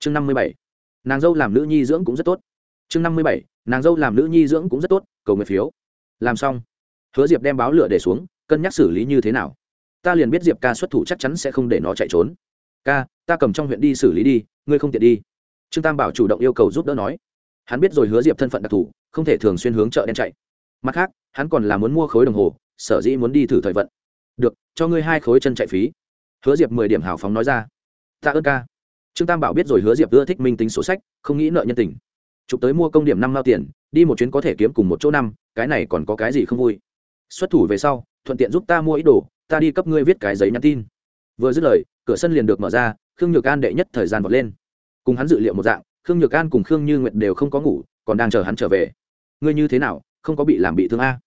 chương năm mươi bảy. Nàng dâu làm nữ nhi dưỡng cũng rất tốt. Chương năm mươi bảy. Nàng dâu làm nữ nhi dưỡng cũng rất tốt, cầu nguyện phiếu. Làm xong. Hứa diệp đem báo lửa để xuống, cân nhắc xử lý như thế nào. Ta liền biết diệp ca xuất thủ chắc chắn sẽ không để nó chạy trốn. Ca, ta cầm trong huyện đi xử lý đi, ngươi không tiện đi. Trương tam bảo chủ động yêu cầu giúp đỡ nói. Hắn biết rồi hứa diệp thân phận đặc thù, không thể thường xuyên hướng chợ đen chạy. Mặt khác, hắn còn là muốn mua khối đồng hồ, sở dĩ muốn đi thử thời vận. Được, cho ngươi hai khối chân chạy phí. Hứa diệp mười điểm hào phóng nói ra. Tạ ơn ca trương tam bảo biết rồi hứa diệp ưa thích minh tính sổ sách, không nghĩ nợ nhân tình. Chụp tới mua công điểm năm mao tiền, đi một chuyến có thể kiếm cùng một chỗ năm, cái này còn có cái gì không vui? Xuất thủ về sau, thuận tiện giúp ta mua ít đồ, ta đi cấp ngươi viết cái giấy nhắn tin. Vừa dứt lời, cửa sân liền được mở ra, khương nhược an đệ nhất thời gian vọt lên. Cùng hắn dự liệu một dạng, khương nhược an cùng khương như nguyệt đều không có ngủ, còn đang chờ hắn trở về. Ngươi như thế nào, không có bị làm bị thương a?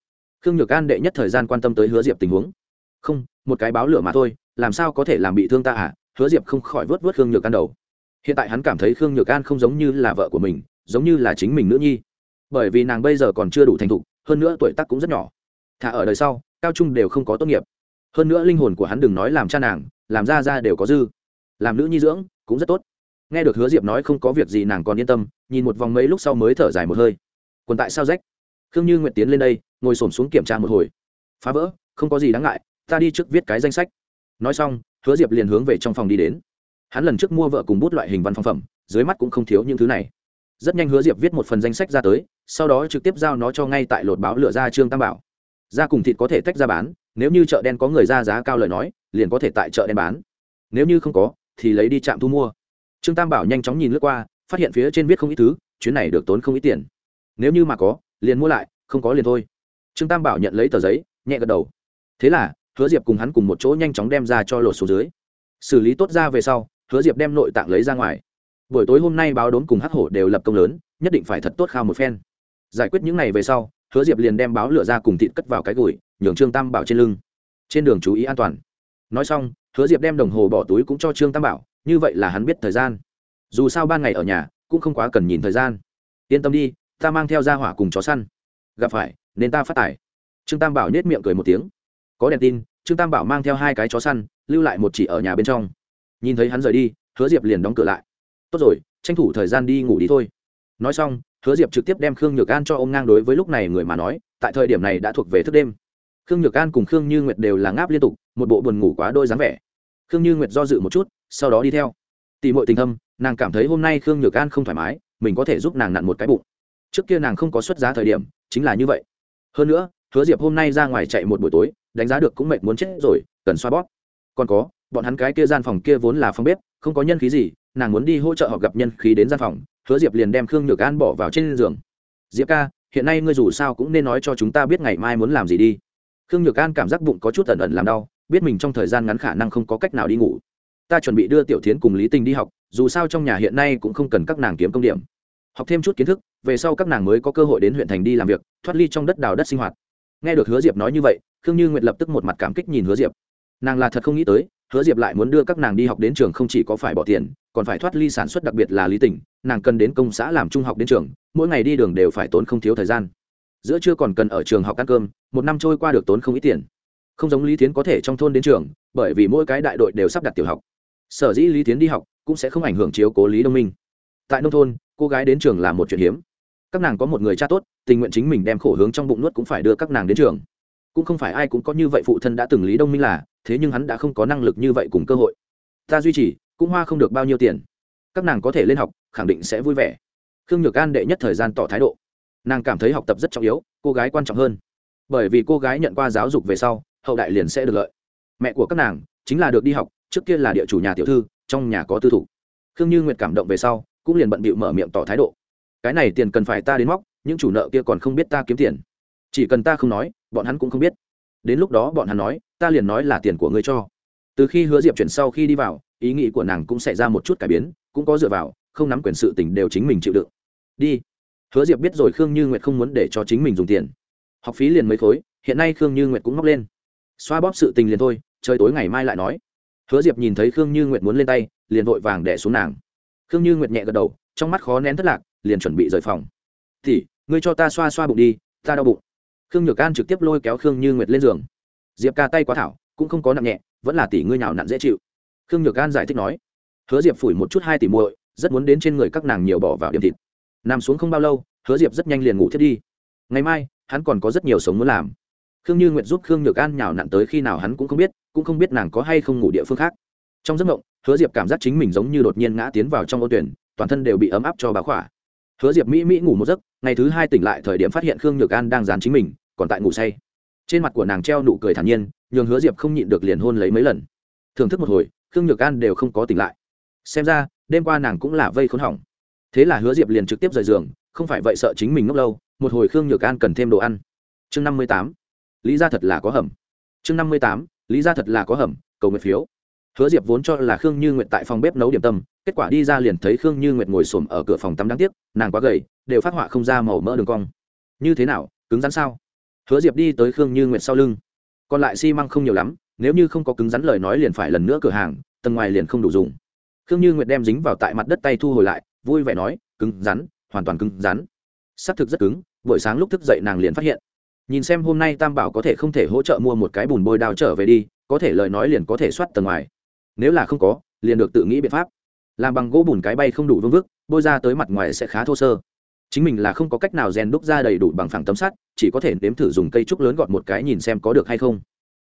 Khương nhược an đệ nhất thời gian quan tâm tới hứa diệp tình huống. Không, một cái báo lửa mà thôi, làm sao có thể làm bị thương ta à? Hứa diệp không khỏi vớt vớt khương nhược an đầu. Hiện tại hắn cảm thấy khương nhược an không giống như là vợ của mình, giống như là chính mình nữ nhi. Bởi vì nàng bây giờ còn chưa đủ thành thục, hơn nữa tuổi tác cũng rất nhỏ. Thả ở đời sau, cao trung đều không có tốt nghiệp. Hơn nữa linh hồn của hắn đừng nói làm cha nàng, làm ra ra đều có dư. Làm nữ nhi dưỡng, cũng rất tốt. Nghe được hứa diệp nói không có việc gì nàng còn yên tâm, nhìn một vòng mấy lúc sau mới thở dài một hơi. Quần tại sao rách? Khương như nguyện tiến lên đây, ngồi s ổ m xuống kiểm tra một hồi. Phá vỡ, không có gì đáng ngại, ta đi trước viết cái danh sách. Nói xong hứa diệp liền hướng về trong phòng đi đến. Hắn lần trước mua vợ cùng bút loại hình văn phòng phẩm, dưới mắt cũng không thiếu những thứ này. Rất nhanh hứa diệp viết một phần danh sách ra tới, sau đó trực tiếp giao nó cho ngay tại lột báo lựa ra trương tam bảo. Da cùng thịt có thể tách ra bán, nếu như chợ đen có người ra giá cao lời nói, liền có thể tại chợ đen bán. Nếu như không có, thì lấy đi trạm thu mua. Trương tam bảo nhanh chóng nhìn lướt qua, phát hiện phía trên viết không ít thứ, chuyến này được tốn không ít tiền. Nếu như mà có, liền mua lại, không có liền thôi. Trương tam bảo nhận lấy tờ giấy, nhẹ gật đầu. Thế là hứa diệp cùng hắn cùng một chỗ nhanh chóng đem ra cho lột xuống dưới. Xử lý tốt ra về sau, hứa diệp đem nội tạng lấy ra ngoài. Buổi tối hôm nay báo đốn cùng hắc hổ đều lập công lớn, nhất định phải thật tốt khao một phen. Giải quyết những n à y về sau, hứa diệp liền đem báo lửa ra cùng thịt cất vào cái gùi, nhường trương tam bảo trên lưng. Trên đường chú ý an toàn. Nói xong, hứa diệp đem đồng hồ bỏ túi cũng cho trương tam bảo, như vậy là hắn biết thời gian. Dù sao ban ngày ở nhà, cũng không quá cần nhìn thời gian. Yên tâm đi, ta mang theo ra hỏa cùng chó săn. Gặp phải, nên ta phát tải trương tam bảo nết miệng cười một tiếng có đèn tin, trương tam bảo mang theo hai cái chó săn, lưu lại một chỉ ở nhà bên trong. Nhìn thấy hắn rời đi, hứa diệp liền đóng cửa lại. Tốt rồi, tranh thủ thời gian đi ngủ đi thôi. Nói xong, hứa diệp trực tiếp đem khương nhược an cho ô m ngang đối với lúc này người mà nói, tại thời điểm này đã thuộc về thức đêm. Khương nhược an cùng khương như nguyệt đều là ngáp liên tục, một bộ buồn ngủ quá đôi dáng vẻ. Khương như nguyệt do dự một chút, sau đó đi theo. Tỉ mọi tình thâm, nàng cảm thấy hôm nay khương nhược an không thoải mái, mình có thể giúp nàng nặn một cái bụng. Trước kia nàng không có xuất giá thời điểm, chính là như vậy. Hơn nữa hứa diệp hôm nay ra ngoài chạy một buổi tối, đánh giá được cũng mệt muốn chết rồi, cần xoa bóp. Còn có, bọn hắn cái kia gian phòng kia vốn là phòng bếp, không có nhân khí gì, nàng muốn đi hỗ trợ họ gặp nhân khí đến gian phòng, hứa diệp liền đem khương nhược an bỏ vào trên giường. Diệp ca, hiện nay ngươi dù sao cũng nên nói cho chúng ta biết ngày mai muốn làm gì đi. Khương nhược an cảm giác bụng có chút ẩn ẩn làm đau, biết mình trong thời gian ngắn khả năng không có cách nào đi ngủ. Ta chuẩn bị đưa tiểu tiến h cùng lý tình đi học, dù sao trong nhà hiện nay cũng không cần các nàng kiếm công điểm. Học thêm chút kiến thức, về sau các nàng mới có cơ hội đến huyện thành đi làm việc, thoát ly trong đất đào đất sinh hoạt nghe được hứa diệp nói như vậy, khương như nguyệt lập tức một mặt cảm kích nhìn hứa diệp. Nàng là thật không nghĩ tới, hứa diệp lại muốn đưa các nàng đi học đến trường không chỉ có phải bỏ tiền, còn phải thoát ly sản xuất đặc biệt là lý tỉnh nàng cần đến công xã làm trung học đến trường, mỗi ngày đi đường đều phải tốn không thiếu thời gian. Giữa trưa còn cần ở trường học ăn cơm, một năm trôi qua được tốn không ít tiền. Không giống lý tiến có thể trong thôn đến trường, bởi vì mỗi cái đại đội đều sắp đặt tiểu học. Sở dĩ lý tiến đi học cũng sẽ không ảnh hưởng chiếu cố lý đông minh. Tại nông thôn, cô gái đến trường là một chuyện hiếm các nàng có một người cha tốt, tình nguyện chính mình đem khổ hướng trong bụng nuốt cũng phải đưa các nàng đến trường. Cũng không phải ai cũng có như vậy phụ thân đã từng lý đông minh là, thế nhưng hắn đã không có năng lực như vậy cùng cơ hội. Ta duy trì, cũng hoa không được bao nhiêu tiền. Các nàng có thể lên học, khẳng định sẽ vui vẻ. Khương nhược an đệ nhất thời gian tỏ thái độ. Nàng cảm thấy học tập rất trọng yếu, cô gái quan trọng hơn. Bởi vì cô gái nhận qua giáo dục về sau, hậu đại liền sẽ được lợi. Mẹ của các nàng chính là được đi học, trước kia là địa chủ nhà tiểu thư, trong nhà có tư thủ. Khương như nguyệt cảm động về sau, cũng liền bận bịu mở miệng tỏ thái độ cái này tiền cần phải ta đến móc, những chủ nợ kia còn không biết ta kiếm tiền. Chỉ cần ta không nói, bọn hắn cũng không biết. Đến lúc đó bọn hắn nói, ta liền nói là tiền của ngươi cho. Từ khi hứa diệp chuyển sau khi đi vào, ý nghĩ của nàng cũng xảy ra một chút cải biến, cũng có dựa vào, không nắm quyền sự tình đều chính mình chịu đựng. Đi. Hứa diệp biết rồi khương như nguyệt không muốn để cho chính mình dùng tiền. Học phí liền mấy khối, hiện nay khương như nguyệt cũng móc lên. Xoa bóp sự tình liền thôi, trời tối ngày mai lại nói. Hứa diệp nhìn thấy khương như nguyệt muốn lên tay, liền vội vàng đẻ xuống nàng. Khương như nguyệt nhẹ gật đầu, trong mắt khó nén thất lạc liền chuẩn bị rời phòng. Thì ngươi cho ta xoa xoa bụng đi, ta đau bụng. Khương nhược an trực tiếp lôi kéo khương như nguyệt lên giường. Diệp ca tay quá thảo, cũng không có nặng nhẹ, vẫn là tỷ ngươi nào nặn dễ chịu. Khương nhược an giải thích nói, hứa diệp phủi một chút hai tỷ muội, rất muốn đến trên người các nàng nhiều bỏ vào điểm thịt. Nằm xuống không bao lâu, hứa diệp rất nhanh liền ngủ thiết đi. Ngày mai, hắn còn có rất nhiều sống muốn làm. Khương như nguyện giúp khương nhược an nhào nặn tới khi nào hắn cũng không biết, cũng không biết nàng có hay không ngủ địa phương khác. Trong giấc mộng, hứa diệp cảm giác chính mình giống như đột nhiên ngã tiến vào trong ô tuyển, toàn thân đều bị ấm áp cho bá khỏa hứa diệp mỹ mỹ ngủ một giấc, ngày thứ hai tỉnh lại thời điểm phát hiện khương nhược an đang dán chính mình, còn tại ngủ say. Trên mặt của nàng treo nụ cười thản nhiên, nhường hứa diệp không nhịn được liền hôn lấy mấy lần. Thưởng thức một hồi, khương nhược an đều không có tỉnh lại. Xem ra, đêm qua nàng cũng là vây khốn hỏng. Thế là hứa diệp liền trực tiếp rời giường, không phải vậy sợ chính mình ngốc lâu, một hồi khương nhược an cần thêm đồ ăn. Chương năm mươi tám. Lý ra thật là có hầm. Chương năm mươi tám. Lý ra thật là có hầm, cầu nguyện phiếu. Hứa diệp vốn cho là khương như nguyệt tại phòng bếp nấu điểm tâm kết quả đi ra liền thấy khương như nguyệt ngồi xổm ở cửa phòng tắm đáng tiếc, nàng quá gầy, đều phát họa không ra màu mỡ đường cong. Như thế nào, cứng rắn sao? Hứa diệp đi tới khương như nguyệt sau lưng. Còn lại xi、si、măng không nhiều lắm, nếu như không có cứng rắn lời nói liền phải lần nữa cửa hàng, tầng ngoài liền không đủ dùng. Khương như nguyệt đem dính vào tại mặt đất tay thu hồi lại, vui vẻ nói, cứng rắn, hoàn toàn cứng rắn. S ắ c thực rất cứng, buổi sáng lúc thức dậy nàng liền phát hiện. Nhìn xem hôm nay tam bảo có thể không thể hỗ trợ mua một cái bùn bôi đao trở về đi, có thể lời nói liền có thể soát tầng ngoài. Nếu là không có, liền được tự nghĩ biện pháp làm bằng gỗ bùn cái bay không đủ vương vức, bôi ra tới mặt ngoài sẽ khá thô sơ. Chính mình là không có cách nào rèn đúc ra đầy đủ bằng phẳng tấm sắt, chỉ có thể nếm thử dùng cây trúc lớn gọt một cái nhìn xem có được hay không.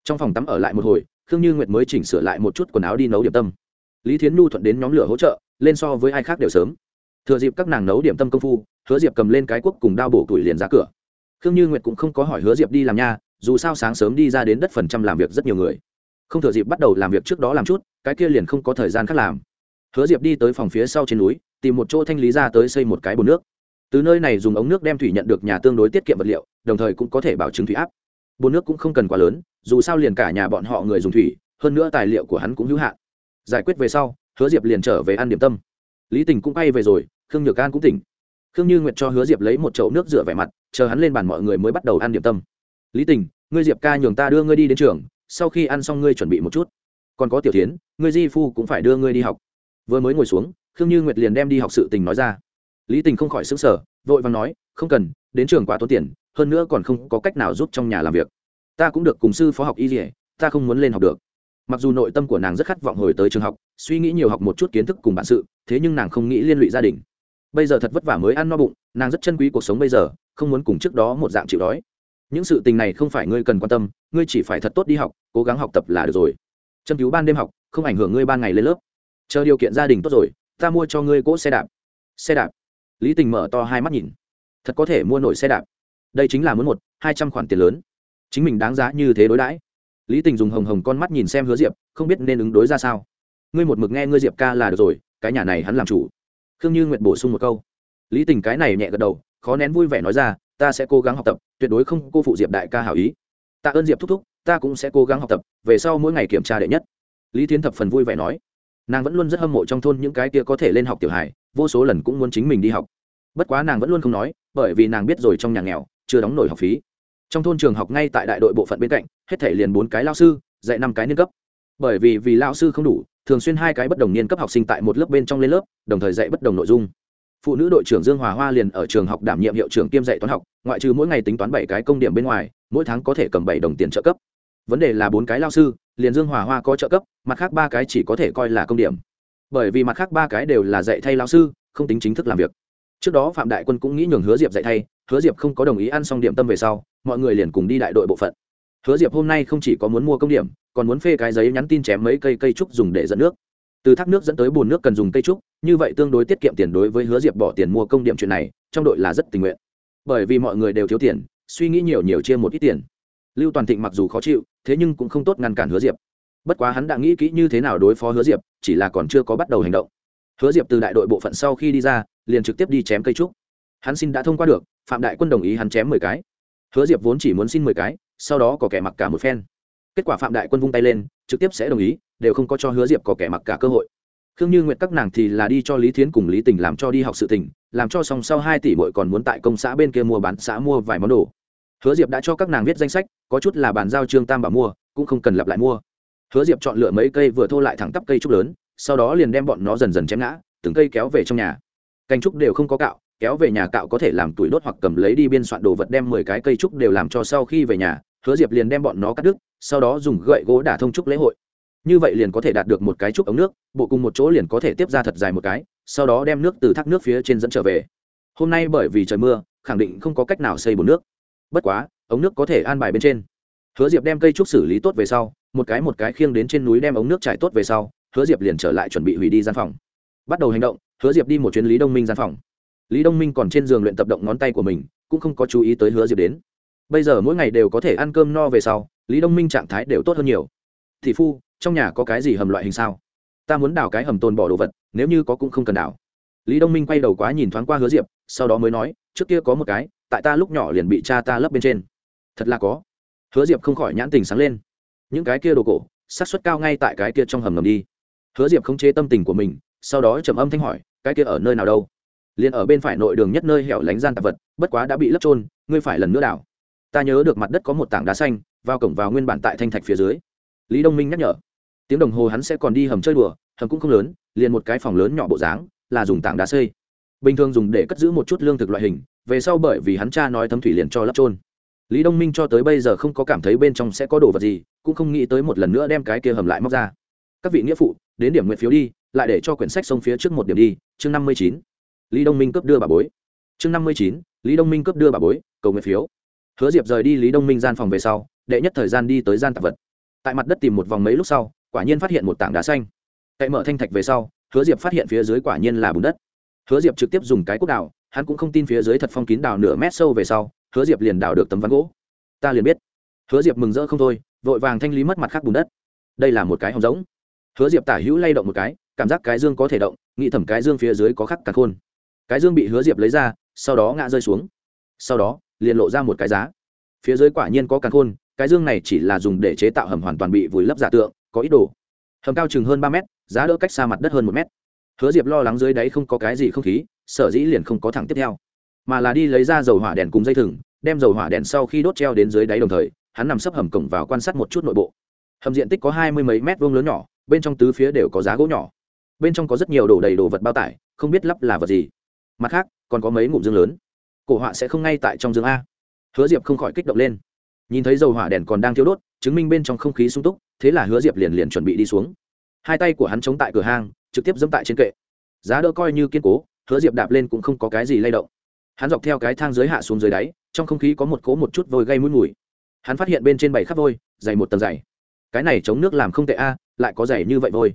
Trong phòng tắm ở lại một hồi, khương như nguyệt mới chỉnh sửa lại một chút quần áo đi nấu điểm tâm. Lý thiến nhu thuận đến nhóm lửa hỗ trợ, lên so với ai khác đều sớm. Thừa dịp các nàng nấu điểm tâm công phu, hứa diệp cầm lên cái cuốc cùng đao bổ tuổi liền ra cửa. Khương như nguyệt cũng không có hỏi hứa diệp đi làm nha, dù sao sáng sớm đi ra đến đất phần trăm làm việc rất nhiều người. Không thừa dịp bắt đầu làm việc trước đó làm chút, cái kia liền không có thời gian khác làm hứa diệp đi tới phòng phía sau trên núi, tìm một chỗ thanh lý ra tới xây một cái bồn nước. Từ nơi này dùng ống nước đem thủy nhận được nhà tương đối tiết kiệm vật liệu, đồng thời cũng có thể bảo chứng thủy áp. Bồn nước cũng không cần quá lớn, dù sao liền cả nhà bọn họ người dùng thủy, hơn nữa tài liệu của hắn cũng hữu hạn. Giải quyết về sau, hứa diệp liền trở về ăn điểm tâm. Lý tình cũng bay về rồi, khương nhược an cũng tỉnh. Khương như nguyệt cho hứa diệp lấy một chậu nước rửa vẻ mặt, chờ hắn lên bàn mọi người mới bắt đầu ăn điểm tâm. Lý tình, ngươi diệp ca nhường ta đưa ngươi đi đến trường, sau khi ăn xong ngươi chuẩn bị một chút. Còn có tiểu tiến ngươi di phu cũng phải đưa ngươi đi học vừa mới ngồi xuống, khương như nguyệt liền đem đi học sự tình nói ra. Lý tình không khỏi xứng sở vội vàng nói, không cần, đến trường quá tốn tiền, hơn nữa còn không có cách nào giúp trong nhà làm việc. Ta cũng được cùng sư phó học y dỉa ta không muốn lên học được. Mặc dù nội tâm của nàng rất khát vọng hồi tới trường học, suy nghĩ nhiều học một chút kiến thức cùng bản sự, thế nhưng nàng không nghĩ liên lụy gia đình. Bây giờ thật vất vả mới ăn no bụng, nàng rất chân quý cuộc sống bây giờ, không muốn cùng trước đó một dạng chịu đói. Những sự tình này không phải ngươi cần quan tâm, ngươi chỉ phải thật tốt đi học, cố gắng học tập là được rồi. Châm cứu ban đêm học, không ảnh hưởng ngươi ban ngày lên lớp chờ điều kiện gia đình tốt rồi, ta mua cho ngươi cỗ xe đạp. Xe đạp? Lý tình mở to hai mắt nhìn. Thật có thể mua nổi xe đạp. Đây chính là muốn một, hai trăm khoản tiền lớn. Chính mình đáng giá như thế đối đãi. Lý tình dùng hồng hồng con mắt nhìn xem hứa diệp, không biết nên ứng đối ra sao. Ngươi một mực nghe ngươi diệp ca là được rồi, cái nhà này hắn làm chủ. Khương như nguyện bổ sung một câu. Lý tình cái này nhẹ gật đầu, khó nén vui vẻ nói ra, ta sẽ cố gắng học tập, tuyệt đối không cô phụ diệp đại ca hảo ý. Tạ ơn diệp thúc thúc, ta cũng sẽ cố gắng học tập, về sau mỗi ngày kiểm tra đệ nhất. Lý Thiến thập phần vui vẻ nói nàng vẫn luôn rất hâm mộ trong thôn những cái kia có thể lên học tiểu hải, vô số lần cũng muốn chính mình đi học. Bất quá nàng vẫn luôn không nói bởi vì nàng biết rồi trong nhà nghèo chưa đóng nổi học phí. Trong thôn trường học ngay tại đại đội bộ phận bên cạnh hết thể liền bốn cái lao sư dạy năm cái niên cấp. Bởi vì vì lao sư không đủ thường xuyên hai cái bất đồng niên cấp học sinh tại một lớp bên trong lên lớp đồng thời dạy bất đồng nội dung. Phụ nữ đội trưởng dương hòa hoa liền ở trường học đảm nhiệm hiệu trưởng kiêm dạy toán học ngoại trừ mỗi ngày tính toán bảy cái công điểm bên ngoài mỗi tháng có thể cầm bảy đồng tiền trợ cấp vấn đề là bốn cái lao sư, liền dương hòa hoa có trợ cấp, mặt khác ba cái chỉ có thể coi là công điểm. Bởi vì mặt khác ba cái đều là dạy thay lao sư, không tính chính thức làm việc. Trước đó phạm đại quân cũng nghĩ nhường hứa diệp dạy thay, hứa diệp không có đồng ý ăn xong điểm tâm về sau, mọi người liền cùng đi đại đội bộ phận. Hứa diệp hôm nay không chỉ có muốn mua công điểm, còn muốn phê cái giấy nhắn tin chém mấy cây cây trúc dùng để dẫn nước. Từ thác nước dẫn tới bùn nước cần dùng cây trúc, như vậy tương đối tiết kiệm tiền đối với hứa diệp bỏ tiền mua công điểm chuyện này, trong đội là rất tình nguyện. Bởi vì mọi người đều thiếu tiền, suy nghĩ nhiều nhiều chia một ít tiền lưu toàn thịnh mặc dù khó chịu, thế nhưng cũng không tốt ngăn cản hứa diệp. Bất quá hắn đã nghĩ kỹ như thế nào đối phó hứa diệp, chỉ là còn chưa có bắt đầu hành động. Hứa diệp từ đại đội bộ phận sau khi đi ra, liền trực tiếp đi chém cây trúc. Hắn xin đã thông qua được, phạm đại quân đồng ý hắn chém mười cái. Hứa diệp vốn chỉ muốn xin mười cái, sau đó có kẻ mặc cả một phen. Kết quả phạm đại quân vung tay lên, trực tiếp sẽ đồng ý, đều không có cho hứa diệp có kẻ mặc cả cơ hội. Khương như nguyện các nàng thì là đi cho lý thiến cùng lý tình làm cho đi học sự tình, làm cho xong sau hai tỷ bội còn muốn tại công xã bên kia mua bán xã mua vài món đồ hứa diệp đã cho các nàng viết danh sách, có chút là bàn giao trương tam bảo mua, cũng không cần lặp lại mua. Hứa diệp chọn lựa mấy cây vừa thô lại thẳng tắp cây trúc lớn, sau đó liền đem bọn nó dần dần chém ngã, từng cây kéo về trong nhà. Cành trúc đều không có cạo, kéo về nhà cạo có thể làm tuổi đốt hoặc cầm lấy đi biên soạn đồ vật đem mười cái cây trúc đều làm cho sau khi về nhà, hứa diệp liền đem bọn nó cắt đứt, sau đó dùng gậy gỗ đả thông trúc lễ hội. Như vậy liền có thể đạt được một cái trúc ống nước, bộ cùng một chỗ liền có thể tiếp ra thật dài một cái, sau đó đem nước từ thác nước phía trên dẫn trở về. Hôm nay bởi vì trời mưa, khẳng định không có cách nào xây bồn nước bất quá, ống nước có thể an bài bên trên. Hứa diệp đem cây trúc xử lý tốt về sau, một cái một cái khiêng đến trên núi đem ống nước trải tốt về sau, hứa diệp liền trở lại chuẩn bị hủy đi gian phòng. Bắt đầu hành động, hứa diệp đi một chuyến lý đông minh gian phòng. Lý đông minh còn trên giường luyện tập động ngón tay của mình, cũng không có chú ý tới hứa diệp đến. Bây giờ mỗi ngày đều có thể ăn cơm no về sau, lý đông minh trạng thái đều tốt hơn nhiều. Thị phu, trong nhà có cái gì hầm loại hình sao? Ta muốn đào cái hầm tồn bỏ đồ vật, nếu như có cũng không cần đào. Lý đông minh quay đầu quá nhìn thoáng qua hứa diệp, sau đó mới nói, trước kia có một cái tại ta lúc nhỏ liền bị cha ta lấp bên trên. Thật là có. Hứa diệp không khỏi nhãn tình sáng lên. Những cái kia đồ cổ sát suất cao ngay tại cái kia trong hầm ngầm đi. Hứa diệp không chế tâm tình của mình, sau đó trầm âm thanh hỏi, cái kia ở nơi nào đâu? Liền ở bên phải nội đường nhất nơi hẻo lánh gian tạp vật, bất quá đã bị lấp trôn ngươi phải lần nữa đảo ta nhớ được mặt đất có một tảng đá xanh, vào cổng vào nguyên bản tại thanh thạch phía dưới. Lý đông minh nhắc nhở. Tiếng đồng hồ hắn sẽ còn đi hầm chơi đùa, hầm cũng không lớn, liền một cái phòng lớn nhỏ bộ dáng, là dùng tảng đá xây. Bình thường dùng để cất giữ một chút lương thực loại hình về sau bởi vì hắn cha nói thấm thủy liền cho lấp trôn lý đông minh cho tới bây giờ không có cảm thấy bên trong sẽ có đồ vật gì, cũng không nghĩ tới một lần nữa đem cái kia hầm lại móc ra. Các vị nghĩa phụ, đến điểm nguyện phiếu đi, lại để cho quyển sách sông phía trước một điểm đi, chương năm mươi chín. Lý đông minh cướp đưa bà bối. Chương năm mươi chín, lý đông minh cướp đưa bà bối, cầu nguyện phiếu. Hứa diệp rời đi lý đông minh gian phòng về sau, đệ nhất thời gian đi tới gian tạp vật. Tại mặt đất tìm một vòng mấy lúc sau, quả nhiên phát hiện một tảng đá xanh. Cậy mở thanh thạch về sau, hứa diệp phát hiện phía dưới quả nhiên là bùn đất. Hứa diệp trực tiếp dùng cái cúc đào hắn cũng không tin phía dưới thật phong kín đào nửa mét sâu về sau, hứa diệp liền đào được tấm ván gỗ. Ta liền biết. Hứa diệp mừng rỡ không thôi, vội vàng thanh lý mất mặt khác bùn đất. Đây là một cái hòng giống hứa diệp tả hữu lay động một cái, cảm giác cái dương có thể động, nghĩ thẩm cái dương phía dưới có khắc cả khôn. Cái dương bị hứa diệp lấy ra, sau đó ngã rơi xuống. Sau đó, liền lộ ra một cái giá. Phía dưới quả nhiên có cả khôn, cái dương này chỉ là dùng để chế tạo hầm hoàn toàn bị vùi lấp giả tượng, có ít đồ. Hầm cao chừng hơn ba mét, giá đỡ cách xa mặt đất hơn một mét. Hứa diệp lo lắng dưới đáy không có cái gì không khí sở dĩ liền không có thẳng tiếp theo, mà là đi lấy ra dầu hỏa đèn cùng dây thừng, đem dầu hỏa đèn sau khi đốt treo đến dưới đáy đồng thời, hắn nằm sấp hầm cổng vào quan sát một chút nội bộ. Hầm diện tích có hai mươi mấy mét vuông lớn nhỏ, bên trong tứ phía đều có giá gỗ nhỏ. Bên trong có rất nhiều đồ đầy đồ vật bao tải, không biết lắp là vật gì. Mặt khác, còn có mấy ngụm dương lớn. Cổ họa sẽ không ngay tại trong dương a. Hứa diệp không khỏi kích động lên. Nhìn thấy dầu hỏa đèn còn đang thiếu đốt, chứng minh bên trong không khí sung túc, thế là hứa diệp liền liền chuẩn bị đi xuống. Hai tay của hắn chống tại cửa hang, trực tiếp dẫm tại trên kệ. Giá đỡ coi như kiên cố hứa diệp đạp lên cũng không có cái gì lay động. Hắn dọc theo cái thang dưới hạ xuống dưới đáy, trong không khí có một cố một chút vôi gây mũi mùi. Hắn phát hiện bên trên bảy khắp vôi, dày một tầng dày. Cái này chống nước làm không tệ a, lại có dày như vậy vôi.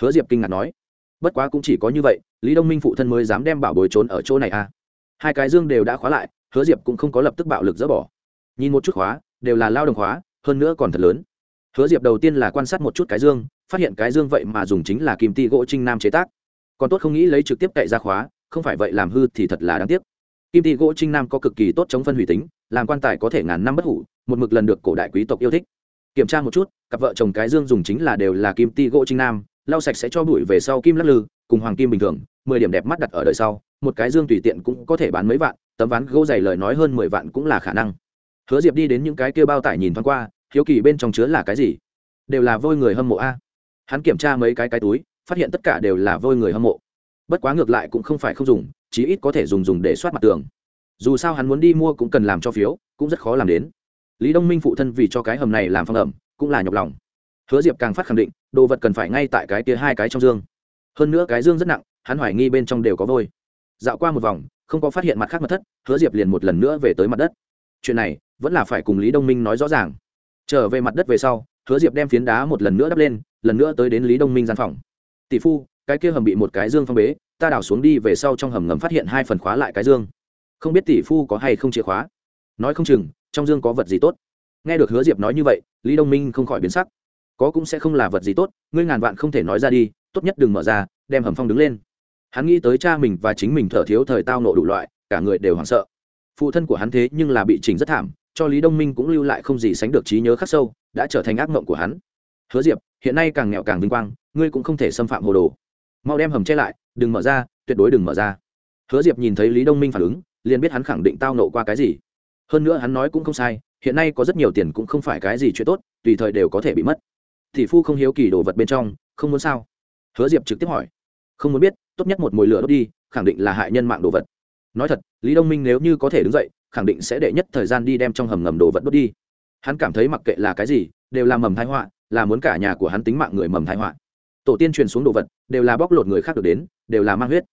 Hứa diệp kinh ngạc nói. Bất quá cũng chỉ có như vậy, lý đông minh phụ thân mới dám đem bảo bối trốn ở chỗ này a. Hai cái dương đều đã khóa lại, hứa diệp cũng không có lập tức bạo lực dỡ bỏ. Nhìn một chút khóa, đều là lao đồng khóa, hơn nữa còn thật lớn. Hứa diệp đầu tiên là quan sát một chút cái dương, phát hiện cái dương vậy mà dùng chính là kim ti gỗ trinh nam chế tác còn tốt không nghĩ lấy trực tiếp cậy ra khóa, không phải vậy làm hư thì thật là đáng tiếc. Kim ti gỗ trinh nam có cực kỳ tốt chống phân hủy tính, làm quan tài có thể ngàn năm bất hủ, một mực lần được cổ đại quý tộc yêu thích. Kiểm tra một chút, cặp vợ chồng cái dương dùng chính là đều là kim ti gỗ trinh nam, lau sạch sẽ cho bụi về sau kim lắc lư, cùng hoàng kim bình thường, mười điểm đẹp mắt đặt ở đời sau, một cái dương tùy tiện cũng có thể bán mấy vạn, tấm ván gỗ dày lời nói hơn mười vạn cũng là khả năng. Hứa diệp đi đến những cái kia bao tải nhìn thoáng qua, hiếu kỳ bên trong chứa là cái gì? Đều là vôi người hâm mộ a. Hắn kiểm tra mấy cái cái túi phát hiện tất cả đều là vôi người hâm mộ. Bất quá ngược lại cũng không phải không dùng, chí ít có thể dùng dùng để soát mặt tường. Dù sao hắn muốn đi mua cũng cần làm cho phiếu, cũng rất khó làm đến. Lý đông minh phụ thân vì cho cái hầm này làm phong ẩm, cũng là nhọc lòng. Hứa diệp càng phát khẳng định, đồ vật cần phải ngay tại cái kia hai cái trong dương. Hơn nữa cái dương rất nặng, hắn hoài nghi bên trong đều có vôi. Dạo qua một vòng, không có phát hiện mặt khác mặt thất, hứa diệp liền một lần nữa về tới mặt đất. Chuyện này, vẫn là phải cùng lý đông minh nói rõ ràng. Trở về mặt đất về sau, hứa diệp đem phiến đá một lần nữa đắp lên, lần nữa tới đến lý đông minh gian phòng tỷ phu, cái kia hầm bị một cái dương phong bế, ta đào xuống đi về sau trong hầm ngầm phát hiện hai phần khóa lại cái dương. Không biết tỷ phu có hay không chìa khóa? Nói không chừng, trong dương có vật gì tốt. Nghe được hứa diệp nói như vậy, lý đông minh không khỏi biến sắc. Có cũng sẽ không là vật gì tốt, ngươi ngàn vạn không thể nói ra đi, tốt nhất đừng mở ra, đem hầm phong đứng lên. Hắn nghĩ tới cha mình và chính mình thở thiếu thời tao nộ đủ loại, cả người đều hoảng sợ. Phụ thân của hắn thế nhưng là bị chỉnh rất thảm, cho lý đông minh cũng lưu lại không gì sánh được trí nhớ khắc sâu, đã trở thành ác mộng của hắn. Hứa diệp, hiện nay càng nghèo càng vinh quang ngươi cũng không thể xâm phạm hồ đồ. Mau đem hầm che lại, đừng mở ra, tuyệt đối đừng mở ra. Hứa diệp nhìn thấy lý đông minh phản ứng, liền biết hắn khẳng định tao nộ qua cái gì. Hơn nữa hắn nói cũng không sai, hiện nay có rất nhiều tiền cũng không phải cái gì chuyện tốt, tùy thời đều có thể bị mất. Thì phu không hiếu kỳ đồ vật bên trong, không muốn sao? Hứa diệp trực tiếp hỏi. Không muốn biết, tốt nhất một mồi lửa đốt đi, khẳng định là hại nhân mạng đồ vật. Nói thật, lý đông minh nếu như có thể đứng dậy, khẳng định sẽ đệ nhất thời gian đi đem trong hầm ngầm đồ vật đốt đi. Hắn cảm thấy mặc kệ là cái gì, đều là mầm thái họa, là muốn cả nhà của hắn tính mạng người mầm thái họa tổ tiên truyền xuống đồ vật, đều là bóc lột người khác được đến, đều là mang huyết.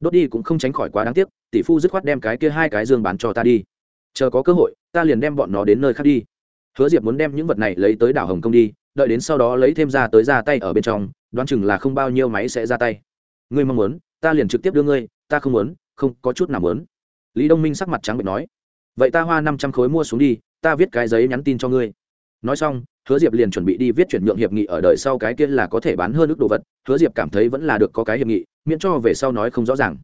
Đốt đi cũng không tránh khỏi quá đáng tiếc, tỷ phu dứt khoát đem cái kia hai cái dương bán cho ta đi. Chờ có cơ hội, ta liền đem bọn nó đến nơi khác đi. Hứa diệp muốn đem những vật này lấy tới đảo hồng kông đi, đợi đến sau đó lấy thêm ra tới ra tay ở bên trong, đoán chừng là không bao nhiêu máy sẽ ra tay. Ngươi mong muốn, ta liền trực tiếp đưa ngươi, ta không muốn, không, có chút nào muốn. Lý đông minh sắc mặt trắng bệnh nói, vậy ta hoa năm trăm khối mua xuống đi, ta viết cái giấy nhắn tin cho ngươi nói xong, hứa diệp liền chuẩn bị đi viết chuyển nhượng hiệp nghị ở đời sau cái kia là có thể bán hơn ước đồ vật. Hứa diệp cảm thấy vẫn là được có cái hiệp nghị, miễn cho về sau nói không rõ ràng.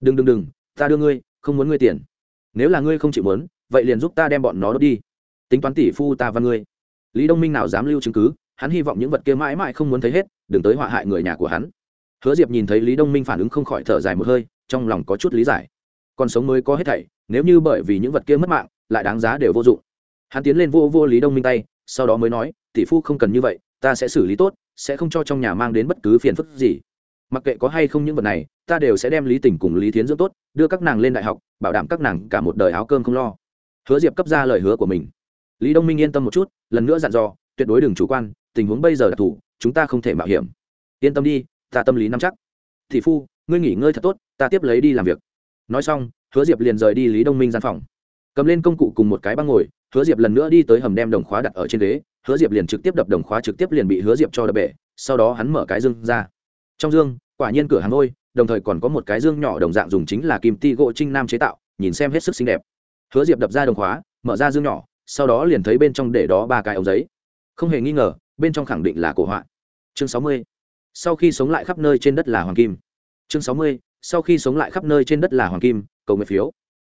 Đừng đừng đừng, ta đưa ngươi, không muốn ngươi tiền. Nếu là ngươi không chịu muốn, vậy liền giúp ta đem bọn nó đốt đi. Tính toán tỷ phu ta và ngươi. Lý đông minh nào dám lưu chứng cứ, hắn hy vọng những vật kia mãi mãi không muốn thấy hết, đừng tới họa hại người nhà của hắn. Hứa diệp nhìn thấy lý đông minh phản ứng không khỏi thở dài một hơi, trong lòng có chút lý giải. Còn sống mới có hết thảy, nếu như bởi vì những vật kia mất mạng, lại đáng giá đều vô dụng hắn tiến lên vô vô lý đông minh tay sau đó mới nói tỷ phu không cần như vậy ta sẽ xử lý tốt sẽ không cho trong nhà mang đến bất cứ phiền phức gì mặc kệ có hay không những vật này ta đều sẽ đem lý tình cùng lý tiến dưỡng tốt đưa các nàng lên đại học bảo đảm các nàng cả một đời áo cơm không lo hứa diệp cấp ra lời hứa của mình lý đông minh yên tâm một chút lần nữa dặn dò tuyệt đối đừng chủ quan tình huống bây giờ đặc thù chúng ta không thể mạo hiểm yên tâm đi ta tâm lý nắm chắc thị phu ngươi nghỉ ngơi thật tốt ta tiếp lấy đi làm việc nói xong hứa diệp liền rời đi lý đông minh gian phòng cầm lên công cụ cùng một cái băng ngồi hứa diệp lần nữa đi tới hầm đem đồng khóa đặt ở trên ghế, hứa diệp liền trực tiếp đập đồng khóa trực tiếp liền bị hứa diệp cho đập bể, sau đó hắn mở cái dương ra. Trong dương, quả nhiên cửa hàng ngôi, đồng thời còn có một cái dương nhỏ đồng dạng dùng chính là kim ti gỗ trinh nam chế tạo, nhìn xem hết sức xinh đẹp. Hứa diệp đập ra đồng khóa, mở ra dương nhỏ, sau đó liền thấy bên trong để đó ba cái ống giấy. Không hề nghi ngờ, bên trong khẳng định là cổ họa. Chương sáu mươi. Sau khi sống lại khắp nơi trên đất là hoàng kim. Chương sáu mươi. Sau khi sống lại khắp nơi trên đất là hoàng kim, cầu nguyện phiếu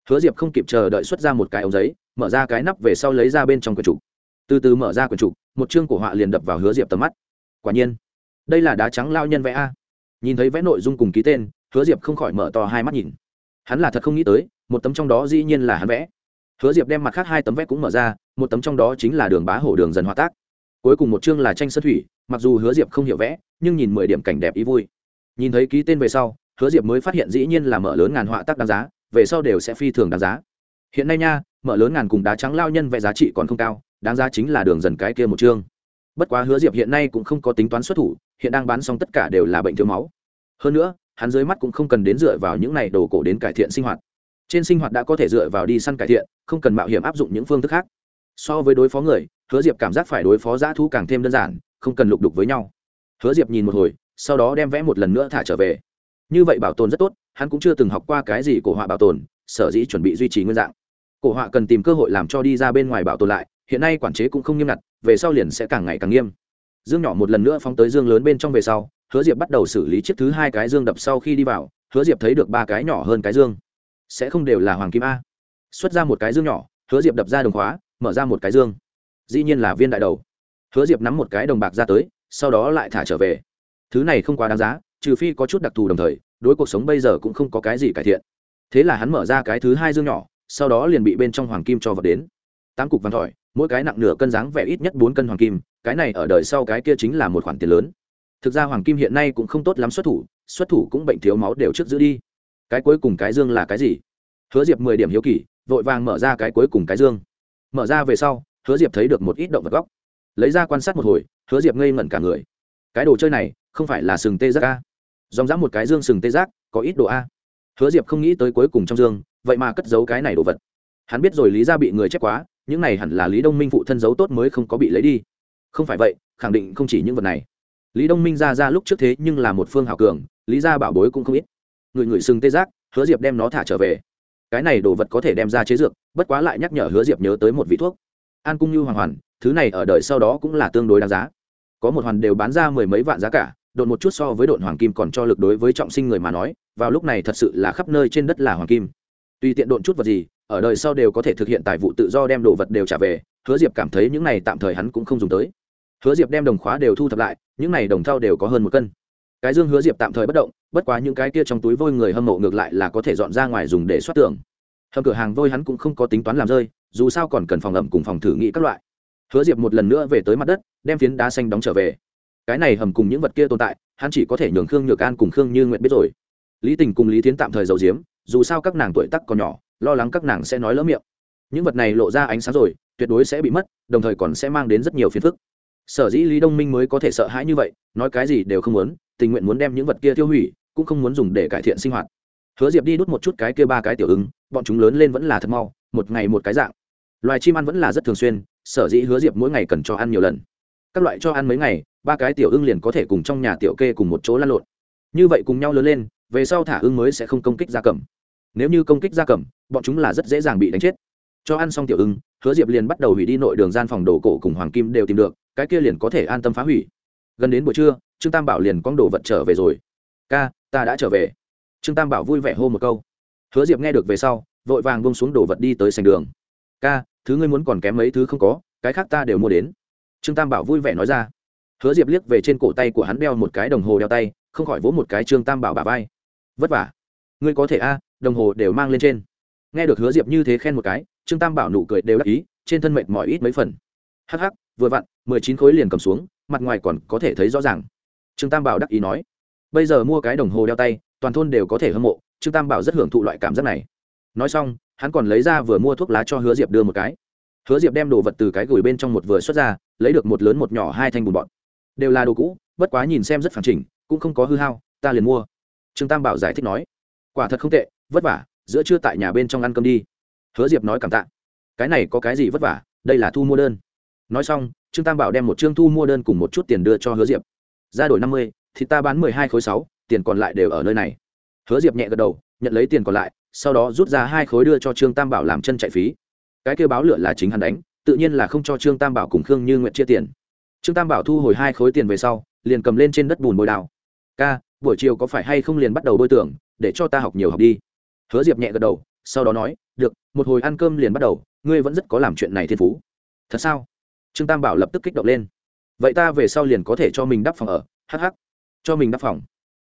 hứa diệp không kịp chờ đợi xuất ra một cái ống giấy, mở ra cái nắp về sau lấy ra bên trong quyển trục. Từ từ mở ra quyển trục, một chương cổ họa liền đập vào hứa diệp tầm mắt. Quả nhiên, đây là đá trắng lao nhân vẽ a. Nhìn thấy vẽ nội dung cùng ký tên, hứa diệp không khỏi mở to hai mắt nhìn. Hắn là thật không nghĩ tới, một tấm trong đó dĩ nhiên là hắn vẽ. Hứa diệp đem mặt khác hai tấm vẽ cũng mở ra, một tấm trong đó chính là đường bá hổ đường dần hòa tác. Cuối cùng một chương là tranh sơn thủy, mặc dù hứa diệp không hiểu vẽ, nhưng nhìn mười điểm cảnh đẹp ý vui. Nhìn thấy ký tên về sau, hứa diệp mới phát hiện dĩ nhiên là mở lớn ngàn họa tác đáng giá về sau đều sẽ phi thường đáng giá. Hiện nay nha, mở lớn ngàn cùng đá trắng lao nhân vẽ giá trị còn không cao, đáng giá chính là đường dần cái kia một chương. Bất quá hứa diệp hiện nay cũng không có tính toán xuất thủ, hiện đang bán xong tất cả đều là bệnh thiếu máu. Hơn nữa, hắn dưới mắt cũng không cần đến dựa vào những này đồ cổ đến cải thiện sinh hoạt. Trên sinh hoạt đã có thể dựa vào đi săn cải thiện, không cần mạo hiểm áp dụng những phương thức khác. So với đối phó người, hứa diệp cảm giác phải đối phó dã thú càng thêm đơn giản, không cần lục đục với nhau. Hứa diệp nhìn một hồi, sau đó đem vẽ một lần nữa thả trở về như vậy bảo tồn rất tốt, hắn cũng chưa từng học qua cái gì cổ họa bảo tồn, sở dĩ chuẩn bị duy trì nguyên dạng. Cổ họa cần tìm cơ hội làm cho đi ra bên ngoài bảo tồn lại, hiện nay quản chế cũng không nghiêm ngặt, về sau liền sẽ càng ngày càng nghiêm. Dương nhỏ một lần nữa phóng tới dương lớn bên trong về sau, hứa diệp bắt đầu xử lý chiếc thứ hai cái dương đập sau khi đi vào, hứa diệp thấy được ba cái nhỏ hơn cái dương. Sẽ không đều là hoàng kim a. Xuất ra một cái dương nhỏ, hứa diệp đập ra đồng khóa, mở ra một cái dương. Dĩ nhiên là viên đại đầu. Hứa diệp nắm một cái đồng bạc ra tới, sau đó lại thả trở về. Thứ này không quá đáng giá trừ phi có chút đặc thù đồng thời, đối cuộc sống bây giờ cũng không có cái gì cải thiện. Thế là hắn mở ra cái thứ hai dương nhỏ, sau đó liền bị bên trong hoàng kim cho vật đến. Tám cục vàng thỏi, mỗi cái nặng nửa cân dáng vẻ ít nhất bốn cân hoàng kim, cái này ở đời sau cái kia chính là một khoản tiền lớn. Thực ra hoàng kim hiện nay cũng không tốt lắm xuất thủ xuất thủ cũng bệnh thiếu máu đều trước giữ đi. Cái cuối cùng cái dương là cái gì? Hứa diệp mười điểm hiếu kỳ, vội vàng mở ra cái cuối cùng cái dương. Mở ra về sau, hứa diệp thấy được một ít động vật góc lấy ra quan sát một hồi, hứa diệp ngây ngẩn cả người. Cái đồ chơi này, không phải là sừng tê giác ca dòng dã một cái dương sừng tê giác, có ít đồ a. Hứa diệp không nghĩ tới cuối cùng trong dương, vậy mà cất giấu cái này đồ vật. Hắn biết rồi lý ra bị người chép quá, những này hẳn là lý đông minh phụ thân giấu tốt mới không có bị lấy đi. Không phải vậy, khẳng định không chỉ những vật này. Lý đông minh ra ra lúc trước thế nhưng là một phương hào cường, lý ra bảo bối cũng không ít. Người người sừng tê giác, hứa diệp đem nó thả trở về. Cái này đồ vật có thể đem ra chế dược, bất quá lại nhắc nhở hứa diệp nhớ tới một vị thuốc. An cung như hoàng hoàn, thứ này ở đời sau đó cũng là tương đối đáng giá. Có một hoàn đều bán ra mười mấy vạn giá cả đột một chút so với độn hoàng kim còn cho lực đối với trọng sinh người mà nói, vào lúc này thật sự là khắp nơi trên đất là hoàng kim. Tùy tiện độn chút vật gì, ở đời sau đều có thể thực hiện tài vụ tự do đem đồ vật đều trả về, hứa diệp cảm thấy những này tạm thời hắn cũng không dùng tới. Hứa diệp đem đồng khóa đều thu thập lại, những này đồng thau đều có hơn một cân. Cái dương hứa diệp tạm thời bất động, bất quá những cái kia trong túi vôi người hâm mộ ngược lại là có thể dọn ra ngoài dùng để xoát tưởng hầm cửa hàng vôi hắn cũng không có tính toán làm rơi, dù sao còn cần phòng ẩm cùng phòng thử nghị các loại. Hứa diệp một lần nữa về tới mặt đất, đem phiến đá xanh đóng trở về cái này hầm cùng những vật kia tồn tại, hắn chỉ có thể nhường khương nhược an cùng khương như nguyện biết rồi. Lý tình cùng lý tiến tạm thời giấu diếm dù sao các nàng tuổi tắc còn nhỏ, lo lắng các nàng sẽ nói lỡ miệng. Những vật này lộ ra ánh sáng rồi, tuyệt đối sẽ bị mất, đồng thời còn sẽ mang đến rất nhiều phiền phức. Sở dĩ lý đông minh mới có thể sợ hãi như vậy, nói cái gì đều không muốn, tình nguyện muốn đem những vật kia tiêu hủy, cũng không muốn dùng để cải thiện sinh hoạt. Hứa diệp đi đút một chút cái kia ba cái tiểu ứng, bọn chúng lớn lên vẫn là thật mau, một ngày một cái dạng. Loài chim ăn vẫn là rất thường xuyên, sở dĩ hứa diệp mỗi ngày cần cho ăn nhiều lần các loại cho ăn mấy ngày, ba cái tiểu ưng liền có thể cùng trong nhà tiểu kê cùng một chỗ lăn lộn. Như vậy cùng nhau lớn lên, về sau thả ưng mới sẽ không công kích gia cầm. Nếu như công kích gia cầm, bọn chúng là rất dễ dàng bị đánh chết. Cho ăn xong tiểu ưng, hứa diệp liền bắt đầu hủy đi nội đường gian phòng đồ cổ cùng hoàng kim đều tìm được, cái kia liền có thể an tâm phá hủy. Gần đến buổi trưa, trương tam bảo liền con đồ vật trở về rồi. Ca, ta đã trở về. Trương tam bảo vui vẻ hô một câu. Hứa diệp nghe được về sau, vội vàng bông xuống đồ vật đi tới sành đường. Ca, thứ ngươi muốn còn kém mấy thứ không có, cái khác ta đều mua đến trương tam bảo vui vẻ nói ra. Hứa diệp liếc về trên cổ tay của hắn đeo một cái đồng hồ đeo tay, không khỏi vỗ một cái trương tam bảo bà vai. Vất vả. Ngươi có thể a, đồng hồ đều mang lên trên. Nghe được hứa diệp như thế khen một cái, trương tam bảo nụ cười đều đắc ý, trên thân mệt mỏi ít mấy phần. Hh vừa vặn, mười chín khối liền cầm xuống, mặt ngoài còn có thể thấy rõ ràng. Trương tam bảo đắc ý nói. Bây giờ mua cái đồng hồ đeo tay, toàn thôn đều có thể hâm mộ, trương tam bảo rất hưởng thụ loại cảm giác này. Nói xong, hắn còn lấy ra vừa mua thuốc lá cho hứa diệp đưa một cái hứa diệp đem đồ vật từ cái gửi bên trong một vừa xuất ra, lấy được một lớn một nhỏ hai thanh bùn bọn đều là đồ cũ, bất quá nhìn xem rất phản trình cũng không có hư hao, ta liền mua. Trương tam bảo giải thích nói, quả thật không tệ, vất vả, giữa trưa tại nhà bên trong ăn cơm đi. Hứa diệp nói cảm tạ. Cái này có cái gì vất vả, đây là thu mua đơn. Nói xong, trương tam bảo đem một chương thu mua đơn cùng một chút tiền đưa cho hứa diệp. Ra đổi năm mươi, thì ta bán mười hai khối sáu, tiền còn lại đều ở nơi này. Hứa diệp nhẹ gật đầu, nhận lấy tiền còn lại, sau đó rút ra hai khối đưa cho trương tam bảo làm chân chạy phí cái kêu báo lửa là chính hắn đánh, tự nhiên là không cho trương tam bảo cùng khương như nguyện chia tiền. Trương tam bảo thu hồi hai khối tiền về sau, liền cầm lên trên đất bùn bồi đào ca, buổi chiều có phải hay không liền bắt đầu bôi tưởng để cho ta học nhiều học đi. Hứa diệp nhẹ gật đầu, sau đó nói, được, một hồi ăn cơm liền bắt đầu, ngươi vẫn rất có làm chuyện này thiên phú. Thật sao? Trương tam bảo lập tức kích động lên. Vậy ta về sau liền có thể cho mình đắp phòng ở hh cho mình đắp phòng.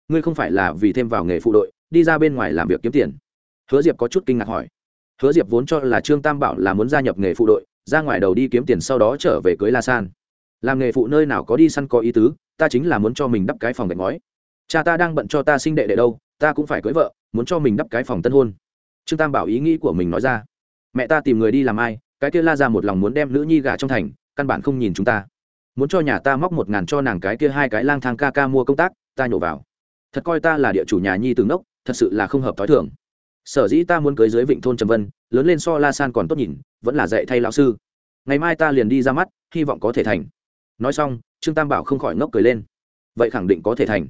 Ngươi không phải là vì thêm vào nghề phụ đội, đi ra bên ngoài làm việc kiếm tiền. Hứa diệp có chút kinh ngạc hỏi hứa diệp vốn cho là trương tam bảo là muốn gia nhập nghề phụ đội, ra ngoài đầu đi kiếm tiền sau đó trở về cưới la san. Làm nghề phụ nơi nào có đi săn có ý tứ, ta chính là muốn cho mình đắp cái phòng gạch ngói. Cha ta đang bận cho ta sinh đệ đệ đâu, ta cũng phải cưới vợ, muốn cho mình đắp cái phòng tân hôn. Trương tam bảo ý nghĩ của mình nói ra. Mẹ ta tìm người đi làm ai, cái kia la ra một lòng muốn đem nữ nhi gả trong thành, căn bản không nhìn chúng ta. Muốn cho nhà ta móc một ngàn cho nàng cái kia hai cái lang thang ca ca mua công tác, ta nhổ vào. Thật coi ta là địa chủ nhà nhi từ ngốc thật sự là không hợp t h ó i thường sở dĩ ta muốn cưới dưới vịnh thôn trầm vân, lớn lên so la san còn tốt nhìn, vẫn là dạy thay lão sư. Ngày mai ta liền đi ra mắt, hy vọng có thể thành. Nói xong, trương tam bảo không khỏi ngốc cười lên. Vậy khẳng định có thể thành.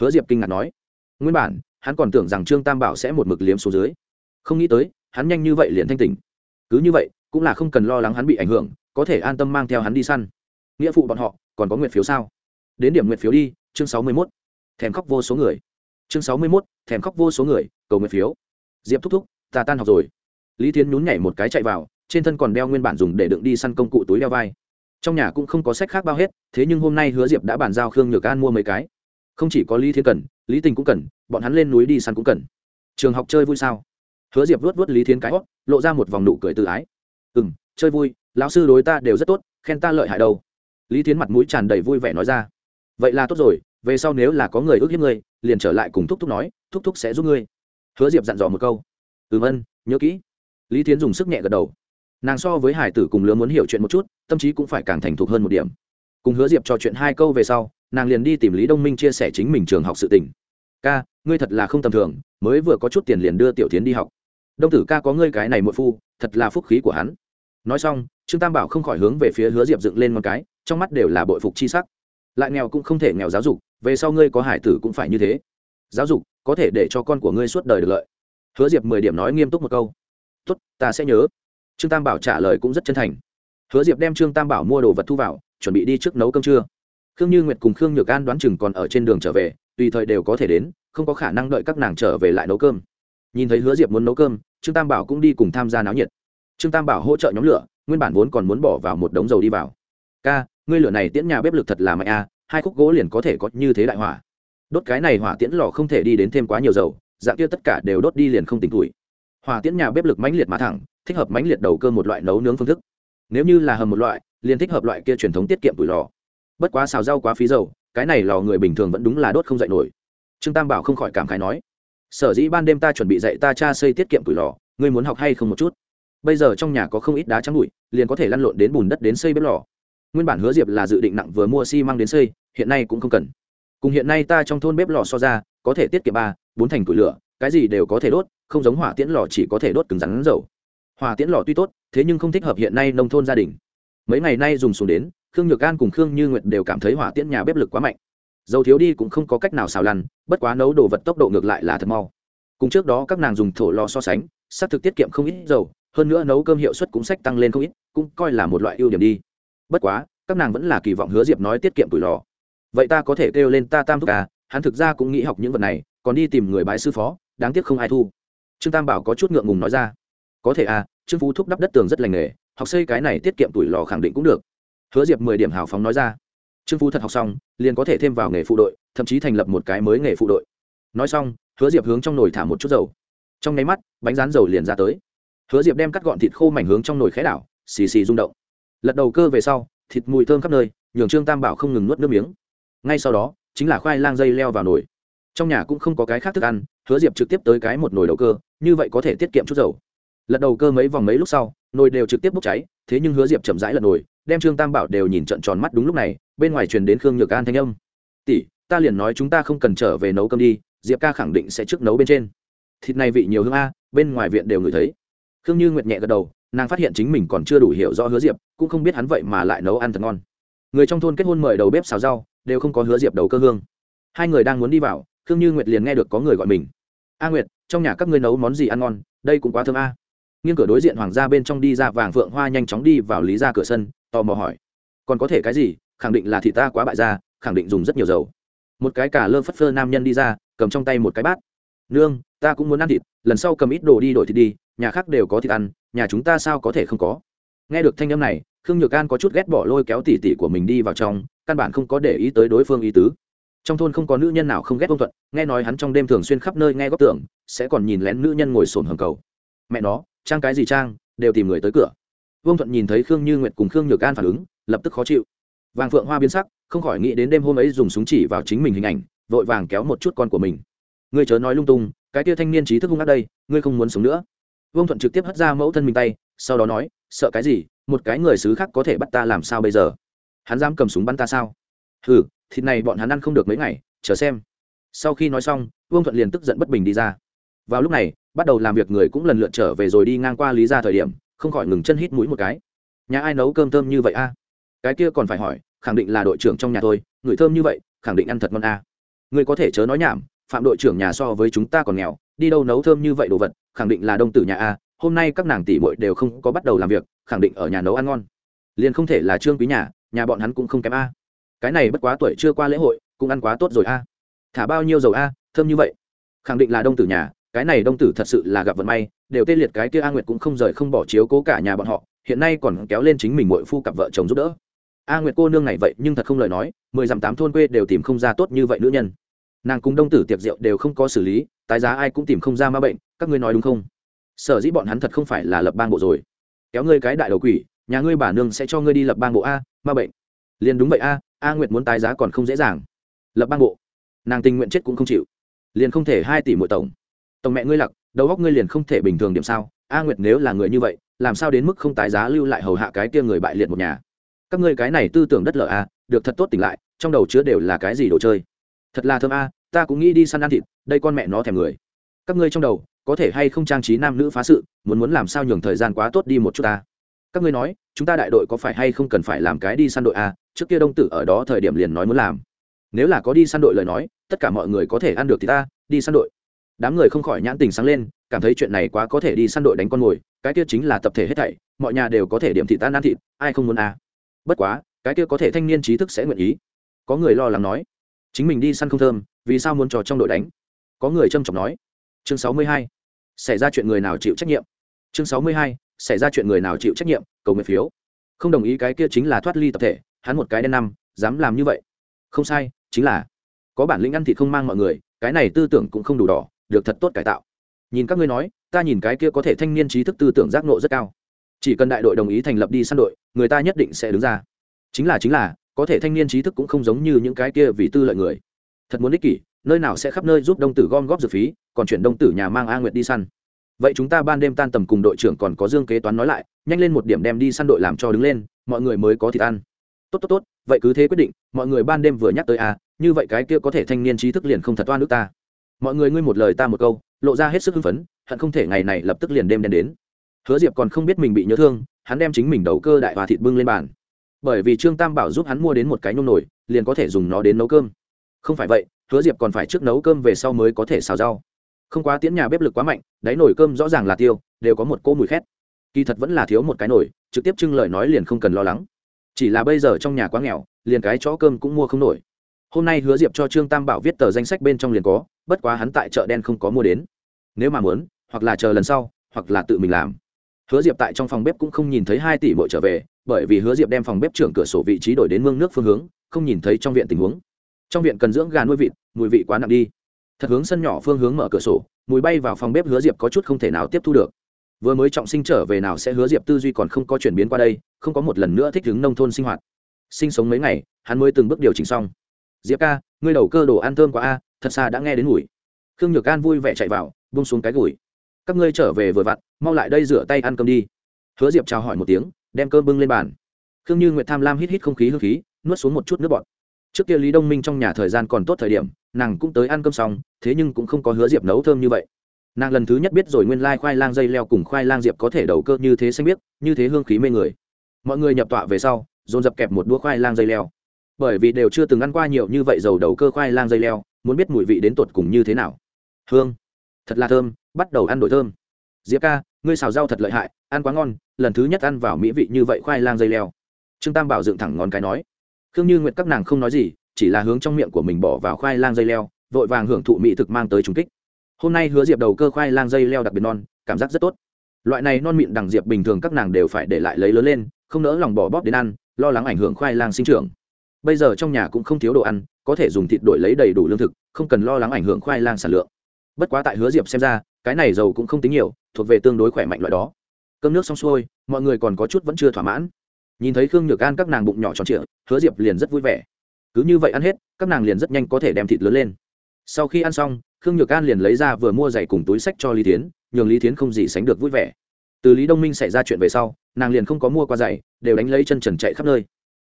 Hứa diệp kinh ngạc nói. Nguyên bản, hắn còn tưởng rằng trương tam bảo sẽ một mực liếm xuống dưới. Không nghĩ tới, hắn nhanh như vậy liền thanh tỉnh. Cứ như vậy, cũng là không cần lo lắng hắn bị ảnh hưởng, có thể an tâm mang theo hắn đi săn. Nghĩa phụ bọn họ, còn có nguyện phiếu sao? Đến điểm nguyện phiếu đi, chương sáu mươi mốt. Thèm khóc vô số người. Chương sáu mươi mốt, thèm khóc vô số người, cầu nguyện phiếu diệp thúc thúc, ta tan học rồi. Lý Thiến nhún nhảy một cái chạy vào, trên thân còn đeo nguyên bản dùng để đựng đi săn công cụ túi đeo vai. Trong nhà cũng không có sách khác bao hết, thế nhưng hôm nay hứa diệp đã bàn giao khương nhược an mua mấy cái. Không chỉ có lý thiên cần, lý tình cũng cần, bọn hắn lên núi đi săn cũng cần. Trường học chơi vui sao? Hứa diệp vuốt vuốt lý thiên cái hót lộ ra một vòng nụ cười tự ái. Ừ m chơi vui, lão sư đối ta đều rất tốt, khen ta lợi hại đâu. Lý thiên mặt mũi tràn đầy vui vẻ nói ra. Vậy là tốt rồi, về sau nếu là có người ước hiếp ngươi, liền trở lại cùng thúc thúc nói, thúc thúc sẽ giúp ngươi hứa diệp dặn dò một câu. Ừm ân, nhớ kỹ. Lý thiến dùng sức nhẹ gật đầu. Nàng so với hải tử cùng lứa muốn hiểu chuyện một chút, tâm trí cũng phải càng thành thục hơn một điểm. Cùng hứa diệp trò chuyện hai câu về sau, nàng liền đi tìm lý đông minh chia sẻ chính mình trường học sự tình. Ca, ngươi thật là không tầm thường, mới vừa có chút tiền liền đưa tiểu tiến đi học. Đông tử ca có ngươi cái này muội phu, thật là phúc khí của hắn. Nói xong, trương tam bảo không khỏi hướng về phía hứa diệp dựng lên một cái, trong mắt đều là bội phục chi sắc. Lại nghèo cũng không thể nghèo giáo dục, về sau ngươi có hải tử cũng phải như thế. Giáo dục có thể để cho con của ngươi suốt đời được lợi. Hứa diệp mười điểm nói nghiêm túc một câu. Tốt, ta sẽ nhớ. Trương tam bảo trả lời cũng rất chân thành. Hứa diệp đem trương tam bảo mua đồ vật thu vào, chuẩn bị đi trước nấu cơm trưa. Khương như nguyệt cùng khương nhược an đoán chừng còn ở trên đường trở về, tùy thời đều có thể đến, không có khả năng đợi các nàng trở về lại nấu cơm. Nhìn thấy hứa diệp muốn nấu cơm, trương tam bảo cũng đi cùng tham gia náo nhiệt. Trương tam bảo hỗ trợ nhóm lửa, nguyên bản vốn còn muốn bỏ vào một đống dầu đi vào. Ca, ngươi lửa này tiễn nhà bếp lực thật là mạnh a hai khúc gỗ liền có thể có như thế đại hỏa đốt cái này hỏa tiễn lò không thể đi đến thêm quá nhiều dầu, dạng kia tất cả đều đốt đi liền không tỉnh tuổi hỏa tiễn nhà bếp lực mãnh liệt mà thẳng, thích hợp mãnh liệt đầu cơ một loại nấu nướng phương thức. Nếu như là hầm một loại, liền thích hợp loại kia truyền thống tiết kiệm tuổi lò. Bất quá xào rau quá phí dầu, cái này lò người bình thường vẫn đúng là đốt không dậy nổi. Trương tam bảo không khỏi cảm khái nói, sở dĩ ban đêm ta chuẩn bị dạy ta cha xây tiết kiệm tuổi lò, ngươi muốn học hay không một chút? Bây giờ trong nhà có không ít đá trắng bụi, liền có thể lăn lộn đến bùn đất đến xây bếp lò. Nguyên bản hứa diệp là dự định nặng vừa mua xi măng đến xây, hiện nay cũng không cần cùng hiện nay ta trong thôn bếp lò so ra, có thể tiết kiệm ba, bốn thành củi lửa, cái gì đều có thể đốt, không giống hỏa tiễn lò chỉ có thể đốt cứng rắn dầu. Hỏa tiễn lò tuy tốt, thế nhưng không thích hợp hiện nay nông thôn gia đình. Mấy ngày nay dùng xuống đến, khương nhược an cùng khương như nguyệt đều cảm thấy hỏa tiễn nhà bếp lực quá mạnh. Dầu thiếu đi cũng không có cách nào xào lăn, bất quá nấu đồ vật tốc độ ngược lại là thật mau. Cùng trước đó các nàng dùng thổ lò so sánh, xác thực tiết kiệm không ít dầu, hơn nữa nấu cơm hiệu suất cũng sách tăng lên không ít, cũng coi là một loại ưu điểm đi. Bất quá, các nàng vẫn là kỳ vọng hứa diệp nói tiết kiệm tuổi lò vậy ta có thể kêu lên ta tam thúc à? Hắn thực ra cũng nghĩ học những vật này, còn đi tìm người bái sư phó, đáng tiếc không ai thu. Trương tam bảo có chút ngượng ngùng nói ra. Có thể à trương phú thúc đắp đất tường rất lành nghề, học xây cái này tiết kiệm tuổi lò khẳng định cũng được. Hứa diệp mười điểm hào phóng nói ra. Trương phú thật học xong, liền có thể thêm vào nghề phụ đội, thậm chí thành lập một cái mới nghề phụ đội. Nói xong, hứa diệp hướng trong nồi thả một chút dầu. Trong nháy mắt, bánh rán dầu liền ra tới. Hứa diệp đem cắt gọn thịt khô mảnh hướng trong nồi khẽ đảo, xì xì rung động. Lật đầu cơ về sau, thịt mùi thơm khắp nơi, nhường trương tam bảo không ngừng nuốt nước miếng ngay sau đó, chính là khoai lang dây leo vào nồi. Trong nhà cũng không có cái khác thức ăn, hứa diệp trực tiếp tới cái một nồi đầu cơ, như vậy có thể tiết kiệm chút dầu. Lật đầu cơ mấy vòng mấy lúc sau, nồi đều trực tiếp bốc cháy, thế nhưng hứa diệp chậm rãi lật nồi, đem trương tam bảo đều nhìn trận tròn mắt đúng lúc này, bên ngoài truyền đến khương nhược an thanh âm. Tỷ, ta liền nói chúng ta không cần trở về nấu cơm đi, diệp ca khẳng định sẽ trước nấu bên trên. Thịt này vị nhiều hương a, bên ngoài viện đều ngửi thấy. Khương như nguyệt nhẹ gật đầu, nàng phát hiện chính mình còn chưa đủ hiểu rõ hứa diệp, cũng không biết hắn vậy mà lại nấu ăn thật ngon người trong thôn kết hôn mời đầu bếp xào rau, đều không có hứa diệp đầu cơ hương. Hai người đang muốn đi vào, khương như nguyệt liền nghe được có người gọi mình. A nguyệt, trong nhà các ngươi nấu món gì ăn ngon? Đây cũng quá thơm a. Nghiêng cửa đối diện hoàng gia bên trong đi ra vàng phượng hoa nhanh chóng đi vào lý ra cửa sân, tò mò hỏi. Còn có thể cái gì? Khẳng định là thị ta quá bại ra, khẳng định dùng rất nhiều dầu. Một cái cả lơ phất phơ nam nhân đi ra, cầm trong tay một cái bát. Nương, ta cũng muốn ăn thịt, lần sau cầm ít đồ đi đổi thịt đi, nhà khác đều có thịt ăn, nhà chúng ta sao có thể không có? Nghe được thanh âm này khương nhược an có chút ghét bỏ lôi kéo tỉ tỉ của mình đi vào trong, căn bản không có để ý tới đối phương ý tứ. Trong thôn không có nữ nhân nào không ghét ông thuận, nghe nói hắn trong đêm thường xuyên khắp nơi nghe góc tưởng sẽ còn nhìn lén nữ nhân ngồi sồn hầm cầu. Mẹ nó, trang cái gì trang, đều tìm người tới cửa. Vương thuận nhìn thấy khương như nguyệt cùng khương nhược an phản ứng, lập tức khó chịu. Vàng phượng hoa biến sắc, không khỏi nghĩ đến đêm hôm ấy dùng súng chỉ vào chính mình hình ảnh, vội vàng kéo một chút con của mình. Ngươi chớ nói lung tung, cái tia thanh niên trí thức hung ác đây, ngươi không muốn sống nữa. Vương thuận trực tiếp hất ra mẫu thân mình tay, sau đó nói, sợ cái gì một cái người xứ khác có thể bắt ta làm sao bây giờ? Hắn dám cầm súng bắn ta sao? Ừ thịt này bọn hắn ăn không được mấy ngày, chờ xem. Sau khi nói xong, vương thuận liền tức giận bất bình đi ra. Vào lúc này, bắt đầu làm việc người cũng lần lượt trở về rồi đi ngang qua lý ra thời điểm, không khỏi ngừng chân hít mũi một cái. Nhà ai nấu cơm thơm như vậy a? Cái kia còn phải hỏi, khẳng định là đội trưởng trong nhà tôi, người thơm như vậy, khẳng định ăn thật ngon a. Người có thể chớ nói nhảm, phạm đội trưởng nhà so với chúng ta còn nghèo, đi đâu nấu thơm như vậy đồ vật, khẳng định là đông tử nhà a hôm nay các nàng tỷ muội đều không có bắt đầu làm việc, khẳng định ở nhà nấu ăn ngon. Liền không thể là trương quý nhà nhà bọn hắn cũng không kém a. Cái này bất quá tuổi chưa qua lễ hội, cũng ăn quá tốt rồi a. Thả bao nhiêu dầu a, thơm như vậy? Khẳng định là đông tử nhà, cái này đông tử thật sự là gặp vận may, đều tê liệt cái kia a nguyệt cũng không rời không bỏ chiếu cố cả nhà bọn họ, hiện nay còn kéo lên chính mình muội phu cặp vợ chồng giúp đỡ. A nguyệt cô nương này vậy nhưng thật không lời nói, mười dặm tám thôn quê đều tìm không ra tốt như vậy nữ nhân. Nàng cùng đông tử tiệc rượu đều không có xử lý, tái giá ai cũng tìm không ra ma bệnh, các ngươi nói đúng không? Sở dĩ bọn hắn thật không phải là lập bang bộ rồi. Kéo ngươi cái đại đầu quỷ, nhà ngươi bà nương sẽ cho ngươi đi lập bang bộ a, ma bệnh. Liền đúng vậy a a nguyệt muốn tái giá còn không dễ dàng. Lập bang bộ. Nàng tình nguyện chết cũng không chịu. Liền không thể hai tỷ mỗi tổng. Tổng mẹ ngươi lặc, đầu góc ngươi liền không thể bình thường điểm sao? A nguyệt nếu là người như vậy, làm sao đến mức không tái giá lưu lại hầu hạ cái kia người bại liệt một nhà? Các ngươi cái này tư tưởng đất lợ a, được thật tốt tỉnh lại, trong đầu chứa đều là cái gì đồ chơi? Thật là thơm a, ta cũng nghĩ đi săn ăn thịt, đây con mẹ nó thèm người. Các ngươi trong đầu có thể hay không trang trí nam nữ phá sự, muốn muốn làm sao nhường thời gian quá tốt đi một chút ta. Các ngươi nói, chúng ta đại đội có phải hay không cần phải làm cái đi săn đội a trước kia đông tử ở đó thời điểm liền nói muốn làm. Nếu là có đi săn đội lời nói, tất cả mọi người có thể ăn được thì ta, đi săn đội. Đám người không khỏi nhãn tình sáng lên, cảm thấy chuyện này quá có thể đi săn đội đánh con mồi, cái kia chính là tập thể hết thảy, mọi nhà đều có thể điểm thị tan ăn thịt, ai không muốn à? Bất quá, cái kia có thể thanh niên trí thức sẽ nguyện ý. Có người lo lắng nói, chính mình đi săn không thơm, vì sao muốn trò trong đội đánh? Có người trâm trọng nói, chương sáu mươi hai xảy ra chuyện người nào chịu trách nhiệm? Chương sáu mươi hai, xảy ra chuyện người nào chịu trách nhiệm? Cầu nguyện phiếu. Không đồng ý cái kia chính là thoát ly tập thể, hắn một cái đen năm, dám làm như vậy. Không sai, chính là. Có bản lĩnh ăn thịt không mang mọi người, cái này tư tưởng cũng không đủ đỏ, được thật tốt cải tạo. Nhìn các ngươi nói, ta nhìn cái kia có thể thanh niên trí thức tư tưởng giác nộ rất cao. Chỉ cần đại đội đồng ý thành lập đi săn đội, người ta nhất định sẽ đứng ra. Chính là chính là, có thể thanh niên trí thức cũng không giống như những cái kia vì tư lợi người. Thật muốn ích kỷ, nơi nào sẽ khắp nơi giúp đông tử gom góp dược phí còn chuyển đông tử nhà mang a nguyệt đi săn. Vậy chúng ta ban đêm tan tầm cùng đội trưởng còn có dương kế toán nói lại, nhanh lên một điểm đem đi săn đội làm cho đứng lên, mọi người mới có thịt ăn. Tốt tốt tốt, vậy cứ thế quyết định, mọi người ban đêm vừa nhắc tới a, như vậy cái kia có thể thanh niên trí thức liền không thật toan nước ta. Mọi người ngươi một lời ta một câu, lộ ra hết sức hưng phấn, hận không thể ngày này lập tức liền đêm đen đến. Hứa diệp còn không biết mình bị nhớ thương, hắn đem chính mình đầu cơ đại hòa thịt bưng lên bàn. Bởi vì trương tam bảo giúp hắn mua đến một cái nhôm nổi liền có thể dùng nó đến nấu cơm. Không phải vậy, hứa diệp còn phải trước nấu cơm về sau mới có thể xào rau không quá tiễn nhà bếp lực quá mạnh, đáy nồi cơm rõ ràng là tiêu, đều có một cỗ mùi khét. Kỳ thật vẫn là thiếu một cái nồi, trực tiếp trưng lời nói liền không cần lo lắng. Chỉ là bây giờ trong nhà quá nghèo, liền cái chó cơm cũng mua không nổi. Hôm nay hứa diệp cho trương tam bảo viết tờ danh sách bên trong liền có, bất quá hắn tại chợ đen không có mua đến. Nếu mà muốn, hoặc là chờ lần sau, hoặc là tự mình làm. Hứa diệp tại trong phòng bếp cũng không nhìn thấy hai tỷ bội trở về, bởi vì hứa diệp đem phòng bếp trưởng cửa sổ vị trí đổi đến mương nước phương hướng, không nhìn thấy trong viện tình huống. Trong viện cần dưỡng gà nuôi vịt, mùi vị quá nặng đi thật hướng sân nhỏ phương hướng mở cửa sổ, mùi bay vào phòng bếp hứa diệp có chút không thể nào tiếp thu được. Vừa mới trọng sinh trở về nào sẽ hứa diệp tư duy còn không có chuyển biến qua đây, không có một lần nữa thích ứng nông thôn sinh hoạt. Sinh sống mấy ngày, hắn mới từng bước điều chỉnh xong. Diệp ca, ngươi đầu cơ đồ ăn thơm quá a, thật xa đã nghe đến mùi. Khương nhược an vui vẻ chạy vào bông xuống cái gùi. Các ngươi trở về vừa vặn, mau lại đây rửa tay ăn cơm đi. Hứa diệp chào hỏi một tiếng, đem cơm bưng lên bàn. Khương như nguyệt tham lam hít hít không khí hương khí, nuốt xuống một chút nước bọt. Trước kia lý đông minh trong nhà thời gian còn tốt thời điểm nàng cũng tới ăn cơm xong, thế nhưng cũng không có hứa diệp nấu thơm như vậy. Nàng lần thứ nhất biết rồi nguyên lai khoai lang dây leo cùng khoai lang diệp có thể đầu cơ như thế xanh biết như thế hương khí mê người. Mọi người nhập tọa về sau, dồn dập kẹp một đũa khoai lang dây leo. Bởi vì đều chưa từng ăn qua nhiều như vậy dầu đầu cơ khoai lang dây leo, muốn biết mùi vị đến tột cùng như thế nào. Hương, thật là thơm, bắt đầu ăn đổi thơm. Diệp ca, ngươi xào rau thật lợi hại, ăn quá ngon, lần thứ nhất ăn vào mỹ vị như vậy khoai lang dây leo. Trương tam bảo dựng thẳng ngón cái nói. Khương như nguyệt các nàng không nói gì chỉ là hướng trong miệng của mình bỏ vào khoai lang dây leo, vội vàng hưởng thụ mỹ thực mang tới trùng kích. Hôm nay hứa diệp đầu cơ khoai lang dây leo đặc biệt non, cảm giác rất tốt. Loại này non mịn đằng diệp bình thường các nàng đều phải để lại lấy lớn lên, không nỡ lòng bỏ bóp đến ăn, lo lắng ảnh hưởng khoai lang sinh trưởng. Bây giờ trong nhà cũng không thiếu đồ ăn, có thể dùng thịt đổi lấy đầy đủ lương thực, không cần lo lắng ảnh hưởng khoai lang sản lượng. Bất quá tại hứa diệp xem ra, cái này dầu cũng không tính nhiều, thuộc về tương đối khỏe mạnh loại đó. Cơm nước xong xuôi, mọi người còn có chút vẫn chưa thỏa mãn. Nhìn thấy khương nhược an các nàng bụng nhỏ tròn trịa, hứa diệp liền rất vui vẻ cứ như vậy ăn hết, các nàng liền rất nhanh có thể đem thịt lớn lên. Sau khi ăn xong, khương nhược an liền lấy ra vừa mua giày cùng túi sách cho lý tiến nhường lý tiến không gì sánh được vui vẻ. Từ lý đông minh xảy ra chuyện về sau, nàng liền không có mua qua giày, đều đánh lấy chân trần chạy khắp nơi.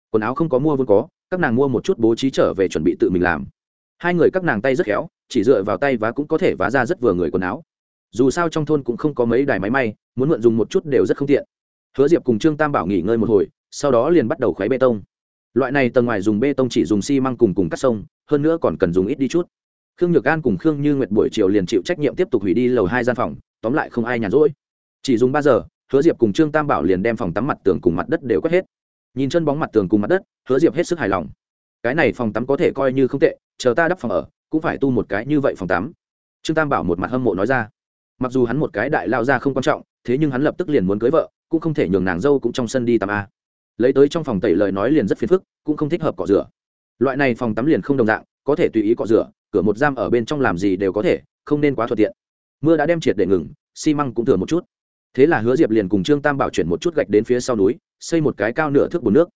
Quần áo không có mua vốn có, các nàng mua một chút bố trí trở về chuẩn bị tự mình làm. Hai người các nàng tay rất khéo, chỉ dựa vào tay vá cũng có thể vá ra rất vừa người quần áo. Dù sao trong thôn cũng không có mấy đài máy may, muốn mượn dùng một chút đều rất không tiện. Hứa diệp cùng trương tam bảo nghỉ ngơi một hồi, sau đó liền bắt đầu khoáy bê tông loại này tầng ngoài dùng bê tông chỉ dùng xi măng cùng cùng cắt sông, hơn nữa còn cần dùng ít đi chút. Khương nhược an cùng khương như nguyệt buổi chiều liền chịu trách nhiệm tiếp tục hủy đi lầu hai gian phòng, tóm lại không ai nhàn rỗi. Chỉ dùng ba giờ, hứa diệp cùng trương tam bảo liền đem phòng tắm mặt tường cùng mặt đất đều quét hết. Nhìn chân bóng mặt tường cùng mặt đất, hứa diệp hết sức hài lòng. Cái này phòng tắm có thể coi như không tệ, chờ ta đắp phòng ở, cũng phải tu một cái như vậy phòng tắm. Trương tam bảo một mặt hâm mộ nói ra. Mặc dù hắn một cái đại lao ra không quan trọng, thế nhưng hắn lập tức liền muốn cưới vợ, cũng không thể nhường nàng dâu cũng trong sân đi tắm a lấy tới trong phòng tẩy lời nói liền rất phiền phức, cũng không thích hợp cọ rửa. Loại này phòng tắm liền không đồng dạng, có thể tùy ý cọ rửa, cửa một giam ở bên trong làm gì đều có thể, không nên quá thuận tiện. Mưa đã đem triệt để ngừng, xi măng cũng thừa một chút. Thế là hứa diệp liền cùng trương tam bảo chuyển một chút gạch đến phía sau núi, xây một cái cao nửa thước bùn nước.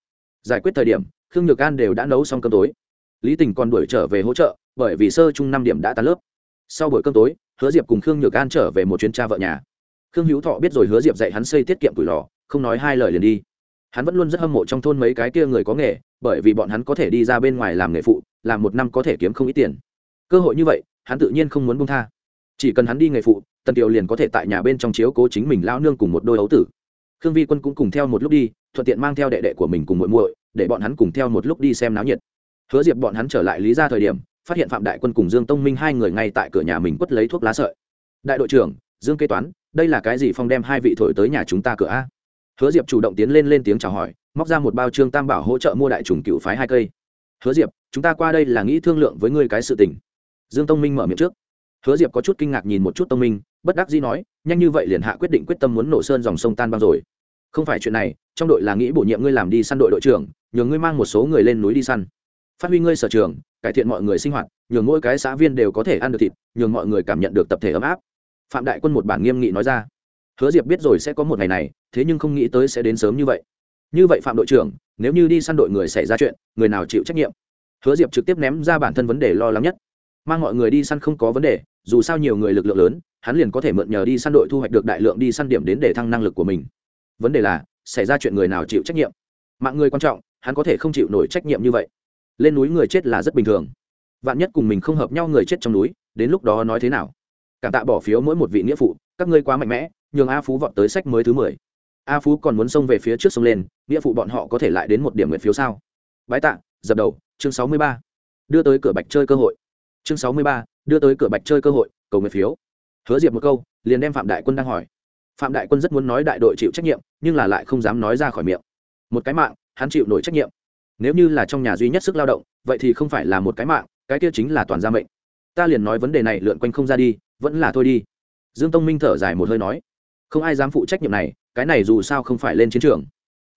Giải quyết thời điểm, khương nhược an đều đã nấu xong cơm tối. Lý tình còn đuổi trở về hỗ trợ, bởi vì sơ chung năm điểm đã tan lớp. Sau buổi cơm tối, hứa diệp cùng khương nhược an trở về một chuyến cha vợ nhà. Khương hữu thọ biết rồi hứa diệp dạy hắn xây tiết kiệm củi lò, không nói hai lời liền đi hắn vẫn luôn rất hâm mộ trong thôn mấy cái kia người có nghề, bởi vì bọn hắn có thể đi ra bên ngoài làm nghề phụ, làm một năm có thể kiếm không ít tiền. Cơ hội như vậy, hắn tự nhiên không muốn bông tha. Chỉ cần hắn đi nghề phụ, tần kiều liền có thể tại nhà bên trong chiếu cố chính mình lao nương cùng một đôi ấu tử. Khương vi quân cũng cùng theo một lúc đi, thuận tiện mang theo đệ đệ của mình cùng muội muội, để bọn hắn cùng theo một lúc đi xem náo nhiệt. Hứa diệp bọn hắn trở lại lý ra thời điểm, phát hiện phạm đại quân cùng dương tông minh hai người ngay tại cửa nhà mình quất lấy thuốc lá sợi. Đại đội trưởng, dương kế toán, đây là cái gì phong đem hai vị thổi tới nhà chúng ta cửa a? Hứa diệp chủ động tiến lên lên tiếng chào hỏi, móc ra một bao trương tam bảo hỗ trợ mua đại trùng cựu phái hai cây. Hứa diệp, chúng ta qua đây là nghĩ thương lượng với ngươi cái sự tình. Dương tông minh mở miệng trước. Hứa diệp có chút kinh ngạc nhìn một chút tông minh, bất đắc dĩ nói, nhanh như vậy liền hạ quyết định quyết tâm muốn nổ sơn dòng sông tan băng rồi. Không phải chuyện này, trong đội là nghĩ bổ nhiệm ngươi làm đi săn đội đội trưởng, nhường ngươi mang một số người lên núi đi săn. Phát huy ngươi sở trường, cải thiện mọi người sinh hoạt, nhường mỗi cái xã viên đều có thể ăn được thịt, nhường mọi người cảm nhận được tập thể ấm áp. Phạm đại quân một bản nghiêm nghị nói ra hứa diệp biết rồi sẽ có một ngày này, thế nhưng không nghĩ tới sẽ đến sớm như vậy. Như vậy phạm đội trưởng, nếu như đi săn đội người xảy ra chuyện, người nào chịu trách nhiệm? Hứa diệp trực tiếp ném ra bản thân vấn đề lo lắng nhất. Mang mọi người đi săn không có vấn đề, dù sao nhiều người lực lượng lớn, hắn liền có thể mượn nhờ đi săn đội thu hoạch được đại lượng đi săn điểm đến để thăng năng lực của mình. Vấn đề là, xảy ra chuyện người nào chịu trách nhiệm? Mạng người quan trọng, hắn có thể không chịu nổi trách nhiệm như vậy. Lên núi người chết là rất bình thường. Vạn nhất cùng mình không hợp nhau người chết trong núi, đến lúc đó nói thế nào? Cảm tạ bỏ phiếu mỗi một vị nghĩa phụ, các ngươi quá mạnh mẽ nhường a phú vọt tới sách mới thứ mười. A phú còn muốn xông về phía trước sông lên, nghĩa phụ bọn họ có thể lại đến một điểm nguyện phiếu sao? Bái tạ, dập đầu, chương sáu mươi ba. Đưa tới cửa bạch chơi cơ hội. Chương sáu mươi ba, đưa tới cửa bạch chơi cơ hội, cầu nguyện phiếu. Hứa diệp một câu, liền đem phạm đại quân đang hỏi. Phạm đại quân rất muốn nói đại đội chịu trách nhiệm, nhưng là lại không dám nói ra khỏi miệng. Một cái mạng, hắn chịu nổi trách nhiệm. Nếu như là trong nhà duy nhất sức lao động, vậy thì không phải là một cái mạng, cái kia chính là toàn gia mệnh. Ta liền nói vấn đề này lượn quanh không ra đi, vẫn là thôi đi. Dương tông minh thở dài một hơi nói không ai dám phụ trách nhiệm này, cái này dù sao không phải lên chiến trường.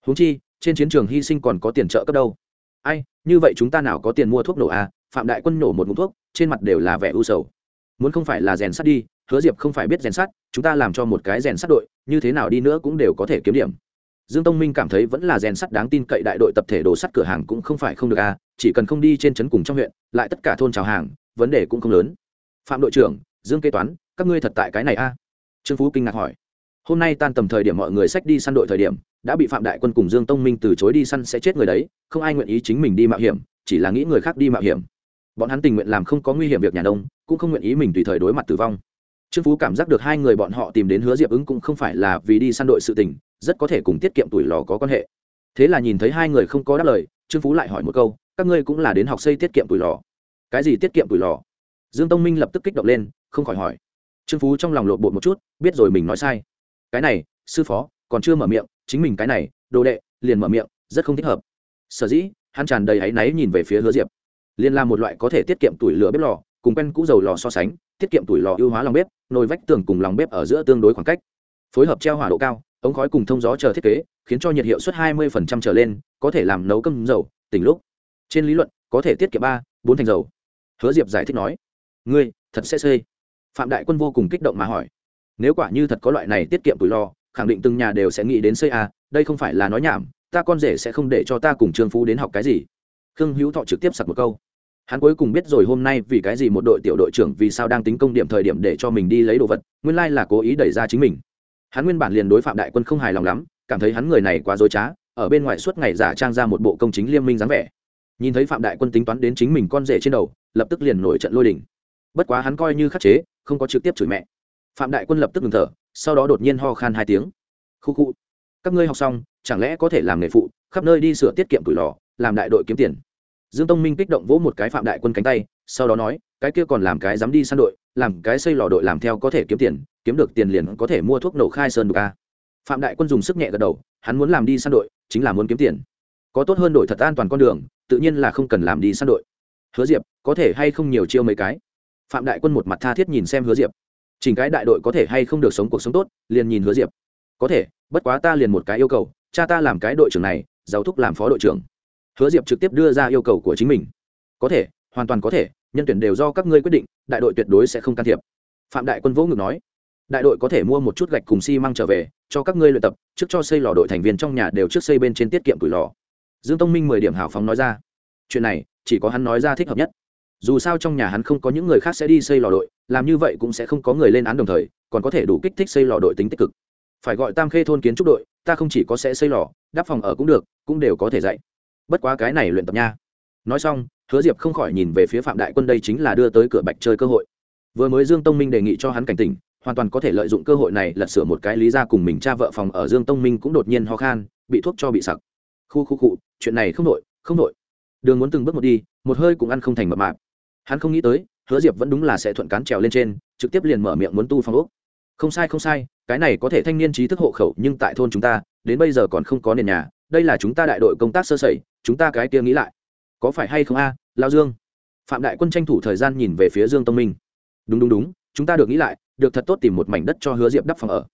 Huống chi, trên chiến trường hy sinh còn có tiền trợ cấp đâu. Ai, như vậy chúng ta nào có tiền mua thuốc nổ à? Phạm đại quân nổ một mũ thuốc, trên mặt đều là vẻ u sầu. Muốn không phải là rèn sắt đi, hứa diệp không phải biết rèn sắt, chúng ta làm cho một cái rèn sắt đội, như thế nào đi nữa cũng đều có thể kiếm điểm. Dương tông minh cảm thấy vẫn là rèn sắt đáng tin cậy đại đội tập thể đồ sắt cửa hàng cũng không phải không được à chỉ cần không đi trên trấn cùng trong huyện, lại tất cả thôn trào hàng, vấn đề cũng không lớn. Phạm đội trưởng, dương kế toán, các ngươi thật tại cái này a à? trương phú kinh ngạc hỏi hôm nay tan tầm thời điểm mọi người sách đi săn đội thời điểm, đã bị phạm đại quân cùng dương tông minh từ chối đi săn sẽ chết người đấy, không ai nguyện ý chính mình đi mạo hiểm, chỉ là nghĩ người khác đi mạo hiểm. Bọn hắn tình nguyện làm không có nguy hiểm việc nhà đông cũng không nguyện ý mình tùy thời đối mặt tử vong. Trương phú cảm giác được hai người bọn họ tìm đến hứa diệp ứng cũng không phải là vì đi săn đội sự tình, rất có thể cùng tiết kiệm tuổi lò có quan hệ. Thế là nhìn thấy hai người không có đáp lời, trương phú lại hỏi một câu, các ngươi cũng là đến học xây tiết kiệm tuổi lò? Cái gì tiết kiệm tuổi lò? Dương tông minh lập tức kích động lên, không khỏi hỏi. Trương phú trong lòng lộn bột một chút, biết rồi mình nói sai cái này, sư phó, còn chưa mở miệng, chính mình cái này, đồ đệ, liền mở miệng, rất không thích hợp. Sở dĩ, hắn tràn đầy áy náy nhìn về phía hứa diệp. Liền là một loại có thể tiết kiệm tuổi lửa bếp lò, cùng quen cũ dầu lò so sánh, tiết kiệm tuổi lò ưu hóa lòng bếp, nồi vách tường cùng lòng bếp ở giữa tương đối khoảng cách. Phối hợp treo hỏa độ cao, ống khói cùng thông gió chờ thiết kế, khiến cho nhiệt hiệu suất 20% trở lên, có thể làm nấu cơm dầu, tỉnh lúc. Trên lý luận, có thể tiết kiệm ba, bốn thành dầu. Hứa diệp giải thích nói, ngươi, thật sẽ xây phạm đại quân vô cùng kích động mà hỏi nếu quả như thật có loại này tiết kiệm tuổi lo khẳng định từng nhà đều sẽ nghĩ đến xây a, đây không phải là nói nhảm, ta con rể sẽ không để cho ta cùng trương phú đến học cái gì. Khương hữu thọ trực tiếp sặc một câu. Hắn cuối cùng biết rồi hôm nay vì cái gì một đội tiểu đội trưởng vì sao đang tính công điểm thời điểm để cho mình đi lấy đồ vật, nguyên lai là cố ý đẩy ra chính mình. Hắn nguyên bản liền đối phạm đại quân không hài lòng lắm, cảm thấy hắn người này quá dối trá, ở bên ngoài suốt ngày giả trang ra một bộ công chính liên minh dáng vẻ. Nhìn thấy phạm đại quân tính toán đến chính mình con rể trên đầu, lập tức liền nổi trận lôi đình. Bất quá hắn coi như khắc chế, không có trực tiếp chửi mẹ phạm đại quân lập tức ngừng thở, sau đó đột nhiên ho khan hai tiếng. Khu khu, các ngươi học xong, chẳng lẽ có thể làm nghề phụ, khắp nơi đi sửa tiết kiệm tuổi lò, làm đại đội kiếm tiền? Dương tông minh kích động vỗ một cái phạm đại quân cánh tay, sau đó nói, cái kia còn làm cái dám đi săn đội, làm cái xây lò đội làm theo có thể kiếm tiền, kiếm được tiền liền có thể mua thuốc nổ khai sơn đục a. Phạm đại quân dùng sức nhẹ gật đầu, hắn muốn làm đi săn đội, chính là muốn kiếm tiền. Có tốt hơn đội thật an toàn con đường, tự nhiên là không cần làm đi săn đội. Hứa diệp, có thể hay không nhiều chiêu mấy cái? Phạm đại quân một mặt tha thiết nhìn xem hứa diệp chỉnh cái đại đội có thể hay không được sống cuộc sống tốt, liền nhìn hứa diệp. Có thể, bất quá ta liền một cái yêu cầu, cha ta làm cái đội trưởng này, giáo thúc làm phó đội trưởng. Hứa diệp trực tiếp đưa ra yêu cầu của chính mình. Có thể, hoàn toàn có thể, nhân tuyển đều do các ngươi quyết định, đại đội tuyệt đối sẽ không can thiệp. Phạm đại quân vỗ ngực nói, đại đội có thể mua một chút gạch cùng xi、si、măng trở về, cho các ngươi luyện tập, trước cho xây lò đội thành viên trong nhà đều trước xây bên trên tiết kiệm tuổi lò. Dương tông minh mười điểm hào phóng nói ra, chuyện này, chỉ có hắn nói ra thích hợp nhất dù sao trong nhà hắn không có những người khác sẽ đi xây lò đội, làm như vậy cũng sẽ không có người lên án đồng thời, còn có thể đủ kích thích xây lò đội tính tích cực. Phải gọi tam khê thôn kiến trúc đội, ta không chỉ có sẽ xây lò, đắp phòng ở cũng được, cũng đều có thể dạy. Bất quá cái này luyện tập nha. Nói xong, hứa diệp không khỏi nhìn về phía phạm đại quân đây chính là đưa tới cửa bạch chơi cơ hội. Vừa mới dương tông minh đề nghị cho hắn cảnh tỉnh, hoàn toàn có thể lợi dụng cơ hội này lật sửa một cái lý ra cùng mình cha vợ phòng ở dương tông minh cũng đột nhiên ho khan, bị thuốc cho bị sặc. Khu khu cụ chuyện này không nội không nội đường muốn từng bước một đi, một hơi cũng ăn không thành mập mạp hắn không nghĩ tới, hứa diệp vẫn đúng là sẽ thuận cán trèo lên trên, trực tiếp liền mở miệng muốn tu phong ốc. Không sai không sai, cái này có thể thanh niên trí thức hộ khẩu, nhưng tại thôn chúng ta, đến bây giờ còn không có nền nhà, đây là chúng ta đại đội công tác sơ sẩy, chúng ta cái kia nghĩ lại. Có phải hay không a, lao dương? Phạm đại quân tranh thủ thời gian nhìn về phía dương tông minh. Đúng đúng đúng, chúng ta được nghĩ lại, được thật tốt tìm một mảnh đất cho hứa diệp đắp phòng ở.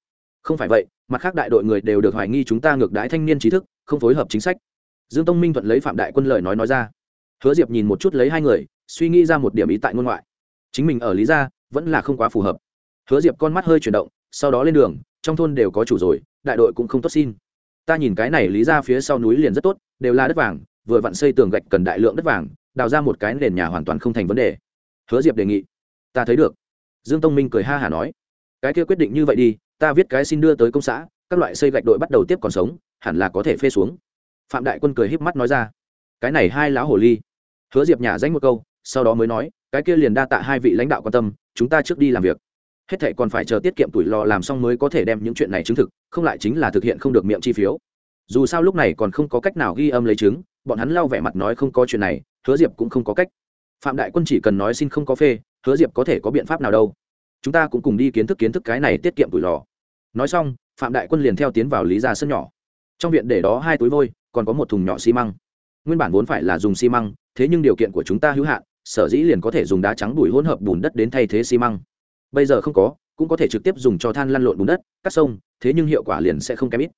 Không phải vậy, mặt khác đại đội người đều được hoài nghi chúng ta ngược đái thanh niên trí thức, không phối hợp chính sách. Dương tông minh thuận lấy phạm đại quân lời nói nói ra hứa diệp nhìn một chút lấy hai người, suy nghĩ ra một điểm ý tại ngôn ngoại. Chính mình ở lý gia, vẫn là không quá phù hợp. Hứa diệp con mắt hơi chuyển động, sau đó lên đường, trong thôn đều có chủ rồi, đại đội cũng không tốt xin. Ta nhìn cái này lý ra phía sau núi liền rất tốt, đều là đất vàng, vừa vặn xây tường gạch cần đại lượng đất vàng, đào ra một cái nền nhà hoàn toàn không thành vấn đề. Hứa diệp đề nghị. Ta thấy được. Dương tông minh cười ha hả nói. Cái kia quyết định như vậy đi, ta viết cái xin đưa tới công xã, các loại xây gạch đội bắt đầu tiếp còn sống, hẳn là có thể phê xuống. Phạm đại quân cười híp mắt nói ra. Cái này hai lão hồ ly hứa diệp nhả danh một câu, sau đó mới nói, cái kia liền đa tạ hai vị lãnh đạo quan tâm, chúng ta trước đi làm việc. Hết thệ còn phải chờ tiết kiệm tuổi lò làm xong mới có thể đem những chuyện này chứng thực, không lại chính là thực hiện không được miệng chi phiếu. Dù sao lúc này còn không có cách nào ghi âm lấy chứng, bọn hắn lau vẻ mặt nói không có chuyện này, hứa diệp cũng không có cách. Phạm đại quân chỉ cần nói xin không có phê, hứa diệp có thể có biện pháp nào đâu. Chúng ta cũng cùng đi kiến thức kiến thức cái này tiết kiệm tuổi lò nói xong, phạm đại quân liền theo tiến vào lý ra sân nhỏ. Trong viện để đó hai túi vôi, còn có một thùng nhỏ xi măng. Nguyên bản vốn phải là dùng xi măng thế nhưng điều kiện của chúng ta hữu hạn sở dĩ liền có thể dùng đá trắng bùi hỗn hợp bùn đất đến thay thế xi măng. Bây giờ không có cũng có thể trực tiếp dùng cho than lăn lộn bùn đất cắt sông thế nhưng hiệu quả liền sẽ không kém ít.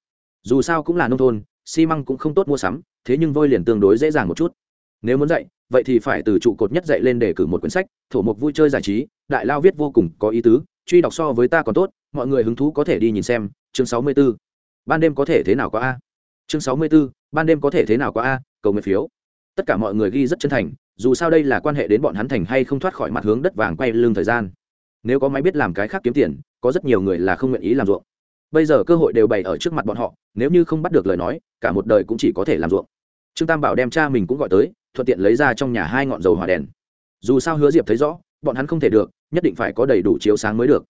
Dù sao cũng là nông thôn xi măng cũng không tốt mua sắm thế nhưng vôi liền tương đối dễ dàng một chút. Nếu muốn dạy vậy thì phải từ trụ cột nhất dạy lên để cử một quyển sách thổ mục vui chơi giải trí đại lao viết vô cùng có ý tứ truy đọc so với ta còn tốt mọi người hứng thú có thể đi nhìn xem chương sáu mươi 64. ban đêm có thể thế nào có a? Chương sáu mươi 64, ban đêm có thể thế nào có a? Cầu nguyện phiếu tất cả mọi người ghi rất chân thành, dù sao đây là quan hệ đến bọn hắn thành hay không thoát khỏi mặt hướng đất vàng quay lưng thời gian. Nếu có máy biết làm cái khác kiếm tiền, có rất nhiều người là không nguyện ý làm ruộng. Bây giờ cơ hội đều bày ở trước mặt bọn họ, nếu như không bắt được lời nói, cả một đời cũng chỉ có thể làm ruộng. Trương tam bảo đem cha mình cũng gọi tới, thuận tiện lấy ra trong nhà hai ngọn dầu hỏa đèn. Dù sao hứa diệp thấy rõ, bọn hắn không thể được, nhất định phải có đầy đủ chiếu sáng mới được.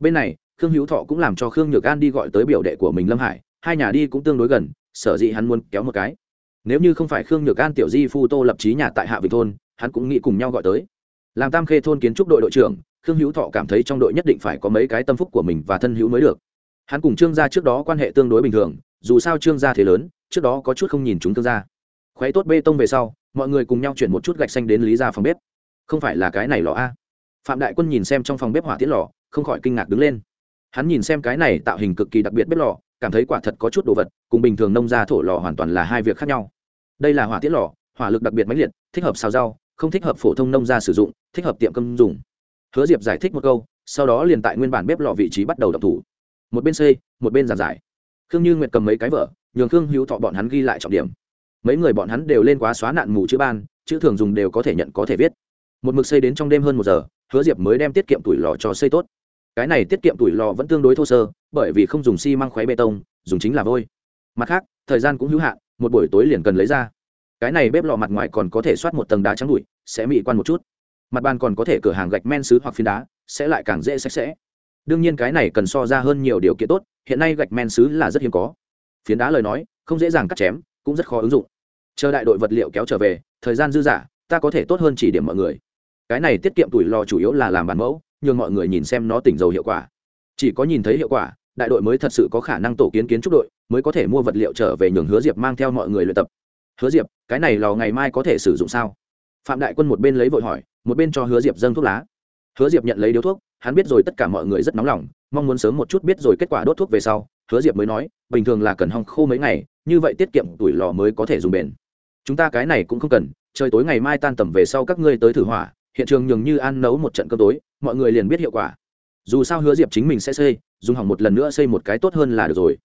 Bên này, khương hữu thọ cũng làm cho khương nhược an đi gọi tới biểu đệ của mình lâm hải, hai nhà đi cũng tương đối gần, sở dĩ hắn muốn kéo một cái nếu như không phải khương nhược an, tiểu di, phu tô lập trí nhà tại hạ vịnh thôn, hắn cũng nghĩ cùng nhau gọi tới. Làm tam khê thôn kiến trúc đội đội trưởng, khương hữu thọ cảm thấy trong đội nhất định phải có mấy cái tâm phúc của mình và thân hữu mới được. Hắn cùng trương gia trước đó quan hệ tương đối bình thường, dù sao trương gia thế lớn, trước đó có chút không nhìn chúng thương gia. Khuấy tốt bê tông về sau, mọi người cùng nhau chuyển một chút gạch xanh đến lý ra phòng bếp. Không phải là cái này lò a. Phạm đại quân nhìn xem trong phòng bếp hỏa tiết lò, không khỏi kinh ngạc đứng lên. Hắn nhìn xem cái này tạo hình cực kỳ đặc biệt bếp lò, cảm thấy quả thật có chút đồ vật, cùng bình thường nông gia thổ lò hoàn toàn là hai việc khác nhau đây là hỏa tiết lò, hỏa lực đặc biệt mãnh liệt, thích hợp xào rau, không thích hợp phổ thông nông gia sử dụng, thích hợp tiệm cơm dùng. Hứa diệp giải thích một câu, sau đó liền tại nguyên bản bếp lò vị trí bắt đầu đập thủ. Một bên xây một bên giàn giải. Khương như nguyệt cầm mấy cái vở, nhường khương hữu thọ bọn hắn ghi lại trọng điểm. Mấy người bọn hắn đều lên quá xóa nạn mù chữ ban, chữ thường dùng đều có thể nhận, có thể viết. Một mực xây đến trong đêm hơn một giờ, hứa diệp mới đem tiết kiệm tuổi lò cho xây tốt. Cái này tiết kiệm tuổi lò vẫn tương đối thô sơ, bởi vì không dùng xi măng khoáy bê tông, dùng chính là vôi. Mặt khác, thời gian cũng hữu hạn một buổi tối liền cần lấy ra. Cái này bếp lò mặt ngoài còn có thể soát một tầng đá trắng đùi sẽ mị quan một chút. Mặt bàn còn có thể cửa hàng gạch men xứ hoặc phiến đá, sẽ lại càng dễ sạch sẽ. Đương nhiên cái này cần so ra hơn nhiều điều kiện tốt, hiện nay gạch men xứ là rất hiếm có. Phiến đá lời nói, không dễ dàng cắt chém, cũng rất khó ứng dụng. Chờ đại đội vật liệu kéo trở về, thời gian dư dả, ta có thể tốt hơn chỉ điểm mọi người. Cái này tiết kiệm tuổi lò chủ yếu là làm bản mẫu nhưng mọi người nhìn xem nó tỉnh dầu hiệu quả. Chỉ có nhìn thấy hiệu quả đại đội mới thật sự có khả năng tổ kiến kiến trúc đội, mới có thể mua vật liệu trở về nhường hứa diệp mang theo mọi người luyện tập. Hứa diệp, cái này lò ngày mai có thể sử dụng sao? Phạm đại quân một bên lấy vội hỏi, một bên cho hứa diệp dâng thuốc lá. Hứa diệp nhận lấy điếu thuốc, hắn biết rồi tất cả mọi người rất nóng lòng, mong muốn sớm một chút biết rồi kết quả đốt thuốc về sau, hứa diệp mới nói, bình thường là cần hong khô mấy ngày, như vậy tiết kiệm tuổi lò mới có thể dùng bền. Chúng ta cái này cũng không cần, trời tối ngày mai tan tầm về sau các ngươi tới thử hỏa, hiện trường nhường như ăn nấu một trận cơm tối, mọi người liền biết hiệu quả dù sao hứa diệp chính mình sẽ xây, dùng hỏng một lần nữa xây một cái tốt hơn là được rồi.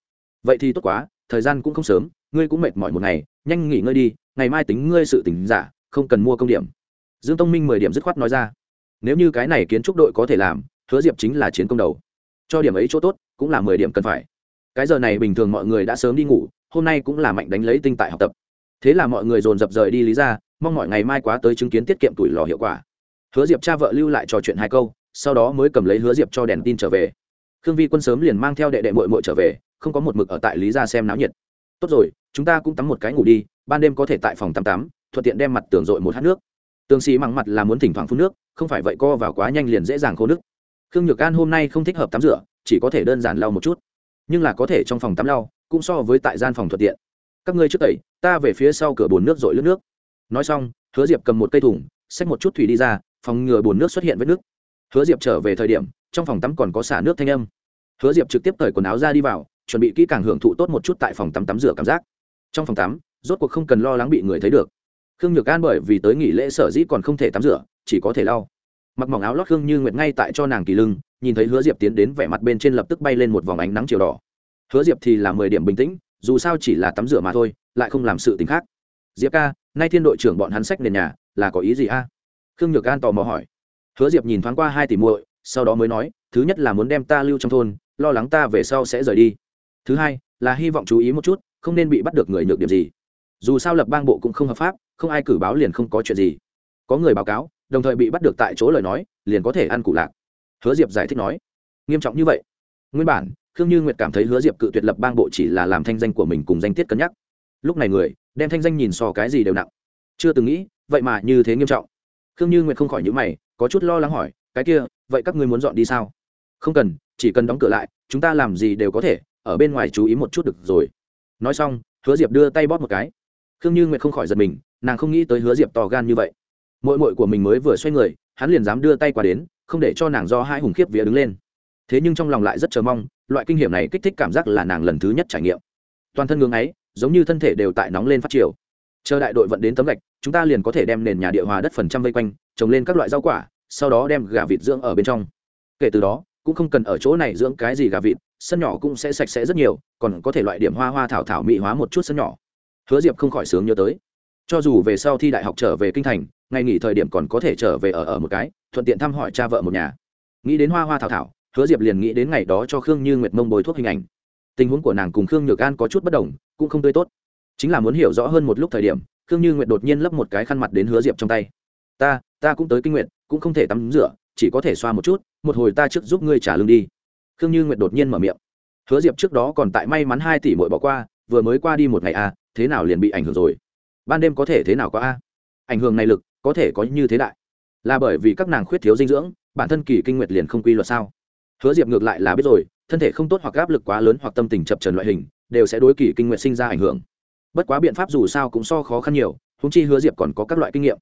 Vậy thì tốt quá, thời gian cũng không sớm, ngươi cũng mệt mỏi một ngày, nhanh nghỉ ngơi đi, ngày mai tính ngươi sự tỉnh giả, không cần mua công điểm. Dương tông minh mười điểm dứt khoát nói ra. Nếu như cái này kiến trúc đội có thể làm, hứa diệp chính là chiến công đầu. Cho điểm ấy chỗ tốt, cũng là mười điểm cần phải. Cái giờ này bình thường mọi người đã sớm đi ngủ, hôm nay cũng là mạnh đánh lấy tinh tại học tập. Thế là mọi người dồn dập rời đi lý ra, mong mọi ngày mai quá tới chứng kiến tiết kiệm tuổi lò hiệu quả. Hứa diệp cha vợ lưu lại trò chuyện hai câu sau đó mới cầm lấy hứa diệp cho đèn tin trở về. Khương vi quân sớm liền mang theo đệ đệ mội mội trở về, không có một mực ở tại lý ra xem náo nhiệt. Tốt rồi, chúng ta cũng tắm một cái ngủ đi, ban đêm có thể tại phòng tắm tắm, thuận tiện đem mặt tường dội một hát nước. Tường xì măng mặt là muốn thỉnh thoảng phun nước, không phải vậy co vào quá nhanh liền dễ dàng khô nước khương nhược an hôm nay không thích hợp tắm rửa, chỉ có thể đơn giản lau một chút. Nhưng là có thể trong phòng tắm lau, cũng so với tại gian phòng thuận tiện. Các ngươi trước tẩy, ta về phía sau cửa bồn nước dội lướt nước. Nói xong, hứa diệp cầm một cây thùng, xách một chút thủy đi ra, phòng ngừa bồn nước xuất hiện với nước hứa diệp trở về thời điểm, trong phòng tắm còn có xả nước thanh âm. Hứa diệp trực tiếp cởi quần áo ra đi vào, chuẩn bị kỹ càng hưởng thụ tốt một chút tại phòng tắm tắm rửa cảm giác. Trong phòng tắm, rốt cuộc không cần lo lắng bị người thấy được. Khương nhược an bởi vì tới nghỉ lễ sở dĩ còn không thể tắm rửa, chỉ có thể lau. Mặc mỏng áo lót khương như nguyệt ngay tại cho nàng kỳ lưng, nhìn thấy hứa diệp tiến đến vẻ mặt bên trên lập tức bay lên một vòng ánh nắng chiều đỏ. Hứa diệp thì là mười điểm bình tĩnh, dù sao chỉ là tắm rửa mà thôi, lại không làm sự t khác. Diệp ca, nay thiên đội trưởng bọn hắn sách nền nhà, là có ý gì a? Khương nhược an tò mò hỏi hứa diệp nhìn thoáng qua hai tỷ muội, sau đó mới nói, thứ nhất là muốn đem ta lưu trong thôn, lo lắng ta về sau sẽ rời đi. Thứ hai, là hy vọng chú ý một chút, không nên bị bắt được người nhược điểm gì. Dù sao lập bang bộ cũng không hợp pháp, không ai cử báo liền không có chuyện gì. Có người báo cáo, đồng thời bị bắt được tại chỗ lời nói, liền có thể ăn cụ lạc. Hứa diệp giải thích nói, nghiêm trọng như vậy. Nguyên bản, khương như nguyệt cảm thấy hứa diệp cự tuyệt lập bang bộ chỉ là làm thanh danh của mình cùng danh tiết cân nhắc. Lúc này người, đem thanh danh nhìn so cái gì đều nặng. Chưa từng nghĩ, vậy mà như thế nghiêm trọng. Khương như nguyệt không khỏi nhữ mày có chút lo lắng hỏi, cái kia, vậy các ngươi muốn dọn đi sao? Không cần, chỉ cần đóng cửa lại, chúng ta làm gì đều có thể, ở bên ngoài chú ý một chút được rồi. Nói xong, hứa diệp đưa tay bóp một cái. Khương như nguyệt không khỏi giật mình, nàng không nghĩ tới hứa diệp to gan như vậy. Mội mội của mình mới vừa xoay người, hắn liền dám đưa tay qua đến, không để cho nàng do hai hùng khiếp vía đứng lên. Thế nhưng trong lòng lại rất chờ mong, loại kinh hiểm này kích thích cảm giác là nàng lần thứ nhất trải nghiệm. Toàn thân ngưng ấy, giống như thân thể đều tại nóng lên phát triều chờ đại đội vận đến tấm gạch, chúng ta liền có thể đem nền nhà địa hòa đất phần trăm vây quanh trồng lên các loại rau quả, sau đó đem gà vịt dưỡng ở bên trong. Kể từ đó, cũng không cần ở chỗ này dưỡng cái gì gà vịt, sân nhỏ cũng sẽ sạch sẽ rất nhiều, còn có thể loại điểm hoa hoa thảo thảo mỹ hóa một chút sân nhỏ. Hứa diệp không khỏi sướng nhớ tới. Cho dù về sau thi đại học trở về kinh thành, ngày nghỉ thời điểm còn có thể trở về ở ở một cái, thuận tiện thăm hỏi cha vợ một nhà. Nghĩ đến hoa hoa thảo thảo, hứa diệp liền nghĩ đến ngày đó cho khương như nguyệt mông bồi thuốc hình ảnh. Tình huống của nàng cùng khương nhược an có chút bất đồng, cũng không tươi tốt. Chính là muốn hiểu rõ hơn một lúc thời điểm, khương như nguyệt đột nhiên lấp một cái khăn mặt đến hứa diệp trong tay ta ta cũng tới kinh nguyện cũng không thể tắm rửa chỉ có thể xoa một chút một hồi ta trước giúp ngươi trả lương đi. Khương như nguyệt đột nhiên mở miệng. Hứa diệp trước đó còn tại may mắn hai tỷ mỗi bỏ qua vừa mới qua đi một ngày a à, thế nào liền bị ảnh hưởng rồi? Ban đêm có thể thế nào có a? Ảnh hưởng này lực có thể có như thế đại. Là bởi vì các nàng khuyết thiếu dinh dưỡng bản thân kỳ kinh nguyệt liền không quy luật sao? Hứa diệp ngược lại là biết rồi thân thể không tốt hoặc áp lực quá lớn hoặc tâm tình chập trần loại hình đều sẽ đối kỳ kinh nguyệt sinh ra ảnh hưởng. Bất quá biện pháp dù sao cũng so khó khăn nhiều húng chi hứa diệp còn có các loại kinh nghiệm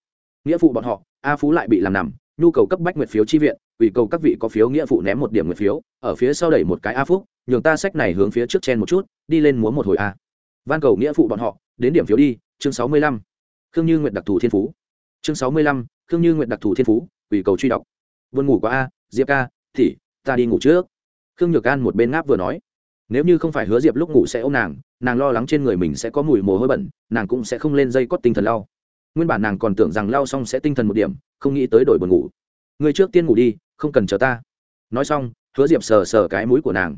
nghĩa phụ bọn họ, a phú lại bị làm nằm, nhu cầu cấp bách nguyệt phiếu chi viện, ủy cầu các vị có phiếu nghĩa phụ ném một điểm nguyệt phiếu, ở phía sau đẩy một cái a phúc, nhường ta sách này hướng phía trước chen một chút, đi lên múa một hồi a. Van cầu nghĩa phụ bọn họ, đến điểm phiếu đi, chương sáu mươi lăm. Khương như nguyện đặc thù thiên phú. Chương sáu mươi lăm, khương như nguyện đặc thù thiên phú, ủy cầu truy đọc. Vươn ngủ có a, diệp ca thì ta đi ngủ trước. Khương nhược an một bên ngáp vừa nói. Nếu như không phải hứa diệp lúc ngủ sẽ ôm nàng nàng lo lắng trên người mình sẽ có mùi mồ hôi bẩn, nàng cũng sẽ không lên dây cót tinh thần lau nguyên bản nàng còn tưởng rằng lau xong sẽ tinh thần một điểm, không nghĩ tới đổi buồn ngủ. Người trước tiên ngủ đi, không cần chờ ta. Nói xong, hứa diệp sờ sờ cái mũi của nàng.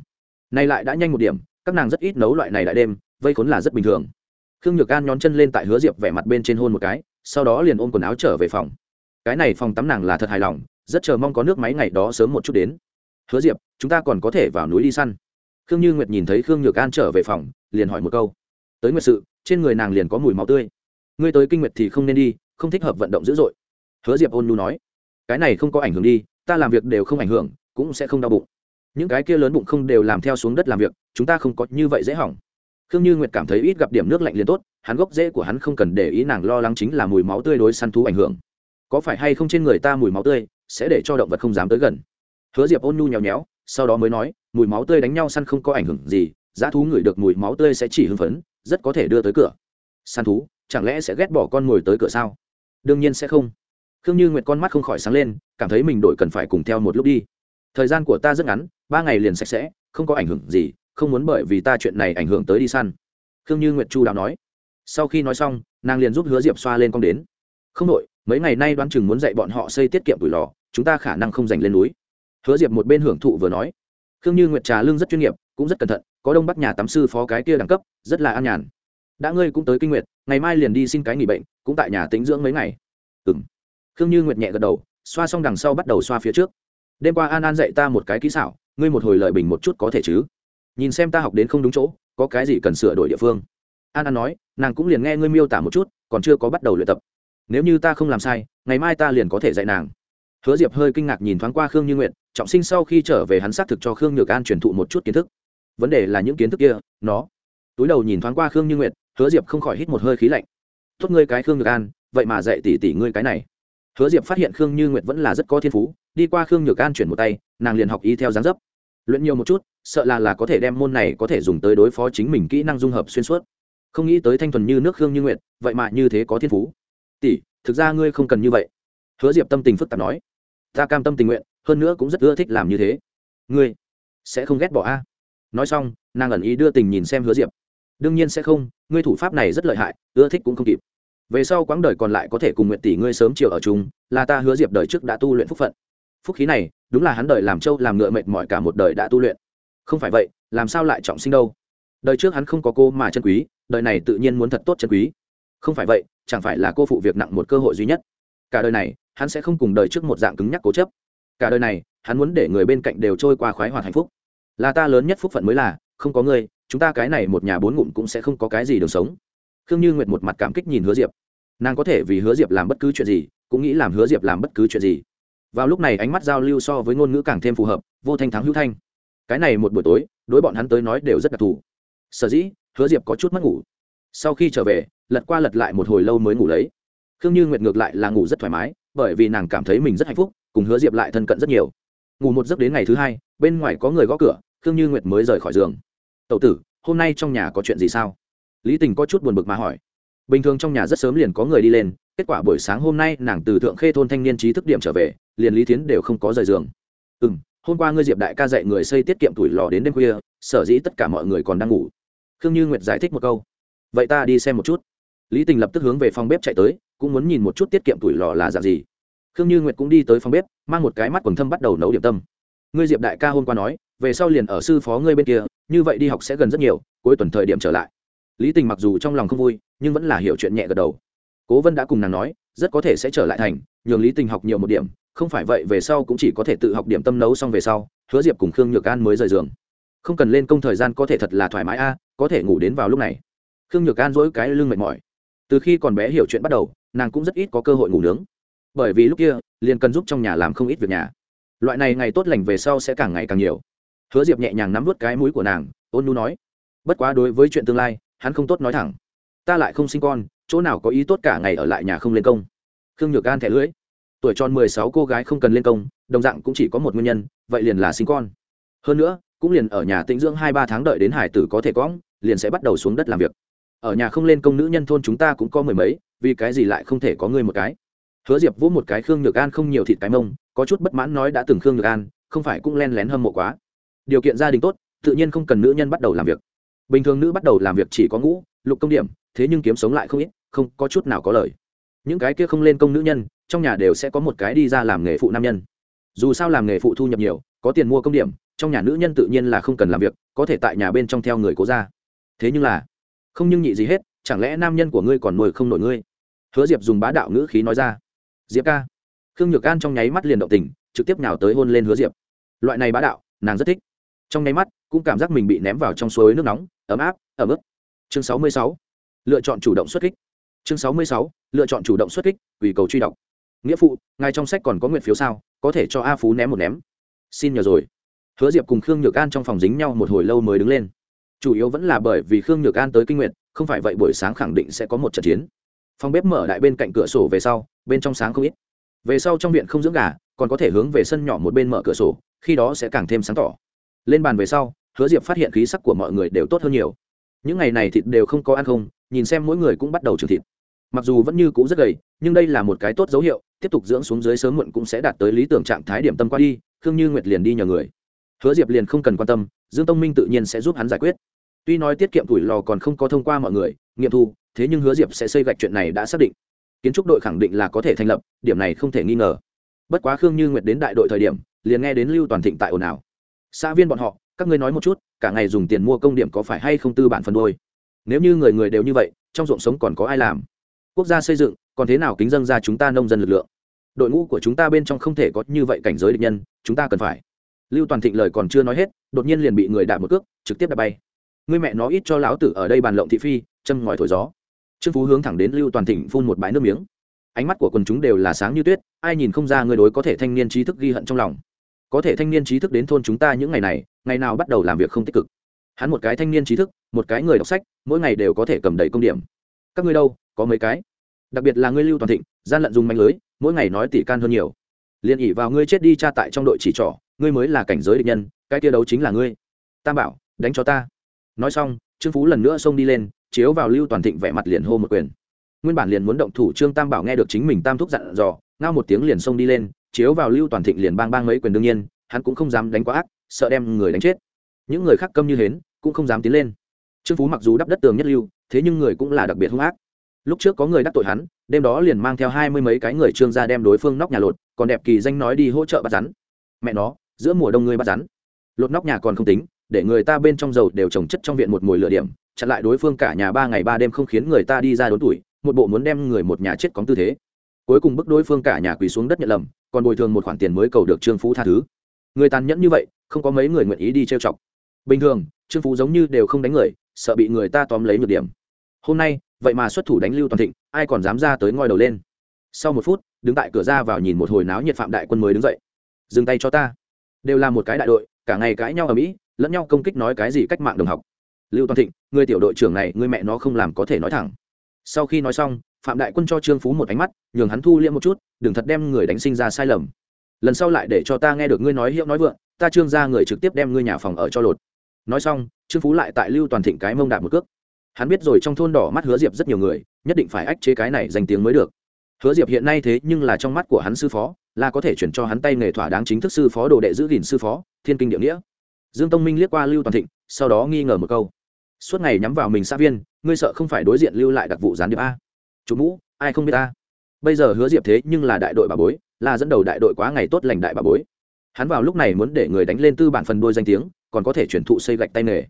Nay lại đã nhanh một điểm, các nàng rất ít nấu loại này đại đêm, vây khốn là rất bình thường. Khương nhược an nhón chân lên tại hứa diệp vẻ mặt bên trên hôn một cái, sau đó liền ôm quần áo trở về phòng. Cái này phòng tắm nàng là thật hài lòng, rất chờ mong có nước máy ngày đó sớm một chút đến. Hứa diệp, chúng ta còn có thể vào núi đi săn. Khương như nguyệt nhìn thấy khương nhược an trở về phòng, liền hỏi một câu. Tới nguyệt sự, trên người nàng liền có mùi máu tươi ngươi tới kinh nguyệt thì không nên đi, không thích hợp vận động dữ dội. Hứa diệp ôn nhu nói, cái này không có ảnh hưởng đi, ta làm việc đều không ảnh hưởng, cũng sẽ không đau bụng. Những cái kia lớn bụng không đều làm theo xuống đất làm việc, chúng ta không có như vậy dễ hỏng. Khương như nguyệt cảm thấy ít gặp điểm nước lạnh liền tốt, hắn gốc rễ của hắn không cần để ý nàng lo lắng chính là mùi máu tươi đối săn thú ảnh hưởng. Có phải hay không trên người ta mùi máu tươi, sẽ để cho động vật không dám tới gần. Hứa diệp ôn nhu nhéo nhéo, sau đó mới nói, mùi máu tươi đánh nhau săn không có ảnh hưởng gì dã thú ngửi được mùi máu tươi sẽ chỉ hưng phấn, rất có thể đưa tới cửa. Săn thú chẳng lẽ sẽ ghét bỏ con ngồi tới cửa sao? Đương nhiên sẽ không. Khương như nguyệt con mắt không khỏi sáng lên, cảm thấy mình đổi cần phải cùng theo một lúc đi. Thời gian của ta rất ngắn, ba ngày liền sạch sẽ, không có ảnh hưởng gì, không muốn bởi vì ta chuyện này ảnh hưởng tới đi săn. Khương như nguyệt chu đạo nói. Sau khi nói xong, nàng liền giúp hứa diệp xoa lên con đến. Không đội mấy ngày nay đoán chừng muốn dạy bọn họ xây tiết kiệm tuổi lò, chúng ta khả năng không dành lên núi. Hứa diệp một bên hưởng thụ vừa nói. Khương như nguyệt trà lương rất chuyên nghiệp, cũng rất cẩn thận, có đông bắc nhà tắm sư phó cái kia đẳng cấp, rất là an nhàn đã ngươi cũng tới kinh nguyệt, ngày mai liền đi xin cái nghỉ bệnh, cũng tại nhà tính dưỡng mấy ngày. Ừ m khương như nguyệt nhẹ gật đầu, xoa xong đằng sau bắt đầu xoa phía trước. Đêm qua an an dạy ta một cái kỹ xảo, ngươi một hồi lợi bình một chút có thể chứ? Nhìn xem ta học đến không đúng chỗ, có cái gì cần sửa đổi địa phương? An an nói, nàng cũng liền nghe ngươi miêu tả một chút, còn chưa có bắt đầu luyện tập. Nếu như ta không làm sai, ngày mai ta liền có thể dạy nàng. Hứa diệp hơi kinh ngạc nhìn thoáng qua khương như nguyện trọng sinh sau khi trở về hắn xác thực cho khương nhược an truyền thụ một chút kiến thức. Vấn đề là những kiến thức kia, nó. Túi đầu nhìn thoáng qua khương như nguyện hứa diệp không khỏi hít một hơi khí lạnh. Tốt ngươi cái khương nhược an, vậy mà dạy tỷ tỷ ngươi cái này. Hứa diệp phát hiện khương như nguyệt vẫn là rất có thiên phú, đi qua khương nhược an chuyển một tay, nàng liền học y theo dáng dấp. Luyện nhiều một chút, sợ là là có thể đem môn này có thể dùng tới đối phó chính mình kỹ năng dung hợp xuyên suốt. Không nghĩ tới thanh thuần như nước khương như nguyệt, vậy mà như thế có thiên phú. Tỷ thực ra ngươi không cần như vậy. Hứa diệp tâm tình phức tạp nói. Ta cam tâm tình nguyện, hơn nữa cũng rất ưa thích làm như thế. Ngươi sẽ không ghét bỏ a? Nói xong, nàng ẩn ý đưa tình nhìn xem hứa diệp đương nhiên sẽ không, ngươi thủ pháp này rất lợi hại, ưa thích cũng không kịp. Về sau quãng đời còn lại có thể cùng nguyện tỷ ngươi sớm chiều ở chung, là ta hứa diệp đời trước đã tu luyện phúc phận. Phúc khí này, đúng là hắn đời làm trâu, làm ngựa mệt mỏi cả một đời đã tu luyện. Không phải vậy, làm sao lại trọng sinh đâu? Đời trước hắn không có cô mà chân quý, đời này tự nhiên muốn thật tốt chân quý. Không phải vậy, chẳng phải là cô phụ việc nặng một cơ hội duy nhất. Cả đời này, hắn sẽ không cùng đời trước một dạng cứng nhắc cố chấp. Cả đời này, hắn muốn để người bên cạnh đều trôi qua khoái hoạt hạnh phúc. Là ta lớn nhất phúc phận mới là, không có ngươi chúng ta cái này một nhà bốn ngụm cũng sẽ không có cái gì đường sống. Khương như nguyệt một mặt cảm kích nhìn hứa diệp. Nàng có thể vì hứa diệp làm bất cứ chuyện gì, cũng nghĩ làm hứa diệp làm bất cứ chuyện gì. Vào lúc này ánh mắt giao lưu so với ngôn ngữ càng thêm phù hợp, vô thanh thắng hữu thanh. Cái này một buổi tối, đối bọn hắn tới nói đều rất đặc thù. Sở dĩ, hứa diệp có chút mất ngủ. Sau khi trở về, lật qua lật lại một hồi lâu mới ngủ lấy. Khương như nguyệt ngược lại là ngủ rất thoải mái, bởi vì nàng cảm thấy mình rất hạnh phúc, cùng hứa diệp lại thân cận rất nhiều. Ngủ một giấc đến ngày thứ hai, bên ngoài có người gõ cửa, khương như nguyệt mới rời khỏi giường tậu tử, hôm nay trong nhà có chuyện gì sao? Lý tình có chút buồn bực mà hỏi. Bình thường trong nhà rất sớm liền có người đi lên, kết quả buổi sáng hôm nay nàng từ thượng khê thôn thanh niên trí thức điểm trở về, liền lý tiến đều không có rời giường. Ừ m hôm qua ngươi diệp đại ca dạy người xây tiết kiệm tuổi lò đến đêm khuya, sở dĩ tất cả mọi người còn đang ngủ. Khương như nguyệt giải thích một câu. Vậy ta đi xem một chút. Lý tình lập tức hướng về phòng bếp chạy tới, cũng muốn nhìn một chút tiết kiệm tuổi lò là dạng gì. Khương như nguyệt cũng đi tới phòng bếp, mang một cái mắt quần thâm bắt đầu nấu điểm tâm. Ngươi diệp đại ca hôm qua nói, về sau liền ở sư phó ngươi bên kia như vậy đi học sẽ gần rất nhiều, cuối tuần thời điểm trở lại. Lý tình mặc dù trong lòng không vui, nhưng vẫn là hiểu chuyện nhẹ gật đầu. Cố vân đã cùng nàng nói, rất có thể sẽ trở lại thành, nhường lý tình học nhiều một điểm, không phải vậy về sau cũng chỉ có thể tự học điểm tâm nấu xong về sau, hứa diệp cùng khương nhược an mới rời giường. Không cần lên công thời gian có thể thật là thoải mái a, có thể ngủ đến vào lúc này. Khương nhược an dỗi cái lưng mệt mỏi. Từ khi còn bé hiểu chuyện bắt đầu, nàng cũng rất ít có cơ hội ngủ nướng. Bởi vì lúc kia, liền cần giúp trong nhà làm không ít việc nhà. Loại này ngày tốt lành về sau sẽ càng ngày càng nhiều hứa diệp nhẹ nhàng nắm vút cái mũi của nàng, ôn nu nói, bất quá đối với chuyện tương lai, hắn không tốt nói thẳng. Ta lại không sinh con, chỗ nào có ý tốt cả ngày ở lại nhà không lên công. Khương nhược gan thẻ lưỡi, tuổi tròn mười sáu cô gái không cần lên công, đồng dạng cũng chỉ có một nguyên nhân, vậy liền là sinh con. Hơn nữa, cũng liền ở nhà tĩnh dưỡng hai ba tháng đợi đến hải tử có thể cõng, liền sẽ bắt đầu xuống đất làm việc. Ở nhà không lên công nữ nhân thôn chúng ta cũng có mười mấy, vì cái gì lại không thể có ngươi một cái? Hứa diệp vỗ một cái khương nhược an không nhiều thịt cái mông, có chút bất mãn nói đã từng khương nhược an, không phải cũng len lén hâm mộ quá điều kiện gia đình tốt, tự nhiên không cần nữ nhân bắt đầu làm việc. Bình thường nữ bắt đầu làm việc chỉ có ngũ, lục công điểm, thế nhưng kiếm sống lại không ít, không có chút nào có lời. Những cái kia không lên công nữ nhân, trong nhà đều sẽ có một cái đi ra làm nghề phụ nam nhân. Dù sao làm nghề phụ thu nhập nhiều, có tiền mua công điểm, trong nhà nữ nhân tự nhiên là không cần làm việc, có thể tại nhà bên trong theo người cố ra. Thế nhưng là, không nhưng nhị gì hết, chẳng lẽ nam nhân của ngươi còn nuôi không nổi ngươi? Hứa diệp dùng bá đạo ngữ khí nói ra. Diệp ca. Khương nhược an trong nháy mắt liền động tình, trực tiếp nhào tới hôn lên hứa diệp. Loại này bá đạo, nàng rất thích trong nháy mắt, cũng cảm giác mình bị ném vào trong suối nước nóng, ấm áp ấm ướt. Chương sáu mươi sáu, lựa chọn chủ động xuất kích. Chương sáu mươi sáu, lựa chọn chủ động xuất kích, vì cầu truy đọc. Nghĩa phụ, ngài trong sách còn có nguyện phiếu sao? Có thể cho a phú ném một ném. Xin nhờ rồi. Hứa diệp cùng khương nhược an trong phòng dính nhau một hồi lâu mới đứng lên. Chủ yếu vẫn là bởi vì khương nhược an tới kinh nguyện không phải vậy buổi sáng khẳng định sẽ có một trận chiến. Phòng bếp mở đại bên cạnh cửa sổ về sau, bên trong sáng không ít. Về sau trong viện không dưỡng gà, còn có thể hướng về sân nhỏ một bên mở cửa sổ, khi đó sẽ càng thêm sáng tỏ lên bàn về sau, hứa diệp phát hiện khí sắc của mọi người đều tốt hơn nhiều. Những ngày này thịt đều không có ăn không, nhìn xem mỗi người cũng bắt đầu trưởng thịt. Mặc dù vẫn như cũ rất gầy, nhưng đây là một cái tốt dấu hiệu, tiếp tục dưỡng xuống dưới sớm muộn cũng sẽ đạt tới lý tưởng trạng thái điểm tâm qua đi, khương như nguyệt liền đi nhờ người. Hứa diệp liền không cần quan tâm, dương tông minh tự nhiên sẽ giúp hắn giải quyết. Tuy nói tiết kiệm tuổi lò còn không có thông qua mọi người, nghiệm thu, thế nhưng hứa diệp sẽ xây gạch chuyện này đã xác định. Kiến trúc đội khẳng định là có thể thành lập, điểm này không thể nghi ngờ. Bất quá khương như nguyệt đến đại đội thời điểm, liền nghe đến lưu toàn thịnh tại ồn ào xã viên bọn họ, các ngươi nói một chút, cả ngày dùng tiền mua công điểm có phải hay không tư bản phân đôi nếu như người người đều như vậy, trong ruộng sống còn có ai làm? Quốc gia xây dựng, còn thế nào kính dân ra chúng ta nông dân lực lượng? Đội ngũ của chúng ta bên trong không thể có như vậy cảnh giới địch nhân, chúng ta cần phải. Lưu toàn thịnh lời còn chưa nói hết, đột nhiên liền bị người đạp một cước, trực tiếp đạp bay. Người mẹ nó ít cho lão tử ở đây bàn lộng thị phi, châm ngòi thổi gió. Trương phú hướng thẳng đến lưu toàn thịnh phun một bãi nước miếng. Ánh mắt của quần chúng đều là sáng như tuyết, ai nhìn không ra người đối có thể thanh niên trí thức ghi hận trong lòng có thể thanh niên trí thức đến thôn chúng ta những ngày này, ngày nào bắt đầu làm việc không tích cực. Hắn một cái thanh niên trí thức, một cái người đọc sách, mỗi ngày đều có thể cầm đầy công điểm. Các ngươi đâu, có mấy cái? Đặc biệt là ngươi lưu toàn thịnh, gian lận dùng manh lưới, mỗi ngày nói tỉ can hơn nhiều. Liền ỉ vào ngươi chết đi cha tại trong đội chỉ trỏ, ngươi mới là cảnh giới địch nhân, cái tia đấu chính là ngươi. Tam bảo, đánh cho ta. Nói xong, trương phú lần nữa xông đi lên, chiếu vào lưu toàn thịnh vẻ mặt liền hô một quyền. Nguyên bản liền muốn động thủ, trương tam bảo nghe được chính mình tam thúc dặn dò, ngao một tiếng liền xông đi lên chiếu vào lưu toàn thịnh liền bang bang mấy quyền đương nhiên, hắn cũng không dám đánh quá ác, sợ đem người đánh chết. Những người khác câm như hến, cũng không dám tiến lên. Trương phú mặc dù đắp đất tường nhất lưu, thế nhưng người cũng là đặc biệt hung ác. Lúc trước có người đắc tội hắn, đêm đó liền mang theo hai mươi mấy cái người trương ra đem đối phương nóc nhà lột, còn đẹp kỳ danh nói đi hỗ trợ bắt rắn. Mẹ nó, giữa mùa đông ngươi bắt rắn. Lột nóc nhà còn không tính, để người ta bên trong dầu đều trồng chất trong viện một mùi lửa điểm, chặn lại đối phương cả nhà ba ngày ba đêm không khiến người ta đi ra đốn tuổi, một bộ muốn đem người một nhà chết cóng tư thế. Cuối cùng bức đối phương cả nhà quỳ xuống đất nhận lầm còn bồi thường một khoản tiền mới cầu được trương phú tha thứ. Người tàn nhẫn như vậy, không có mấy người nguyện ý đi trêu chọc. Bình thường, trương phú giống như đều không đánh người, sợ bị người ta tóm lấy nhược điểm. Hôm nay, vậy mà xuất thủ đánh lưu toàn thịnh, ai còn dám ra tới ngoi đầu lên? Sau một phút, đứng tại cửa ra vào nhìn một hồi náo nhiệt phạm đại quân mới đứng dậy. Dừng tay cho ta. Đều là một cái đại đội, cả ngày cãi nhau ở mỹ, lẫn nhau công kích nói cái gì cách mạng đồng học. Lưu toàn thịnh, người tiểu đội trưởng này, người mẹ nó không làm có thể nói thẳng. Sau khi nói xong phạm đại quân cho trương phú một ánh mắt, nhường hắn thu liễm một chút, đừng thật đem người đánh sinh ra sai lầm. Lần sau lại để cho ta nghe được ngươi nói hiệu nói vượng, ta trương ra người trực tiếp đem ngươi nhà phòng ở cho lột. Nói xong, trương phú lại tại lưu toàn thịnh cái mông đạp một cước. Hắn biết rồi trong thôn đỏ mắt hứa diệp rất nhiều người, nhất định phải ách chế cái này danh tiếng mới được. Hứa diệp hiện nay thế nhưng là trong mắt của hắn sư phó, là có thể chuyển cho hắn tay nghề thỏa đáng chính thức sư phó đồ đệ giữ gìn sư phó, thiên kinh địa nghĩa. Dương tông minh liếc qua lưu toàn thịnh, sau đó nghi ngờ một câu. Suốt ngày nhắm vào mình xã viên, ngươi sợ không phải đối diện lưu lại đặc vụ gián điệp a chủ mũ, ai không biết ta? Bây giờ hứa diệp thế nhưng là đại đội bà bối, là dẫn đầu đại đội quá ngày tốt lành đại bà bối. Hắn vào lúc này muốn để người đánh lên tư bản phần đôi danh tiếng, còn có thể chuyển thụ xây gạch tay nghề.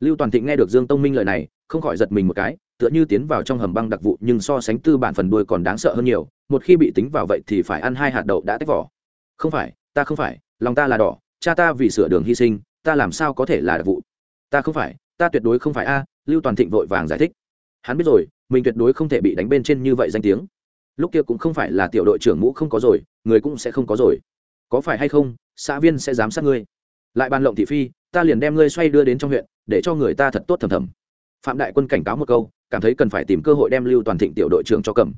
Lưu toàn thịnh nghe được dương tông minh lời này, không khỏi giật mình một cái, tựa như tiến vào trong hầm băng đặc vụ nhưng so sánh tư bản phần đuôi còn đáng sợ hơn nhiều, một khi bị tính vào vậy thì phải ăn hai hạt đậu đã tách vỏ. Không phải, ta không phải, lòng ta là đỏ, cha ta vì sửa đường hy sinh, ta làm sao có thể là đặc vụ? Ta không phải, ta tuyệt đối không phải a, lưu toàn thịnh vội vàng giải thích hắn biết rồi, mình tuyệt đối không thể bị đánh bên trên như vậy danh tiếng. Lúc kia cũng không phải là tiểu đội trưởng mũ không có rồi, người cũng sẽ không có rồi. Có phải hay không, xã viên sẽ giám sát ngươi. Lại bàn lộng thị phi, ta liền đem ngươi xoay đưa đến trong huyện, để cho người ta thật tốt thầm thầm. Phạm đại quân cảnh cáo một câu, cảm thấy cần phải tìm cơ hội đem lưu toàn thịnh tiểu đội trưởng cho cầm.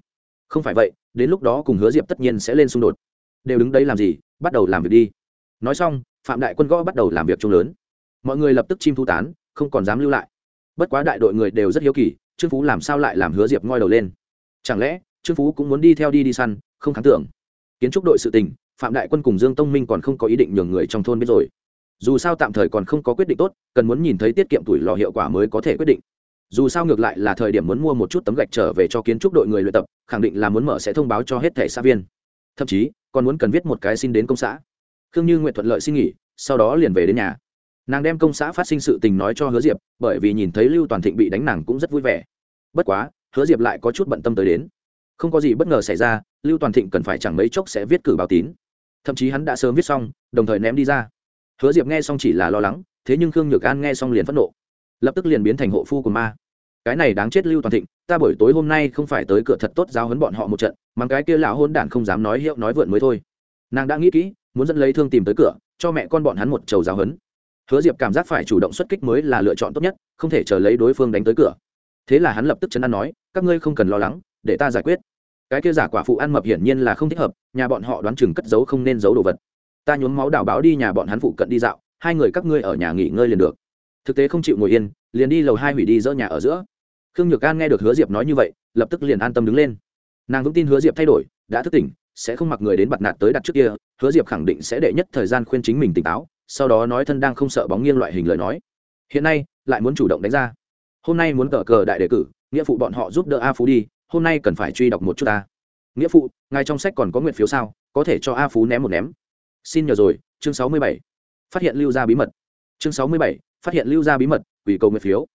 Không phải vậy, đến lúc đó cùng hứa diệp tất nhiên sẽ lên xung đột. Đều đứng đấy làm gì, bắt đầu làm việc đi. Nói xong, phạm đại quân gõ bắt đầu làm việc chung lớn. Mọi người lập tức chim thu tán, không còn dám lưu lại. Bất quá đại đội người đều rất hiếu kỳ trương phú làm sao lại làm hứa diệp ngoi đầu lên? Chẳng lẽ, trương phú cũng muốn đi theo đi đi săn, không kháng tưởng? Kiến trúc đội sự tình, phạm đại quân cùng dương tông minh còn không có ý định nhường người trong thôn biết rồi. Dù sao tạm thời còn không có quyết định tốt, cần muốn nhìn thấy tiết kiệm tuổi lò hiệu quả mới có thể quyết định. Dù sao ngược lại là thời điểm muốn mua một chút tấm gạch trở về cho kiến trúc đội người luyện tập, khẳng định là muốn mở sẽ thông báo cho hết thẻ xã viên. Thậm chí, còn muốn cần viết một cái xin đến công xã. Khương như nguyện thuận lợi xin nghỉ, sau đó liền về đến nhà nàng đem công xã phát sinh sự tình nói cho hứa diệp, bởi vì nhìn thấy lưu toàn thịnh bị đánh nàng cũng rất vui vẻ. Bất quá, hứa diệp lại có chút bận tâm tới đến. Không có gì bất ngờ xảy ra, lưu toàn thịnh cần phải chẳng mấy chốc sẽ viết cử báo tín. Thậm chí hắn đã sớm viết xong, đồng thời ném đi ra. Hứa diệp nghe xong chỉ là lo lắng, thế nhưng khương nhược an nghe xong liền phẫn nộ. Lập tức liền biến thành hộ phu của ma. Cái này đáng chết lưu toàn thịnh, ta buổi tối hôm nay không phải tới cửa thật tốt giáo hấn bọn họ một trận, mà cái kia lão hôn đản không dám nói hiệu nói vượn mới thôi. Nàng đã nghĩ kỹ, muốn dẫn lấy thương tìm tới cửa, cho mẹ con bọn hắn một trầu giáo hấn hứa diệp cảm giác phải chủ động xuất kích mới là lựa chọn tốt nhất, không thể chờ lấy đối phương đánh tới cửa. Thế là hắn lập tức chấn an nói, các ngươi không cần lo lắng, để ta giải quyết. Cái kia giả quả phụ ăn mập hiển nhiên là không thích hợp, nhà bọn họ đoán chừng cất giấu không nên giấu đồ vật. Ta nhuốm máu đào báo đi nhà bọn hắn phụ cận đi dạo, hai người các ngươi ở nhà nghỉ ngơi liền được. Thực tế không chịu ngồi yên, liền đi lầu hai hủy đi dỡ nhà ở giữa. Khương nhược an nghe được hứa diệp nói như vậy, lập tức liền an tâm đứng lên. Nàng vững tin hứa diệp thay đổi, đã thức tỉnh, sẽ không mặc người đến bặt nạt tới đặt trước kia, hứa diệp khẳng định sẽ đệ nhất thời gian khuyên chính mình tỉnh táo sau đó nói thân đang không sợ bóng nghiêng loại hình lời nói. Hiện nay, lại muốn chủ động đánh ra. Hôm nay muốn cờ cờ đại đề cử, nghĩa phụ bọn họ giúp đỡ a phú đi, hôm nay cần phải truy đọc một chút ta. Nghĩa phụ, ngài trong sách còn có nguyện phiếu sao? Có thể cho a phú ném một ném. Xin nhờ rồi, chương sáu mươi bảy. Phát hiện lưu ra bí mật. Chương sáu mươi bảy, phát hiện lưu ra bí mật, quỷ cầu nguyện phiếu.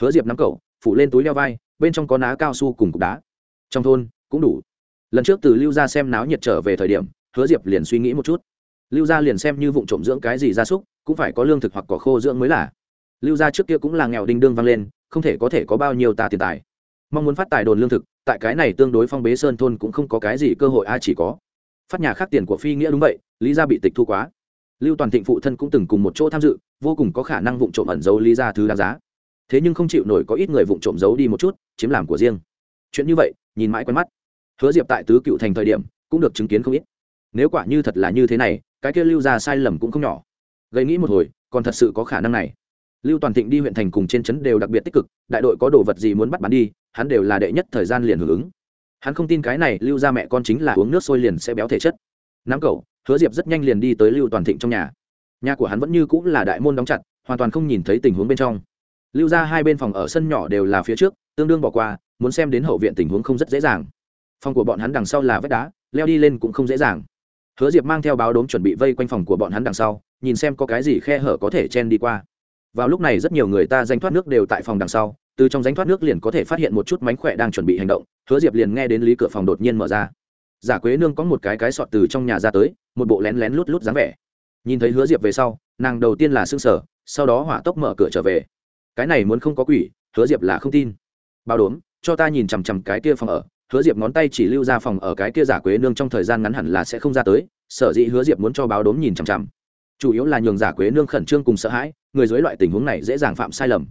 Hứa diệp nắm cậu, phủ lên túi leo vai, bên trong có ná cao su cùng cục đá. Trong thôn, cũng đủ. Lần trước từ lưu ra xem náo nhiệt trở về thời điểm, hứa diệp liền suy nghĩ một chút lưu gia liền xem như vụ trộm dưỡng cái gì gia súc, cũng phải có lương thực hoặc cỏ khô dưỡng mới là. Lưu gia trước kia cũng là nghèo đinh đương vang lên, không thể có thể có bao nhiêu tà tiền tài. Mong muốn phát tài đồn lương thực, tại cái này tương đối phong bế sơn thôn cũng không có cái gì cơ hội ai chỉ có. Phát nhà khác tiền của phi nghĩa đúng vậy, lý gia bị tịch thu quá. Lưu toàn thịnh phụ thân cũng từng cùng một chỗ tham dự, vô cùng có khả năng vụ trộm ẩn giấu lý gia thứ đáng giá. Thế nhưng không chịu nổi có ít người vụ trộm giấu đi một chút, chiếm làm của riêng. Chuyện như vậy, nhìn mãi quen mắt. Hứa diệp tại tứ cựu thành thời điểm, cũng được chứng kiến không ít. Nếu quả như thật là như thế này cái kia lưu ra sai lầm cũng không nhỏ. Gây nghĩ một hồi, còn thật sự có khả năng này. Lưu toàn thịnh đi huyện thành cùng trên trấn đều đặc biệt tích cực, đại đội có đồ vật gì muốn bắt bán đi, hắn đều là đệ nhất thời gian liền hưởng ứng. Hắn không tin cái này, lưu ra mẹ con chính là uống nước sôi liền sẽ béo thể chất. Nắm cậu hứa diệp rất nhanh liền đi tới lưu toàn thịnh trong nhà. Nhà của hắn vẫn như cũng là đại môn đóng chặt, hoàn toàn không nhìn thấy tình huống bên trong. Lưu ra hai bên phòng ở sân nhỏ đều là phía trước, tương đương bỏ qua, muốn xem đến hậu viện tình huống không rất dễ dàng. Phòng của bọn hắn đằng sau là vách đá, leo đi lên cũng không dễ dàng hứa diệp mang theo báo đốm chuẩn bị vây quanh phòng của bọn hắn đằng sau, nhìn xem có cái gì khe hở có thể chen đi qua. Vào lúc này rất nhiều người ta danh thoát nước đều tại phòng đằng sau, từ trong danh thoát nước liền có thể phát hiện một chút mánh khỏe đang chuẩn bị hành động, hứa diệp liền nghe đến lý cửa phòng đột nhiên mở ra. Giả quế nương có một cái cái sọt từ trong nhà ra tới, một bộ lén lén lút lút dáng vẻ. Nhìn thấy hứa diệp về sau, nàng đầu tiên là s ư n g sở sau đó hỏa tốc mở cửa trở về. Cái này muốn không có quỷ, hứa diệp là không tin. Bao đốm, cho ta nhìn chằm chằm cái kia phòng ở hứa diệp ngón tay chỉ lưu ra phòng ở cái kia giả quế nương trong thời gian ngắn hẳn là sẽ không ra tới, sở dĩ hứa diệp muốn cho báo đốm nhìn chằm chằm. Chủ yếu là nhường giả quế nương khẩn trương cùng sợ hãi, người dưới loại tình huống này dễ dàng phạm sai lầm.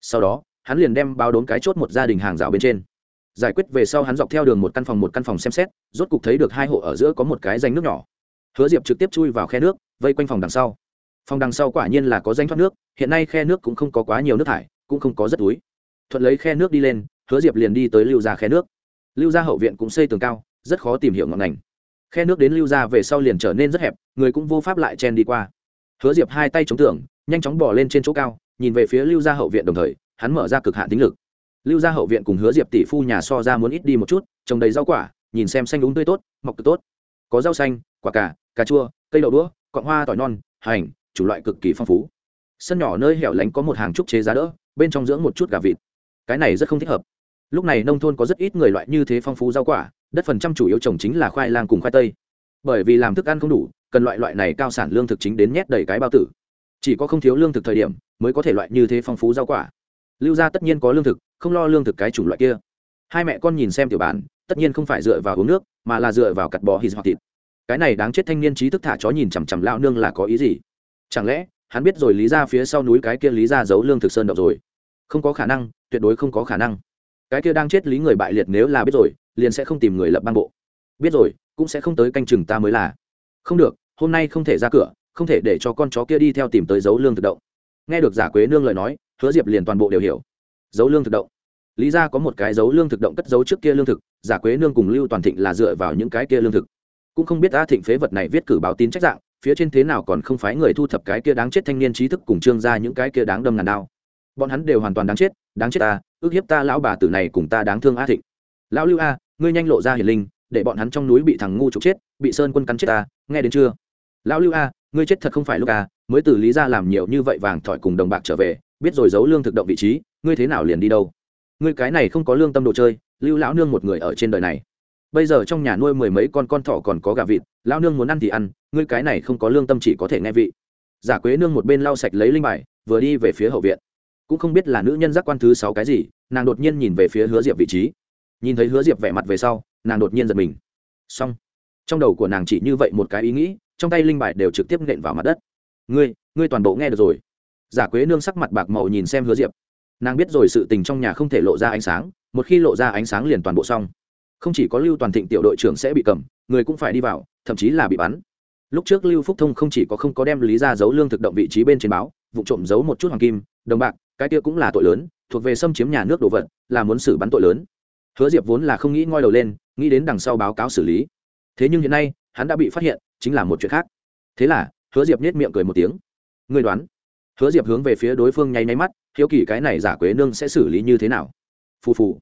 Sau đó, hắn liền đem báo đốm cái chốt một gia đình hàng rào bên trên. Giải quyết về sau hắn dọc theo đường một căn phòng một căn phòng xem xét, rốt cục thấy được hai hộ ở giữa có một cái danh nước nhỏ. Hứa diệp trực tiếp chui vào khe nước, vây quanh phòng đằng sau. Phòng đằng sau quả nhiên là có danh thoát nước, hiện nay khe nước cũng không có quá nhiều nước thải, cũng không có rất túi. Thuận lấy khe nước đi lên, hứa diệp liền đi tới lưu ra khe nước lưu gia hậu viện cũng xây tường cao, rất khó tìm hiểu ngọn ngành. Khe nước đến lưu gia về sau liền trở nên rất hẹp, người cũng vô pháp lại chen đi qua. Hứa diệp hai tay chống tường, nhanh chóng bỏ lên trên chỗ cao, nhìn về phía lưu gia hậu viện đồng thời, hắn mở ra cực hạn tính lực. Lưu gia hậu viện cùng hứa diệp tỷ phu nhà so ra muốn ít đi một chút trồng đầy rau quả, nhìn xem xanh đúng tươi tốt, mọc cực tốt. Có rau xanh, quả cà cà chua, cây đậu đũa cọn hoa tỏi non, hành chủ loại cực kỳ phong phú. Sân nhỏ nơi hẻo lánh có một hàng trúc chế giá đỡ, bên trong dưỡng một chút gà vịt. Cái này rất không thích hợp lúc này nông thôn có rất ít người loại như thế phong phú rau quả, đất phần trăm chủ yếu trồng chính là khoai lang cùng khoai tây. Bởi vì làm thức ăn không đủ, cần loại loại này cao sản lương thực chính đến nhét đầy cái bao tử. Chỉ có không thiếu lương thực thời điểm mới có thể loại như thế phong phú rau quả. Lưu gia tất nhiên có lương thực, không lo lương thực cái chủng loại kia. Hai mẹ con nhìn xem tiểu bản, tất nhiên không phải dựa vào uống nước, mà là dựa vào cặt bò hít hoặc thịt. Cái này đáng chết thanh niên trí thức thả chó nhìn chằm chằm lao nương là có ý gì? Chẳng lẽ, hắn biết rồi lý ra phía sau núi cái kia lý ra giấu lương thực sơn đậu rồi? Không có khả năng, tuyệt đối không có khả năng cái kia đang chết lý người bại liệt nếu là biết rồi, liền sẽ không tìm người lập ban bộ. Biết rồi, cũng sẽ không tới canh chừng ta mới là. Không được, hôm nay không thể ra cửa, không thể để cho con chó kia đi theo tìm tới dấu lương thực động. Nghe được giả quế nương lời nói, hứa diệp liền toàn bộ đều hiểu. Dấu lương thực động. Lý ra có một cái dấu lương thực động cất dấu trước kia lương thực, giả quế nương cùng lưu toàn thịnh là dựa vào những cái kia lương thực. Cũng không biết a thịnh phế vật này viết cử báo tin trách dạng, phía trên thế nào còn không phái người thu thập cái kia đáng chết thanh niên trí thức cùng trương ra những cái kia đáng đâm ngàn đao bọn hắn đều hoàn toàn đáng chết đáng chết ta, ước hiếp ta lão bà tử này cùng ta đáng thương a thịnh. Lão lưu a, ngươi nhanh lộ ra hiền linh, để bọn hắn trong núi bị thằng ngu trục chết, bị sơn quân cắn chết ta, nghe đến chưa? Lão lưu a, ngươi chết thật không phải lúc a, mới từ lý ra làm nhiều như vậy vàng thỏi cùng đồng bạc trở về, biết rồi giấu lương thực động vị trí, ngươi thế nào liền đi đâu? Ngươi cái này không có lương tâm đồ chơi, lưu lão nương một người ở trên đời này. Bây giờ trong nhà nuôi mười mấy con con thỏ còn có gà vịt, lão nương muốn ăn thì ăn, ngươi cái này không có lương tâm chỉ có thể nghe vị. Giả quế nương một bên lau sạch lấy linh bài, vừa đi về phía hậu viện cũng không biết là nữ nhân giác quan thứ sáu cái gì, nàng đột nhiên nhìn về phía hứa diệp vị trí. Nhìn thấy hứa diệp vẻ mặt về sau, nàng đột nhiên giật mình. Xong. Trong đầu của nàng chỉ như vậy một cái ý nghĩ, trong tay linh bài đều trực tiếp nện vào mặt đất. Ngươi ngươi toàn bộ nghe được rồi. Giả quế nương sắc mặt bạc màu nhìn xem hứa diệp. Nàng biết rồi sự tình trong nhà không thể lộ ra ánh sáng, một khi lộ ra ánh sáng liền toàn bộ xong. Không chỉ có lưu toàn thịnh tiểu đội trưởng sẽ bị cầm, người cũng phải đi vào, thậm chí là bị bắn. Lúc trước lưu phúc thông không chỉ có không có đem lý ra giấu lương thực động vị trí bên trên báo, vụ trộm giấu một chút hoàng kim đồng bạc, cái kia cũng là tội lớn, thuộc về xâm chiếm nhà nước đồ vật, là muốn xử bắn tội lớn. Hứa diệp vốn là không nghĩ ngoi đầu lên, nghĩ đến đằng sau báo cáo xử lý. Thế nhưng hiện nay, hắn đã bị phát hiện, chính là một chuyện khác. Thế là, hứa diệp nhét miệng cười một tiếng. Người đoán? Hứa diệp hướng về phía đối phương nháy nháy mắt, hiếu kỳ cái này giả quế nương sẽ xử lý như thế nào? Phù phù.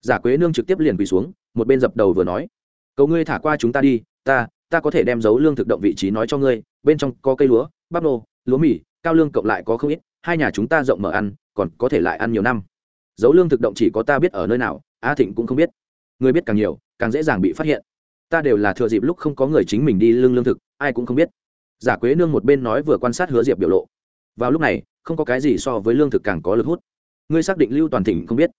Giả quế nương trực tiếp liền quỳ xuống, một bên dập đầu vừa nói. Cầu ngươi thả qua chúng ta đi, ta ta có thể đem dấu lương thực động vị trí nói cho ngươi, bên trong có cây lúa, bắp nô, lúa mì, cao lương cộng lại có không ít hai nhà chúng ta rộng mở ăn, còn có thể lại ăn nhiều năm. Dấu lương thực động chỉ có ta biết ở nơi nào, a thịnh cũng không biết. Người biết càng nhiều, càng dễ dàng bị phát hiện. Ta đều là thừa dịp lúc không có người chính mình đi lương lương thực, ai cũng không biết. Giả quế nương một bên nói vừa quan sát hứa diệp biểu lộ. Vào lúc này, không có cái gì so với lương thực càng có lực hút. Ngươi xác định lưu toàn thịnh không biết?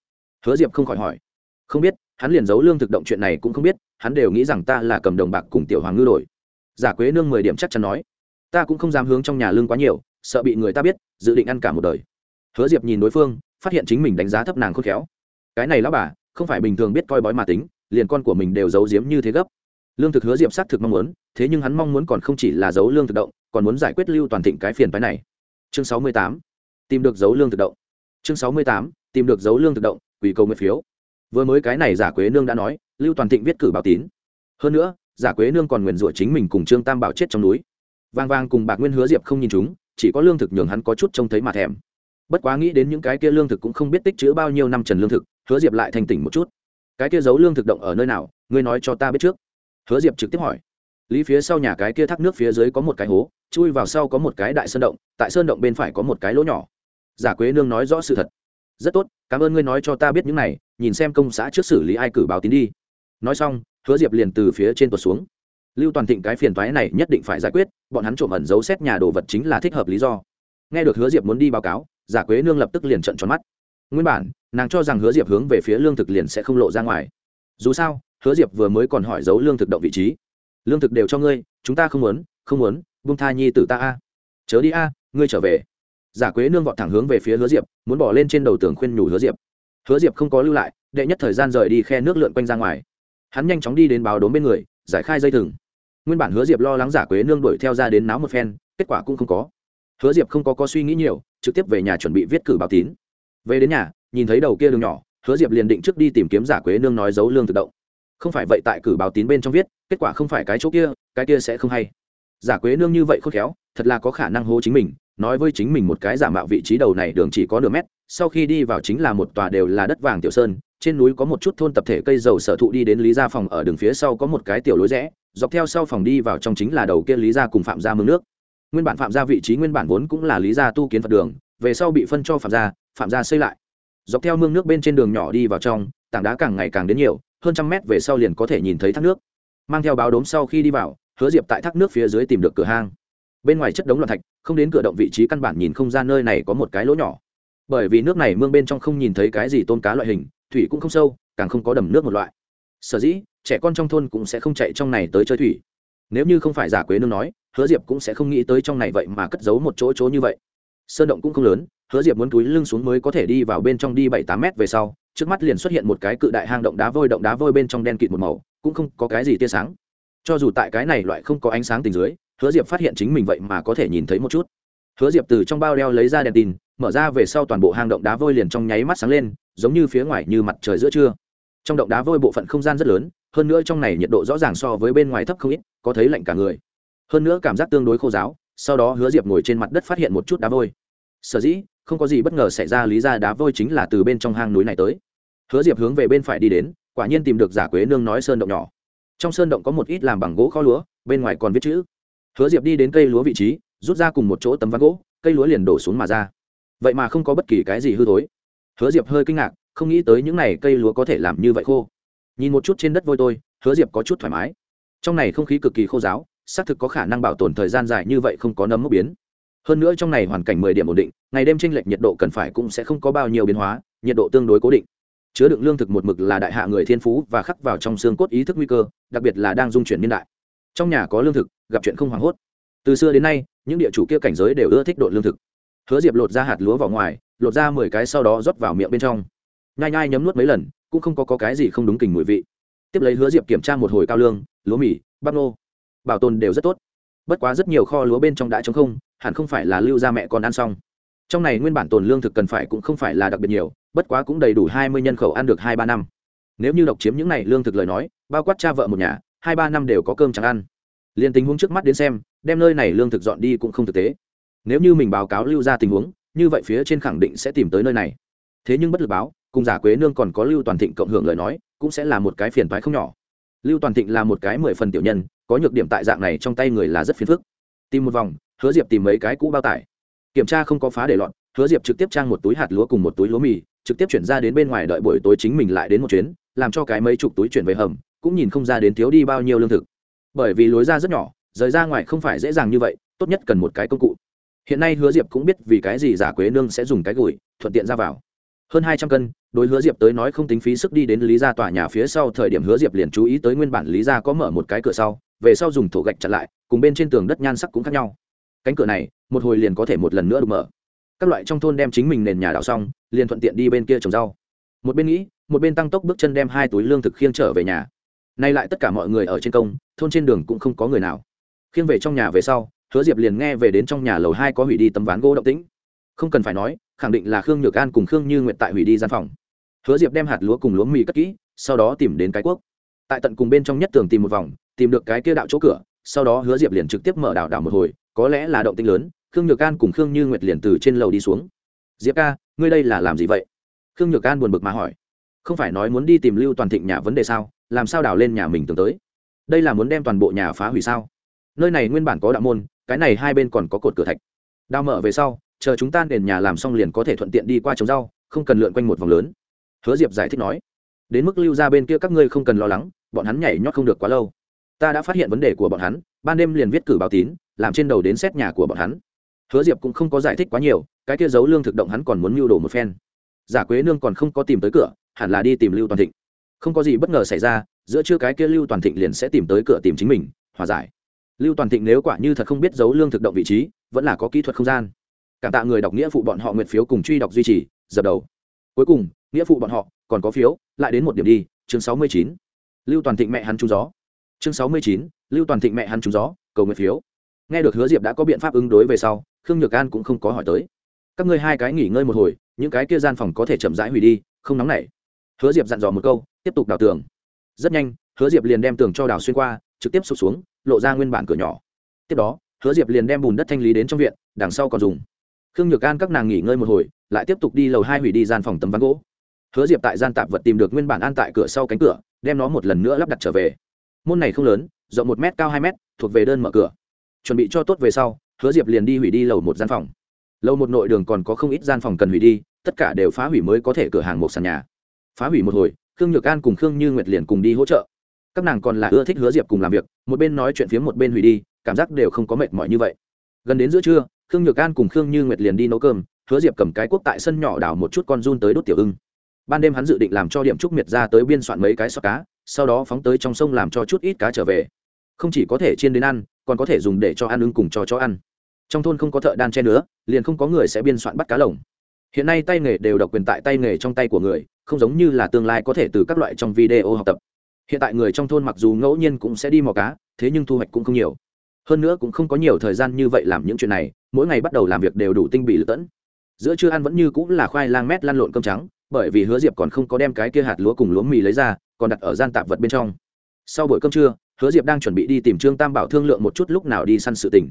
Hứa diệp không khỏi hỏi. Không biết, hắn liền giấu lương thực động chuyện này cũng không biết, hắn đều nghĩ rằng ta là cầm đồng bạc cùng tiểu hoàng ngư đổi. Giả quế nương mười điểm chắc chắn nói. Ta cũng không dám hướng trong nhà lương quá nhiều sợ bị người ta biết, dự định ăn cả một đời. Hứa diệp nhìn đối phương, phát hiện chính mình đánh giá thấp nàng khôn khéo. Cái này lão bà, không phải bình thường biết coi bói mà tính, liền con của mình đều giấu giếm như thế gấp. Lương thực hứa diệp xác thực mong muốn, thế nhưng hắn mong muốn còn không chỉ là giấu lương thực động, còn muốn giải quyết lưu toàn thịnh cái phiền phái này. Chương sáu mươi tám, tìm được giấu lương thực động. Chương sáu mươi tám, tìm được giấu lương thực động, quỷ cầu nguyện phiếu. Vừa mới cái này giả quế nương đã nói, lưu toàn thịnh viết cử báo tín. Hơn nữa, giả quế nương còn nguyền rủa chính mình cùng trương tam bảo chết trong núi. Vang vang cùng bạc nguyên hứa diệp không nhìn chúng chỉ có lương thực nhường hắn có chút trông thấy mà thèm. Bất quá nghĩ đến những cái kia lương thực cũng không biết tích chữ bao nhiêu năm trần lương thực, hứa diệp lại thành tỉnh một chút. Cái kia giấu lương thực động ở nơi nào, ngươi nói cho ta biết trước. Hứa diệp trực tiếp hỏi. Lý phía sau nhà cái kia thác nước phía dưới có một cái hố, chui vào sau có một cái đại sơn động, tại sơn động bên phải có một cái lỗ nhỏ. Giả quế nương nói rõ sự thật. Rất tốt, cảm ơn ngươi nói cho ta biết những này, nhìn xem công xã trước xử lý ai cử báo tín đi. Nói xong, hứa diệp liền từ phía trên tuột xuống lưu toàn thịnh cái phiền toái này nhất định phải giải quyết, bọn hắn trộm ẩn giấu xét nhà đồ vật chính là thích hợp lý do. Nghe được hứa diệp muốn đi báo cáo, giả quế nương lập tức liền trận tròn mắt. Nguyên bản, nàng cho rằng hứa diệp hướng về phía lương thực liền sẽ không lộ ra ngoài. Dù sao, hứa diệp vừa mới còn hỏi giấu lương thực động vị trí. Lương thực đều cho ngươi, chúng ta không muốn không muốn bung tha nhi tử ta a. Chớ đi a, ngươi trở về. Giả quế nương vọt thẳng hướng về phía hứa diệp, muốn bỏ lên trên đầu tường khuyên nhủ hứa diệp. Hứa diệp không có lưu lại, đệ nhất thời gian rời đi khe nước lượn quanh ra ngoài. Hắn nhanh chóng đi đến báo đốm bên người giải khai dây thừng. Nguyên bản hứa diệp lo lắng giả quế nương đuổi theo ra đến náo một phen, kết quả cũng không có. Hứa diệp không có có suy nghĩ nhiều, trực tiếp về nhà chuẩn bị viết cử báo tín. Về đến nhà, nhìn thấy đầu kia đường nhỏ, hứa diệp liền định trước đi tìm kiếm giả quế nương nói giấu lương thực động. Không phải vậy tại cử báo tín bên trong viết, kết quả không phải cái chỗ kia, cái kia sẽ không hay. Giả quế nương như vậy khôn khéo, thật là có khả năng hô chính mình, nói với chính mình một cái giả mạo vị trí đầu này đường chỉ có nửa mét, sau khi đi vào chính là một tòa đều là đất vàng tiểu sơn trên núi có một chút thôn tập thể cây dầu sở thụ đi đến lý gia phòng ở đường phía sau có một cái tiểu lối rẽ, dọc theo sau phòng đi vào trong chính là đầu kia lý gia cùng phạm gia mương nước. Nguyên bản phạm gia vị trí nguyên bản vốn cũng là lý gia tu kiến phật đường, về sau bị phân cho phạm gia phạm gia xây lại. Dọc theo mương nước bên trên đường nhỏ đi vào trong, tảng đá càng ngày càng đến nhiều, hơn trăm mét về sau liền có thể nhìn thấy thác nước. Mang theo báo đốm sau khi đi vào, hứa diệp tại thác nước phía dưới tìm được cửa hang. Bên ngoài chất đống loạn thạch, không đến cửa động vị trí căn bản nhìn không ra nơi này có một cái lỗ nhỏ. Bởi vì nước này mương bên trong không nhìn thấy cái gì tôm cá loại hình thủy cũng không sâu, càng không có đầm nước một loại. Sở dĩ, trẻ con trong thôn cũng sẽ không chạy trong này tới chơi thủy. Nếu như không phải giả quế nương nói, hứa diệp cũng sẽ không nghĩ tới trong này vậy mà cất giấu một chỗ chỗ như vậy. Sơn động cũng không lớn, hứa diệp muốn túi lưng xuống mới có thể đi vào bên trong đi bảy tám mét về sau, trước mắt liền xuất hiện một cái cự đại hang động đá vôi, động đá vôi bên trong đen kịt một màu, cũng không có cái gì tia sáng. Cho dù tại cái này loại không có ánh sáng tình dưới, hứa diệp phát hiện chính mình vậy mà có thể nhìn thấy một chút hứa diệp từ trong bao đeo lấy ra đèn tin, mở ra về sau toàn bộ hang động đá vôi liền trong nháy mắt sáng lên, giống như phía ngoài như mặt trời giữa trưa. Trong động đá vôi bộ phận không gian rất lớn, hơn nữa trong này nhiệt độ rõ ràng so với bên ngoài thấp không ít, có thấy lạnh cả người. Hơn nữa cảm giác tương đối khô giáo, sau đó hứa diệp ngồi trên mặt đất phát hiện một chút đá vôi. Sở dĩ, không có gì bất ngờ xảy ra lý ra đá vôi chính là từ bên trong hang núi này tới. Hứa diệp hướng về bên phải đi đến, quả nhiên tìm được giả quế nương nói sơn động nhỏ. Trong sơn động có một ít làm bằng gỗ kho lúa, bên ngoài còn viết chữ. Hứa diệp đi đến cây lúa vị trí rút ra cùng một chỗ tấm ván gỗ, cây lúa liền đổ xuống mà ra. Vậy mà không có bất kỳ cái gì hư thối. Hứa diệp hơi kinh ngạc, không nghĩ tới những n à y cây lúa có thể làm như vậy khô. Nhìn một chút trên đất vôi tôi, hứa diệp có chút thoải mái. Trong này không khí cực kỳ khô giáo, xác thực có khả năng bảo tồn thời gian dài như vậy không có nấm mốc biến. Hơn nữa trong này hoàn cảnh mười điểm ổn định, ngày đêm tranh lệch nhiệt độ cần phải cũng sẽ không có bao nhiêu biến hóa, nhiệt độ tương đối cố định. Chứa đựng lương thực một mực là đại hạ người thiên phú và khắc vào trong xương cốt ý thức nguy cơ, đặc biệt là đang dung chuyển niên đại. Trong nhà có lương thực, gặp chuyện không hoảng hốt. Từ xưa đến nay những địa chủ kia cảnh giới đều ưa thích độn lương thực. Hứa diệp lột ra hạt lúa vào ngoài lột ra mười cái sau đó rót vào miệng bên trong. Nhai nhai nhấm nuốt mấy lần cũng không có, có cái gì không đúng kình mùi vị. Tiếp lấy hứa diệp kiểm tra một hồi cao lương lúa mì bắp nô. Bảo tồn đều rất tốt. Bất quá rất nhiều kho lúa bên trong đã trống không hẳn không phải là lưu ra mẹ con ăn xong. Trong này nguyên bản tồn lương thực cần phải cũng không phải là đặc biệt nhiều bất quá cũng đầy đủ hai mươi nhân khẩu ăn được hai ba năm. Nếu như độc chiếm những này lương thực lời nói bao quát cha vợ một nhà hai ba năm đều có cơm chẳng ăn. Liền tình huống trước mắt đến xem đem nơi này lương thực dọn đi cũng không thực tế. Nếu như mình báo cáo lưu ra tình huống, như vậy phía trên khẳng định sẽ tìm tới nơi này. Thế nhưng bất lực báo, cùng giả quế nương còn có lưu toàn thịnh cộng hưởng lời nói, cũng sẽ là một cái phiền toái không nhỏ. Lưu toàn thịnh là một cái mười phần tiểu nhân, có nhược điểm tại dạng này trong tay người là rất phiền phức. Tìm một vòng, hứa diệp tìm mấy cái cũ bao tải. Kiểm tra không có phá để lọt, hứa diệp trực tiếp trang một túi hạt lúa cùng một túi lúa mì, trực tiếp chuyển ra đến bên ngoài đợi buổi tối chính mình lại đến một chuyến, làm cho cái mấy chục túi chuyển về hầm, cũng nhìn không ra đến thiếu đi bao nhiêu lương thực. Bởi vì lối ra rất nhỏ rời ra ngoài không phải dễ dàng như vậy, tốt nhất cần một cái công cụ. Hiện nay hứa diệp cũng biết vì cái gì giả quế nương sẽ dùng cái gửi thuận tiện ra vào. Hơn hai trăm cân, đối hứa diệp tới nói không tính phí sức đi đến lý gia tòa nhà phía sau thời điểm hứa diệp liền chú ý tới nguyên bản lý gia có mở một cái cửa sau, về sau dùng thổ gạch chặn lại, cùng bên trên tường đất nhan sắc cũng khác nhau. Cánh cửa này, một hồi liền có thể một lần nữa được mở. Các loại trong thôn đem chính mình nền nhà đào xong, liền thuận tiện đi bên kia trồng rau. Một bên nghĩ, một bên tăng tốc bước chân đem hai túi lương thực khiêng trở về nhà. Nay lại tất cả mọi người ở trên công, thôn trên đường cũng không có người nào khiêng về trong nhà về sau, hứa diệp liền nghe về đến trong nhà lầu hai có hủy đi tấm ván gỗ động tĩnh. Không cần phải nói, khẳng định là khương nhược an cùng khương như nguyệt tại hủy đi gian phòng. Hứa diệp đem hạt lúa cùng lúa mì cất kỹ, sau đó tìm đến cái quốc tại tận cùng bên trong nhất tường tìm một vòng, tìm được cái kia đạo chỗ cửa, sau đó hứa diệp liền trực tiếp mở đảo đảo một hồi, có lẽ là động tĩnh lớn, khương nhược an cùng khương như nguyệt liền từ trên lầu đi xuống. Diệp ca, ngươi đây là làm gì vậy? Khương nhược an buồn bực mà hỏi. Không phải nói muốn đi tìm lưu toàn thịnh nhà vấn đề sao? Làm sao đảo lên nhà mình tưởng tới? Đây là muốn đem toàn bộ nhà phá hủy sao? Nơi này nguyên bản có đạo môn, cái này hai bên còn có cột cửa thạch. Đào mở về sau, chờ chúng ta nền nhà làm xong liền có thể thuận tiện đi qua trồng rau, không cần lượn quanh một vòng lớn. Hứa diệp giải thích nói, đến mức lưu ra bên kia các ngươi không cần lo lắng, bọn hắn nhảy nhót không được quá lâu. Ta đã phát hiện vấn đề của bọn hắn, ban đêm liền viết cử báo tín, làm trên đầu đến xét nhà của bọn hắn. Hứa diệp cũng không có giải thích quá nhiều, cái kia giấu lương thực động hắn còn muốn mưu đồ một phen. Giả quế nương còn không có tìm tới cửa, hẳn là đi tìm lưu toàn thịnh. Không có gì bất ngờ xảy ra, giữa trưa cái kia lưu toàn thịnh liền sẽ tìm tới cửa tìm chính mình, hòa giải lưu toàn thịnh nếu quả như thật không biết giấu lương thực động vị trí, vẫn là có kỹ thuật không gian. Cảm tạ người đọc nghĩa phụ bọn họ nguyện phiếu cùng truy đọc duy trì, dập đầu. Cuối cùng, nghĩa phụ bọn họ, còn có phiếu, lại đến một điểm đi, chương sáu mươi chín. Lưu toàn thịnh mẹ hắn trúng gió. Chương sáu mươi chín, lưu toàn thịnh mẹ hắn trúng gió, cầu nguyện phiếu. Nghe được hứa diệp đã có biện pháp ứng đối về sau, khương nhược an cũng không có hỏi tới. Các ngươi hai cái nghỉ ngơi một hồi, những cái kia gian phòng có thể chậm rãi hủy đi, không nóng nảy. Hứa diệp dặn dò một câu, tiếp tục đào tường. Rất nhanh, hứa diệp liền đem tường cho đào xuyên qua, trực tiếp sụp xuống lộ ra nguyên bản cửa nhỏ. Tiếp đó, hứa diệp liền đem bùn đất thanh lý đến trong viện, đằng sau còn dùng. Khương nhược an các nàng nghỉ ngơi một hồi, lại tiếp tục đi lầu hai hủy đi gian phòng tấm ván gỗ. Hứa diệp tại gian tạp vật tìm được nguyên bản an tại cửa sau cánh cửa, đem nó một lần nữa lắp đặt trở về. Môn này không lớn, rộng một m cao hai m thuộc về đơn mở cửa. Chuẩn bị cho tốt về sau, hứa diệp liền đi hủy đi lầu một gian phòng. Lầu một nội đường còn có không ít gian phòng cần hủy đi, tất cả đều phá hủy mới có thể cửa hàng một sàn nhà. Phá hủy một hồi, khương nhược an cùng khương như nguyệt liền cùng đi hỗ trợ các nàng còn là ưa thích hứa diệp cùng làm việc, một bên nói chuyện phía một bên hủy đi, cảm giác đều không có mệt mỏi như vậy. Gần đến giữa trưa, khương nhược an cùng khương như nguyệt liền đi nấu cơm, hứa diệp cầm cái cuốc tại sân nhỏ đảo một chút con run tới đốt tiểu ưng. Ban đêm hắn dự định làm cho điểm trúc miệt ra tới biên soạn mấy cái sọ cá, sau đó phóng tới trong sông làm cho chút ít cá trở về. Không chỉ có thể chiên đến ăn, còn có thể dùng để cho ăn ưng cùng cho chó ăn. Trong thôn không có thợ đan che nữa liền không có người sẽ biên soạn bắt cá lồng. Hiện nay tay nghề đều độc quyền tại tay nghề trong tay của người, không giống như là tương lai có thể từ các loại trong video học tập hiện tại người trong thôn mặc dù ngẫu nhiên cũng sẽ đi mò cá, thế nhưng thu hoạch cũng không nhiều. Hơn nữa cũng không có nhiều thời gian như vậy làm những chuyện này, mỗi ngày bắt đầu làm việc đều đủ tinh bị lựa tẫn. Giữa trưa ăn vẫn như cũng là khoai lang mét lăn lộn cơm trắng, bởi vì hứa diệp còn không có đem cái kia hạt lúa cùng lúa mì lấy ra, còn đặt ở gian tạp vật bên trong. Sau buổi cơm trưa, hứa diệp đang chuẩn bị đi tìm trương tam bảo thương lượng một chút lúc nào đi săn sự tỉnh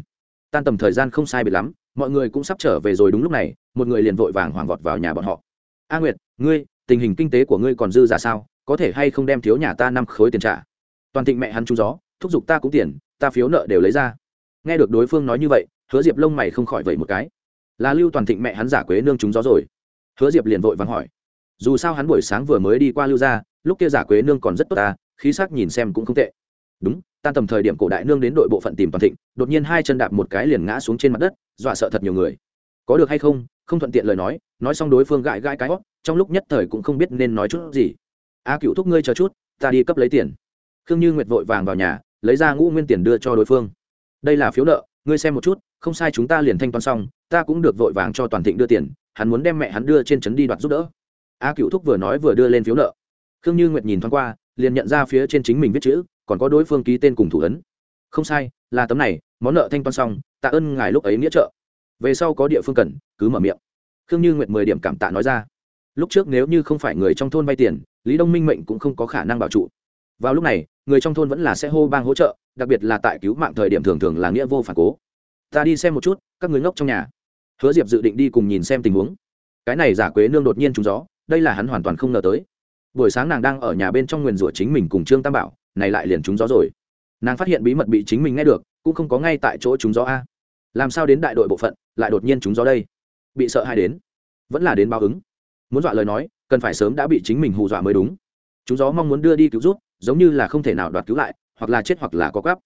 tan tầm thời gian không sai biệt lắm, mọi người cũng sắp trở về rồi đúng lúc này, một người liền vội vàng hoảng vọt vào nhà bọn họ. A nguyệt, ngươi, tình hình kinh tế của ngươi còn dư ra sao? Có thể hay không đem thiếu nhà ta năm khối tiền trả? Toàn thịnh mẹ hắn trúng gió thúc giục ta cũng tiền ta phiếu nợ đều lấy ra. Nghe được đối phương nói như vậy hứa diệp lông mày không khỏi vậy một cái. Là lưu toàn thịnh mẹ hắn giả quế nương trúng gió rồi. Hứa diệp liền vội vàng hỏi. Dù sao hắn buổi sáng vừa mới đi qua lưu gia, lúc kia giả quế nương còn rất tốt ta khí sắc nhìn xem cũng không tệ. Đúng ta tầm thời điểm cổ đại nương đến đội bộ phận tìm toàn thịnh đột nhiên hai chân đạp một cái liền ngã xuống trên mặt đất dọa sợ thật nhiều người. Có được hay không? Không thuận tiện lời nói nói xong đối phương gãi gãi cái hót trong lúc nhất thời cũng không biết nên nói chút gì a cựu thúc ngươi chờ chút, ta đi cấp lấy tiền. Khương như nguyệt vội vàng vào nhà, lấy ra ngũ nguyên tiền đưa cho đối phương. Đây là phiếu nợ, ngươi xem một chút, không sai chúng ta liền thanh toán xong, ta cũng được vội vàng cho toàn thịnh đưa tiền, hắn muốn đem mẹ hắn đưa trên trấn đi đoạt giúp đỡ. A cựu thúc vừa nói vừa đưa lên phiếu nợ. Khương như nguyệt nhìn thoáng qua, liền nhận ra phía trên chính mình viết chữ, còn có đối phương ký tên cùng thủ ấn. Không sai, là tấm này, món nợ thanh toán xong, tạ ơn ngài lúc ấy nghĩa trợ. Về sau có địa phương cần, cứ mở miệng. Khương như nguyệt mười điểm cảm tạ nói ra. Lúc trước nếu như không phải người trong thôn vay tiền lý đông minh mệnh cũng không có khả năng bảo trụ. Vào lúc này, người trong thôn vẫn là sẽ hô bang hỗ trợ, đặc biệt là tại cứu mạng thời điểm thường thường là nghĩa vô phản cố. Ta đi xem một chút, các người ngốc trong nhà. Hứa diệp dự định đi cùng nhìn xem tình huống. Cái này giả quế nương đột nhiên trúng gió, đây là hắn hoàn toàn không ngờ tới. Buổi sáng nàng đang ở nhà bên trong nguyền rủa chính mình cùng trương tam bảo, này lại liền trúng gió rồi. Nàng phát hiện bí mật bị chính mình nghe được, cũng không có ngay tại chỗ trúng gió a. Làm sao đến đại đội bộ phận, lại đột nhiên trúng gió đây? Bị sợ hay đến. Vẫn là đến báo ứng. Muốn dọa lời nói cần phải sớm đã bị chính mình hù dọa mới đúng. Chúng gió mong muốn đưa đi cứu rút giống như là không thể nào đoạt cứu lại, hoặc là chết hoặc là có cắp.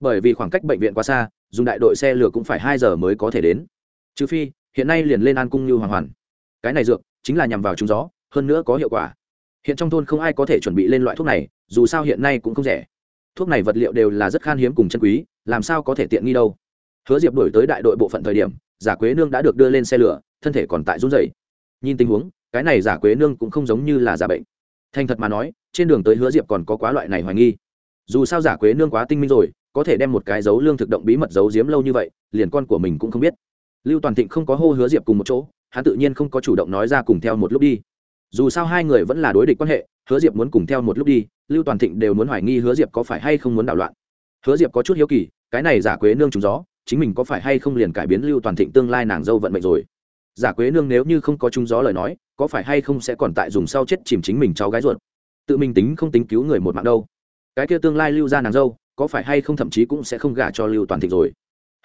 Bởi vì khoảng cách bệnh viện quá xa, dùng đại đội xe lửa cũng phải hai giờ mới có thể đến. Trừ phi, hiện nay liền lên an cung như hoàn hoàn. Cái này dược, chính là nhằm vào chúng gió, hơn nữa có hiệu quả. Hiện trong thôn không ai có thể chuẩn bị lên loại thuốc này, dù sao hiện nay cũng không rẻ. Thuốc này vật liệu đều là rất khan hiếm cùng chân quý, làm sao có thể tiện nghi đâu. Hứa diệp đổi tới đại đội bộ phận thời điểm, giả quế nương đã được đưa lên xe lửa, thân thể còn tại run dày nhìn tình huống cái này giả quế nương cũng không giống như là giả bệnh. Thành thật mà nói, trên đường tới hứa diệp còn có quá loại này hoài nghi. Dù sao giả quế nương quá tinh minh rồi, có thể đem một cái dấu lương thực động bí mật giấu giếm lâu như vậy, liền con của mình cũng không biết. Lưu toàn thịnh không có hô hứa diệp cùng một chỗ, hắn tự nhiên không có chủ động nói ra cùng theo một lúc đi. Dù sao hai người vẫn là đối địch quan hệ, hứa diệp muốn cùng theo một lúc đi, lưu toàn thịnh đều muốn hoài nghi hứa diệp có phải hay không muốn đảo loạn. Hứa diệp có chút hiếu kỳ, cái này giả quế nương trúng gió, chính mình có phải hay không liền cải biến lưu toàn thịnh tương lai nàng dâu vận mệnh rồi. Giả quế nương nếu như không có trúng gió lời nói có phải hay không sẽ còn tại dùng sau chết chìm chính mình cháu gái ruột? Tự mình tính không tính cứu người một mạng đâu. Cái kia tương lai lưu ra nàng dâu, có phải hay không thậm chí cũng sẽ không gả cho lưu toàn thịnh rồi?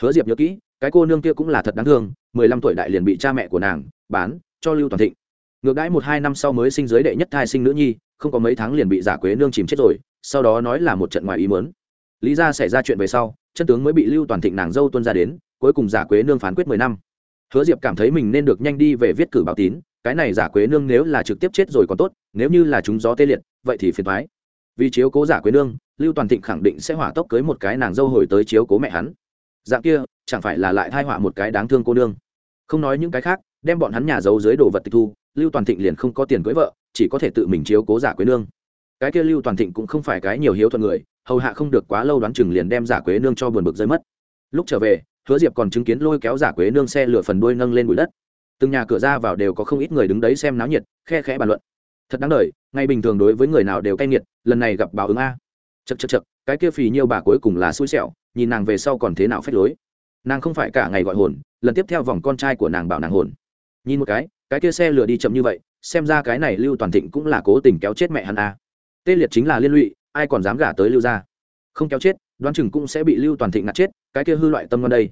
Hứa diệp nhớ kỹ, cái cô nương kia cũng là thật đáng thương, mười lăm tuổi đại liền bị cha mẹ của nàng bán cho lưu toàn thịnh. Ngược đãi một hai năm sau mới sinh giới đệ nhất thai sinh nữ nhi, không có mấy tháng liền bị giả quế nương chìm chết rồi, sau đó nói là một trận ngoài ý mớn lý ra xảy ra chuyện về sau, chân tướng mới bị lưu toàn thịnh nàng dâu tuân ra đến, cuối cùng giả quế nương phán quyết mười năm. Hứa diệp cảm thấy mình nên được nhanh đi về viết cử báo tín cái này giả quế nương nếu là trực tiếp chết rồi còn tốt, nếu như là chúng gió tê liệt, vậy thì phiền thoái vì chiếu cố giả quế nương, lưu toàn thịnh khẳng định sẽ hỏa tốc cưới một cái nàng dâu hồi tới chiếu cố mẹ hắn. Dạng kia, chẳng phải là lại thai họa một cái đáng thương cô nương. Không nói những cái khác, đem bọn hắn nhà giấu dưới đồ vật tịch thu, lưu toàn thịnh liền không có tiền cưới vợ, chỉ có thể tự mình chiếu cố giả quế nương. Cái kia lưu toàn thịnh cũng không phải cái nhiều hiếu thuận người, hầu hạ không được quá lâu đoán chừng liền đem giả quế nương cho buồn bực rơi mất. Lúc trở về, hứa diệp còn chứng kiến lôi kéo giả quế nương xe lửa phần đuôi nâng lên bụi đất từng nhà cửa ra vào đều có không ít người đứng đấy xem náo nhiệt, khe khẽ bàn luận. Thật đáng đời, ngay bình thường đối với người nào đều cay nghiệt, lần này gặp báo ứng a. Chật chật chật cái kia phì nhiêu bà cuối cùng là xui xẻo, nhìn nàng về sau còn thế nào phép lối. Nàng không phải cả ngày gọi hồn, lần tiếp theo vòng con trai của nàng bảo nàng hồn. Nhìn một cái cái kia xe lửa đi chậm như vậy, xem ra cái này lưu toàn thịnh cũng là cố tình kéo chết mẹ hắn a. Tê liệt chính là liên lụy, ai còn dám gả tới lưu ra không kéo chết, đoán chừng cũng sẽ bị lưu toàn thịnh ngạt chết, cái kia hư loại tâm ngon đây.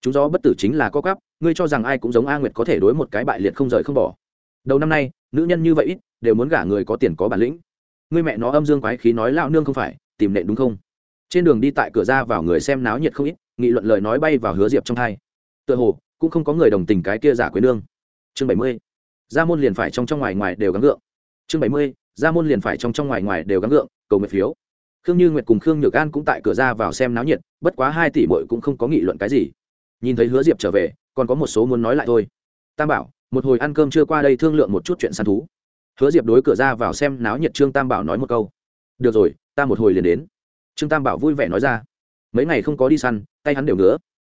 Chúng gió bất tử chính là có cắp ngươi cho rằng ai cũng giống a nguyệt có thể đối một cái bại liệt không rời không bỏ. Đầu năm nay, nữ nhân như vậy ít, đều muốn gả người có tiền có bản lĩnh. Ngươi mẹ nó âm dương quái khí nói lao nương không phải, tìm nệ đúng không? Trên đường đi tại cửa ra vào người xem náo nhiệt không ít, nghị luận lời nói bay vào hứa diệp trong thai. Tựa hồ, cũng không có người đồng tình cái kia giả quế nương. Chương bảy mươi ra môn liền phải trong trong ngoài ngoài đều gắng gượng. Chương bảy mươi ra môn liền phải trong trong ngoài ngoài đều gắng gượng, cầu nguyện phiếu. Khương như nguyệt cùng khương nhược an cũng tại cửa ra vào xem náo nhiệt, bất quá hai tỷ bội cũng không có nghị luận cái gì. Nhìn thấy hứa diệp trở về còn có một số muốn nói lại thôi. Tam bảo, một hồi ăn cơm chưa qua đây thương lượng một chút chuyện săn thú. Hứa diệp đối cửa ra vào xem náo nhiệt trương tam bảo nói một câu. Được rồi, ta một hồi liền đến. Trương tam bảo vui vẻ nói ra. Mấy ngày không có đi săn, tay hắn đều ngứa.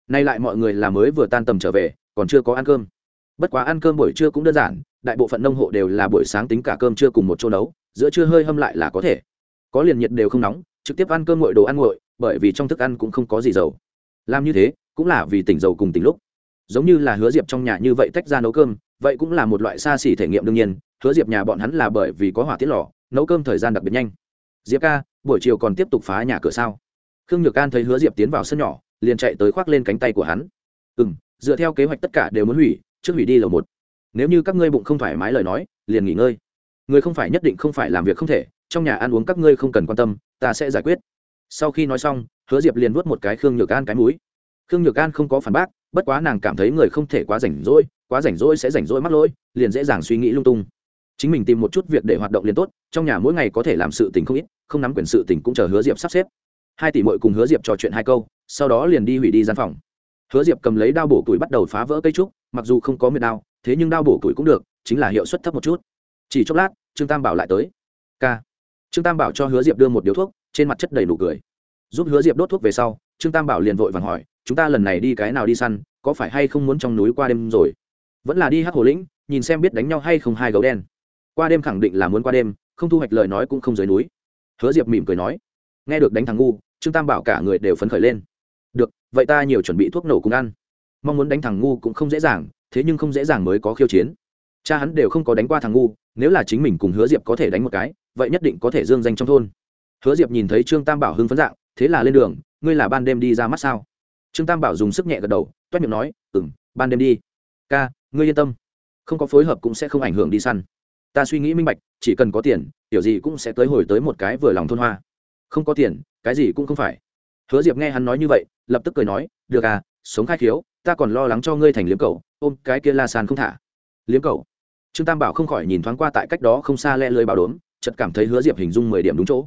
Nay lại mọi người là mới vừa tan tầm trở về, còn chưa có ăn cơm. Bất quá ăn cơm buổi trưa cũng đơn giản, đại bộ phận nông hộ đều là buổi sáng tính cả cơm trưa cùng một chỗ nấu, giữa trưa hơi hâm lại là có thể. Có liền nhiệt đều không nóng, trực tiếp ăn cơm nguội đồ ăn nguội, bởi vì trong thức ăn cũng không có gì dầu. Làm như thế, cũng là vì tỉnh dầu cùng tỉnh lúc giống như là hứa diệp trong nhà như vậy tách ra nấu cơm, vậy cũng là một loại xa xỉ thể nghiệm đương nhiên, hứa diệp nhà bọn hắn là bởi vì có hỏa tiết lò, nấu cơm thời gian đặc biệt nhanh. Diệp ca, buổi chiều còn tiếp tục phá nhà cửa sao? Khương nhược can thấy hứa diệp tiến vào sân nhỏ, liền chạy tới khoác lên cánh tay của hắn. Ừ m dựa theo kế hoạch tất cả đều muốn hủy, trước hủy đi lầu một. Nếu như các ngươi bụng không thoải mái lời nói, liền nghỉ ngơi. Người không phải nhất định không phải làm việc không thể, trong nhà ăn uống các ngươi không cần quan tâm, ta sẽ giải quyết. Sau khi nói xong, hứa diệp liền vuốt một cái khương nhược can cái múi khương nhược an không có phản bác, bất quá nàng cảm thấy người không thể quá rảnh rỗi, quá rảnh rỗi sẽ rảnh rỗi mắc lỗi, liền dễ dàng suy nghĩ lung tung. Chính mình tìm một chút việc để hoạt động liền tốt, trong nhà mỗi ngày có thể làm sự tình không ít, không nắm quyền sự tình cũng chờ hứa diệp sắp xếp. Hai tỷ mội cùng hứa diệp trò chuyện hai câu, sau đó liền đi hủy đi gian phòng. Hứa diệp cầm lấy đao bổ tuổi bắt đầu phá vỡ cây trúc, mặc dù không có miệt đao, thế nhưng đao bổ tuổi cũng được, chính là hiệu suất thấp một chút. Chỉ chốc lát, trương tam bảo lại tới. K trương tam bảo cho hứa diệp đưa một điếu thuốc, trên mặt chất đầy nụ cười. Giúp hứa diệp đốt thuốc về sau trương tam bảo liền vội vàng hỏi, chúng ta lần này đi cái nào đi săn, có phải hay không muốn trong núi qua đêm rồi? Vẫn là đi hát hồ lĩnh, nhìn xem biết đánh nhau hay không hai gấu đen. Qua đêm khẳng định là muốn qua đêm, không thu hoạch lời nói cũng không dưới núi. Hứa diệp mỉm cười nói. Nghe được đánh thằng ngu, trương tam bảo cả người đều phấn khởi lên. Được, vậy ta nhiều chuẩn bị thuốc nổ cùng ăn. Mong muốn đánh thằng ngu cũng không dễ dàng, thế nhưng không dễ dàng mới có khiêu chiến. Cha hắn đều không có đánh qua thằng ngu, nếu là chính mình cùng hứa diệp có thể đánh một cái, vậy nhất định có thể dương danh trong thôn. Hứa diệp nhìn thấy trương tam bảo hưng phấn dạng, thế là lên đường ngươi là ban đêm đi ra mắt sao? Trương tam bảo dùng sức nhẹ gật đầu, toét miệng nói ừ m ban đêm đi. Ca, ngươi yên tâm. Không có phối hợp cũng sẽ không ảnh hưởng đi săn. Ta suy nghĩ minh bạch, chỉ cần có tiền kiểu gì cũng sẽ tới hồi tới một cái vừa lòng thôn hoa. Không có tiền, cái gì cũng không phải. Hứa diệp nghe hắn nói như vậy, lập tức cười nói, được à sống khai khiếu, ta còn lo lắng cho ngươi thành liếm cầu ôm cái kia la sàn không thả. Liếm cầu trương tam bảo không khỏi nhìn thoáng qua tại cách đó không xa le lưới bảo đốm, chợt cảm thấy hứa diệp hình dung mười điểm đúng chỗ.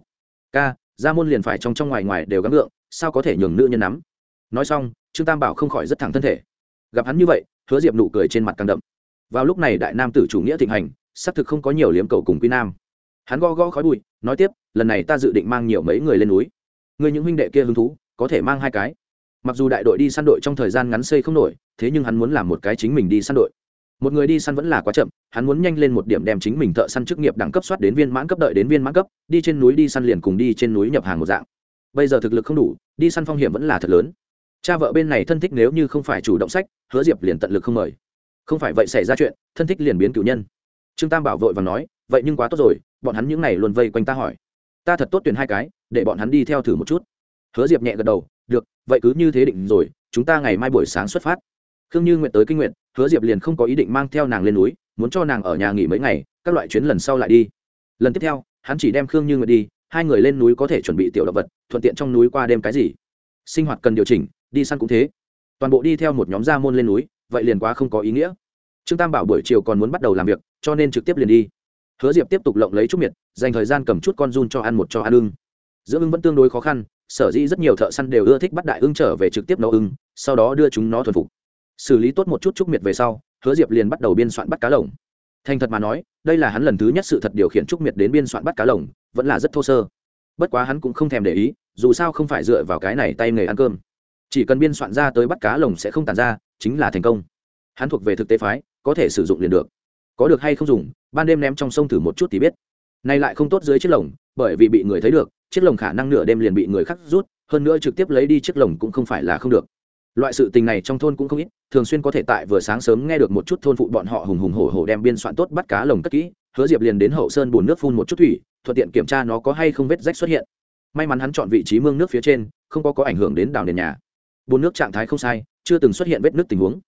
Ca, ra môn liền phải trong trong ngoài ngoài đều gắng ngượng sao có thể nhường nữ nhân nắm? Nói xong, trương tam bảo không khỏi rất thẳng thân thể. Gặp hắn như vậy, hứa diệp nụ cười trên mặt càng đậm. Vào lúc này đại nam tử chủ nghĩa thịnh hành, xác thực không có nhiều liếm cầu cùng quy nam. Hắn go go khói bụi, nói tiếp, lần này ta dự định mang nhiều mấy người lên núi. Người những huynh đệ kia hứng thú, có thể mang hai cái. Mặc dù đại đội đi săn đội trong thời gian ngắn xây không nổi, thế nhưng hắn muốn làm một cái chính mình đi săn đội. Một người đi săn vẫn là quá chậm, hắn muốn nhanh lên một điểm đem chính mình thợ săn chức nghiệp đẳng cấp soát đến viên mãn cấp đợi đến viên mãn cấp, đi trên núi đi săn liền cùng đi trên núi nhập hàng một dạng bây giờ thực lực không đủ, đi săn phong hiểm vẫn là thật lớn. Cha vợ bên này thân thích nếu như không phải chủ động sách, hứa diệp liền tận lực không mời. Không phải vậy xảy ra chuyện, thân thích liền biến cử nhân. Trương tam bảo vội và nói, vậy nhưng quá tốt rồi, bọn hắn những n à y luôn vây quanh ta hỏi. Ta thật tốt tuyển hai cái, để bọn hắn đi theo thử một chút. Hứa diệp nhẹ gật đầu, được, vậy cứ như thế định rồi, chúng ta ngày mai buổi sáng xuất phát. Khương như nguyện tới kinh nguyện hứa diệp liền không có ý định mang theo nàng lên núi, muốn cho nàng ở nhà nghỉ mấy ngày, các loại chuyến lần sau lại đi. Lần tiếp theo, hắn chỉ đem khương như nguyện đi hai người lên núi có thể chuẩn bị tiểu động vật, thuận tiện trong núi qua đêm cái gì. Sinh hoạt cần điều chỉnh, đi săn cũng thế. Toàn bộ đi theo một nhóm gia môn lên núi, vậy liền quá không có ý nghĩa. Trương tam bảo buổi chiều còn muốn bắt đầu làm việc, cho nên trực tiếp liền đi. Hứa diệp tiếp tục lộng lấy chút miệt, dành thời gian cầm chút con run cho ăn một cho ăn ưng. Dưỡng ưng vẫn tương đối khó khăn, sở dĩ rất nhiều thợ săn đều ưa thích bắt đại ưng trở về trực tiếp nấu ưng, sau đó đưa chúng nó thuần phục. Xử lý tốt một chút trúc miệt về sau, hứa diệp liền bắt đầu biên soạn bắt cá lồng. Thành thật mà nói, đây là hắn lần thứ nhất sự thật điều khiển trúc miệt đến biên soạn bắt cá lồng vẫn là rất thô sơ. Bất quá hắn cũng không thèm để ý, dù sao không phải dựa vào cái này tay nghề ăn cơm. Chỉ cần biên soạn ra tới bắt cá lồng sẽ không tàn ra, chính là thành công. Hắn thuộc về thực tế phái, có thể sử dụng liền được. Có được hay không dùng, ban đêm ném trong sông thử một chút thì biết. Nay lại không tốt dưới chiếc lồng, bởi vì bị người thấy được, chiếc lồng khả năng nửa đêm liền bị người khác rút, hơn nữa trực tiếp lấy đi chiếc lồng cũng không phải là không được. Loại sự tình này trong thôn cũng không ít, thường xuyên có thể tại vừa sáng sớm nghe được một chút thôn phụ bọn họ hùng hùng hổ hổ đem biên soạn tốt bắt cá lồng cất kỹ hứa diệp liền đến hậu sơn bùn nước phun một chút thủy, thuận tiện kiểm tra nó có hay không vết rách xuất hiện. May mắn hắn chọn vị trí mương nước phía trên, không có có ảnh hưởng đến đảo nền nhà. Bùn nước trạng thái không sai, chưa từng xuất hiện vết nước tình huống.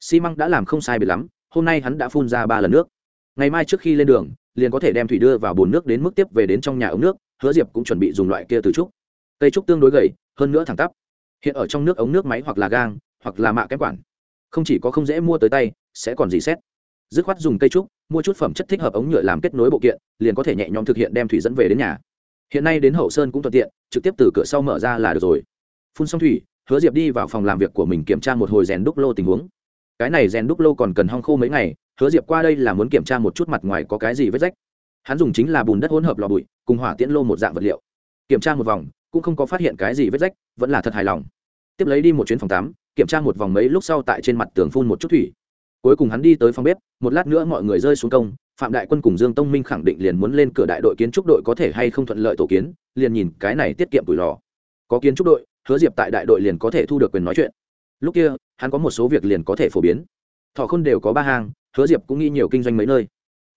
Xi măng đã làm không sai bị lắm, hôm nay hắn đã phun ra ba lần nước. Ngày mai trước khi lên đường, liền có thể đem thủy đưa vào bồn nước đến mức tiếp về đến trong nhà ống nước, hứa diệp cũng chuẩn bị dùng loại kia từ trúc. Cây trúc tương đối gầy, hơn nữa thẳng tắp. Hiện ở trong nước ống nước máy hoặc là gang, hoặc là mạ kém quản. Không chỉ có không dễ mua tới tay, sẽ còn gì xét. Dứt khoát dùng cây trúc mua chút phẩm chất thích hợp ống nhựa làm kết nối bộ kiện, liền có thể nhẹ nhõm thực hiện đem thủy dẫn về đến nhà. Hiện nay đến hậu sơn cũng thuận tiện, trực tiếp từ cửa sau mở ra là được rồi. Phun xong thủy, hứa diệp đi vào phòng làm việc của mình kiểm tra một hồi rèn đúc lô tình huống. Cái này rèn đúc lô còn cần hong khô mấy ngày, hứa diệp qua đây là muốn kiểm tra một chút mặt ngoài có cái gì vết rách. Hắn dùng chính là bùn đất hỗn hợp lò bụi, cùng hỏa tiễn lô một dạng vật liệu. Kiểm tra một vòng, cũng không có phát hiện cái gì vết rách, vẫn là thật hài lòng. Tiếp lấy đi một chuyến phòng tắm, kiểm tra một vòng mấy lúc sau tại trên mặt tường phun một chút thủy cuối cùng hắn đi tới phòng bếp, một lát nữa mọi người rơi xuống công, phạm đại quân cùng dương tông minh khẳng định liền muốn lên cửa đại đội kiến trúc đội có thể hay không thuận lợi tổ kiến, liền nhìn cái này tiết kiệm tuổi lò. Có kiến trúc đội, hứa diệp tại đại đội liền có thể thu được quyền nói chuyện. Lúc kia, hắn có một số việc liền có thể phổ biến. Thọ khôn đều có ba hang, hứa diệp cũng nghĩ nhiều kinh doanh mấy nơi.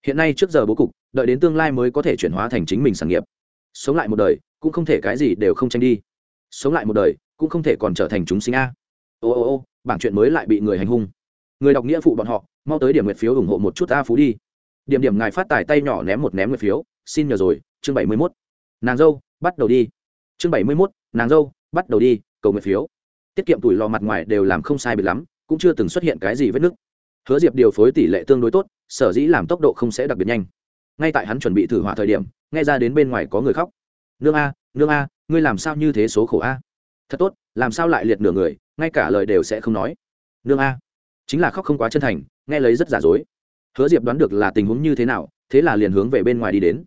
Hiện nay trước giờ bố cục, đợi đến tương lai mới có thể chuyển hóa thành chính mình sản nghiệp. Sống lại một đời, cũng không thể cái gì đều không tranh đi. Sống lại một đời, cũng không thể còn trở thành chúng sinh a. Ô ô ô, bảng chuyện mới lại bị người hành hung người đọc nghĩa phụ bọn họ, mau tới điểm nguyệt phiếu ủng hộ một chút a phú đi. Điểm điểm ngài phát tài tay nhỏ ném một ném nguyệt phiếu, xin nhờ rồi, chương bảy mươi mốt. Nàng dâu, bắt đầu đi. Chương bảy mươi mốt, nàng dâu, bắt đầu đi, cầu nguyệt phiếu. Tiết kiệm tuổi lò mặt ngoài đều làm không sai biệt lắm, cũng chưa từng xuất hiện cái gì vết nứt. Hứa diệp điều phối tỷ lệ tương đối tốt, sở dĩ làm tốc độ không sẽ đặc biệt nhanh. Ngay tại hắn chuẩn bị thử hỏa thời điểm, nghe ra đến bên ngoài có người khóc. Nương a nương a, ngươi làm sao như thế số khổ a? Thật tốt, làm sao lại liệt nửa người, ngay cả lời đều sẽ không nói. Nương a chính là khóc không quá chân thành, nghe lấy rất giả dối. Hứa diệp đoán được là tình huống như thế nào, thế là liền hướng về bên ngoài đi đến.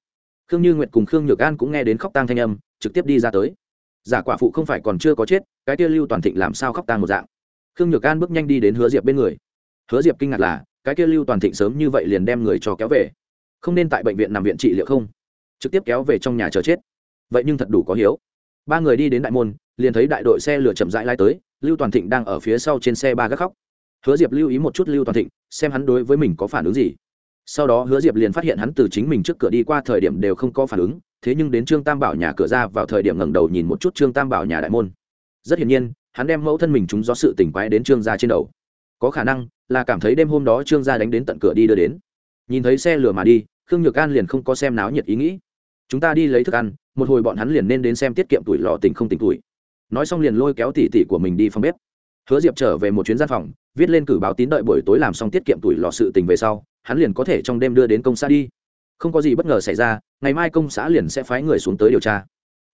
Khương như nguyệt cùng khương nhược an cũng nghe đến khóc tang thanh âm, trực tiếp đi ra tới. Giả quả phụ không phải còn chưa có chết, cái kia lưu toàn thịnh làm sao khóc tang một dạng? Khương nhược an bước nhanh đi đến hứa diệp bên người. Hứa diệp kinh ngạc là, cái kia lưu toàn thịnh sớm như vậy liền đem người cho kéo về. Không nên tại bệnh viện nằm viện trị liệu không? Trực tiếp kéo về trong nhà chờ chết. Vậy nhưng thật đủ có hiếu. Ba người đi đến đại môn, liền thấy đại đội xe lửa chậm rãi lai tới, lưu toàn thịnh đang ở phía sau trên xe ba gác khóc hứa diệp lưu ý một chút lưu toàn thịnh, xem hắn đối với mình có phản ứng gì. Sau đó hứa diệp liền phát hiện hắn từ chính mình trước cửa đi qua thời điểm đều không có phản ứng, thế nhưng đến trương tam bảo nhà cửa ra vào thời điểm ngẩng đầu nhìn một chút trương tam bảo nhà đại môn. Rất hiển nhiên, hắn đem mẫu thân mình chúng do sự tỉnh quái đến trương gia trên đầu. Có khả năng là cảm thấy đêm hôm đó trương gia đánh đến tận cửa đi đưa đến. Nhìn thấy xe lửa mà đi, khương nhược an liền không có xem náo nhiệt ý nghĩ. Chúng ta đi lấy thức ăn, một hồi bọn hắn liền nên đến xem tiết kiệm tuổi lò tình không tình tuổi. Nói xong liền lôi kéo tỉ tỉ của mình đi phòng bếp hứa diệp trở về một chuyến gian phòng, viết lên cử báo tín đợi buổi tối làm xong tiết kiệm tuổi lò sự tình về sau, hắn liền có thể trong đêm đưa đến công xã đi. Không có gì bất ngờ xảy ra, ngày mai công xã liền sẽ phái người xuống tới điều tra.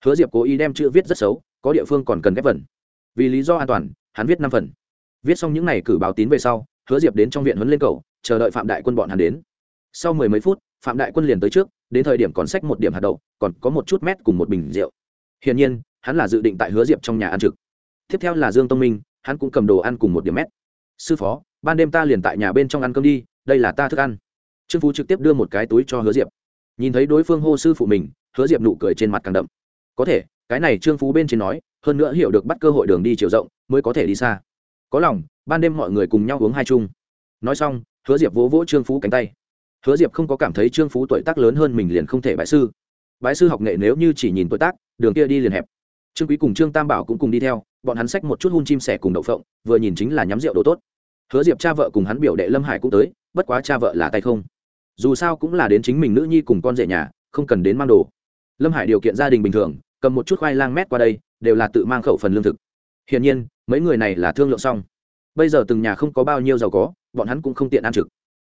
Hứa diệp cố ý đem chữ viết rất xấu, có địa phương còn cần ghép vần. Vì lý do an toàn, hắn viết năm phần. Viết xong những n à y cử báo tín về sau, hứa diệp đến trong viện huấn lên cầu chờ đợi phạm đại quân bọn hắn đến. Sau mười mấy phút, phạm đại quân liền tới trước, đến thời điểm còn sách một điểm hạt đậu, còn có một chút mét cùng một bình rượu. Hiển nhiên, hắn là dự định tại hứa diệp trong nhà ăn trực. Tiếp theo là dương tông minh hắn cũng cầm đồ ăn cùng một điểm mét. Sư phó, ban đêm ta liền tại nhà bên trong ăn cơm đi, đây là ta thức ăn. Trương phú trực tiếp đưa một cái túi cho hứa diệp. Nhìn thấy đối phương hô sư phụ mình, hứa diệp nụ cười trên mặt càng đậm. Có thể, cái này trương phú bên trên nói, hơn nữa hiểu được bắt cơ hội đường đi chiều rộng, mới có thể đi xa. Có lòng, ban đêm mọi người cùng nhau uống hai chung. Nói xong, hứa diệp vỗ vỗ trương phú cánh tay. Hứa diệp không có cảm thấy trương phú tuổi tác lớn hơn mình liền không thể bãi sư. Bãi sư học nghệ nếu như chỉ nhìn tuổi tác, đường kia đi liền hẹp. Trương quý cùng trương tam bảo cũng cùng đi theo bọn hắn xách một chút hun chim sẻ cùng đậu phộng, vừa nhìn chính là nhắm rượu đồ tốt. Hứa diệp cha vợ cùng hắn biểu đệ lâm hải cũng tới, bất quá cha vợ là tay không. Dù sao cũng là đến chính mình nữ nhi cùng con rể nhà, không cần đến mang đồ. Lâm hải điều kiện gia đình bình thường, cầm một chút khoai lang mét qua đây, đều là tự mang khẩu phần lương thực. Hiển nhiên, mấy người này là thương lượng xong. Bây giờ từng nhà không có bao nhiêu giàu có, bọn hắn cũng không tiện ăn trực.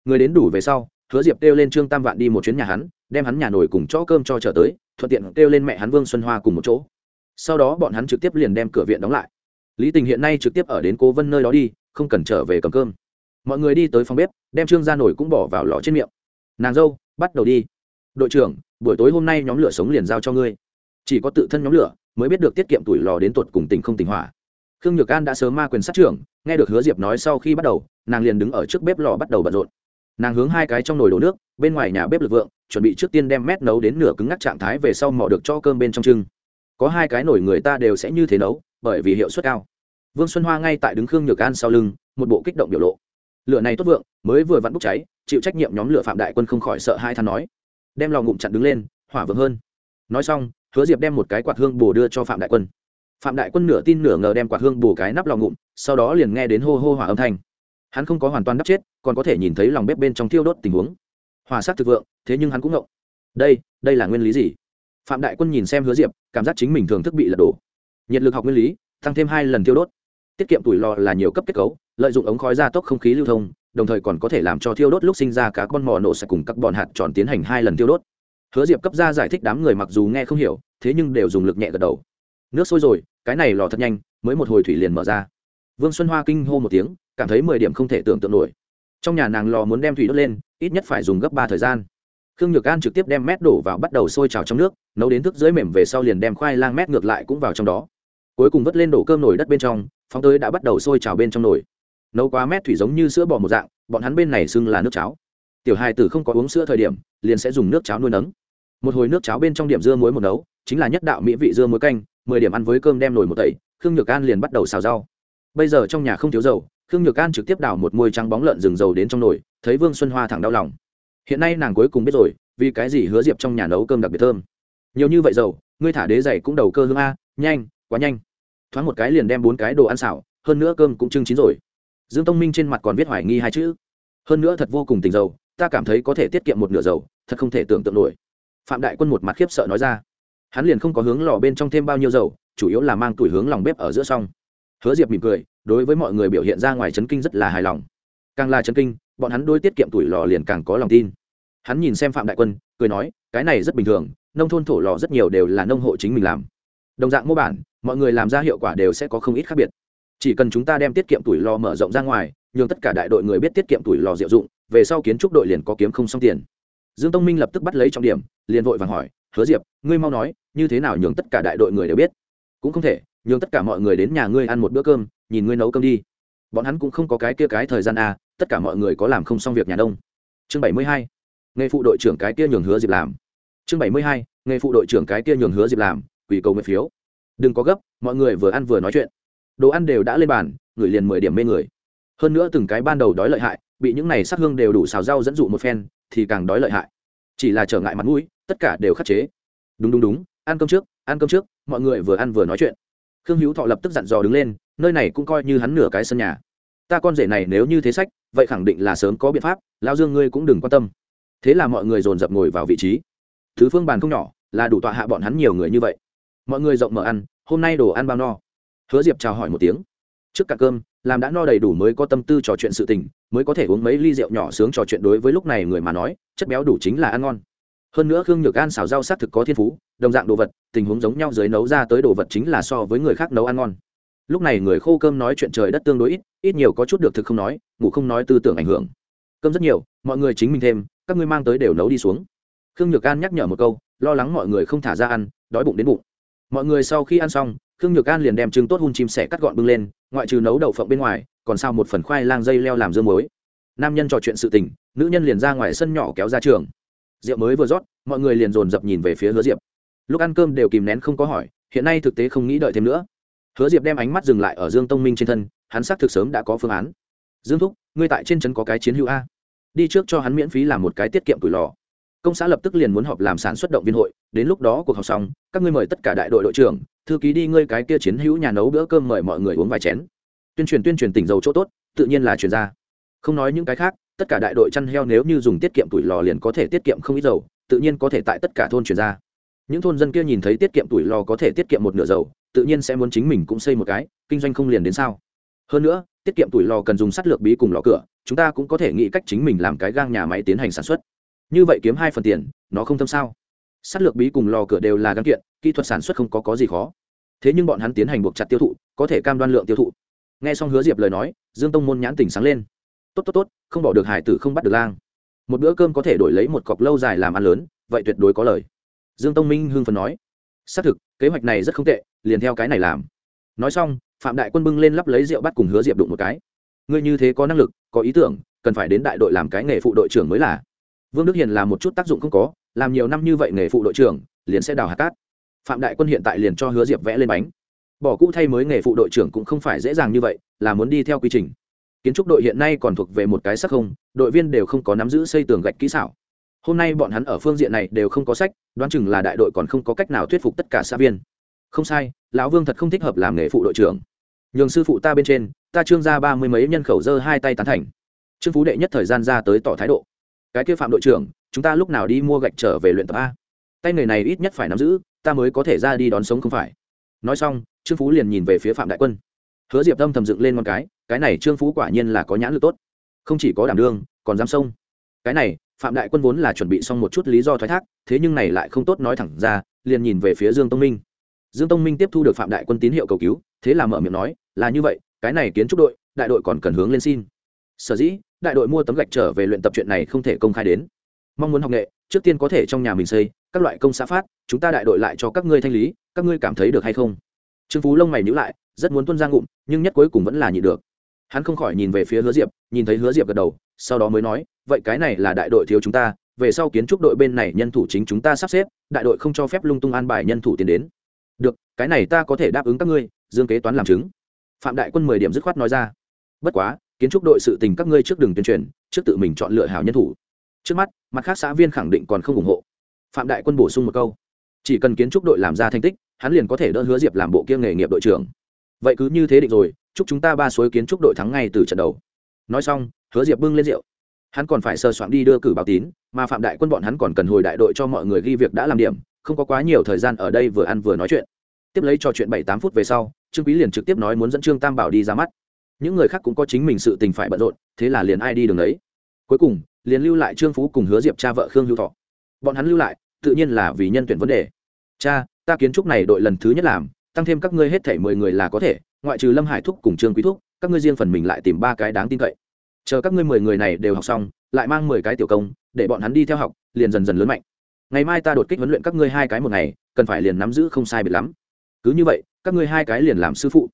Người đến đủ về sau, hứa diệp kêu lên trương tam vạn đi một chuyến nhà hắn, đem hắn nhà nổi cùng chỗ cơm cho trở tới, thuận tiện kêu lên mẹ hắn vương xuân hoa cùng một chỗ sau đó bọn hắn trực tiếp liền đem cửa viện đóng lại. Lý tình hiện nay trực tiếp ở đến cố vân nơi đó đi, không cần trở về cầm cơm. Mọi người đi tới phòng bếp, đem trương ra nổi cũng bỏ vào lò trên miệng. Nàng dâu, bắt đầu đi. Đội trưởng, buổi tối hôm nay nhóm lửa sống liền giao cho ngươi. Chỉ có tự thân nhóm lửa mới biết được tiết kiệm tuổi lò đến tuột cùng tình không tình hỏa. Khương nhược an đã sớm ma quyền sát trưởng, nghe được hứa diệp nói sau khi bắt đầu, nàng liền đứng ở trước bếp lò bắt đầu bận rộn. Nàng hướng hai cái trong nồi đổ nước, bên ngoài nhà bếp lực vượng, chuẩn bị trước tiên đem mét nấu đến nửa cứng ngắc trạng thái về sau mò được cho cơm bên trong trưng có hai cái nổi người ta đều sẽ như thế nấu, bởi vì hiệu suất cao. Vương xuân hoa ngay tại đứng khương nhược an sau lưng, một bộ kích động biểu lộ. Lửa này tốt vượng, mới vừa vặn bốc cháy, chịu trách nhiệm nhóm lửa phạm đại quân không khỏi sợ hai than nói. Đem lò ngụm chặn đứng lên, hỏa vượng hơn. Nói xong, hứa diệp đem một cái quạt hương bồ đưa cho phạm đại quân. Phạm đại quân nửa tin nửa ngờ đem quạt hương bồ cái nắp lò ngụm, sau đó liền nghe đến hô hô hỏa âm thanh. Hắn không có hoàn toàn đắp chết, còn có thể nhìn thấy lòng bếp bên trong thiêu đốt tình huống. Hỏa sát thực vượng, thế nhưng hắn cũng ngộng. Đây đây là nguyên lý gì? Phạm đại quân nhìn xem hứa diệp, cảm giác chính mình thường thức bị lật đổ. Nhiệt lực học nguyên lý, tăng thêm hai lần thiêu đốt. Tiết kiệm tuổi lò là nhiều cấp kết cấu, lợi dụng ống khói gia tốc không khí lưu thông, đồng thời còn có thể làm cho thiêu đốt lúc sinh ra cá con mò nổ sạch cùng các bọn hạt tròn tiến hành hai lần thiêu đốt. Hứa diệp cấp ra giải thích đám người mặc dù nghe không hiểu, thế nhưng đều dùng lực nhẹ gật đầu. Nước sôi rồi, cái này lò thật nhanh, mới một hồi thủy liền mở ra. Vương xuân hoa kinh hô một tiếng, cảm thấy mười điểm không thể tưởng tượng nổi. Trong nhà nàng lò muốn đem thủy đốt lên, ít nhất phải dùng gấp ba thời gian khương nhược an trực tiếp đem mét đổ vào bắt đầu sôi trào trong nước, nấu đến thức dưới mềm về sau liền đem khoai lang mét ngược lại cũng vào trong đó. Cuối cùng vớt lên đổ cơm nổi đất bên trong, phóng tới đã bắt đầu sôi trào bên trong nồi. Nấu quá mét thủy giống như sữa bò một dạng, bọn hắn bên này xưng là nước cháo. Tiểu Hai tử không có uống sữa thời điểm, liền sẽ dùng nước cháo nuôi nấng. Một hồi nước cháo bên trong điểm dưa muối một nấu, chính là nhất đạo mỹ vị dưa muối canh, mười điểm ăn với cơm đem nồi một tẩy, khương nhược an liền bắt đầu xào rau. Bây giờ trong nhà không thiếu dầu, khương nhược an trực tiếp đảo một môi trắng bóng lợn rừng dầu đến trong nồi, thấy vương xuân hoa thẳng đau lòng hiện nay nàng cuối cùng biết rồi, vì cái gì hứa diệp trong nhà nấu cơm đặc biệt thơm. Nhiều như vậy dầu, ngươi thả đế dày cũng đầu cơ hương a, nhanh, quá nhanh. Thoáng một cái liền đem bốn cái đồ ăn xảo hơn nữa cơm cũng trưng chín rồi. Dương tông minh trên mặt còn viết hoài nghi hai chữ. Hơn nữa thật vô cùng tình dầu, ta cảm thấy có thể tiết kiệm một nửa dầu, thật không thể tưởng tượng nổi. Phạm đại quân một mặt khiếp sợ nói ra. Hắn liền không có hướng lò bên trong thêm bao nhiêu dầu, chủ yếu là mang tuổi hướng lòng bếp ở giữa xong hứa diệp mỉm cười, đối với mọi người biểu hiện ra ngoài chấn kinh rất là hài lòng. Càng là chấn kinh bọn hắn đôi tiết kiệm tuổi lò liền càng có lòng tin. Hắn nhìn xem phạm đại quân, cười nói, cái này rất bình thường, nông thôn thổ lò rất nhiều đều là nông hộ chính mình làm. Đồng dạng mô bản, mọi người làm ra hiệu quả đều sẽ có không ít khác biệt. Chỉ cần chúng ta đem tiết kiệm tuổi lò mở rộng ra ngoài, nhường tất cả đại đội người biết tiết kiệm tuổi lò diệu dụng, về sau kiến trúc đội liền có kiếm không xong tiền. Dương tông minh lập tức bắt lấy trọng điểm, liền vội vàng hỏi, hứa diệp, ngươi mau nói, như thế nào nhường tất cả đại đội người đều biết? Cũng không thể, nhường tất cả mọi người đến nhà ngươi ăn một bữa cơm, nhìn ngươi nấu cơm đi. Bọn hắn cũng không có cái kia cái thời gian à tất cả mọi người có làm không xong việc nhà đông chương bảy mươi hai, nghề phụ đội trưởng cái kia nhường hứa dịp làm. Chương bảy mươi hai, nghề phụ đội trưởng cái kia nhường hứa dịp làm, quỷ cầu nguyện phiếu. Đừng có gấp, mọi người vừa ăn vừa nói chuyện. Đồ ăn đều đã lên bàn, người liền mười điểm mê người. Hơn nữa từng cái ban đầu đói lợi hại, bị những này sắc hương đều đủ xào rau dẫn dụ một phen, thì càng đói lợi hại. Chỉ là trở ngại mặt mũi, tất cả đều khắc chế. Đúng đúng đúng, ăn cơm trước, ăn cơm trước, mọi người vừa ăn vừa nói chuyện. Khương hữu thọ lập tức dặn dò đứng lên, nơi này cũng coi như hắn nửa cái sân nhà. Ta con rể này nếu như thế sách vậy khẳng định là sớm có biện pháp lao dương ngươi cũng đừng quan tâm. Thế là mọi người dồn dập ngồi vào vị trí. Thứ phương bàn không nhỏ, là đủ tọa hạ bọn hắn nhiều người như vậy. Mọi người rộng mở ăn, hôm nay đồ ăn bao no. Hứa diệp chào hỏi một tiếng. Trước cả cơm, làm đã no đầy đủ mới có tâm tư trò chuyện sự tình, mới có thể uống mấy ly rượu nhỏ sướng trò chuyện đối với lúc này người mà nói, chất béo đủ chính là ăn ngon. Hơn nữa khương nhược an xào rau xác thực có thiên phú, đồng dạng đồ vật, tình huống giống nhau dưới nấu ra tới đồ vật chính là so với người khác nấu ăn ngon lúc này người khô cơm nói chuyện trời đất tương đối ít ít nhiều có chút được thực không nói, ngủ không nói tư tưởng ảnh hưởng. Cơm rất nhiều, mọi người chính mình thêm, các ngươi mang tới đều nấu đi xuống. Khương nhược an nhắc nhở một câu, lo lắng mọi người không thả ra ăn, đói bụng đến bụng. Mọi người sau khi ăn xong, khương nhược an liền đem trứng tốt hun chim sẻ cắt gọn bưng lên, ngoại trừ nấu đậu phộng bên ngoài, còn sao một phần khoai lang dây leo làm dương muối. Nam nhân trò chuyện sự tình, nữ nhân liền ra ngoài sân nhỏ kéo ra trường. Rượu mới vừa rót, mọi người liền dồn dập nhìn về phía hứa diệp. Lúc ăn cơm đều kìm nén không có hỏi, hiện nay thực tế không nghĩ đợi thêm nữa hứa diệp đem ánh mắt dừng lại ở dương tông minh trên thân, hắn xác thực sớm đã có phương án. Dương thúc, ngươi tại trên trấn có cái chiến hữu a. Đi trước cho hắn miễn phí làm một cái tiết kiệm tuổi lò. Công xã lập tức liền muốn họp làm sản xuất động viên hội, đến lúc đó cuộc họp xong, các ngươi mời tất cả đại đội đội trưởng, thư ký đi ngươi cái kia chiến hữu nhà nấu bữa cơm mời mọi người uống vài chén. Tuyên truyền tuyên truyền tỉnh dầu chỗ tốt, tự nhiên là chuyển ra. Không nói những cái khác, tất cả đại đội chăn heo nếu như dùng tiết kiệm tuổi lò liền có thể tiết kiệm không ít dầu, tự nhiên có thể tại tất cả thôn chuyển ra những thôn dân kia nhìn thấy tiết kiệm tuổi lò có thể tiết kiệm một nửa dầu, tự nhiên sẽ muốn chính mình cũng xây một cái, kinh doanh không liền đến sao? Hơn nữa, tiết kiệm tuổi lò cần dùng sắt lược bí cùng lò cửa, chúng ta cũng có thể nghĩ cách chính mình làm cái gang nhà máy tiến hành sản xuất. Như vậy kiếm hai phần tiền, nó không thâm sao? Sắt lược bí cùng lò cửa đều là gắn kiện, kỹ thuật sản xuất không có có gì khó. Thế nhưng bọn hắn tiến hành buộc chặt tiêu thụ, có thể cam đoan lượng tiêu thụ. Nghe xong hứa diệp lời nói, dương tông môn nhãn tỉnh sáng lên. Tốt tốt tốt, không bỏ được hải tử không bắt được lang. Một bữa cơm có thể đổi lấy một cọc lâu dài làm ăn lớn, vậy tuyệt đối có lời dương tông minh hưng phần nói. Xác thực, kế hoạch này rất không tệ, liền theo cái này làm. Nói xong, phạm đại quân bưng lên lắp lấy rượu bắt cùng hứa diệp đụng một cái. Ngươi như thế có năng lực, có ý tưởng, cần phải đến đại đội làm cái nghề phụ đội trưởng mới là. Vương đức hiền làm một chút tác dụng không có, làm nhiều năm như vậy nghề phụ đội trưởng, liền sẽ đào hạt cát. Phạm đại quân hiện tại liền cho hứa diệp vẽ lên bánh. Bỏ cũ thay mới nghề phụ đội trưởng cũng không phải dễ dàng như vậy, là muốn đi theo quy trình. Kiến trúc đội hiện nay còn thuộc về một cái sắc không, đội viên đều không có nắm giữ xây tường gạch kỹ xảo hôm nay bọn hắn ở phương diện này đều không có sách, đoán chừng là đại đội còn không có cách nào thuyết phục tất cả xã viên. Không sai, lão vương thật không thích hợp làm nghề phụ đội trưởng. Nhường sư phụ ta bên trên, ta trương ra ba mươi mấy nhân khẩu dơ hai tay tán thành. Trương phú đệ nhất thời gian ra tới tỏ thái độ. Cái kia phạm đội trưởng, chúng ta lúc nào đi mua gạch trở về luyện tập a? Tay nghề này ít nhất phải nắm giữ, ta mới có thể ra đi đón sống không phải. Nói xong, trương phú liền nhìn về phía phạm đại quân. Hứa diệp tâm thầm dựng lên con cái cái này trương phú quả nhiên là có nhãn lực tốt. Không chỉ có đảm đương, còn dám sông cái này phạm đại quân vốn là chuẩn bị xong một chút lý do thoái thác, thế nhưng này lại không tốt nói thẳng ra, liền nhìn về phía dương tông minh. Dương tông minh tiếp thu được phạm đại quân tín hiệu cầu cứu, thế là mở miệng nói, là như vậy, cái này kiến trúc đội, đại đội còn cần hướng lên xin. Sở dĩ, đại đội mua tấm gạch trở về luyện tập chuyện này không thể công khai đến. Mong muốn học nghệ, trước tiên có thể trong nhà mình xây, các loại công xã phát, chúng ta đại đội lại cho các ngươi thanh lý, các ngươi cảm thấy được hay không? Trương phú lông mày nhữ lại, rất muốn tuân ra ngụm, nhưng nhất cuối cùng vẫn là nhị được hắn không khỏi nhìn về phía hứa diệp, nhìn thấy hứa diệp gật đầu, sau đó mới nói, vậy cái này là đại đội thiếu chúng ta, về sau kiến trúc đội bên này nhân thủ chính chúng ta sắp xếp, đại đội không cho phép lung tung an bài nhân thủ tiến đến. Được, cái này ta có thể đáp ứng các ngươi, dương kế toán làm chứng. Phạm đại quân mười điểm dứt khoát nói ra. Bất quá, kiến trúc đội sự tình các ngươi trước đường tuyên truyền, trước tự mình chọn lựa hảo nhân thủ. Trước mắt, mặt khác xã viên khẳng định còn không ủng hộ. Phạm đại quân bổ sung một câu. Chỉ cần kiến trúc đội làm ra thành tích, hắn liền có thể đỡ hứa diệp làm bộ kia nghề nghiệp đội trưởng. Vậy cứ như thế định rồi chúc chúng ta ba suối kiến trúc đội thắng ngay từ trận đầu. Nói xong, hứa diệp bưng lên rượu. Hắn còn phải sơ soạn đi đưa cử báo tín, mà phạm đại quân bọn hắn còn cần hồi đại đội cho mọi người ghi việc đã làm điểm, không có quá nhiều thời gian ở đây vừa ăn vừa nói chuyện. Tiếp lấy trò chuyện bảy tám phút về sau, trương quý liền trực tiếp nói muốn dẫn trương tam bảo đi ra mắt. Những người khác cũng có chính mình sự tình phải bận rộn, thế là liền ai đi đường ấy cuối cùng, liền lưu lại trương phú cùng hứa diệp cha vợ khương hữu thọ. Bọn hắn lưu lại, tự nhiên là vì nhân tuyển vấn đề. Cha, ta kiến trúc này đội lần thứ nhất làm, tăng thêm các ngươi hết thể mười người là có thể ngoại trừ lâm hải thúc cùng trương quý thúc, các ngươi riêng phần mình lại tìm ba cái đáng tin cậy. Chờ các ngươi mười người này đều học xong, lại mang mười cái tiểu công, để bọn hắn đi theo học, liền dần dần lớn mạnh. Ngày mai ta đột kích huấn luyện các ngươi hai cái một ngày, cần phải liền nắm giữ không sai biệt lắm. Cứ như vậy, các ngươi hai cái liền làm sư phụ.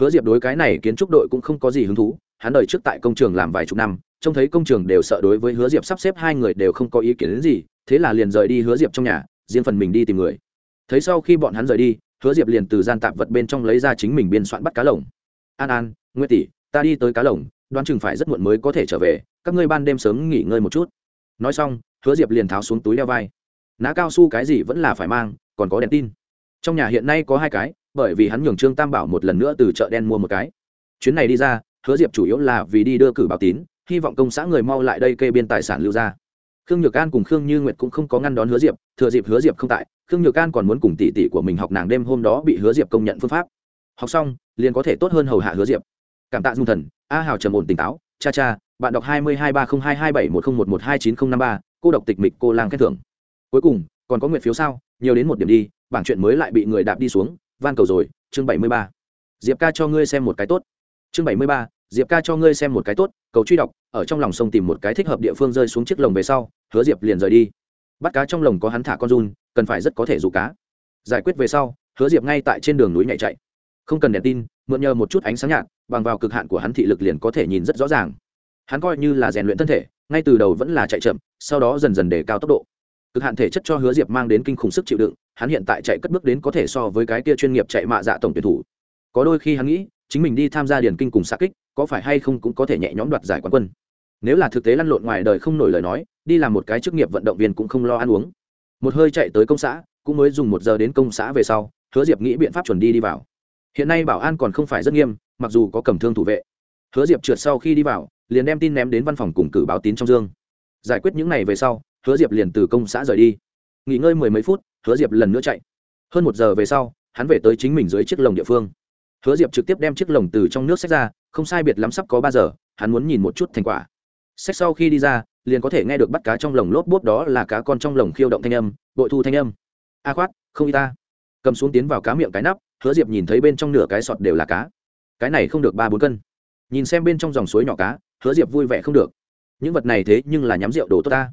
Hứa diệp đối cái này kiến trúc đội cũng không có gì hứng thú, hắn đợi trước tại công trường làm vài chục năm, trông thấy công trường đều sợ đối với hứa diệp sắp xếp hai người đều không có ý kiến đến gì, thế là liền rời đi hứa diệp trong nhà, riêng phần mình đi tìm người. Thấy sau khi bọn hắn rời đi hứa diệp liền từ gian tạp vật bên trong lấy ra chính mình biên soạn bắt cá lồng. An an nguyễn tỷ, ta đi tới cá lồng, đoán chừng phải rất muộn mới có thể trở về, các ngươi ban đêm sớm nghỉ ngơi một chút. Nói xong, hứa diệp liền tháo xuống túi đeo vai. Ná cao su cái gì vẫn là phải mang, còn có đèn tin. Trong nhà hiện nay có hai cái, bởi vì hắn nhường trương tam bảo một lần nữa từ chợ đen mua một cái. Chuyến này đi ra, hứa diệp chủ yếu là vì đi đưa cử báo tín, hy vọng công xã người mau lại đây kê biên tài sản lưu ra. Khương nhược an cùng khương như nguyệt cũng không có ngăn đón hứa diệp, thừa dịp hứa diệp không tại khương nhược an còn muốn cùng tỷ tỷ của mình học nàng đêm hôm đó bị hứa diệp công nhận phương pháp. Học xong, liền có thể tốt hơn hầu hạ hứa diệp. Cảm tạ dung thần, a hào trầm ổn tỉnh táo. Cha cha, bạn đọc hai mươi hai ba không hai hai bảy một không một một hai chín không năm ba, cô độc tịch mịch, cô lang khen thưởng. Cuối cùng, còn có nguyện phiếu sao? Nhiều đến một điểm đi, bảng chuyện mới lại bị người đạp đi xuống. Van cầu rồi, chương bảy mươi ba. Diệp ca cho ngươi xem một cái tốt. Chương bảy mươi ba, diệp ca cho ngươi xem một cái tốt, cầu truy đọc, ở trong lòng sông tìm một cái thích hợp địa phương rơi xuống chiếc lồng về sau, hứa diệp liền rời đi. Bắt cá trong lồng có hắn thả con run cần phải rất có thể dụ cá. Giải quyết về sau, hứa diệp ngay tại trên đường núi nhảy chạy. Không cần đèn tin, mượn nhờ một chút ánh sáng nhạt, bằng vào cực hạn của hắn thị lực liền có thể nhìn rất rõ ràng. Hắn coi như là rèn luyện thân thể, ngay từ đầu vẫn là chạy chậm, sau đó dần dần để cao tốc độ. Cực hạn thể chất cho hứa diệp mang đến kinh khủng sức chịu đựng, hắn hiện tại chạy cất bước đến có thể so với cái kia chuyên nghiệp chạy mạ dạ tổng tuyển thủ. Có đôi khi hắn nghĩ, chính mình đi tham gia điền kinh cùng xa kích, có phải hay không cũng có thể nhẹ nhõm đoạt giải quán quân. Nếu là thực tế lăn lộn ngoài đời không nổi lời nói, đi làm một cái chức nghiệp vận động viên cũng không lo ăn uống một hơi chạy tới công xã, cũng mới dùng một giờ đến công xã về sau, hứa diệp nghĩ biện pháp chuẩn đi đi vào. Hiện nay bảo an còn không phải rất nghiêm, mặc dù có cầm thương thủ vệ. Hứa diệp trượt sau khi đi vào, liền đem tin ném đến văn phòng cùng cử báo tín trong dương. Giải quyết những này về sau, hứa diệp liền từ công xã rời đi. Nghỉ ngơi mười mấy phút, hứa diệp lần nữa chạy. Hơn một giờ về sau, hắn về tới chính mình dưới chiếc lồng địa phương. Hứa diệp trực tiếp đem chiếc lồng từ trong nước xách ra, không sai biệt lắm sắp có ba giờ, hắn muốn nhìn một chút thành quả. Xách sau khi đi ra liền có thể nghe được bắt cá trong lồng lốp bốp đó là cá con trong lồng khiêu động thanh âm, bội thu thanh âm. A khoát, không y ta. Cầm xuống tiến vào cá miệng cái nắp, hứa diệp nhìn thấy bên trong nửa cái sọt đều là cá. Cái này không được ba bốn cân. Nhìn xem bên trong dòng suối nhỏ cá, hứa diệp vui vẻ không được. Những vật này thế nhưng là nhắm rượu đồ tốt ta.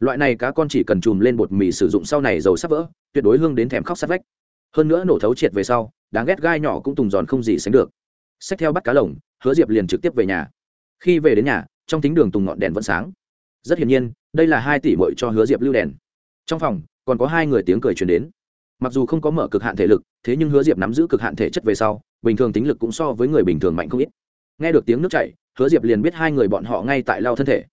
Loại này cá con chỉ cần chùm lên bột mì sử dụng sau này dầu sắp vỡ, tuyệt đối hương đến thèm khóc sát vách. Hơn nữa nổ thấu triệt về sau, đáng ghét gai nhỏ cũng tùng giòn không gì sánh được. Xách theo bắt cá lồng, hứa diệp liền trực tiếp về nhà. Khi về đến nhà, trong tính đường tùng ngọn đèn vẫn sáng rất hiển nhiên, đây là hai tỷ mội cho hứa diệp lưu đèn. Trong phòng, còn có hai người tiếng cười truyền đến. Mặc dù không có mở cực hạn thể lực, thế nhưng hứa diệp nắm giữ cực hạn thể chất về sau, bình thường tính lực cũng so với người bình thường mạnh không ít. Nghe được tiếng nước chảy, hứa diệp liền biết hai người bọn họ ngay tại lao thân thể.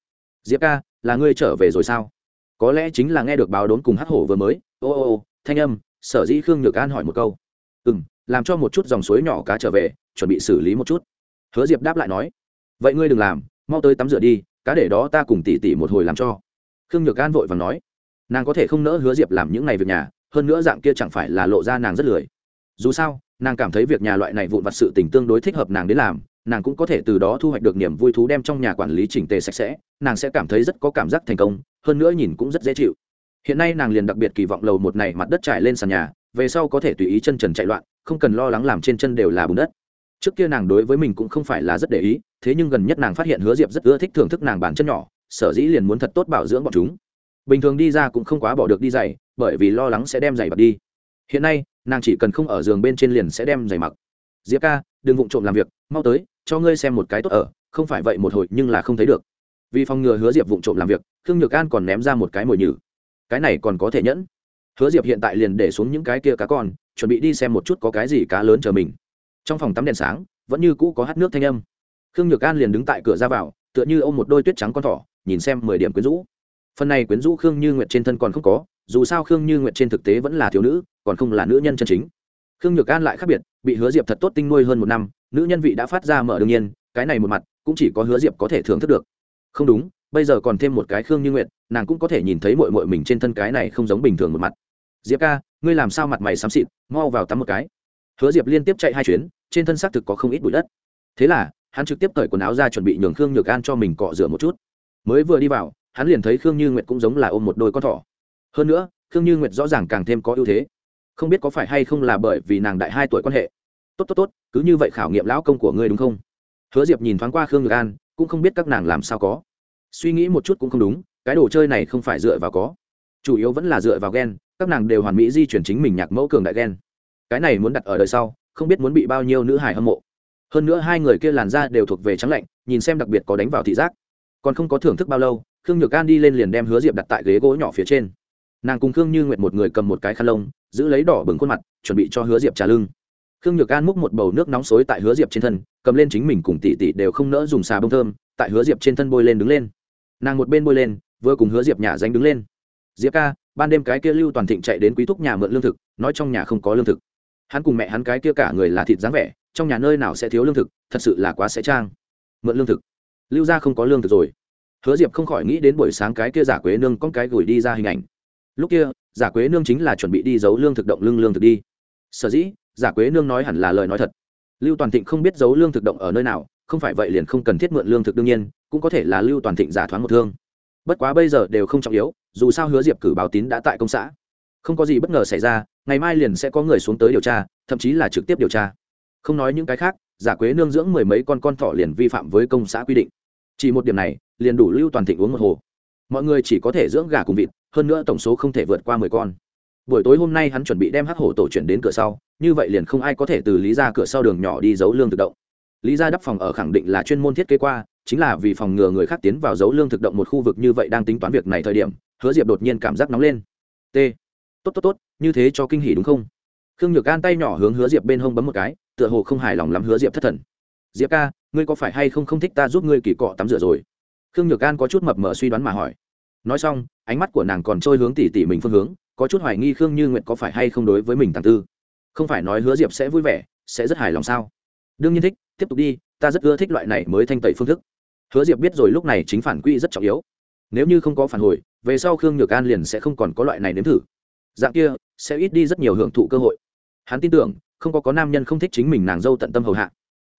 Diệp ca, là ngươi trở về rồi sao? Có lẽ chính là nghe được báo đốn cùng hắc hổ vừa mới. Ô ô ô, thanh âm, sở dĩ khương nhược an hỏi một câu. Ừ m làm cho một chút dòng suối nhỏ cá trở về, chuẩn bị xử lý một chút. Hứa diệp đáp lại nói. Vậy ngươi đừng làm, mau tới tắm rửa đi cá để đó ta cùng tỉ tỉ một hồi làm cho. Khương nhược an vội và nói, nàng có thể không nỡ hứa diệp làm những ngày việc nhà, hơn nữa dạng kia chẳng phải là lộ ra nàng rất lười. Dù sao, nàng cảm thấy việc nhà loại này vụn vặt sự tình tương đối thích hợp nàng đến làm, nàng cũng có thể từ đó thu hoạch được niềm vui thú đem trong nhà quản lý chỉnh tề sạch sẽ, nàng sẽ cảm thấy rất có cảm giác thành công, hơn nữa nhìn cũng rất dễ chịu. Hiện nay nàng liền đặc biệt kỳ vọng lầu một này mặt đất trải lên sàn nhà, về sau có thể tùy ý chân trần chạy loạn, không cần lo lắng làm trên chân đều là bùn đất. Trước kia nàng đối với mình cũng không phải là rất để ý thế nhưng gần nhất nàng phát hiện hứa diệp rất ưa thích thưởng thức nàng bàn chân nhỏ, sở dĩ liền muốn thật tốt bảo dưỡng bọn chúng. Bình thường đi ra cũng không quá bỏ được đi giày, bởi vì lo lắng sẽ đem giày bật đi. Hiện nay, nàng chỉ cần không ở giường bên trên liền sẽ đem giày mặc. Diệp ca, đừng vụng trộm làm việc, mau tới, cho ngươi xem một cái tốt ở, không phải vậy một hồi nhưng là không thấy được. Vì phòng ngừa hứa diệp vụng trộm làm việc, khương nhược an còn ném ra một cái mồi nhử. Cái này còn có thể nhẫn. Hứa diệp hiện tại liền để xuống những cái kia cá con, chuẩn bị đi xem một chút có cái gì cá lớn chờ mình. Trong phòng tắm đèn sáng, vẫn như cũ có hát nước thanh âm khương nhược an liền đứng tại cửa ra vào, tựa như ô m một đôi tuyết trắng con thỏ, nhìn xem mười điểm quyến rũ. Phần này quyến rũ khương như nguyệt trên thân còn không có, dù sao khương như nguyệt trên thực tế vẫn là thiếu nữ, còn không là nữ nhân chân chính. Khương nhược an lại khác biệt, bị hứa diệp thật tốt tinh nuôi hơn một năm, nữ nhân vị đã phát ra mở đương nhiên, cái này một mặt, cũng chỉ có hứa diệp có thể thưởng thức được. Không đúng, bây giờ còn thêm một cái khương như nguyệt, nàng cũng có thể nhìn thấy mội mội mình trên thân cái này không giống bình thường một mặt. Diệp ca, ngươi làm sao mặt mày xám xịt, mau vào tắm một cái. Hứa diệp liên tiếp chạy hai chuyến, trên thân xác thực có không ít bụi đất. Thế là hắn trực tiếp cởi quần áo ra chuẩn bị nhường khương nhược an cho mình cọ rửa một chút. Mới vừa đi vào, hắn liền thấy khương như nguyệt cũng giống là ôm một đôi con thỏ. Hơn nữa, khương như nguyệt rõ ràng càng thêm có ưu thế. Không biết có phải hay không là bởi vì nàng đại hai tuổi quan hệ. Tốt tốt tốt, cứ như vậy khảo nghiệm lão công của ngươi đúng không? Hứa diệp nhìn thoáng qua khương nhược an, cũng không biết các nàng làm sao có. Suy nghĩ một chút cũng không đúng, cái đồ chơi này không phải dựa vào có. Chủ yếu vẫn là dựa vào ghen các nàng đều hoàn mỹ di chuyển chính mình nhạc mẫu cường đại ghen cái này muốn đặt ở đời sau, không biết muốn bị bao nhiêu nữ hải hâm mộ hơn nữa hai người kia làn da đều thuộc về trắng lạnh, nhìn xem đặc biệt có đánh vào thị giác. Còn không có thưởng thức bao lâu, khương nhược an đi lên liền đem hứa diệp đặt tại ghế gỗ nhỏ phía trên. Nàng cùng khương như nguyệt một người cầm một cái khăn lông, giữ lấy đỏ bừng khuôn mặt, chuẩn bị cho hứa diệp trả lưng. Khương nhược an múc một bầu nước nóng xối tại hứa diệp trên thân, cầm lên chính mình cùng tỉ tỉ đều không nỡ dùng xà bông thơm, tại hứa diệp trên thân bôi lên đứng lên. Nàng một bên bôi lên, vừa cùng hứa diệp nhà danh đứng lên. Diệp ca, ban đêm cái kia lưu toàn thịnh chạy đến quý thúc nhà mượn lương thực, nói trong nhà không có lương thực. Hắn cùng mẹ hắn cái kia cả người là thịt dáng vẻ trong nhà nơi nào sẽ thiếu lương thực, thật sự là quá sẽ trang. Mượn lương thực. Lưu gia không có lương thực rồi. Hứa diệp không khỏi nghĩ đến buổi sáng cái kia giả quế nương con cái gửi đi ra hình ảnh. Lúc kia, giả quế nương chính là chuẩn bị đi giấu lương thực động lương lương thực đi. Sở dĩ, giả quế nương nói hẳn là lời nói thật. Lưu toàn thịnh không biết giấu lương thực động ở nơi nào, không phải vậy liền không cần thiết mượn lương thực đương nhiên, cũng có thể là lưu toàn thịnh giả thoáng một thương. Bất quá bây giờ đều không trọng yếu, dù sao hứa diệp cử báo tín đã tại công xã. Không có gì bất ngờ xảy ra, ngày mai liền sẽ có người xuống tới điều tra, thậm chí là trực tiếp điều tra không nói những cái khác, giả quế nương dưỡng mười mấy con con thỏ liền vi phạm với công xã quy định. Chỉ một điểm này, liền đủ lưu toàn thịnh uống một hồ. Mọi người chỉ có thể dưỡng gà cùng vịt, hơn nữa tổng số không thể vượt qua mười con. Buổi tối hôm nay hắn chuẩn bị đem hắc hổ tổ chuyển đến cửa sau, như vậy liền không ai có thể từ lý ra cửa sau đường nhỏ đi giấu lương thực động. Lý ra đắp phòng ở khẳng định là chuyên môn thiết kế qua, chính là vì phòng ngừa người khác tiến vào giấu lương thực động một khu vực như vậy đang tính toán việc này thời điểm, hứa diệp đột nhiên cảm giác nóng lên. T tốt tốt tốt, như thế cho kinh hỉ đúng không? Khương nhược gan tay nhỏ hướng hứa diệp bên hông bấm một cái tựa hồ không hài lòng lắm hứa diệp thất thần. Diệp ca, ngươi có phải hay không không thích ta giúp ngươi kỳ cọ tắm rửa rồi? Khương nhược an có chút mập mờ suy đoán mà hỏi. Nói xong, ánh mắt của nàng còn trôi hướng tỉ tỉ mình phương hướng, có chút hoài nghi khương như nguyện có phải hay không đối với mình tàng tư. Không phải nói hứa diệp sẽ vui vẻ, sẽ rất hài lòng sao? Đương nhiên thích, tiếp tục đi, ta rất ưa thích loại này mới thanh tẩy phương thức. Hứa diệp biết rồi lúc này chính phản quy rất trọng yếu. Nếu như không có phản hồi, về sau khương nhược an liền sẽ không còn có loại này nếm thử. Dạng kia, sẽ ít đi rất nhiều hưởng thụ cơ hội. Hắn tin tưởng không có có nam nhân không thích chính mình nàng dâu tận tâm hầu hạ.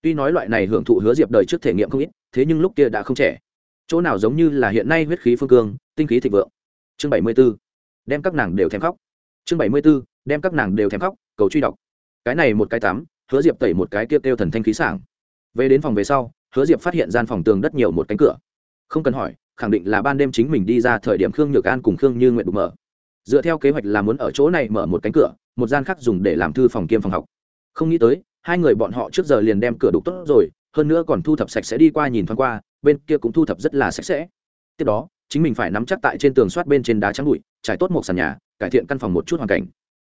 Tuy nói loại này hưởng thụ hứa diệp đời trước thể nghiệm không ít, thế nhưng lúc kia đã không trẻ. Chỗ nào giống như là hiện nay huyết khí phương cương, tinh khí thịnh vượng. Chương bảy mươi b ố đem các nàng đều thèm khóc. Chương bảy mươi b ố đem các nàng đều thèm khóc, cầu truy đọc. Cái này một cái tắm, hứa diệp tẩy một cái kia kêu thần thanh khí sảng. Về đến phòng về sau, hứa diệp phát hiện gian phòng tường đất nhiều một cánh cửa. Không cần hỏi, khẳng định là ban đêm chính mình đi ra thời điểm khương nhược an cùng khương như nguyện đục mở. Dựa theo kế hoạch là muốn ở chỗ này mở một cánh cửa một gian khác dùng để làm thư phòng kiêm phòng học. Không nghĩ tới, hai người bọn họ trước giờ liền đem cửa đục tốt rồi, hơn nữa còn thu thập sạch sẽ đi qua nhìn thoáng qua, bên kia cũng thu thập rất là sạch sẽ. Tiếp đó, chính mình phải nắm chắc tại trên tường soát bên trên đá trắng bụi, trải tốt một sàn nhà, cải thiện căn phòng một chút hoàn cảnh.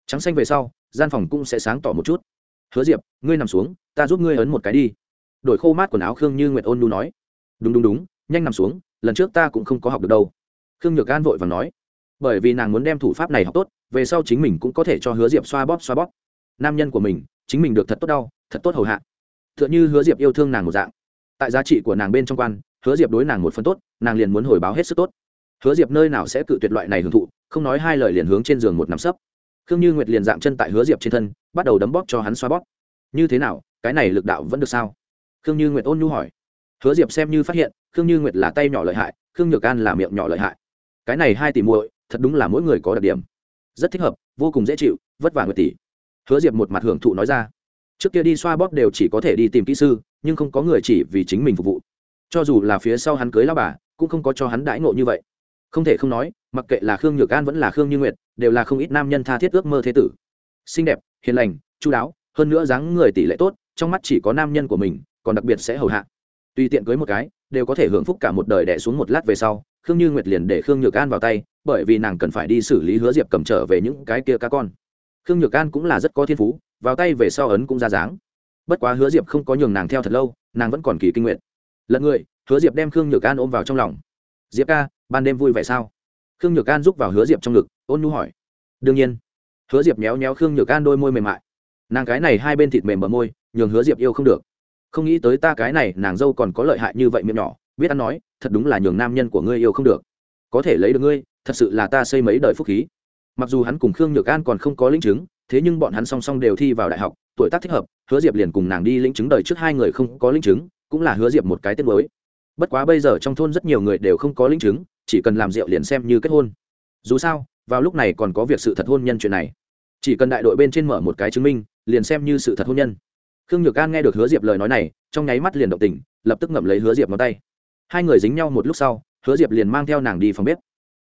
Trắng xanh về sau, gian phòng cũng sẽ sáng tỏ một chút. Hứa diệp, ngươi nằm xuống, ta giúp ngươi ấn một cái đi. Đổi khô mát quần áo khương như nguyệt ôn nu nói. Đúng đúng đúng, nhanh nằm xuống, lần trước ta cũng không có học được đâu. Khương nhược an vội và nói. Bởi vì nàng muốn đem thủ pháp này học tốt về sau chính mình cũng có thể cho hứa diệp xoa bóp xoa bóp. Nam nhân của mình, chính mình được thật tốt đau, thật tốt hầu hạ. T h ư ợ n h ư hứa diệp yêu thương nàng một dạng. Tại giá trị của nàng bên trong quan, hứa diệp đối nàng một phần tốt, nàng liền muốn hồi báo hết sức tốt. Hứa diệp nơi nào sẽ cự tuyệt loại này hưởng thụ, không nói hai lời liền hướng trên giường một nắm sấp. Khương như nguyệt liền dạng chân tại hứa diệp trên thân, bắt đầu đấm bóp cho hắn xoa bóp. Như thế nào, cái này lực đạo vẫn được sao? Khương như nguyệt ôn nhu hỏi. Hứa diệp xem như phát hiện, khương như nguyệt là tay nhỏ lợi hại, khương nhược an là miệng nhỏ lợi hại. Cái này hai tỷ muội, thật đúng là mỗi người có đặc điểm rất thích hợp, vô cùng dễ chịu, vất vả người tỷ. Hứa diệp một mặt hưởng thụ nói ra. Trước kia đi xoa bóp đều chỉ có thể đi tìm kỹ sư, nhưng không có người chỉ vì chính mình phục vụ. Cho dù là phía sau hắn cưới lao bà, cũng không có cho hắn đãi ngộ như vậy. Không thể không nói, mặc kệ là khương nhược an vẫn là khương như nguyệt, đều là không ít nam nhân tha thiết ước mơ thế tử. Xinh đẹp, hiền lành, chu đáo, hơn nữa dáng người tỷ lệ tốt, trong mắt chỉ có nam nhân của mình, còn đặc biệt sẽ hầu hạ. Tùy tiện cưới một cái, đều có thể hưởng phúc cả một đời đẻ xuống một lát về sau khương như nguyệt liền để khương nhược an vào tay, bởi vì nàng cần phải đi xử lý hứa diệp cầm trở về những cái kia cá con. Khương nhược an cũng là rất có thiên phú, vào tay về sau ấn cũng ra dáng. Bất quá hứa diệp không có nhường nàng theo thật lâu, nàng vẫn còn kỳ kinh nguyện Lật người, hứa diệp đem khương nhược an ôm vào trong lòng. Diệp ca, ban đêm vui vẻ sao? Khương nhược an giúp vào hứa diệp trong ngực, ôn nhu hỏi. Đương nhiên. Hứa diệp méo méo khương nhược an đôi môi mềm mại. Nàng cái này hai bên thịt mềm bờ môi, nhường hứa diệp yêu không được. Không nghĩ tới ta cái này, nàng dâu còn có lợi hại như vậy miệng nhỏ biết ăn nói, thật đúng là nhường nam nhân của ngươi yêu không được. Có thể lấy được ngươi, thật sự là ta xây mấy đời phúc khí. Mặc dù hắn cùng khương nhược an còn không có linh chứng, thế nhưng bọn hắn song song đều thi vào đại học, tuổi tác thích hợp, hứa diệp liền cùng nàng đi linh chứng đời trước hai người không có linh chứng, cũng là hứa diệp một cái tiết mới. Bất quá bây giờ trong thôn rất nhiều người đều không có linh chứng, chỉ cần làm rượu liền xem như kết hôn. Dù sao, vào lúc này còn có việc sự thật hôn nhân chuyện này. Chỉ cần đại đội bên trên mở một cái chứng minh, liền xem như sự thật hôn nhân. Khương nhược an nghe được hứa diệp lời nói này, trong nháy mắt liền động tình, lập tức ngậm lấy hứa diệp ngón tay hai người dính nhau một lúc sau, hứa diệp liền mang theo nàng đi phòng bếp.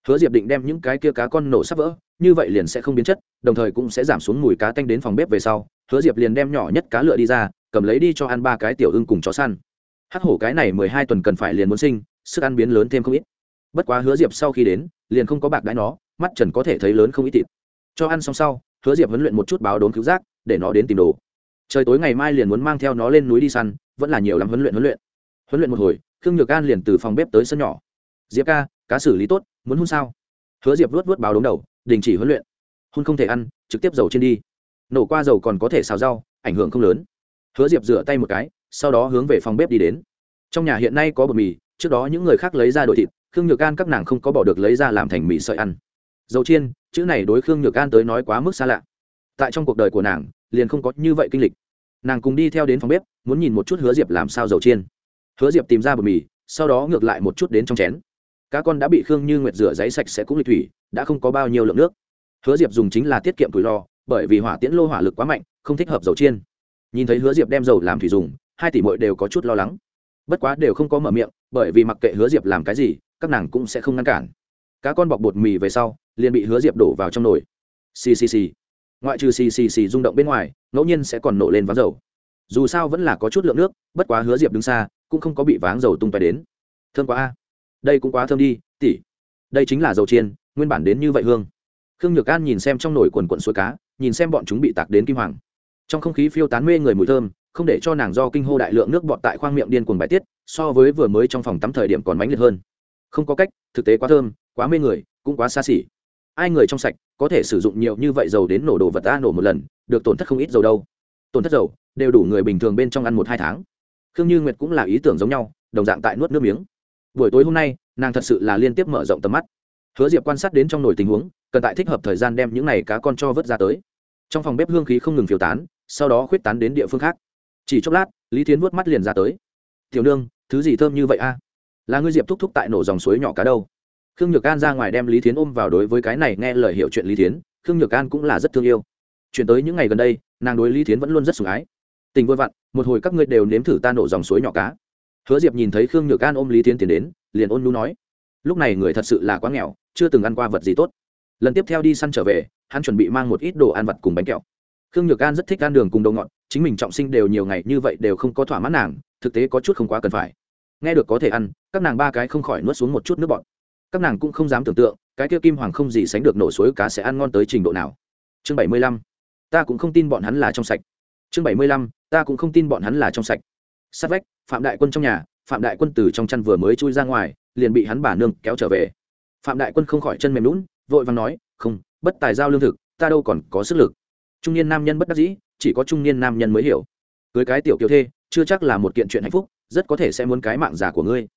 Hứa diệp định đem những cái kia cá con nổ sắp vỡ, như vậy liền sẽ không biến chất, đồng thời cũng sẽ giảm xuống mùi cá tanh đến phòng bếp về sau. Hứa diệp liền đem nhỏ nhất cá lựa đi ra, cầm lấy đi cho ăn ba cái tiểu ưng cùng chó săn. Hắc hổ cái này mười hai tuần cần phải liền muốn sinh, sức ăn biến lớn thêm không ít. Bất quá hứa diệp sau khi đến, liền không có bạc đãi nó, mắt trần có thể thấy lớn không ít thịt. Cho ăn xong sau, hứa diệp huấn luyện một chút báo đốn cứu giác, để nó đến tìm đồ. Trời tối ngày mai liền muốn mang theo nó lên núi đi săn, vẫn là nhiều lắm huấn luyện huấn luyện. Huấn luyện một hồi khương nhược an liền từ phòng bếp tới sân nhỏ. Diệp ca, cá xử lý tốt, muốn hun sao? Hứa diệp luốt vớt báo đống đầu, đình chỉ huấn luyện. Hun không thể ăn, trực tiếp dầu trên đi. Nổ qua dầu còn có thể xào rau, ảnh hưởng không lớn. Hứa diệp rửa tay một cái, sau đó hướng về phòng bếp đi đến. Trong nhà hiện nay có bột mì, trước đó những người khác lấy ra đội thịt, khương nhược an các nàng không có bỏ được lấy ra làm thành mì sợi ăn. Dầu chiên, chữ này đối khương nhược an tới nói quá mức xa lạ. Tại trong cuộc đời của nàng, liền không có như vậy kinh lịch. Nàng cùng đi theo đến phòng bếp, muốn nhìn một chút hứa diệp làm sao dầu chiên hứa diệp tìm ra bột mì, sau đó ngược lại một chút đến trong chén. Cá con đã bị khương như nguyệt rửa giấy sạch sẽ cũng lịch thủy, đã không có bao nhiêu lượng nước. Hứa diệp dùng chính là tiết kiệm tuổi lò bởi vì hỏa tiễn lô hỏa lực quá mạnh, không thích hợp dầu chiên. Nhìn thấy hứa diệp đem dầu làm thủy dùng, hai tỷ mội đều có chút lo lắng. Bất quá đều không có mở miệng, bởi vì mặc kệ hứa diệp làm cái gì, các nàng cũng sẽ không ngăn cản. Cá con bọc bột mì về sau, liền bị hứa diệp đổ vào trong nồi. Xì xì xì. Ngoại trừ xì xì xì rung động bên ngoài, ngẫu nhiên sẽ còn nổ lên ván dầu dù sao vẫn là có chút lượng nước, bất quá hứa diệp đứng xa, cũng không có bị váng dầu tung tay đến. Thơm quá a. Đây cũng quá thơm đi tỉ đây chính là dầu chiên, nguyên bản đến như vậy hương. Khương nhược an nhìn xem trong nồi quần quận suối cá, nhìn xem bọn chúng bị tạc đến kim hoàng. Trong không khí phiêu tán mê người mùi thơm, không để cho nàng do kinh hô đại lượng nước bọt tại khoang miệng điên cuồng bài tiết, so với vừa mới trong phòng tắm thời điểm còn mãnh liệt hơn. Không có cách, thực tế quá thơm, quá mê người, cũng quá xa xỉ. Ai người trong sạch, có thể sử dụng nhiều như vậy dầu đến nổ đồ vật ta nổ một lần, được tổn thất không ít dầu đâu. Tổn thất dầu đều đủ người bình thường bên trong ăn một hai tháng. Khương như nguyệt cũng là ý tưởng giống nhau, đồng dạng tại nuốt nước miếng. Buổi tối hôm nay, nàng thật sự là liên tiếp mở rộng tầm mắt. Hứa diệp quan sát đến trong nồi tình huống, cần tại thích hợp thời gian đem những này cá con cho vớt ra tới. Trong phòng bếp hương khí không ngừng phiêu tán, sau đó khuyết tán đến địa phương khác. Chỉ chốc lát, lý tiến vuốt mắt liền ra tới. Tiểu nương, thứ gì thơm như vậy a? Là ngươi diệp thúc thúc tại nổ dòng suối nhỏ cá đâu? Khương nhược an ra ngoài đem lý tiến ôm vào đối với cái này nghe lời hiểu chuyện lý tiến khương nhược an cũng là rất thương yêu. Chuyển tới những ngày gần đây, nàng đối lý tiến vẫn luôn rất sủng ái tình vui vặn, một hồi các ngươi đều nếm thử ta nổ dòng suối nhỏ cá. Hứa diệp nhìn thấy khương nhược an ôm lý tiến tiến đến, liền ôn nhu nói, lúc này người thật sự là quá nghèo, chưa từng ăn qua vật gì tốt. Lần tiếp theo đi săn trở về, hắn chuẩn bị mang một ít đồ ăn vặt cùng bánh kẹo. Khương nhược an rất thích ăn đường cùng đồ ngọt, chính mình trọng sinh đều nhiều ngày như vậy đều không có thỏa mãn nàng, thực tế có chút không quá cần phải. Nghe được có thể ăn, các nàng ba cái không khỏi nuốt xuống một chút nước bọt. Các nàng cũng không dám tưởng tượng, cái kia kim hoàng không gì sánh được nổ suối cá sẽ ăn ngon tới trình độ nào. Chương bảy mươi lăm, ta cũng không tin bọn hắn là trong sạch. Chương bảy mươi lăm ta cũng không tin bọn hắn là trong sạch. Sát vách, phạm đại quân trong nhà, phạm đại quân từ trong chăn vừa mới chui ra ngoài, liền bị hắn bà nương kéo trở về. Phạm đại quân không khỏi chân mềm lún vội vàng nói, không, bất tài giao lương thực, ta đâu còn có sức lực. Trung niên nam nhân bất đắc dĩ, chỉ có trung niên nam nhân mới hiểu. Cưới cái tiểu kiều thê, chưa chắc là một kiện chuyện hạnh phúc, rất có thể sẽ muốn cái mạng già của ngươi.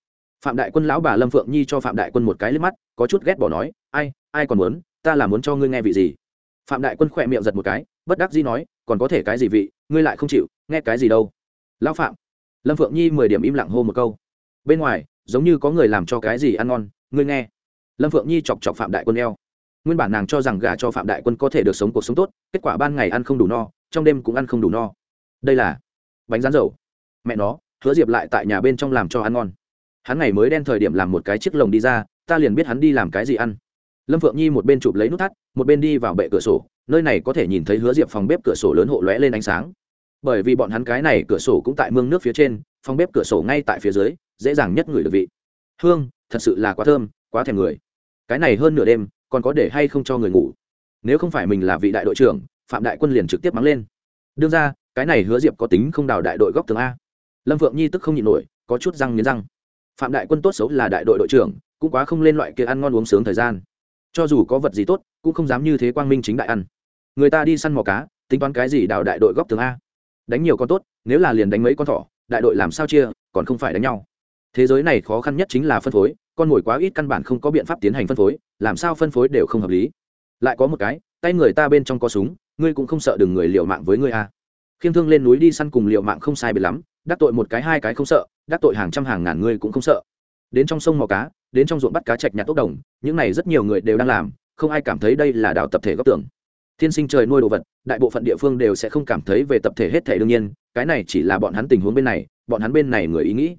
Phạm đại quân lão bà lâm phượng nhi cho phạm đại quân một cái liếc mắt, có chút ghét bỏ nói, ai ai còn muốn, ta là muốn cho ngươi nghe vị gì? Phạm đại quân khỏe miệng giật một cái, bất đắc dĩ nói, còn có thể cái gì vị, ngươi lại không chịu nghe cái gì đâu? Lão phạm. Lâm phượng nhi mười điểm im lặng hô một câu. Bên ngoài, giống như có người làm cho cái gì ăn ngon, ngươi nghe. Lâm phượng nhi chọc chọc phạm đại quân eo. Nguyên bản nàng cho rằng gà cho phạm đại quân có thể được sống cuộc sống tốt, kết quả ban ngày ăn không đủ no, trong đêm cũng ăn không đủ no. Đây là bánh rán dầu. Mẹ nó, hứa diệp lại tại nhà bên trong làm cho ăn ngon. Hắn ngày mới đen thời điểm làm một cái chiếc lồng đi ra, ta liền biết hắn đi làm cái gì ăn. Lâm phượng nhi một bên chụp lấy nút thắt, một bên đi vào bệ cửa sổ, nơi này có thể nhìn thấy hứa diệp phòng bếp cửa sổ lớn hộ lóe lên ánh sáng bởi vì bọn hắn cái này cửa sổ cũng tại mương nước phía trên, phòng bếp cửa sổ ngay tại phía dưới, dễ dàng nhất người được vị. Hương, thật sự là quá thơm, quá thèm người. Cái này hơn nửa đêm, còn có để hay không cho người ngủ? Nếu không phải mình là vị đại đội trưởng, phạm đại quân liền trực tiếp mắng lên. Đương ra, cái này hứa diệp có tính không đào đại đội góc tường a. Lâm phượng nhi tức không nhịn nổi, có chút răng nghiến răng. Phạm đại quân tốt xấu là đại đội đội trưởng, cũng quá không lên loại kia ăn ngon uống sướng thời gian. Cho dù có vật gì tốt, cũng không dám như thế quang minh chính đại ăn. Người ta đi săn mò cá, tính toán cái gì đào đại đội góc tường a? Đánh nhiều con tốt, nếu là liền đánh mấy con thỏ, đại đội làm sao chia, còn không phải đánh nhau. Thế giới này khó khăn nhất chính là phân phối, con mồi quá ít căn bản không có biện pháp tiến hành phân phối, làm sao phân phối đều không hợp lý. Lại có một cái, tay người ta bên trong có súng, ngươi cũng không sợ đừng người liều mạng với ngươi à. Khiêm thương lên núi đi săn cùng liều mạng không sai biệt lắm, đắc tội một cái hai cái không sợ, đắc tội hàng trăm hàng ngàn ngươi cũng không sợ. Đến trong sông mò cá, đến trong ruộng bắt cá chạch nhặt tốt đồng, những này rất nhiều người đều đang làm, không ai cảm thấy đây là đào tập thể góc tưởng thiên sinh trời nuôi đồ vật, đại bộ phận địa phương đều sẽ không cảm thấy về tập thể hết thể đương nhiên, cái này chỉ là bọn hắn tình huống bên này, bọn hắn bên này người ý nghĩ.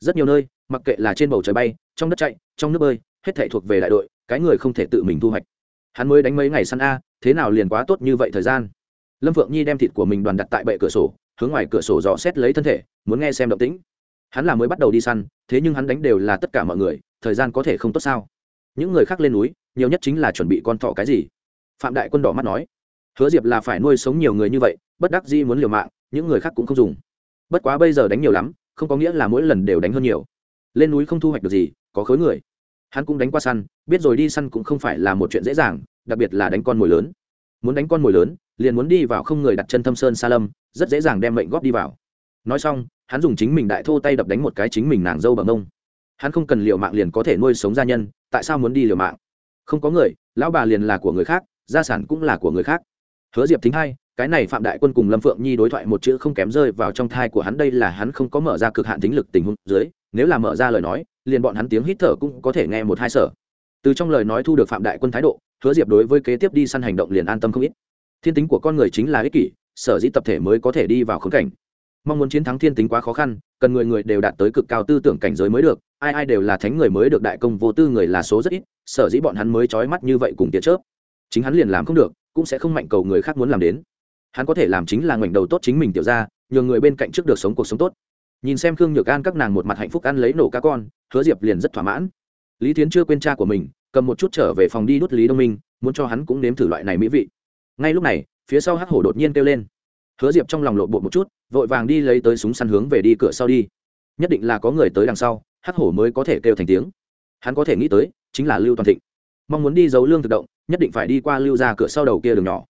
Rất nhiều nơi, mặc kệ là trên bầu trời bay, trong đất chạy, trong nước bơi, hết thể thuộc về đại đội, cái người không thể tự mình thu hoạch. Hắn mới đánh mấy ngày săn a, thế nào liền quá tốt như vậy thời gian? Lâm phượng nhi đem thịt của mình đoàn đặt tại bệ cửa sổ, hướng ngoài cửa sổ dò xét lấy thân thể, muốn nghe xem động tĩnh. Hắn là mới bắt đầu đi săn, thế nhưng hắn đánh đều là tất cả mọi người, thời gian có thể không tốt sao? Những người khác lên núi, nhiều nhất chính là chuẩn bị con thọ cái gì? Phạm đại quân đỏ mắt nói, hứa diệp là phải nuôi sống nhiều người như vậy, bất đắc dĩ muốn liều mạng, những người khác cũng không dùng. Bất quá bây giờ đánh nhiều lắm, không có nghĩa là mỗi lần đều đánh hơn nhiều. Lên núi không thu hoạch được gì, có khối người. Hắn cũng đánh qua săn, biết rồi đi săn cũng không phải là một chuyện dễ dàng, đặc biệt là đánh con mồi lớn. Muốn đánh con mồi lớn, liền muốn đi vào không người đặt chân thâm sơn sa lâm, rất dễ dàng đem mệnh góp đi vào. Nói xong, hắn dùng chính mình đại thô tay đập đánh một cái chính mình nàng dâu bằng ông. Hắn không cần liều mạng liền có thể nuôi sống gia nhân, tại sao muốn đi liều mạng? Không có người, lão bà liền là của người khác gia sản cũng là của người khác. Hứa diệp thính hai, cái này phạm đại quân cùng lâm phượng nhi đối thoại một chữ không kém rơi vào trong thai của hắn, đây là hắn không có mở ra cực hạn tính lực tình huống dưới, nếu là mở ra lời nói, liền bọn hắn tiếng hít thở cũng có thể nghe một hai sở. Từ trong lời nói thu được phạm đại quân thái độ, hứa diệp đối với kế tiếp đi săn hành động liền an tâm không ít. Thiên tính của con người chính là ích kỷ, sở dĩ tập thể mới có thể đi vào khống cảnh. Mong muốn chiến thắng thiên tính quá khó khăn, cần người người đều đạt tới cực cao tư tưởng cảnh giới mới được, ai ai đều là thánh người mới được, đại công vô tư người là số rất ít, sở dĩ bọn hắn mới trói mắt như vậy cùng tiết chớp chính hắn liền làm không được, cũng sẽ không mạnh cầu người khác muốn làm đến. Hắn có thể làm chính là ngoảnh đầu tốt chính mình tiểu ra nhờ người bên cạnh trước được sống cuộc sống tốt. Nhìn xem khương nhược an các nàng một mặt hạnh phúc ăn lấy nổ cá con, hứa diệp liền rất thỏa mãn. Lý Thiến chưa quên cha của mình, cầm một chút trở về phòng đi đốt lý đông minh, muốn cho hắn cũng nếm thử loại này mỹ vị. Ngay lúc này, phía sau hắc hổ đột nhiên kêu lên. Hứa diệp trong lòng lộ bộ một chút, vội vàng đi lấy tới súng săn hướng về đi cửa sau đi. Nhất định là có người tới đằng sau, hắc hổ mới có thể kêu thành tiếng. Hắn có thể nghĩ tới, chính là lưu toàn thịnh. Mong muốn đi giấu lương thực động nhất định phải đi qua lưu ra cửa sau đầu kia đường nhỏ.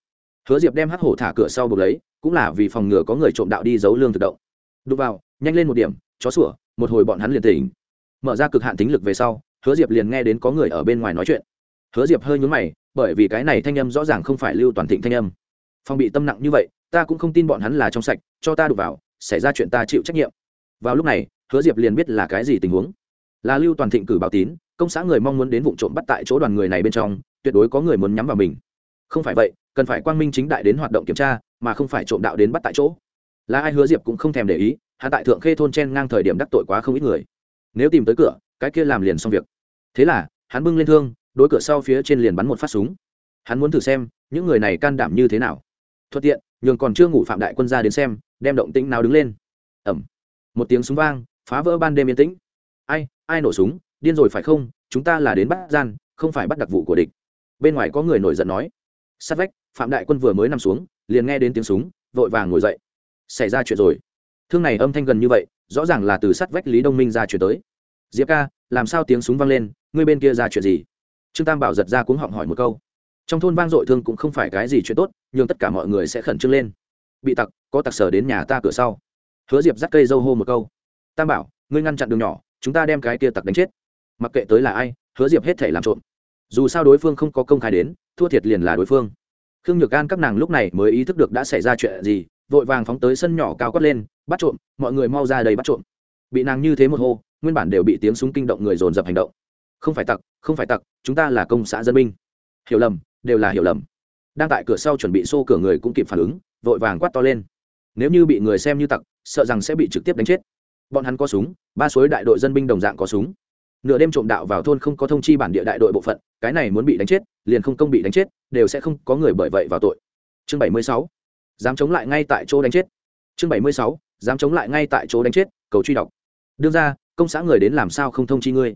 Hứa diệp đem hắc hổ thả cửa sau buộc lấy, cũng là vì phòng ngừa có người trộm đạo đi giấu lương thực động. Đụng vào, nhanh lên một điểm, chó sủa, một hồi bọn hắn liền tỉnh. Mở ra cực hạn tính lực về sau, hứa diệp liền nghe đến có người ở bên ngoài nói chuyện. Hứa diệp hơi nhún mày, bởi vì cái này thanh âm rõ ràng không phải lưu toàn thịnh thanh âm. Phong bị tâm nặng như vậy, ta cũng không tin bọn hắn là trong sạch, cho ta đụng vào, xảy ra chuyện ta chịu trách nhiệm. Vào lúc này, hứa diệp liền biết là cái gì tình huống. Là lưu toàn thịnh cử báo tín công xã người mong muốn đến vụ trộm bắt tại chỗ đoàn người này bên trong, tuyệt đối có người muốn nhắm vào mình. Không phải vậy, cần phải quang minh chính đại đến hoạt động kiểm tra, mà không phải trộm đạo đến bắt tại chỗ. Là ai hứa diệp cũng không thèm để ý hạ tại thượng khê thôn chen ngang thời điểm đắc tội quá không ít người. Nếu tìm tới cửa, cái kia làm liền xong việc. Thế là, hắn bưng lên thương, đối cửa sau phía trên liền bắn một phát súng. Hắn muốn thử xem, những người này can đảm như thế nào. Thuận tiện, nhường còn chưa ngủ phạm đại quân ra đến xem, đem động tĩnh nào đứng lên. Ẩm. Một tiếng súng vang, phá vỡ ban đêm yên tĩnh. Ai ai nổ súng điên rồi phải không? Chúng ta là đến bắt gian, không phải bắt đặc vụ của địch. Bên ngoài có người nổi giận nói. Sát vách, phạm đại quân vừa mới nằm xuống, liền nghe đến tiếng súng, vội vàng ngồi dậy. Xảy ra chuyện rồi. Thương này âm thanh gần như vậy, rõ ràng là từ sát vách lý đông minh ra chuyển tới. Diệp ca, làm sao tiếng súng vang lên? Ngươi bên kia ra chuyện gì? Trương tam bảo giật ra cuống họng hỏi một câu. Trong thôn vang dội thương cũng không phải cái gì chuyện tốt nhưng tất cả mọi người sẽ khẩn trương lên. Bị tặc, có tặc sở đến nhà ta cửa sau. Hứa diệp dắt cây dâu hô một câu. Tam bảo, ngươi ngăn chặn đường nhỏ, chúng ta đem cái kia tặc đánh chết mặc kệ tới là ai, hứa diệp hết thể làm trộm. Dù sao đối phương không có công khai đến, thua thiệt liền là đối phương. Khương nhược an các nàng lúc này mới ý thức được đã xảy ra chuyện gì, vội vàng phóng tới sân nhỏ cao quát lên, bắt trộm, mọi người mau ra đây bắt trộm. Bị nàng như thế một hô, nguyên bản đều bị tiếng súng kinh động người dồn dập hành động. Không phải tặc, không phải tặc, chúng ta là công xã dân binh. Hiểu lầm, đều là hiểu lầm. Đang tại cửa sau chuẩn bị xô cửa người cũng kịp phản ứng, vội vàng quát to lên. Nếu như bị người xem như tặc, sợ rằng sẽ bị trực tiếp đánh chết. Bọn hắn có súng, ba suối đại đội dân binh đồng dạng có súng nửa đêm trộm đạo vào thôn không có thông chi bản địa đại đội bộ phận, cái này muốn bị đánh chết, liền không công bị đánh chết, đều sẽ không có người bởi vậy vào tội. Chương bảy mươi sáu, dám chống lại ngay tại chỗ đánh chết. Chương bảy mươi sáu, dám chống lại ngay tại chỗ đánh chết, cầu truy đọc. Đương ra, công xã người đến làm sao không thông chi ngươi?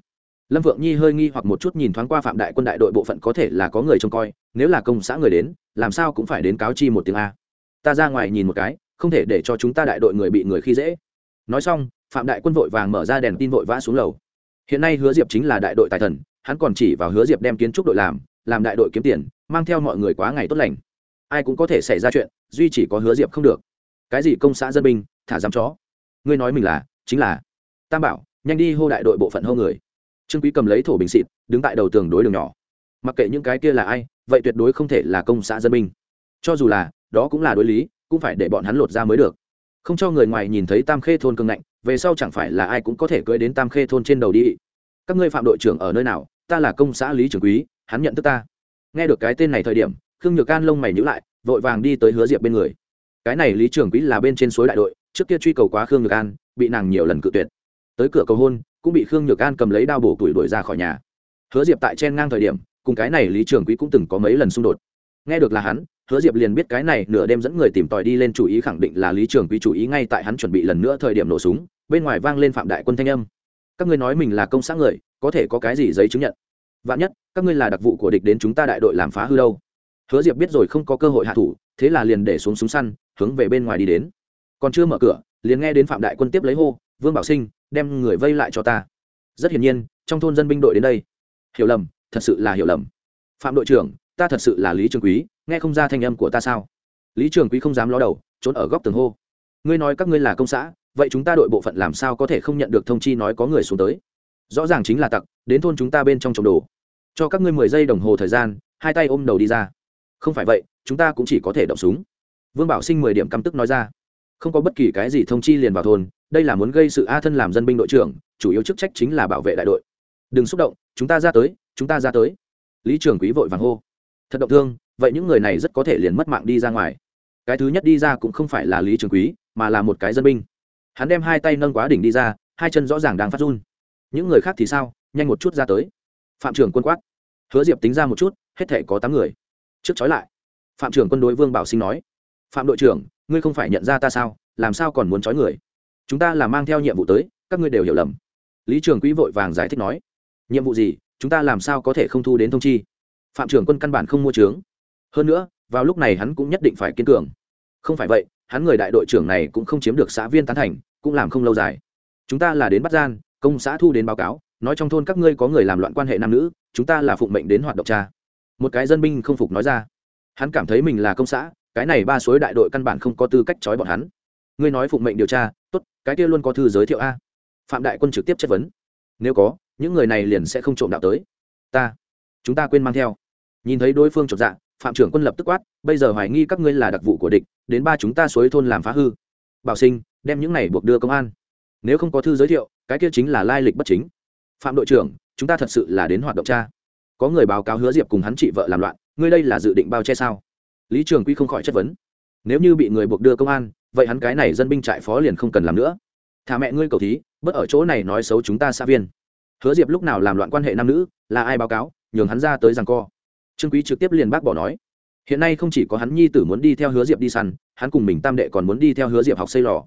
Lâm vượng nhi hơi nghi hoặc một chút nhìn thoáng qua phạm đại quân đại đội bộ phận có thể là có người trông coi, nếu là công xã người đến, làm sao cũng phải đến cáo chi một tiếng a. Ta ra ngoài nhìn một cái, không thể để cho chúng ta đại đội người bị người khi dễ. Nói xong, phạm đại quân vội vàng mở ra đèn tin vội vã xuống lầu hiện nay hứa diệp chính là đại đội tài thần, hắn còn chỉ vào hứa diệp đem kiến trúc đội làm làm đại đội kiếm tiền, mang theo mọi người quá ngày tốt lành. Ai cũng có thể xảy ra chuyện, duy chỉ có hứa diệp không được. Cái gì công xã dân binh, thả dám chó. Ngươi nói mình là, chính là. Tam bảo, nhanh đi hô đại đội bộ phận hô người. Trương quý cầm lấy thổ bình xịt, đứng tại đầu tường đối đường nhỏ. Mặc kệ những cái kia là ai, vậy tuyệt đối không thể là công xã dân binh. Cho dù là, đó cũng là đối lý, cũng phải để bọn hắn lột ra mới được không cho người ngoài nhìn thấy tam khê thôn cương ngạnh, về sau chẳng phải là ai cũng có thể cưỡi đến tam khê thôn trên đầu đi. Các ngươi phạm đội trưởng ở nơi nào, ta là công xã lý trưởng quý, hắn nhận thức ta. Nghe được cái tên này thời điểm, khương nhược can lông mày nhữ lại, vội vàng đi tới hứa diệp bên người. Cái này lý trưởng quý là bên trên suối đại đội, trước kia truy cầu quá khương nhược an, bị nàng nhiều lần cự tuyệt. Tới cửa cầu hôn, cũng bị khương nhược an cầm lấy đao bổ tuổi đuổi ra khỏi nhà. Hứa diệp tại trên ngang thời điểm, cùng cái này lý trưởng quý cũng từng có mấy lần xung đột. Nghe được là hắn hứa diệp liền biết cái này nửa đêm dẫn người tìm tòi đi lên chủ ý khẳng định là lý trường quý chủ ý ngay tại hắn chuẩn bị lần nữa thời điểm nổ súng, bên ngoài vang lên phạm đại quân thanh âm. Các ngươi nói mình là công xã người, có thể có cái gì giấy chứng nhận? Vạn nhất, các ngươi là đặc vụ của địch đến chúng ta đại đội làm phá hư đâu? Hứa diệp biết rồi không có cơ hội hạ thủ, thế là liền để xuống súng săn, hướng về bên ngoài đi đến. Còn chưa mở cửa, liền nghe đến phạm đại quân tiếp lấy hô, vương bảo sinh, đem người vây lại cho ta. Rất hiển nhiên, trong thôn dân binh đội đến đây. Hiểu lầm, thật sự là hiểu lầm. Phạm đội trưởng ta thật sự là lý trường quý, nghe không ra thanh âm của ta sao? Lý trường quý không dám ló đầu, trốn ở góc tường hô. Ngươi nói các ngươi là công xã, vậy chúng ta đội bộ phận làm sao có thể không nhận được thông chi nói có người xuống tới? Rõ ràng chính là tặc, đến thôn chúng ta bên trong trồng đồ. Cho các ngươi mười giây đồng hồ thời gian, hai tay ôm đầu đi ra. Không phải vậy, chúng ta cũng chỉ có thể động súng. Vương bảo sinh mười điểm căm tức nói ra. Không có bất kỳ cái gì thông chi liền vào thôn, đây là muốn gây sự a thân làm dân binh đội trưởng, chủ yếu chức trách chính là bảo vệ đại đội. Đừng xúc động, chúng ta ra tới, chúng ta ra tới. Lý trường quý vội vàng hô thật động thương, vậy những người này rất có thể liền mất mạng đi ra ngoài. Cái thứ nhất đi ra cũng không phải là lý trường quý, mà là một cái dân binh. Hắn đem hai tay nâng quá đỉnh đi ra, hai chân rõ ràng đang phát run. Những người khác thì sao? Nhanh một chút ra tới. Phạm trưởng quân quát. Hứa diệp tính ra một chút, hết thể có tám người. Trước trói lại. Phạm trưởng quân đối vương bảo sinh nói. Phạm đội trưởng, ngươi không phải nhận ra ta sao? Làm sao còn muốn trói người? Chúng ta là mang theo nhiệm vụ tới, các ngươi đều hiểu lầm. Lý trường quý vội vàng giải thích nói. Nhiệm vụ gì? Chúng ta làm sao có thể không thu đến thông chi? Phạm trưởng quân căn bản không mua trướng. Hơn nữa, vào lúc này hắn cũng nhất định phải kiên cường. Không phải vậy, hắn người đại đội trưởng này cũng không chiếm được xã viên tán thành, cũng làm không lâu dài. Chúng ta là đến bắt gian, công xã thu đến báo cáo, nói trong thôn các ngươi có người làm loạn quan hệ nam nữ, chúng ta là phụng mệnh đến hoạt động cha một cái dân binh không phục nói ra. Hắn cảm thấy mình là công xã, cái này ba suối đại đội căn bản không có tư cách trói bọn hắn. Ngươi nói phụng mệnh điều tra, tốt, cái kia luôn có thư giới thiệu a. Phạm đại quân trực tiếp chất vấn. Nếu có, những người này liền sẽ không trộm đạo tới. Ta, chúng ta quên mang theo nhìn thấy đối phương chột dạ phạm trưởng quân lập tức quát, bây giờ hoài nghi các ngươi là đặc vụ của địch, đến ba chúng ta suối thôn làm phá hư. Bảo sinh, đem những này buộc đưa công an. Nếu không có thư giới thiệu, cái kia chính là lai lịch bất chính. Phạm đội trưởng, chúng ta thật sự là đến hoạt động cha có người báo cáo hứa diệp cùng hắn chị vợ làm loạn, ngươi đây là dự định bao che sao? Lý trường quy không khỏi chất vấn. Nếu như bị người buộc đưa công an, vậy hắn cái này dân binh trại phó liền không cần làm nữa. Thả mẹ ngươi cầu thí, bớt ở chỗ này nói xấu chúng ta xã viên. Hứa diệp lúc nào làm loạn quan hệ nam nữ, là ai báo cáo, nhường hắn ra tới rằng co trương quý trực tiếp liền bác bỏ nói, hiện nay không chỉ có hắn nhi tử muốn đi theo hứa diệp đi săn, hắn cùng mình tam đệ còn muốn đi theo hứa diệp học xây lò.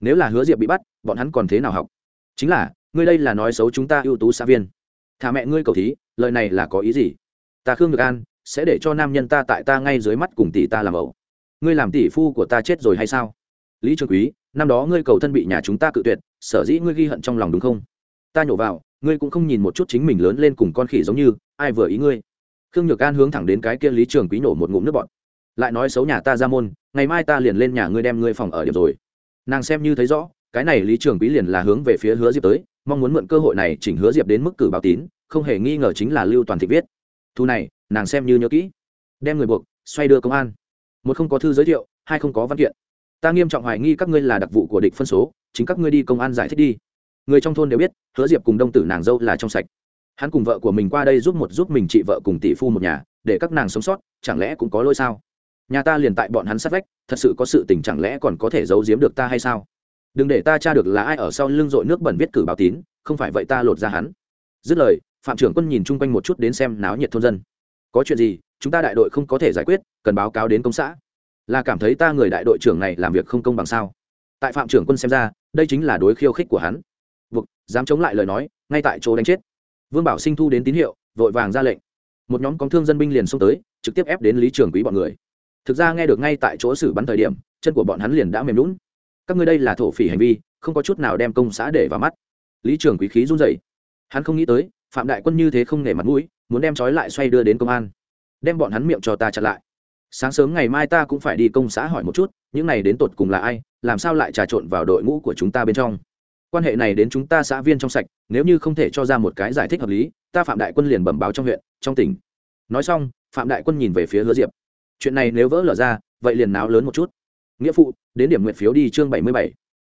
Nếu là hứa diệp bị bắt, bọn hắn còn thế nào học? Chính là, ngươi đây là nói xấu chúng ta ưu tú xã viên. Thả mẹ ngươi cầu thí, lời này là có ý gì? Ta khương được an, sẽ để cho nam nhân ta tại ta ngay dưới mắt cùng tỷ ta làm ẩu. Ngươi làm tỷ phu của ta chết rồi hay sao? Lý Trương quý, năm đó ngươi cầu thân bị nhà chúng ta cự tuyệt, sở dĩ ngươi ghi hận trong lòng đúng không? Ta nhổ vào, ngươi cũng không nhìn một chút chính mình lớn lên cùng con khỉ giống như, ai vừa ý ngươi? Khương nhược an hướng thẳng đến cái kia lý trường quý nổ một ngụm nước bọn lại nói xấu nhà ta ra môn, ngày mai ta liền lên nhà ngươi đem ngươi phòng ở điểm rồi. Nàng xem như thấy rõ, cái này lý trường quý liền là hướng về phía hứa diệp tới, mong muốn mượn cơ hội này chỉnh hứa diệp đến mức cử báo tín, không hề nghi ngờ chính là lưu toàn thị viết. Thu này, nàng xem như nhớ kỹ. Đem người buộc, xoay đưa công an. Một không có thư giới thiệu, hai không có văn kiện. Ta nghiêm trọng hoài nghi các ngươi là đặc vụ của địch phân số, chính các ngươi đi công an giải thích đi. Người trong thôn đều biết, hứa diệp cùng đông tử nàng dâu là trong sạch hắn cùng vợ của mình qua đây giúp một giúp mình chị vợ cùng tỷ phu một nhà, để các nàng sống sót, chẳng lẽ cũng có lỗi sao? Nhà ta liền tại bọn hắn sát vách, thật sự có sự tình chẳng lẽ còn có thể giấu giếm được ta hay sao? Đừng để ta tra được là ai ở sau lưng dội nước bẩn viết cử báo tín, không phải vậy ta lột ra hắn. Dứt lời, phạm trưởng quân nhìn chung quanh một chút đến xem náo nhiệt thôn dân. Có chuyện gì, chúng ta đại đội không có thể giải quyết, cần báo cáo đến công xã. Là cảm thấy ta người đại đội trưởng này làm việc không công bằng sao? Tại phạm trưởng quân xem ra, đây chính là đối khiêu khích của hắn. Vực dám chống lại lời nói, ngay tại chỗ đánh chết vương bảo sinh thu đến tín hiệu, vội vàng ra lệnh. Một nhóm cóng thương dân binh liền xông tới, trực tiếp ép đến lý trường quý bọn người. Thực ra nghe được ngay tại chỗ xử bắn thời điểm, chân của bọn hắn liền đã mềm lún các ngươi đây là thổ phỉ hành vi, không có chút nào đem công xã để vào mắt. Lý trường quý khí run rẩy. Hắn không nghĩ tới, phạm đại quân như thế không nể mặt mũi, muốn đem trói lại xoay đưa đến công an. Đem bọn hắn miệng cho ta chặn lại. Sáng sớm ngày mai ta cũng phải đi công xã hỏi một chút, những này đến tột cùng là ai, làm sao lại trà trộn vào đội ngũ của chúng ta bên trong? Quan hệ này đến chúng ta xã viên trong sạch, nếu như không thể cho ra một cái giải thích hợp lý, ta phạm đại quân liền bẩm báo trong huyện, trong tỉnh. Nói xong, phạm đại quân nhìn về phía hứa diệp. Chuyện này nếu vỡ lở ra, vậy liền náo lớn một chút. Nghĩa phụ, đến điểm nguyện phiếu đi chương bảy mươi bảy.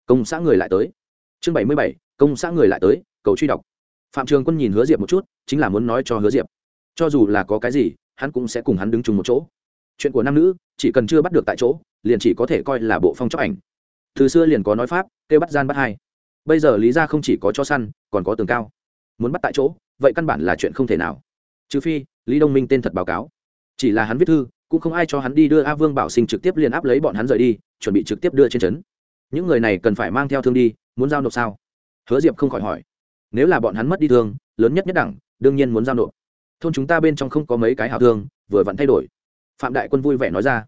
Công xã người lại tới. Chương bảy mươi bảy, công xã người lại tới, cầu truy đọc. Phạm trường quân nhìn hứa diệp một chút, chính là muốn nói cho hứa diệp. Cho dù là có cái gì, hắn cũng sẽ cùng hắn đứng chung một chỗ. Chuyện của nam nữ, chỉ cần chưa bắt được tại chỗ, liền chỉ có thể coi là bộ phong chóc ảnh. Từ xưa liền có nói pháp, kêu bắt gian bắt hai bây giờ lý ra không chỉ có cho săn, còn có tường cao. Muốn bắt tại chỗ, vậy căn bản là chuyện không thể nào. Trừ phi, lý đông minh tên thật báo cáo. Chỉ là hắn viết thư, cũng không ai cho hắn đi đưa a vương bảo sinh trực tiếp liền áp lấy bọn hắn rời đi, chuẩn bị trực tiếp đưa trên trấn. Những người này cần phải mang theo thương đi, muốn giao nộp sao? Hứa diệp không khỏi hỏi. Nếu là bọn hắn mất đi thương, lớn nhất nhất đẳng, đương nhiên muốn giao nộp. Thôn chúng ta bên trong không có mấy cái hào thương, vừa vặn thay đổi. Phạm đại quân vui vẻ nói ra.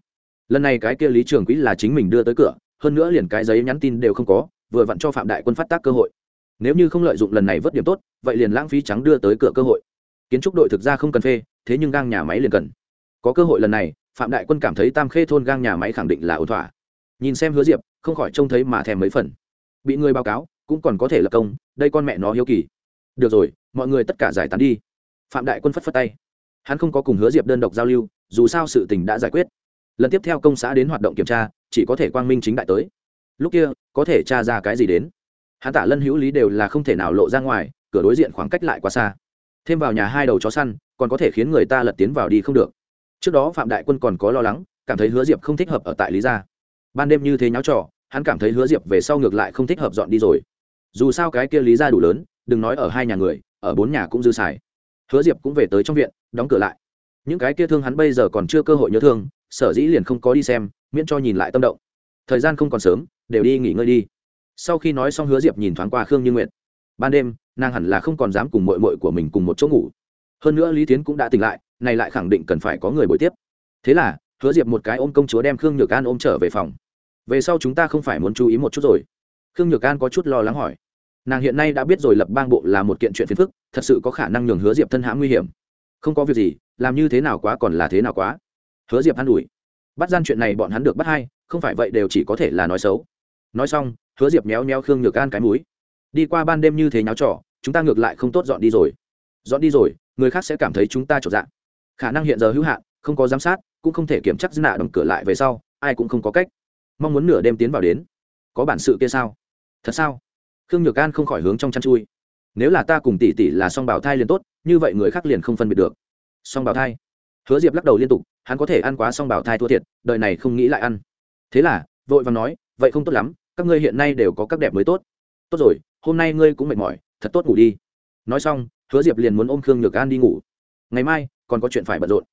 Lần này cái kia lý trường quý là chính mình đưa tới cửa, hơn nữa liền cái giấy nhắn tin đều không có vừa vặn cho phạm đại quân phát tác cơ hội. Nếu như không lợi dụng lần này vớt điểm tốt, vậy liền lãng phí trắng đưa tới cửa cơ hội. Kiến trúc đội thực ra không cần phê, thế nhưng gang nhà máy liền cần. Có cơ hội lần này, phạm đại quân cảm thấy tam khê thôn gang nhà máy khẳng định là ổn thỏa. Nhìn xem hứa diệp, không khỏi trông thấy mà thèm mấy phần. Bị người báo cáo, cũng còn có thể lập công, đây con mẹ nó hiếu kỳ. Được rồi, mọi người tất cả giải tán đi. Phạm đại quân phất phất tay. Hắn không có cùng hứa diệp đơn độc giao lưu, dù sao sự tình đã giải quyết. Lần tiếp theo công xã đến hoạt động kiểm tra, chỉ có thể quang minh chính đại tới lúc kia, có thể tra ra cái gì đến? Hắn tả lân hữu lý đều là không thể nào lộ ra ngoài, cửa đối diện khoảng cách lại quá xa. Thêm vào nhà hai đầu chó săn, còn có thể khiến người ta lật tiến vào đi không được. Trước đó phạm đại quân còn có lo lắng, cảm thấy hứa diệp không thích hợp ở tại lý gia. Ban đêm như thế nháo trò, hắn cảm thấy hứa diệp về sau ngược lại không thích hợp dọn đi rồi. Dù sao cái kia lý gia đủ lớn, đừng nói ở hai nhà người, ở bốn nhà cũng dư xài. Hứa diệp cũng về tới trong viện, đóng cửa lại. Những cái kia thương hắn bây giờ còn chưa cơ hội nhớ thương, sở dĩ liền không có đi xem, miễn cho nhìn lại tâm động thời gian không còn sớm, đều đi nghỉ ngơi đi. Sau khi nói xong hứa diệp nhìn thoáng qua khương như nguyện ban đêm, nàng hẳn là không còn dám cùng mội mội của mình cùng một chỗ ngủ. Hơn nữa lý tiến cũng đã tỉnh lại, này lại khẳng định cần phải có người bồi tiếp. Thế là, hứa diệp một cái ôm công chúa đem khương nhược an ôm trở về phòng. Về sau chúng ta không phải muốn chú ý một chút rồi. Khương nhược an có chút lo lắng hỏi. Nàng hiện nay đã biết rồi lập bang bộ là một kiện chuyện phiền phức, thật sự có khả năng nhường hứa diệp thân hãm nguy hiểm. Không có việc gì, làm như thế nào quá còn là thế nào quá. Hứa diệp an ủi bắt gian chuyện này bọn hắn được bắt hay không phải vậy đều chỉ có thể là nói xấu. Nói xong, hứa diệp méo méo khương nhược an cái múi đi qua ban đêm như thế nháo trỏ chúng ta ngược lại không tốt dọn đi rồi. Dọn đi rồi, người khác sẽ cảm thấy chúng ta trộn dạng khả năng hiện giờ hữu hạn, không có giám sát, cũng không thể kiểm chắc dư nạ đóng cửa lại về sau, ai cũng không có cách. Mong muốn nửa đêm tiến vào đến. Có bản sự kia sao? Thật sao? Khương nhược an không khỏi hướng trong chăn chui. Nếu là ta cùng tỷ tỷ là song bảo thai liền tốt, như vậy người khác liền không phân biệt được. Song bảo thai. Hứa diệp lắc đầu liên tục hắn có thể ăn quá xong bảo thai thua thiệt, đời này không nghĩ lại ăn. Thế là, vội vàng nói, vậy không tốt lắm, các ngươi hiện nay đều có các đẹp mới tốt. Tốt rồi, hôm nay ngươi cũng mệt mỏi, thật tốt ngủ đi. Nói xong, hứa diệp liền muốn ôm khương nhược an đi ngủ. Ngày mai, còn có chuyện phải bận rộn.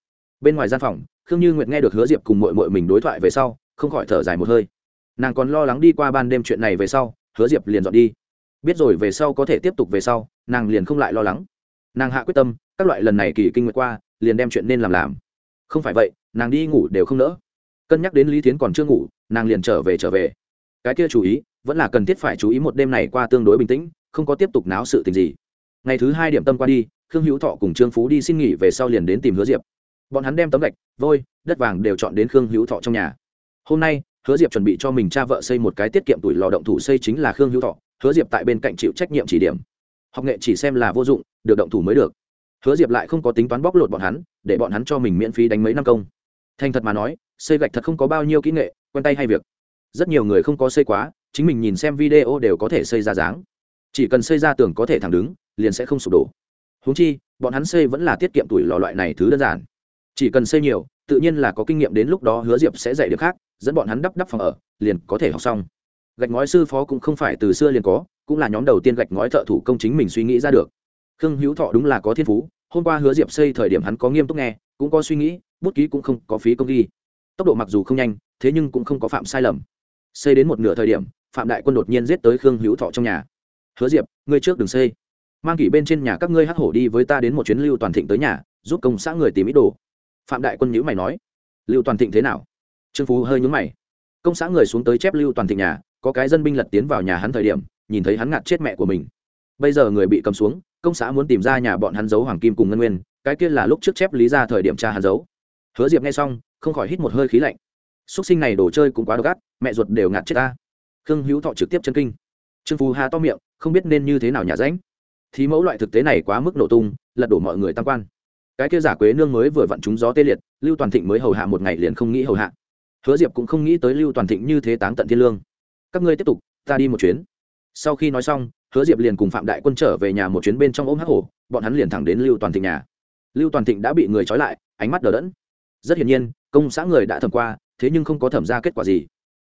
Bên ngoài gian phòng, khương như nguyệt nghe được hứa diệp cùng mội mội mình đối thoại về sau, không khỏi thở dài một hơi. Nàng còn lo lắng đi qua ban đêm chuyện này về sau, hứa diệp liền dọn đi. Biết rồi về sau có thể tiếp tục về sau, nàng liền không lại lo lắng. Nàng hạ quyết tâm, các loại lần này kỳ kinh nguyệt qua, liền đem chuyện nên làm làm không phải vậy, nàng đi ngủ đều không nỡ. Cân nhắc đến lý tiến còn chưa ngủ, nàng liền trở về trở về. Cái kia chú ý, vẫn là cần thiết phải chú ý một đêm này qua tương đối bình tĩnh, không có tiếp tục náo sự tình gì. Ngày thứ hai điểm tâm qua đi, khương hữu thọ cùng trương phú đi xin nghỉ về sau liền đến tìm hứa diệp. Bọn hắn đem tấm gạch, vôi, đất vàng đều chọn đến khương hữu thọ trong nhà. Hôm nay, hứa diệp chuẩn bị cho mình cha vợ xây một cái tiết kiệm tuổi lò động thủ xây chính là khương hữu thọ, hứa diệp tại bên cạnh chịu trách nhiệm chỉ điểm. Học nghệ chỉ xem là vô dụng, được động thủ mới được hứa diệp lại không có tính toán bóc lột bọn hắn, để bọn hắn cho mình miễn phí đánh mấy năm công. Thành thật mà nói, xây gạch thật không có bao nhiêu kỹ nghệ, quen tay hay việc. Rất nhiều người không có xây quá, chính mình nhìn xem video đều có thể xây ra dáng. Chỉ cần xây ra tường có thể thẳng đứng, liền sẽ không sụp đổ. Húng chi, bọn hắn xây vẫn là tiết kiệm tuổi lò loại này thứ đơn giản. Chỉ cần xây nhiều, tự nhiên là có kinh nghiệm đến lúc đó hứa diệp sẽ dạy được khác, dẫn bọn hắn đắp đắp phòng ở, liền có thể học xong. Gạch ngói sư phó cũng không phải từ xưa liền có, cũng là nhóm đầu tiên gạch ngói thợ thủ công chính mình suy nghĩ ra được. Khương hữu thọ đúng là có thiên phú hôm qua hứa diệp xây thời điểm hắn có nghiêm túc nghe, cũng có suy nghĩ, bút ký cũng không có phí công ghi. Tốc độ mặc dù không nhanh, thế nhưng cũng không có phạm sai lầm. Xây đến một nửa thời điểm, phạm đại quân đột nhiên giết tới khương hữu thọ trong nhà. Hứa diệp, ngươi trước đừng xây. Mang kỷ bên trên nhà các ngươi hắc hổ đi với ta đến một chuyến lưu toàn thịnh tới nhà, giúp công xã người tìm ít đồ. Phạm đại quân nhữ mày nói. Lưu toàn thịnh thế nào? Trương phú hơi nhúng mày. Công xã người xuống tới chép lưu toàn thịnh nhà, có cái dân binh lật tiến vào nhà hắn thời điểm, nhìn thấy hắn ngạt chết mẹ của mình bây giờ người bị cầm xuống, công xã muốn tìm ra nhà bọn hắn giấu hoàng kim cùng ngân nguyên, cái kia là lúc trước chép lý ra thời điểm cha hắn giấu. Hứa diệp nghe xong, không khỏi hít một hơi khí lạnh. Xúc sinh này đồ chơi cũng quá độc ác, mẹ ruột đều ngạt chết ta. Khương hữu thọ trực tiếp chân kinh. Trương phù hà to miệng, không biết nên như thế nào nhà ránh. Thì mẫu loại thực tế này quá mức nổ tung, lật đổ mọi người tam quan. Cái kia giả quế nương mới vừa vặn trúng gió tê liệt, lưu toàn thịnh mới hầu hạ một ngày liền không nghĩ hầu hạ. Hứa diệp cũng không nghĩ tới lưu toàn thịnh như thế táng tận thiên lương. Các ngươi tiếp tục, ta đi một chuyến. Sau khi nói xong hứa diệp liền cùng phạm đại quân trở về nhà một chuyến bên trong ôm hắc hổ, bọn hắn liền thẳng đến lưu toàn thịnh nhà. Lưu toàn thịnh đã bị người trói lại, ánh mắt đờ đẫn. Rất hiển nhiên, công xã người đã thẩm qua, thế nhưng không có thẩm ra kết quả gì.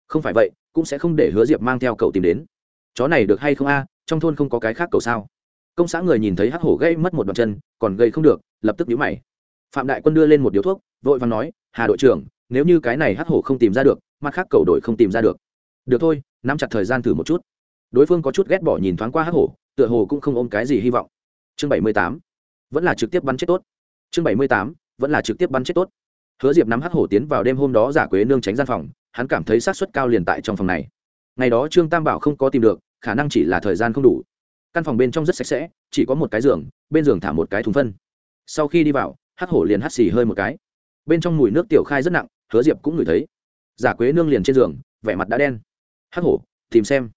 Không phải vậy, cũng sẽ không để hứa diệp mang theo cậu tìm đến. Chó này được hay không a, trong thôn không có cái khác cậu sao? Công xã người nhìn thấy hắc hổ gây mất một đoạn chân, còn gây không được, lập tức nhíu mày. Phạm đại quân đưa lên một điếu thuốc, vội vàng nói, hà đội trưởng, nếu như cái này hắc hổ không tìm ra được, mặt khác cậu đội không tìm ra được. Được thôi, nắm chặt thời gian thử một chút đối phương có chút ghét bỏ nhìn thoáng qua hắc hổ, tựa hồ cũng không ôm cái gì hy vọng. Chương bảy mươi tám, vẫn là trực tiếp bắn chết tốt. Chương bảy mươi tám, vẫn là trực tiếp bắn chết tốt. Hứa diệp nắm hắc hổ tiến vào đêm hôm đó giả quế nương tránh gian phòng, hắn cảm thấy sát suất cao liền tại trong phòng này. Ngày đó trương tam bảo không có tìm được, khả năng chỉ là thời gian không đủ. Căn phòng bên trong rất sạch sẽ, chỉ có một cái giường, bên giường thả một cái thùng phân. Sau khi đi vào, hắc hổ liền hắt xì hơi một cái. Bên trong mùi nước tiểu khai rất nặng, hứa diệp cũng ngửi thấy. Giả quế nương liền trên giường, vẻ mặt đã đen. Hắc hổ, tìm xem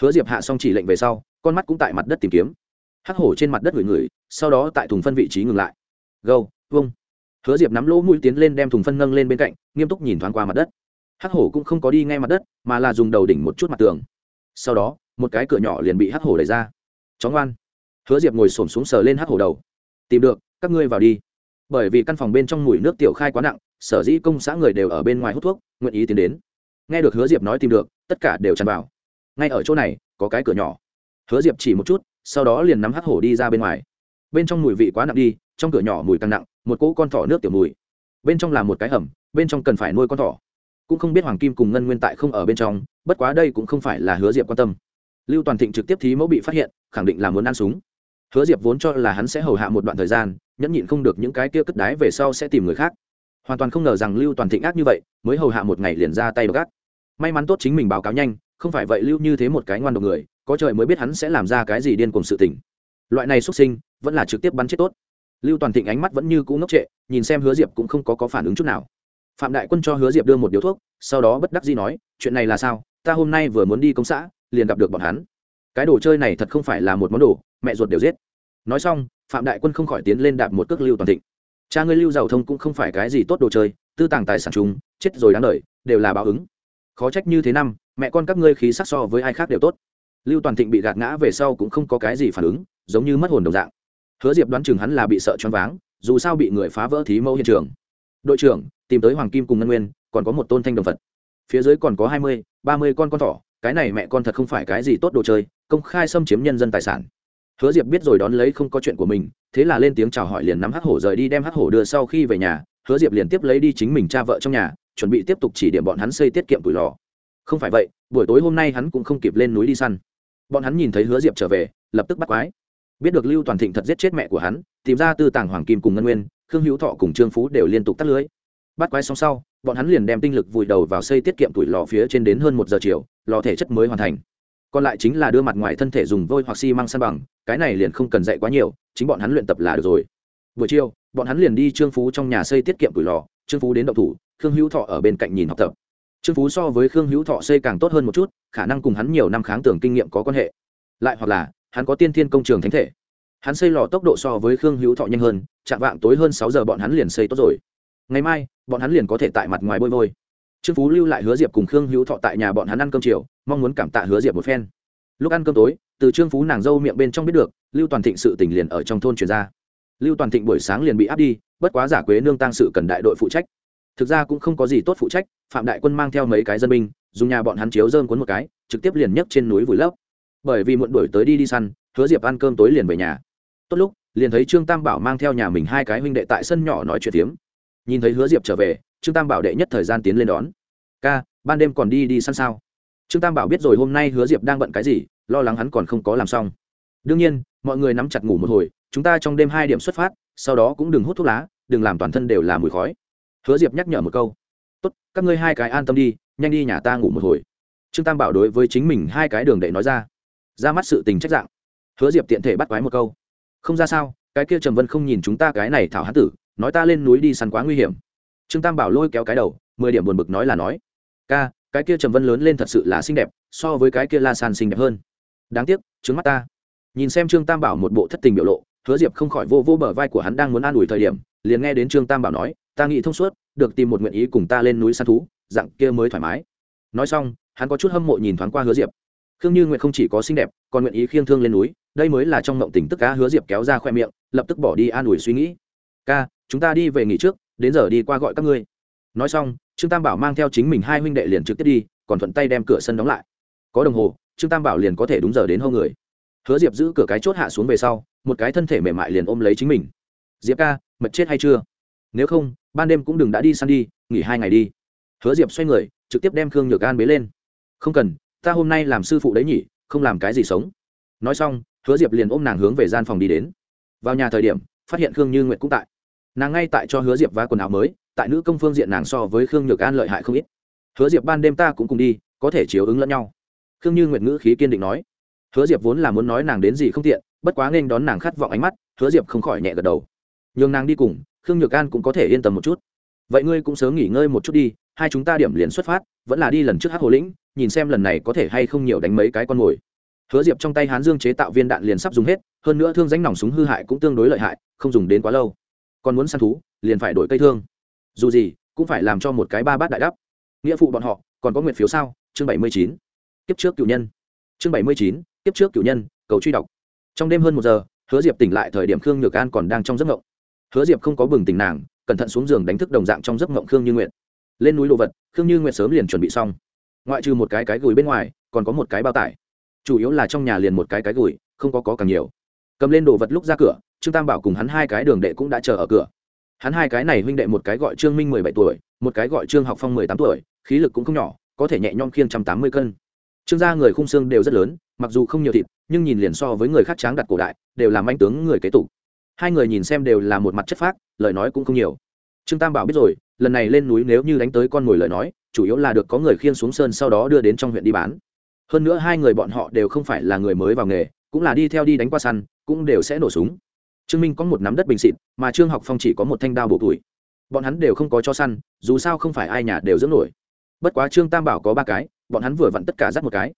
hứa diệp hạ xong chỉ lệnh về sau, con mắt cũng tại mặt đất tìm kiếm. Hắc hổ trên mặt đất ngửi ngửi, sau đó tại thùng phân vị trí ngừng lại. Gâu, vung. Hứa diệp nắm lỗ mũi tiến lên đem thùng phân nâng lên bên cạnh, nghiêm túc nhìn thoáng qua mặt đất. Hắc hổ cũng không có đi ngay mặt đất, mà là dùng đầu đỉnh một chút mặt tường. Sau đó, một cái cửa nhỏ liền bị hắc hổ đẩy ra. Chó ngoan. Hứa diệp ngồi s ổ m xuống sờ lên hắc hổ đầu. Tìm được, các ngươi vào đi. Bởi vì căn phòng bên trong mùi nước tiểu khai quá nặng, sở dĩ công xã người đều ở bên ngoài hút thuốc, nguyện ý tiến đến. Nghe được hứa diệp nói tìm được, tất cả đều tràn vào ngay ở chỗ này, có cái cửa nhỏ. Hứa diệp chỉ một chút, sau đó liền nắm hắc hổ đi ra bên ngoài. Bên trong mùi vị quá nặng đi, trong cửa nhỏ mùi càng nặng, một cỗ con thỏ nước tiểu mùi. Bên trong là một cái hầm, bên trong cần phải nuôi con thỏ. Cũng không biết hoàng kim cùng ngân nguyên tại không ở bên trong, bất quá đây cũng không phải là hứa diệp quan tâm. Lưu toàn thịnh trực tiếp thí mẫu bị phát hiện, khẳng định là muốn ăn súng. Hứa diệp vốn cho là hắn sẽ hầu hạ một đoạn thời gian, nhẫn nhịn không được những cái kia cất đái về sau sẽ tìm người khác. Hoàn toàn không ngờ rằng lưu toàn thịnh ác như vậy, mới hầu hạ một ngày liền ra tay gác may mắn tốt chính mình báo cáo nhanh không phải vậy lưu như thế một cái ngoan độc người có trời mới biết hắn sẽ làm ra cái gì điên cùng sự tình. Loại này xuất sinh vẫn là trực tiếp bắn chết tốt. Lưu toàn thịnh ánh mắt vẫn như cũ ngốc trệ nhìn xem hứa diệp cũng không có, có phản ứng chút nào. Phạm đại quân cho hứa diệp đưa một điếu thuốc sau đó bất đắc dĩ nói chuyện này là sao? Ta hôm nay vừa muốn đi công xã liền gặp được bọn hắn. Cái đồ chơi này thật không phải là một món đồ mẹ ruột đều giết. Nói xong phạm đại quân không khỏi tiến lên đạp một cước lưu toàn thịnh. Cha ngươi lưu giàu thông cũng không phải cái gì tốt đồ chơi tư tàng tài sản chúng chết rồi đáng đời đều là báo ứng. Khó trách như thế năm mẹ con các ngươi khí sắc so với ai khác đều tốt. Lưu toàn thịnh bị gạt ngã về sau cũng không có cái gì phản ứng, giống như mất hồn đồng dạng. Hứa diệp đoán chừng hắn là bị sợ choáng váng, dù sao bị người phá vỡ thí mẫu hiện trường. Đội trưởng, tìm tới hoàng kim cùng ngân nguyên, còn có một tôn thanh đồng phật. Phía dưới còn có hai mươi, ba mươi con con thỏ, cái này mẹ con thật không phải cái gì tốt đồ chơi, công khai xâm chiếm nhân dân tài sản. Hứa diệp biết rồi đón lấy không có chuyện của mình, thế là lên tiếng chào hỏi liền nắm hắc hổ rời đi đem hắc hổ đưa sau khi về nhà, hứa diệp liền tiếp lấy đi chính mình cha vợ trong nhà, chuẩn bị tiếp tục chỉ điểm bọn hắn xây tiết kiệm tuổi lò không phải vậy, buổi tối hôm nay hắn cũng không kịp lên núi đi săn. Bọn hắn nhìn thấy hứa diệp trở về, lập tức bắt quái. Biết được lưu toàn thịnh thật giết chết mẹ của hắn, tìm ra tư tàng hoàng kim cùng ngân nguyên, khương hữu thọ cùng trương phú đều liên tục tắt lưới. Bắt quái xong sau, bọn hắn liền đem tinh lực vùi đầu vào xây tiết kiệm tuổi lò phía trên đến hơn một giờ chiều, lò thể chất mới hoàn thành. Còn lại chính là đưa mặt ngoài thân thể dùng vôi hoặc xi măng san bằng, cái này liền không cần dạy quá nhiều, chính bọn hắn luyện tập là được rồi. Buổi chiều, bọn hắn liền đi trương phú trong nhà xây tiết kiệm tuổi lò, trương phú đến động thủ, khương hữu thọ ở bên cạnh nhìn học tập trương phú so với khương hữu thọ xây càng tốt hơn một chút, khả năng cùng hắn nhiều năm kháng tưởng kinh nghiệm có quan hệ. Lại hoặc là, hắn có tiên thiên công trường thánh thể. Hắn xây lò tốc độ so với khương hữu thọ nhanh hơn, chạm vạng tối hơn sáu giờ bọn hắn liền xây tốt rồi. Ngày mai, bọn hắn liền có thể tại mặt ngoài bôi vôi. Trương phú lưu lại hứa diệp cùng khương hữu thọ tại nhà bọn hắn ăn cơm chiều, mong muốn cảm tạ hứa diệp một phen. Lúc ăn cơm tối, từ trương phú nàng dâu miệng bên trong biết được, lưu toàn thịnh sự tỉnh liền ở trong thôn truyền ra. Lưu toàn thịnh buổi sáng liền bị áp đi, bất quá giả quế nương tăng sự cần đại đội phụ trách thực ra cũng không có gì tốt phụ trách, phạm đại quân mang theo mấy cái dân binh, dùng nhà bọn hắn chiếu dơm cuốn một cái, trực tiếp liền nhấc trên núi vùi lấp. Bởi vì muộn đuổi tới đi đi săn, hứa diệp ăn cơm tối liền về nhà. Tốt lúc, liền thấy trương tam bảo mang theo nhà mình hai cái huynh đệ tại sân nhỏ nói chuyện tiếm nhìn thấy hứa diệp trở về, trương tam bảo đệ nhất thời gian tiến lên đón. Ca, ban đêm còn đi đi săn sao? Trương tam bảo biết rồi hôm nay hứa diệp đang bận cái gì, lo lắng hắn còn không có làm xong. Đương nhiên, mọi người nắm chặt ngủ một hồi, chúng ta trong đêm hai điểm xuất phát, sau đó cũng đừng hút thuốc lá, đừng làm toàn thân đều là mùi khói hứa diệp nhắc nhở một câu. Tốt, các ngươi hai cái an tâm đi, nhanh đi nhà ta ngủ một hồi. Trương tam bảo đối với chính mình hai cái đường đệ nói ra. Ra mắt sự tình trách dạng. Hứa diệp tiện thể bắt quái một câu. Không ra sao, cái kia trầm vân không nhìn chúng ta cái này thảo hán tử, nói ta lên núi đi săn quá nguy hiểm. Trương tam bảo lôi kéo cái đầu, mười điểm buồn bực nói là nói. Ca, cái kia trầm vân lớn lên thật sự là xinh đẹp, so với cái kia la san xinh đẹp hơn. Đáng tiếc trứng mắt ta. Nhìn xem trương tam bảo một bộ thất tình biểu lộ, hứa diệp không khỏi vô vô bờ vai của hắn đang muốn an ủi thời điểm, liền nghe đến trương tam bảo nói ta nghĩ thông suốt, được tìm một nguyện ý cùng ta lên núi săn thú dặn kia mới thoải mái. Nói xong, hắn có chút hâm mộ nhìn thoáng qua hứa diệp. Khương như nguyện không chỉ có xinh đẹp, còn nguyện ý khiêng thương lên núi, đây mới là trong mộng tỉnh tức cá hứa diệp kéo ra khoe miệng, lập tức bỏ đi an ủi suy nghĩ. Ca, chúng ta đi về nghỉ trước, đến giờ đi qua gọi các ngươi. Nói xong, trương tam bảo mang theo chính mình hai huynh đệ liền trực tiếp đi, còn thuận tay đem cửa sân đóng lại. Có đồng hồ, trương tam bảo liền có thể đúng giờ đến hâu người. Hứa diệp giữ cửa cái chốt hạ xuống về sau, một cái thân thể mềm mại liền ôm lấy chính mình. Diệp ca, mật chết hay chưa? Nếu không ban đêm cũng đừng đã đi săn đi, nghỉ hai ngày đi. Hứa diệp xoay người, trực tiếp đem khương nhược an bế lên. Không cần, ta hôm nay làm sư phụ đấy nhỉ, không làm cái gì sống. Nói xong, hứa diệp liền ôm nàng hướng về gian phòng đi đến. Vào nhà thời điểm, phát hiện khương như nguyệt cũng tại. Nàng ngay tại cho hứa diệp vá quần áo mới, tại nữ công phương diện nàng so với khương nhược an lợi hại không ít. Hứa diệp ban đêm ta cũng cùng đi, có thể chiếu ứng lẫn nhau. Khương như nguyệt ngữ khí kiên định nói. Hứa diệp vốn là muốn nói nàng đến gì không tiện, bất quá nên đón nàng khát vọng ánh mắt, hứa diệp không khỏi nhẹ gật đầu. Nhường nàng đi cùng khương nhược an cũng có thể yên tâm một chút. Vậy ngươi cũng sớm nghỉ ngơi một chút đi, hai chúng ta điểm liền xuất phát, vẫn là đi lần trước hát hồ lĩnh, nhìn xem lần này có thể hay không nhiều đánh mấy cái con mồi. Hứa diệp trong tay hán dương chế tạo viên đạn liền sắp dùng hết, hơn nữa thương danh nòng súng hư hại cũng tương đối lợi hại, không dùng đến quá lâu. Còn muốn săn thú, liền phải đổi cây thương. Dù gì, cũng phải làm cho một cái ba bát đại đắp. Nghĩa phụ bọn họ, còn có nguyện phiếu sao? Chương bảy mươi chín. Kiếp trước cựu nhân. Chương bảy mươi chín, kiếp trước cựu nhân, cầu truy đọc. Trong đêm hơn một giờ, hứa diệp tỉnh lại thời điểm khương nhược an còn đang trong giấc ngộng hứa diệp không có bừng tỉnh nàng, cẩn thận xuống giường đánh thức đồng dạng trong giấc mộng khương như nguyện lên núi đồ vật, khương như nguyện sớm liền chuẩn bị xong. Ngoại trừ một cái cái gùi bên ngoài, còn có một cái bao tải. Chủ yếu là trong nhà liền một cái cái gùi không có có càng nhiều. Cầm lên đồ vật lúc ra cửa, trương tam bảo cùng hắn hai cái đường đệ cũng đã chờ ở cửa. Hắn hai cái này huynh đệ một cái gọi trương minh mười bảy tuổi, một cái gọi trương học phong mười tám tuổi, khí lực cũng không nhỏ, có thể nhẹ nhõm khiêng trăm tám mươi cân. Trương gia người khung xương đều rất lớn, mặc dù không nhiều thịt, nhưng nhìn liền so với người khác tráng đặt cổ đại, đều làm anh tướng người kế tục hai người nhìn xem đều là một mặt chất phác, lời nói cũng không nhiều. Trương tam bảo biết rồi, lần này lên núi nếu như đánh tới con mồi lời nói, chủ yếu là được có người khiêng xuống sơn sau đó đưa đến trong huyện đi bán. Hơn nữa hai người bọn họ đều không phải là người mới vào nghề, cũng là đi theo đi đánh qua săn, cũng đều sẽ nổ súng. Trương minh có một nắm đất bình xịt mà trương học phong chỉ có một thanh đao bổ tuổi. Bọn hắn đều không có cho săn, dù sao không phải ai nhà đều dưỡng nổi. Bất quá trương tam bảo có ba cái, bọn hắn vừa vặn tất cả dắt một cái.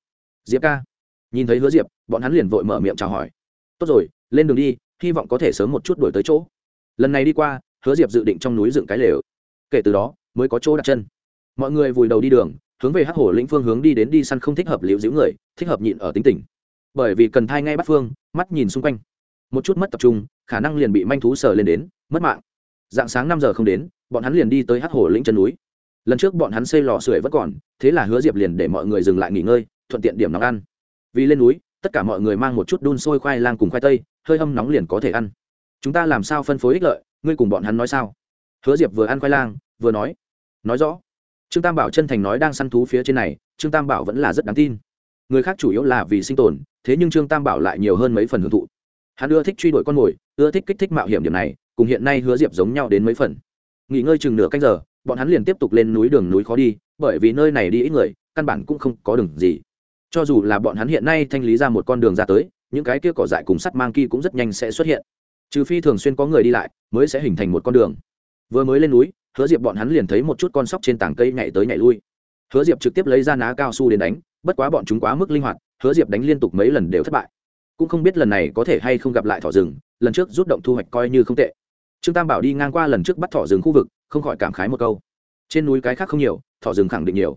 Diệp ca. Nhìn thấy hứa diệp, bọn hắn liền vội mở miệng chào hỏi. Tốt rồi, lên đường đi hy vọng có thể sớm một chút đổi tới chỗ. Lần này đi qua, hứa diệp dự định trong núi dựng cái lều. Kể từ đó, mới có chỗ đặt chân. Mọi người vùi đầu đi đường, hướng về hắc Hổ lĩnh phương hướng đi đến đi săn không thích hợp liễu giữ người, thích hợp nhịn ở tính tình. Bởi vì cần thai ngay bắt phương, mắt nhìn xung quanh. Một chút mất tập trung, khả năng liền bị manh thú sờ lên đến, mất mạng. Dạng sáng năm giờ không đến, bọn hắn liền đi tới hắc Hổ lĩnh chân núi. Lần trước bọn hắn xây lò sưởi vẫn còn, thế là hứa diệp liền để mọi người dừng lại nghỉ ngơi, thuận tiện điểm nóng ăn. Vì lên núi, tất cả mọi người mang một chút đun sôi khoai lang cùng khoai tây hơi hâm nóng liền có thể ăn. Chúng ta làm sao phân phối ích lợi, ngươi cùng bọn hắn nói sao? Hứa diệp vừa ăn khoai lang, vừa nói. Nói rõ. Trương tam bảo chân thành nói đang săn thú phía trên này, trương tam bảo vẫn là rất đáng tin. Người khác chủ yếu là vì sinh tồn, thế nhưng trương tam bảo lại nhiều hơn mấy phần hưởng thụ. Hắn ưa thích truy đuổi con mồi, ưa thích kích thích mạo hiểm điểm này, cùng hiện nay hứa diệp giống nhau đến mấy phần. Nghỉ ngơi chừng nửa canh giờ, bọn hắn liền tiếp tục lên núi đường núi khó đi, bởi vì nơi này đi ít người, căn bản cũng không có đường gì. Cho dù là bọn hắn hiện nay thanh lý ra một con đường ra tới những cái kia cỏ dại cùng sắt mang kỳ cũng rất nhanh sẽ xuất hiện. Trừ phi thường xuyên có người đi lại, mới sẽ hình thành một con đường. Vừa mới lên núi, hứa diệp bọn hắn liền thấy một chút con sóc trên tảng cây nhảy tới nhảy lui. Hứa diệp trực tiếp lấy ra ná cao su đến đánh, bất quá bọn chúng quá mức linh hoạt, hứa diệp đánh liên tục mấy lần đều thất bại. Cũng không biết lần này có thể hay không gặp lại thỏ rừng, lần trước rút động thu hoạch coi như không tệ. Trương tam bảo đi ngang qua lần trước bắt thỏ rừng khu vực, không khỏi cảm khái một câu. Trên núi cái khác không nhiều, thỏ rừng khẳng định nhiều.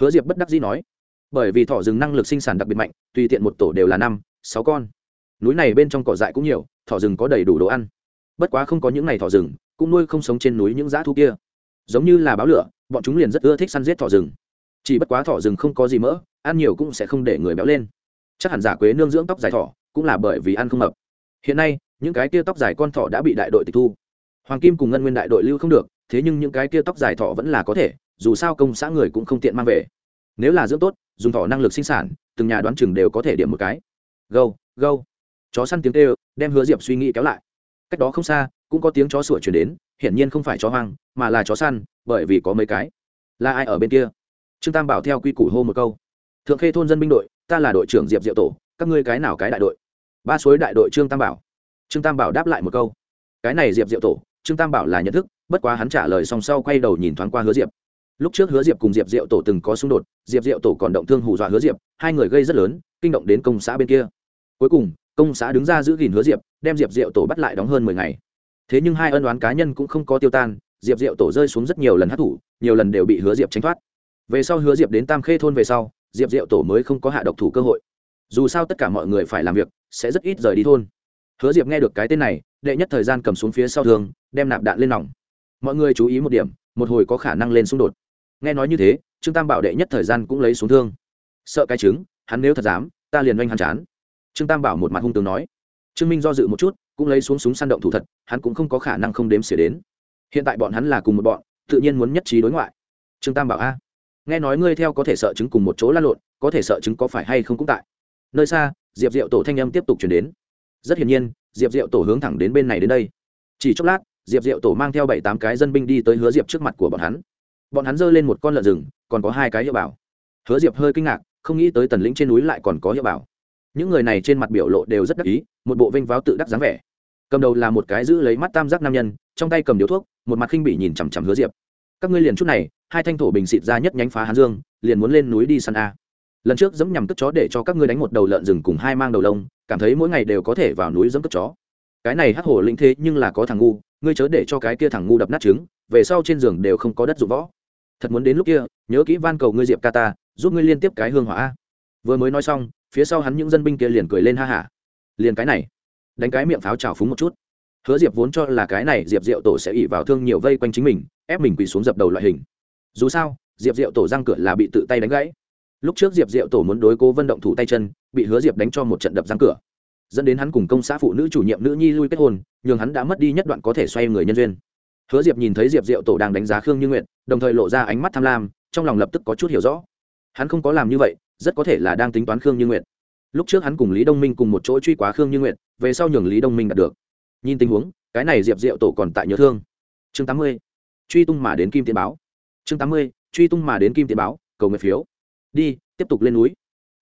Hứa diệp bất đắc dĩ nói, bởi vì thỏ rừng năng lực sinh sản đặc biệt mạnh, tùy tiện một tổ đều là năm sáu con. Núi này bên trong cỏ dại cũng nhiều, thỏ rừng có đầy đủ đồ ăn. Bất quá không có những ngày thỏ rừng, cũng nuôi không sống trên núi những dã thú kia. Giống như là báo lửa, bọn chúng liền rất ưa thích săn giết thỏ rừng. Chỉ bất quá thỏ rừng không có gì mỡ, ăn nhiều cũng sẽ không để người béo lên. Chắc hẳn giả quế nương dưỡng tóc dài thỏ, cũng là bởi vì ăn không mập hiện nay, những cái kia tóc dài con thỏ đã bị đại đội tịch thu. Hoàng kim cùng ngân nguyên đại đội lưu không được, thế nhưng những cái kia tóc dài thỏ vẫn là có thể, dù sao công xã người cũng không tiện mang về. Nếu là dưỡng tốt, dùng thỏ năng lực sinh sản, từng nhà đoán chừng đều có thể điểm một cái gâu gâu. Chó săn tiếng tê đem hứa diệp suy nghĩ kéo lại. Cách đó không xa, cũng có tiếng chó sủa chuyển đến, hiển nhiên không phải chó hoang, mà là chó săn, bởi vì có mấy cái. Là ai ở bên kia? Trương tam bảo theo quy củ hô một câu. Thượng khê thôn dân binh đội, ta là đội trưởng diệp diệu tổ, các ngươi cái nào cái đại đội? Ba suối đại đội trương tam bảo. Trương tam bảo đáp lại một câu. Cái này diệp diệu tổ, trương tam bảo là nhận thức, bất quá hắn trả lời song sau quay đầu nhìn thoáng qua hứa diệp. Lúc trước hứa diệp cùng diệp diệu tổ từng có xung đột, diệp diệu tổ còn động thương hù dọa hứa diệp, hai người gây rất lớn, kinh động đến công xã bên kia cuối cùng, công xã đứng ra giữ gìn hứa diệp, đem diệp diệu tổ bắt lại đóng hơn mười ngày. Thế nhưng hai ân đoán cá nhân cũng không có tiêu tan, diệp diệu tổ rơi xuống rất nhiều lần hát thủ nhiều lần đều bị hứa diệp tránh thoát. Về sau hứa diệp đến tam khê thôn về sau, diệp diệu tổ mới không có hạ độc thủ cơ hội. Dù sao tất cả mọi người phải làm việc, sẽ rất ít rời đi thôn. Hứa diệp nghe được cái tên này, đệ nhất thời gian cầm xuống phía sau thường đem nạp đạn lên nòng. Mọi người chú ý một điểm, một hồi có khả năng lên xung đột. Nghe nói như thế, trương tam bảo đệ nhất thời gian cũng lấy xuống thương. Sợ cái chứng, hắn nếu thật dám, ta liền oanh hắn chán trương tam bảo một mặt hung tướng nói. Trương minh do dự một chút, cũng lấy xuống súng săn động thủ thật, hắn cũng không có khả năng không đếm xỉa đến. Hiện tại bọn hắn là cùng một bọn, tự nhiên muốn nhất trí đối ngoại. Trương tam bảo a, nghe nói ngươi theo có thể sợ chứng cùng một chỗ lan lộn, có thể sợ chứng có phải hay không cũng tại. Nơi xa, diệp diệu tổ thanh âm tiếp tục chuyển đến. Rất hiển nhiên, diệp diệu tổ hướng thẳng đến bên này đến đây. Chỉ chốc lát, diệp diệu tổ mang theo bảy tám cái dân binh đi tới hứa diệp trước mặt của bọn hắn. Bọn hắn giơ lên một con lợn rừng, còn có hai cái hiệu bảo. Hứa diệp hơi kinh ngạc, không nghĩ tới tần lĩnh trên núi lại còn có hiệu bảo những người này trên mặt biểu lộ đều rất đắc ý, một bộ vinh váo tự đắc dáng vẻ. Cầm đầu là một cái giữ lấy mắt tam giác nam nhân, trong tay cầm điếu thuốc, một mặt khinh bị nhìn chằm chằm hứa diệp. Các ngươi liền chút này, hai thanh thổ bình xịt ra nhất nhánh phá hán dương, liền muốn lên núi đi săn a. Lần trước dẫm nhằm cất chó để cho các ngươi đánh một đầu lợn rừng cùng hai mang đầu lông, cảm thấy mỗi ngày đều có thể vào núi dẫm cất chó. Cái này hắc hổ linh thế nhưng là có thằng ngu, ngươi chớ để cho cái kia thằng ngu đập nát trứng, về sau trên giường đều không có đất dụng võ. Thật muốn đến lúc kia, nhớ kỹ van cầu ngươi diệp ca ta, giúp ngươi liên tiếp cái hương hỏa vừa mới nói xong phía sau hắn những dân binh kia liền cười lên ha hả. Liền cái này, đánh cái miệng pháo trào phúng một chút. Hứa diệp vốn cho là cái này diệp diệu tổ sẽ ỉ vào thương nhiều vây quanh chính mình, ép mình quỳ xuống dập đầu loại hình. Dù sao, diệp diệu tổ răng cửa là bị tự tay đánh gãy. Lúc trước diệp diệu tổ muốn đối cố vân động thủ tay chân, bị hứa diệp đánh cho một trận đập răng cửa. Dẫn đến hắn cùng công xã phụ nữ chủ nhiệm nữ nhi lui kết hôn, nhường hắn đã mất đi nhất đoạn có thể xoay người nhân duyên. Hứa diệp nhìn thấy diệp diệu tổ đang đánh giá khương như nguyện đồng thời lộ ra ánh mắt tham lam, trong lòng lập tức có chút hiểu rõ. Hắn không có làm như vậy rất có thể là đang tính toán khương như nguyện lúc trước hắn cùng lý đông minh cùng một chỗ truy quá khương như nguyện về sau nhường lý đông minh đạt được. Nhìn tình huống, cái này diệp diệu tổ còn tại nhớ thương. Chương tám mươi. Truy tung mà đến kim tiến báo. Chương tám mươi. Truy tung mà đến kim tiến báo, cầu nguyện phiếu. Đi, tiếp tục lên núi.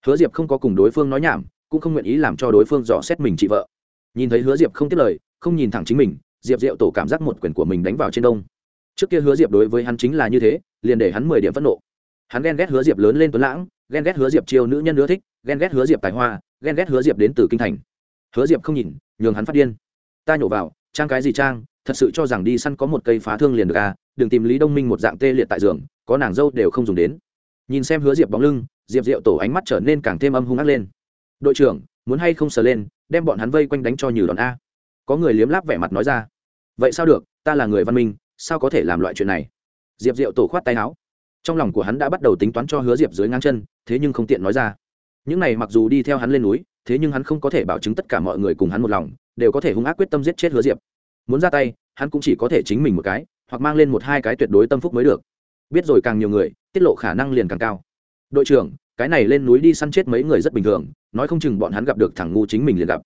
Hứa diệp không có cùng đối phương nói nhảm, cũng không nguyện ý làm cho đối phương dò xét mình chị vợ. Nhìn thấy hứa diệp không tiếp lời, không nhìn thẳng chính mình, diệp diệu tổ cảm giác một quyền của mình đánh vào trên đông. Trước kia hứa diệp đối với hắn chính là như thế, liền để hắn mười điểm phẫn nộ hắn ghen ghét hứa diệp lớn lên tuấn lãng, ghen ghét hứa diệp chiêu nữ nhân nữa thích, ghen ghét hứa diệp tài hoa, ghen ghét hứa diệp đến từ kinh thành. Hứa diệp không nhìn, nhường hắn phát điên. Ta nhổ vào, trang cái gì trang, thật sự cho rằng đi săn có một cây phá thương liền được à đừng tìm lý đông minh một dạng tê liệt tại giường, có nàng dâu đều không dùng đến. Nhìn xem hứa diệp bóng lưng, diệp diệu tổ ánh mắt trở nên càng thêm âm hung ác lên. Đội trưởng, muốn hay không sờ lên, đem bọn hắn vây quanh đánh cho nhừ đòn a. Có người liếm láp vẻ mặt nói ra. Vậy sao được, ta là người văn minh, sao có thể làm loại chuyện này? Diệp diệu tổ khoát tay áo trong lòng của hắn đã bắt đầu tính toán cho hứa diệp dưới ngang chân, thế nhưng không tiện nói ra. Những này mặc dù đi theo hắn lên núi, thế nhưng hắn không có thể bảo chứng tất cả mọi người cùng hắn một lòng, đều có thể hung ác quyết tâm giết chết hứa diệp. Muốn ra tay, hắn cũng chỉ có thể chính mình một cái, hoặc mang lên một hai cái tuyệt đối tâm phúc mới được. Biết rồi càng nhiều người, tiết lộ khả năng liền càng cao. Đội trưởng, cái này lên núi đi săn chết mấy người rất bình thường, nói không chừng bọn hắn gặp được thằng ngu chính mình liền gặp.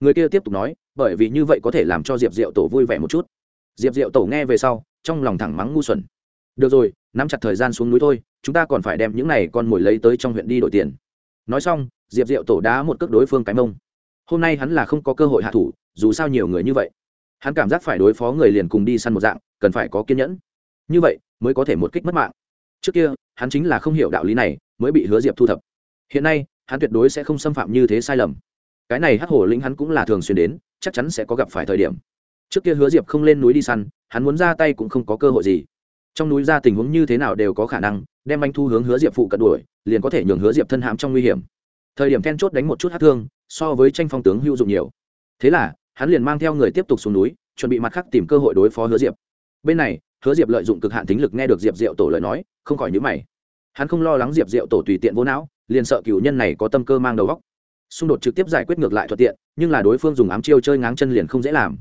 Người kia tiếp tục nói, bởi vì như vậy có thể làm cho diệp diệu tổ vui vẻ một chút. Diệp diệu tổ nghe về sau, trong lòng thẳng mắng ngu xuẩn được rồi, nắm chặt thời gian xuống núi thôi, chúng ta còn phải đem những này con mồi lấy tới trong huyện đi đổi tiền. Nói xong, diệp diệu tổ đá một cước đối phương cái mông. Hôm nay hắn là không có cơ hội hạ thủ, dù sao nhiều người như vậy. Hắn cảm giác phải đối phó người liền cùng đi săn một dạng, cần phải có kiên nhẫn. Như vậy, mới có thể một kích mất mạng. Trước kia, hắn chính là không hiểu đạo lý này, mới bị hứa diệp thu thập. Hiện nay, hắn tuyệt đối sẽ không xâm phạm như thế sai lầm. Cái này hắc hổ lĩnh hắn cũng là thường xuyên đến, chắc chắn sẽ có gặp phải thời điểm. Trước kia hứa diệp không lên núi đi săn, hắn muốn ra tay cũng không có cơ hội gì trong núi ra tình huống như thế nào đều có khả năng, đem anh thu hướng hứa diệp phụ cận đuổi, liền có thể nhường hứa diệp thân hãm trong nguy hiểm. Thời điểm then chốt đánh một chút hát thương, so với tranh phong tướng hữu dụng nhiều. Thế là, hắn liền mang theo người tiếp tục xuống núi, chuẩn bị mặt khác tìm cơ hội đối phó hứa diệp. Bên này, hứa diệp lợi dụng cực hạn tính lực nghe được diệp diệu tổ lời nói, không khỏi nhữ mày. Hắn không lo lắng diệp diệu tổ tùy tiện vô não, liền sợ cựu nhân này có tâm cơ mang đầu góc xung đột trực tiếp giải quyết ngược lại thuận tiện, nhưng là đối phương dùng ám chiêu chơi ngáng chân liền không dễ làm.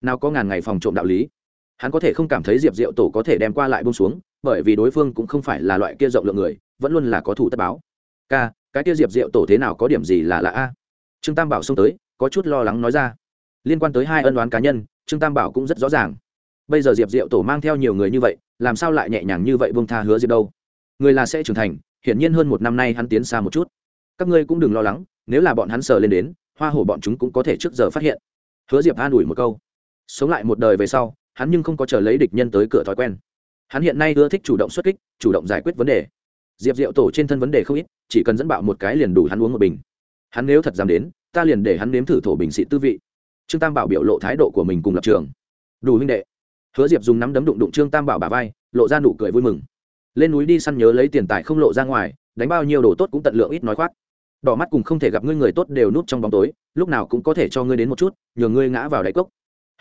Nào có ngàn ngày phòng trộm đạo lý hắn có thể không cảm thấy diệp diệu tổ có thể đem qua lại bông xuống, bởi vì đối phương cũng không phải là loại kia rộng lượng người, vẫn luôn là có thủ tất báo. K cái kia diệp diệu tổ thế nào có điểm gì là lạ a? Trương tam bảo xông tới, có chút lo lắng nói ra. Liên quan tới hai ân đoán cá nhân, trương tam bảo cũng rất rõ ràng. Bây giờ diệp diệu tổ mang theo nhiều người như vậy, làm sao lại nhẹ nhàng như vậy bông tha hứa diệp đâu? Người là sẽ trưởng thành, hiển nhiên hơn một năm nay hắn tiến xa một chút. Các ngươi cũng đừng lo lắng, nếu là bọn hắn sờ lên đến, hoa hổ bọn chúng cũng có thể trước giờ phát hiện. Hứa diệp an ủi một câu. Sống lại một đời về sau hắn nhưng không có chờ lấy địch nhân tới cửa thói quen. Hắn hiện nay ưa thích chủ động xuất kích, chủ động giải quyết vấn đề. Diệp diệu tổ trên thân vấn đề không ít, chỉ cần dẫn bạo một cái liền đủ hắn uống một bình. Hắn nếu thật dám đến, ta liền để hắn nếm thử thổ bình sĩ tư vị. Trương tam bảo biểu lộ thái độ của mình cùng lập trường. Đủ huynh đệ. Hứa diệp dùng nắm đấm đụng đụng trương tam bảo bà vai, lộ ra nụ cười vui mừng. Lên núi đi săn nhớ lấy tiền tài không lộ ra ngoài, đánh bao nhiêu đồ tốt cũng tận lượng ít nói khoác. Đỏ mắt cùng không thể gặp ngươi người tốt đều núp trong bóng tối, lúc nào cũng có thể cho ngươi đến một chút, nhờ ngươi ngã vào đáy cốc.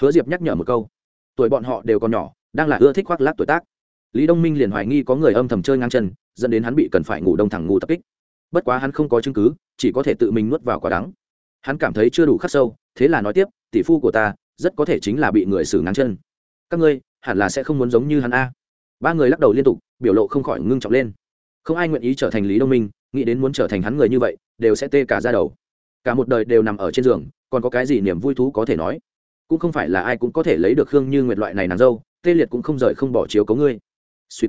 Hứa diệp nhắc nhở một câu tuổi bọn họ đều còn nhỏ, đang là ưa thích khoác lác tuổi tác. Lý đông minh liền hoài nghi có người âm thầm chơi ngang chân, dẫn đến hắn bị cần phải ngủ đông thẳng ngủ tập kích. Bất quá hắn không có chứng cứ, chỉ có thể tự mình nuốt vào quả đắng. Hắn cảm thấy chưa đủ khắc sâu, thế là nói tiếp, tỷ phu của ta, rất có thể chính là bị người xử ngang chân. Các ngươi, hẳn là sẽ không muốn giống như hắn a. Ba người lắc đầu liên tục, biểu lộ không khỏi ngưng trọng lên. Không ai nguyện ý trở thành lý đông minh, nghĩ đến muốn trở thành hắn người như vậy, đều sẽ tê cả ra đầu. Cả một đời đều nằm ở trên giường, còn có cái gì niềm vui thú có thể nói? Cũng không phải là ai cũng có thể lấy được khương như nguyệt loại này nàng dâu, tê liệt cũng không rời không bỏ chiếu cấu ngươi. Suýt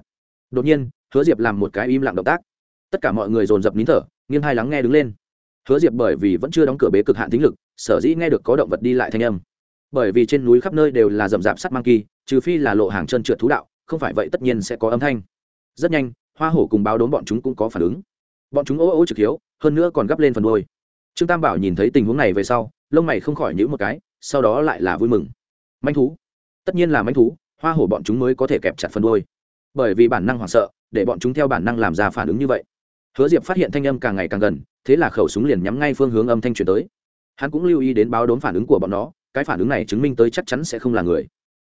đột nhiên, hứa diệp làm một cái im lặng động tác. Tất cả mọi người dồn dập nín thở, nghiêng hai lắng nghe đứng lên. Hứa diệp bởi vì vẫn chưa đóng cửa bế cực hạn tính lực, sở dĩ nghe được có động vật đi lại thanh âm. Bởi vì trên núi khắp nơi đều là rậm rạp sắt mang kỳ, trừ phi là lộ hàng chân trượt thú đạo, không phải vậy tất nhiên sẽ có âm thanh. Rất nhanh, hoa hổ cùng báo đốn bọn chúng cũng có phản ứng. Bọn chúng ố ô trực hiếu, hơn nữa còn gấp lên phần đôi trương tam bảo nhìn thấy tình huống này về sau, lông mày không khỏi nhữ một cái sau đó lại là vui mừng. Manh thú. Tất nhiên là manh thú, hoa hổ bọn chúng mới có thể kẹp chặt phần đôi bởi vì bản năng hoảng sợ, để bọn chúng theo bản năng làm ra phản ứng như vậy. Hứa diệp phát hiện thanh âm càng ngày càng gần, thế là khẩu súng liền nhắm ngay phương hướng âm thanh truyền tới. Hắn cũng lưu ý đến báo đốm phản ứng của bọn nó, cái phản ứng này chứng minh tới chắc chắn sẽ không là người.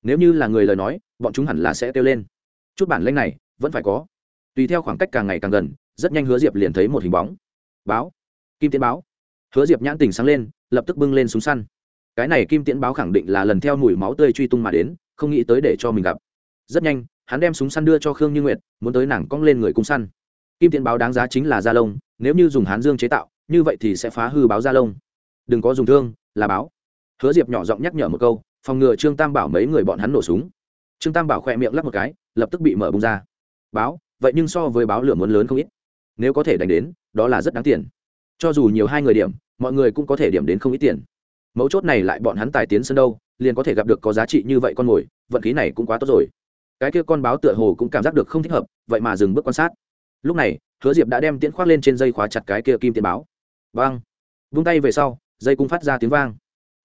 Nếu như là người lời nói, bọn chúng hẳn là sẽ kêu lên. Chút bản lanh này, vẫn phải có. Tùy theo khoảng cách càng ngày càng gần, rất nhanh hứa diệp liền thấy một hình bóng. Báo. Kim tiến báo. Hứa diệp nhãn tình sáng lên, lập tức bưng lên súng săn cái này kim tiễn báo khẳng định là lần theo mùi máu tươi truy tung mà đến, không nghĩ tới để cho mình gặp. Rất nhanh, hắn đem súng săn đưa cho khương như nguyệt, muốn tới nàng cong lên người cung săn. Kim tiễn báo đáng giá chính là da lông, nếu như dùng hán dương chế tạo, như vậy thì sẽ phá hư báo da lông. Đừng có dùng thương, là báo. Hứa diệp nhỏ giọng nhắc nhở một câu, phòng ngừa trương tam bảo mấy người bọn hắn nổ súng. Trương tam bảo khỏe miệng lắp một cái, lập tức bị mở bung ra. Báo, vậy nhưng so với báo lửa muốn lớn không ít. Nếu có thể đánh đến, đó là rất đáng tiền. Cho dù nhiều hai người điểm, mọi người cũng có thể điểm đến không ít tiền mấu chốt này lại bọn hắn tài tiến sân đâu, liền có thể gặp được có giá trị như vậy con mồi, vận khí này cũng quá tốt rồi. Cái kia con báo tựa hồ cũng cảm giác được không thích hợp, vậy mà dừng bước quan sát. Lúc này, hứa diệp đã đem tiễn khoác lên trên dây khóa chặt cái kia kim tiền báo. Vang! Vung tay về sau, dây cung phát ra tiếng vang.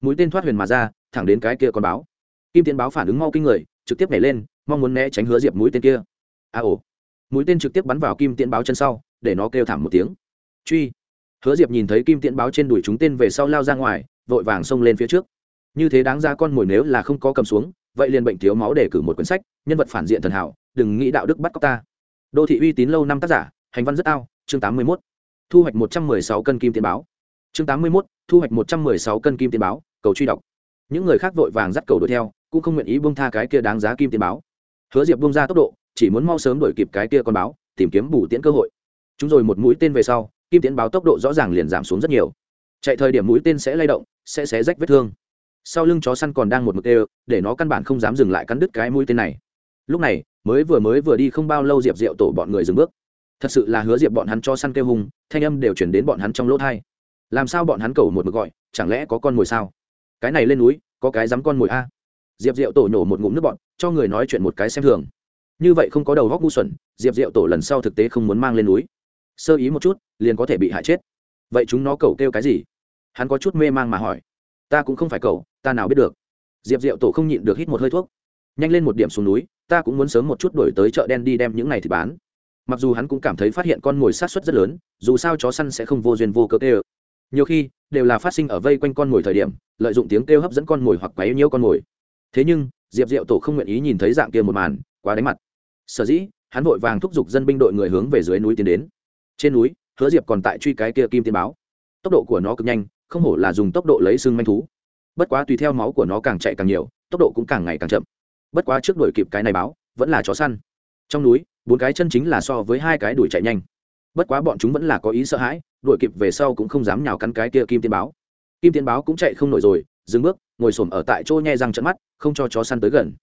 Mũi tên thoát huyền mà ra, thẳng đến cái kia con báo. Kim tiền báo phản ứng mau kinh người, trực tiếp nhảy lên, mong muốn né tránh hứa diệp mũi tên kia. A ồ! Mũi tên trực tiếp bắn vào kim tiễn báo chân sau, để nó kêu thảm một tiếng. Truy! Hứa diệp nhìn thấy kim tiễn báo trên đùi chúng tên về sau lao ra ngoài vội vàng xông lên phía trước. Như thế đáng ra con mồi nếu là không có cầm xuống, vậy liền bệnh thiếu máu để cử một quyển sách, nhân vật phản diện thần hảo, đừng nghĩ đạo đức bắt cóc ta. Đô thị uy tín lâu năm tác giả, hành văn rất ao, chương tám mươi mốt. Thu hoạch một trăm mười sáu cân kim tiền báo. Chương tám mươi mốt, thu hoạch một trăm mười sáu cân kim tiền báo, cầu truy đọc. Những người khác vội vàng dắt cầu đuổi theo, cũng không nguyện ý buông tha cái kia đáng giá kim tiền báo. Hứa diệp buông ra tốc độ, chỉ muốn mau sớm đuổi kịp cái kia con báo, tìm kiếm bù tiễn cơ hội. Chúng rồi một mũi tên về sau, kim tiễn báo tốc độ rõ ràng liền giảm xuống rất nhiều. Chạy thời điểm mũi tên sẽ lay động sẽ xé rách vết thương. Sau lưng chó săn còn đang một mực đều để nó căn bản không dám dừng lại cắn đứt cái mũi tên này. Lúc này, mới vừa mới vừa đi không bao lâu diệp diệu tổ bọn người dừng bước. Thật sự là hứa diệp bọn hắn cho săn kêu hùng thanh âm đều chuyển đến bọn hắn trong lỗ thai làm sao bọn hắn cầu một mực gọi, chẳng lẽ có con mồi sao? Cái này lên núi, có cái dám con mồi a? Diệp diệu tổ nổ một ngụm nước bọn cho người nói chuyện một cái xem thường. Như vậy không có đầu góc ngu xuẩn, diệp diệu tổ lần sau thực tế không muốn mang lên núi. Sơ ý một chút, liền có thể bị hại chết. Vậy chúng nó cầu kêu cái gì? Hắn có chút mê mang mà hỏi ta cũng không phải cậu, ta nào biết được? Diệp diệu tổ không nhịn được hít một hơi thuốc. Nhanh lên một điểm xuống núi ta cũng muốn sớm một chút đổi tới chợ đen đi đem những này thì bán. Mặc dù hắn cũng cảm thấy phát hiện con mồi sát xuất rất lớn dù sao chó săn sẽ không vô duyên vô cớ kêu. Nhiều khi đều là phát sinh ở vây quanh con mồi thời điểm lợi dụng tiếng kêu hấp dẫn con mồi hoặc quấy nhiễu con mồi. Thế nhưng diệp diệu tổ không nguyện ý nhìn thấy dạng kia một màn quá đánh mặt. Sở dĩ hắn vội vàng thúc giục dân binh đội người hướng về dưới núi tiến đến. Trên núi hứa diệp còn tại truy cái kia kim tiên báo. Tốc độ của nó cực nhanh không hổ là dùng tốc độ lấy xương manh thú. Bất quá tùy theo máu của nó càng chạy càng nhiều, tốc độ cũng càng ngày càng chậm. Bất quá trước đuổi kịp cái này báo, vẫn là chó săn. Trong núi, bốn cái chân chính là so với hai cái đuổi chạy nhanh. Bất quá bọn chúng vẫn là có ý sợ hãi, đuổi kịp về sau cũng không dám nhào cắn cái kia kim tiên báo. Kim tiên báo cũng chạy không nổi rồi, dừng bước, ngồi xổm ở tại chỗ nhe răng trận mắt, không cho chó săn tới gần.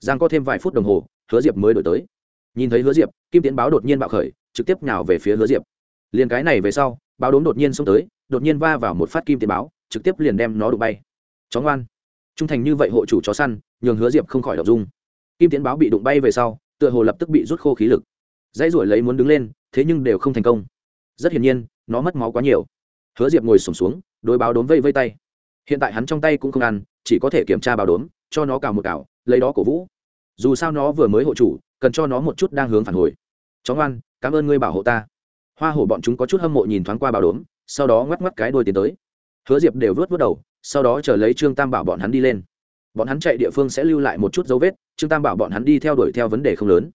Giang có thêm vài phút đồng hồ, hứa diệp mới đổi tới. Nhìn thấy hứa diệp, kim tiến báo đột nhiên bạo khởi, trực tiếp nhào về phía hứa diệp. Liền cái này về sau báo đốm đột nhiên xông tới, đột nhiên va vào một phát kim tiền báo, trực tiếp liền đem nó đụng bay. Chó ngoan. Trung thành như vậy hộ chủ chó săn, nhường hứa diệp không khỏi đọc dung. Kim tiến báo bị đụng bay về sau, tựa hồ lập tức bị rút khô khí lực. Dãy ruổi lấy muốn đứng lên, thế nhưng đều không thành công. Rất hiển nhiên, nó mất máu quá nhiều. Hứa diệp ngồi sổm xuống đôi báo đốm vây vây tay. Hiện tại hắn trong tay cũng không ăn, chỉ có thể kiểm tra báo đốm, cho nó cào một cào, lấy đó cổ vũ. Dù sao nó vừa mới hộ chủ, cần cho nó một chút đang hướng phản hồi. Chó ngoan, cảm ơn ngươi bảo hộ ta hoa hổ bọn chúng có chút hâm mộ nhìn thoáng qua bảo đốm, sau đó ngoắc ngoắc cái đôi tiến tới. Hứa diệp đều vớt vớt đầu, sau đó chờ lấy trương tam bảo bọn hắn đi lên. Bọn hắn chạy địa phương sẽ lưu lại một chút dấu vết, trương tam bảo bọn hắn đi theo đuổi theo vấn đề không lớn.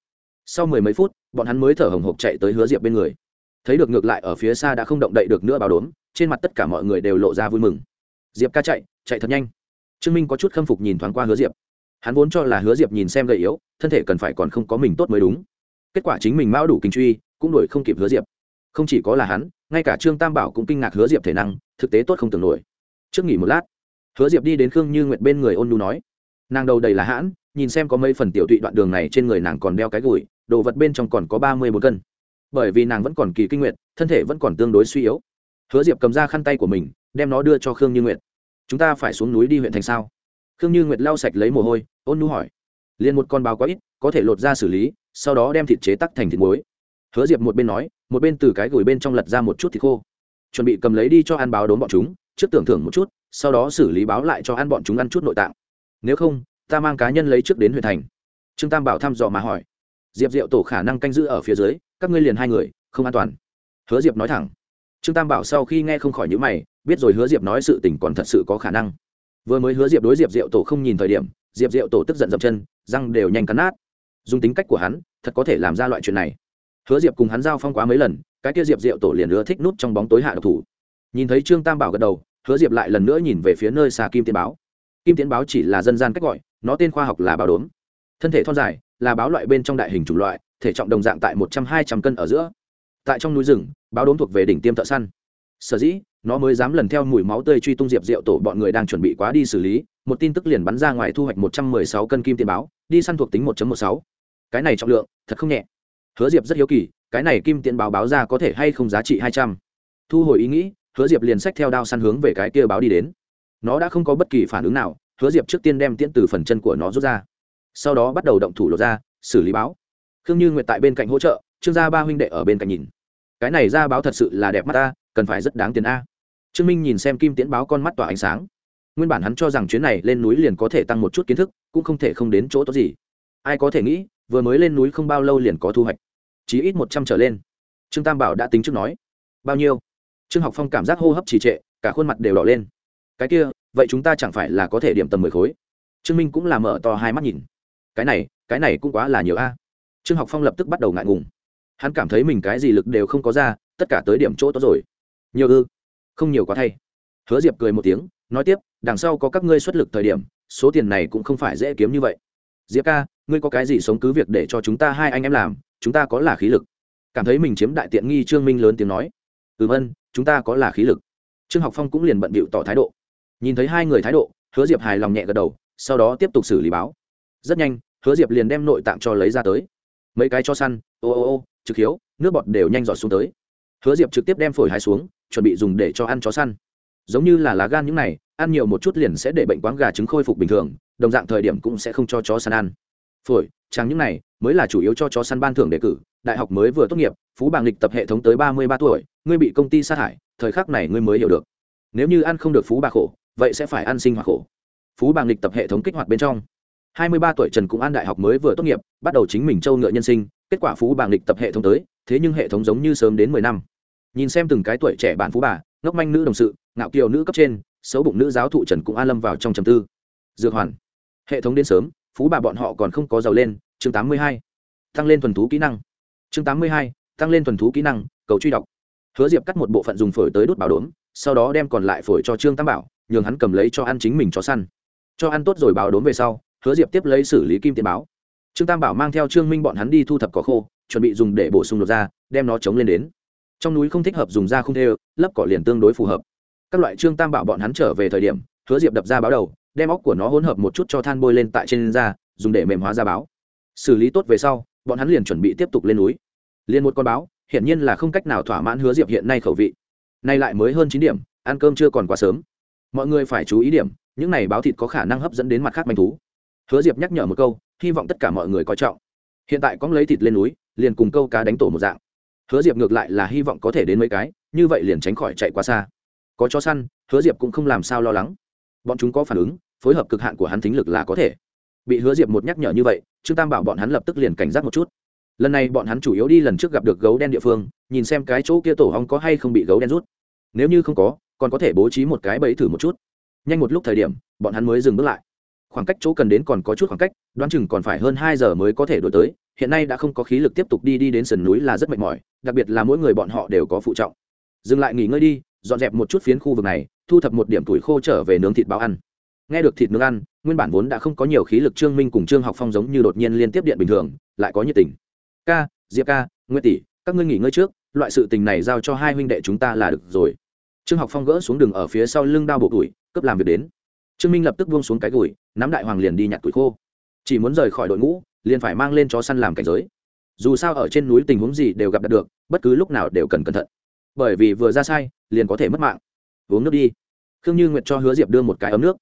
Sau mười mấy phút, bọn hắn mới thở hồng hộc chạy tới hứa diệp bên người. Thấy được ngược lại ở phía xa đã không động đậy được nữa bảo đốm, trên mặt tất cả mọi người đều lộ ra vui mừng. Diệp ca chạy chạy thật nhanh. Trương minh có chút khâm phục nhìn thoáng qua hứa diệp. Hắn vốn cho là hứa diệp nhìn xem gầy yếu, thân thể cần phải còn không có mình tốt mới đúng. Kết quả chính mình mão đủ kinh truy, cũng đuổi không kịp hứa diệp không chỉ có là hắn, ngay cả trương tam bảo cũng kinh ngạc hứa diệp thể năng, thực tế tốt không tưởng nổi. Trước nghỉ một lát, hứa diệp đi đến khương như nguyệt bên người ôn nu nói, nàng đầu đầy là hãn, nhìn xem có mấy phần tiểu tụy đoạn đường này trên người nàng còn đeo cái gùi, đồ vật bên trong còn có ba mươi bốn cân. Bởi vì nàng vẫn còn kỳ kinh nguyệt, thân thể vẫn còn tương đối suy yếu. Hứa diệp cầm ra khăn tay của mình, đem nó đưa cho khương như nguyệt. Chúng ta phải xuống núi đi huyện thành sao? Khương như nguyệt lau sạch lấy mồ hôi, ôn nu hỏi. Liền một con báo quá ít, có thể lột ra xử lý, sau đó đem thịt chế tắc thành thịt muối. Hứa diệp một bên nói một bên từ cái gửi bên trong lật ra một chút thịt khô. Chuẩn bị cầm lấy đi cho ăn báo đốn bọn chúng, trước tưởng thưởng một chút, sau đó xử lý báo lại cho ăn bọn chúng ăn chút nội tạng. Nếu không, ta mang cá nhân lấy trước đến huyện thành. Trương tam bảo thăm dò mà hỏi. Diệp diệu tổ khả năng canh giữ ở phía dưới, các ngươi liền hai người, không an toàn. Hứa diệp nói thẳng. Trương tam bảo sau khi nghe không khỏi nhữ mày, biết rồi hứa diệp nói sự tình còn thật sự có khả năng. Vừa mới hứa diệp đối diệp diệu tổ không nhìn thời điểm, diệp diệu tổ tức giận dậm chân, răng đều nhanh cắn nát. Dùng tính cách của hắn, thật có thể làm ra loại chuyện này hứa diệp cùng hắn giao phong quá mấy lần, cái kia diệp diệu tổ liền ưa thích nút trong bóng tối hạ độc thủ. Nhìn thấy trương tam bảo gật đầu, hứa diệp lại lần nữa nhìn về phía nơi xa kim tiến báo. Kim tiến báo chỉ là dân gian cách gọi, nó tên khoa học là báo đốm. Thân thể thon dài, là báo loại bên trong đại hình chủng loại, thể trọng đồng dạng tại một trăm hai trăm cân ở giữa. Tại trong núi rừng, báo đốm thuộc về đỉnh tiêm thợ săn. Sở dĩ, nó mới dám lần theo mùi máu tươi truy tung diệp diệu tổ, bọn người đang chuẩn bị quá đi xử lý, một tin tức liền bắn ra ngoài thu hoạch một trăm mười sáu cân kim tiền báo, đi săn thuộc tính một một sáu. Cái này trọng lượng, thật không nhẹ hứa diệp rất hiếu kỳ, cái này kim tiền báo báo ra có thể hay không giá trị hai trăm. Thu hồi ý nghĩ, hứa diệp liền xách theo đao săn hướng về cái kia báo đi đến. Nó đã không có bất kỳ phản ứng nào, hứa diệp trước tiên đem tiễn từ phần chân của nó rút ra. Sau đó bắt đầu động thủ lột ra, xử lý báo. Khương như nguyệt tại bên cạnh hỗ trợ, trương gia ba huynh đệ ở bên cạnh nhìn. Cái này ra báo thật sự là đẹp mắt ta cần phải rất đáng tiền a. Trương minh nhìn xem kim tiễn báo con mắt tỏa ánh sáng. Nguyên bản hắn cho rằng chuyến này lên núi liền có thể tăng một chút kiến thức, cũng không thể không đến chỗ tốt gì. Ai có thể nghĩ, vừa mới lên núi không bao lâu liền có thu hoạch chí ít một trăm trở lên. Trương tam bảo đã tính trước nói. Bao nhiêu? Trương học phong cảm giác hô hấp trì trệ, cả khuôn mặt đều đỏ lên. Cái kia, vậy chúng ta chẳng phải là có thể điểm tầm mười khối? Trương minh cũng là mở to hai mắt nhìn. Cái này cái này cũng quá là nhiều a. Trương học phong lập tức bắt đầu ngại ngùng. Hắn cảm thấy mình cái gì lực đều không có ra, tất cả tới điểm chỗ tốt rồi. Nhiều ư? Không nhiều quá thay. Hứa diệp cười một tiếng, nói tiếp, đằng sau có các ngươi xuất lực thời điểm, số tiền này cũng không phải dễ kiếm như vậy. Diệp ca, ngươi có cái gì sống cứ việc để cho chúng ta hai anh em làm chúng ta có là khí lực? Cảm thấy mình chiếm đại tiện nghi trương minh lớn tiếng nói. Ừm ân, chúng ta có là khí lực. Trương học phong cũng liền bận bịu tỏ thái độ. Nhìn thấy hai người thái độ, hứa diệp hài lòng nhẹ gật đầu, sau đó tiếp tục xử lý báo. Rất nhanh, hứa diệp liền đem nội tạng cho lấy ra tới. Mấy cái cho săn, ô ô ô, trực hiếu, nước bọt đều nhanh giọt xuống tới. Hứa diệp trực tiếp đem phổi hái xuống, chuẩn bị dùng để cho ăn chó săn. Giống như là lá gan những này, ăn nhiều một chút liền sẽ để bệnh quáng gà trứng khôi phục bình thường, đồng dạng thời điểm cũng sẽ không cho chó săn ăn. Phổi tráng những này mới là chủ yếu cho chó săn ban thưởng đề cử, đại học mới vừa tốt nghiệp, phú bàng lịch tập hệ thống tới ba mươi ba tuổi, ngươi bị công ty sát hại thời khắc này ngươi mới hiểu được. Nếu như ăn không được phú bà khổ, vậy sẽ phải ăn sinh hoạt khổ. Phú bàng lịch tập hệ thống kích hoạt bên trong. hai mươi ba tuổi trần cũng an đại học mới vừa tốt nghiệp, bắt đầu chính mình châu ngựa nhân sinh, kết quả phú bàng lịch tập hệ thống tới, thế nhưng hệ thống giống như sớm đến mười năm. Nhìn xem từng cái tuổi trẻ bạn phú bà, ngốc manh nữ đồng sự, ngạo kiều nữ cấp trên, xấu bụng nữ giáo thụ trần cũng an lâm vào trong trầm tư. Dược hoàn. Hệ thống đến sớm, phú bà bọn họ còn không có giàu lên chương tám mươi hai, tăng lên thuần thú kỹ năng. Chương tám mươi hai, tăng lên thuần thú kỹ năng, cầu truy đọc. Hứa diệp cắt một bộ phận dùng phổi tới đốt bảo đốm, sau đó đem còn lại phổi cho trương tam bảo, nhường hắn cầm lấy cho ăn chính mình cho săn. Cho ăn tốt rồi bảo đốm về sau, hứa diệp tiếp lấy xử lý kim tiền báo. Trương tam bảo mang theo trương minh bọn hắn đi thu thập cỏ khô, chuẩn bị dùng để bổ sung lột ra đem nó chống lên đến. Trong núi không thích hợp dùng da không thê, lấp cỏ liền tương đối phù hợp. Các loại trương tam bảo bọn hắn trở về thời điểm, hứa diệp đập ra báo đầu, đem óc của nó hỗn hợp một chút cho than bôi lên tại trên da, dùng để mềm hóa da báo xử lý tốt về sau, bọn hắn liền chuẩn bị tiếp tục lên núi. Liền một con báo, hiển nhiên là không cách nào thỏa mãn hứa diệp hiện nay khẩu vị. Nay lại mới hơn chín điểm, ăn cơm chưa còn quá sớm. Mọi người phải chú ý điểm, những này báo thịt có khả năng hấp dẫn đến mặt khác manh thú. Hứa diệp nhắc nhở một câu, hy vọng tất cả mọi người coi trọng. Hiện tại có lấy thịt lên núi, liền cùng câu cá đánh tổ một dạng. Hứa diệp ngược lại là hy vọng có thể đến mấy cái, như vậy liền tránh khỏi chạy quá xa. Có chó săn, hứa diệp cũng không làm sao lo lắng. Bọn chúng có phản ứng, phối hợp cực hạn của hắn thính lực là có thể bị hứa diệp một nhắc nhở như vậy, trương tam bảo bọn hắn lập tức liền cảnh giác một chút. Lần này bọn hắn chủ yếu đi lần trước gặp được gấu đen địa phương, nhìn xem cái chỗ kia tổ hong có hay không bị gấu đen rút. Nếu như không có, còn có thể bố trí một cái bẫy thử một chút. Nhanh một lúc thời điểm, bọn hắn mới dừng bước lại. Khoảng cách chỗ cần đến còn có chút khoảng cách, đoán chừng còn phải hơn hai giờ mới có thể đổi tới, hiện nay đã không có khí lực tiếp tục đi đi đến sườn núi là rất mệt mỏi, đặc biệt là mỗi người bọn họ đều có phụ trọng. Dừng lại nghỉ ngơi đi, dọn dẹp một chút phiến khu vực này, thu thập một điểm tuổi khô trở về nướng thịt báo ăn. Nghe được thịt nướng ăn nguyên bản vốn đã không có nhiều khí lực trương minh cùng trương học phong giống như đột nhiên liên tiếp điện bình thường, lại có nhiệt tình. Ca, diệp ca nguyên tỷ, các ngươi nghỉ ngơi trước, loại sự tình này giao cho hai huynh đệ chúng ta là được rồi. Trương học phong gỡ xuống đường ở phía sau lưng đao bộ tuổi cấp làm việc đến. Trương minh lập tức buông xuống cái gùi, nắm đại hoàng liền đi nhặt tuổi khô. Chỉ muốn rời khỏi đội ngũ, liền phải mang lên chó săn làm cảnh giới. Dù sao ở trên núi tình huống gì đều gặp đạt được, bất cứ lúc nào đều cần cẩn thận. Bởi vì vừa ra sai, liền có thể mất mạng. Uống nước đi. Khương như nguyệt cho hứa diệp đưa một cái ấm nước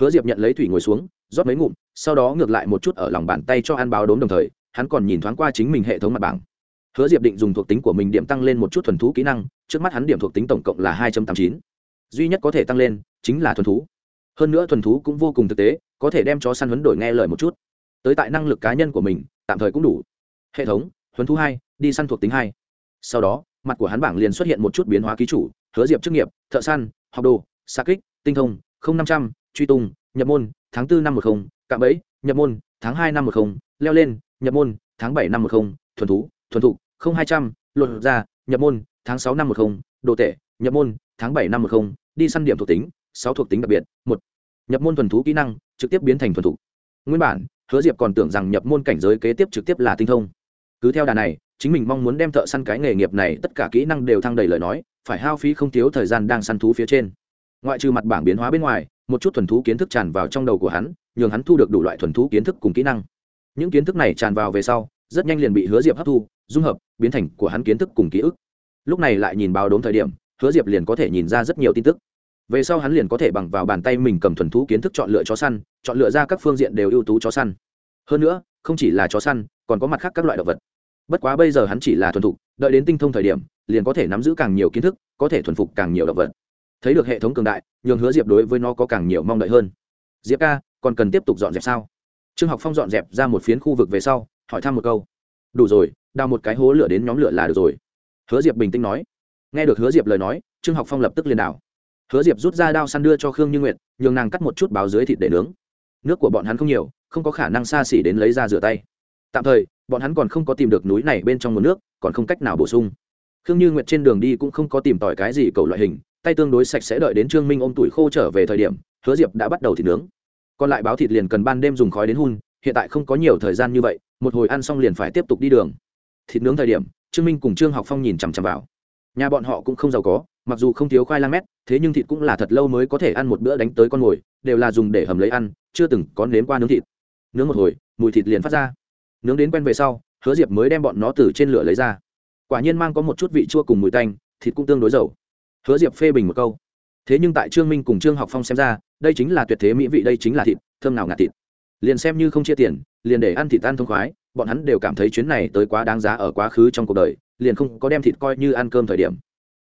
hứa diệp nhận lấy thủy ngồi xuống, rót mấy ngụm, sau đó ngược lại một chút ở lòng bàn tay cho ăn báo đốm đồng thời, hắn còn nhìn thoáng qua chính mình hệ thống mặt bảng. Hứa diệp định dùng thuộc tính của mình điểm tăng lên một chút thuần thú kỹ năng, trước mắt hắn điểm thuộc tính tổng cộng là hai trăm tám mươi chín. Duy nhất có thể tăng lên, chính là thuần thú. Hơn nữa thuần thú cũng vô cùng thực tế, có thể đem chó săn huấn đổi nghe lời một chút. Tới tại năng lực cá nhân của mình, tạm thời cũng đủ. Hệ thống, huấn thú hai, đi săn thuộc tính hai. Sau đó, mặt của hắn bảng liền xuất hiện một chút biến hóa ký chủ, hứa diệp chức nghiệp, thợ săn, học đồ, xa kích, tinh thông năm trăm truy tung, nhập môn, tháng bốn năm một không, cạm bẫy, nhập môn, tháng hai năm một không, leo lên, nhập môn, tháng bảy năm một không, thuần thú, thuần thục, không hai trăm, lột ra, nhập môn, tháng sáu năm một không, đồ tệ nhập môn, tháng bảy năm một không, đi săn điểm thuộc tính, sáu thuộc tính đặc biệt, một, nhập môn thuần thú kỹ năng, trực tiếp biến thành thuần thục. Nguyên bản, hứa diệp còn tưởng rằng nhập môn cảnh giới kế tiếp trực tiếp là tinh thông. Cứ theo đà này, chính mình mong muốn đem thợ săn cái nghề nghiệp này tất cả kỹ năng đều thăng đầy lời nói, phải hao phí không thiếu thời gian đang săn thú phía trên ngoại trừ mặt bảng biến hóa bên ngoài, một chút thuần thú kiến thức tràn vào trong đầu của hắn, nhường hắn thu được đủ loại thuần thú kiến thức cùng kỹ năng. Những kiến thức này tràn vào về sau, rất nhanh liền bị hứa diệp hấp thu, dung hợp, biến thành của hắn kiến thức cùng ký ức. Lúc này lại nhìn báo đốm thời điểm, hứa diệp liền có thể nhìn ra rất nhiều tin tức. Về sau hắn liền có thể bằng vào bàn tay mình cầm thuần thú kiến thức chọn lựa chó săn, chọn lựa ra các phương diện đều ưu tú chó săn. Hơn nữa, không chỉ là chó săn, còn có mặt khác các loại động vật. Bất quá bây giờ hắn chỉ là thuần thục, đợi đến tinh thông thời điểm, liền có thể nắm giữ càng nhiều kiến thức, có thể thuần phục càng nhiều động vật thấy được hệ thống cường đại, nhường hứa diệp đối với nó có càng nhiều mong đợi hơn. Diệp ca, còn cần tiếp tục dọn dẹp sao? Trương học phong dọn dẹp ra một phiến khu vực về sau, hỏi thăm một câu. Đủ rồi, đào một cái hố lửa đến nhóm lửa là được rồi. Hứa diệp bình tĩnh nói. Nghe được hứa diệp lời nói, trương học phong lập tức liền đảo hứa diệp rút ra đao săn đưa cho khương như nguyệt, nhường nàng cắt một chút báo dưới thịt để nướng. Nước của bọn hắn không nhiều, không có khả năng xa xỉ đến lấy ra rửa tay. Tạm thời, bọn hắn còn không có tìm được núi này bên trong nguồn nước, còn không cách nào bổ sung. Khương như nguyệt trên đường đi cũng không có tìm tỏi cái gì cầu loại hình tay tương đối sạch sẽ đợi đến trương minh ôm tuổi khô trở về thời điểm, hứa diệp đã bắt đầu thịt nướng. Còn lại báo thịt liền cần ban đêm dùng khói đến hun, hiện tại không có nhiều thời gian như vậy, một hồi ăn xong liền phải tiếp tục đi đường. Thịt nướng thời điểm, trương minh cùng trương học phong nhìn chằm chằm vào. Nhà bọn họ cũng không giàu có, mặc dù không thiếu khoai lang mét, thế nhưng thịt cũng là thật lâu mới có thể ăn một bữa đánh tới con mồi, đều là dùng để hầm lấy ăn, chưa từng có nếm qua nướng thịt. Nướng một hồi, mùi thịt liền phát ra. Nướng đến quen về sau, hứa diệp mới đem bọn nó từ trên lửa lấy ra. Quả nhiên mang có một chút vị chua cùng mùi tanh, thịt cũng tương đối dầu hứa diệp phê bình một câu. Thế nhưng tại trương minh cùng trương học phong xem ra, đây chính là tuyệt thế mỹ vị, đây chính là thịt, thơm nào ngạt thịt. Liền xem như không chia tiền, liền để ăn thịt ăn thông khoái, bọn hắn đều cảm thấy chuyến này tới quá đáng giá ở quá khứ trong cuộc đời, liền không có đem thịt coi như ăn cơm thời điểm.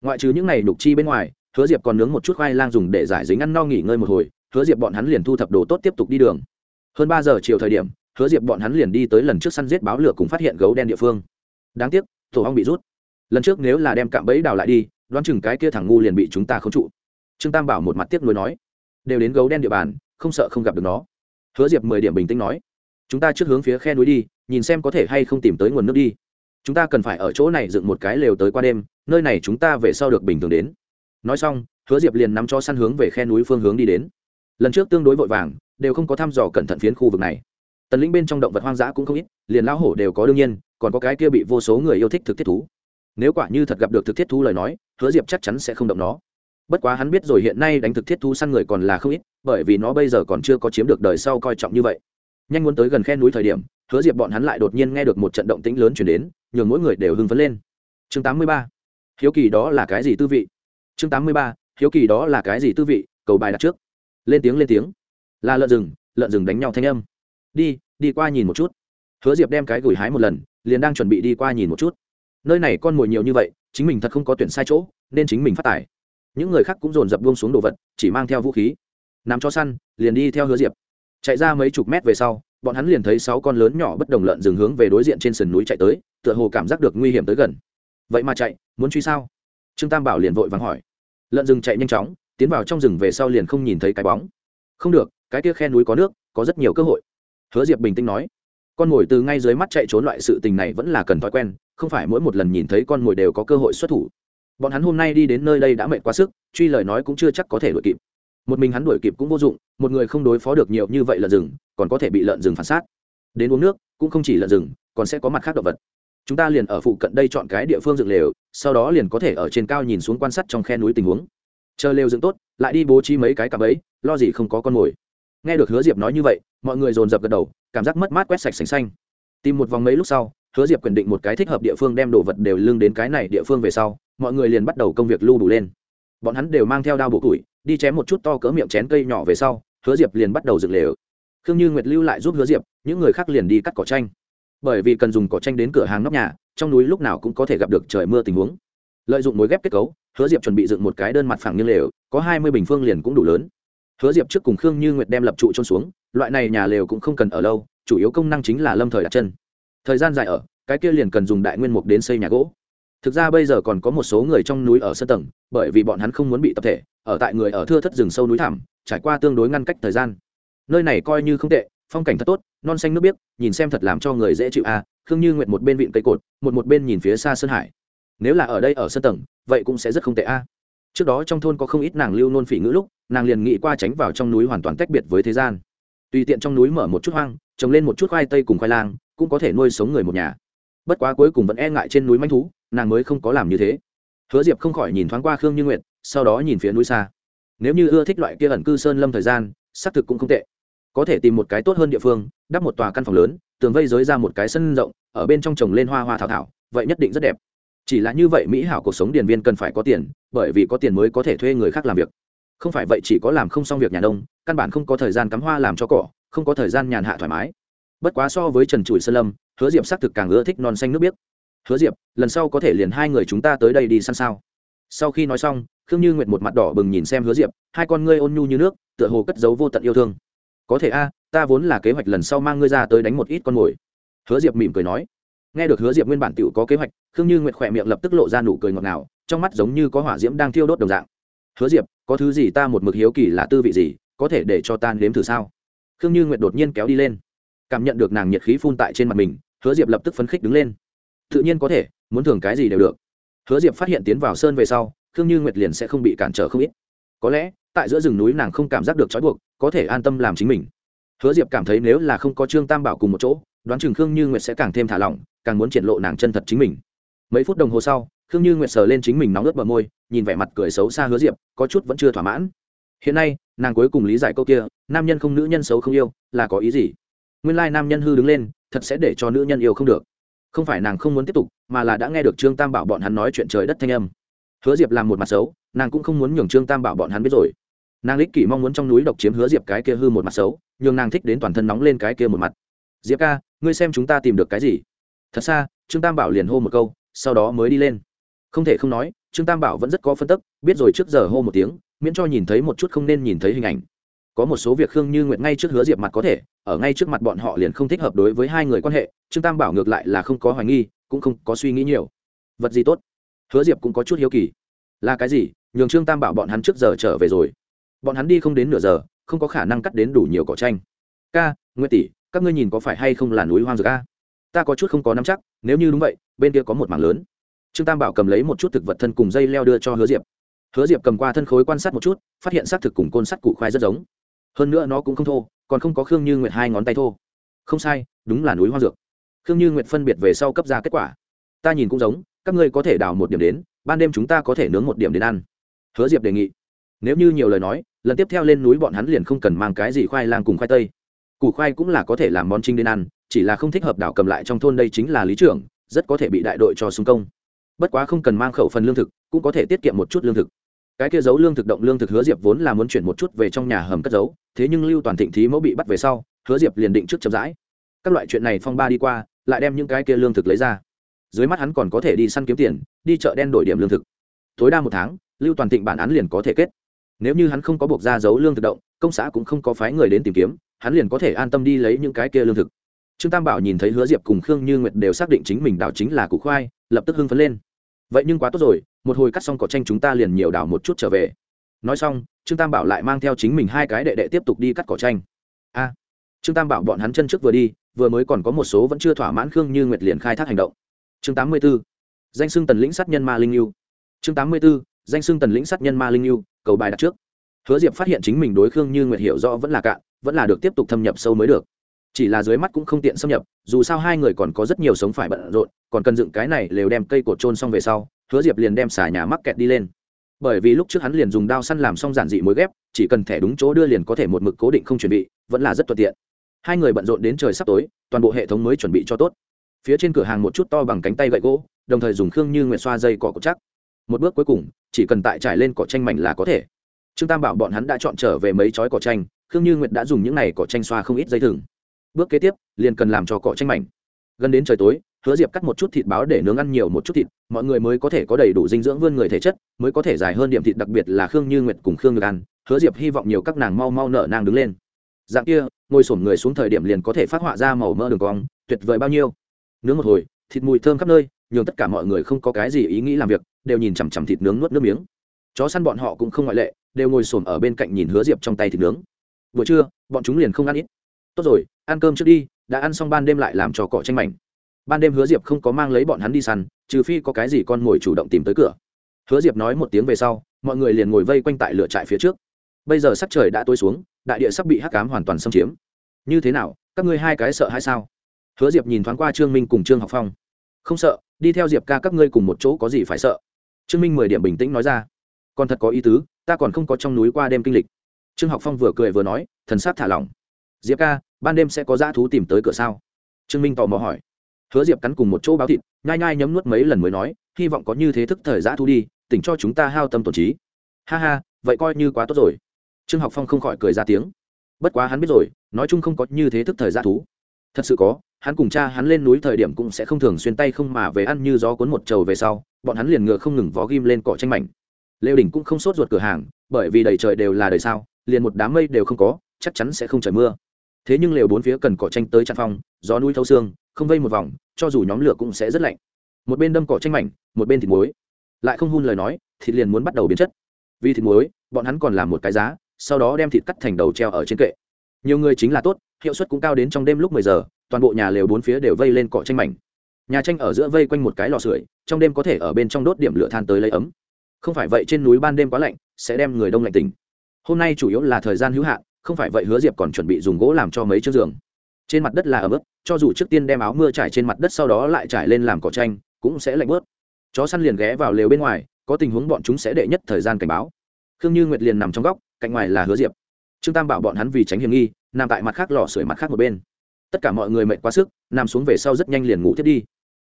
Ngoại trừ những ngày đục chi bên ngoài, hứa diệp còn nướng một chút khoai lang dùng để giải dính ăn no nghỉ ngơi một hồi, hứa diệp bọn hắn liền thu thập đồ tốt tiếp tục đi đường. Hơn ba giờ chiều thời điểm, hứa diệp bọn hắn liền đi tới lần trước săn giết báo lửa cùng phát hiện gấu đen địa phương. Đáng tiếc, tổ ong bị rút. Lần trước nếu là đem cạm bẫy đào lại đi đoán chừng cái kia thằng ngu liền bị chúng ta khống trụ. Trương tam bảo một mặt tiếc nuối nói, đều đến gấu đen địa bàn, không sợ không gặp được nó. Hứa diệp mười điểm bình tĩnh nói, chúng ta trước hướng phía khe núi đi, nhìn xem có thể hay không tìm tới nguồn nước đi. Chúng ta cần phải ở chỗ này dựng một cái lều tới qua đêm, nơi này chúng ta về sau được bình thường đến. Nói xong, hứa diệp liền nắm cho săn hướng về khe núi phương hướng đi đến. Lần trước tương đối vội vàng, đều không có thăm dò cẩn thận phiến khu vực này. Tần lĩnh bên trong động vật hoang dã cũng không ít, liền lão hổ đều có đương nhiên, còn có cái kia bị vô số người yêu thích thực thiết thú nếu quả như thật gặp được thực thiết thú lời nói, hứa diệp chắc chắn sẽ không động nó. Bất quá hắn biết rồi hiện nay đánh thực thiết thú săn người còn là không ít, bởi vì nó bây giờ còn chưa có chiếm được đời sau coi trọng như vậy. Nhanh muốn tới gần khe núi thời điểm, hứa diệp bọn hắn lại đột nhiên nghe được một trận động tĩnh lớn chuyển đến, nhường mỗi người đều hưng phấn lên. Chương tám mươi ba. Hiếu kỳ đó là cái gì tư vị? Chương tám mươi ba. Hiếu kỳ đó là cái gì tư vị? Cầu bài đặt trước. Lên tiếng lên tiếng. Là lợn rừng lợn rừng đánh nhau thanh âm. Đi đi qua nhìn một chút. Hứa diệp đem cái gửi hái một lần, liền đang chuẩn bị đi qua nhìn một chút nơi này con mồi nhiều như vậy, chính mình thật không có tuyển sai chỗ, nên chính mình phát tài. Những người khác cũng dồn dập buông xuống đồ vật, chỉ mang theo vũ khí. Nằm cho săn, liền đi theo hứa diệp. Chạy ra mấy chục mét về sau, bọn hắn liền thấy sáu con lớn nhỏ bất đồng lợn dừng hướng về đối diện trên sườn núi chạy tới, tựa hồ cảm giác được nguy hiểm tới gần. Vậy mà chạy, muốn truy sao? Trương tam bảo liền vội vàng hỏi. Lợn rừng chạy nhanh chóng, tiến vào trong rừng về sau liền không nhìn thấy cái bóng. Không được, cái kia khe núi có nước, có rất nhiều cơ hội. Hứa diệp bình tĩnh nói con mồi từ ngay dưới mắt chạy trốn loại sự tình này vẫn là cần thói quen, không phải mỗi một lần nhìn thấy con mồi đều có cơ hội xuất thủ. Bọn hắn hôm nay đi đến nơi đây đã mệt quá sức, truy lời nói cũng chưa chắc có thể đuổi kịp. Một mình hắn đuổi kịp cũng vô dụng, một người không đối phó được nhiều như vậy lợn rừng, còn có thể bị lợn rừng phản xác. Đến uống nước, cũng không chỉ lợn rừng, còn sẽ có mặt khác động vật. Chúng ta liền ở phụ cận đây chọn cái địa phương dựng lều, sau đó liền có thể ở trên cao nhìn xuống quan sát trong khe núi tình huống. Chờ lều dựng tốt, lại đi bố trí mấy cái cặp ấy lo gì không có con mồi. Nghe được hứa diệp nói như vậy mọi người dồn dập gật đầu, cảm giác mất mát quét sạch sành xanh. Tìm một vòng mấy lúc sau, hứa diệp quyền định một cái thích hợp địa phương đem đồ vật đều lưng đến cái này địa phương về sau, mọi người liền bắt đầu công việc lưu đủ lên. Bọn hắn đều mang theo đao bổ củi, đi chém một chút to cỡ miệng chén cây nhỏ về sau, hứa diệp liền bắt đầu dựng lều. Khương như nguyệt lưu lại giúp hứa diệp, những người khác liền đi cắt cỏ tranh bởi vì cần dùng cỏ tranh đến cửa hàng nóc nhà, trong núi lúc nào cũng có thể gặp được trời mưa tình huống. Lợi dụng mối ghép kết cấu, hứa diệp chuẩn bị dựng một cái đơn mặt phẳng như lều, có hai mươi bình phương liền cũng đủ lớn. Hứa diệp trước cùng khương như nguyệt đem lập trụ trôn xuống loại này nhà lều cũng không cần ở lâu chủ yếu công năng chính là lâm thời đặt chân. Thời gian dài ở cái kia liền cần dùng đại nguyên mục đến xây nhà gỗ. Thực ra bây giờ còn có một số người trong núi ở sân tầng bởi vì bọn hắn không muốn bị tập thể ở tại người ở thưa thất rừng sâu núi thẳm trải qua tương đối ngăn cách thời gian. Nơi này coi như không tệ phong cảnh thật tốt non xanh nước biếc nhìn xem thật làm cho người dễ chịu a à, khương như nguyện một bên vịn cây cột một một bên nhìn phía xa sơn hải. Nếu là ở đây ở sân tầng vậy cũng sẽ rất không tệ a trước đó trong thôn có không ít nàng lưu nôn phỉ ngữ lúc nàng liền nghĩ qua tránh vào trong núi hoàn toàn tách biệt với thế gian tùy tiện trong núi mở một chút hoang, trồng lên một chút khoai tây cùng khoai lang, cũng có thể nuôi sống người một nhà. Bất quá cuối cùng vẫn e ngại trên núi manh thú, nàng mới không có làm như thế. Hứa diệp không khỏi nhìn thoáng qua khương như nguyệt, sau đó nhìn phía núi xa. Nếu như ưa thích loại kia ẩn cư sơn lâm thời gian, xác thực cũng không tệ. Có thể tìm một cái tốt hơn địa phương, đắp một tòa căn phòng lớn, tường vây giới ra một cái sân rộng, ở bên trong trồng lên hoa hoa thảo thảo, vậy nhất định rất đẹp. Chỉ là như vậy mỹ hảo cuộc sống điền viên cần phải có tiền, bởi vì có tiền mới có thể thuê người khác làm việc không phải vậy chỉ có làm không xong việc nhà nông, căn bản không có thời gian cắm hoa làm cho cỏ, không có thời gian nhàn hạ thoải mái. Bất quá so với trần trụi sơn lâm, hứa diệp xác thực càng ưa thích non xanh nước biếc. Hứa diệp, lần sau có thể liền hai người chúng ta tới đây đi săn sao? Sau khi nói xong, khương như nguyệt một mặt đỏ bừng nhìn xem hứa diệp, hai con ngươi ôn nhu như nước, tựa hồ cất giấu vô tận yêu thương. Có thể a, ta vốn là kế hoạch lần sau mang ngươi ra tới đánh một ít con mồi. Hứa diệp mỉm cười nói. Nghe được hứa diệp nguyên bản t có kế hoạch, khương như nguyệt khỏe miệng lập tức lộ ra nụ cười ngọt ngào, trong mắt giống như có hỏa diễm đang thiêu đốt đồng dạng hứa diệp, có thứ gì ta một mực hiếu kỳ là tư vị gì, có thể để cho ta nếm thử sao? Khương như nguyệt đột nhiên kéo đi lên. Cảm nhận được nàng nhiệt khí phun tại trên mặt mình, hứa diệp lập tức phấn khích đứng lên. Tự nhiên có thể, muốn thường cái gì đều được. Hứa diệp phát hiện tiến vào sơn về sau, khương như nguyệt liền sẽ không bị cản trở không ít. Có lẽ, tại giữa rừng núi nàng không cảm giác được trói buộc, có thể an tâm làm chính mình. Hứa diệp cảm thấy nếu là không có trương tam bảo cùng một chỗ, đoán chừng khương như nguyệt sẽ càng thêm thả lỏng, càng muốn triển lộ nàng chân thật chính mình. Mấy phút đồng hồ sau khương như nguyệt sờ lên chính mình nóng ướt bờ môi, nhìn vẻ mặt cười xấu xa hứa diệp, có chút vẫn chưa thỏa mãn. Hiện nay, nàng cuối cùng lý giải câu kia, nam nhân không nữ nhân xấu không yêu, là có ý gì? Nguyên lai nam nhân hư đứng lên, thật sẽ để cho nữ nhân yêu không được. Không phải nàng không muốn tiếp tục, mà là đã nghe được trương tam bảo bọn hắn nói chuyện trời đất thanh âm. Hứa diệp làm một mặt xấu, nàng cũng không muốn nhường trương tam bảo bọn hắn biết rồi. Nàng ích kỷ mong muốn trong núi độc chiếm hứa diệp cái kia hư một mặt xấu, nhường nàng thích đến toàn thân nóng lên cái kia một mặt. Diệp ca, ngươi xem chúng ta tìm được cái gì? Thật xa, trương tam bảo liền hô một câu, sau đó mới đi lên không thể không nói, trương tam bảo vẫn rất có phân tức, biết rồi trước giờ hô một tiếng, miễn cho nhìn thấy một chút không nên nhìn thấy hình ảnh. Có một số việc khương như nguyện ngay trước hứa diệp mặt có thể, ở ngay trước mặt bọn họ liền không thích hợp đối với hai người quan hệ, trương tam bảo ngược lại là không có hoài nghi, cũng không có suy nghĩ nhiều. Vật gì tốt? Hứa diệp cũng có chút hiếu kỳ. Là cái gì? Nhường trương tam bảo bọn hắn trước giờ trở về rồi. Bọn hắn đi không đến nửa giờ, không có khả năng cắt đến đủ nhiều cỏ tranh ca nguyễn tỷ, các ngươi nhìn có phải hay không là núi hoang dược ca ta có chút không có nắm chắc, nếu như đúng vậy, bên kia có một mảng lớn trương tam bảo cầm lấy một chút thực vật thân cùng dây leo đưa cho hứa diệp. Hứa diệp cầm qua thân khối quan sát một chút, phát hiện xác thực cùng côn sắt củ khoai rất giống. Hơn nữa nó cũng không thô, còn không có khương như nguyệt hai ngón tay thô. Không sai, đúng là núi hoang dược. Khương như nguyệt phân biệt về sau cấp ra kết quả. Ta nhìn cũng giống, các ngươi có thể đào một điểm đến, ban đêm chúng ta có thể nướng một điểm đến ăn. Hứa diệp đề nghị. Nếu như nhiều lời nói, lần tiếp theo lên núi bọn hắn liền không cần mang cái gì khoai lang cùng khoai tây. Củ khoai cũng là có thể làm món trinh đến ăn, chỉ là không thích hợp đảo cầm lại trong thôn đây chính là lý trưởng, rất có thể bị đại đội cho xung công bất quá không cần mang khẩu phần lương thực, cũng có thể tiết kiệm một chút lương thực. Cái kia giấu lương thực động lương thực hứa diệp vốn là muốn chuyển một chút về trong nhà hầm cất giấu, thế nhưng lưu toàn thịnh thí mẫu bị bắt về sau, hứa diệp liền định trước chậm rãi. Các loại chuyện này phong ba đi qua, lại đem những cái kia lương thực lấy ra. Dưới mắt hắn còn có thể đi săn kiếm tiền, đi chợ đen đổi điểm lương thực. Tối đa một tháng, lưu toàn thịnh bản án liền có thể kết. Nếu như hắn không có buộc ra giấu lương thực động, công xã cũng không có phái người đến tìm kiếm, hắn liền có thể an tâm đi lấy những cái kia lương thực. Trương tam bảo nhìn thấy hứa diệp cùng khương như nguyệt đều xác định chính mình đảo chính là củ khoai, lập tức hưng phấn lên vậy nhưng quá tốt rồi, một hồi cắt xong cỏ tranh chúng ta liền nhiều đảo một chút trở về. Nói xong, trương tam bảo lại mang theo chính mình hai cái đệ đệ tiếp tục đi cắt cỏ tranh a! Trương tam bảo bọn hắn chân trước vừa đi, vừa mới còn có một số vẫn chưa thỏa mãn khương như nguyệt liền khai thác hành động. Chương tám mươi b ố danh xưng tần lĩnh sát nhân ma linh yêu chương tám mươi b ố danh xưng tần lĩnh sát nhân ma linh yêu cầu bài đặt trước. Hứa diệp phát hiện chính mình đối khương như nguyệt hiểu rõ vẫn là cạn, vẫn là được tiếp tục thâm nhập sâu mới được chỉ là dưới mắt cũng không tiện xâm nhập, dù sao hai người còn có rất nhiều sống phải bận rộn, còn cần dựng cái này lều đem cây cột trôn xong về sau, hứa diệp liền đem xả nhà mắc kẹt đi lên. Bởi vì lúc trước hắn liền dùng đao săn làm xong giản dị mối ghép, chỉ cần thẻ đúng chỗ đưa liền có thể một mực cố định không chuẩn bị, vẫn là rất thuận tiện. Hai người bận rộn đến trời sắp tối, toàn bộ hệ thống mới chuẩn bị cho tốt. Phía trên cửa hàng một chút to bằng cánh tay gậy gỗ, đồng thời dùng khương như nguyện xoa dây cỏ cột chắc. Một bước cuối cùng, chỉ cần tại trải lên cỏ tranh mảnh là có thể. Trương tam bảo bọn hắn đã chọn trở về mấy chói cỏ tranh khương như nguyệt đã dùng những này cỏ tranh xoa không ít dây thừng bước kế tiếp, liền cần làm cho cỏ tranh mảnh. Gần đến trời tối, hứa diệp cắt một chút thịt báo để nướng ăn nhiều một chút thịt, mọi người mới có thể có đầy đủ dinh dưỡng vươn người thể chất, mới có thể dài hơn điểm thịt đặc biệt là khương như nguyệt cùng khương được ăn hứa diệp hy vọng nhiều các nàng mau mau nở nàng đứng lên. Dạng kia, ngồi sổm người xuống thời điểm liền có thể phát họa ra màu mỡ đường cong, tuyệt vời bao nhiêu. Nướng một hồi, thịt mùi thơm khắp nơi, nhường tất cả mọi người không có cái gì ý nghĩ làm việc, đều nhìn chằm chằm thịt nướng nuốt nước miếng. Chó săn bọn họ cũng không ngoại lệ, đều ngồi xổm ở bên cạnh nhìn hứa diệp trong tay thịt nướng. Buổi trưa, bọn chúng liền không ăn ít. Tốt rồi ăn cơm trước đi, đã ăn xong ban đêm lại làm cho cọ tranh mảnh. Ban đêm hứa diệp không có mang lấy bọn hắn đi săn, trừ phi có cái gì con mồi chủ động tìm tới cửa. Hứa diệp nói một tiếng về sau, mọi người liền ngồi vây quanh tại lửa trại phía trước. Bây giờ sắc trời đã tối xuống, đại địa sắp bị hắc cám hoàn toàn xâm chiếm. Như thế nào, các ngươi hai cái sợ hay sao? Hứa diệp nhìn thoáng qua trương minh cùng trương học phong. Không sợ, đi theo diệp ca các ngươi cùng một chỗ có gì phải sợ? Trương minh mười điểm bình tĩnh nói ra. Còn thật có ý tứ, ta còn không có trong núi qua đêm kinh lịch. Trương học phong vừa cười vừa nói, thần sát thả lỏng. Diệp ca ban đêm sẽ có dã thú tìm tới cửa sao? Trương minh tò mò hỏi. Hứa diệp cắn cùng một chỗ báo thịt, nhai nhai nhấm nuốt mấy lần mới nói, hy vọng có như thế thức thời dã thú đi, tỉnh cho chúng ta hao tâm tổn trí. Ha ha, vậy coi như quá tốt rồi. Trương học phong không khỏi cười ra tiếng. Bất quá hắn biết rồi, nói chung không có như thế thức thời dã thú. Thật sự có, hắn cùng cha hắn lên núi thời điểm cũng sẽ không thường xuyên tay không mà về ăn như gió cuốn một trầu về sau, bọn hắn liền ngựa không ngừng vó ghim lên cỏ tranh mảnh. Lêu đỉnh cũng không sốt ruột cửa hàng, bởi vì đầy trời đều là đời sao, liền một đám mây đều không có, chắc chắn sẽ không trời mưa thế nhưng lều bốn phía cần cỏ tranh tới chặn phong, gió núi thâu xương, không vây một vòng, cho dù nhóm lửa cũng sẽ rất lạnh. Một bên đâm cỏ tranh mảnh, một bên thịt muối. Lại không hun lời nói, thịt liền muốn bắt đầu biến chất. Vì thịt muối, bọn hắn còn làm một cái giá, sau đó đem thịt cắt thành đầu treo ở trên kệ. Nhiều người chính là tốt, hiệu suất cũng cao đến trong đêm lúc mười giờ, toàn bộ nhà lều bốn phía đều vây lên cỏ tranh mảnh. Nhà tranh ở giữa vây quanh một cái lò sưởi, trong đêm có thể ở bên trong đốt điểm lửa than tới lấy ấm. Không phải vậy trên núi ban đêm quá lạnh, sẽ đem người đông lạnh tỉnh. Hôm nay chủ yếu là thời gian hữu hạn không phải vậy hứa diệp còn chuẩn bị dùng gỗ làm cho mấy chiếc giường. Trên mặt đất là ấm ướt, cho dù trước tiên đem áo mưa trải trên mặt đất sau đó lại trải lên làm cỏ tranh, cũng sẽ lạnh bớt. Chó săn liền ghé vào lều bên ngoài, có tình huống bọn chúng sẽ đệ nhất thời gian cảnh báo. Khương như nguyệt liền nằm trong góc, cạnh ngoài là hứa diệp. Trương tam bảo bọn hắn vì tránh hiểm nghi, nằm tại mặt khác lò sưởi mặt khác một bên. Tất cả mọi người mệt quá sức, nằm xuống về sau rất nhanh liền ngủ thiết đi.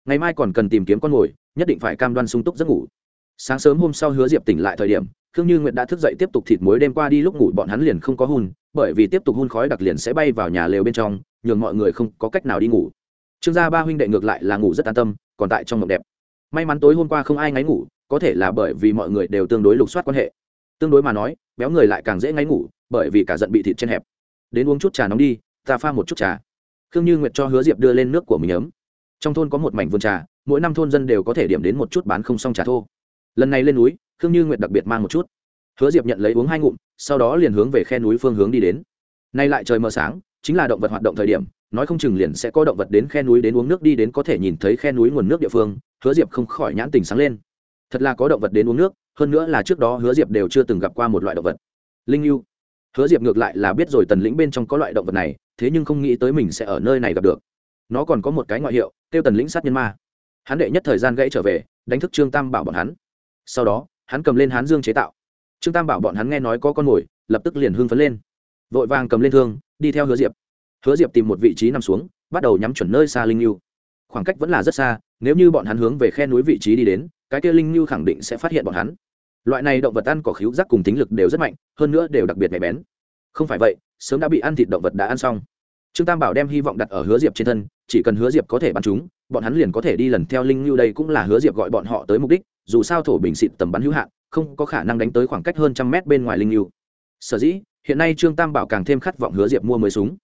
Ngày mai còn cần tìm kiếm con mồi, nhất định phải cam đoan sung túc giấc ngủ. Sáng sớm hôm sau hứa diệp tỉnh lại thời điểm khương như nguyệt đã thức dậy tiếp tục thịt muối đêm qua đi lúc ngủ, bọn hắn liền không có hun bởi vì tiếp tục hun khói đặc liền sẽ bay vào nhà lều bên trong, nhường mọi người không có cách nào đi ngủ. Trương gia ba huynh đệ ngược lại là ngủ rất an tâm, còn tại trong mộng đẹp. May mắn tối hôm qua không ai ngáy ngủ, có thể là bởi vì mọi người đều tương đối lục soát quan hệ. Tương đối mà nói, béo người lại càng dễ ngáy ngủ, bởi vì cả giận bị thịt trên hẹp. Đến uống chút trà nóng đi, ta pha một chút trà. Khương như nguyệt cho hứa diệp đưa lên nước của mình ấm. Trong thôn có một mảnh vườn trà, mỗi năm thôn dân đều có thể điểm đến một chút bán không xong trà thô. Lần này lên núi khương như nguyệt đặc biệt mang một chút. Hứa diệp nhận lấy uống hai ngụm, sau đó liền hướng về khe núi phương hướng đi đến. Nay lại trời mờ sáng, chính là động vật hoạt động thời điểm, nói không chừng liền sẽ có động vật đến khe núi đến uống nước đi đến có thể nhìn thấy khe núi nguồn nước địa phương, hứa diệp không khỏi nhãn tình sáng lên. Thật là có động vật đến uống nước, hơn nữa là trước đó hứa diệp đều chưa từng gặp qua một loại động vật. Linh yêu hứa diệp ngược lại là biết rồi tần lĩnh bên trong có loại động vật này, thế nhưng không nghĩ tới mình sẽ ở nơi này gặp được. Nó còn có một cái ngoại hiệu, kêu tần lĩnh sát nhân ma. Hắn đệ nhất thời gian gãy trở về, đánh thức trương tam bảo bọn hắn. Sau đó hắn cầm lên hán dương chế tạo. Trương tam bảo bọn hắn nghe nói có con mồi, lập tức liền hưng phấn lên. Vội vàng cầm lên thương, đi theo hứa diệp. Hứa diệp tìm một vị trí nằm xuống, bắt đầu nhắm chuẩn nơi xa linh lưu khoảng cách vẫn là rất xa, nếu như bọn hắn hướng về khe núi vị trí đi đến, cái kia linh lưu khẳng định sẽ phát hiện bọn hắn. Loại này động vật ăn cỏ khíu giác cùng tính lực đều rất mạnh, hơn nữa đều đặc biệt nhạy bén. Không phải vậy, sớm đã bị ăn thịt động vật đã ăn xong. Trương tam bảo đem hy vọng đặt ở hứa diệp trên thân, chỉ cần hứa diệp có thể bắn chúng, bọn hắn liền có thể đi lần theo linh lưu đây cũng là hứa diệp gọi bọn họ tới mục đích dù sao thổ bình xịt tầm bắn hữu hạn, không có khả năng đánh tới khoảng cách hơn trăm mét bên ngoài linh yêu. Sở dĩ, hiện nay trương tam bảo càng thêm khát vọng hứa diệp mua mới súng.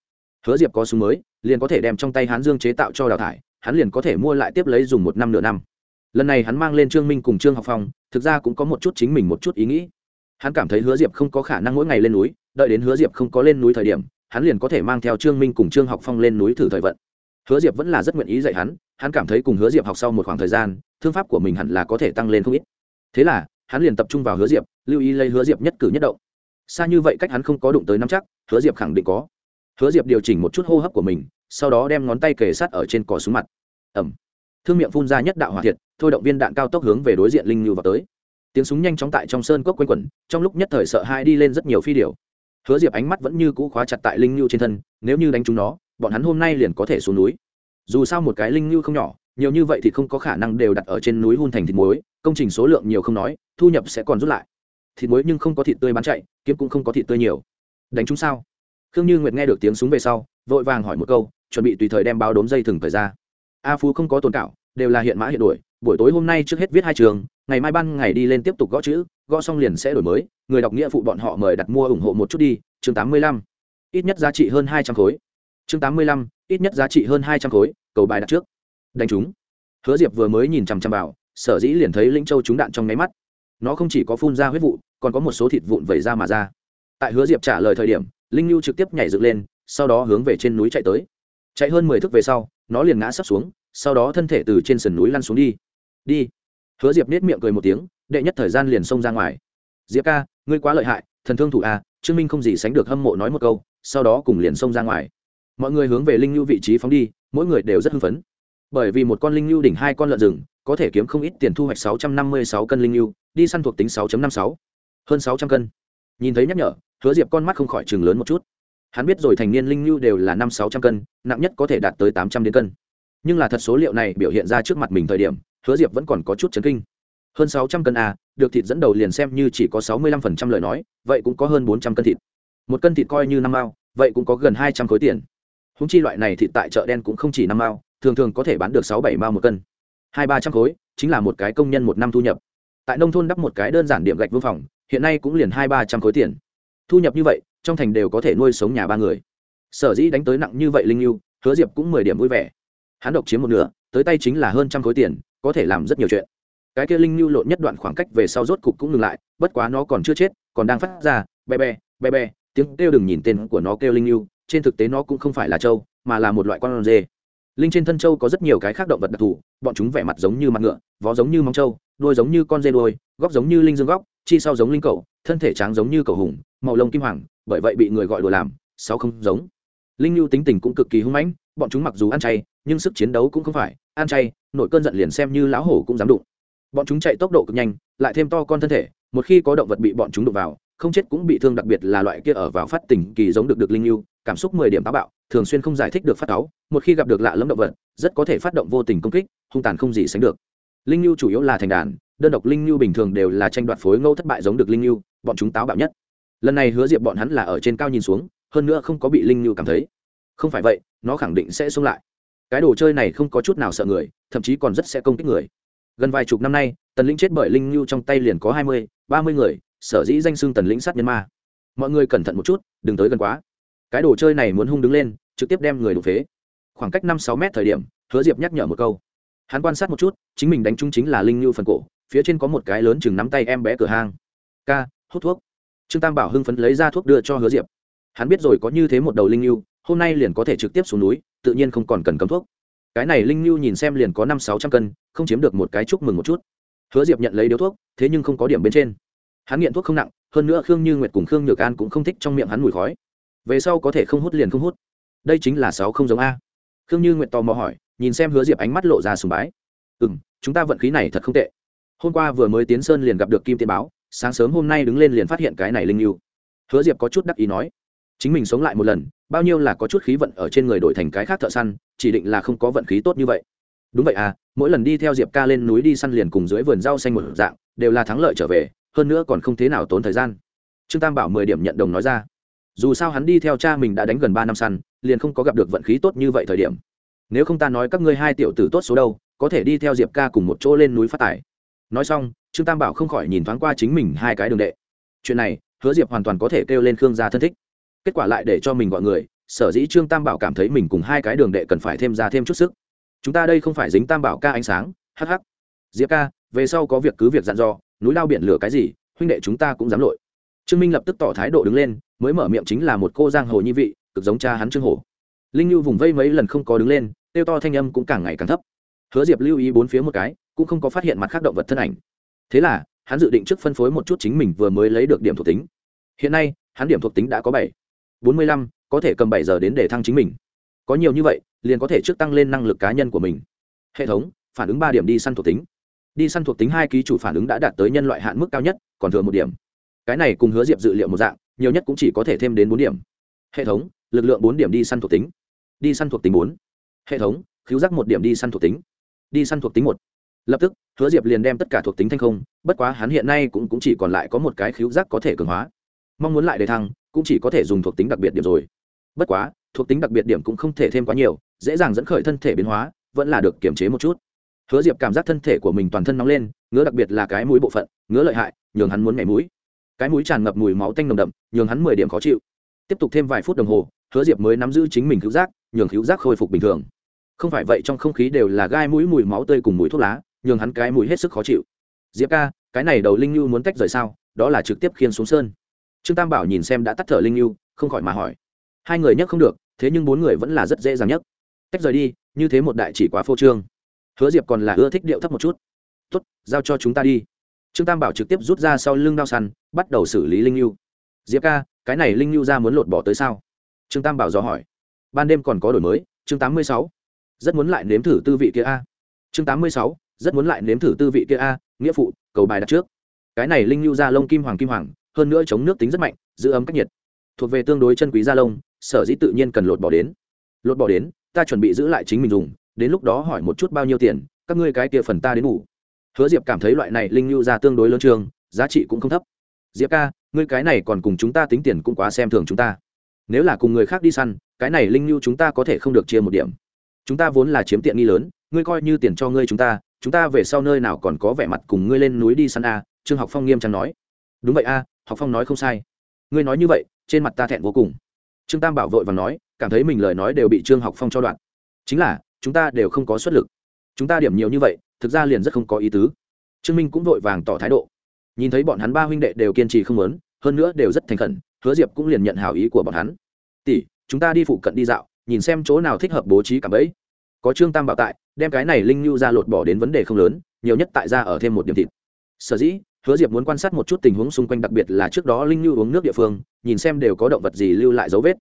Hứa diệp có súng mới, liền có thể đem trong tay hắn dương chế tạo cho đào thải, hắn liền có thể mua lại tiếp lấy dùng một năm nửa năm. Lần này hắn mang lên trương minh cùng trương học phong, thực ra cũng có một chút chính mình một chút ý nghĩ. Hắn cảm thấy hứa diệp không có khả năng mỗi ngày lên núi, đợi đến hứa diệp không có lên núi thời điểm, hắn liền có thể mang theo trương minh cùng trương học phong lên núi thử thời vận. Hứa diệp vẫn là rất nguyện ý dạy hắn hắn cảm thấy cùng hứa diệp học sau một khoảng thời gian, thương pháp của mình hẳn là có thể tăng lên không ít. Thế là, hắn liền tập trung vào hứa diệp, lưu ý lấy hứa diệp nhất cử nhất động. Xa như vậy cách hắn không có đụng tới năm chắc, hứa diệp khẳng định có. Hứa diệp điều chỉnh một chút hô hấp của mình, sau đó đem ngón tay kề sát ở trên cỏ xuống mặt. Ẩm. Thương miệng phun ra nhất đạo hỏa thiệt, thôi động viên đạn cao tốc hướng về đối diện linh lưu vào tới. Tiếng súng nhanh chóng tại trong sơn cốc quanh quẩn, trong lúc nhất thời sợ hai đi lên rất nhiều phi điều hứa diệp ánh mắt vẫn như cũ khóa chặt tại linh lưu trên thân, nếu như đánh chúng nó, bọn hắn hôm nay liền có thể xuống núi dù sao một cái linh ngưu không nhỏ, nhiều như vậy thì không có khả năng đều đặt ở trên núi hun thành thịt muối, công trình số lượng nhiều không nói, thu nhập sẽ còn rút lại. Thịt muối nhưng không có thịt tươi bán chạy, kiếm cũng không có thịt tươi nhiều. Đánh chúng sao? Khương như nguyệt nghe được tiếng súng về sau, vội vàng hỏi một câu, chuẩn bị tùy thời đem báo đốm dây thừng thời ra. A phú không có tồn cảo, đều là hiện mã hiện đổi buổi tối hôm nay trước hết viết hai trường, ngày mai ban ngày đi lên tiếp tục gõ chữ, gõ xong liền sẽ đổi mới, người đọc nghĩa phụ bọn họ mời đặt mua ủng hộ một chút đi, chương tám mươi lăm. Ít nhất giá trị hơn hai trăm khối. Chương tám mươi lăm ít nhất giá trị hơn hai trăm khối, cầu bài đặt trước. Đánh chúng hứa diệp vừa mới nhìn chằm chằm vào, sở dĩ liền thấy linh châu trúng đạn trong nháy mắt. Nó không chỉ có phun ra huyết vụ, còn có một số thịt vụn vẩy ra mà ra. Tại hứa diệp trả lời thời điểm, linh lưu trực tiếp nhảy dựng lên, sau đó hướng về trên núi chạy tới. Chạy hơn mười thước về sau, nó liền ngã sắp xuống, sau đó thân thể từ trên sườn núi lăn xuống đi. Đi. Hứa diệp nết miệng cười một tiếng, đệ nhất thời gian liền xông ra ngoài. Diệp ca, ngươi quá lợi hại, thần thương thủ a, trương minh không gì sánh được hâm mộ nói một câu, sau đó cùng liền xông ra ngoài mọi người hướng về linh lưu vị trí phóng đi mỗi người đều rất hưng phấn. Bởi vì một con linh lưu đỉnh hai con lợn rừng có thể kiếm không ít tiền thu hoạch sáu trăm năm mươi sáu cân linh lưu đi săn thuộc tính sáu năm sáu. Hơn sáu trăm cân. Nhìn thấy nhắc nhở hứa diệp con mắt không khỏi chừng lớn một chút. Hắn biết rồi thành niên linh lưu đều là năm sáu trăm cân nặng nhất có thể đạt tới tám trăm đến cân. Nhưng là thật số liệu này biểu hiện ra trước mặt mình thời điểm hứa diệp vẫn còn có chút chấn kinh. Hơn sáu trăm cân a được thịt dẫn đầu liền xem như chỉ có sáu mươi lăm phần trăm lời nói vậy cũng có hơn bốn trăm cân thịt. Một cân thịt coi như năm ao, vậy cũng có gần hai trăm khối tiền húng chi loại này thịt tại chợ đen cũng không chỉ năm mao, thường thường có thể bán được sáu bảy mao một cân. Hai ba trăm khối, chính là một cái công nhân một năm thu nhập. Tại nông thôn đắp một cái đơn giản điểm gạch vương phòng, hiện nay cũng liền hai ba trăm khối tiền. Thu nhập như vậy, trong thành đều có thể nuôi sống nhà ba người. Sở dĩ đánh tới nặng như vậy linh lưu hứa diệp cũng mười điểm vui vẻ. Hắn độc chiếm một nửa, tới tay chính là hơn trăm khối tiền, có thể làm rất nhiều chuyện. Cái kia linh lưu lộn nhất đoạn khoảng cách về sau rốt cục cũng ngừng lại, bất quá nó còn chưa chết, còn đang phát ra be be be be tiếng kêu đừng nhìn tên của nó kêu linh lưu trên thực tế nó cũng không phải là trâu, mà là một loại con dê linh trên thân trâu có rất nhiều cái khác động vật đặc thù, bọn chúng vẻ mặt giống như mặt ngựa, vó giống như móng trâu, đuôi giống như con dê đuôi, góc giống như linh dương góc, chi sau giống linh cầu thân thể trắng giống như cầu hùng, màu lông kim hoàng, bởi vậy bị người gọi đùa làm sao không giống. Linh lưu tính tình cũng cực kỳ hung mãnh, bọn chúng mặc dù ăn chay, nhưng sức chiến đấu cũng không phải, ăn chay nổi cơn giận liền xem như lão hổ cũng dám đụng. Bọn chúng chạy tốc độ cực nhanh, lại thêm to con thân thể, một khi có động vật bị bọn chúng đụng vào, không chết cũng bị thương, đặc biệt là loại kia ở vào phát tỉnh kỳ giống được được linh lưu cảm xúc mười điểm táo bạo, thường xuyên không giải thích được phát cáu, một khi gặp được lạ lẫm động vật, rất có thể phát động vô tình công kích, hung tàn không gì sánh được. Linh lưu chủ yếu là thành đàn, đơn độc linh lưu bình thường đều là tranh đoạt phối ngẫu thất bại giống được linh lưu bọn chúng táo bạo nhất. Lần này hứa diệp bọn hắn là ở trên cao nhìn xuống, hơn nữa không có bị linh lưu cảm thấy. Không phải vậy, nó khẳng định sẽ xông lại. Cái đồ chơi này không có chút nào sợ người, thậm chí còn rất sẽ công kích người. Gần vài chục năm nay, tần lĩnh chết bởi linh lưu trong tay liền có hai mươi, ba mươi người, sở dĩ danh xưng tần lĩnh sát nhân ma. Mọi người cẩn thận một chút, đừng tới gần quá cái đồ chơi này muốn hung đứng lên, trực tiếp đem người đục phế. Khoảng cách năm sáu mét thời điểm, hứa diệp nhắc nhở một câu. Hắn quan sát một chút, chính mình đánh trúng chính là linh lưu phần cổ, phía trên có một cái lớn chừng nắm tay em bé cửa hang. Ca, hút thuốc. Trương tam bảo hưng phấn lấy ra thuốc đưa cho hứa diệp. Hắn biết rồi có như thế một đầu linh lưu hôm nay liền có thể trực tiếp xuống núi, tự nhiên không còn cần cấm thuốc. Cái này linh lưu nhìn xem liền có năm sáu trăm cân, không chiếm được một cái chúc mừng một chút. Hứa diệp nhận lấy điếu thuốc, thế nhưng không có điểm bên trên. Hắn nghiện thuốc không nặng, hơn nữa khương như nguyệt cùng khương nhược an cũng không thích trong miệng hắn mùi khói về sau có thể không hút liền không hút. Đây chính là sáu không giống a. Khương như nguyện tò mò hỏi, nhìn xem hứa diệp ánh mắt lộ ra sùng bái. Ừ m chúng ta vận khí này thật không tệ. Hôm qua vừa mới tiến sơn liền gặp được kim tiên báo, sáng sớm hôm nay đứng lên liền phát hiện cái này linh lưu hứa diệp có chút đắc ý nói, chính mình sống lại một lần, bao nhiêu là có chút khí vận ở trên người đổi thành cái khác thợ săn, chỉ định là không có vận khí tốt như vậy. Đúng vậy à mỗi lần đi theo diệp ca lên núi đi săn liền cùng dưới vườn rau xanh một dạng, đều là thắng lợi trở về, hơn nữa còn không thế nào tốn thời gian. Trương tam bảo mười điểm nhận đồng nói ra dù sao hắn đi theo cha mình đã đánh gần ba năm săn, liền không có gặp được vận khí tốt như vậy thời điểm. Nếu không ta nói các ngươi hai tiểu tử tốt số đâu, có thể đi theo diệp ca cùng một chỗ lên núi phát tài. Nói xong, trương tam bảo không khỏi nhìn thoáng qua chính mình hai cái đường đệ. Chuyện này, hứa diệp hoàn toàn có thể kêu lên khương gia thân thích. Kết quả lại để cho mình gọi người, sở dĩ trương tam bảo cảm thấy mình cùng hai cái đường đệ cần phải thêm ra thêm chút sức. Chúng ta đây không phải dính tam bảo ca ánh sáng hh diệp ca, về sau có việc cứ việc dặn dò, núi lao biển lửa cái gì, huynh đệ chúng ta cũng dám lội trương minh lập tức tỏ thái độ đứng lên, mới mở miệng chính là một cô giang hồ nhi vị, cực giống cha hắn trương hổ. linh lưu vùng vây mấy lần không có đứng lên, tiêu to thanh âm cũng càng ngày càng thấp. Hứa diệp lưu ý bốn phía một cái, cũng không có phát hiện mặt khác động vật thân ảnh. Thế là, hắn dự định trước phân phối một chút chính mình vừa mới lấy được điểm thuộc tính. Hiện nay, hắn điểm thuộc tính đã có bảy. Bốn mươi lăm, có thể cầm bảy giờ đến để thăng chính mình. Có nhiều như vậy, liền có thể trước tăng lên năng lực cá nhân của mình. Hệ thống, phản ứng ba điểm đi săn thuộc tính. Đi săn thuộc tính hai ký chủ phản ứng đã đạt tới nhân loại hạn mức cao nhất, còn thừa một điểm cái này cùng hứa diệp dự liệu một dạng nhiều nhất cũng chỉ có thể thêm đến bốn điểm. Hệ thống lực lượng bốn điểm đi săn thuộc tính. Đi săn thuộc tính bốn. Hệ thống khiếu giác một điểm đi săn thuộc tính. Đi săn thuộc tính một. Lập tức hứa diệp liền đem tất cả thuộc tính thanh không bất quá hắn hiện nay cũng, cũng chỉ còn lại có một cái khiếu giác có thể cường hóa. Mong muốn lại đề thăng cũng chỉ có thể dùng thuộc tính đặc biệt điểm rồi. Bất quá thuộc tính đặc biệt điểm cũng không thể thêm quá nhiều dễ dàng dẫn khởi thân thể biến hóa vẫn là được kiềm chế một chút. Hứa diệp cảm giác thân thể của mình toàn thân nóng lên ngứa đặc biệt là cái mũi bộ phận ngứa lợi hại nhường hắn muốn nhảy mũi cái mũi tràn ngập mùi máu tanh nồng đậm, nhường hắn mười điểm khó chịu. Tiếp tục thêm vài phút đồng hồ, hứa diệp mới nắm giữ chính mình cứu giác, nhường cứu giác khôi phục bình thường. Không phải vậy trong không khí đều là gai mũi mùi máu tươi cùng mùi thuốc lá, nhường hắn cái mũi hết sức khó chịu. Diệp ca, cái này đầu linh lưu muốn tách rời sao? Đó là trực tiếp khiên xuống sơn. Trương tam bảo nhìn xem đã tắt thở linh lưu không khỏi mà hỏi. Hai người nhấc không được, thế nhưng bốn người vẫn là rất dễ dàng nhất tách rời đi, như thế một đại chỉ quá phô trương. Hứa diệp còn là ưa thích điệu thấp một chút. Tốt, giao cho chúng ta đi trương tam bảo trực tiếp rút ra sau lưng đao săn, bắt đầu xử lý linh lưu diệp ca, cái này linh lưu ra muốn lột bỏ tới sao? Trương tam bảo dò hỏi. Ban đêm còn có đổi mới, chương tám mươi sáu. Rất muốn lại nếm thử tư vị kia a. Chương tám mươi sáu, rất muốn lại nếm thử tư vị kia a, nghĩa phụ, cầu bài đặt trước. Cái này linh lưu ra lông kim hoàng kim hoàng, hơn nữa chống nước tính rất mạnh, giữ ấm cách nhiệt. Thuộc về tương đối chân quý da lông, sở dĩ tự nhiên cần lột bỏ đến. Lột bỏ đến, ta chuẩn bị giữ lại chính mình dùng, đến lúc đó hỏi một chút bao nhiêu tiền, các ngươi cái kia phần ta đến ngủ hứa diệp cảm thấy loại này linh lưu ra tương đối lớn trường, giá trị cũng không thấp. Diệp ca, ngươi cái này còn cùng chúng ta tính tiền cũng quá xem thường chúng ta. Nếu là cùng người khác đi săn, cái này linh lưu chúng ta có thể không được chia một điểm. Chúng ta vốn là chiếm tiện nghi lớn, ngươi coi như tiền cho ngươi chúng ta chúng ta về sau nơi nào còn có vẻ mặt cùng ngươi lên núi đi săn a, trương học phong nghiêm trang nói. Đúng vậy a, học phong nói không sai. Ngươi nói như vậy, trên mặt ta thẹn vô cùng. Trương tam bảo vội và nói, cảm thấy mình lời nói đều bị trương học phong cho đoạn. Chính là, chúng ta đều không có xuất lực. Chúng ta điểm nhiều như vậy thực ra liền rất không có ý tứ. Trương minh cũng vội vàng tỏ thái độ. Nhìn thấy bọn hắn ba huynh đệ đều kiên trì không lớn hơn nữa đều rất thành khẩn, hứa diệp cũng liền nhận hảo ý của bọn hắn. Tỷ, chúng ta đi phụ cận đi dạo, nhìn xem chỗ nào thích hợp bố trí cả bẫy. Có trương tam bảo tại, đem cái này linh lưu ra lột bỏ đến vấn đề không lớn, nhiều nhất tại ra ở thêm một điểm thịt. Sở dĩ, hứa diệp muốn quan sát một chút tình huống xung quanh, đặc biệt là trước đó linh lưu uống nước địa phương, nhìn xem đều có động vật gì lưu lại dấu vết.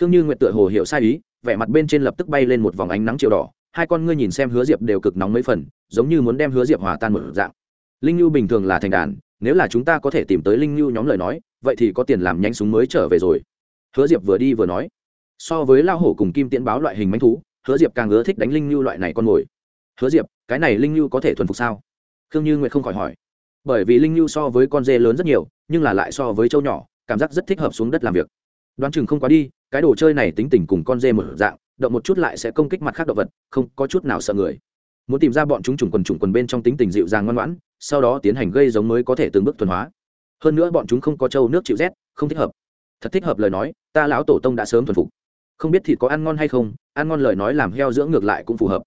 Khương như nguyệt tựa hồ hiểu sai ý, vẻ mặt bên trên lập tức bay lên một vòng ánh nắng chiều đỏ hai con ngươi nhìn xem hứa diệp đều cực nóng mấy phần, giống như muốn đem hứa diệp hòa tan một dạng. Linh nhu bình thường là thành đàn, nếu là chúng ta có thể tìm tới linh nhu nhóm lời nói, vậy thì có tiền làm nhanh súng mới trở về rồi. Hứa diệp vừa đi vừa nói. So với lao hổ cùng kim tiễn báo loại hình manh thú, hứa diệp càng ưa thích đánh linh nhu loại này con mồi. Hứa diệp, cái này linh nhu có thể thuần phục sao? Khương như nguyệt không khỏi hỏi. Bởi vì linh nhu so với con dê lớn rất nhiều, nhưng là lại so với châu nhỏ, cảm giác rất thích hợp xuống đất làm việc. Đoán chừng không quá đi, cái đồ chơi này tính tình cùng con dê một dạng động một chút lại sẽ công kích mặt khác động vật, không có chút nào sợ người. Muốn tìm ra bọn chúng trùng quần trùng quần bên trong tính tình dịu dàng ngoan ngoãn, sau đó tiến hành gây giống mới có thể từng bước thuần hóa. Hơn nữa bọn chúng không có trâu nước chịu rét, không thích hợp. Thật thích hợp lời nói, ta lão tổ tông đã sớm thuần phục. Không biết thịt có ăn ngon hay không, ăn ngon lời nói làm heo dưỡng ngược lại cũng phù hợp.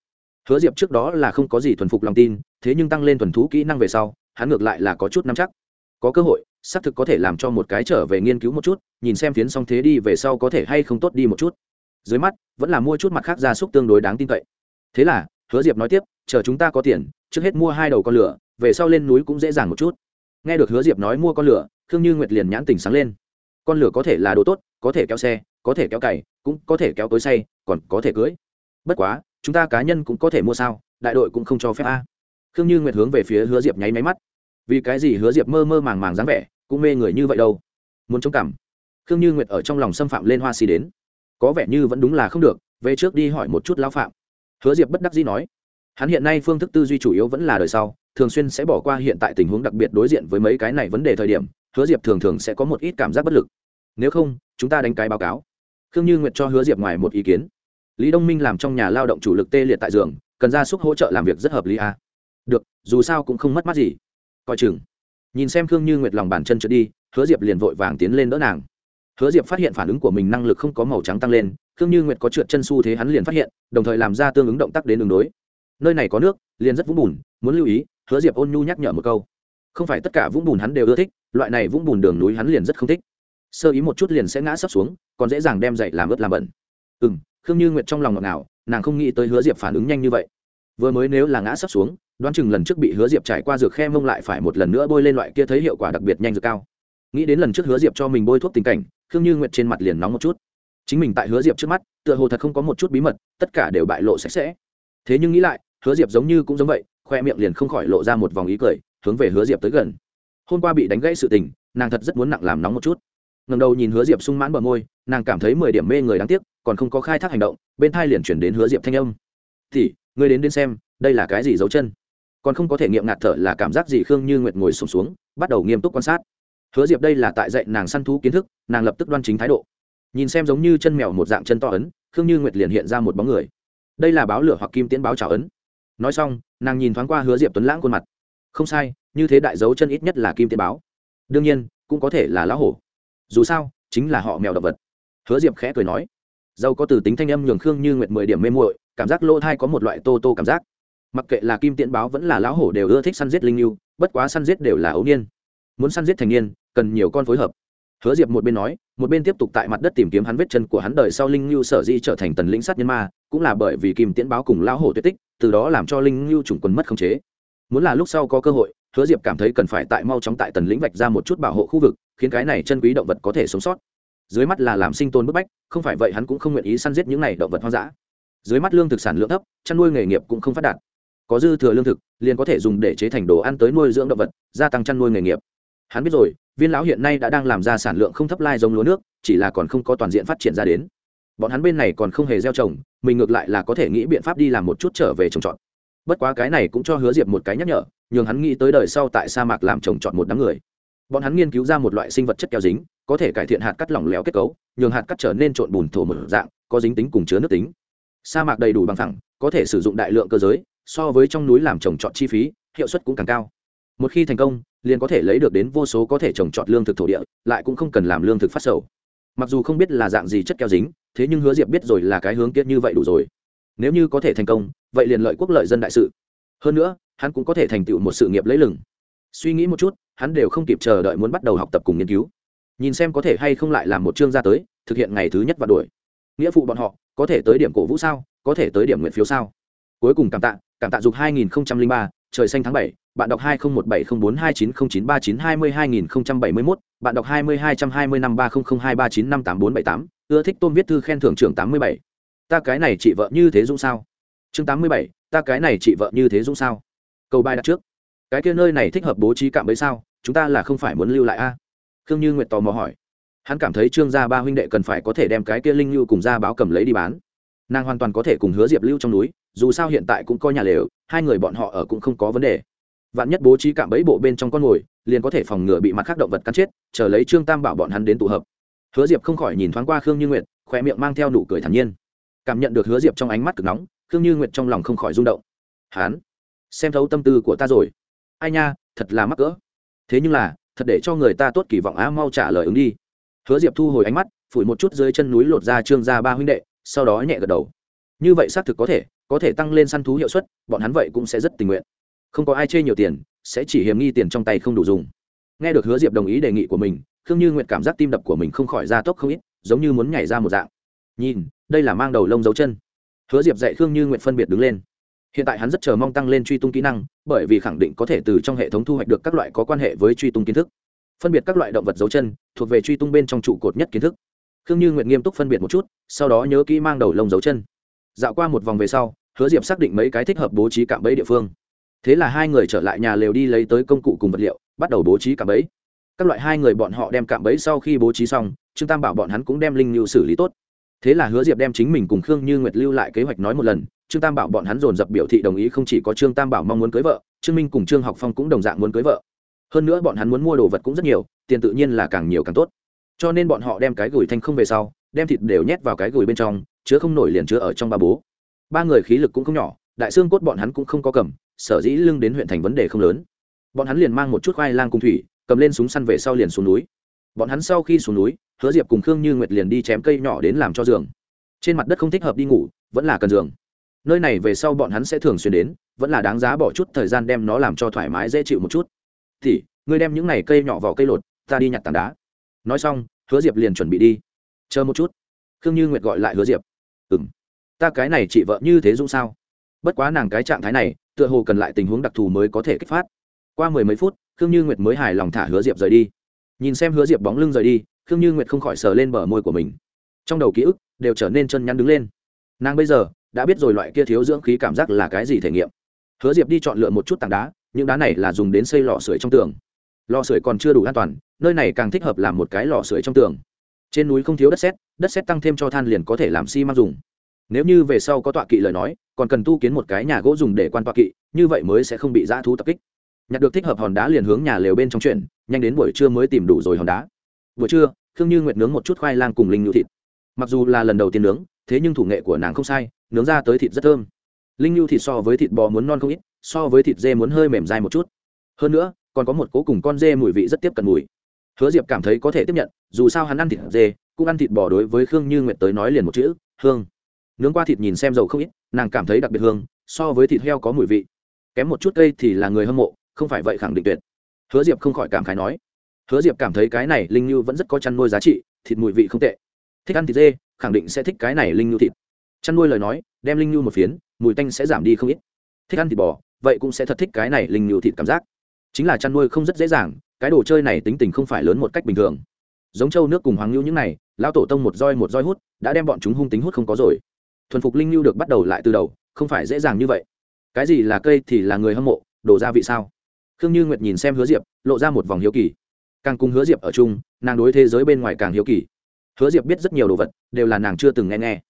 Hứa diệp trước đó là không có gì thuần phục lòng tin, thế nhưng tăng lên thuần thú kỹ năng về sau, hắn ngược lại là có chút nắm chắc. Có cơ hội, xác thực có thể làm cho một cái trở về nghiên cứu một chút, nhìn xem phiến xong thế đi về sau có thể hay không tốt đi một chút dưới mắt, vẫn là mua chút mặt khác gia súc tương đối đáng tin cậy. Thế là, hứa diệp nói tiếp, chờ chúng ta có tiền, trước hết mua hai đầu con lửa, về sau lên núi cũng dễ dàng một chút. Nghe được hứa diệp nói mua con lửa, khương như nguyệt liền nhãn tình sáng lên. Con lửa có thể là đồ tốt, có thể kéo xe, có thể kéo cày, cũng có thể kéo cối say còn có thể cưới. Bất quá, chúng ta cá nhân cũng có thể mua sao, đại đội cũng không cho phép a. Khương như nguyệt hướng về phía hứa diệp nháy máy mắt. Vì cái gì hứa diệp mơ mơ màng màng dáng vẻ, cũng mê người như vậy đâu. Muốn chống cảm khương như nguyệt ở trong lòng xâm phạm lên hoa si đến có vẻ như vẫn đúng là không được, về trước đi hỏi một chút lão phạm. Hứa diệp bất đắc dĩ nói, hắn hiện nay phương thức tư duy chủ yếu vẫn là đời sau, thường xuyên sẽ bỏ qua hiện tại tình huống đặc biệt đối diện với mấy cái này vấn đề thời điểm, hứa diệp thường thường sẽ có một ít cảm giác bất lực. Nếu không, chúng ta đánh cái báo cáo. Khương như nguyệt cho hứa diệp ngoài một ý kiến. Lý đông minh làm trong nhà lao động chủ lực tê liệt tại giường, cần ra sức hỗ trợ làm việc rất hợp lý à. được, dù sao cũng không mất mát gì. Coi chừng. Nhìn xem khương như nguyệt lòng bàn chân trượt đi, hứa diệp liền vội vàng tiến lên đỡ nàng hứa diệp phát hiện phản ứng của mình năng lực không có màu trắng tăng lên, khương như nguyệt có trượt chân xu thế hắn liền phát hiện, đồng thời làm ra tương ứng động tác đến đường đối. Nơi này có nước, liền rất vũng bùn, muốn lưu ý, hứa diệp ôn nhu nhắc nhở một câu. Không phải tất cả vũng bùn hắn đều ưa thích, loại này vũng bùn đường núi hắn liền rất không thích. Sơ ý một chút liền sẽ ngã sấp xuống, còn dễ dàng đem dậy làm ướt làm bẩn. Ừ m khương như nguyệt trong lòng ngọt ngào, nàng không nghĩ tới hứa diệp phản ứng nhanh như vậy. Vừa mới nếu là ngã sấp xuống, đoán chừng lần trước bị hứa diệp trải qua dược khe mông lại phải một lần nữa bôi lên loại kia thấy hiệu quả đặc biệt nhanh dược cao nghĩ đến lần trước hứa diệp cho mình bôi thuốc tình cảnh khương như nguyệt trên mặt liền nóng một chút. Chính mình tại hứa diệp trước mắt tựa hồ thật không có một chút bí mật tất cả đều bại lộ sạch sẽ. Thế nhưng nghĩ lại hứa diệp giống như cũng giống vậy khoe miệng liền không khỏi lộ ra một vòng ý cười hướng về hứa diệp tới gần. Hôm qua bị đánh gãy sự tình nàng thật rất muốn nặng làm nóng một chút. Ngầm đầu nhìn hứa diệp sung mãn bờ môi nàng cảm thấy mười điểm mê người đáng tiếc còn không có khai thác hành động bên thai liền chuyển đến hứa diệp thanh âm. Thì ngươi đến đến xem đây là cái gì dấu chân? Còn không có thể nghiệm ngạt thở là cảm giác gì khương như nguyệt ngồi sùng xuống, xuống bắt đầu nghiêm túc quan sát hứa diệp đây là tại dạy nàng săn thú kiến thức, nàng lập tức đoan chính thái độ. Nhìn xem giống như chân mèo một dạng chân to ấn, khương như nguyệt liền hiện ra một bóng người. Đây là báo lửa hoặc kim tiễn báo trào ấn. Nói xong, nàng nhìn thoáng qua hứa diệp tuấn lãng khuôn mặt. Không sai, như thế đại dấu chân ít nhất là kim tiễn báo. Đương nhiên, cũng có thể là lão hổ. Dù sao, chính là họ mèo động vật. Hứa diệp khẽ cười nói. Dâu có từ tính thanh âm nhường khương như nguyệt mười điểm mê muội, cảm giác lỗ thai có một loại tô tô cảm giác. Mặc kệ là kim tiễn báo vẫn là lão hổ đều ưa thích săn giết linh lưu bất quá săn giết đều là ấu niên. Muốn săn giết thành niên cần nhiều con phối hợp. Hứa diệp một bên nói, một bên tiếp tục tại mặt đất tìm kiếm hắn vết chân của hắn đời sau linh lưu sở di trở thành tần lĩnh sát nhân ma, cũng là bởi vì kim tiễn báo cùng lão hổ tuyệt tích, từ đó làm cho linh lưu chủng quân mất khống chế. Muốn là lúc sau có cơ hội, hứa diệp cảm thấy cần phải tại mau chóng tại tần lĩnh vạch ra một chút bảo hộ khu vực, khiến cái này chân quý động vật có thể sống sót. Dưới mắt là làm sinh tồn bức bách, không phải vậy hắn cũng không nguyện ý săn giết những này động vật hoang dã. Dưới mắt lương thực sản lượng thấp, chăn nuôi nghề nghiệp cũng không phát đạt. Có dư thừa lương thực, liền có thể dùng để chế thành đồ ăn tới nuôi dưỡng động vật, gia tăng chăn nuôi nghề nghiệp. Hắn biết rồi viên lão hiện nay đã đang làm ra sản lượng không thấp lai giống lúa nước, chỉ là còn không có toàn diện phát triển ra đến. Bọn hắn bên này còn không hề gieo trồng, mình ngược lại là có thể nghĩ biện pháp đi làm một chút trở về trồng trọt. Bất quá cái này cũng cho hứa diệp một cái nhắc nhở, nhường hắn nghĩ tới đời sau tại sa mạc làm trồng trọt một đám người. Bọn hắn nghiên cứu ra một loại sinh vật chất keo dính, có thể cải thiện hạt cắt lỏng lẻo kết cấu, nhường hạt cắt trở nên trộn bùn thổ một dạng, có dính tính cùng chứa nước tính. Sa mạc đầy đủ bằng thẳng có thể sử dụng đại lượng cơ giới, so với trong núi làm trồng trọt chi phí, hiệu suất cũng càng cao. Một khi thành công liền có thể lấy được đến vô số có thể trồng trọt lương thực thổ địa lại cũng không cần làm lương thực phát sầu. Mặc dù không biết là dạng gì chất keo dính thế nhưng hứa diệp biết rồi là cái hướng kiết như vậy đủ rồi. Nếu như có thể thành công vậy liền lợi quốc lợi dân đại sự. Hơn nữa hắn cũng có thể thành tựu một sự nghiệp lấy lừng. Suy nghĩ một chút hắn đều không kịp chờ đợi muốn bắt đầu học tập cùng nghiên cứu. Nhìn xem có thể hay không lại làm một chương ra tới thực hiện ngày thứ nhất và đuổi. Nghĩa phụ bọn họ có thể tới điểm cổ vũ sao có thể tới điểm nguyện phiếu sao? Cuối cùng cảm tạ cảm tạ dục 2003, trời xanh tháng 7, bạn đọc 201704290939202071, bạn đọc 2220530023958478, ưa thích tôm viết thư khen thưởng trưởng 87. Ta cái này chị vợ như thế dũng sao? Chương 87, ta cái này chị vợ như thế dũng sao? Cầu bài đặt trước. Cái kia nơi này thích hợp bố trí cạm bẫy sao? Chúng ta là không phải muốn lưu lại a? À? Khương Như Nguyệt tò mò hỏi. Hắn cảm thấy Trương gia ba huynh đệ cần phải có thể đem cái kia linh lưu cùng gia báo cầm lấy đi bán. Nàng hoàn toàn có thể cùng Hứa Diệp lưu trong núi, dù sao hiện tại cũng có nhà lều, hai người bọn họ ở cũng không có vấn đề vạn nhất bố trí cạm bẫy bộ bên trong con mồi liền có thể phòng ngừa bị mặt khác động vật cắn chết, chờ lấy trương tam bảo bọn hắn đến tụ hợp. Hứa diệp không khỏi nhìn thoáng qua khương như nguyệt khoe miệng mang theo nụ cười thản nhiên. Cảm nhận được hứa diệp trong ánh mắt cực nóng, khương như nguyệt trong lòng không khỏi rung động. Hán xem thấu tâm tư của ta rồi. Ai nha, thật là mắc cỡ. Thế nhưng là, thật để cho người ta tốt kỳ vọng á, mau trả lời ứng đi. Hứa diệp thu hồi ánh mắt, phủi một chút dưới chân núi lột ra trương ra ba huynh đệ, sau đó nhẹ gật đầu. Như vậy xác thực có thể có thể tăng lên săn thú hiệu suất, bọn hắn vậy cũng sẽ rất tình nguyện không có ai chê nhiều tiền, sẽ chỉ hiểm nghi tiền trong tay không đủ dùng. Nghe được hứa diệp đồng ý đề nghị của mình, khương như nguyện cảm giác tim đập của mình không khỏi ra tốc không ít, giống như muốn nhảy ra một dạng. Nhìn, đây là mang đầu lông dấu chân. Hứa diệp dạy khương như nguyện phân biệt đứng lên. Hiện tại hắn rất chờ mong tăng lên truy tung kỹ năng, bởi vì khẳng định có thể từ trong hệ thống thu hoạch được các loại có quan hệ với truy tung kiến thức. Phân biệt các loại động vật dấu chân, thuộc về truy tung bên trong trụ cột nhất kiến thức. Khương như nguyện nghiêm túc phân biệt một chút, sau đó nhớ kỹ mang đầu lông dấu chân. Dạo qua một vòng về sau, hứa diệp xác định mấy cái thích hợp bố trí cạm bẫy địa phương thế là hai người trở lại nhà lều đi lấy tới công cụ cùng vật liệu, bắt đầu bố trí cạm bẫy. Các loại hai người bọn họ đem cạm bẫy sau khi bố trí xong, trương tam bảo bọn hắn cũng đem linh lưu xử lý tốt. Thế là hứa diệp đem chính mình cùng khương như nguyệt lưu lại kế hoạch nói một lần, trương tam bảo bọn hắn dồn dập biểu thị đồng ý không chỉ có trương tam bảo mong muốn cưới vợ, trương minh cùng trương học phong cũng đồng dạng muốn cưới vợ. Hơn nữa bọn hắn muốn mua đồ vật cũng rất nhiều, tiền tự nhiên là càng nhiều càng tốt. Cho nên bọn họ đem cái gửi thanh không về sau, đem thịt đều nhét vào cái gửi bên trong, chứa không nổi liền chứa ở trong ba bố. Ba người khí lực cũng không nhỏ, đại xương cốt bọn hắn cũng không có cầm sở dĩ lưng đến huyện thành vấn đề không lớn. Bọn hắn liền mang một chút khoai lang cùng thủy, cầm lên súng săn về sau liền xuống núi. Bọn hắn sau khi xuống núi, hứa diệp cùng khương như nguyệt liền đi chém cây nhỏ đến làm cho giường. Trên mặt đất không thích hợp đi ngủ, vẫn là cần giường. Nơi này về sau bọn hắn sẽ thường xuyên đến, vẫn là đáng giá bỏ chút thời gian đem nó làm cho thoải mái dễ chịu một chút. Thì ngươi đem những này cây nhỏ vào cây lột, ta đi nhặt tảng đá. Nói xong, hứa diệp liền chuẩn bị đi. Chờ một chút. Khương như nguyệt gọi lại hứa diệp. Ừ m ta cái này chị vợ như thế dũng sao? Bất quá nàng cái trạng thái này, tựa hồ cần lại tình huống đặc thù mới có thể kích phát. Qua mười mấy phút, khương như nguyệt mới hài lòng thả hứa diệp rời đi. Nhìn xem hứa diệp bóng lưng rời đi, khương như nguyệt không khỏi sờ lên bờ môi của mình. Trong đầu ký ức đều trở nên chân nhăn đứng lên. Nàng bây giờ đã biết rồi loại kia thiếu dưỡng khí cảm giác là cái gì thể nghiệm. Hứa diệp đi chọn lựa một chút tảng đá, những đá này là dùng đến xây lò sưởi trong tường. Lò sưởi còn chưa đủ an toàn, nơi này càng thích hợp làm một cái lò sưởi trong tường. Trên núi không thiếu đất sét đất sét tăng thêm cho than liền có thể làm xi măng dùng. Nếu như về sau có tọa kỵ lời nói còn cần tu kiến một cái nhà gỗ dùng để quan tọa kỵ, như vậy mới sẽ không bị dã thú tập kích. Nhặt được thích hợp hòn đá liền hướng nhà lều bên trong chuyện nhanh đến buổi trưa mới tìm đủ rồi hòn đá. Buổi trưa, khương như nguyệt nướng một chút khoai lang cùng linh nhu thịt. Mặc dù là lần đầu tiên nướng, thế nhưng thủ nghệ của nàng không sai, nướng ra tới thịt rất thơm. Linh nhu thịt so với thịt bò muốn non không ít, so với thịt dê muốn hơi mềm dai một chút. Hơn nữa, còn có một cố cùng con dê mùi vị rất tiếp cận mùi. Hứa diệp cảm thấy có thể tiếp nhận, dù sao hắn ăn thịt dê, cũng ăn thịt bò đối với khương như nguyệt tới nói liền một chữ, hương. Nướng qua thịt nhìn xem dầu không ít nàng cảm thấy đặc biệt hương, so với thịt heo có mùi vị. Kém một chút cây thì là người hâm mộ, không phải vậy khẳng định tuyệt. Hứa diệp không khỏi cảm khái nói. Hứa diệp cảm thấy cái này linh như vẫn rất có chăn nuôi giá trị, thịt mùi vị không tệ. Thích ăn thịt dê, khẳng định sẽ thích cái này linh như thịt. Chăn nuôi lời nói, đem linh như một phiến, mùi tanh sẽ giảm đi không ít. Thích ăn thịt bò, vậy cũng sẽ thật thích cái này linh như thịt cảm giác. Chính là chăn nuôi không rất dễ dàng, cái đồ chơi này tính tình không phải lớn một cách bình thường. Giống châu nước cùng hoàng lưu những này lao tổ tông một roi một roi hút, đã đem bọn chúng hung tính hút không có rồi thuần phục linh lưu được bắt đầu lại từ đầu, không phải dễ dàng như vậy. Cái gì là cây thì là người hâm mộ, đổ ra vị sao? Khương như nguyệt nhìn xem hứa diệp, lộ ra một vòng hiếu kỳ. Càng cùng hứa diệp ở chung, nàng đối thế giới bên ngoài càng hiếu kỳ. Hứa diệp biết rất nhiều đồ vật, đều là nàng chưa từng nghe nghe.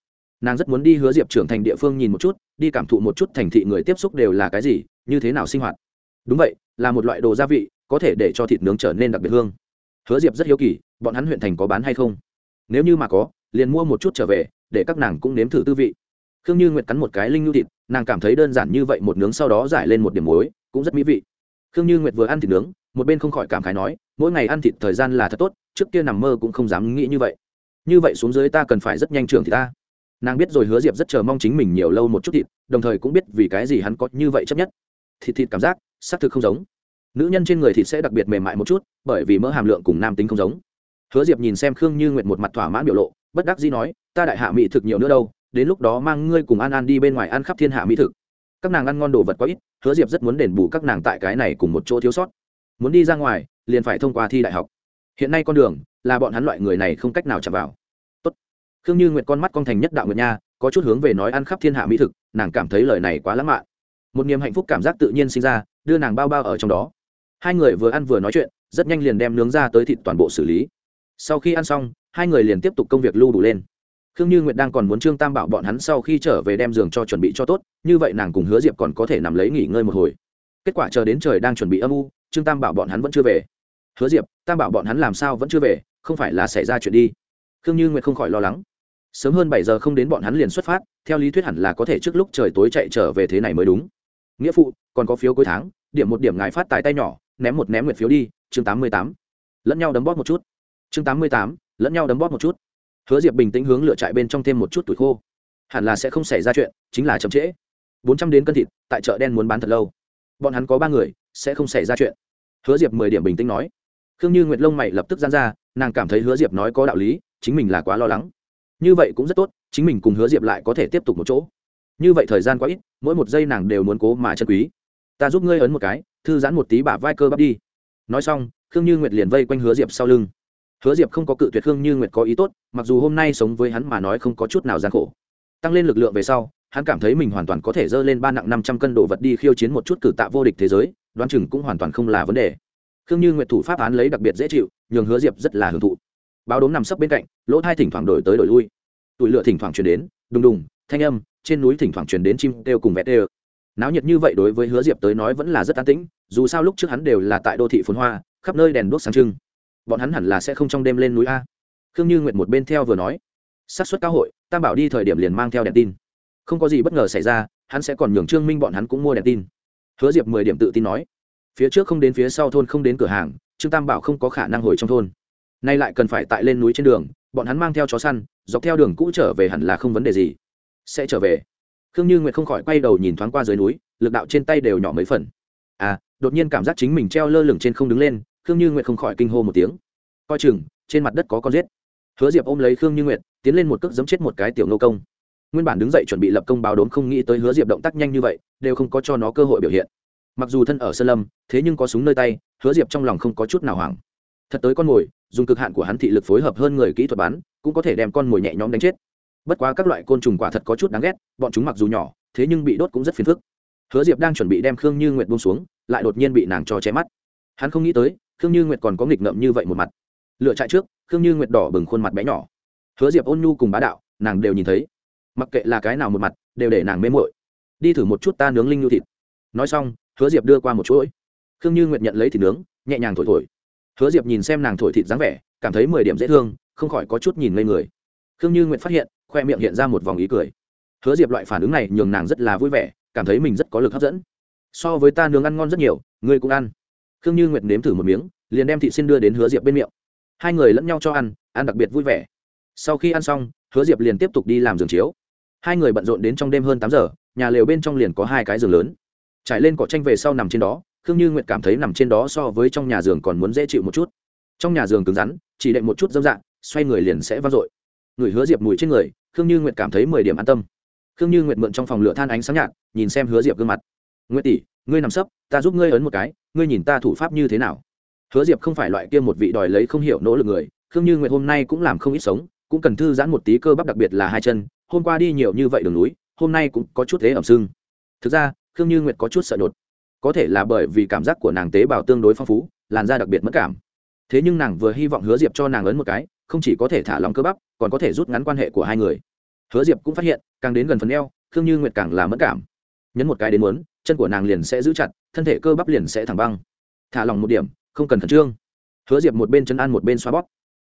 Nàng rất muốn đi hứa diệp trưởng thành địa phương nhìn một chút, đi cảm thụ một chút thành thị người tiếp xúc đều là cái gì, như thế nào sinh hoạt. Đúng vậy, là một loại đồ gia vị, có thể để cho thịt nướng trở nên đặc biệt hương. Hứa diệp rất hiếu kỳ, bọn hắn huyện thành có bán hay không? Nếu như mà có, liền mua một chút trở về để các nàng cũng nếm thử tư vị. Khương như nguyệt cắn một cái linh nhu thịt, nàng cảm thấy đơn giản như vậy một nướng sau đó giải lên một điểm muối, cũng rất mỹ vị. Khương như nguyệt vừa ăn thịt nướng, một bên không khỏi cảm khái nói, mỗi ngày ăn thịt thời gian là thật tốt, trước kia nằm mơ cũng không dám nghĩ như vậy. Như vậy xuống dưới ta cần phải rất nhanh trưởng thì ta. Nàng biết rồi hứa diệp rất chờ mong chính mình nhiều lâu một chút thịt, đồng thời cũng biết vì cái gì hắn có như vậy chấp nhất. Thịt thịt cảm giác, xác thực không giống. Nữ nhân trên người thịt sẽ đặc biệt mềm mại một chút, bởi vì mỡ hàm lượng cùng nam tính không giống. Hứa diệp nhìn xem khương như nguyệt một mặt thỏa mãn biểu lộ bất đắc dĩ nói, ta đại hạ mỹ thực nhiều nữa đâu, đến lúc đó mang ngươi cùng an an đi bên ngoài ăn khắp thiên hạ mỹ thực. Các nàng ăn ngon đồ vật quá ít, hứa diệp rất muốn đền bù các nàng tại cái này cùng một chỗ thiếu sót. Muốn đi ra ngoài, liền phải thông qua thi đại học. Hiện nay con đường là bọn hắn loại người này không cách nào chạm vào. Tốt. khương như nguyệt con mắt con thành nhất đạo nguyệt nha, có chút hướng về nói ăn khắp thiên hạ mỹ thực, nàng cảm thấy lời này quá lãng mạn. Một niềm hạnh phúc cảm giác tự nhiên sinh ra, đưa nàng bao bao ở trong đó. Hai người vừa ăn vừa nói chuyện, rất nhanh liền đem nướng ra tới thịt toàn bộ xử lý. Sau khi ăn xong hai người liền tiếp tục công việc lưu đủ lên. Khương như nguyệt đang còn muốn trương tam bảo bọn hắn sau khi trở về đem giường cho chuẩn bị cho tốt, như vậy nàng cùng hứa diệp còn có thể nằm lấy nghỉ ngơi một hồi. Kết quả chờ đến trời đang chuẩn bị âm u, trương tam bảo bọn hắn vẫn chưa về. Hứa diệp, tam bảo bọn hắn làm sao vẫn chưa về? Không phải là xảy ra chuyện đi. Khương như nguyệt không khỏi lo lắng. Sớm hơn bảy giờ không đến bọn hắn liền xuất phát, theo lý thuyết hẳn là có thể trước lúc trời tối chạy trở về thế này mới đúng. Nghĩa phụ, còn có phiếu cuối tháng, điểm một điểm ngài phát tài tay nhỏ, ném một ném nguyệt phiếu đi. Chương tám mươi tám. Lẫn nhau đấm bóp một chút. Chương tám mươi tám lẫn nhau đấm bóp một chút. Hứa diệp bình tĩnh hướng lựa chạy bên trong thêm một chút tuổi khô. Hẳn là sẽ không xảy ra chuyện, chính là chậm trễ. Bốn trăm đến cân thịt, tại chợ đen muốn bán thật lâu. Bọn hắn có ba người, sẽ không xảy ra chuyện. Hứa diệp mười điểm bình tĩnh nói. Khương như nguyệt lông mày lập tức gian ra, nàng cảm thấy hứa diệp nói có đạo lý, chính mình là quá lo lắng. Như vậy cũng rất tốt, chính mình cùng hứa diệp lại có thể tiếp tục một chỗ. Như vậy thời gian quá ít, mỗi một giây nàng đều muốn cố mà chân quý. Ta giúp ngươi ấn một cái, thư giãn một tí bả vai cơ bắp đi. Nói xong, khương như nguyệt liền vây quanh hứa diệp sau lưng hứa diệp không có cự tuyệt khương như nguyệt có ý tốt, mặc dù hôm nay sống với hắn mà nói không có chút nào gian khổ. Tăng lên lực lượng về sau, hắn cảm thấy mình hoàn toàn có thể dơ lên ba nặng năm trăm cân đồ vật đi khiêu chiến một chút cử tạ vô địch thế giới, đoán chừng cũng hoàn toàn không là vấn đề. Khương như nguyệt thủ pháp án lấy đặc biệt dễ chịu, nhường hứa diệp rất là hưởng thụ. Báo đốm nằm sấp bên cạnh, lỗ thai thỉnh thoảng đổi tới đổi lui. Tuổi lửa thỉnh thoảng chuyển đến, đùng đùng, thanh âm, trên núi thỉnh thoảng chuyển đến chim kêu cùng vẹt đều. Náo nhiệt như vậy đối với hứa diệp tới nói vẫn là rất an tĩnh, dù sao lúc trước hắn đều là tại đô thị phồn hoa, khắp nơi đèn đuốc sáng trưng bọn hắn hẳn là sẽ không trong đêm lên núi a. Khương như nguyệt một bên theo vừa nói, xác suất cao hội tam bảo đi thời điểm liền mang theo đèn tin. Không có gì bất ngờ xảy ra, hắn sẽ còn nhường trương minh bọn hắn cũng mua đèn tin. Hứa diệp mười điểm tự tin nói, phía trước không đến phía sau thôn không đến cửa hàng, trương tam bảo không có khả năng hồi trong thôn. Nay lại cần phải tại lên núi trên đường, bọn hắn mang theo chó săn, dọc theo đường cũ trở về hẳn là không vấn đề gì. Sẽ trở về. Khương như nguyệt không khỏi quay đầu nhìn thoáng qua dưới núi, lực đạo trên tay đều nhỏ mấy phần. À đột nhiên cảm giác chính mình treo lơ lửng trên không đứng lên khương như nguyệt không khỏi kinh hô một tiếng. Coi chừng trên mặt đất có con rết hứa diệp ôm lấy khương như nguyệt tiến lên một cước giấm chết một cái tiểu nô công. Nguyên bản đứng dậy chuẩn bị lập công báo đốn, không nghĩ tới hứa diệp động tác nhanh như vậy đều không có cho nó cơ hội biểu hiện. Mặc dù thân ở sơn lâm thế nhưng có súng nơi tay hứa diệp trong lòng không có chút nào hoảng. Thật tới con mồi dùng cực hạn của hắn thị lực phối hợp hơn người kỹ thuật bắn cũng có thể đem con mồi nhẹ nhõm đánh chết. Bất quá các loại côn trùng quả thật có chút đáng ghét bọn chúng mặc dù nhỏ thế nhưng bị đốt cũng rất phiền phức. Hứa diệp đang chuẩn bị đem khương như nguyệt buông xuống lại đột nhiên bị nàng cho che mắt hắn không nghĩ tới, khương như nguyệt còn có nghịch ngợm như vậy một mặt. Lựa chạy trước, khương như nguyệt đỏ bừng khuôn mặt bé nhỏ. Hứa diệp ôn nhu cùng bá đạo, nàng đều nhìn thấy. Mặc kệ là cái nào một mặt, đều để nàng mê mội đi thử một chút ta nướng linh nhu thịt. Nói xong, hứa diệp đưa qua một chuỗi. Khương như nguyệt nhận lấy thịt nướng, nhẹ nhàng thổi thổi. Hứa diệp nhìn xem nàng thổi thịt dáng vẻ, cảm thấy mười điểm dễ thương, không khỏi có chút nhìn ngây người. Khương như nguyệt phát hiện, khoe miệng hiện ra một vòng ý cười. Hứa diệp loại phản ứng này nhường nàng rất là vui vẻ, cảm thấy mình rất có lực hấp dẫn. So với ta nướng ăn ngon rất nhiều, ngươi cũng ăn khương như nguyệt nếm thử một miếng, liền đem thị xin đưa đến hứa diệp bên miệng. Hai người lẫn nhau cho ăn ăn đặc biệt vui vẻ. Sau khi ăn xong, hứa diệp liền tiếp tục đi làm giường chiếu. Hai người bận rộn đến trong đêm hơn tám giờ, nhà lều bên trong liền có hai cái giường lớn. Trải lên cỏ tranh về sau nằm trên đó, khương như nguyệt cảm thấy nằm trên đó so với trong nhà giường còn muốn dễ chịu một chút. Trong nhà giường cứng rắn, chỉ đệm một chút dâm dạng, xoay người liền sẽ vang dội. Người hứa diệp mùi trên người, khương như nguyệt cảm thấy mười điểm an tâm. Khương như nguyệt mượn trong phòng lửa than ánh sáng nhạt, nhìn xem hứa diệp gương mặt. Nguyệt tỷ, ngươi nằm sấp, ta giúp ngươi ấn một cái ngươi nhìn ta thủ pháp như thế nào? Hứa diệp không phải loại kia một vị đòi lấy không hiểu nỗ lực người, khương như nguyệt hôm nay cũng làm không ít sống, cũng cần thư giãn một tí cơ bắp đặc biệt là hai chân, hôm qua đi nhiều như vậy đường núi, hôm nay cũng có chút thế ẩm sưng. Thực ra, khương như nguyệt có chút sợ nhột. Có thể là bởi vì cảm giác của nàng tế bào tương đối phong phú, làn da đặc biệt mất cảm. Thế nhưng nàng vừa hy vọng hứa diệp cho nàng ấn một cái, không chỉ có thể thả lòng cơ bắp, còn có thể rút ngắn quan hệ của hai người. Hứa diệp cũng phát hiện, càng đến gần phần eo, khương như nguyệt càng là mất cảm nhấn một cái đến muốn, chân của nàng liền sẽ giữ chặt, thân thể cơ bắp liền sẽ thẳng băng. Thả lòng một điểm, không cần khẩn trương. Hứa diệp một bên chân ăn một bên xoa bóp.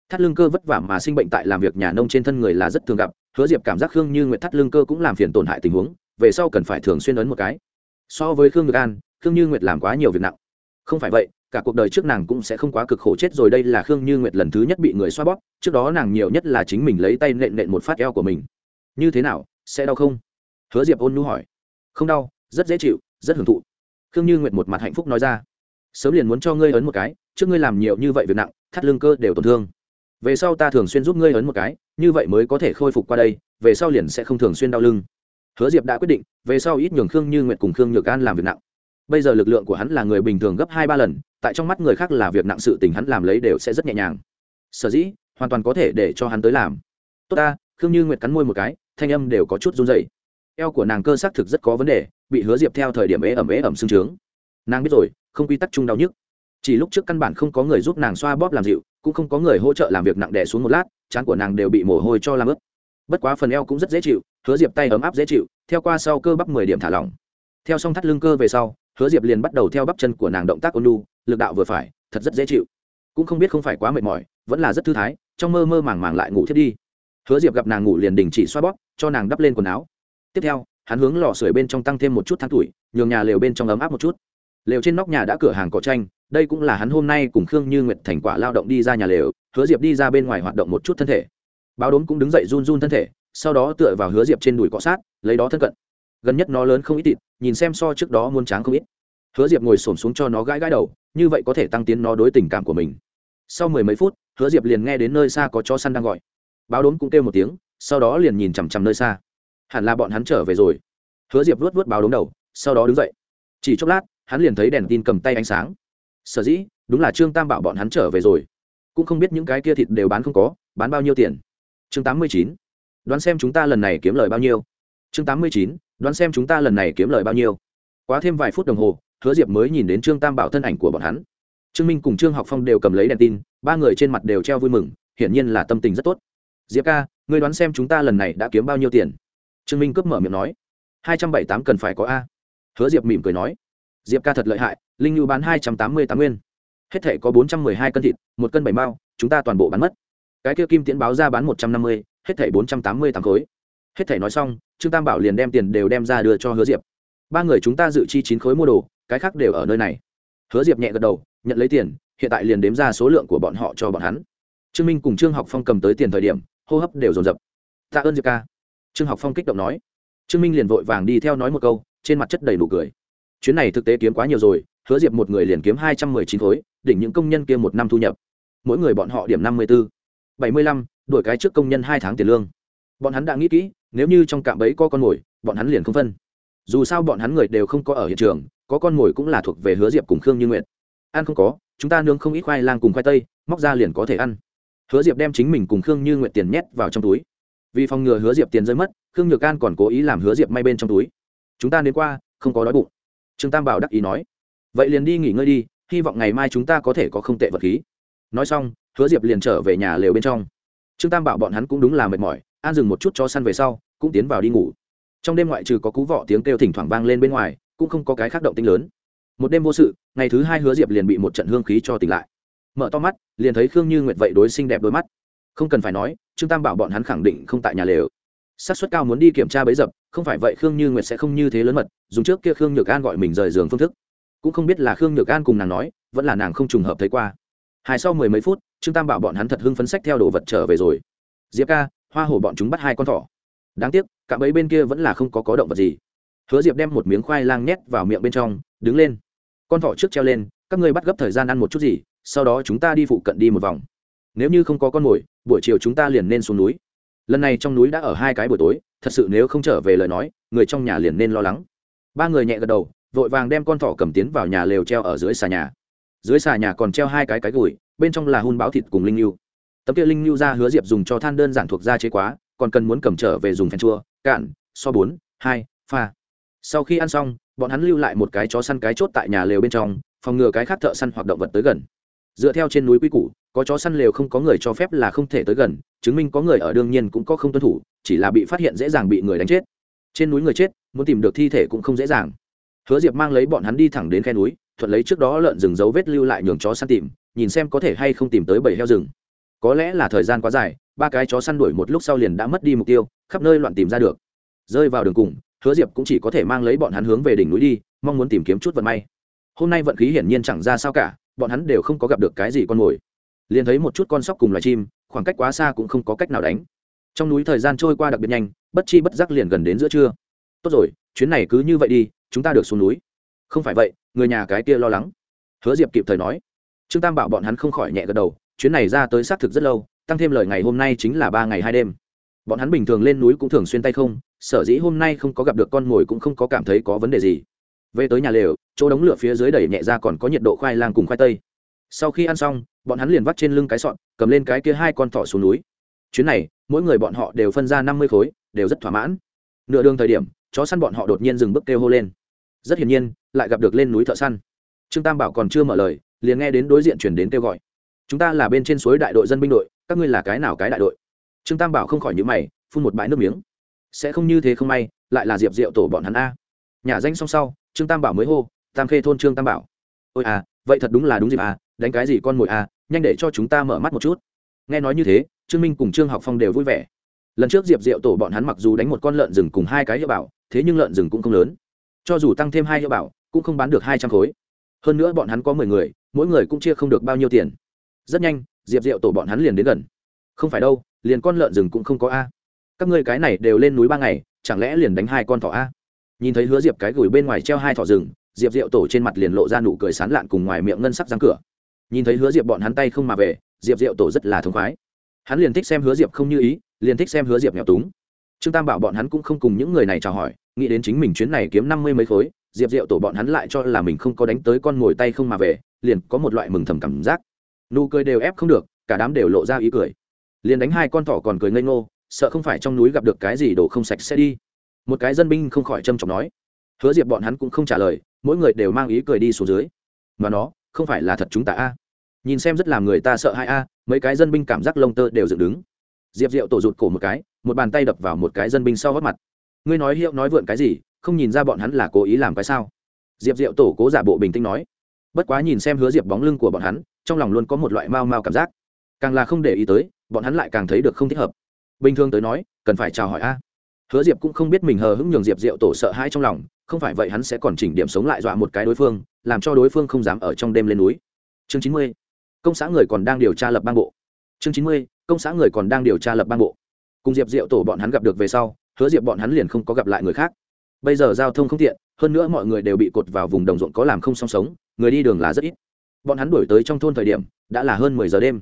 Thắt lưng cơ vất vả mà sinh bệnh tại làm việc nhà nông trên thân người là rất thường gặp. Hứa diệp cảm giác khương như nguyệt thắt lưng cơ cũng làm phiền tổn hại tình huống, về sau cần phải thường xuyên ấn một cái. So với khương nhược an, khương như nguyệt làm quá nhiều việc nặng. Không phải vậy, cả cuộc đời trước nàng cũng sẽ không quá cực khổ chết rồi đây là khương như nguyệt lần thứ nhất bị người xoa bóp, trước đó nàng nhiều nhất là chính mình lấy tay nện nện một phát eo của mình. Như thế nào, sẽ đau không? Hứa diệp ôn nhu hỏi không đau, rất dễ chịu, rất hưởng thụ. Khương như nguyệt một mặt hạnh phúc nói ra. Sớm liền muốn cho ngươi ấn một cái, trước ngươi làm nhiều như vậy việc nặng, thắt lưng cơ đều tổn thương. Về sau ta thường xuyên giúp ngươi ấn một cái, như vậy mới có thể khôi phục qua đây, về sau liền sẽ không thường xuyên đau lưng. Hứa diệp đã quyết định, về sau ít nhường khương như nguyệt cùng khương nhược an làm việc nặng. Bây giờ lực lượng của hắn là người bình thường gấp hai ba lần, tại trong mắt người khác là việc nặng sự tình hắn làm lấy đều sẽ rất nhẹ nhàng. Sở dĩ, hoàn toàn có thể để cho hắn tới làm. Tốt ta, khương như nguyệt cắn môi một cái, thanh âm đều có chút run dày eo của nàng cơ xác thực rất có vấn đề, bị hứa diệp theo thời điểm ế ẩm ế ẩm xương trướng. Nàng biết rồi, không quy tắc chung đau nhức. Chỉ lúc trước căn bản không có người giúp nàng xoa bóp làm dịu, cũng không có người hỗ trợ làm việc nặng đẻ xuống một lát, trán của nàng đều bị mồ hôi cho làm ướt. Bất quá phần eo cũng rất dễ chịu, hứa diệp tay ấm áp dễ chịu, theo qua sau cơ bắp mười điểm thả lỏng. Theo xong thắt lưng cơ về sau, hứa diệp liền bắt đầu theo bắp chân của nàng động tác ôn lu lực đạo vừa phải, thật rất dễ chịu. Cũng không biết không phải quá mệt mỏi, vẫn là rất thư thái, trong mơ mơ màng màng lại ngủ thiết đi. Hứa diệp gặp nàng ngủ liền đình chỉ xoa bóp, cho nàng đắp lên quần áo tiếp theo, hắn hướng lò sưởi bên trong tăng thêm một chút tháng tuổi, nhường nhà lều bên trong ấm áp một chút. Lều trên nóc nhà đã cửa hàng cỏ tranh, đây cũng là hắn hôm nay cùng khương như nguyệt thành quả lao động đi ra nhà lều, hứa diệp đi ra bên ngoài hoạt động một chút thân thể. Báo đốm cũng đứng dậy run run thân thể, sau đó tựa vào hứa diệp trên đùi cọ sát, lấy đó thân cận. Gần nhất nó lớn không ít thịt, nhìn xem so trước đó muôn tráng không ít. Hứa diệp ngồi s ổ m xuống cho nó gãi gãi đầu, như vậy có thể tăng tiến nó đối tình cảm của mình. Sau mười mấy phút, hứa diệp liền nghe đến nơi xa có chó săn đang gọi. Báo đốm cũng kêu một tiếng, sau đó liền nhìn chằm chằm nơi xa hẳn là bọn hắn trở về rồi. Hứa diệp vuốt vuốt báo đốm đầu, sau đó đứng dậy. Chỉ chốc lát, hắn liền thấy đèn tin cầm tay ánh sáng. Sở dĩ, đúng là trương tam bảo bọn hắn trở về rồi. Cũng không biết những cái kia thịt đều bán không có, bán bao nhiêu tiền. Chương tám mươi chín, đoán xem chúng ta lần này kiếm lời bao nhiêu. Chương tám mươi chín, đoán xem chúng ta lần này kiếm lời bao nhiêu. Quá thêm vài phút đồng hồ, hứa diệp mới nhìn đến trương tam bảo thân ảnh của bọn hắn. Trương minh cùng trương học phong đều cầm lấy đèn tin, ba người trên mặt đều treo vui mừng, hiển nhiên là tâm tình rất tốt. Diệp ca, ngươi đoán xem chúng ta lần này đã kiếm bao nhiêu tiền? Trương minh cướp mở miệng nói, hai trăm bảy tám cần phải có a. Hứa diệp mỉm cười nói, diệp ca thật lợi hại, linh nhu bán hai trăm tám mươi tám nguyên. Hết thể có bốn trăm mười hai cân thịt, một cân bảy mao, chúng ta toàn bộ bán mất. Cái kia kim tiễn báo ra bán một trăm năm mươi, hết thể bốn trăm tám mươi tám khối. Hết thể nói xong, trương tam bảo liền đem tiền đều đem ra đưa cho hứa diệp. Ba người chúng ta dự chi chín khối mua đồ, cái khác đều ở nơi này. Hứa diệp nhẹ gật đầu, nhận lấy tiền, hiện tại liền đếm ra số lượng của bọn họ cho bọn hắn. Trương minh cùng trương học phong cầm tới tiền thời điểm, hô hấp đều dồn dập. Tạ ơn diệp ca trương học phong kích động nói. Trương minh liền vội vàng đi theo nói một câu, trên mặt chất đầy nụ cười. Chuyến này thực tế kiếm quá nhiều rồi, hứa diệp một người liền kiếm hai trăm mười chín khối, đỉnh những công nhân kia một năm thu nhập. Mỗi người bọn họ điểm năm mươi b ố bảy mươi lăm đổi cái trước công nhân hai tháng tiền lương. Bọn hắn đã nghĩ kỹ, nếu như trong cạm bẫy có con mồi, bọn hắn liền không phân. Dù sao bọn hắn người đều không có ở hiện trường, có con mồi cũng là thuộc về hứa diệp cùng khương như nguyện ăn không có, chúng ta nướng không ít khoai lang cùng khoai tây, móc ra liền có thể ăn. Hứa diệp đem chính mình cùng khương như nguyện tiền nhét vào trong túi vì phòng ngừa hứa diệp tiền rơi mất, khương nhược an còn cố ý làm hứa diệp may bên trong túi. Chúng ta đến qua, không có đói bụng. Trương tam bảo đắc ý nói. Vậy liền đi nghỉ ngơi đi, hy vọng ngày mai chúng ta có thể có không tệ vật khí. Nói xong, hứa diệp liền trở về nhà lều bên trong. Trương tam bảo bọn hắn cũng đúng là mệt mỏi, an dừng một chút cho săn về sau, cũng tiến vào đi ngủ. Trong đêm ngoại trừ có cú vọ tiếng kêu thỉnh thoảng vang lên bên ngoài, cũng không có cái khác động tinh lớn. Một đêm vô sự, ngày thứ hai hứa diệp liền bị một trận hương khí cho tỉnh lại. Mở to mắt, liền thấy khương như nguyệt vậy đối xinh đẹp đôi mắt không cần phải nói, trương tam bảo bọn hắn khẳng định không tại nhà lều. Xác suất cao muốn đi kiểm tra bấy dập, không phải vậy khương như nguyệt sẽ không như thế lớn mật, dùng trước kia khương nhược an gọi mình rời giường phương thức. Cũng không biết là khương nhược an cùng nàng nói, vẫn là nàng không trùng hợp thấy qua. Hai sau mười mấy phút, trương tam bảo bọn hắn thật hưng phấn sách theo đồ vật trở về rồi. Diệp ca, hoa hổ bọn chúng bắt hai con thỏ. Đáng tiếc, cả bấy bên kia vẫn là không có có động vật gì. Hứa diệp đem một miếng khoai lang nhét vào miệng bên trong, đứng lên. Con thỏ trước treo lên, các ngươi bắt gấp thời gian ăn một chút gì, sau đó chúng ta đi phụ cận đi một vòng. Nếu như không có con mồi buổi chiều chúng ta liền nên xuống núi. Lần này trong núi đã ở hai cái buổi tối, thật sự nếu không trở về lời nói, người trong nhà liền nên lo lắng. Ba người nhẹ gật đầu, vội vàng đem con thỏ cầm tiến vào nhà lều treo ở dưới xà nhà. Dưới xà nhà còn treo hai cái cái gùi, bên trong là hun báo thịt cùng linh lưu. Tấm kia linh lưu ra hứa diệp dùng cho than đơn giản thuộc da chế quá, còn cần muốn cầm trở về dùng phèn chua, cạn, so bốn, hai, pha. Sau khi ăn xong, bọn hắn lưu lại một cái chó săn cái chốt tại nhà lều bên trong, phòng ngừa cái khác thợ săn hoặc động vật tới gần dựa theo trên núi quy củ, có chó săn lều không có người cho phép là không thể tới gần, chứng minh có người ở đương nhiên cũng có không tuân thủ, chỉ là bị phát hiện dễ dàng bị người đánh chết. Trên núi người chết, muốn tìm được thi thể cũng không dễ dàng. Hứa diệp mang lấy bọn hắn đi thẳng đến khe núi, thuận lấy trước đó lợn rừng dấu vết lưu lại nhường chó săn tìm, nhìn xem có thể hay không tìm tới bảy heo rừng. Có lẽ là thời gian quá dài, ba cái chó săn đuổi một lúc sau liền đã mất đi mục tiêu, khắp nơi loạn tìm ra được. Rơi vào đường cùng, hứa diệp cũng chỉ có thể mang lấy bọn hắn hướng về đỉnh núi đi, mong muốn tìm kiếm chút vận may. Hôm nay vận khí hiển nhiên chẳng ra sao cả bọn hắn đều không có gặp được cái gì con mồi. Liền thấy một chút con sóc cùng loài chim, khoảng cách quá xa cũng không có cách nào đánh. Trong núi thời gian trôi qua đặc biệt nhanh, bất chi bất giác liền gần đến giữa trưa. Tốt rồi, chuyến này cứ như vậy đi, chúng ta được xuống núi. Không phải vậy, người nhà cái kia lo lắng. Hứa diệp kịp thời nói. Trương tam bảo bọn hắn không khỏi nhẹ gật đầu, chuyến này ra tới xác thực rất lâu, tăng thêm lời ngày hôm nay chính là ba ngày hai đêm. Bọn hắn bình thường lên núi cũng thường xuyên tay không, sở dĩ hôm nay không có gặp được con mồi cũng không có cảm thấy có vấn đề gì. Về tới nhà lều chỗ đống lửa phía dưới đẩy nhẹ ra còn có nhiệt độ khoai lang cùng khoai tây. Sau khi ăn xong, bọn hắn liền vắt trên lưng cái sọn cầm lên cái kia hai con thỏ xuống núi. Chuyến này, mỗi người bọn họ đều phân ra năm mươi khối, đều rất thỏa mãn. Nửa đường thời điểm, chó săn bọn họ đột nhiên dừng bước kêu hô lên. Rất hiển nhiên, lại gặp được lên núi thợ săn. Trương tam bảo còn chưa mở lời, liền nghe đến đối diện chuyển đến kêu gọi. Chúng ta là bên trên suối đại đội dân binh đội, các ngươi là cái nào cái đại đội? Trương tam bảo không khỏi nhữ mày, phun một bãi nước miếng. Sẽ không như thế không may, lại là diệp diệu tổ bọn hắn a. Nhà danh xong sau, trương tam bảo mới hô tam khê thôn trương tam bảo. Ôi à vậy thật đúng là đúng dịp à đánh cái gì con mồi à nhanh để cho chúng ta mở mắt một chút. Nghe nói như thế, trương minh cùng trương học phong đều vui vẻ. Lần trước diệp diệu tổ bọn hắn mặc dù đánh một con lợn rừng cùng hai cái hiệu bảo, thế nhưng lợn rừng cũng không lớn. Cho dù tăng thêm hai hiệu bảo, cũng không bán được hai trăm khối. Hơn nữa bọn hắn có mười người, mỗi người cũng chia không được bao nhiêu tiền. Rất nhanh, diệp diệu tổ bọn hắn liền đến gần. Không phải đâu, liền con lợn rừng cũng không có a. Các ngươi cái này đều lên núi ba ngày, chẳng lẽ liền đánh hai con thỏ a? Nhìn thấy hứa diệp cái gửi bên ngoài treo hai thỏ rừng diệp diệu tổ trên mặt liền lộ ra nụ cười sán lạn cùng ngoài miệng ngân sắc răng cửa. Nhìn thấy hứa diệp bọn hắn tay không mà về, diệp diệu tổ rất là thống khoái. Hắn liền thích xem hứa diệp không như ý, liền thích xem hứa diệp nghèo túng. Trương tam bảo bọn hắn cũng không cùng những người này chào hỏi, nghĩ đến chính mình chuyến này kiếm năm mươi mấy khối, diệp diệu tổ bọn hắn lại cho là mình không có đánh tới con ngồi tay không mà về, liền có một loại mừng thầm cảm giác. Nụ cười đều ép không được, cả đám đều lộ ra ý cười. Liền đánh hai con thỏ còn cười ngây ngô, sợ không phải trong núi gặp được cái gì đồ không sạch sẽ đi. Một cái dân binh không khỏi trâm trọng nói hứa diệp bọn hắn cũng không trả lời, mỗi người đều mang ý cười đi xuống dưới. Mà nó, không phải là thật chúng ta a? Nhìn xem rất làm người ta sợ hãi a, mấy cái dân binh cảm giác lông tơ đều dựng đứng. Diệp diệu tổ rụt cổ một cái, một bàn tay đập vào một cái dân binh sau gót mặt. Ngươi nói hiệu nói vượn cái gì, không nhìn ra bọn hắn là cố ý làm cái sao? Diệp diệu tổ cố giả bộ bình tĩnh nói. Bất quá nhìn xem hứa diệp bóng lưng của bọn hắn, trong lòng luôn có một loại mau mau cảm giác. Càng là không để ý tới, bọn hắn lại càng thấy được không thích hợp. Bình thường tới nói, cần phải chào hỏi a hứa diệp cũng không biết mình hờ hững nhường diệp diệu tổ sợ hãi trong lòng, không phải vậy hắn sẽ còn chỉnh điểm sống lại dọa một cái đối phương, làm cho đối phương không dám ở trong đêm lên núi. Chương chín mươi, công xã người còn đang điều tra lập bang bộ. Chương chín mươi, công xã người còn đang điều tra lập bang bộ. Cùng diệp diệu tổ bọn hắn gặp được về sau, hứa diệp bọn hắn liền không có gặp lại người khác. Bây giờ giao thông không tiện, hơn nữa mọi người đều bị cột vào vùng đồng ruộng có làm không song sống, người đi đường là rất ít. Bọn hắn đuổi tới trong thôn thời điểm, đã là hơn mười giờ đêm.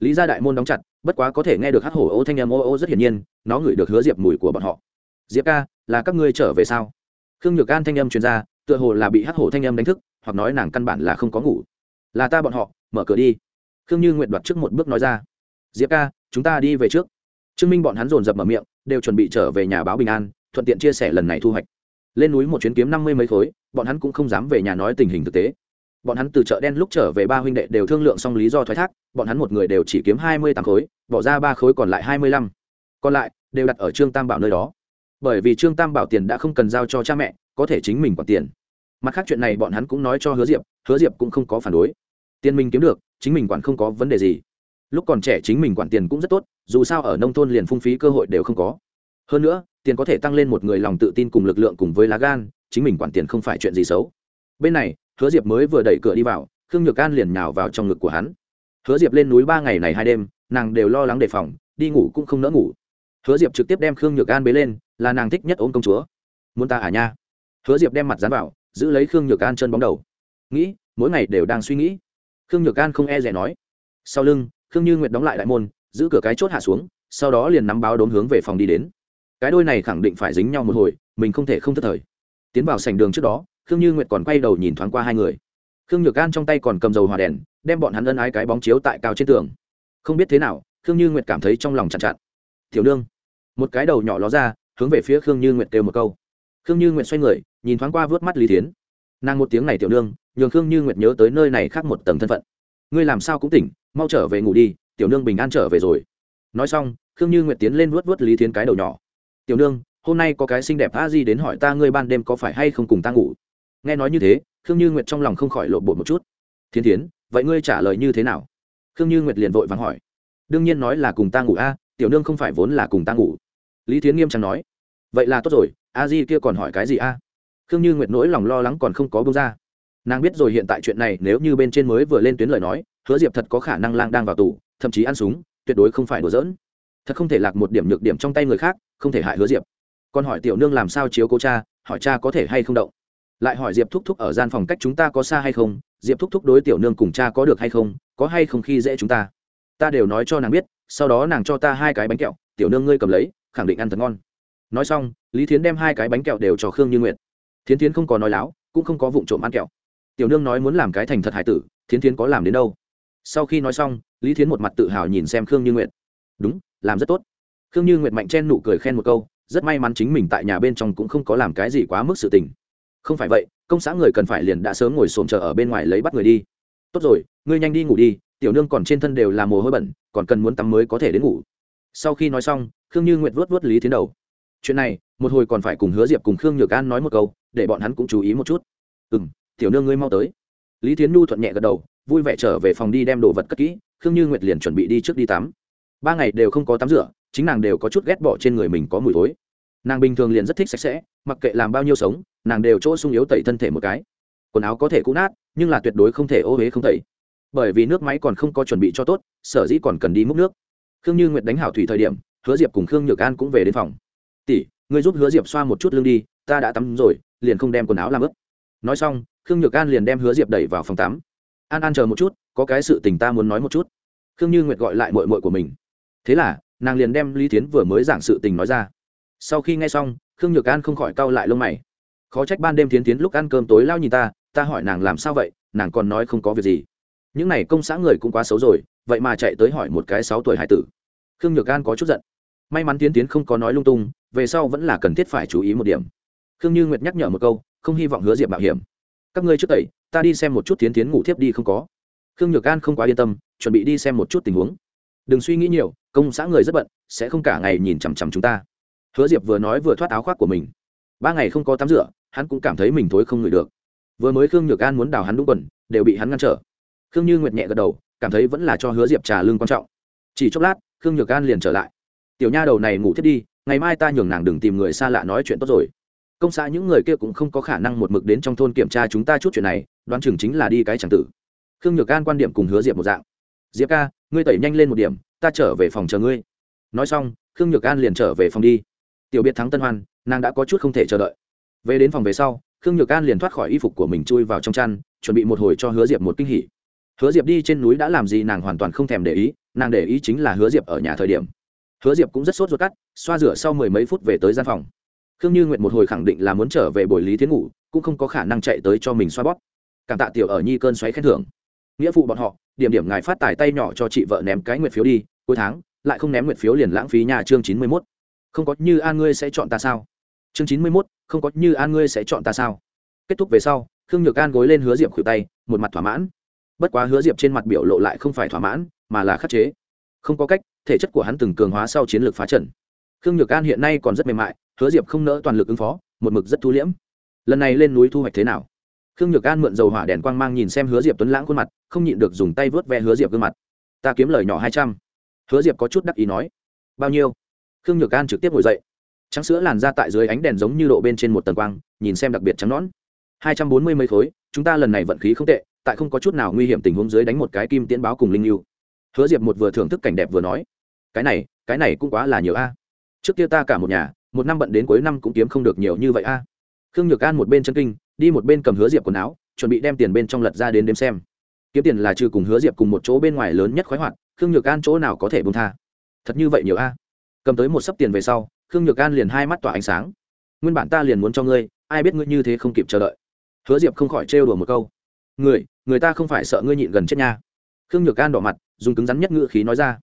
Lý gia đại môn đóng chặt bất quá có thể nghe được hát hổ ô thanh em ô ô rất hiển nhiên, nó ngửi được hứa diệp mùi của bọn họ. Diệp ca, là các ngươi trở về sao? Khương nhược an thanh âm truyền ra, tựa hồ là bị hát hổ thanh âm đánh thức, hoặc nói nàng căn bản là không có ngủ. Là ta bọn họ, mở cửa đi. Khương như nguyện đoạt trước một bước nói ra. Diệp ca, chúng ta đi về trước. Trương minh bọn hắn dồn dập mở miệng, đều chuẩn bị trở về nhà báo bình an, thuận tiện chia sẻ lần này thu hoạch. Lên núi một chuyến kiếm năm mươi mấy khối, bọn hắn cũng không dám về nhà nói tình hình thực tế bọn hắn từ chợ đen lúc trở về ba huynh đệ đều thương lượng xong lý do thoái thác, bọn hắn một người đều chỉ kiếm hai mươi tám khối, bỏ ra ba khối còn lại hai mươi lăm. Còn lại, đều đặt ở trương tam bảo nơi đó. Bởi vì trương tam bảo tiền đã không cần giao cho cha mẹ, có thể chính mình quản tiền. Mặt khác chuyện này bọn hắn cũng nói cho hứa diệp hứa diệp cũng không có phản đối. Tiền mình kiếm được, chính mình quản không có vấn đề gì. Lúc còn trẻ chính mình quản tiền cũng rất tốt, dù sao ở nông thôn liền phung phí cơ hội đều không có. Hơn nữa, tiền có thể tăng lên một người lòng tự tin cùng lực lượng cùng với lá gan, chính mình quản tiền không phải chuyện gì xấu. Bên này hứa diệp mới vừa đẩy cửa đi vào, khương nhược an liền nhào vào trong ngực của hắn. Hứa diệp lên núi ba ngày này hai đêm, nàng đều lo lắng đề phòng, đi ngủ cũng không nỡ ngủ. Hứa diệp trực tiếp đem khương nhược an bế lên, là nàng thích nhất ôm công chúa. Muốn ta à nha? Hứa diệp đem mặt dán vào, giữ lấy khương nhược an chân bóng đầu. Nghĩ, mỗi ngày đều đang suy nghĩ. Khương nhược an không e rẻ nói. Sau lưng, khương như nguyệt đóng lại đại môn, giữ cửa cái chốt hạ xuống, sau đó liền nắm báo đốn hướng về phòng đi đến. Cái đôi này khẳng định phải dính nhau một hồi, mình không thể không thất thời. Tiến vào sảnh đường trước đó khương như nguyệt còn quay đầu nhìn thoáng qua hai người. Khương nhược an trong tay còn cầm dầu hòa đèn, đem bọn hắn ân ái cái bóng chiếu tại cao trên tường. Không biết thế nào, khương như nguyệt cảm thấy trong lòng chặn chặn. Tiểu nương. Một cái đầu nhỏ ló ra, hướng về phía khương như nguyệt kêu một câu. Khương như nguyệt xoay người, nhìn thoáng qua vớt mắt lý tiến nàng một tiếng này tiểu nương, nhường khương như nguyệt nhớ tới nơi này khác một tầng thân phận. Ngươi làm sao cũng tỉnh, mau trở về ngủ đi, tiểu nương bình an trở về rồi. Nói xong, khương như nguyệt tiến lên vớt vớt lý tiến cái đầu nhỏ. Tiểu nương, hôm nay có cái xinh đẹp a di đến hỏi ta ngươi ban đêm có phải hay không cùng ta ngủ? Nghe nói như thế, khương như nguyệt trong lòng không khỏi lộ bột một chút. Thiên tiến vậy ngươi trả lời như thế nào? Khương như nguyệt liền vội vắng hỏi. Đương nhiên nói là cùng ta ngủ a, tiểu nương không phải vốn là cùng ta ngủ. Lý thiến nghiêm trọng nói. Vậy là tốt rồi, a di kia còn hỏi cái gì a? Khương như nguyệt nỗi lòng lo lắng còn không có bông ra. Nàng biết rồi hiện tại chuyện này, nếu như bên trên mới vừa lên tuyến lời nói, hứa diệp thật có khả năng lang đang vào tù, thậm chí ăn súng, tuyệt đối không phải đùa giỡn. Thật không thể lạc một điểm nhược điểm trong tay người khác, không thể hại hứa diệp. Còn hỏi tiểu nương làm sao chiếu cố cha, hỏi cha có thể hay không động lại hỏi diệp thúc thúc ở gian phòng cách chúng ta có xa hay không? Diệp thúc thúc đối tiểu nương cùng cha có được hay không? Có hay không khi dễ chúng ta? Ta đều nói cho nàng biết, sau đó nàng cho ta hai cái bánh kẹo, tiểu nương ngươi cầm lấy, khẳng định ăn thật ngon. Nói xong, lý thiến đem hai cái bánh kẹo đều cho khương như nguyệt. Thiến thiến không có nói láo, cũng không có vụ trộm ăn kẹo. Tiểu nương nói muốn làm cái thành thật hải tử, thiến thiến có làm đến đâu? Sau khi nói xong, lý thiến một mặt tự hào nhìn xem khương như nguyệt. Đúng, làm rất tốt. Khương như nguyệt mạnh chen nụ cười khen một câu, rất may mắn chính mình tại nhà bên trong cũng không có làm cái gì quá mức sự tình không phải vậy, công xã người cần phải liền đã sớm ngồi xổm chờ ở bên ngoài lấy bắt người đi. Tốt rồi, ngươi nhanh đi ngủ đi, tiểu nương còn trên thân đều là mồ hôi bẩn, còn cần muốn tắm mới có thể đến ngủ. Sau khi nói xong, khương như nguyệt vuốt vuốt lý tiến đầu. Chuyện này, một hồi còn phải cùng hứa diệp cùng khương nhược an nói một câu, để bọn hắn cũng chú ý một chút. Ừ m tiểu nương ngươi mau tới. Lý tiến nhu thuận nhẹ gật đầu, vui vẻ trở về phòng đi đem đồ vật cất kỹ, khương như nguyệt liền chuẩn bị đi trước đi tắm. Ba ngày đều không có tắm rửa, chính nàng đều có chút ghét bỏ trên người mình có mùi thối nàng bình thường liền rất thích sạch sẽ, mặc kệ làm bao nhiêu sống, nàng đều chỗ sung yếu tẩy thân thể một cái. Quần áo có thể cũ nát, nhưng là tuyệt đối không thể ô huế không tẩy. Bởi vì nước máy còn không có chuẩn bị cho tốt, sở dĩ còn cần đi múc nước. Khương như nguyệt đánh hảo thủy thời điểm, hứa diệp cùng khương nhược an cũng về đến phòng. Tỷ, ngươi giúp hứa diệp xoa một chút lưng đi, ta đã tắm rồi, liền không đem quần áo làm ướp nói xong, khương nhược an liền đem hứa diệp đẩy vào phòng tắm. An an chờ một chút, có cái sự tình ta muốn nói một chút. Khương như nguyệt gọi lại mội mội của mình. Thế là, nàng liền đem lý tiến vừa mới giảng sự tình nói ra sau khi nghe xong, khương nhược an không khỏi cau lại lông mày. Khó trách ban đêm tiến tiến lúc ăn cơm tối lao nhìn ta ta hỏi nàng làm sao vậy, nàng còn nói không có việc gì. Những n à y công xã người cũng quá xấu rồi, vậy mà chạy tới hỏi một cái sáu tuổi hải tử. Khương nhược an có chút giận. May mắn tiến tiến không có nói lung tung, về sau vẫn là cần thiết phải chú ý một điểm. Khương như nguyệt nhắc nhở một câu, không hy vọng hứa diệp bảo hiểm. Các ngươi trước tẩy, ta đi xem một chút tiến tiến ngủ thiếp đi không có. Khương nhược an không quá yên tâm, chuẩn bị đi xem một chút tình huống. Đừng suy nghĩ nhiều, công xã người rất bận, sẽ không cả ngày nhìn chằm chằm chúng ta hứa diệp vừa nói vừa thoát áo khoác của mình. Ba ngày không có tắm rửa, hắn cũng cảm thấy mình thối không ngửi được. Vừa mới khương nhược an muốn đào hắn đúng quần, đều bị hắn ngăn trở. Khương như nguyệt nhẹ gật đầu, cảm thấy vẫn là cho hứa diệp trà lương quan trọng. Chỉ chốc lát, khương nhược an liền trở lại. Tiểu nha đầu này ngủ thiết đi, ngày mai ta nhường nàng đừng tìm người xa lạ nói chuyện tốt rồi. Công xã những người kia cũng không có khả năng một mực đến trong thôn kiểm tra chúng ta chút chuyện này, đoán chừng chính là đi cái chẳng tử. Khương nhược an quan điểm cùng hứa diệp một dạng. Diệp ca, ngươi tẩy nhanh lên một điểm, ta trở về phòng chờ ngươi. Nói xong, khương nhược an liền trở về phòng đi tiểu biệt thắng tân hoan, nàng đã có chút không thể chờ đợi. Về đến phòng về sau, khương nhược an liền thoát khỏi y phục của mình chui vào trong chăn, chuẩn bị một hồi cho hứa diệp một kinh hỉ. Hứa diệp đi trên núi đã làm gì nàng hoàn toàn không thèm để ý, nàng để ý chính là hứa diệp ở nhà thời điểm. Hứa diệp cũng rất sốt ruột cắt, xoa rửa sau mười mấy phút về tới gian phòng. Khương như nguyện một hồi khẳng định là muốn trở về buổi lý tiến ngủ, cũng không có khả năng chạy tới cho mình xoa bóp. Cảm tạ tiểu ở nhi cơn xoáy khen thưởng. Nghĩa phụ bọn họ, điểm điểm ngài phát tài tay nhỏ cho chị vợ ném cái nguyện phiếu đi, cuối tháng, lại không ném nguyện phiếu liền lãng phí nhà chương chín mươi mốt không có như an ngươi sẽ chọn ta sao? Chương chín mươi mốt, không có như an ngươi sẽ chọn ta sao? Kết thúc về sau, khương nhược an gối lên hứa diệp khuỷu tay, một mặt thỏa mãn. Bất quá hứa diệp trên mặt biểu lộ lại không phải thỏa mãn, mà là khắc chế. Không có cách, thể chất của hắn từng cường hóa sau chiến lược phá trần khương nhược an hiện nay còn rất mềm mại, hứa diệp không nỡ toàn lực ứng phó, một mực rất thu liễm. Lần này lên núi thu hoạch thế nào? Khương nhược an mượn dầu hỏa đèn quang mang nhìn xem hứa diệp tuấn lãng khuôn mặt, không nhịn được dùng tay vớt ve hứa diệp gương mặt. Ta kiếm lời nhỏ hai trăm. Hứa diệp có chút đắc ý nói. Bao nhiêu? Khương nhược an trực tiếp ngồi dậy. Trắng sữa làn ra tại dưới ánh đèn giống như độ bên trên một tầng quang, nhìn xem đặc biệt trắng nón hai trăm bốn mươi mấy khối, chúng ta lần này vận khí không tệ, tại không có chút nào nguy hiểm tình huống dưới đánh một cái kim tiễn báo cùng linh yêu. hứa diệp một vừa thưởng thức cảnh đẹp vừa nói, cái này cái này cũng quá là nhiều a. Trước kia ta cả một nhà, một năm bận đến cuối năm cũng kiếm không được nhiều như vậy a. Khương nhược an một bên chân kinh, đi một bên cầm hứa diệp quần áo, chuẩn bị đem tiền bên trong lật ra đến đêm xem. Kiếm tiền là trừ cùng hứa diệp cùng một chỗ bên ngoài lớn nhất khoái hoạt, khương nhược an chỗ nào có thể bông tha. Thật như vậy nhiều a cầm tới một sấp tiền về sau, khương nhược an liền hai mắt tỏa ánh sáng. Nguyên bản ta liền muốn cho ngươi, ai biết ngươi như thế không kịp chờ đợi. Hứa diệp không khỏi trêu đùa một câu. Người người ta không phải sợ ngươi nhịn gần chết nha. Khương nhược an đỏ mặt, dùng cứng rắn nhất ngữ khí nói ra.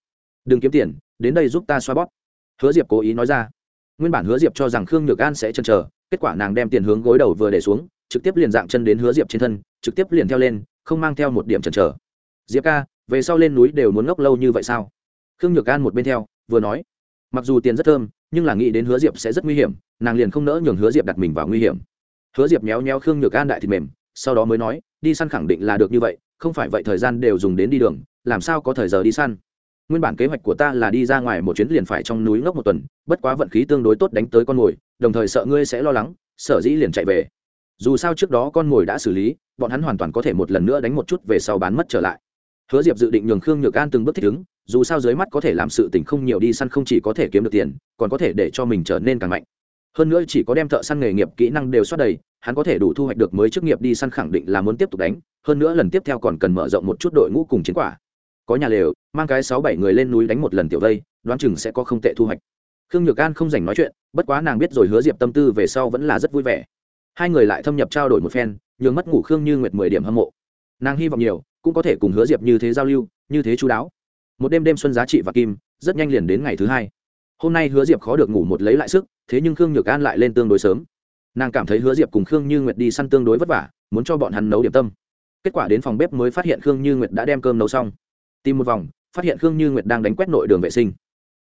Đừng kiếm tiền, đến đây giúp ta xoa bóp. Hứa diệp cố ý nói ra. Nguyên bản hứa diệp cho rằng khương nhược an sẽ chân chờ, kết quả nàng đem tiền hướng gối đầu vừa để xuống, trực tiếp liền dạng chân đến hứa diệp trên thân, trực tiếp liền theo lên, không mang theo một điểm chần chờ. Diệp ca, về sau lên núi đều muốn ngốc lâu như vậy sao? Khương nhược an một bên theo, vừa nói mặc dù tiền rất thơm, nhưng là nghĩ đến hứa diệp sẽ rất nguy hiểm, nàng liền không nỡ nhường hứa diệp đặt mình vào nguy hiểm. Hứa diệp méo méo khương nhược an đại thịt mềm, sau đó mới nói, đi săn khẳng định là được như vậy, không phải vậy thời gian đều dùng đến đi đường, làm sao có thời giờ đi săn? Nguyên bản kế hoạch của ta là đi ra ngoài một chuyến liền phải trong núi ngốc một tuần, bất quá vận khí tương đối tốt đánh tới con mồi, đồng thời sợ ngươi sẽ lo lắng, sở dĩ liền chạy về. Dù sao trước đó con mồi đã xử lý, bọn hắn hoàn toàn có thể một lần nữa đánh một chút về sau bán mất trở lại hứa diệp dự định nhường khương nhược an từng bước thích ứng, dù sao dưới mắt có thể làm sự tình không nhiều đi, săn không chỉ có thể kiếm được tiền, còn có thể để cho mình trở nên càng mạnh. Hơn nữa chỉ có đem thợ săn nghề nghiệp kỹ năng đều xoát đầy, hắn có thể đủ thu hoạch được mới chức nghiệp đi săn khẳng định là muốn tiếp tục đánh, hơn nữa lần tiếp theo còn cần mở rộng một chút đội ngũ cùng chiến quả. Có nhà lều, mang cái sáu bảy người lên núi đánh một lần tiểu vây, đoán chừng sẽ có không tệ thu hoạch. Khương nhược an không dành nói chuyện, bất quá nàng biết rồi hứa diệp tâm tư về sau vẫn là rất vui vẻ. Hai người lại thâm nhập trao đổi một phen, nhường mất ngủ khương như nguyệt mười điểm hâm mộ. Nàng hy vọng nhiều cũng có thể cùng hứa diệp như thế giao lưu, như thế chú đáo. Một đêm đêm xuân giá trị và kim, rất nhanh liền đến ngày thứ hai. Hôm nay hứa diệp khó được ngủ một lấy lại sức, thế nhưng khương nhược an lại lên tương đối sớm. Nàng cảm thấy hứa diệp cùng khương như nguyệt đi săn tương đối vất vả, muốn cho bọn hắn nấu điểm tâm. Kết quả đến phòng bếp mới phát hiện khương như nguyệt đã đem cơm nấu xong. Tìm một vòng, phát hiện khương như nguyệt đang đánh quét nội đường vệ sinh.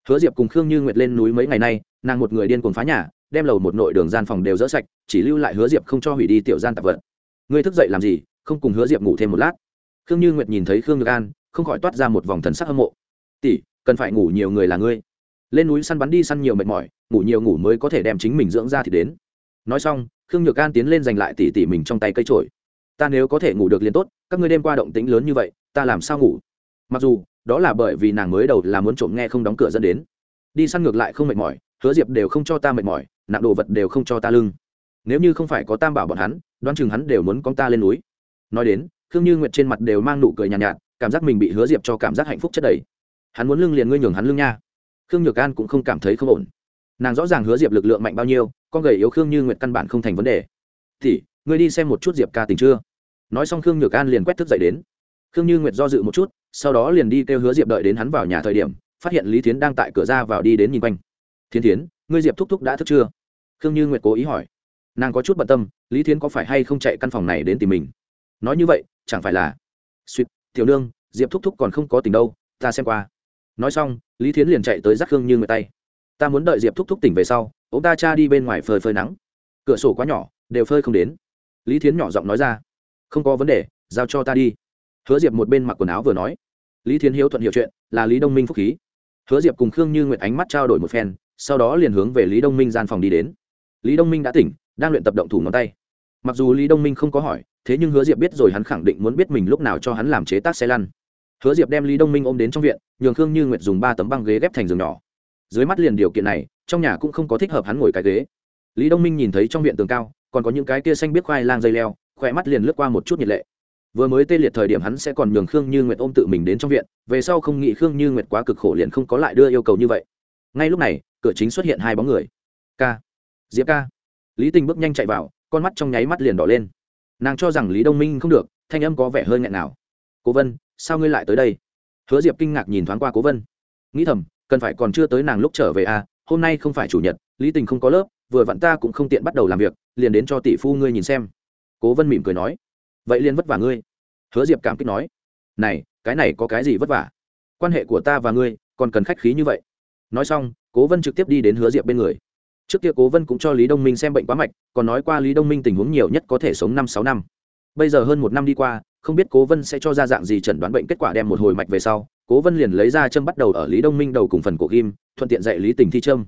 Hứa diệp cùng khương như nguyệt lên núi mấy ngày nay, nàng một người điên cuồng phá nhà, đem lầu một nội đường gian phòng đều dỡ sạch, chỉ lưu lại hứa diệp không cho hủy đi tiểu gian tạp vật. Ngươi thức dậy làm gì? Không cùng hứa diệp ngủ thêm một lát khương như nguyệt nhìn thấy khương nhược an, không khỏi toát ra một vòng thần sắc hâm mộ. Tỷ, cần phải ngủ nhiều người là ngươi. Lên núi săn bắn đi săn nhiều mệt mỏi, ngủ nhiều ngủ mới có thể đem chính mình dưỡng ra thì đến. Nói xong, khương nhược an tiến lên giành lại tỉ tỉ mình trong tay cây trổi ta nếu có thể ngủ được liền tốt, các ngươi đêm qua động tĩnh lớn như vậy, ta làm sao ngủ? Mặc dù, đó là bởi vì nàng mới đầu là muốn trộm nghe không đóng cửa dẫn đến. Đi săn ngược lại không mệt mỏi, hứa diệp đều không cho ta mệt mỏi, nặng đồ vật đều không cho ta lưng. Nếu như không phải có tam bảo bọn hắn, đoán chừng hắn đều muốn con ta lên núi. Nói đến khương như nguyệt trên mặt đều mang nụ cười nhàn nhạt, nhạt cảm giác mình bị hứa diệp cho cảm giác hạnh phúc chất đầy. Hắn muốn lưng liền ngươi nhường hắn lưng nha. Khương nhược an cũng không cảm thấy không ổn. Nàng rõ ràng hứa diệp lực lượng mạnh bao nhiêu con gầy yếu khương như nguyệt căn bản không thành vấn đề. Thì ngươi đi xem một chút diệp ca tình chưa? Nói xong khương nhược an liền quét thức dậy đến. Khương như nguyệt do dự một chút sau đó liền đi kêu hứa diệp đợi đến hắn vào nhà thời điểm phát hiện lý tiến đang tại cửa ra vào đi đến nhìn quanh. Thiên tiến ngươi diệp thúc thúc đã thức chưa? Khương như nguyệt cố ý hỏi. Nàng có chút bận tâm lý Thiến có phải hay không chạy căn phòng này đến tìm mình? Nói như vậy, chẳng phải là suýt tiểu nương, diệp thúc thúc còn không có tình đâu, ta xem qua. Nói xong, lý thiến liền chạy tới rắc khương như người tay. Ta muốn đợi diệp thúc thúc tỉnh về sau ông ta cha đi bên ngoài phơi phơi nắng. Cửa sổ quá nhỏ, đều phơi không đến. Lý thiến nhỏ giọng nói ra. Không có vấn đề, giao cho ta đi. Hứa diệp một bên mặc quần áo vừa nói. Lý thiến hiếu thuận hiểu chuyện, là lý đông minh phúc khí. Hứa diệp cùng khương như nguyệt ánh mắt trao đổi một phen, sau đó liền hướng về lý đông minh gian phòng đi đến. Lý đông minh đã tỉnh, đang luyện tập động thủ ngón tay. Mặc dù lý đông minh không có hỏi thế nhưng hứa diệp biết rồi hắn khẳng định muốn biết mình lúc nào cho hắn làm chế tác xe lăn. Hứa diệp đem lý đông minh ôm đến trong viện, nhường khương như nguyệt dùng ba tấm băng ghế ghép thành giường nhỏ. Dưới mắt liền điều kiện này, trong nhà cũng không có thích hợp hắn ngồi cái ghế. Lý đông minh nhìn thấy trong viện tường cao, còn có những cái kia xanh biết khoai lang dây leo khỏe mắt liền lướt qua một chút nhiệt lệ. Vừa mới tê liệt thời điểm hắn sẽ còn nhường khương như nguyệt ôm tự mình đến trong viện, về sau không nghĩ khương như nguyệt quá cực khổ liền không có lại đưa yêu cầu như vậy. Ngay lúc này, cửa chính xuất hiện hai bóng người. Ca. Diệp ca. Lý tình bước nhanh chạy vào, con mắt trong nháy mắt liền đỏ lên nàng cho rằng lý đông minh không được, thanh âm có vẻ hơi nghẹn nào. Cố vân, sao ngươi lại tới đây? Hứa diệp kinh ngạc nhìn thoáng qua cố vân. Nghĩ thầm, cần phải còn chưa tới nàng lúc trở về à hôm nay không phải chủ nhật, lý tình không có lớp, vừa vặn ta cũng không tiện bắt đầu làm việc, liền đến cho tỷ phu ngươi nhìn xem. Cố vân mỉm cười nói. Vậy liền vất vả ngươi. Hứa diệp cảm kích nói. Này, cái này có cái gì vất vả? Quan hệ của ta và ngươi còn cần khách khí như vậy. Nói xong, cố vân trực tiếp đi đến hứa diệp bên người trước kia cố vân cũng cho lý đông minh xem bệnh quá mạch, còn nói qua lý đông minh tình huống nhiều nhất có thể sống năm sáu năm. Bây giờ hơn một năm đi qua, không biết cố vân sẽ cho ra dạng gì chẩn đoán bệnh kết quả đem một hồi mạch về sau. Cố vân liền lấy ra châm bắt đầu ở lý đông minh đầu cùng phần cổ kim thuận tiện dạy lý tình thi châm.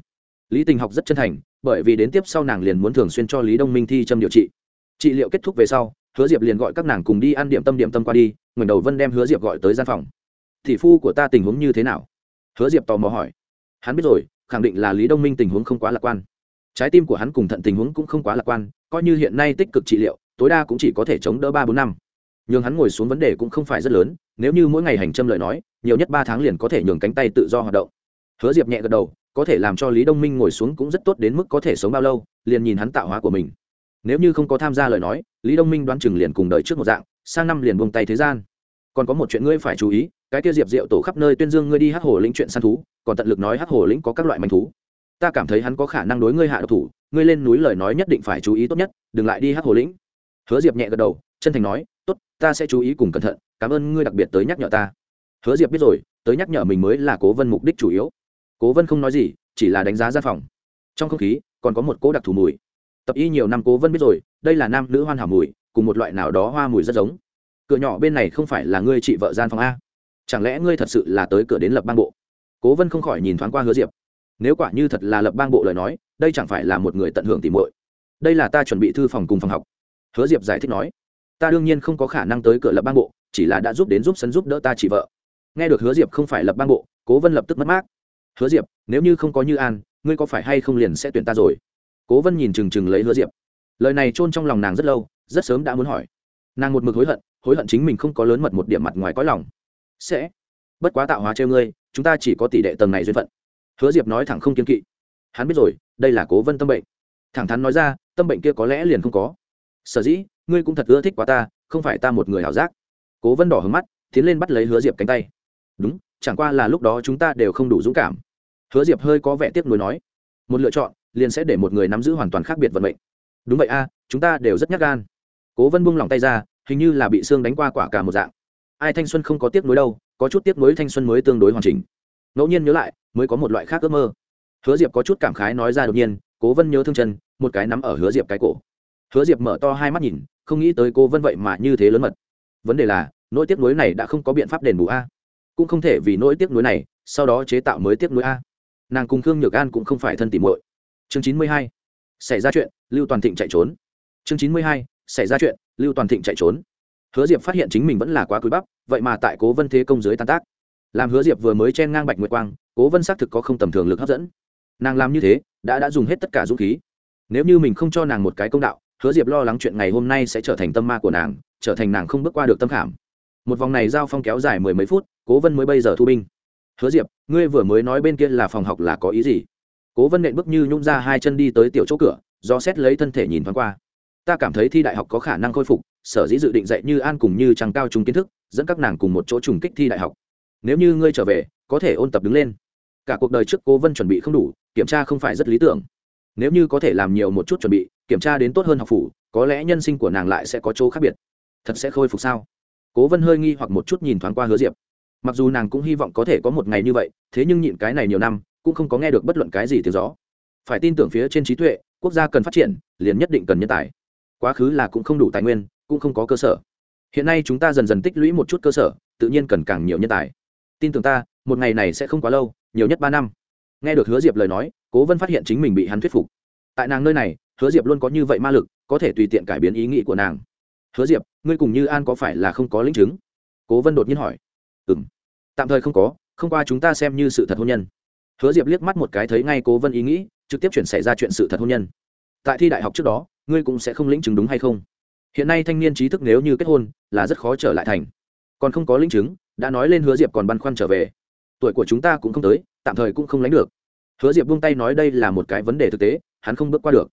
Lý tình học rất chân thành, bởi vì đến tiếp sau nàng liền muốn thường xuyên cho lý đông minh thi châm điều trị. Trị liệu kết thúc về sau, hứa diệp liền gọi các nàng cùng đi ăn điểm tâm điểm tâm qua đi ngẩng đầu vân đem hứa diệp gọi tới gian phòng. Thị phu của ta tình huống như thế nào? Hứa diệp tò mò hỏi. Hắn biết rồi khẳng định là lý đông minh tình huống không quá lạc quan. Trái tim của hắn cùng thận tình huống cũng không quá lạc quan, coi như hiện nay tích cực trị liệu, tối đa cũng chỉ có thể chống đỡ ba bốn năm. Nhường hắn ngồi xuống vấn đề cũng không phải rất lớn, nếu như mỗi ngày hành trâm lời nói, nhiều nhất ba tháng liền có thể nhường cánh tay tự do hoạt động. Hứa diệp nhẹ gật đầu, có thể làm cho lý đông minh ngồi xuống cũng rất tốt đến mức có thể sống bao lâu, liền nhìn hắn tạo hóa của mình. Nếu như không có tham gia lời nói, lý đông minh đoán chừng liền cùng đợi trước một dạng, sang năm liền buông tay thế gian. Còn có một chuyện ngươi phải chú ý cái kia diệp diệu tổ khắp nơi tuyên dương ngươi đi hắc hồ lĩnh chuyện săn thú, còn tận lực nói hắc hồ lĩnh có các loại manh thú. Ta cảm thấy hắn có khả năng đối ngươi hạ độc thủ, ngươi lên núi lời nói nhất định phải chú ý tốt nhất, đừng lại đi hắc hồ lĩnh. Hứa diệp nhẹ gật đầu, chân thành nói, tốt, ta sẽ chú ý cùng cẩn thận, cảm ơn ngươi đặc biệt tới nhắc nhở ta. Hứa diệp biết rồi, tới nhắc nhở mình mới là cố vân mục đích chủ yếu. Cố vân không nói gì, chỉ là đánh giá gian phòng. Trong không khí, còn có một cỗ đặc thù mùi. Tập y nhiều năm cố vân biết rồi, đây là nam nữ hoan hảo mùi, cùng một loại nào đó hoa mùi rất giống. Cửa nhỏ bên này không phải là ngươi chị vợ gian phòng a chẳng lẽ ngươi thật sự là tới cửa đến lập bang bộ? Cố vân không khỏi nhìn thoáng qua hứa diệp. Nếu quả như thật là lập bang bộ lời nói, đây chẳng phải là một người tận hưởng tìm muội. Đây là ta chuẩn bị thư phòng cùng phòng học. Hứa diệp giải thích nói. Ta đương nhiên không có khả năng tới cửa lập bang bộ, chỉ là đã giúp đến giúp sân giúp đỡ ta chỉ vợ. Nghe được hứa diệp không phải lập bang bộ, cố vân lập tức mất mát. Hứa diệp, nếu như không có như an, ngươi có phải hay không liền sẽ tuyển ta rồi? Cố vân nhìn chừng chừng lấy hứa diệp. Lời này chôn trong lòng nàng rất lâu, rất sớm đã muốn hỏi. Nàng một mực hối hận hối hận chính mình không có lớn mật một điểm mặt ngoài có lòng sẽ. Bất quá tạo hóa treo ngươi, chúng ta chỉ có tỷ đệ tầng này duyên phận. Hứa diệp nói thẳng không kiên kỵ. Hắn biết rồi, đây là cố vân tâm bệnh. Thẳng thắn nói ra, tâm bệnh kia có lẽ liền không có. Sở dĩ, ngươi cũng thật ưa thích quá ta, không phải ta một người hảo giác. Cố vân đỏ hướng mắt, tiến lên bắt lấy hứa diệp cánh tay. Đúng, chẳng qua là lúc đó chúng ta đều không đủ dũng cảm. Hứa diệp hơi có vẻ tiếc nuối nói, một lựa chọn, liền sẽ để một người nắm giữ hoàn toàn khác biệt vận mệnh. Đúng vậy a, chúng ta đều rất nhắc gan. Cố vân buông lỏng tay ra, hình như là bị xương đánh qua quả cả một dạng ai thanh xuân không có tiếc nuối đâu, có chút tiếc nuối thanh xuân mới tương đối hoàn chỉnh. Ngẫu nhiên nhớ lại, mới có một loại khác ước mơ. Hứa diệp có chút cảm khái nói ra đột nhiên, cố vân nhớ thương chân, một cái nắm ở hứa diệp cái cổ. Hứa diệp mở to hai mắt nhìn, không nghĩ tới cô vân vậy mà như thế lớn mật. Vấn đề là, nỗi tiếc nuối này đã không có biện pháp đền bù a. Cũng không thể vì nỗi tiếc nuối này, sau đó chế tạo mới tiếc nuối a. Nàng cùng khương nhược an cũng không phải thân tìm muội. Chương chín mươi hai, xảy ra chuyện, lưu toàn thịnh chạy trốn. Chương chín mươi hai, xảy ra chuyện, lưu toàn thịnh chạy trốn hứa diệp phát hiện chính mình vẫn là quá cúi bắp, vậy mà tại cố vân thế công dưới tan tác. Làm hứa diệp vừa mới chen ngang bạch nguyệt quang, cố vân xác thực có không tầm thường lực hấp dẫn. Nàng làm như thế, đã đã dùng hết tất cả dũng khí. Nếu như mình không cho nàng một cái công đạo, hứa diệp lo lắng chuyện ngày hôm nay sẽ trở thành tâm ma của nàng, trở thành nàng không bước qua được tâm khảm. Một vòng này giao phong kéo dài mười mấy phút, cố vân mới bây giờ thu binh. Hứa diệp, ngươi vừa mới nói bên kia là phòng học là có ý gì? Cố vân nện bước như nhung ra hai chân đi tới tiểu chỗ cửa, do xét lấy thân thể nhìn thoáng qua. Ta cảm thấy thi đại học có khả năng khôi phục sở dĩ dự định dạy như an cùng như trăng cao trung kiến thức, dẫn các nàng cùng một chỗ trùng kích thi đại học. Nếu như ngươi trở về, có thể ôn tập đứng lên. Cả cuộc đời trước cố vân chuẩn bị không đủ, kiểm tra không phải rất lý tưởng. Nếu như có thể làm nhiều một chút chuẩn bị, kiểm tra đến tốt hơn học phủ, có lẽ nhân sinh của nàng lại sẽ có chỗ khác biệt. Thật sẽ khôi phục sao? Cố vân hơi nghi hoặc một chút nhìn thoáng qua hứa diệp. Mặc dù nàng cũng hy vọng có thể có một ngày như vậy, thế nhưng nhịn cái này nhiều năm, cũng không có nghe được bất luận cái gì tiếng gió. Phải tin tưởng phía trên trí tuệ, quốc gia cần phát triển, liền nhất định cần nhân tài. Quá khứ là cũng không đủ tài nguyên cũng không có cơ sở. Hiện nay chúng ta dần dần tích lũy một chút cơ sở, tự nhiên cần càng nhiều nhân tài. Tin tưởng ta, một ngày này sẽ không quá lâu, nhiều nhất ba năm. Nghe được hứa diệp lời nói, cố vân phát hiện chính mình bị hắn thuyết phục. Tại nàng nơi này, hứa diệp luôn có như vậy ma lực, có thể tùy tiện cải biến ý nghĩ của nàng. Hứa diệp, ngươi cùng như an có phải là không có linh chứng? Cố vân đột nhiên hỏi. Ừ m tạm thời không có, không qua chúng ta xem như sự thật hôn nhân. Hứa diệp liếc mắt một cái thấy ngay cố vân ý nghĩ, trực tiếp chuyển xảy ra chuyện sự thật hôn nhân. Tại thi đại học trước đó, ngươi cũng sẽ không lĩnh chứng đúng hay không? Hiện nay thanh niên trí thức nếu như kết hôn, là rất khó trở lại thành. Còn không có linh chứng, đã nói lên hứa diệp còn băn khoăn trở về. Tuổi của chúng ta cũng không tới, tạm thời cũng không lánh được. Hứa diệp buông tay nói đây là một cái vấn đề thực tế, hắn không bước qua được.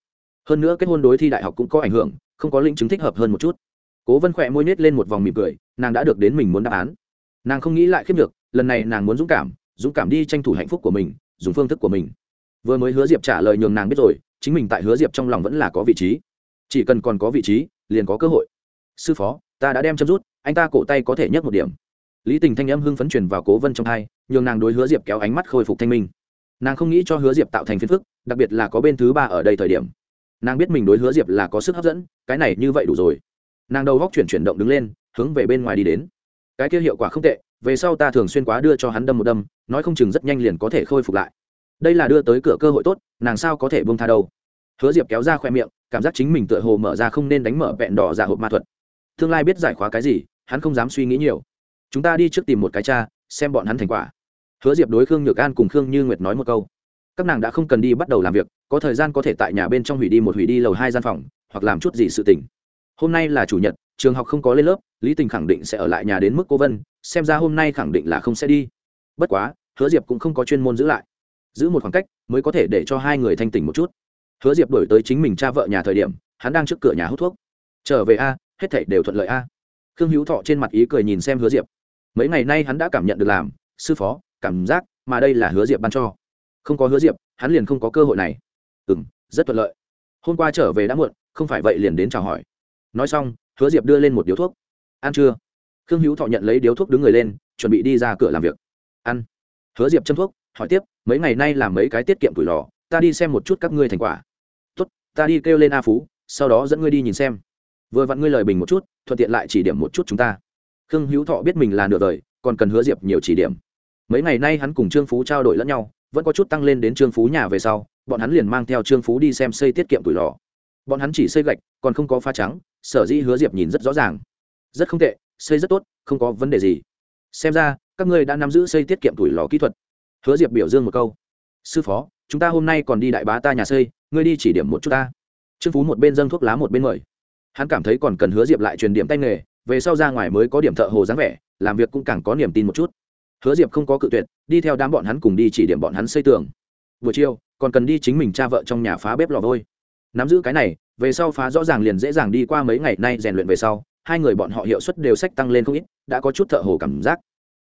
Hơn nữa kết hôn đối thi đại học cũng có ảnh hưởng, không có linh chứng thích hợp hơn một chút. Cố vân khỏe môi nết lên một vòng mỉm cười, nàng đã được đến mình muốn đáp án. Nàng không nghĩ lại khiếp được lần này nàng muốn dũng cảm dũng cảm đi tranh thủ hạnh phúc của mình, dùng phương thức của mình. Vừa mới hứa diệp trả lời nhường nàng biết rồi, chính mình tại hứa diệp trong lòng vẫn là có vị trí. Chỉ cần còn có vị trí liền có cơ hội. Sư phó, ta đã đem châm rút, anh ta cổ tay có thể nhấc một điểm. Lý tình thanh âm hưng phấn truyền vào cố vân trong hai, nhường nàng đối hứa diệp kéo ánh mắt khôi phục thanh minh. Nàng không nghĩ cho hứa diệp tạo thành phiền phức, đặc biệt là có bên thứ ba ở đây thời điểm. Nàng biết mình đối hứa diệp là có sức hấp dẫn, cái này như vậy đủ rồi. Nàng đầu góc chuyển chuyển động đứng lên, hướng về bên ngoài đi đến. Cái kia hiệu quả không tệ, về sau ta thường xuyên quá đưa cho hắn đâm một đâm, nói không chừng rất nhanh liền có thể khôi phục lại. Đây là đưa tới cửa cơ hội tốt, nàng sao có thể bông tha đâu? Hứa diệp kéo ra khoe miệng, cảm giác chính mình tựa hồ mở ra không nên đánh mở vẹn đỏ giả hộp ma thuật. Tương lai biết giải khóa cái gì, hắn không dám suy nghĩ nhiều. Chúng ta đi trước tìm một cái cha, xem bọn hắn thành quả. Hứa diệp đối khương nhược an cùng khương như nguyệt nói một câu. Các nàng đã không cần đi bắt đầu làm việc, có thời gian có thể tại nhà bên trong hủy đi một hủy đi lầu hai gian phòng, hoặc làm chút gì sự tình. Hôm nay là chủ nhật, trường học không có lên lớp, lý tình khẳng định sẽ ở lại nhà đến mức cô vân, xem ra hôm nay khẳng định là không sẽ đi. Bất quá, hứa diệp cũng không có chuyên môn giữ lại. Giữ một khoảng cách, mới có thể để cho hai người thanh tỉnh một chút hứa diệp đổi tới chính mình cha vợ nhà thời điểm, hắn đang trước cửa nhà hút thuốc. Trở về a, hết thảy đều thuận lợi a. Khương hữu thọ trên mặt ý cười nhìn xem hứa diệp. Mấy ngày nay hắn đã cảm nhận được làm, sư phó, cảm giác mà đây là hứa diệp ban cho. Không có hứa diệp, hắn liền không có cơ hội này. Ừ m rất thuận lợi. Hôm qua trở về đã muộn, không phải vậy liền đến chào hỏi. Nói xong, hứa diệp đưa lên một điếu thuốc. Ăn chưa? Khương hữu thọ nhận lấy điếu thuốc đứng người lên, chuẩn bị đi ra cửa làm việc. Ăn. Hứa diệp châm thuốc, hỏi tiếp, mấy ngày nay làm mấy cái tiết kiệm tuổi lò, ta đi xem một chút các ngươi thành quả ta đi kêu lên a phú, sau đó dẫn ngươi đi nhìn xem. Vừa vặn ngươi lời bình một chút, thuận tiện lại chỉ điểm một chút chúng ta. Khương hữu thọ biết mình là nửa đời, còn cần hứa diệp nhiều chỉ điểm. Mấy ngày nay hắn cùng trương phú trao đổi lẫn nhau, vẫn có chút tăng lên đến trương phú nhà về sau, bọn hắn liền mang theo trương phú đi xem xây tiết kiệm tuổi lò. Bọn hắn chỉ xây gạch, còn không có pha trắng, sở dĩ hứa diệp nhìn rất rõ ràng. Rất không tệ, xây rất tốt, không có vấn đề gì. Xem ra, các ngươi đã nắm giữ xây tiết kiệm tuổi lò kỹ thuật. Hứa diệp biểu dương một câu sư phó, chúng ta hôm nay còn đi đại bá ta nhà xây, ngươi đi chỉ điểm một chút ta. Trương phú một bên dâng thuốc lá một bên mời. Hắn cảm thấy còn cần hứa diệp lại truyền điểm tay nghề, về sau ra ngoài mới có điểm thợ hồ dáng vẻ, làm việc cũng càng có niềm tin một chút. Hứa diệp không có cự tuyệt, đi theo đám bọn hắn cùng đi chỉ điểm bọn hắn xây tường. Buổi chiều, còn cần đi chính mình cha vợ trong nhà phá bếp lò vôi. Nắm giữ cái này, về sau phá rõ ràng liền dễ dàng đi qua mấy ngày nay rèn luyện về sau, hai người bọn họ hiệu suất đều sách tăng lên không ít, đã có chút thợ hồ cảm giác.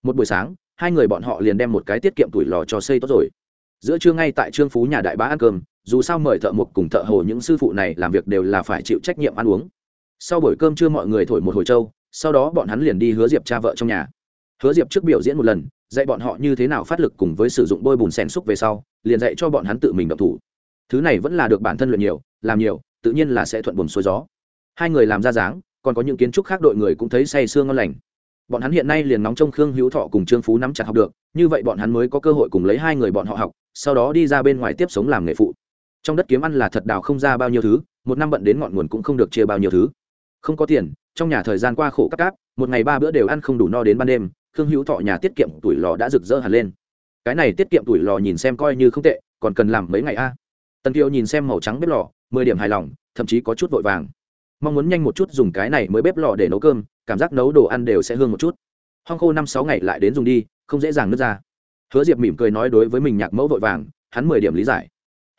Một buổi sáng, hai người bọn họ liền đem một cái tiết kiệm tuổi lò cho xây tốt rồi giữa trưa ngay tại trương phú nhà đại bá ăn cơm, dù sao mời thợ mộc cùng thợ hồ những sư phụ này làm việc đều là phải chịu trách nhiệm ăn uống. Sau buổi cơm trưa mọi người thổi một hồi trâu, sau đó bọn hắn liền đi hứa diệp cha vợ trong nhà. Hứa diệp trước biểu diễn một lần, dạy bọn họ như thế nào phát lực cùng với sử dụng bôi bùn xèn xúc về sau, liền dạy cho bọn hắn tự mình động thủ. Thứ này vẫn là được bản thân luyện nhiều, làm nhiều, tự nhiên là sẽ thuận buồn xuôi gió. Hai người làm ra dáng, còn có những kiến trúc khác đội người cũng thấy say sương ngon lành bọn hắn hiện nay liền nóng trong khương hữu thọ cùng trương phú nắm chặt học được, như vậy bọn hắn mới có cơ hội cùng lấy hai người bọn họ học, sau đó đi ra bên ngoài tiếp sống làm nghề phụ. Trong đất kiếm ăn là thật đào không ra bao nhiêu thứ, một năm bận đến ngọn nguồn cũng không được chia bao nhiêu thứ. Không có tiền, trong nhà thời gian qua khổ cắt cáp, một ngày ba bữa đều ăn không đủ no đến ban đêm, khương hữu thọ nhà tiết kiệm tuổi lò đã rực rỡ hẳn lên. Cái này tiết kiệm tuổi lò nhìn xem coi như không tệ, còn cần làm mấy ngày a? Tần kiều nhìn xem màu trắng bếp lò, mười điểm hài lòng, thậm chí có chút vội vàng. Mong muốn nhanh một chút dùng cái này mới bếp lò để nấu cơm cảm giác nấu đồ ăn đều sẽ hương một chút. Hong khô năm sáu ngày lại đến dùng đi, không dễ dàng nứt ra. Hứa diệp mỉm cười nói đối với mình nhạc mẫu vội vàng, hắn mười điểm lý giải.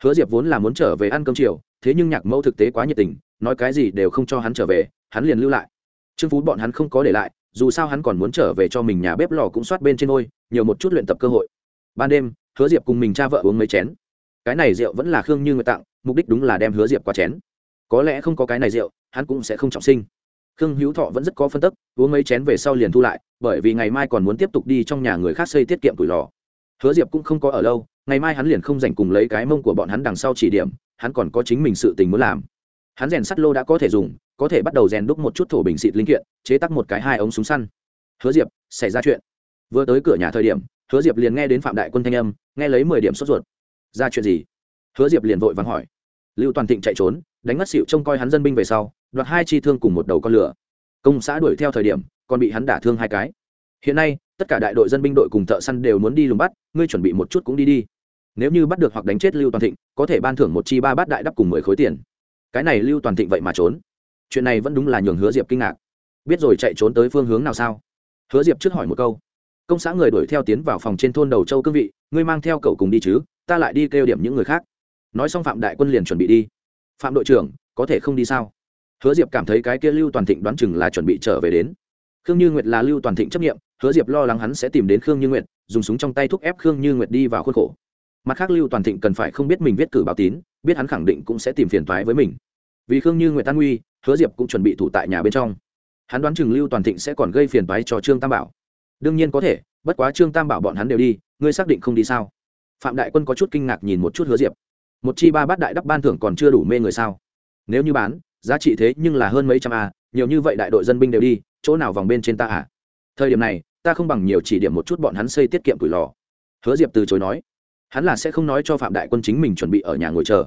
Hứa diệp vốn là muốn trở về ăn cơm chiều, thế nhưng nhạc mẫu thực tế quá nhiệt tình, nói cái gì đều không cho hắn trở về, hắn liền lưu lại. Trương phú bọn hắn không có để lại, dù sao hắn còn muốn trở về cho mình nhà bếp lò cũng soát bên trên ngôi, nhiều một chút luyện tập cơ hội. Ban đêm, hứa diệp cùng mình cha vợ uống mấy chén. Cái này rượu vẫn là khương như người tặng, mục đích đúng là đem hứa diệp qua chén. Có lẽ không có cái này rượu, hắn cũng sẽ không trọng sinh khương hữu thọ vẫn rất có phân tức, uống mấy chén về sau liền thu lại, bởi vì ngày mai còn muốn tiếp tục đi trong nhà người khác xây tiết kiệm tuổi lò. Hứa diệp cũng không có ở lâu, ngày mai hắn liền không dành cùng lấy cái mông của bọn hắn đằng sau chỉ điểm, hắn còn có chính mình sự tình muốn làm. Hắn rèn sắt lô đã có thể dùng, có thể bắt đầu rèn đúc một chút thổ bình xịt linh kiện, chế tắc một cái hai ống súng săn. Hứa diệp, xảy ra chuyện. Vừa tới cửa nhà thời điểm, hứa diệp liền nghe đến phạm đại quân thanh âm, nghe lấy mười điểm sốt ruột. Ra chuyện gì? Hứa diệp liền vội vàng hỏi. Lưu toàn thịnh chạy trốn, đánh ngất xịu trông coi hắn dân binh về sau đoạt hai chi thương cùng một đầu con lửa. Công xã đuổi theo thời điểm, còn bị hắn đả thương hai cái. Hiện nay, tất cả đại đội dân binh đội cùng thợ săn đều muốn đi lùng bắt, ngươi chuẩn bị một chút cũng đi đi. Nếu như bắt được hoặc đánh chết lưu toàn thịnh, có thể ban thưởng một chi ba bát đại đắp cùng mười khối tiền. Cái này lưu toàn thịnh vậy mà trốn. Chuyện này vẫn đúng là nhường hứa diệp kinh ngạc. Biết rồi chạy trốn tới phương hướng nào sao? Hứa diệp trước hỏi một câu. Công xã người đuổi theo tiến vào phòng trên thôn đầu châu cương vị, ngươi mang theo cậu cùng đi chứ, ta lại đi kêu điểm những người khác. Nói xong phạm đại quân liền chuẩn bị đi. Phạm đội trưởng, có thể không đi sao? Hứa diệp cảm thấy cái kia lưu toàn thịnh đoán chừng là chuẩn bị trở về đến. Khương như nguyệt là lưu toàn thịnh chấp nghiệm, hứa diệp lo lắng hắn sẽ tìm đến khương như nguyệt, dùng súng trong tay thúc ép khương như nguyệt đi vào khuôn khổ. Mặt khác lưu toàn thịnh cần phải không biết mình viết cử báo tín, biết hắn khẳng định cũng sẽ tìm phiền thoái với mình. Vì khương như nguyệt tan nguy, hứa diệp cũng chuẩn bị thủ tại nhà bên trong. Hắn đoán chừng lưu toàn thịnh sẽ còn gây phiền thoái cho trương tam bảo. Đương nhiên có thể, bất quá trương tam bảo bọn hắn đều đi, ngươi xác định không đi sao? Phạm đại quân có chút kinh ngạc nhìn một chút hứa diệp. Một chi ba bát đại đắp ban thưởng còn chưa đủ mê người sao? Nếu như bán giá trị thế nhưng là hơn mấy trăm a, nhiều như vậy đại đội dân binh đều đi, chỗ nào vòng bên trên ta à? Thời điểm này, ta không bằng nhiều chỉ điểm một chút bọn hắn xây tiết kiệm tuổi lò. Hứa diệp từ chối nói, hắn là sẽ không nói cho phạm đại quân chính mình chuẩn bị ở nhà ngồi chờ.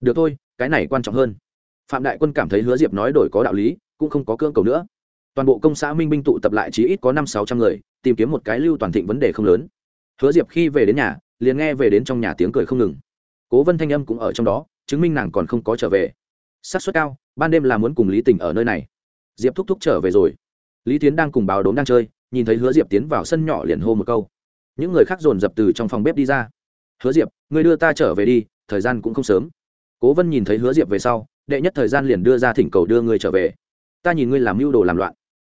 Được thôi, cái này quan trọng hơn. Phạm đại quân cảm thấy hứa diệp nói đổi có đạo lý, cũng không có cưỡng cầu nữa. Toàn bộ công xã minh binh tụ tập lại chỉ ít có năm sáu trăm người, tìm kiếm một cái lưu toàn thịnh vấn đề không lớn. Hứa diệp khi về đến nhà, liền nghe về đến trong nhà tiếng cười không ngừng. Cố vân thanh âm cũng ở trong đó, chứng minh nàng còn không có trở về. Xác suất cao ban đêm là muốn cùng lý tình ở nơi này. Diệp thúc thúc trở về rồi. Lý tiến đang cùng báo đốm đang chơi, nhìn thấy hứa diệp tiến vào sân nhỏ liền hô một câu. Những người khác dồn dập từ trong phòng bếp đi ra. Hứa diệp, người đưa ta trở về đi, thời gian cũng không sớm. Cố vân nhìn thấy hứa diệp về sau, đệ nhất thời gian liền đưa ra thỉnh cầu đưa người trở về. Ta nhìn ngươi làm mưu đồ làm loạn.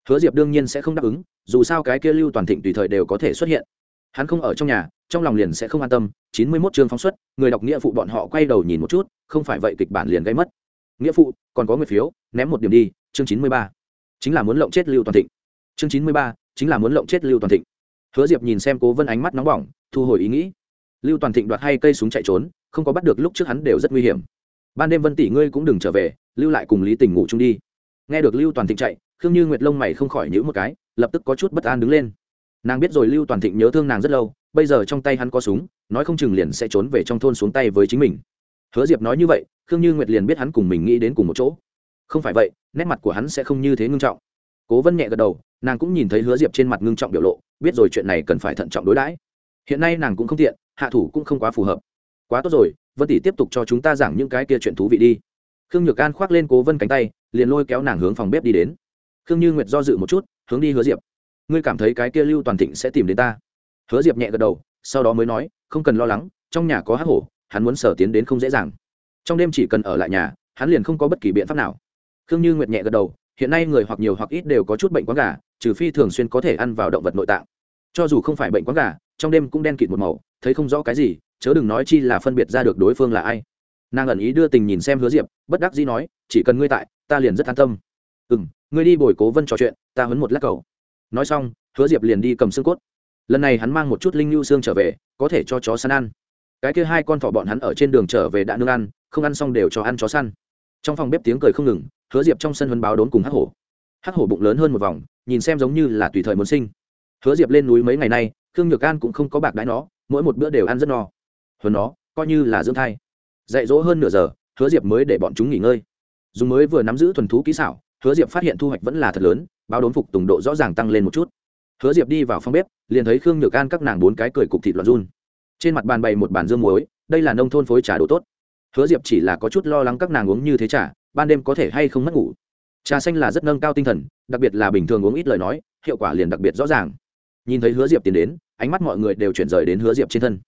Hứa diệp đương nhiên sẽ không đáp ứng, dù sao cái kia lưu toàn thịnh tùy thời đều có thể xuất hiện. Hắn không ở trong nhà, trong lòng liền sẽ không an tâm. Chín mươi mốt chương phóng xuất, người đọc nghĩa phụ bọn họ quay đầu nhìn một chút, không phải vậy kịch bản liền gây mất nghĩa phụ, còn có người phiếu, ném một điểm đi, chương chín mươi ba. Chính là muốn lộng chết lưu toàn thịnh. Chương chín mươi ba, chính là muốn lộng chết lưu toàn thịnh. Hứa diệp nhìn xem cố vân ánh mắt nóng bỏng, thu hồi ý nghĩ. Lưu toàn thịnh đoạt hai cây súng chạy trốn, không có bắt được lúc trước hắn đều rất nguy hiểm. Ban đêm vân tỷ ngươi cũng đừng trở về, lưu lại cùng lý tình ngủ chung đi. Nghe được lưu toàn thịnh chạy, khương như nguyệt lông mày không khỏi nhữ một cái, lập tức có chút bất an đứng lên. Nàng biết rồi lưu toàn thịnh nhớ thương nàng rất lâu, bây giờ trong tay hắn có súng, nói không chừng liền sẽ trốn về trong thôn xuống tay với chính mình hứa diệp nói như vậy, khương như nguyệt liền biết hắn cùng mình nghĩ đến cùng một chỗ. Không phải vậy, nét mặt của hắn sẽ không như thế ngưng trọng. Cố vân nhẹ gật đầu, nàng cũng nhìn thấy hứa diệp trên mặt ngưng trọng biểu lộ, biết rồi chuyện này cần phải thận trọng đối đãi. Hiện nay nàng cũng không tiện, hạ thủ cũng không quá phù hợp. Quá tốt rồi, vân tỷ tiếp tục cho chúng ta giảng những cái kia chuyện thú vị đi. Khương nhược an khoác lên cố vân cánh tay, liền lôi kéo nàng hướng phòng bếp đi đến. Khương như nguyệt do dự một chút, hướng đi hứa diệp. Ngươi cảm thấy cái kia lưu toàn thịnh sẽ tìm đến ta? Hứa diệp nhẹ gật đầu, sau đó mới nói, không cần lo lắng, trong nhà có hắc hổ hắn muốn sở tiến đến không dễ dàng. Trong đêm chỉ cần ở lại nhà, hắn liền không có bất kỳ biện pháp nào. Khương như nguyệt nhẹ gật đầu, hiện nay người hoặc nhiều hoặc ít đều có chút bệnh quán gà, trừ phi thường xuyên có thể ăn vào động vật nội tạng. Cho dù không phải bệnh quán gà, trong đêm cũng đen kịt một màu, thấy không rõ cái gì, chớ đừng nói chi là phân biệt ra được đối phương là ai. Nàng ẩn ý đưa tình nhìn xem hứa diệp, bất đắc dĩ nói, chỉ cần ngươi tại, ta liền rất an tâm. Ừ m ngươi đi bồi cố vân trò chuyện, ta hấn một lát cầu nói xong, hứa diệp liền đi cầm xương cốt. Lần này hắn mang một chút linh lưu xương trở về, có thể cho chó săn ăn cái kia hai con thỏ bọn hắn ở trên đường trở về đã nương ăn, không ăn xong đều cho ăn chó săn. Trong phòng bếp tiếng cười không ngừng, hứa diệp trong sân huấn báo đốn cùng hắc hổ. Hắc hổ bụng lớn hơn một vòng, nhìn xem giống như là tùy thời muốn sinh. Hứa diệp lên núi mấy ngày nay, khương nhược an cũng không có bạc đãi nó, mỗi một bữa đều ăn rất no. Huấn nó, coi như là dưỡng thai. Dạy dỗ hơn nửa giờ, hứa diệp mới để bọn chúng nghỉ ngơi. Dùng mới vừa nắm giữ thuần thú kỹ xảo, hứa diệp phát hiện thu hoạch vẫn là thật lớn, báo đốn phục tùng độ rõ ràng tăng lên một chút. Hứa diệp đi vào phòng bếp, liền thấy khương nhược an các nàng bốn cái cười cục thịt loạn run trên mặt bàn bày một bàn dương muối, đây là nông thôn phối trà đồ tốt. Hứa diệp chỉ là có chút lo lắng các nàng uống như thế trà, ban đêm có thể hay không mất ngủ. Trà xanh là rất nâng cao tinh thần, đặc biệt là bình thường uống ít lời nói, hiệu quả liền đặc biệt rõ ràng. Nhìn thấy hứa diệp tiến đến, ánh mắt mọi người đều chuyển rời đến hứa diệp trên thân.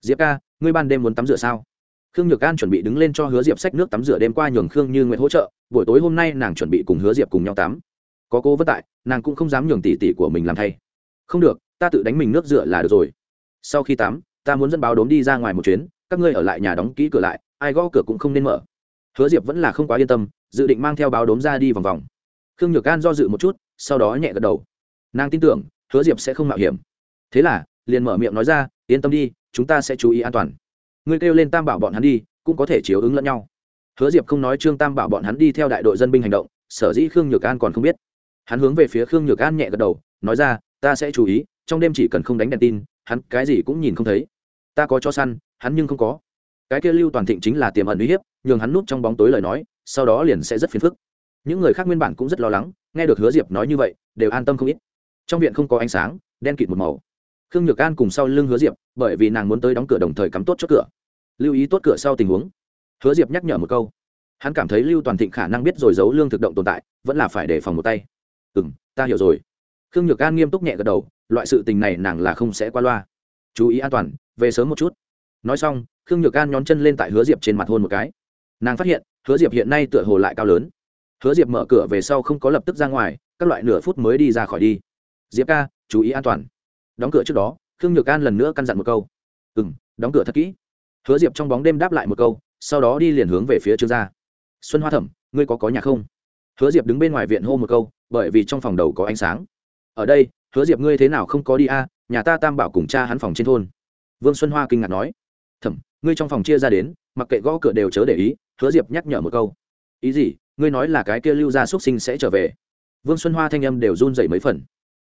Diệp ca, ngươi ban đêm muốn tắm rửa sao? Khương nhược an chuẩn bị đứng lên cho hứa diệp xách nước tắm rửa đêm qua nhường khương như nguyện hỗ trợ, buổi tối hôm nay nàng chuẩn bị cùng hứa diệp cùng nhau tắm. Có cô vất tại, nàng cũng không dám nhường tỉ tỉ của mình làm thay. Không được, ta tự đánh mình nước rửa là được rồi. Sau khi tắm ta muốn dẫn báo đốm đi ra ngoài một chuyến, các ngươi ở lại nhà đóng kỹ cửa lại, ai gõ cửa cũng không nên mở. Hứa diệp vẫn là không quá yên tâm, dự định mang theo báo đốm ra đi vòng vòng. Khương nhược an do dự một chút, sau đó nhẹ gật đầu. Nàng tin tưởng, hứa diệp sẽ không mạo hiểm. Thế là, liền mở miệng nói ra, yên tâm đi, chúng ta sẽ chú ý an toàn. Ngươi kêu lên tam bảo bọn hắn đi, cũng có thể chiếu ứng lẫn nhau. Hứa diệp không nói trương tam bảo bọn hắn đi theo đại đội dân binh hành động, sở dĩ khương nhược an còn không biết. Hắn hướng về phía khương nhược an nhẹ gật đầu, nói ra, ta sẽ chú ý, trong đêm chỉ cần không đánh đèn tin, hắn cái gì cũng nhìn không thấy ta có cho săn, hắn nhưng không có. Cái kia lưu toàn thịnh chính là tiềm ẩn uy hiếp, nhường hắn núp trong bóng tối lời nói, sau đó liền sẽ rất phiền phức. Những người khác nguyên bản cũng rất lo lắng, nghe được hứa diệp nói như vậy, đều an tâm không ít. Trong viện không có ánh sáng, đen kịt một màu. Khương nhược an cùng sau lưng hứa diệp, bởi vì nàng muốn tới đóng cửa đồng thời cắm tốt chốt cửa. Lưu ý tốt cửa sau tình huống. Hứa diệp nhắc nhở một câu. Hắn cảm thấy lưu toàn thịnh khả năng biết rồi giấu lương thực động tồn tại, vẫn là phải đề phòng một tay. Ừ m ta hiểu rồi. Khương nhược an nghiêm túc nhẹ gật đầu, loại sự tình này nàng là không sẽ qua loa. Chú ý an toàn về sớm một chút. Nói xong, khương nhược an nhón chân lên tại hứa diệp trên mặt hôn một cái. Nàng phát hiện, hứa diệp hiện nay tựa hồ lại cao lớn. Hứa diệp mở cửa về sau không có lập tức ra ngoài, các loại nửa phút mới đi ra khỏi đi. Diệp ca, chú ý an toàn. Đóng cửa trước đó, khương nhược an lần nữa căn dặn một câu. Ừ m đóng cửa thật kỹ. Hứa diệp trong bóng đêm đáp lại một câu, sau đó đi liền hướng về phía trương gia. Xuân hoa thẩm, ngươi có có nhà không? Hứa diệp đứng bên ngoài viện hô một câu, bởi vì trong phòng đầu có ánh sáng. Ở đây, hứa diệp ngươi thế nào không có đi a, nhà ta tam bảo cùng cha hắn phòng trên thôn vương xuân hoa kinh ngạc nói, thẩm, ngươi trong phòng chia ra đến, mặc kệ gõ cửa đều chớ để ý, hứa diệp nhắc nhở một câu. Ý gì? Ngươi nói là cái kia lưu gia xuất sinh sẽ trở về. Vương xuân hoa thanh âm đều run dậy mấy phần.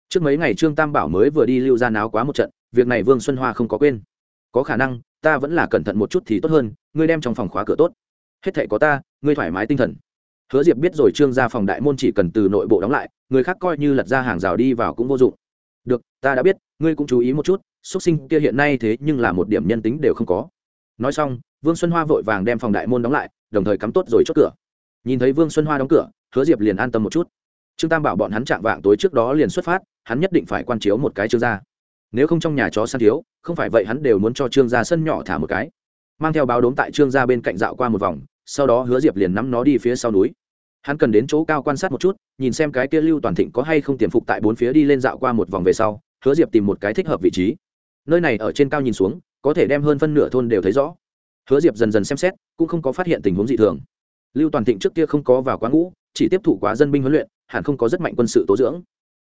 Trước mấy ngày trương tam bảo mới vừa đi lưu gia náo quá một trận, việc này vương xuân hoa không có quên. Có khả năng, ta vẫn là cẩn thận một chút thì tốt hơn, ngươi đem trong phòng khóa cửa tốt. Hết thệ có ta, ngươi thoải mái tinh thần. Hứa diệp biết rồi trương gia phòng đại môn chỉ cần từ nội bộ đóng lại, người khác coi như lật ra hàng rào đi vào cũng vô dụng. Được, ta đã biết, ngươi cũng chú ý một chút xuất sinh kia hiện nay thế nhưng là một điểm nhân tính đều không có. Nói xong, vương xuân hoa vội vàng đem phòng đại môn đóng lại, đồng thời cắm tốt rồi chốt cửa. Nhìn thấy vương xuân hoa đóng cửa, hứa diệp liền an tâm một chút. Trương tam bảo bọn hắn chạm vạng tối trước đó liền xuất phát, hắn nhất định phải quan chiếu một cái trương gia. Nếu không trong nhà chó săn thiếu, không phải vậy hắn đều muốn cho trương gia sân nhỏ thả một cái. Mang theo báo đốm tại trương gia bên cạnh dạo qua một vòng, sau đó hứa diệp liền nắm nó đi phía sau núi. Hắn cần đến chỗ cao quan sát một chút, nhìn xem cái kia lưu toàn thịnh có hay không tiềm phục tại bốn phía đi lên dạo qua một vòng về sau, hứa diệp tìm một cái thích hợp vị trí nơi này ở trên cao nhìn xuống, có thể đem hơn phân nửa thôn đều thấy rõ. Hứa diệp dần dần xem xét, cũng không có phát hiện tình huống dị thường. Lưu toàn thịnh trước kia không có vào quá ngũ, chỉ tiếp thụ quá dân binh huấn luyện, hẳn không có rất mạnh quân sự tố dưỡng.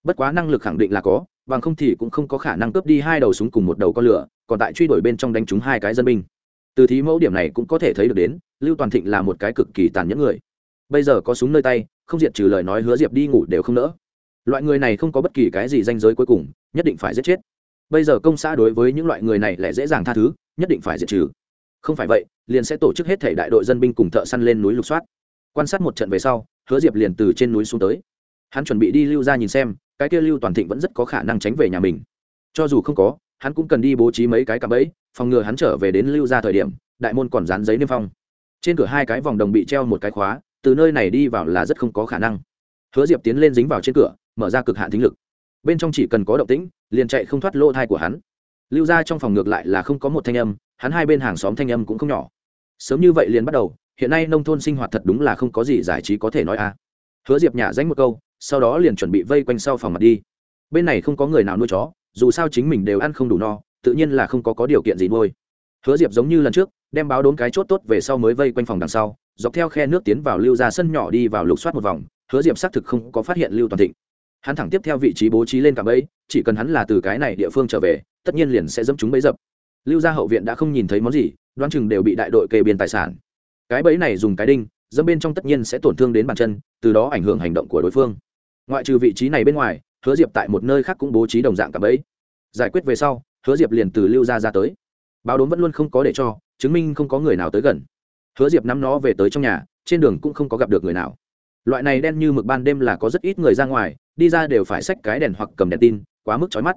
Bất quá năng lực khẳng định là có, bằng không thì cũng không có khả năng cướp đi hai đầu súng cùng một đầu con lửa, còn tại truy đuổi bên trong đánh trúng hai cái dân binh. Từ thí mẫu điểm này cũng có thể thấy được đến, lưu toàn thịnh là một cái cực kỳ tàn nhẫn người. Bây giờ có súng nơi tay, không diệt trừ lời nói hứa diệp đi ngủ đều không nỡ. Loại người này không có bất kỳ cái gì danh giới cuối cùng, nhất định phải giết chết bây giờ công xã đối với những loại người này lại dễ dàng tha thứ, nhất định phải diệt trừ. Không phải vậy, liền sẽ tổ chức hết thể đại đội dân binh cùng thợ săn lên núi lục soát. Quan sát một trận về sau, hứa diệp liền từ trên núi xuống tới. Hắn chuẩn bị đi lưu ra nhìn xem, cái kia lưu toàn thịnh vẫn rất có khả năng tránh về nhà mình. Cho dù không có, hắn cũng cần đi bố trí mấy cái cạm bẫy, phòng ngừa hắn trở về đến lưu ra thời điểm, đại môn còn dán giấy niêm phong. Trên cửa hai cái vòng đồng bị treo một cái khóa, từ nơi này đi vào là rất không có khả năng. Hứa diệp tiến lên dính vào trên cửa, mở ra cực hạn thính lực bên trong chỉ cần có động tĩnh, liền chạy không thoát lỗ thai của hắn. Lưu ra trong phòng ngược lại là không có một thanh âm, hắn hai bên hàng xóm thanh âm cũng không nhỏ. Sớm như vậy liền bắt đầu, hiện nay nông thôn sinh hoạt thật đúng là không có gì giải trí có thể nói a. À. Hứa diệp nhả danh một câu, sau đó liền chuẩn bị vây quanh sau phòng mặt đi. Bên này không có người nào nuôi chó, dù sao chính mình đều ăn không đủ no, tự nhiên là không có có điều kiện gì nuôi. Hứa diệp giống như lần trước, đem báo đốn cái chốt tốt về sau mới vây quanh phòng đằng sau, dọc theo khe nước tiến vào lưu ra sân nhỏ đi vào lục soát một vòng, hứa diệp xác thực không có phát hiện lưu toàn thịnh hắn thẳng tiếp theo vị trí bố trí lên cả bẫy, chỉ cần hắn là từ cái này địa phương trở về, tất nhiên liền sẽ dẫm chúng bẫy dập. Lưu gia hậu viện đã không nhìn thấy món gì, đoán chừng đều bị đại đội kê biên tài sản. Cái bẫy này dùng cái đinh, dẫm bên trong tất nhiên sẽ tổn thương đến bàn chân, từ đó ảnh hưởng hành động của đối phương. Ngoại trừ vị trí này bên ngoài, hứa diệp tại một nơi khác cũng bố trí đồng dạng cả bẫy. Giải quyết về sau, hứa diệp liền từ lưu gia ra tới. Báo đốm vẫn luôn không có để cho, chứng minh không có người nào tới gần. Hứa diệp nắm nó về tới trong nhà, trên đường cũng không có gặp được người nào. Loại này đen như mực ban đêm là có rất ít người ra ngoài đi ra đều phải xách cái đèn hoặc cầm đèn tin quá mức chói mắt.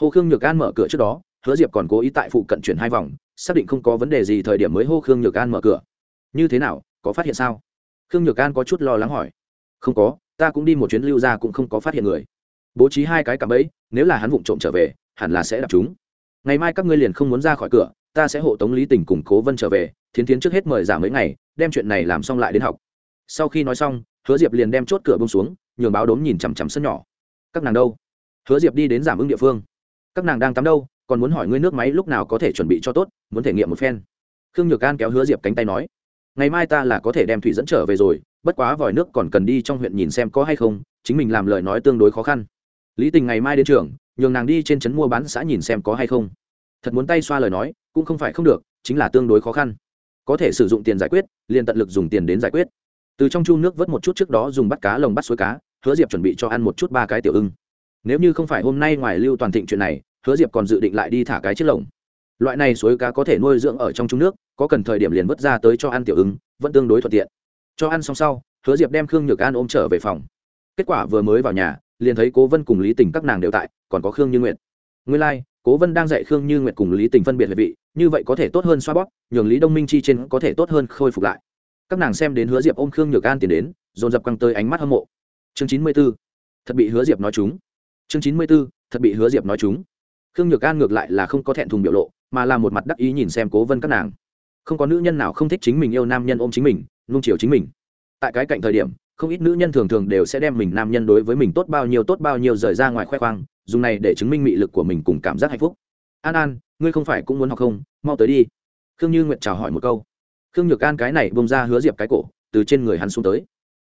Hồ khương nhược an mở cửa trước đó hứa diệp còn cố ý tại phụ cận chuyển hai vòng xác định không có vấn đề gì thời điểm mới hô khương nhược an mở cửa. Như thế nào có phát hiện sao? Khương nhược an có chút lo lắng hỏi. Không có ta cũng đi một chuyến lưu ra cũng không có phát hiện người. Bố trí hai cái cạm ấy, nếu là hắn vụng trộm trở về hẳn là sẽ đập chúng. Ngày mai các ngươi liền không muốn ra khỏi cửa ta sẽ hộ tống lý tình cùng cố vân trở về thiến thiến trước hết mời giả mấy ngày đem chuyện này làm xong lại đến học. Sau khi nói xong hứa diệp liền đem chốt cửa bông xuống nhường báo đốm nhìn chằm chằm sân nhỏ. Các nàng đâu? Hứa diệp đi đến giảm ứng địa phương. Các nàng đang tắm đâu? Còn muốn hỏi ngươi nước máy lúc nào có thể chuẩn bị cho tốt, muốn thể nghiệm một phen. Khương nhược an kéo hứa diệp cánh tay nói, ngày mai ta là có thể đem thủy dẫn trở về rồi, bất quá vòi nước còn cần đi trong huyện nhìn xem có hay không, chính mình làm lời nói tương đối khó khăn. Lý tình ngày mai đến trường, nhường nàng đi trên trấn mua bán xã nhìn xem có hay không. Thật muốn tay xoa lời nói, cũng không phải không được, chính là tương đối khó khăn. Có thể sử dụng tiền giải quyết, liền tận lực dùng tiền đến giải quyết. Từ trong chu nước vớt một chút trước đó dùng bắt cá lồng bắt suối cá hứa diệp chuẩn bị cho ăn một chút ba cái tiểu ưng. Nếu như không phải hôm nay ngoài lưu toàn thịnh chuyện này hứa diệp còn dự định lại đi thả cái chiếc lồng. Loại này suối cá có thể nuôi dưỡng ở trong trung nước có cần thời điểm liền vớt ra tới cho ăn tiểu ưng vẫn tương đối thuận tiện. Cho ăn xong sau hứa diệp đem khương nhược an ôm trở về phòng. Kết quả vừa mới vào nhà liền thấy cố vân cùng lý tình các nàng đều tại còn có khương như nguyệt. Nguyên lai、like, cố vân đang dạy khương như nguyệt cùng lý tình phân biệt về vị như vậy có thể tốt hơn xoa bóp nhường lý đông minh chi trên có thể tốt hơn khôi phục lại. Các nàng xem đến hứa diệp ôm khương nhược an tiến đến dồn dập căng tới ánh mắt hâm mộ chương chín mươi b ố thật bị hứa diệp nói chúng. Chương chín mươi b ố thật bị hứa diệp nói chúng. Khương nhược an ngược lại là không có thẹn thùng biểu lộ, mà là một mặt đắc ý nhìn xem cố vân các nàng. Không có nữ nhân nào không thích chính mình yêu nam nhân ôm chính mình, nung chiều chính mình. Tại cái cạnh thời điểm, không ít nữ nhân thường thường đều sẽ đem mình nam nhân đối với mình tốt bao nhiêu tốt bao nhiêu rời ra ngoài khoe khoang, dùng này để chứng minh mị lực của mình cùng cảm giác hạnh phúc. An an, ngươi không phải cũng muốn học không? Mau tới đi. Khương như nguyện chào hỏi một câu. Khương nhược an cái này bông ra hứa diệp cái cổ, từ trên người hắn xuống tới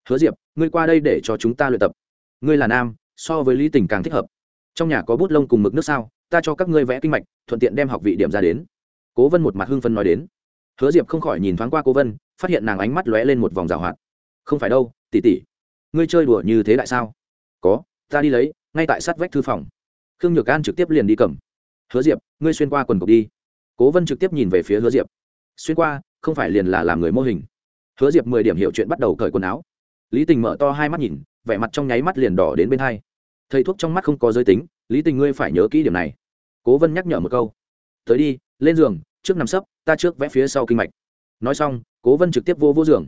hứa diệp, ngươi qua đây để cho chúng ta luyện tập. Ngươi là nam, so với lý tình càng thích hợp. Trong nhà có bút lông cùng mực nước sao, ta cho các ngươi vẽ kinh mạch, thuận tiện đem học vị điểm ra đến. Cố vân một mặt hưng phân nói đến. Hứa diệp không khỏi nhìn thoáng qua cố vân, phát hiện nàng ánh mắt lóe lên một vòng rào hoạt. Không phải đâu tỉ tỉ ngươi chơi đùa như thế lại sao? Có, ta đi lấy, ngay tại sát vách thư phòng. Khương nhược an trực tiếp liền đi cầm. Hứa diệp, ngươi xuyên qua quần cộc đi. Cố vân trực tiếp nhìn về phía hứa diệp. Xuyên qua, không phải liền là làm người mô hình. Hứa diệp mười điểm hiệu chuyện bắt đầu cởi quần áo lý tình mở to hai mắt nhìn, vẻ mặt trong nháy mắt liền đỏ đến bên hai. Thầy thuốc trong mắt không có giới tính, lý tình ngươi phải nhớ kỹ điểm này. Cố vân nhắc nhở một câu, tới đi, lên giường, trước nằm sấp, ta trước vẽ phía sau kinh mạch. Nói xong, cố vân trực tiếp vô vô giường.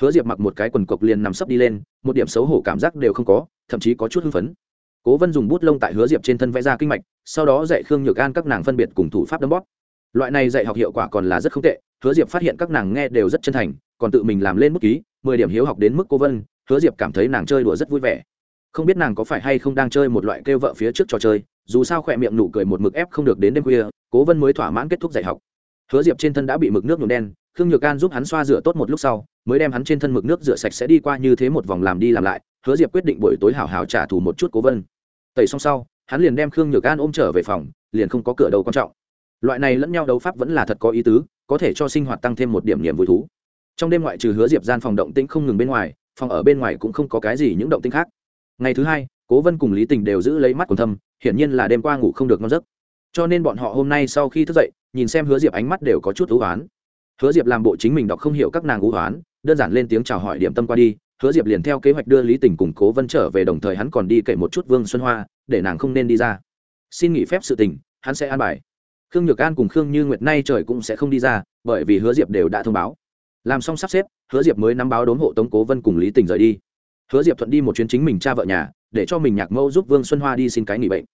Hứa diệp mặc một cái quần cộc liền nằm sấp đi lên, một điểm xấu hổ cảm giác đều không có, thậm chí có chút hưng phấn. Cố vân dùng bút lông tại hứa diệp trên thân vẽ ra kinh mạch, sau đó dạy khương nhược an các nàng phân biệt cùng thủ pháp đấm bóp. Loại này dạy học hiệu quả còn là rất không tệ, hứa diệp phát hiện các nàng nghe đều rất chân thành, còn tự mình làm lên bút ký mười điểm hiếu học đến mức cô vân, hứa diệp cảm thấy nàng chơi đùa rất vui vẻ. Không biết nàng có phải hay không đang chơi một loại kêu vợ phía trước trò chơi, dù sao khỏe miệng nụ cười một mực ép không được đến đêm khuya, cố vân mới thỏa mãn kết thúc dạy học. Hứa diệp trên thân đã bị mực nước nhuộm đen, khương nhược an giúp hắn xoa rửa tốt một lúc sau, mới đem hắn trên thân mực nước rửa sạch sẽ đi qua như thế một vòng làm đi làm lại, hứa diệp quyết định buổi tối hào hào trả thù một chút cố vân. Tẩy xong sau, hắn liền đem khương nhược an ôm trở về phòng, liền không có cửa đầu quan trọng. Loại này lẫn nhau đấu pháp vẫn là thật có ý tứ, có thể cho sinh hoạt tăng thêm một điểm niềm vui thú trong đêm ngoại trừ hứa diệp gian phòng động tĩnh không ngừng bên ngoài, phòng ở bên ngoài cũng không có cái gì những động tĩnh khác. Ngày thứ hai, cố vân cùng lý tình đều giữ lấy mắt còn thâm, hiển nhiên là đêm qua ngủ không được ngon giấc. Cho nên bọn họ hôm nay sau khi thức dậy, nhìn xem hứa diệp ánh mắt đều có chút ưu oán. Hứa diệp làm bộ chính mình đọc không hiểu các nàng ưu oán, đơn giản lên tiếng chào hỏi điểm tâm qua đi, hứa diệp liền theo kế hoạch đưa lý tình cùng cố vân trở về đồng thời hắn còn đi kể một chút vương xuân hoa, để nàng không nên đi ra. Xin nghỉ phép sự tình, hắn sẽ an bài. Khương nhược an cùng khương như nguyệt nay trời cũng sẽ không đi ra, bởi vì hứa diệp đều đã thông báo làm xong sắp xếp, hứa diệp mới nắm báo đốn hộ tống cố vân cùng lý tình rời đi. Hứa diệp thuận đi một chuyến chính mình cha vợ nhà, để cho mình nhạc mẫu giúp vương xuân hoa đi xin cái nghỉ bệnh.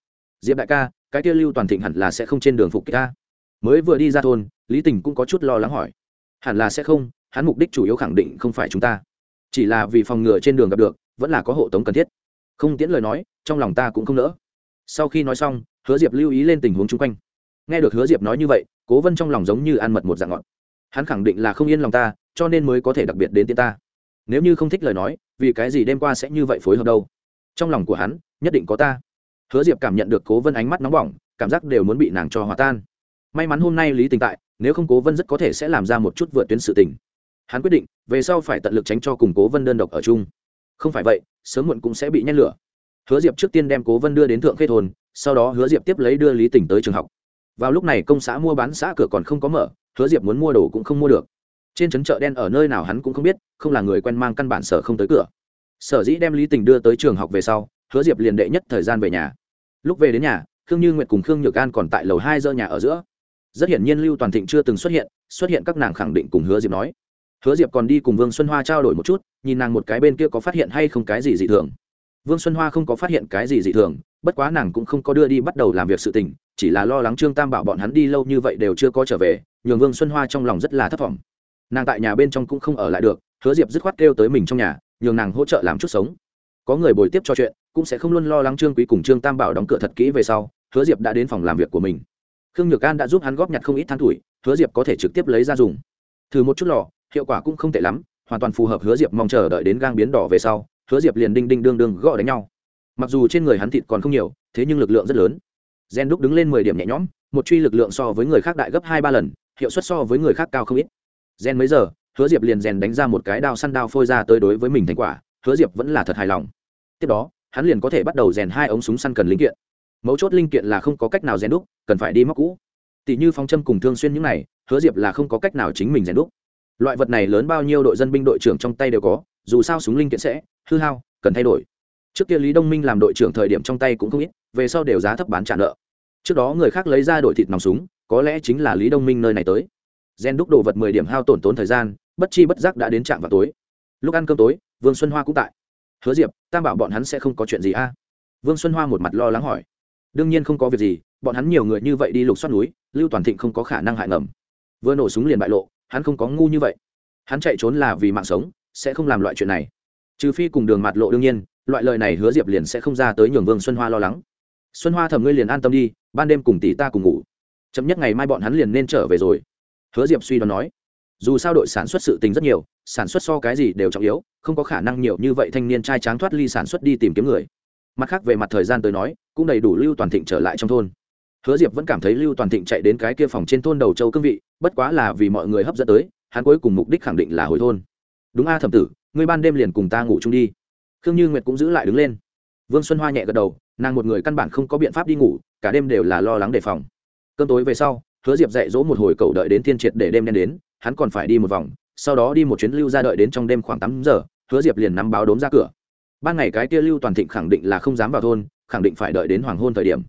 Diệp đại ca, cái kia lưu toàn thịnh hẳn là sẽ không trên đường phục ca mới vừa đi ra thôn, lý tình cũng có chút lo lắng hỏi. Hẳn là sẽ không, hắn mục đích chủ yếu khẳng định không phải chúng ta. Chỉ là vì phòng ngừa trên đường gặp được, vẫn là có hộ tống cần thiết. Không tiễn lời nói, trong lòng ta cũng không nỡ. Sau khi nói xong, hứa diệp lưu ý lên tình huống chung quanh. Nghe được hứa diệp nói như vậy, cố vân trong lòng giống như ăn mật một dạng ngọt. Hắn khẳng định là không yên lòng ta cho nên mới có thể đặc biệt đến tiên ta. Nếu như không thích lời nói, vì cái gì đêm qua sẽ như vậy phối hợp đâu? Trong lòng của hắn, nhất định có ta. Hứa diệp cảm nhận được cố vân ánh mắt nóng bỏng, cảm giác đều muốn bị nàng cho hòa tan. May mắn hôm nay lý tình tại, nếu không cố vân rất có thể sẽ làm ra một chút vượt tuyến sự tình. Hắn quyết định, về sau phải tận lực tránh cho cùng cố vân đơn độc ở chung. Không phải vậy, sớm muộn cũng sẽ bị nhét lửa. Hứa diệp trước tiên đem cố vân đưa đến thượng khê thôn, sau đó hứa diệp tiếp lấy đưa lý tình tới trường học. Vào lúc này công xã mua bán xã cửa còn không có mở, hứa diệp muốn mua đồ cũng không mua được trên trấn chợ đen ở nơi nào hắn cũng không biết, không là người quen mang căn bản sở không tới cửa. Sở dĩ đem lý tình đưa tới trường học về sau, hứa diệp liền đệ nhất thời gian về nhà. Lúc về đến nhà, khương như nguyệt cùng khương nhược an còn tại lầu hai dơ nhà ở giữa. Rất hiển nhiên lưu toàn thịnh chưa từng xuất hiện xuất hiện các nàng khẳng định cùng hứa diệp nói. Hứa diệp còn đi cùng vương xuân hoa trao đổi một chút, nhìn nàng một cái bên kia có phát hiện hay không cái gì dị thường. Vương xuân hoa không có phát hiện cái gì dị thường, bất quá nàng cũng không có đưa đi bắt đầu làm việc sự tình, chỉ là lo lắng trương tam bảo bọn hắn đi lâu như vậy đều chưa có trở về, nhường vương xuân hoa trong lòng rất là thất vọng nàng tại nhà bên trong cũng không ở lại được, hứa diệp dứt khoát kêu tới mình trong nhà, nhường nàng hỗ trợ làm chút sống. Có người bồi tiếp cho chuyện, cũng sẽ không luôn lo lắng trương quý cùng trương tam bảo đóng cửa thật kỹ về sau, hứa diệp đã đến phòng làm việc của mình. Khương nhược an đã giúp hắn góp nhặt không ít than tuổi, hứa diệp có thể trực tiếp lấy ra dùng. Thử một chút lò, hiệu quả cũng không tệ lắm, hoàn toàn phù hợp hứa diệp mong chờ đợi đến gang biến đỏ về sau, hứa diệp liền đinh đinh đương đương gõ đánh nhau. Mặc dù trên người hắn thịt còn không nhiều, thế nhưng lực lượng rất lớn. Gen đúc đứng lên mười điểm nhẹ nhõm, một truy lực lượng so với người khác đại gấp hai ba lần, hiệu suất so với người khác cao không ít rèn mấy giờ, hứa diệp liền rèn đánh ra một cái đao săn đao phôi ra tới đối với mình thành quả, hứa diệp vẫn là thật hài lòng. Tiếp đó, hắn liền có thể bắt đầu rèn hai ống súng săn cần linh kiện. Mấu chốt linh kiện là không có cách nào rèn đúc, cần phải đi móc cũ. Tỷ như phong châm cùng thương xuyên những này, hứa diệp là không có cách nào chính mình rèn đúc. Loại vật này lớn bao nhiêu đội dân binh đội trưởng trong tay đều có, dù sao súng linh kiện sẽ, hư hao, cần thay đổi. Trước kia lý đông minh làm đội trưởng thời điểm trong tay cũng không ít, về sau đều giá thấp bán trả nợ. Trước đó người khác lấy ra đội thịt nòng súng, có lẽ chính là lý đông minh nơi này tới gen đúc đồ vật mười điểm hao tổn tốn thời gian, bất chi bất giác đã đến trạm vào tối. Lúc ăn cơm tối, vương xuân hoa cũng tại. Hứa diệp tam bảo bọn hắn sẽ không có chuyện gì a. Vương xuân hoa một mặt lo lắng hỏi. Đương nhiên không có việc gì, bọn hắn nhiều người như vậy đi lục xoát núi, lưu toàn thịnh không có khả năng hại ngầm. Vừa nổ súng liền bại lộ, hắn không có ngu như vậy. Hắn chạy trốn là vì mạng sống, sẽ không làm loại chuyện này. Trừ phi cùng đường mặt lộ đương nhiên, loại lời này hứa diệp liền sẽ không ra tới nhường vương xuân hoa lo lắng. Xuân hoa thầm ngươi liền an tâm đi, ban đêm cùng tỷ ta cùng ngủ. Chậm nhất ngày mai bọn hắn liền nên trở về rồi hứa diệp suy đoán nói, dù sao đội sản xuất sự tình rất nhiều, sản xuất so cái gì đều trọng yếu, không có khả năng nhiều như vậy thanh niên trai tráng thoát ly sản xuất đi tìm kiếm người. Mặt khác về mặt thời gian tới nói, cũng đầy đủ lưu toàn thịnh trở lại trong thôn. Hứa diệp vẫn cảm thấy lưu toàn thịnh chạy đến cái kia phòng trên thôn đầu châu cương vị, bất quá là vì mọi người hấp dẫn tới, hắn cuối cùng mục đích khẳng định là hồi thôn. Đúng a thẩm tử, ngươi ban đêm liền cùng ta ngủ chung đi. Khương như nguyệt cũng giữ lại đứng lên. Vương xuân hoa nhẹ gật đầu, nàng một người căn bản không có biện pháp đi ngủ, cả đêm đều là lo lắng đề phòng. Cơm tối về sau hứa diệp dạy dỗ một hồi cậu đợi đến thiên triệt để đêm đen đến, hắn còn phải đi một vòng, sau đó đi một chuyến lưu ra đợi đến trong đêm khoảng tám giờ, hứa diệp liền nắm báo đốm ra cửa. Ban ngày cái kia lưu toàn thịnh khẳng định là không dám vào thôn, khẳng định phải đợi đến hoàng hôn thời điểm.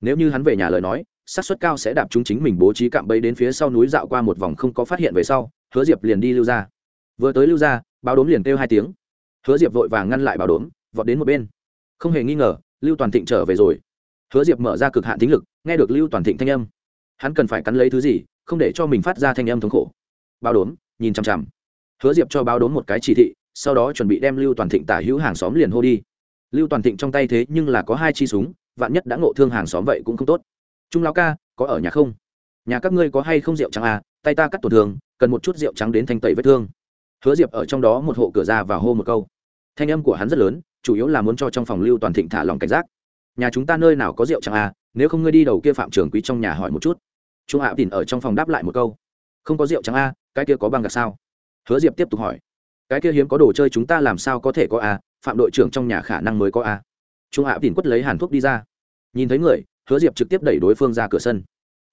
Nếu như hắn về nhà lời nói, xác suất cao sẽ đạp chúng chính mình bố trí cạm bẫy đến phía sau núi dạo qua một vòng không có phát hiện về sau, hứa diệp liền đi lưu ra vừa tới lưu ra báo đốm liền kêu hai tiếng. Hứa diệp vội vàng ngăn lại báo đốm, vọt đến một bên. Không hề nghi ngờ, lưu toàn thịnh trở về rồi. Hứa diệp mở ra cực hạn tính lực, nghe được lưu toàn thịnh thanh âm hắn cần phải cắn lấy thứ gì, không để cho mình phát ra thanh âm thống khổ. Báo đốm, nhìn chằm chằm. Hứa diệp cho báo đốm một cái chỉ thị, sau đó chuẩn bị đem lưu toàn thịnh tả hữu hàng xóm liền hô đi. Lưu toàn thịnh trong tay thế nhưng là có hai chi súng, vạn nhất đã ngộ thương hàng xóm vậy cũng không tốt. Trung lão ca, có ở nhà không? Nhà các ngươi có hay không rượu trắng à? Tay ta cắt tổn thương, cần một chút rượu trắng đến thanh tẩy vết thương. Hứa diệp ở trong đó một hộ cửa ra và hô một câu. Thanh âm của hắn rất lớn, chủ yếu là muốn cho trong phòng lưu toàn thịnh thả lòng cảnh giác. Nhà chúng ta nơi nào có rượu trắng à? Nếu không ngươi đi đầu kia phạm Trường quý trong nhà hỏi một chút trung hạ tìm ở trong phòng đáp lại một câu. Không có rượu trắng a, cái kia có băng gạc sao? Hứa diệp tiếp tục hỏi. Cái kia hiếm có đồ chơi chúng ta làm sao có thể có a, phạm đội trưởng trong nhà khả năng mới có a. Trung hạ tìm quất lấy hàn thuốc đi ra. Nhìn thấy người, hứa diệp trực tiếp đẩy đối phương ra cửa sân.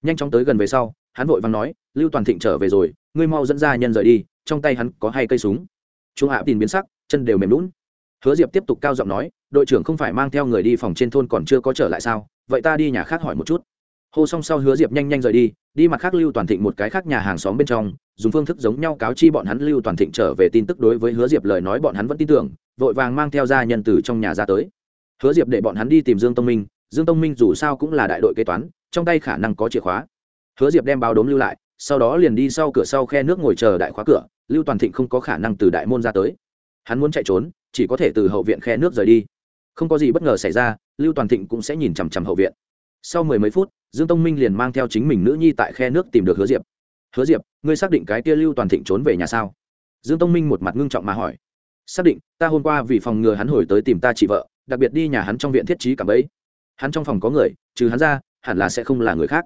Nhanh chóng tới gần về sau, hắn vội vàng nói, lưu toàn thịnh trở về rồi, ngươi mau dẫn ra nhân rời đi, trong tay hắn có hai cây súng. Trung hạ tìm biến sắc, chân đều mềm lún hứa diệp tiếp tục cao giọng nói, đội trưởng không phải mang theo người đi phòng trên thôn còn chưa có trở lại sao? Vậy ta đi nhà khác hỏi một chút hô xong sau hứa diệp nhanh nhanh rời đi đi mặt khác lưu toàn thịnh một cái khác nhà hàng xóm bên trong, dùng phương thức giống nhau cáo chi bọn hắn lưu toàn thịnh trở về tin tức đối với hứa diệp lời nói bọn hắn vẫn tin tưởng, vội vàng mang theo gia nhân từ trong nhà ra tới. Hứa diệp để bọn hắn đi tìm dương tông minh, dương tông minh dù sao cũng là đại đội kế toán, trong tay khả năng có chìa khóa. Hứa diệp đem báo đốm lưu lại, sau đó liền đi sau cửa sau khe nước ngồi chờ đại khóa cửa, lưu toàn thịnh không có khả năng từ đại môn ra tới. Hắn muốn chạy trốn, chỉ có thể từ hậu viện khe nước rời đi. Không có gì bất ngờ xảy ra, lưu toàn thịnh cũng sẽ nhìn chằm chằm hậu viện. Sau mười mấy phút dương tông minh liền mang theo chính mình nữ nhi tại khe nước tìm được hứa diệp. Hứa diệp, ngươi xác định cái kia lưu toàn thịnh trốn về nhà sao? Dương tông minh một mặt ngưng trọng mà hỏi. Xác định, ta hôm qua vì phòng ngừa hắn hồi tới tìm ta chị vợ, đặc biệt đi nhà hắn trong viện thiết trí cảm ấy. Hắn trong phòng có người, trừ hắn ra, hẳn là sẽ không là người khác.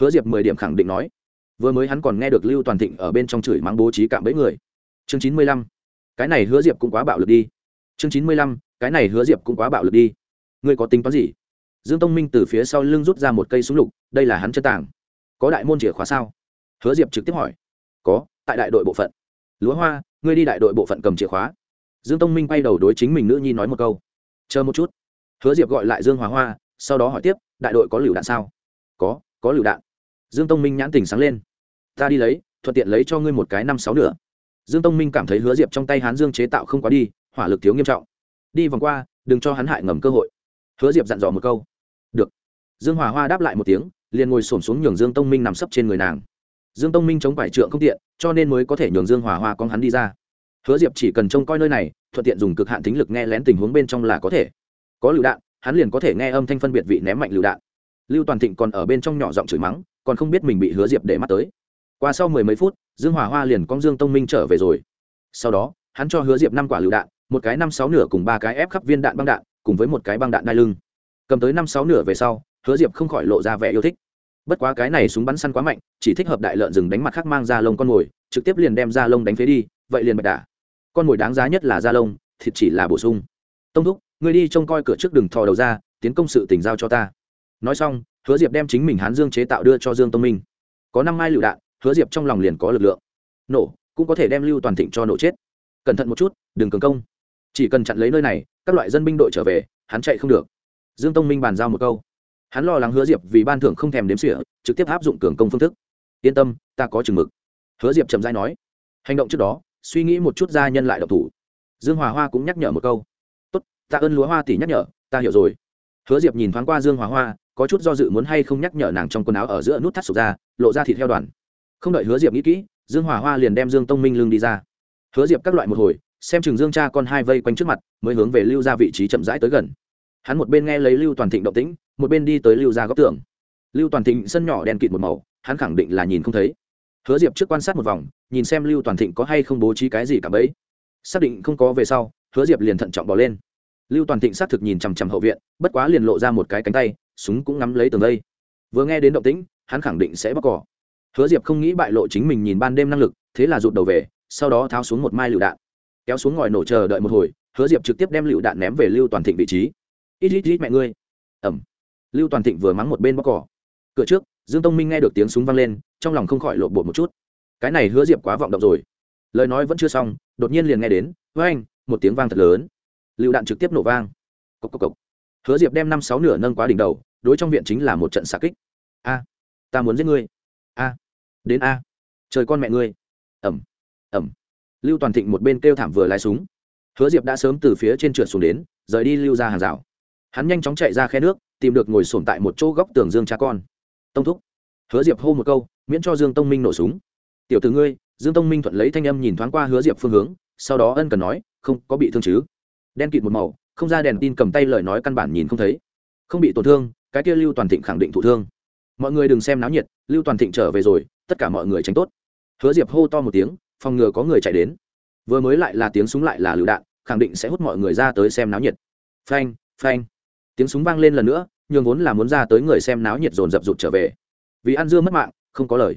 Hứa diệp mười điểm khẳng định nói. Vừa mới hắn còn nghe được lưu toàn thịnh ở bên trong chửi mắng bố trí cạm bẫy người. Chương chín mươi lăm. Cái này hứa diệp cũng quá bạo lực đi. Chương chín mươi lăm. Cái này hứa diệp cũng quá bạo lực đi. Ngươi có tính toán gì? Dương tông minh từ phía sau lưng rút ra một cây súng lục, đây là hắn chân tàng có đại môn chìa khóa sao? Hứa diệp trực tiếp hỏi. Có, tại đại đội bộ phận. Lúa hoa, ngươi đi đại đội bộ phận cầm chìa khóa. Dương tông minh quay đầu đối chính mình nữ nhi nói một câu. Chờ một chút. Hứa diệp gọi lại dương hòa hoa, sau đó hỏi tiếp, đại đội có lựu đạn sao? Có có lựu đạn. Dương tông minh nhãn tình sáng lên. Ta đi lấy, thuận tiện lấy cho ngươi một cái năm sáu nữa dương tông minh cảm thấy hứa diệp trong tay hắn dương chế tạo không quá đi, hỏa lực thiếu nghiêm trọng. Đi vòng qua, đừng cho hắn hại ngầm cơ hội. Hứa diệp dặn dò một câu được. Dương hòa hoa đáp lại một tiếng, liền ngồi s ổ m xuống nhường dương tông minh nằm sấp trên người nàng. Dương tông minh chống phải trượng không tiện, cho nên mới có thể nhường dương hòa hoa con hắn đi ra. Hứa diệp chỉ cần trông coi nơi này, thuận tiện dùng cực hạn tính lực nghe lén tình huống bên trong là có thể. Có lựu đạn, hắn liền có thể nghe âm thanh phân biệt vị ném mạnh lựu đạn. Lưu toàn thịnh còn ở bên trong nhỏ giọng chửi mắng, còn không biết mình bị hứa diệp để mắt tới. Qua sau mười mấy phút, dương hòa hoa liền con dương tông minh trở về rồi. Sau đó, hắn cho hứa diệp năm quả lựu đạn, một cái năm sáu nửa cùng ba cái ép khắp viên đạn băng đạn, cùng với một cái băng đạn đai lưng cầm tới năm sáu nửa về sau, hứa diệp không khỏi lộ ra vẻ yêu thích. Bất quá cái này súng bắn săn quá mạnh, chỉ thích hợp đại lợn rừng đánh mặt khác mang da lông con mồi, trực tiếp liền đem da lông đánh phế đi, vậy liền bạch đả. Con mồi đáng giá nhất là da lông, thịt chỉ là bổ sung. Tông thúc người đi trông coi cửa trước đừng thò đầu ra, tiến công sự tỉnh giao cho ta. Nói xong, hứa diệp đem chính mình hán dương chế tạo đưa cho dương tông minh. Có năm mai lựu đạn, hứa diệp trong lòng liền có lực lượng. Nổ, cũng có thể đem lưu toàn thịnh cho nổ chết. Cẩn thận một chút, đừng cường công. Chỉ cần chặn lấy nơi này, các loại dân binh đội trở về, hắn chạy không được dương tông minh bàn giao một câu. Hắn lo lắng hứa diệp vì ban thưởng không thèm đếm sỉa trực tiếp áp dụng cường công phương thức. Yên tâm, ta có chừng mực. Hứa diệp chậm dai nói. Hành động trước đó, suy nghĩ một chút gia nhân lại độc thủ. Dương hòa hoa cũng nhắc nhở một câu. Tốt, ta ơn lúa hoa tỷ nhắc nhở, ta hiểu rồi. Hứa diệp nhìn thoáng qua dương hòa hoa, có chút do dự muốn hay không nhắc nhở nàng trong quần áo ở giữa nút thắt sụp ra, lộ ra thịt heo đoàn. Không đợi hứa diệp nghĩ kỹ, dương hòa hoa liền đem dương tông minh lưng đi ra. Hứa diệp các loại một hồi, xem chừng dương cha con hai vây quanh trước mặt, mới hướng về lưu ra vị trí chậm rãi tới gần hắn một bên nghe lấy lưu toàn thịnh động tĩnh, một bên đi tới lưu ra góc tường. Lưu toàn thịnh sân nhỏ đen kịt một màu, hắn khẳng định là nhìn không thấy. Hứa diệp trước quan sát một vòng, nhìn xem lưu toàn thịnh có hay không bố trí cái gì cả bấy. Xác định không có về sau, hứa diệp liền thận trọng bỏ lên. Lưu toàn thịnh xác thực nhìn chằm chằm hậu viện, bất quá liền lộ ra một cái cánh tay, súng cũng ngắm lấy tường đây. Vừa nghe đến động tĩnh, hắn khẳng định sẽ bóc cỏ. Hứa diệp không nghĩ bại lộ chính mình nhìn ban đêm năng lực, thế là rụt đầu về, sau đó tháo xuống một mai lựu đạn. Kéo xuống ngòi nổ chờ đợi một hồi, hứa diệp trực tiếp đem lựu đạn ném về lưu toàn thịnh vị trí ít ít ít mẹ ngươi. Ẩm. Lưu toàn thịnh vừa mắng một bên bóc cỏ. Cửa trước, dương tông minh nghe được tiếng súng vang lên, trong lòng không khỏi lộn bột một chút. Cái này hứa diệp quá vọng động rồi. Lời nói vẫn chưa xong, đột nhiên liền nghe đến với anh một tiếng vang thật lớn. Lựu đạn trực tiếp nổ vang. Cốc cốc cốc. hứa diệp đem năm sáu nửa nâng quá đỉnh đầu, đối trong viện chính là một trận xạ kích. A, ta muốn giết ngươi. A, đến a. Trời con mẹ ngươi. Ẩm ẩm. Lưu toàn thịnh một bên kêu thảm vừa lái súng. Hứa diệp đã sớm từ phía trên trượt xuống đến, rời đi lưu ra hàng rào hắn nhanh chóng chạy ra khe nước, tìm được ngồi sổm tại một chỗ góc tường dương cha con. Tông thúc. Hứa diệp hô một câu, miễn cho dương tông minh nổ súng. Tiểu t ử ngươi. Dương tông minh thuận lấy thanh âm nhìn thoáng qua hứa diệp phương hướng, sau đó ân cần nói, không, có bị thương chứ? Đen kịt một màu, không ra đèn tin cầm tay lời nói căn bản nhìn không thấy. Không bị tổn thương, cái kia lưu toàn thịnh khẳng định thụ thương. Mọi người đừng xem náo nhiệt, lưu toàn thịnh trở về rồi, tất cả mọi người tránh tốt. Hứa diệp hô to một tiếng, phòng ngừa có người chạy đến. Vừa mới lại là tiếng súng lại là lựu đạn, khẳng định sẽ hút mọi người ra tới xem náo nhiệt. Phanh phanh tiếng súng vang lên lần nữa, nhường vốn là muốn ra tới người xem náo nhiệt dồn dập rụt trở về. Vì ăn dưa mất mạng, không có lời.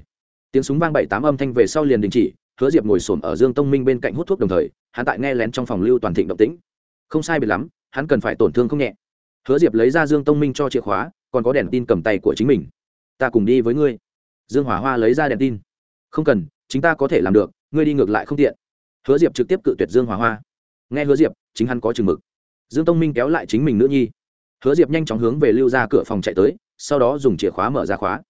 Tiếng súng vang bảy tám âm thanh về sau liền đình chỉ, hứa diệp ngồi xổm ở dương tông minh bên cạnh hút thuốc đồng thời, hắn tại nghe lén trong phòng lưu toàn thịnh động tĩnh. Không sai biệt lắm, hắn cần phải tổn thương không nhẹ. Hứa diệp lấy ra dương tông minh cho chìa khóa, còn có đèn tin cầm tay của chính mình. Ta cùng đi với ngươi. Dương hỏa hoa lấy ra đèn tin. Không cần, chính ta có thể làm được, ngươi đi ngược lại không tiện. Hứa diệp trực tiếp cự tuyệt dương hỏa hoa. Nghe hứa diệp, chính hắn có chừng mực. Dương tông minh kéo lại chính mình nữ nhi hứa diệp nhanh chóng hướng về lưu ra cửa phòng chạy tới, sau đó dùng chìa khóa mở ra khóa.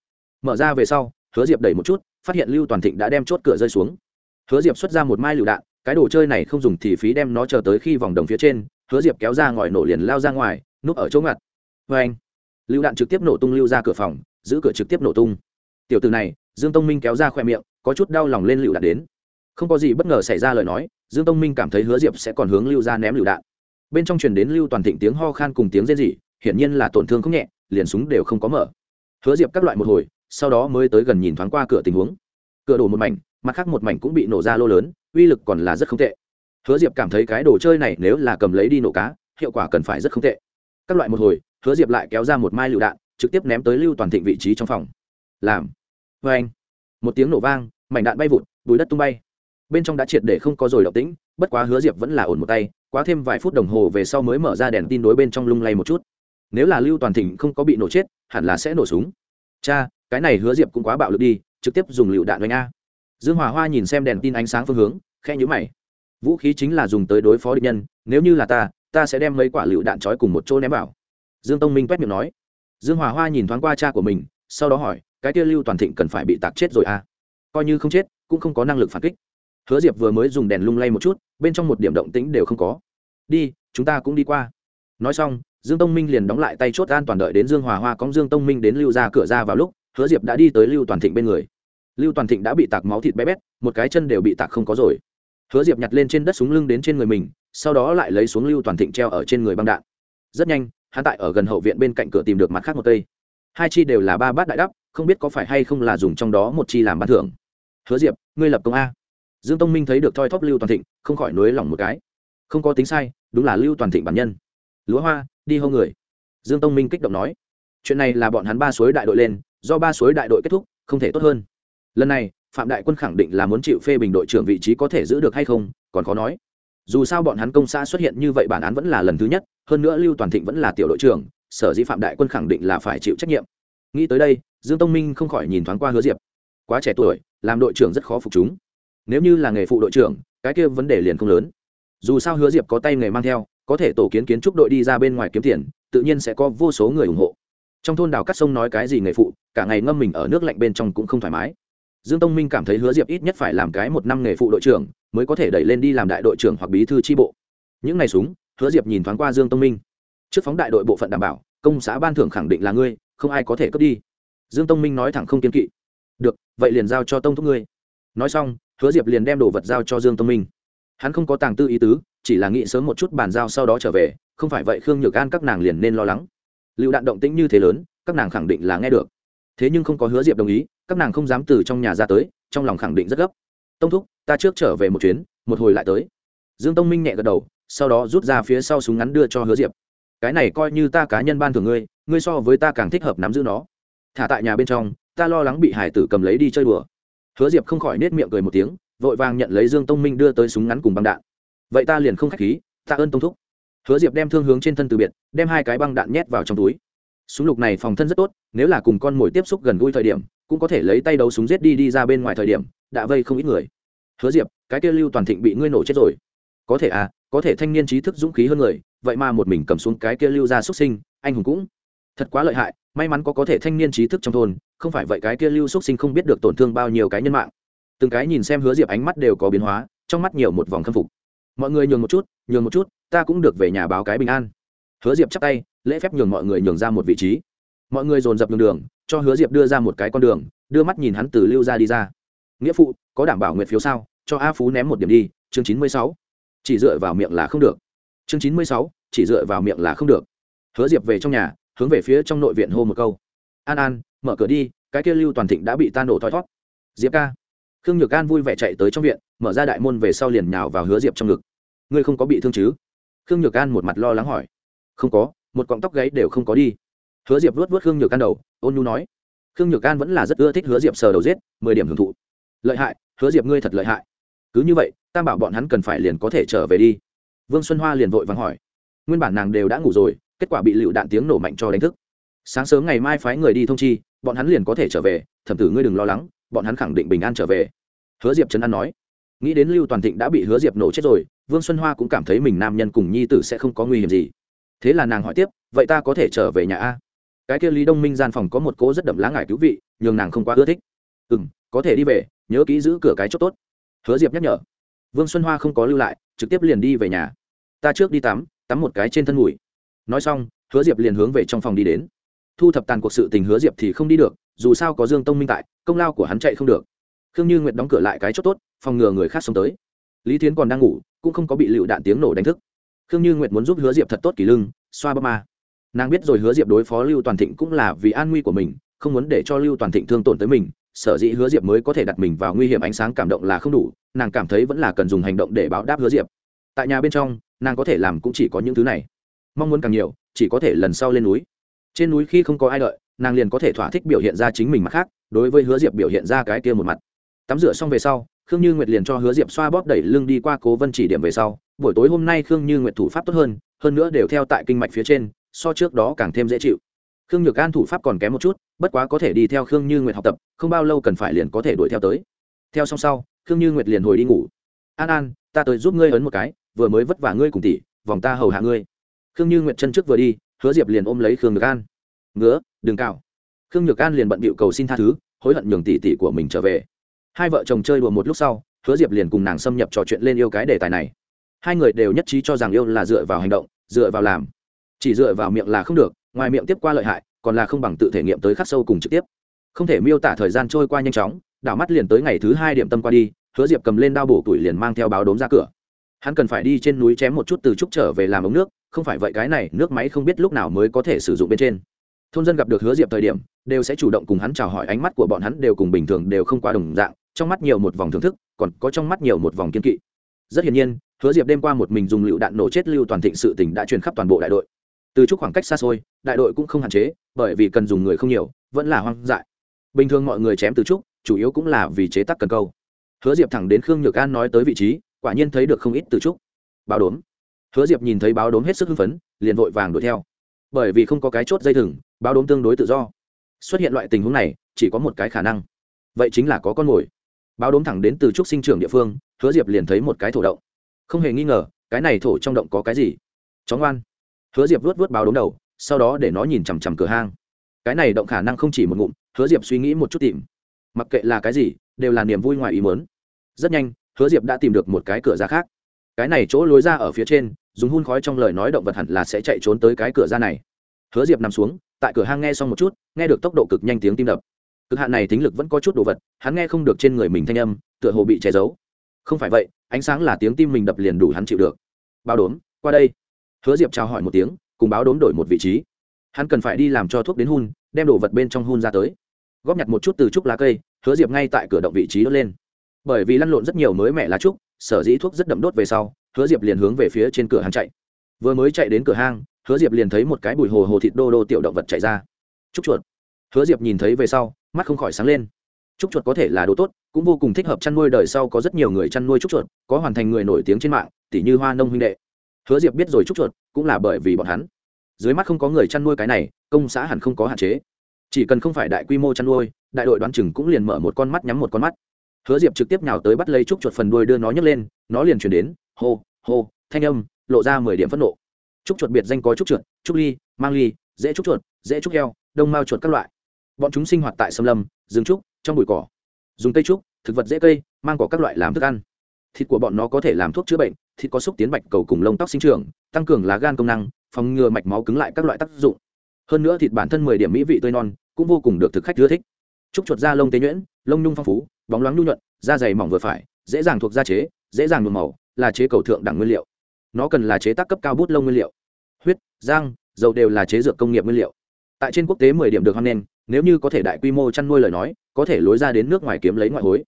Mở ra về sau, hứa diệp đẩy một chút, phát hiện lưu toàn thịnh đã đem chốt cửa rơi xuống. Hứa diệp xuất ra một mai lựu đạn, cái đồ chơi này không dùng thì phí đem nó chờ tới khi vòng đồng phía trên, hứa diệp kéo ra ngòi nổ liền lao ra ngoài, núp ở chỗ ngặt. Vê anh, lựu đạn trực tiếp nổ tung lưu ra cửa phòng, giữ cửa trực tiếp nổ tung. Tiểu từ này, dương tông minh kéo ra khoe miệng, có chút đau lòng lên lựu đạn đến. Không có gì bất ngờ xảy ra lời nói, dương tông minh cảm thấy hứa diệp sẽ còn hướng lưu ra ném lựu đạn bên trong truyền đến lưu toàn thịnh tiếng ho khan cùng tiếng rên rỉ, hiển nhiên là tổn thương không nhẹ, liền súng đều không có mở. Hứa diệp các loại một hồi, sau đó mới tới gần nhìn thoáng qua cửa tình huống. Cửa đổ một mảnh, mặt khác một mảnh cũng bị nổ ra lô lớn, uy lực còn là rất không tệ. Hứa diệp cảm thấy cái đồ chơi này nếu là cầm lấy đi nổ cá, hiệu quả cần phải rất không tệ. Các loại một hồi, hứa diệp lại kéo ra một mai lựu đạn, trực tiếp ném tới lưu toàn thịnh vị trí trong phòng. Làm. Vê anh. Một tiếng nổ vang, mảnh đạn bay vụt, bùi đất tung bay. Bên trong đã triệt để không có rồi động tĩnh, bất quá hứa diệp vẫn là ổn một tay quá thêm vài phút đồng hồ về sau mới mở ra đèn tin đối bên trong lung lay một chút. Nếu là lưu toàn thịnh không có bị nổ chết, hẳn là sẽ nổ súng. Cha, cái này hứa diệp cũng quá bạo lực đi, trực tiếp dùng lựu đạn đánh a. Dương hòa hoa nhìn xem đèn tin ánh sáng phương hướng khe nhữ mày. Vũ khí chính là dùng tới đối phó địch nhân, nếu như là ta ta sẽ đem mấy quả lựu đạn trói cùng một chỗ ném vào. Dương tông minh quét miệng nói. Dương hòa hoa nhìn thoáng qua cha của mình, sau đó hỏi, cái kia lưu toàn thịnh cần phải bị tạc chết rồi à coi như không chết, cũng không có năng lực phản kích. Hứa diệp vừa mới dùng đèn lung lay một chút, bên trong một điểm động tĩnh đều không có đi, chúng ta cũng đi qua. Nói xong, dương tông minh liền đóng lại tay chốt an toàn đợi đến dương hòa hoa cóng dương tông minh đến lưu ra cửa ra vào lúc, hứa diệp đã đi tới lưu toàn thịnh bên người. Lưu toàn thịnh đã bị tạc máu thịt bé bét, một cái chân đều bị tạc không có rồi. Hứa diệp nhặt lên trên đất súng lưng đến trên người mình, sau đó lại lấy xuống lưu toàn thịnh treo ở trên người băng đạn. Rất nhanh, hắn tại ở gần hậu viện bên cạnh cửa tìm được mặt khác một cây. Hai chi đều là ba bát đại đắp, không biết có phải hay không là dùng trong đó một chi làm ban thưởng. Hứa diệp, ngươi lập công a. Dương tông minh thấy được thoi thóp lưu toàn thịnh, không khỏi nối lỏng một cái không có tính sai, đúng là lưu toàn thịnh bản nhân. Lúa hoa, đi hâu người. Dương tông minh kích động nói. Chuyện này là bọn hắn ba suối đại đội lên, do ba suối đại đội kết thúc, không thể tốt hơn. Lần này, phạm đại quân khẳng định là muốn chịu phê bình đội trưởng vị trí có thể giữ được hay không, còn khó nói. Dù sao bọn hắn công xã xuất hiện như vậy bản án vẫn là lần thứ nhất, hơn nữa lưu toàn thịnh vẫn là tiểu đội trưởng, sở dĩ phạm đại quân khẳng định là phải chịu trách nhiệm. Nghĩ tới đây, dương tông minh không khỏi nhìn thoáng qua hứa diệp. Quá trẻ tuổi, làm đội trưởng rất khó phục chúng. Nếu như là nghề phụ đội trưởng, cái kia vấn đề liền không lớn dù sao hứa diệp có tay nghề mang theo, có thể tổ kiến kiến trúc đội đi ra bên ngoài kiếm tiền, tự nhiên sẽ có vô số người ủng hộ. Trong thôn đào cắt sông nói cái gì nghề phụ, cả ngày ngâm mình ở nước lạnh bên trong cũng không thoải mái. Dương tông minh cảm thấy hứa diệp ít nhất phải làm cái một năm nghề phụ đội trưởng, mới có thể đẩy lên đi làm đại đội trưởng hoặc bí thư tri bộ. Những ngày súng, hứa diệp nhìn thoáng qua dương tông minh. Trước phóng đại đội bộ phận đảm bảo, công xã ban thưởng khẳng định là ngươi, không ai có thể cướp đi. Dương tông minh nói thẳng không kiên kỵ. Được, vậy liền giao cho tông thúc ngươi. Nói xong, hứa diệp liền đem đồ vật giao cho dương tông minh hắn không có tàng tư ý tứ, chỉ là nghĩ sớm một chút bàn giao sau đó trở về, không phải vậy khương nhược an các nàng liền nên lo lắng. Lựu đạn động tĩnh như thế lớn, các nàng khẳng định là nghe được. Thế nhưng không có hứa diệp đồng ý, các nàng không dám từ trong nhà ra tới, trong lòng khẳng định rất gấp. Tông thúc, ta trước trở về một chuyến, một hồi lại tới. Dương tông minh nhẹ gật đầu, sau đó rút ra phía sau súng ngắn đưa cho hứa diệp. Cái này coi như ta cá nhân ban thường ngươi ngươi so với ta càng thích hợp nắm giữ nó. Thả tại nhà bên trong, ta lo lắng bị hải tử cầm lấy đi chơi đùa. Hứa diệp không khỏi nết miệng cười một tiếng vội vàng nhận lấy dương tông minh đưa tới súng ngắn cùng băng đạn. Vậy ta liền không k h á c h khí, tạ ơn tông thúc. Hứa diệp đem thương hướng trên thân từ biệt, đem hai cái băng đạn nhét vào trong túi. Súng lục này phòng thân rất tốt, nếu là cùng con mồi tiếp xúc gần gũi thời điểm, cũng có thể lấy tay đấu súng giết đi đi ra bên ngoài thời điểm, đã vây không ít người. Hứa diệp, cái kia lưu toàn thịnh bị ngươi nổ chết rồi. Có thể à có thể thanh niên trí thức dũng khí hơn người, vậy mà một mình cầm xuống cái kia lưu ra xuất sinh, anh hùng cũng thật quá lợi hại, may mắn có có thể thanh niên trí thức trong thôn, không phải vậy cái kia lưu xuất sinh không biết được tổn thương bao nhiêu cái nhân mạng từng cái nhìn xem hứa diệp ánh mắt đều có biến hóa, trong mắt nhiều một vòng khâm phục. Mọi người nhường một chút, nhường một chút, ta cũng được về nhà báo cái bình an. Hứa diệp chắp tay, lễ phép nhường mọi người nhường ra một vị trí. Mọi người dồn dập nhường đường, cho hứa diệp đưa ra một cái con đường, đưa mắt nhìn hắn từ lưu ra đi ra. Nghĩa phụ, có đảm bảo nguyện phiếu sao? Cho a phú ném một điểm đi, chương chín mươi sáu. Chỉ dựa vào miệng là không được. Chương chín mươi sáu, chỉ dựa vào miệng là không được. Hứa diệp về trong nhà, hướng về phía trong nội viện hô một câu. An an, mở cửa đi, cái kia lưu toàn thịnh đã bị tan đổ thoi thót. Diệp ca khương nhược an vui vẻ chạy tới trong viện, mở ra đại môn về sau liền nhào vào hứa diệp trong ngực. Ngươi không có bị thương chứ? Khương nhược an một mặt lo lắng hỏi. Không có, một cọng tóc gáy đều không có đi. Hứa diệp vuốt vuốt khương nhược an đầu, ôn nhu nói. Khương nhược an vẫn là rất ưa thích hứa diệp sờ đầu giết, mười điểm hưởng thụ. Lợi hại, hứa diệp ngươi thật lợi hại. Cứ như vậy tam bảo bọn hắn cần phải liền có thể trở về đi. Vương xuân hoa liền vội vắng hỏi. Nguyên bản nàng đều đã ngủ rồi, kết quả bị lựu đạn tiếng nổ mạnh cho đánh thức. Sáng sớm ngày mai phái người đi thông chi, bọn hắn liền có thể trở về, thẩm tử ngươi đừng lo lắng bọn hắn khẳng định bình an trở về. Hứa diệp trấn an nói. Nghĩ đến lưu toàn thịnh đã bị hứa diệp nổ chết rồi, vương xuân hoa cũng cảm thấy mình nam nhân cùng nhi tử sẽ không có nguy hiểm gì. Thế là nàng hỏi tiếp, vậy ta có thể trở về nhà a? Cái kia lý đông minh gian phòng có một cỗ rất đậm lá ngải cứu vị, nhường nàng không quá ưa thích. Ừ m có thể đi về, nhớ kỹ giữ cửa cái chốt tốt. Hứa diệp nhắc nhở. Vương xuân hoa không có lưu lại, trực tiếp liền đi về nhà. Ta trước đi tắm tắm một cái trên thân mùi. Nói xong, hứa diệp liền hướng về trong phòng đi đến. Thu thập tàn cuộc sự tình hứa diệp thì không đi được dù sao có dương tông minh tại, công lao của hắn chạy không được. Khương như nguyệt đóng cửa lại cái chốt tốt, phòng ngừa người khác xông tới. Lý thiến còn đang ngủ, cũng không có bị lựu đạn tiếng nổ đánh thức. Khương như nguyệt muốn giúp hứa diệp thật tốt kỳ lưng, xoa bơm ma. Nàng biết rồi hứa diệp đối phó lưu toàn thịnh cũng là vì an nguy của mình, không muốn để cho lưu toàn thịnh thương tổn tới mình, sở dĩ hứa diệp mới có thể đặt mình vào nguy hiểm ánh sáng cảm động là không đủ, nàng cảm thấy vẫn là cần dùng hành động để báo đáp hứa diệp. Tại nhà bên trong, nàng có thể làm cũng chỉ có những thứ này. Mong muốn càng nhiều, chỉ có thể lần sau lên núi trên núi khi không có ai đợi, nàng liền có thể thỏa thích biểu hiện ra chính mình mặt khác, đối với hứa diệp biểu hiện ra cái kia một mặt. Tắm rửa xong về sau, khương như nguyệt liền cho hứa diệp xoa bóp đẩy lưng đi qua cố vân chỉ điểm về sau. Buổi tối hôm nay khương như nguyệt thủ pháp tốt hơn hơn nữa đều theo tại kinh mạch phía trên, so trước đó càng thêm dễ chịu. Khương nhược an thủ pháp còn kém một chút, bất quá có thể đi theo khương như nguyệt học tập, không bao lâu cần phải liền có thể đuổi theo tới. Theo xong sau, khương như nguyệt liền hồi đi ngủ. An an, ta tới giúp ngươi ấn một cái, vừa mới vất vả ngươi cùng tỷ, vòng ta hầu hạ ngươi. Khương như nguyệt chân trước vừa đi hứa diệp liền ôm lấy khương nhược an. Ngứa, đừng cào. Khương nhược an liền bận bịu cầu xin tha thứ, hối hận nhường tỷ tỷ của mình trở về. Hai vợ chồng chơi đùa một lúc sau, hứa diệp liền cùng nàng xâm nhập trò chuyện lên yêu cái đề tài này. Hai người đều nhất trí cho rằng yêu là dựa vào hành động, dựa vào làm. Chỉ dựa vào miệng là không được, ngoài miệng tiếp qua lợi hại, còn là không bằng tự thể nghiệm tới khắc sâu cùng trực tiếp. Không thể miêu tả thời gian trôi qua nhanh chóng, đảo mắt liền tới ngày thứ hai điểm tâm qua đi, hứa diệp cầm lên đao bổ tuổi liền mang theo báo đốm ra cửa. Hắn cần phải đi trên núi chém một chút từ trúc trở về làm ống nước không phải vậy cái này nước máy không biết lúc nào mới có thể sử dụng bên trên. Thôn dân gặp được hứa diệp thời điểm, đều sẽ chủ động cùng hắn chào hỏi ánh mắt của bọn hắn đều cùng bình thường đều không quá đồng dạng, trong mắt nhiều một vòng thưởng thức, còn có trong mắt nhiều một vòng kiên kỵ. Rất hiển nhiên, hứa diệp đêm qua một mình dùng lựu đạn nổ chết lưu toàn thịnh sự tình đã truyền khắp toàn bộ đại đội. Từ chút khoảng cách xa xôi, đại đội cũng không hạn chế, bởi vì cần dùng người không nhiều, vẫn là hoang dại. Bình thường mọi người chém từ trúc chủ yếu cũng là vì chế tác cần câu. Hứa diệp thẳng đến khương nhược an nói tới vị trí, quả nhiên thấy được không ít từ trúc báo đốm hứa diệp nhìn thấy báo đốm hết sức hưng phấn, liền vội vàng đuổi theo. Bởi vì không có cái chốt dây thừng, báo đốm tương đối tự do. Xuất hiện loại tình huống này, chỉ có một cái khả năng. Vậy chính là có con mồi. Báo đốm thẳng đến từ trúc sinh trưởng địa phương, hứa diệp liền thấy một cái thổ động. Không hề nghi ngờ, cái này thổ trong động có cái gì? Chó ngoan. Hứa diệp vuốt vuốt báo đốm đầu, sau đó để nó nhìn chằm chằm cửa hang. Cái này động khả năng không chỉ một ngụm, hứa diệp suy nghĩ một chút tìm. Mặc kệ là cái gì, đều là niềm vui ngoài ý mớn rất nhanh, hứa diệp đã tìm được một cái cửa ra khác. Cái này chỗ lối ra ở phía trên dùng hun khói trong lời nói động vật hẳn là sẽ chạy trốn tới cái cửa ra này. Hứa diệp nằm xuống, tại cửa hang nghe xong một chút, nghe được tốc độ cực nhanh tiếng tim đập. Cực hạn này tính lực vẫn có chút đồ vật, hắn nghe không được trên người mình thanh âm, tựa hồ bị che giấu. Không phải vậy, ánh sáng là tiếng tim mình đập liền đủ hắn chịu được. Báo đốm, qua đây. Hứa diệp chào hỏi một tiếng, cùng báo đốm đổi một vị trí. Hắn cần phải đi làm cho thuốc đến hun, đem đồ vật bên trong hun ra tới. Góp nhặt một chút từ trúc lá cây, hứa diệp ngay tại cửa động vị trí đốt lên. Bởi vì lăn lộn rất nhiều mới mẹ lá trúc, sở dĩ thuốc rất đậm đốt về sau hứa diệp liền hướng về phía trên cửa hàng chạy. Vừa mới chạy đến cửa hang, hứa diệp liền thấy một cái bùi hồ hồ thịt đô đô tiểu động vật chạy ra. Trúc chuột. Hứa diệp nhìn thấy về sau, mắt không khỏi sáng lên. Trúc chuột có thể là đồ tốt, cũng vô cùng thích hợp chăn nuôi đời sau có rất nhiều người chăn nuôi trúc chuột, có hoàn thành người nổi tiếng trên mạng, tỉ như hoa nông huynh đệ. Hứa diệp biết rồi trúc chuột, cũng là bởi vì bọn hắn. Dưới mắt không có người chăn nuôi cái này, công xã hẳn không có hạn chế. Chỉ cần không phải đại quy mô chăn nuôi, đại đội đoán chừng cũng liền mở một con mắt nhắm một con mắt. Hứa diệp trực tiếp nhào tới bắt lấy trúc chuột phần đuôi đưa nó nhấc lên, nó liền chuyển đến hô hô, thanh âm lộ ra mười điểm phẫn nộ. Trúc chuột biệt danh có trúc chuột, trúc ly, mang ly, dễ trúc chuột, dễ trúc heo, đông mao chuột các loại. Bọn chúng sinh hoạt tại sâm lâm, rừng trúc, trong bụi cỏ. Dùng cây trúc, thực vật dễ cây, mang cỏ các loại làm thức ăn. Thịt của bọn nó có thể làm thuốc chữa bệnh, thịt có xúc tiến bạch cầu cùng lông tóc sinh trưởng, tăng cường lá gan công năng, phòng ngừa mạch máu cứng lại các loại tác dụng. Hơn nữa thịt bản thân mười điểm mỹ vị tươi non, cũng vô cùng được thực khách ưa thích. Trúc chuột da lông tế nhuyễn, lông nhung phong phú, bóng loáng nhu nhuận, da dày mỏng vừa phải, dễ dàng thuộc da chế, dễ dàng nhuộm màu là chế cầu thượng đẳng nguyên liệu. Nó cần là chế tác cấp cao bút lông nguyên liệu. Huyết giang, dầu đều là chế dược công nghiệp nguyên liệu. Tại trên quốc tế mười điểm được hoan nghênh nếu như có thể đại quy mô chăn nuôi lời nói có thể lối ra đến nước ngoài kiếm lấy ngoại hối.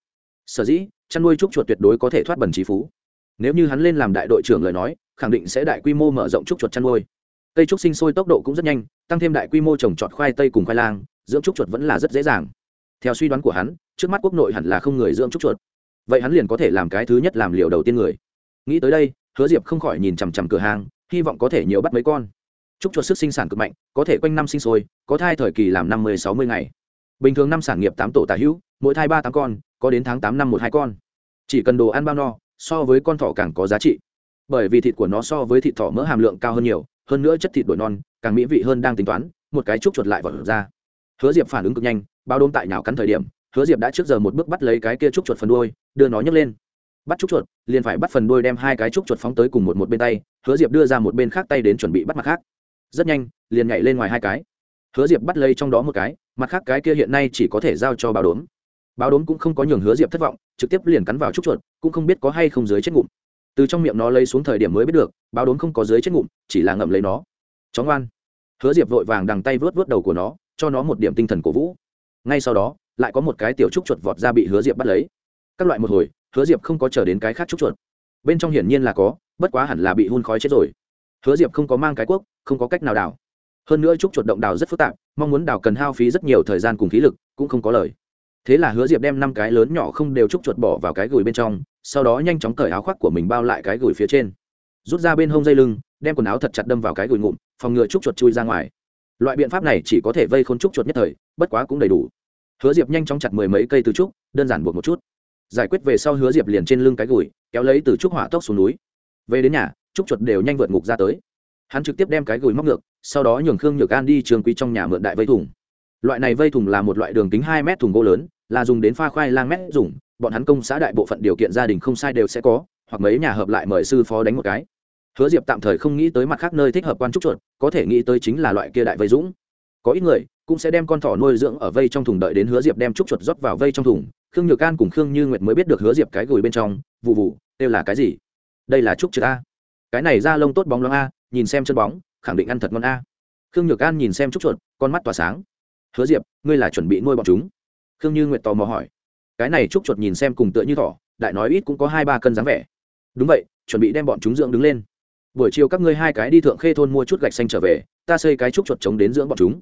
Sở dĩ chăn nuôi trúc chuột tuyệt đối có thể thoát bẩn trí phú. Nếu như hắn lên làm đại đội trưởng lời nói khẳng định sẽ đại quy mô mở rộng trúc chuột chăn nuôi. Cây trúc sinh sôi tốc độ cũng rất nhanh tăng thêm đại quy mô trồng trọt khoai tây cùng khoai lang dưỡng trúc chuột vẫn là rất dễ dàng. Theo suy đoán của hắn trước mắt quốc nội hẳn là không người dưỡng trúc chuột. Vậy hắn liền có thể làm cái thứ nhất làm liều đầu tiên người nghĩ tới đây, hứa diệp không khỏi nhìn chằm chằm cửa hàng, hy vọng có thể nhiều bắt mấy con. Chúc chuột sức sinh sản cực mạnh, có thể quanh năm sinh sôi, có thai thời kỳ làm năm mươi, sáu mươi ngày. Bình thường năm sản nghiệp tám tổ tà hữu, mỗi thai ba, tám con, có đến tháng tám, năm, một, hai con. Chỉ cần đồ ăn bao no, so với con thỏ càng có giá trị. Bởi vì thịt của nó so với thịt thỏ mỡ hàm lượng cao hơn nhiều, hơn nữa chất thịt đổi non, càng mỹ vị hơn đang tính toán, một cái trúc chuột lại vào ra. Hứa diệp phản ứng cực nhanh bao đôm tại nhào cắn thời điểm, hứa diệp đã trước giờ một bước bắt lấy cái kia trúc chuột phần đuôi, đưa nó nhấc lên bắt trúc chuột, liền phải bắt phần đuôi đem hai cái trúc chuột phóng tới cùng một một bên tay, hứa diệp đưa ra một bên khác tay đến chuẩn bị bắt mặt khác. Rất nhanh, liền nhảy lên ngoài hai cái. Hứa diệp bắt lấy trong đó một cái, mặt khác cái kia hiện nay chỉ có thể giao cho báo đốm. Báo đốm cũng không có nhường hứa diệp thất vọng, trực tiếp liền cắn vào trúc chuột, cũng không biết có hay không dưới chết ngụm. Từ trong miệng nó lấy xuống thời điểm mới biết được, báo đốm không có dưới chết ngụm, chỉ là ngậm lấy nó. Chó ngoan. Hứa diệp vội vàng đằng tay vớt vớt đầu của nó, cho nó một điểm tinh thần cổ vũ. Ngay sau đó, lại có một cái tiểu trúc chuột vọt ra bị hứa diệp bắt lấy. Các loại một hồi hứa diệp không có chờ đến cái khác trúc chuột. Bên trong hiển nhiên là có, bất quá hẳn là bị hun khói chết rồi. Hứa diệp không có mang cái cuốc, không có cách nào đào. Hơn nữa trúc chuột động đào rất phức tạp, mong muốn đào cần hao phí rất nhiều thời gian cùng khí lực, cũng không có lời. Thế là hứa diệp đem năm cái lớn nhỏ không đều trúc chuột bỏ vào cái gùi bên trong, sau đó nhanh chóng cởi áo khoác của mình bao lại cái gùi phía trên. Rút ra bên hông dây lưng, đem quần áo thật chặt đâm vào cái gùi ngụm, phòng ngừa trúc chuột chui ra ngoài. Loại biện pháp này chỉ có thể vây khốn trúc chuột nhất thời, bất quá cũng đầy đủ. Hứa diệp nhanh chóng chặt mười mấy cây từ trúc, đơn giản buộc một chút giải quyết về sau hứa diệp liền trên lưng cái gùi, kéo lấy từ trúc hỏa tốc xuống núi. Về đến nhà, trúc chuột đều nhanh vượt ngục ra tới. Hắn trực tiếp đem cái gùi móc ngược, sau đó nhường khương nhược an đi trường quý trong nhà mượn đại vây thùng. Loại này vây thùng là một loại đường kính hai mét thùng gỗ lớn, là dùng đến pha khoai lang mét dùng, bọn hắn công xã đại bộ phận điều kiện gia đình không sai đều sẽ có, hoặc mấy nhà hợp lại mời sư phó đánh một cái. Hứa diệp tạm thời không nghĩ tới mặt khác nơi thích hợp quan trúc chuột, có thể nghĩ tới chính là loại kia đại vây dũng. Có ít người cũng sẽ đem con thỏ nuôi dưỡng ở vây trong thùng đợi đến hứa diệp đem trúc chuột rót vào vây trong thùng khương nhược can cùng khương như nguyệt mới biết được hứa diệp cái gùi bên trong, vụ vụ đều là cái gì? Đây là trúc chuột a. Cái này da lông tốt bóng loáng a, nhìn xem chân bóng, khẳng định ăn thật ngon a. Khương nhược an nhìn xem trúc chuột, con mắt tỏa sáng. Hứa diệp, ngươi là chuẩn bị nuôi bọn chúng? Khương như nguyệt tò mò hỏi. Cái này trúc chuột nhìn xem cùng tựa như thỏ, đại nói ít cũng có hai ba cân dáng vẻ. Đúng vậy, chuẩn bị đem bọn chúng dưỡng đứng lên. Buổi chiều các ngươi hai cái đi thượng khê thôn mua chút gạch xanh trở về, ta xây cái trúc chuột chống đến dưỡng bọn chúng.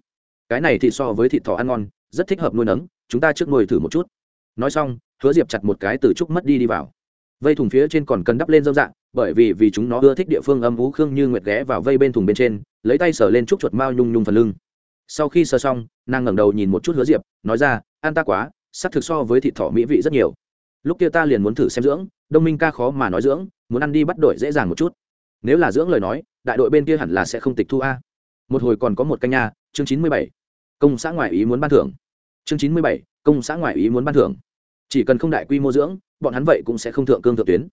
Cái này thì so với thịt thỏ ăn ngon, rất thích hợp nuôi nấng, chúng ta trước nuôi thử một chút nói xong, hứa diệp chặt một cái từ trúc mất đi đi vào. Vây thùng phía trên còn cần đắp lên dâu dạng, bởi vì vì chúng nó ưa thích địa phương âm ú khương như nguyệt ghé vào vây bên thùng bên trên, lấy tay sờ lên trúc chuột mao nhung nhung phần lưng. Sau khi sờ xong, nàng ngẩng đầu nhìn một chút hứa diệp, nói ra, an ta quá sắc thực so với thịt thỏ mỹ vị rất nhiều. Lúc kia ta liền muốn thử xem dưỡng, đông minh ca khó mà nói dưỡng, muốn ăn đi bắt đổi dễ dàng một chút. Nếu là dưỡng lời nói, đại đội bên kia hẳn là sẽ không tịch thu a. Một hồi còn có một canh nha, chương chín mươi bảy. Công xã ngoại ý muốn ban thưởng. Chương chín mươi bảy công xã ngoại ý muốn ban thưởng. Chỉ cần không đại quy mô dưỡng, bọn hắn vậy cũng sẽ không thượng cương thượng tuyến.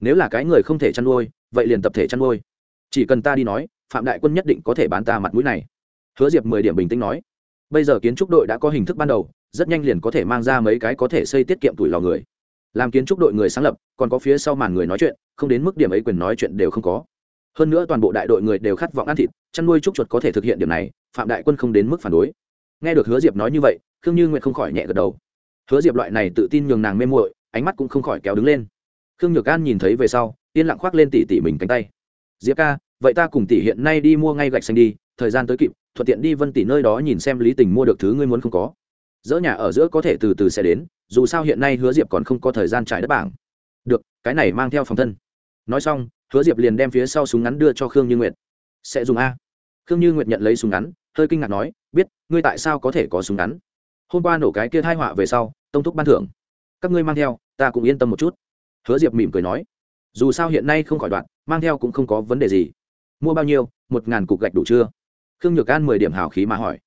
Nếu là cái người không thể chăn nuôi, vậy liền tập thể chăn nuôi. Chỉ cần ta đi nói, phạm đại quân nhất định có thể bán ta mặt mũi này. Hứa diệp mười điểm bình tĩnh nói. Bây giờ kiến trúc đội đã có hình thức ban đầu, rất nhanh liền có thể mang ra mấy cái có thể xây tiết kiệm tuổi lò người. Làm kiến trúc đội người sáng lập, còn có phía sau màn người nói chuyện, không đến mức điểm ấy quyền nói chuyện đều không có. Hơn nữa toàn bộ đại đội người đều khát vọng ăn thịt, chăn nuôi trúc chuột có thể thực hiện điểm này, phạm đại quân không đến mức phản đối nghe được hứa diệp nói như vậy, khương như nguyệt không khỏi nhẹ gật đầu. Hứa diệp loại này tự tin nhường nàng mê muội, ánh mắt cũng không khỏi kéo đứng lên. Khương nhược an nhìn thấy về sau, yên lặng khoác lên tỉ tỉ mình cánh tay. Diệp ca, vậy ta cùng tỉ hiện nay đi mua ngay gạch xanh đi, thời gian tới kịp, thuận tiện đi vân tỉ nơi đó nhìn xem lý tình mua được thứ ngươi muốn không có. Dỡ nhà ở giữa có thể từ từ sẽ đến, dù sao hiện nay hứa diệp còn không có thời gian trải đất bảng. Được, cái này mang theo phòng thân. Nói xong, hứa diệp liền đem phía sau súng ngắn đưa cho khương như nguyệt. Sẽ dùng a. Khương như nguyệt nhận lấy súng ngắn, hơi kinh ngạc nói biết, ngươi tại sao có thể có súng ngắn? Hôm qua nổ cái kia thai họa về sau, tông thúc ban thưởng. Các ngươi mang theo, ta cũng yên tâm một chút. Hứa diệp mỉm cười nói. Dù sao hiện nay không khỏi đoạn, mang theo cũng không có vấn đề gì. Mua bao nhiêu, một ngàn cục gạch đủ chưa? Khương nhược an mười điểm hào khí mà hỏi.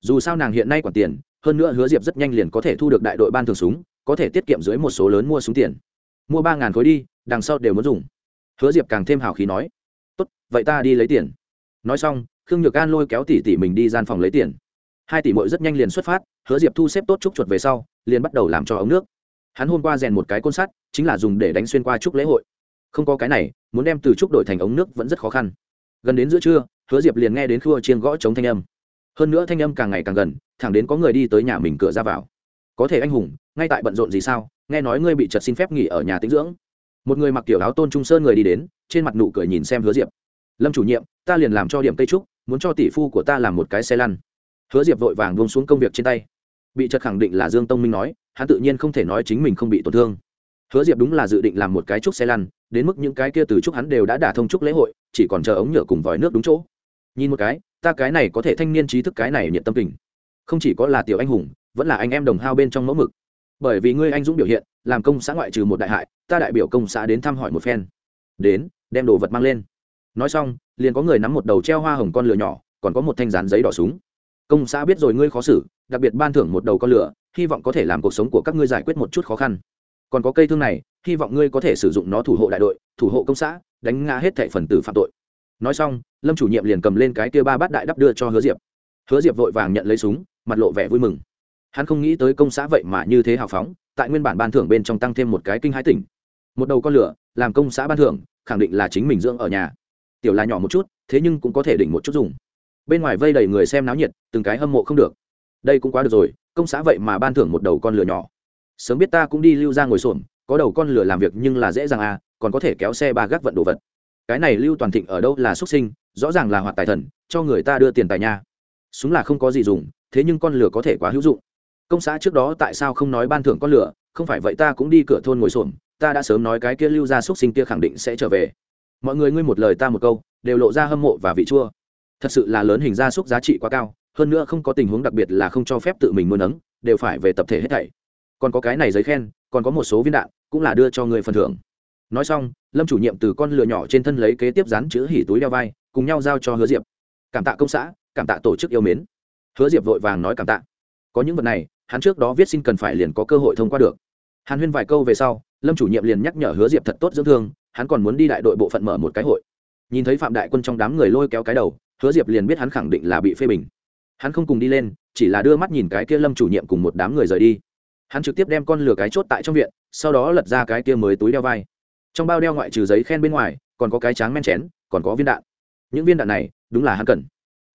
Dù sao nàng hiện nay quản tiền, hơn nữa hứa diệp rất nhanh liền có thể thu được đại đội ban thường súng, có thể tiết kiệm dưới một số lớn mua súng tiền. Mua ba ngàn khối đi, đằng sau đều muốn dùng. Hứa diệp càng thêm hào khí nói. Tốt, vậy ta đi lấy tiền. Nói xong khương nhược an lôi kéo tỷ tỷ mình đi gian phòng lấy tiền. Hai tỷ mội rất nhanh liền xuất phát, hứa diệp thu xếp tốt trúc chuột về sau, liền bắt đầu làm cho ống nước. Hắn hôm qua rèn một cái côn sắt, chính là dùng để đánh xuyên qua trúc lễ hội. Không có cái này, muốn đem từ trúc đổi thành ống nước vẫn rất khó khăn. Gần đến giữa trưa, hứa diệp liền nghe đến khua chiên gõ chống thanh âm. Hơn nữa thanh âm càng ngày càng gần, thẳng đến có người đi tới nhà mình cửa ra vào. Có thể anh hùng, ngay tại bận rộn gì sao? Nghe nói ngươi bị chật xin phép nghỉ ở nhà tĩnh dưỡng. Một người mặc kiểu áo tôn trung sơn người đi đến, trên mặt nụ cười nhìn xem hứa diệp. Lâm chủ nhiệm, ta liền làm cho điểm cây trúc muốn cho tỷ phu của ta làm một cái xe lăn. Hứa diệp vội vàng buông xuống công việc trên tay. Bị chật khẳng định là dương tông minh nói, hắn tự nhiên không thể nói chính mình không bị tổn thương. Hứa diệp đúng là dự định làm một cái trúc xe lăn, đến mức những cái kia từ trúc hắn đều đã đả thông trúc lễ hội, chỉ còn chờ ống nhựa cùng vòi nước đúng chỗ. Nhìn một cái, ta cái này có thể thanh niên trí thức cái này nhiệt tâm tình. Không chỉ có là tiểu anh hùng, vẫn là anh em đồng hao bên trong mẫu mực. Bởi vì ngươi anh dũng biểu hiện, làm công xã ngoại trừ một đại hại, ta đại biểu công xã đến thăm hỏi một phen. Đến, đem đồ vật mang lên nói xong, liền có người nắm một đầu treo hoa hồng con lửa nhỏ, còn có một thanh rán giấy đỏ súng. Công xã biết rồi ngươi khó xử, đặc biệt ban thưởng một đầu con lửa, hy vọng có thể làm cuộc sống của các ngươi giải quyết một chút khó khăn. Còn có cây thương này, hy vọng ngươi có thể sử dụng nó thủ hộ đại đội, thủ hộ công xã, đánh ngã hết thệ phần tử phạm tội. Nói xong, lâm chủ nhiệm liền cầm lên cái kia ba bát đại đắp đưa cho hứa diệp. Hứa diệp vội vàng nhận lấy súng, mặt lộ vẻ vui mừng. Hắn không nghĩ tới công xã vậy mà như thế hào phóng, tại nguyên bản ban thưởng bên trong tăng thêm một cái kinh hãi tỉnh. Một đầu con lửa, làm công xã ban thưởng, khẳng định là chính mình dưỡng ở nhà tiểu là nhỏ một chút, thế nhưng cũng có thể đỉnh một chút dùng. Bên ngoài vây đầy người xem náo nhiệt, từng cái hâm mộ không được. Đây cũng quá được rồi, công xã vậy mà ban thưởng một đầu con lửa nhỏ. Sớm biết ta cũng đi lưu ra ngồi xổm, có đầu con lửa làm việc nhưng là dễ dàng à còn có thể kéo xe ba gác vận đồ vật. Cái này lưu toàn thịnh ở đâu là xuất sinh, rõ ràng là hoạt tài thần, cho người ta đưa tiền tài nha. Súng là không có gì dùng, thế nhưng con lửa có thể quá hữu dụng. Công xã trước đó tại sao không nói ban thưởng con lửa, không phải vậy ta cũng đi cửa thôn ngồi xổm, ta đã sớm nói cái kia lưu ra xuất sinh kia khẳng định sẽ trở về mọi người ngươi một lời ta một câu, đều lộ ra hâm mộ và vị chua. Thật sự là lớn hình gia súc giá trị quá cao, hơn nữa không có tình huống đặc biệt là không cho phép tự mình nuôi nấng, đều phải về tập thể hết thảy. Còn có cái này giấy khen, còn có một số viên đạn, cũng là đưa cho người phần thưởng. Nói xong, lâm chủ nhiệm từ con lừa nhỏ trên thân lấy kế tiếp dán chữ hỉ túi đeo vai, cùng nhau giao cho hứa diệp. Cảm tạ công xã, cảm tạ tổ chức yêu mến. Hứa diệp vội vàng nói cảm tạ. Có những vật này, hắn trước đó viết xin cần phải liền có cơ hội thông qua được. Hàn huyên vài câu về sau, lâm chủ nhiệm liền nhắc nhở hứa diệp thật tốt dưỡng thương hắn còn muốn đi đại đội bộ phận mở một cái hội. Nhìn thấy phạm đại quân trong đám người lôi kéo cái đầu, hứa diệp liền biết hắn khẳng định là bị phê bình. Hắn không cùng đi lên, chỉ là đưa mắt nhìn cái kia lâm chủ nhiệm cùng một đám người rời đi. Hắn trực tiếp đem con lừa cái chốt tại trong viện, sau đó lật ra cái kia mới túi đeo vai. Trong bao đeo ngoại trừ giấy khen bên ngoài, còn có cái tráng men chén, còn có viên đạn. Những viên đạn này, đúng là hắn cần.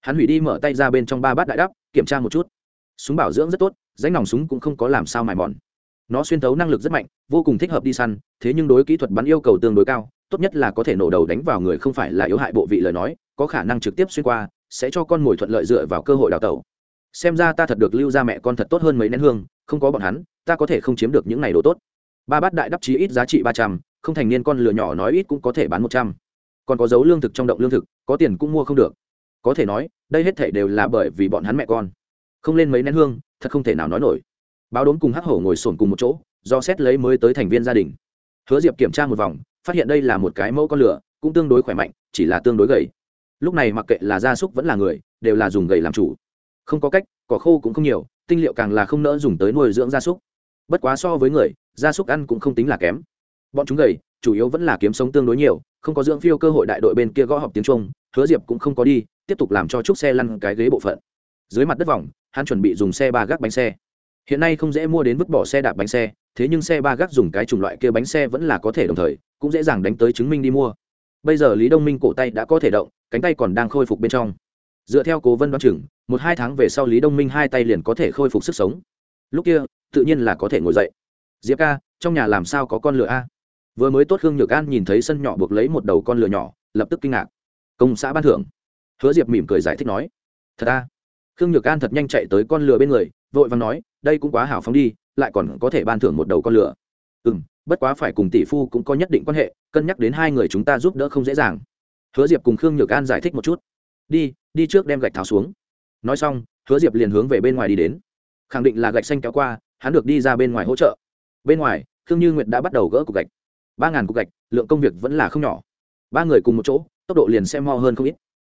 Hắn hủy đi mở tay ra bên trong ba bát đại đắp kiểm tra một chút. Súng bảo dưỡng rất tốt danh nòng súng cũng không có làm sao mài mòn nó xuyên thấu năng lực rất mạnh, vô cùng thích hợp đi săn, thế nhưng đối kỹ thuật bắn yêu cầu tương đối cao, tốt nhất là có thể nổ đầu đánh vào người không phải là yếu hại bộ vị lời nói, có khả năng trực tiếp xuyên qua, sẽ cho con mồi thuận lợi dựa vào cơ hội đào tẩu. Xem ra ta thật được lưu ra mẹ con thật tốt hơn mấy nén hương, không có bọn hắn, ta có thể không chiếm được những này đồ tốt. Ba bát đại đắp chí ít giá trị ba trăm, không thành niên con lừa nhỏ nói ít cũng có thể bán một trăm. Còn có dấu lương thực trong động lương thực, có tiền cũng mua không được. Có thể nói, đây hết thể đều là bởi vì bọn hắn mẹ con. Không lên mấy nén hương, thật không thể nào nói nổi báo đốm cùng hắc hổ ngồi sồn cùng một chỗ, do xét lấy mới tới thành viên gia đình. Hứa diệp kiểm tra một vòng, phát hiện đây là một cái mẫu con lửa, cũng tương đối khỏe mạnh, chỉ là tương đối gầy. Lúc này mặc kệ là gia súc vẫn là người, đều là dùng gầy làm chủ. Không có cách, cỏ khô cũng không nhiều, tinh liệu càng là không nỡ dùng tới nuôi dưỡng gia súc. Bất quá so với người, gia súc ăn cũng không tính là kém. Bọn chúng gầy, chủ yếu vẫn là kiếm sống tương đối nhiều, không có dưỡng phiêu cơ hội đại đội bên kia gõ họp tiếng trung, hứa diệp cũng không có đi, tiếp tục làm cho chiếc xe lăn cái ghế bộ phận. Dưới mặt đất vòng, hắn chuẩn bị dùng xe ba gác bánh xe hiện nay không dễ mua đến vứt bỏ xe đạp bánh xe, thế nhưng xe ba gác dùng cái chủng loại kia bánh xe vẫn là có thể đồng thời, cũng dễ dàng đánh tới chứng minh đi mua. Bây giờ lý đông minh cổ tay đã có thể động, cánh tay còn đang khôi phục bên trong. Dựa theo cố vân đoán chừng, một hai tháng về sau lý đông minh hai tay liền có thể khôi phục sức sống. Lúc kia, tự nhiên là có thể ngồi dậy. Diệp ca, trong nhà làm sao có con lửa a? Vừa mới tốt hương nhược an nhìn thấy sân nhỏ buộc lấy một đầu con lửa nhỏ, lập tức kinh ngạc. Công xã ban thưởng. Hứa diệp mỉm cười giải thích nói. Thật a? Khương nhược an thật nhanh chạy tới con lừa bên người, vội vàng nói, đây cũng quá hào phóng đi, lại còn có thể ban thưởng một đầu con lừa. ừ m bất quá phải cùng tỷ phu cũng có nhất định quan hệ, cân nhắc đến hai người chúng ta giúp đỡ không dễ dàng. Hứa diệp cùng khương nhược an giải thích một chút. Đi đi trước đem gạch tháo xuống. Nói xong, hứa diệp liền hướng về bên ngoài đi đến. Khẳng định là gạch xanh kéo qua, hắn được đi ra bên ngoài hỗ trợ. Bên ngoài, khương như nguyệt đã bắt đầu gỡ cục gạch. Ba ngàn cục gạch, lượng công việc vẫn là không nhỏ. Ba người cùng một chỗ, tốc độ liền xem mo hơn không ít.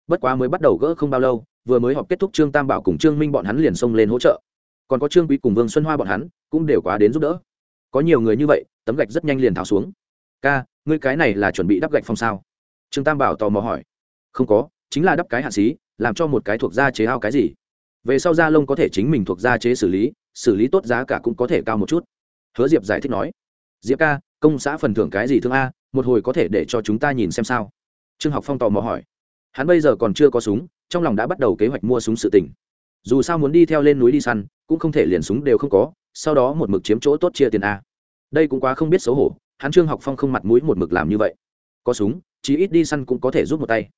Bất quá mới bắt đầu gỡ không bao lâu vừa mới họp kết thúc trương tam bảo cùng trương minh bọn hắn liền xông lên hỗ trợ. Còn có trương quý cùng vương xuân hoa bọn hắn, cũng đều quá đến giúp đỡ. Có nhiều người như vậy, tấm gạch rất nhanh liền tháo xuống. Ca, ngươi cái này là chuẩn bị đắp gạch phong sao? Trương tam bảo tò mò hỏi. Không có, chính là đắp cái hạ xí, làm cho một cái thuộc da chế ao cái gì. Về sau da lông có thể chính mình thuộc da chế xử lý xử lý tốt giá cả cũng có thể cao một chút. Hứa diệp giải thích nói. Diệp ca, công xã phần thưởng cái gì thương a, một hồi có thể để cho chúng ta nhìn xem sao. Trương học phong tò mò hỏi hắn bây giờ còn chưa có súng, trong lòng đã bắt đầu kế hoạch mua súng sự tình. Dù sao muốn đi theo lên núi đi săn, cũng không thể liền súng đều không có, sau đó một mực chiếm chỗ tốt chia tiền a. Đây cũng quá không biết xấu hổ, hắn trương học phong không mặt mũi một mực làm như vậy. Có súng, chí ít đi săn cũng có thể giúp một tay.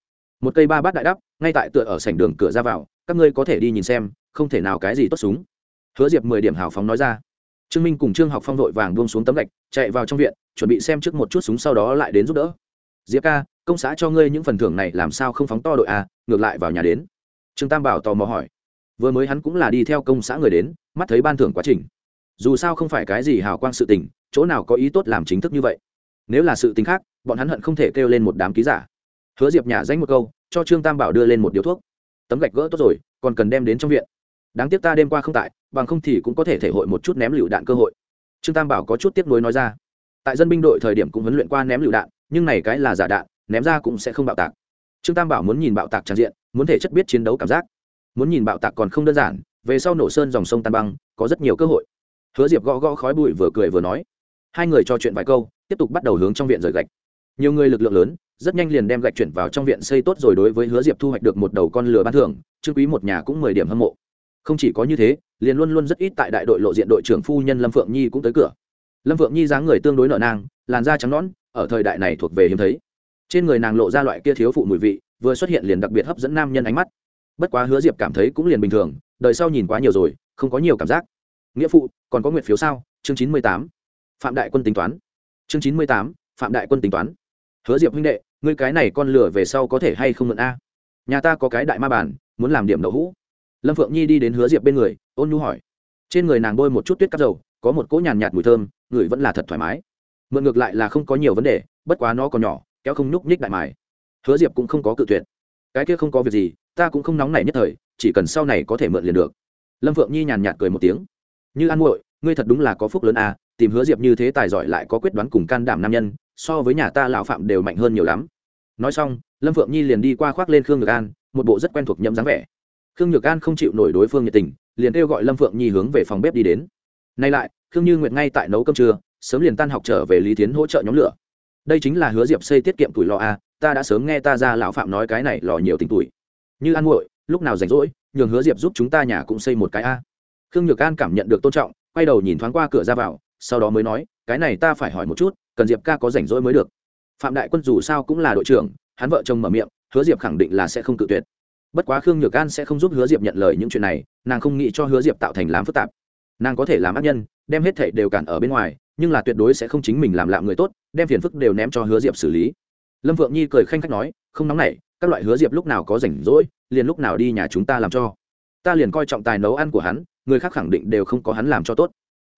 Một cây ba bát đại đắp, ngay tại tựa ở sảnh đường cửa ra vào, các ngươi có thể đi nhìn xem, không thể nào cái gì tốt súng. Hứa diệp mười điểm hào phóng nói ra. Trương minh cùng trương học phong vội vàng buông xuống tấm gạch, chạy vào trong viện, chuẩn bị xem trước một chút súng sau đó lại đến giúp đỡ. Diệp ca công xã cho ngươi những phần thưởng này làm sao không phóng to đội a ngược lại vào nhà đến. Trương tam bảo tò mò hỏi. Vừa mới hắn cũng là đi theo công xã người đến, mắt thấy ban thưởng quá trình. Dù sao không phải cái gì hào quang sự tình, chỗ nào có ý tốt làm chính thức như vậy. Nếu là sự tình khác, bọn hắn hận không thể kêu lên một đám ký giả. Hứa diệp nhà danh một câu, cho trương tam bảo đưa lên một điếu thuốc. Tấm gạch gỡ tốt rồi, còn cần đem đến trong viện. Đáng tiếc ta đêm qua không tại, bằng không thì cũng có thể thể hội một chút ném lựu đạn cơ hội. Trương tam bảo có chút tiếc nuối nói ra. Tại dân binh đội thời điểm cũng huấn luyện qua ném lựu đạn, nhưng này cái là giả đạn ném ra cũng sẽ không bạo tạc. Trương tam bảo muốn nhìn bạo tạc tràn diện, muốn thể chất biết chiến đấu cảm giác. Muốn nhìn bạo tạc còn không đơn giản, về sau nổ sơn dòng sông tan băng, có rất nhiều cơ hội. Hứa diệp gõ gõ khói bụi vừa cười vừa nói. Hai người trò chuyện vài câu, tiếp tục bắt đầu hướng trong viện rời gạch. Nhiều người lực lượng lớn, rất nhanh liền đem gạch chuyển vào trong viện xây tốt rồi đối với hứa diệp thu hoạch được một đầu con lừa ban thưởng, trương quý một nhà cũng mười điểm hâm mộ. Không chỉ có như thế, liền luôn luôn rất ít tại đại đội lộ diện đội trưởng phu nhân lâm phượng nhi cũng tới cửa. Lâm phượng nhi dáng người tương đối nợ nang, làn da trắng nõn, ở thời đại này thuộc về hiếm thấy trên người nàng lộ ra loại kia thiếu phụ mùi vị, vừa xuất hiện liền đặc biệt hấp dẫn nam nhân ánh mắt. Bất quá hứa diệp cảm thấy cũng liền bình thường, đời sau nhìn quá nhiều rồi, không có nhiều cảm giác. Nghĩa phụ, còn có nguyện phiếu sao? Chương chín mươi tám. Phạm đại quân tính toán. Chương chín mươi tám. Phạm đại quân tính toán. Hứa diệp huynh đệ, ngươi cái này con lửa về sau có thể hay không mượn a? Nhà ta có cái đại ma bản muốn làm điểm đậu hũ. Lâm phượng nhi đi đến hứa diệp bên người, ôn nhu hỏi. Trên người nàng bôi một chút tuyết cắt dầu, có một cỗ nhàn nhạt mùi thơm, người vẫn là thật thoải mái. Mượn ngược lại là không có nhiều vấn đề, bất quá nó còn nhỏ kéo không nhúc nhích đại mài. Hứa diệp cũng không có cự tuyệt. Cái kia không có việc gì, ta cũng không nóng nảy nhất thời, chỉ cần sau này có thể mượn liền được. Lâm phượng nhi nhàn nhạt cười một tiếng. Như an muội, ngươi thật đúng là có phúc lớn à tìm hứa diệp như thế tài giỏi lại có quyết đoán cùng can đảm nam nhân, so với nhà ta lão phạm đều mạnh hơn nhiều lắm. Nói xong, lâm phượng nhi liền đi qua khoác lên khương nhược an, một bộ rất quen thuộc nhậm dáng vẻ. Khương nhược an không chịu nổi đối phương nhiệt tình, liền kêu gọi lâm phượng nhi hướng về phòng bếp đi đến. Nay lại, khương như nguyệt ngay tại nấu cơm trưa, sớm liền tan học trở về lý tiến hỗ trợ nhóm lửa đây chính là hứa diệp xây tiết kiệm tuổi lò a, ta đã sớm nghe ta ra lão phạm nói cái này lò nhiều tình tuổi. Như ăn nguội, lúc nào rảnh rỗi, nhường hứa diệp giúp chúng ta nhà cũng xây một cái a. Khương nhược an cảm nhận được tôn trọng, quay đầu nhìn thoáng qua cửa ra vào, sau đó mới nói, cái này ta phải hỏi một chút, cần diệp ca có rảnh rỗi mới được. Phạm đại quân dù sao cũng là đội trưởng, hắn vợ chồng mở miệng, hứa diệp khẳng định là sẽ không cự tuyệt. Bất quá khương nhược an sẽ không giúp hứa diệp nhận lời những chuyện này, nàng không nghĩ cho hứa diệp tạo thành làm phức tạp. Nàng có thể làm ác nhân, đem hết thệ đều cản ở bên ngoài nhưng là tuyệt đối sẽ không chính mình làm lạm người tốt, đem phiền phức đều ném cho hứa diệp xử lý. Lâm vượng nhi cười khanh khách nói, không nóng nảy, các loại hứa diệp lúc nào có rảnh rỗi, liền lúc nào đi nhà chúng ta làm cho. Ta liền coi trọng tài nấu ăn của hắn, người khác khẳng định đều không có hắn làm cho tốt.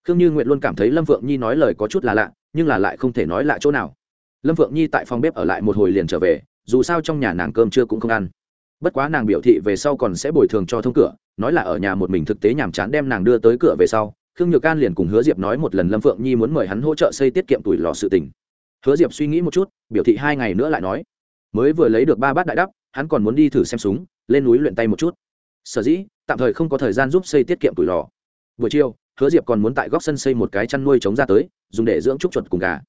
Khương như nguyện luôn cảm thấy lâm vượng nhi nói lời có chút là lạ, nhưng là lại không thể nói lạ chỗ nào. Lâm vượng nhi tại phòng bếp ở lại một hồi liền trở về, dù sao trong nhà nàng cơm chưa cũng không ăn. Bất quá nàng biểu thị về sau còn sẽ bồi thường cho thông cửa, nói là ở nhà một mình thực tế nhàm chán đem nàng đưa tới cửa về sau khương nhược Can liền cùng hứa diệp nói một lần lâm phượng nhi muốn mời hắn hỗ trợ xây tiết kiệm tuổi lò sự tình. Hứa diệp suy nghĩ một chút, biểu thị hai ngày nữa lại nói. Mới vừa lấy được ba bát đại đắp, hắn còn muốn đi thử xem súng, lên núi luyện tay một chút. Sở dĩ, tạm thời không có thời gian giúp xây tiết kiệm tuổi lò. Buổi chiều, hứa diệp còn muốn tại góc sân xây một cái chăn nuôi chống ra tới, dùng để dưỡng trúc chuột cùng gà.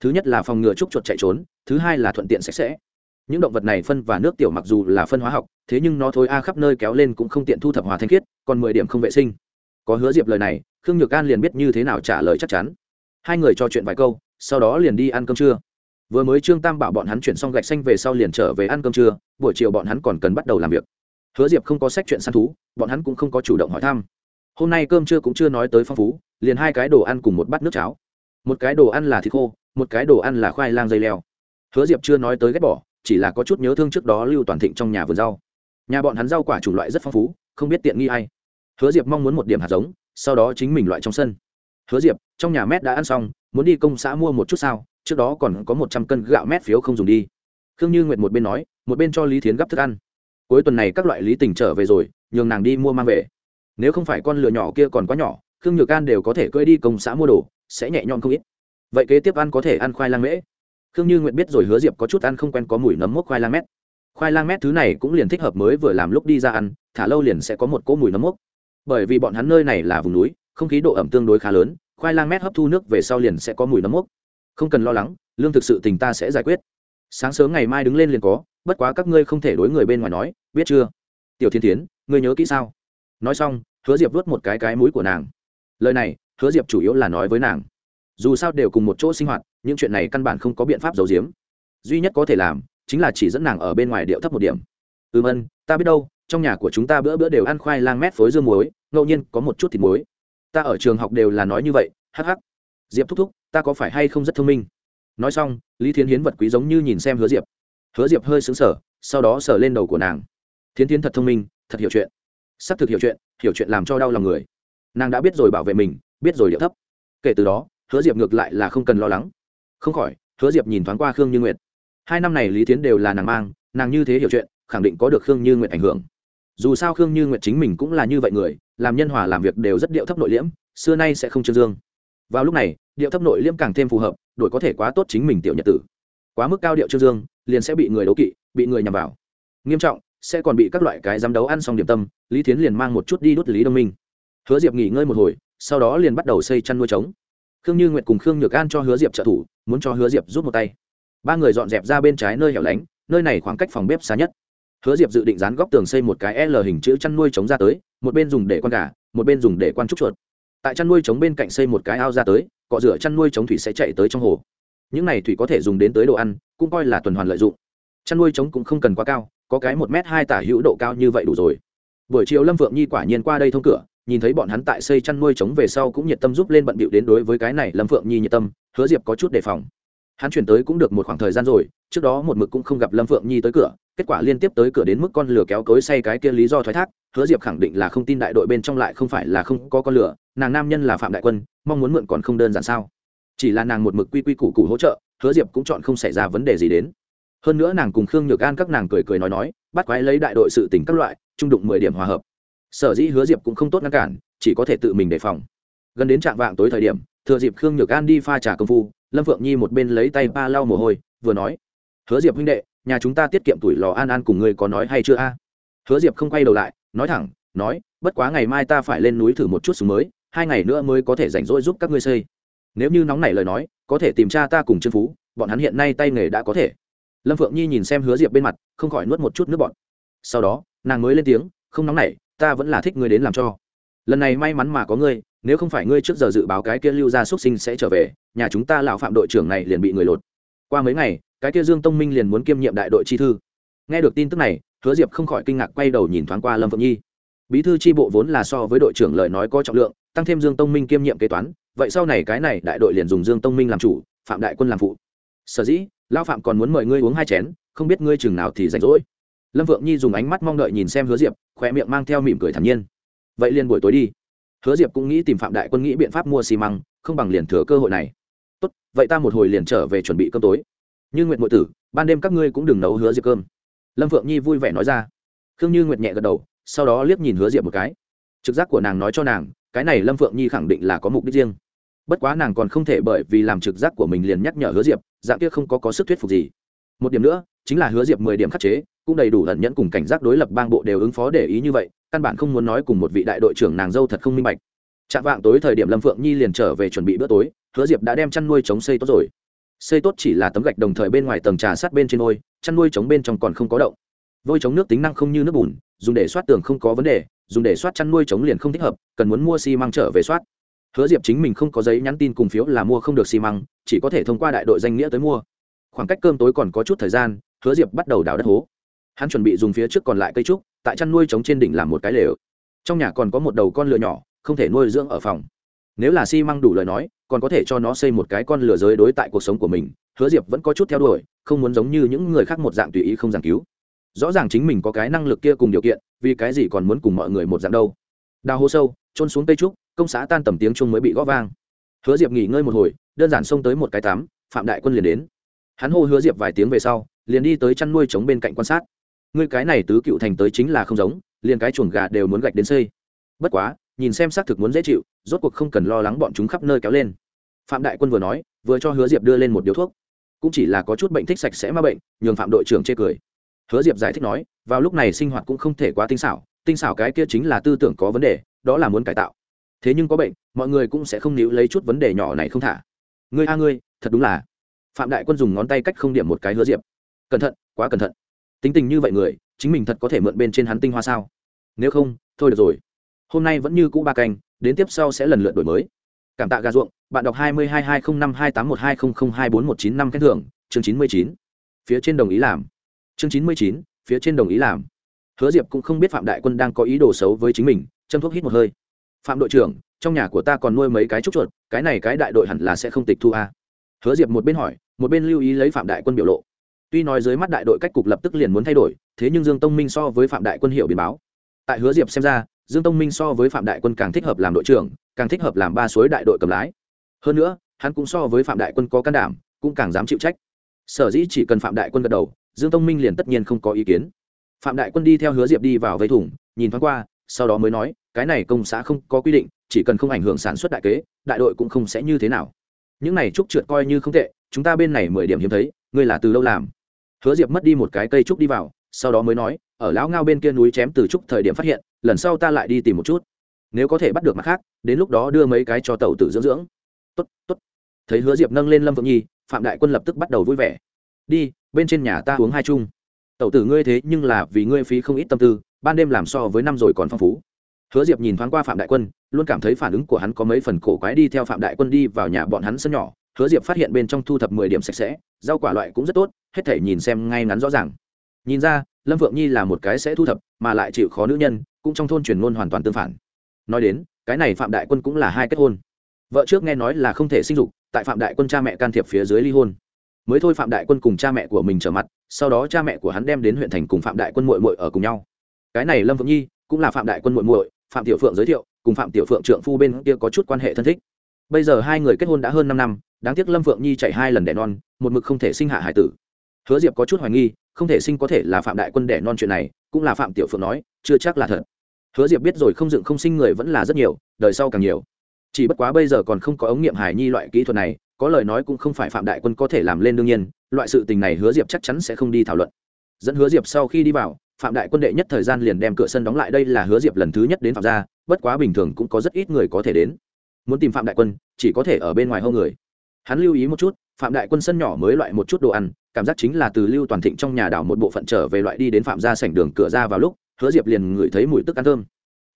Thứ nhất là phòng ngừa trúc chuột chạy trốn, thứ hai là thuận tiện sạch sẽ. Những động vật này phân và nước tiểu mặc dù là phân hóa học, thế nhưng nó thối a khắp nơi kéo lên cũng không tiện thu thập hòa thanh khiết, còn mười điểm không vệ sinh có hứa diệp lời này, khương nhược an liền biết như thế nào trả lời chắc chắn. Hai người trò chuyện vài câu, sau đó liền đi ăn cơm trưa. Vừa mới trương tam bảo bọn hắn chuyển xong gạch xanh về sau liền trở về ăn cơm trưa, buổi chiều bọn hắn còn cần bắt đầu làm việc. Hứa diệp không có sách chuyện săn thú, bọn hắn cũng không có chủ động hỏi thăm. Hôm nay cơm trưa cũng chưa nói tới phong phú, liền hai cái đồ ăn cùng một bát nước cháo. Một cái đồ ăn là thịt khô, một cái đồ ăn là khoai lang dây leo. Hứa diệp chưa nói tới ghét bỏ, chỉ là có chút nhớ thương trước đó lưu toàn thịnh trong nhà vườn rau. Nhà bọn hắn rau quả chủng loại rất phong phú, không biết tiện nghi ai hứa diệp mong muốn một điểm hạt giống, sau đó chính mình loại trong sân. Hứa diệp, trong nhà mét đã ăn xong, muốn đi công xã mua một chút sao, trước đó còn có một trăm cân gạo mét phiếu không dùng đi. Khương như nguyệt một bên nói, một bên cho lý thiến gấp thức ăn. Cuối tuần này các loại lý tình trở về rồi, nhường nàng đi mua mang về. Nếu không phải con lừa nhỏ kia còn quá nhỏ, khương nhược an đều có thể cưỡi đi công xã mua đồ, sẽ nhẹ nhõm không ít. Vậy kế tiếp ăn có thể ăn khoai lang mễ. Khương như nguyện biết rồi hứa diệp có chút ăn không quen có mùi nấm mốc khoai lang mét. Khoai lang mét thứ này cũng liền thích hợp mới vừa làm lúc đi ra ăn, thả lâu liền sẽ có một cỗ mùi nấm mốc bởi vì bọn hắn nơi này là vùng núi, không khí độ ẩm tương đối khá lớn, khoai lang mét hấp thu nước về sau liền sẽ có mùi nấm mốc. Không cần lo lắng, lương thực sự tình ta sẽ giải quyết. Sáng sớm ngày mai đứng lên liền có, bất quá các ngươi không thể đối người bên ngoài nói, biết chưa? Tiểu thiên tiến ngươi nhớ kỹ sao? Nói xong, hứa diệp vớt một cái cái mũi của nàng. Lời này, hứa diệp chủ yếu là nói với nàng. Dù sao đều cùng một chỗ sinh hoạt, những chuyện này căn bản không có biện pháp giấu giếm. Duy nhất có thể làm, chính là chỉ dẫn nàng ở bên ngoài điệu thấp một điểm. Ừm ân, ta biết đâu trong nhà của chúng ta bữa bữa đều ăn khoai lang mét phối dương muối, ngẫu nhiên có một chút thịt muối. Ta ở trường học đều là nói như vậy, hắc hắc. Diệp thúc thúc, ta có phải hay không rất thông minh? Nói xong, lý thiến hiến vật quý giống như nhìn xem hứa diệp. Hứa diệp hơi xứng sở sau đó sờ lên đầu của nàng. Thiến Thiến thật thông minh, thật hiểu chuyện. S ắ c thực hiểu chuyện hiểu chuyện làm cho đau lòng người. Nàng đã biết rồi bảo vệ mình, biết rồi điệu thấp. Kể từ đó, hứa diệp ngược lại là không cần lo lắng. Không khỏi, hứa diệp nhìn thoáng qua khương như nguyệt. Hai năm này lý tiến đều là nàng mang, nàng như thế hiểu chuyện, khẳng định có được khương như nguyệt ảnh hưởng dù sao khương như nguyệt chính mình cũng là như vậy người, làm nhân hòa làm việc đều rất điệu thấp nội liễm, xưa nay sẽ không trương dương. Vào lúc này, điệu thấp nội liễm càng thêm phù hợp, đổi có thể quá tốt chính mình tiểu nhật tử. Quá mức cao điệu trương dương, liền sẽ bị người đấu kỵ, bị người nhằm vào. Nghiêm trọng, sẽ còn bị các loại cái dám đấu ăn xong điểm tâm, lý thiến liền mang một chút đi đốt lý đông minh. Hứa diệp nghỉ ngơi một hồi, sau đó liền bắt đầu xây chăn nuôi trống. Khương như nguyệt cùng khương nhược an cho hứa diệp trợ thủ, muốn cho hứa diệp rút một tay. Ba người dọn dẹp ra bên trái nơi hẻo lánh, nơi này khoảng cách phòng bếp xa nhất hứa diệp dự định dán góc tường xây một cái l hình chữ chăn nuôi trống ra tới, một bên dùng để con gà, một bên dùng để quan trúc chuột. Tại chăn nuôi trống bên cạnh xây một cái ao ra tới, cọ rửa chăn nuôi trống thủy sẽ chạy tới trong hồ. Những này thủy có thể dùng đến tới đồ ăn, cũng coi là tuần hoàn lợi dụng. Chăn nuôi trống cũng không cần quá cao, có cái một m hai tả hữu độ cao như vậy đủ rồi. Buổi chiều lâm vượng nhi quả nhiên qua đây thông cửa, nhìn thấy bọn hắn tại xây chăn nuôi trống về sau cũng nhiệt tâm giúp lên bận bịu đến đối với cái này lâm phượng nhi nhiệt tâm, hứa diệp có chút đề phòng. Hắn chuyển tới cũng được một khoảng thời gian rồi, trước đó một mực cũng không gặp lâm phượng nhi tới cửa kết quả liên tiếp tới cửa đến mức con lửa kéo cối say cái kia lý do thoái thác, hứa diệp khẳng định là không tin đại đội bên trong lại không phải là không có con lửa, nàng nam nhân là phạm đại quân, mong muốn mượn còn không đơn giản sao? Chỉ là nàng một mực quy quy củ củ hỗ trợ, hứa diệp cũng chọn không xảy ra vấn đề gì đến. Hơn nữa nàng cùng khương nhược an các nàng cười cười nói nói, bắt quái lấy đại đội sự tỉnh các loại, trung đụng mười điểm hòa hợp. Sở dĩ hứa diệp cũng không tốt ngăn cản, chỉ có thể tự mình đề phòng. Gần đến trạng vạng tối thời điểm, thừa dịp khương nhược an đi pha trà công phu, lâm phượng nhi một bên lấy tay ba lau mồ hôi, vừa nói hứa diệp huynh đệ, nhà chúng ta tiết kiệm tuổi lò an an cùng ngươi có nói hay chưa a? Hứa diệp không quay đầu lại, nói thẳng, nói, bất quá ngày mai ta phải lên núi thử một chút súng mới, hai ngày nữa mới có thể rảnh rỗi giúp các ngươi xây. Nếu như nóng nảy lời nói, có thể tìm cha ta cùng trương phú, bọn hắn hiện nay tay nghề đã có thể. Lâm phượng nhi nhìn xem hứa diệp bên mặt, không khỏi nuốt một chút nước bọn sau đó, nàng mới lên tiếng, không nóng nảy, ta vẫn là thích ngươi đến làm cho. Lần này may mắn mà có ngươi, nếu không phải ngươi trước giờ dự báo cái kia lưu gia xuất sinh sẽ trở về, nhà chúng ta lão phạm đội trưởng này liền bị người lột. Qua mấy ngày cái kia dương tông minh liền muốn kiêm nhiệm đại đội chi thư. Nghe được tin tức này, hứa diệp không khỏi kinh ngạc quay đầu nhìn thoáng qua lâm phượng nhi. Bí thư tri bộ vốn là so với đội trưởng lời nói có trọng lượng, tăng thêm dương tông minh kiêm nhiệm kế toán, vậy sau này cái này đại đội liền dùng dương tông minh làm chủ, phạm đại quân làm phụ. Sở dĩ lao phạm còn muốn mời ngươi uống hai chén, không biết ngươi chừng nào thì rảnh rỗi. Lâm vượng nhi dùng ánh mắt mong đợi nhìn xem hứa diệp khoe miệng mang theo mỉm cười thản nhiên. Vậy liền buổi tối đi. Hứa diệp cũng nghĩ tìm phạm đại quân nghĩ biện pháp mua xi măng, không bằng liền thừa cơ hội này. Tốt, vậy ta một hồi liền trở về chuẩn bị cơm tối như nguyện ngụy tử, ban đêm các ngươi cũng đừng nấu hứa diệp cơm. Lâm vượng nhi vui vẻ nói ra. Khương như nguyệt nhẹ gật đầu, sau đó liếc nhìn hứa diệp một cái. Trực giác của nàng nói cho nàng, cái này lâm phượng nhi khẳng định là có mục đích riêng. Bất quá nàng còn không thể bởi vì làm trực giác của mình liền nhắc nhở hứa diệp, dạng kia không có có sức thuyết phục gì. Một điểm nữa, chính là hứa diệp mười điểm khắc chế, cũng đầy đủ ẩn nhẫn cùng cảnh giác đối lập bang bộ đều ứng phó để ý như vậy, căn bản không muốn nói cùng một vị đại đội trưởng nàng dâu thật không minh bạch. Chạm vạng tối thời điểm lâm phượng nhi liền trở về chuẩn bị bữa tối, hứa diệp đã đem chăn nuôi chống xây tốt rồi xây tốt chỉ là tấm gạch đồng thời bên ngoài tầng trà sát bên trên vôi, chăn nuôi chống bên trong còn không có động. Vôi chống nước tính năng không như nước bùn, dùng để soát tường không có vấn đề, dùng để soát chăn nuôi chống liền không thích hợp, cần muốn mua xi măng trở về soát hứa diệp chính mình không có giấy nhắn tin cùng phiếu là mua không được xi măng, chỉ có thể thông qua đại đội danh nghĩa tới mua. Khoảng cách cơm tối còn có chút thời gian, hứa diệp bắt đầu đào đất hố. Hắn chuẩn bị dùng phía trước còn lại cây trúc, tại chăn nuôi trống trên đỉnh làm một cái lều. Trong nhà còn có một đầu con lừa nhỏ, không thể nuôi dưỡng ở phòng nếu là xi măng đủ lời nói, còn có thể cho nó xây một cái con lừa giới đối tại cuộc sống của mình, hứa diệp vẫn có chút theo đuổi, không muốn giống như những người khác một dạng tùy ý không giảng cứu. Rõ ràng chính mình có cái năng lực kia cùng điều kiện, vì cái gì còn muốn cùng mọi người một dạng đâu. Đào hố sâu trôn xuống tây trúc, công xã tan tầm tiếng chung mới bị gõ vang. Hứa diệp nghỉ ngơi một hồi, đơn giản xông tới một cái tắm, phạm đại quân liền đến. Hắn hô hứa diệp vài tiếng về sau, liền đi tới chăn nuôi trống bên cạnh quan sát. Ngươi cái này tứ cựu thành tới chính là không giống, liền cái chuồng gà đều muốn gạch đến xây. Bất quá nhìn xem xác thực muốn dễ chịu, rốt cuộc không cần lo lắng bọn chúng khắp nơi kéo lên. Phạm đại quân vừa nói, vừa cho hứa diệp đưa lên một điếu thuốc. Cũng chỉ là có chút bệnh thích sạch sẽ ma bệnh, nhường phạm đội trưởng chê cười. Hứa diệp giải thích nói, vào lúc này sinh hoạt cũng không thể quá tinh xảo tinh xảo cái kia chính là tư tưởng có vấn đề, đó là muốn cải tạo. Thế nhưng có bệnh, mọi người cũng sẽ không níu lấy chút vấn đề nhỏ này không thả. Ngươi a ngươi, thật đúng là. Phạm đại quân dùng ngón tay cách không điểm một cái hứa diệp. Cẩn thận, quá cẩn thận. Tính tình như vậy người, chính mình thật có thể mượn bên trên hắn tinh hoa sao? Nếu không, thôi được rồi hôm nay vẫn như cũ ba canh, đến tiếp sau sẽ lần lượt đổi mới. Cảm tạ gà ruộng, bạn đọc hai mươi hai hai không năm hai tám một hai không không hai bốn một chín năm khen thưởng, chương chín mươi chín. Phía trên đồng ý làm. Chương chín mươi chín, phía trên đồng ý làm. Hứa diệp cũng không biết phạm đại quân đang có ý đồ xấu với chính mình, châm thuốc hít một hơi. Phạm đội trưởng, trong nhà của ta còn nuôi mấy cái trúc chuột, cái này cái đại đội hẳn là sẽ không tịch thu a. Hứa diệp một bên hỏi, một bên lưu ý lấy phạm đại quân biểu lộ. Tuy nói dưới mắt đại đội cách cục lập tức liền muốn thay đổi, thế nhưng dương tông minh so với phạm đại quân hiệu biến báo. Tại hứa diệp xem ra dương tông minh so với phạm đại quân càng thích hợp làm đội trưởng, càng thích hợp làm ba suối đại đội cầm lái. Hơn nữa, hắn cũng so với phạm đại quân có can đảm, cũng càng dám chịu trách. Sở dĩ chỉ cần phạm đại quân gật đầu, dương tông minh liền tất nhiên không có ý kiến. Phạm đại quân đi theo hứa diệp đi vào vây thủng, nhìn thoáng qua, sau đó mới nói, cái này công xã không có quy định, chỉ cần không ảnh hưởng sản xuất đại kế, đại đội cũng không sẽ như thế nào. Những này trúc trượt coi như không tệ, chúng ta bên này mười điểm hiếm thấy, ngươi là từ lâu làm. Hứa diệp mất đi một cái cây trúc đi vào, sau đó mới nói ở lão ngao bên kia núi chém từ trúc thời điểm phát hiện, lần sau ta lại đi tìm một chút. Nếu có thể bắt được mặt khác, đến lúc đó đưa mấy cái cho tàu tử dưỡng dưỡng. Tốt tốt. Thấy hứa diệp nâng lên lâm vượng nhi, phạm đại quân lập tức bắt đầu vui vẻ. Đi, bên trên nhà ta uống hai chung. Tẩu tử ngươi thế nhưng là vì ngươi phí không ít tâm tư, ban đêm làm so với năm rồi còn phong phú. Hứa diệp nhìn thoáng qua phạm đại quân, luôn cảm thấy phản ứng của hắn có mấy phần cổ quái đi theo phạm đại quân đi vào nhà bọn hắn sân nhỏ. Hứa diệp phát hiện bên trong thu thập mười điểm sạch sẽ, rau quả loại cũng rất tốt, hết thể nhìn xem ngay ngắn rõ ràng. Nhìn ra lâm vượng nhi là một cái sẽ thu thập, mà lại chịu khó nữ nhân, cũng trong thôn truyền ngôn hoàn toàn tương phản. Nói đến, cái này phạm đại quân cũng là hai kết hôn. Vợ trước nghe nói là không thể sinh dục, tại phạm đại quân cha mẹ can thiệp phía dưới ly hôn. Mới thôi phạm đại quân cùng cha mẹ của mình trở mặt, sau đó cha mẹ của hắn đem đến huyện thành cùng phạm đại quân muội muội ở cùng nhau. Cái này lâm vượng nhi cũng là phạm đại quân muội muội, phạm tiểu phượng giới thiệu, cùng phạm tiểu phượng trượng phu bên kia có chút quan hệ thân thích. Bây giờ hai người kết hôn đã hơn năm năm, đáng tiếc lâm phượng nhi chạy hai lần đẻ non, một mực không thể sinh hạ hải tử. Hứa diệp có chút hoài nghi không thể sinh có thể là phạm đại quân đẻ non chuyện này, cũng là phạm tiểu phượng nói, chưa chắc là thật. Hứa diệp biết rồi không dựng không sinh người vẫn là rất nhiều, đời sau càng nhiều. Chỉ bất quá bây giờ còn không có ống nghiệm hải nhi loại kỹ thuật này, có lời nói cũng không phải phạm đại quân có thể làm lên đương nhiên, loại sự tình này hứa diệp chắc chắn sẽ không đi thảo luận. Dẫn hứa diệp sau khi đi vào, phạm đại quân đệ nhất thời gian liền đem cửa sân đóng lại, đây là hứa diệp lần thứ nhất đến phạm gia, bất quá bình thường cũng có rất ít người có thể đến. Muốn tìm phạm đại quân, chỉ có thể ở bên ngoài hâu người. Hắn lưu ý một chút, phạm đại quân sân nhỏ mới loại một chút đồ ăn cảm giác chính là từ lưu toàn thịnh trong nhà đảo một bộ phận trở về loại đi đến phạm gia sảnh đường cửa ra vào lúc, hứa diệp liền ngửi thấy mùi tức ăn thơm.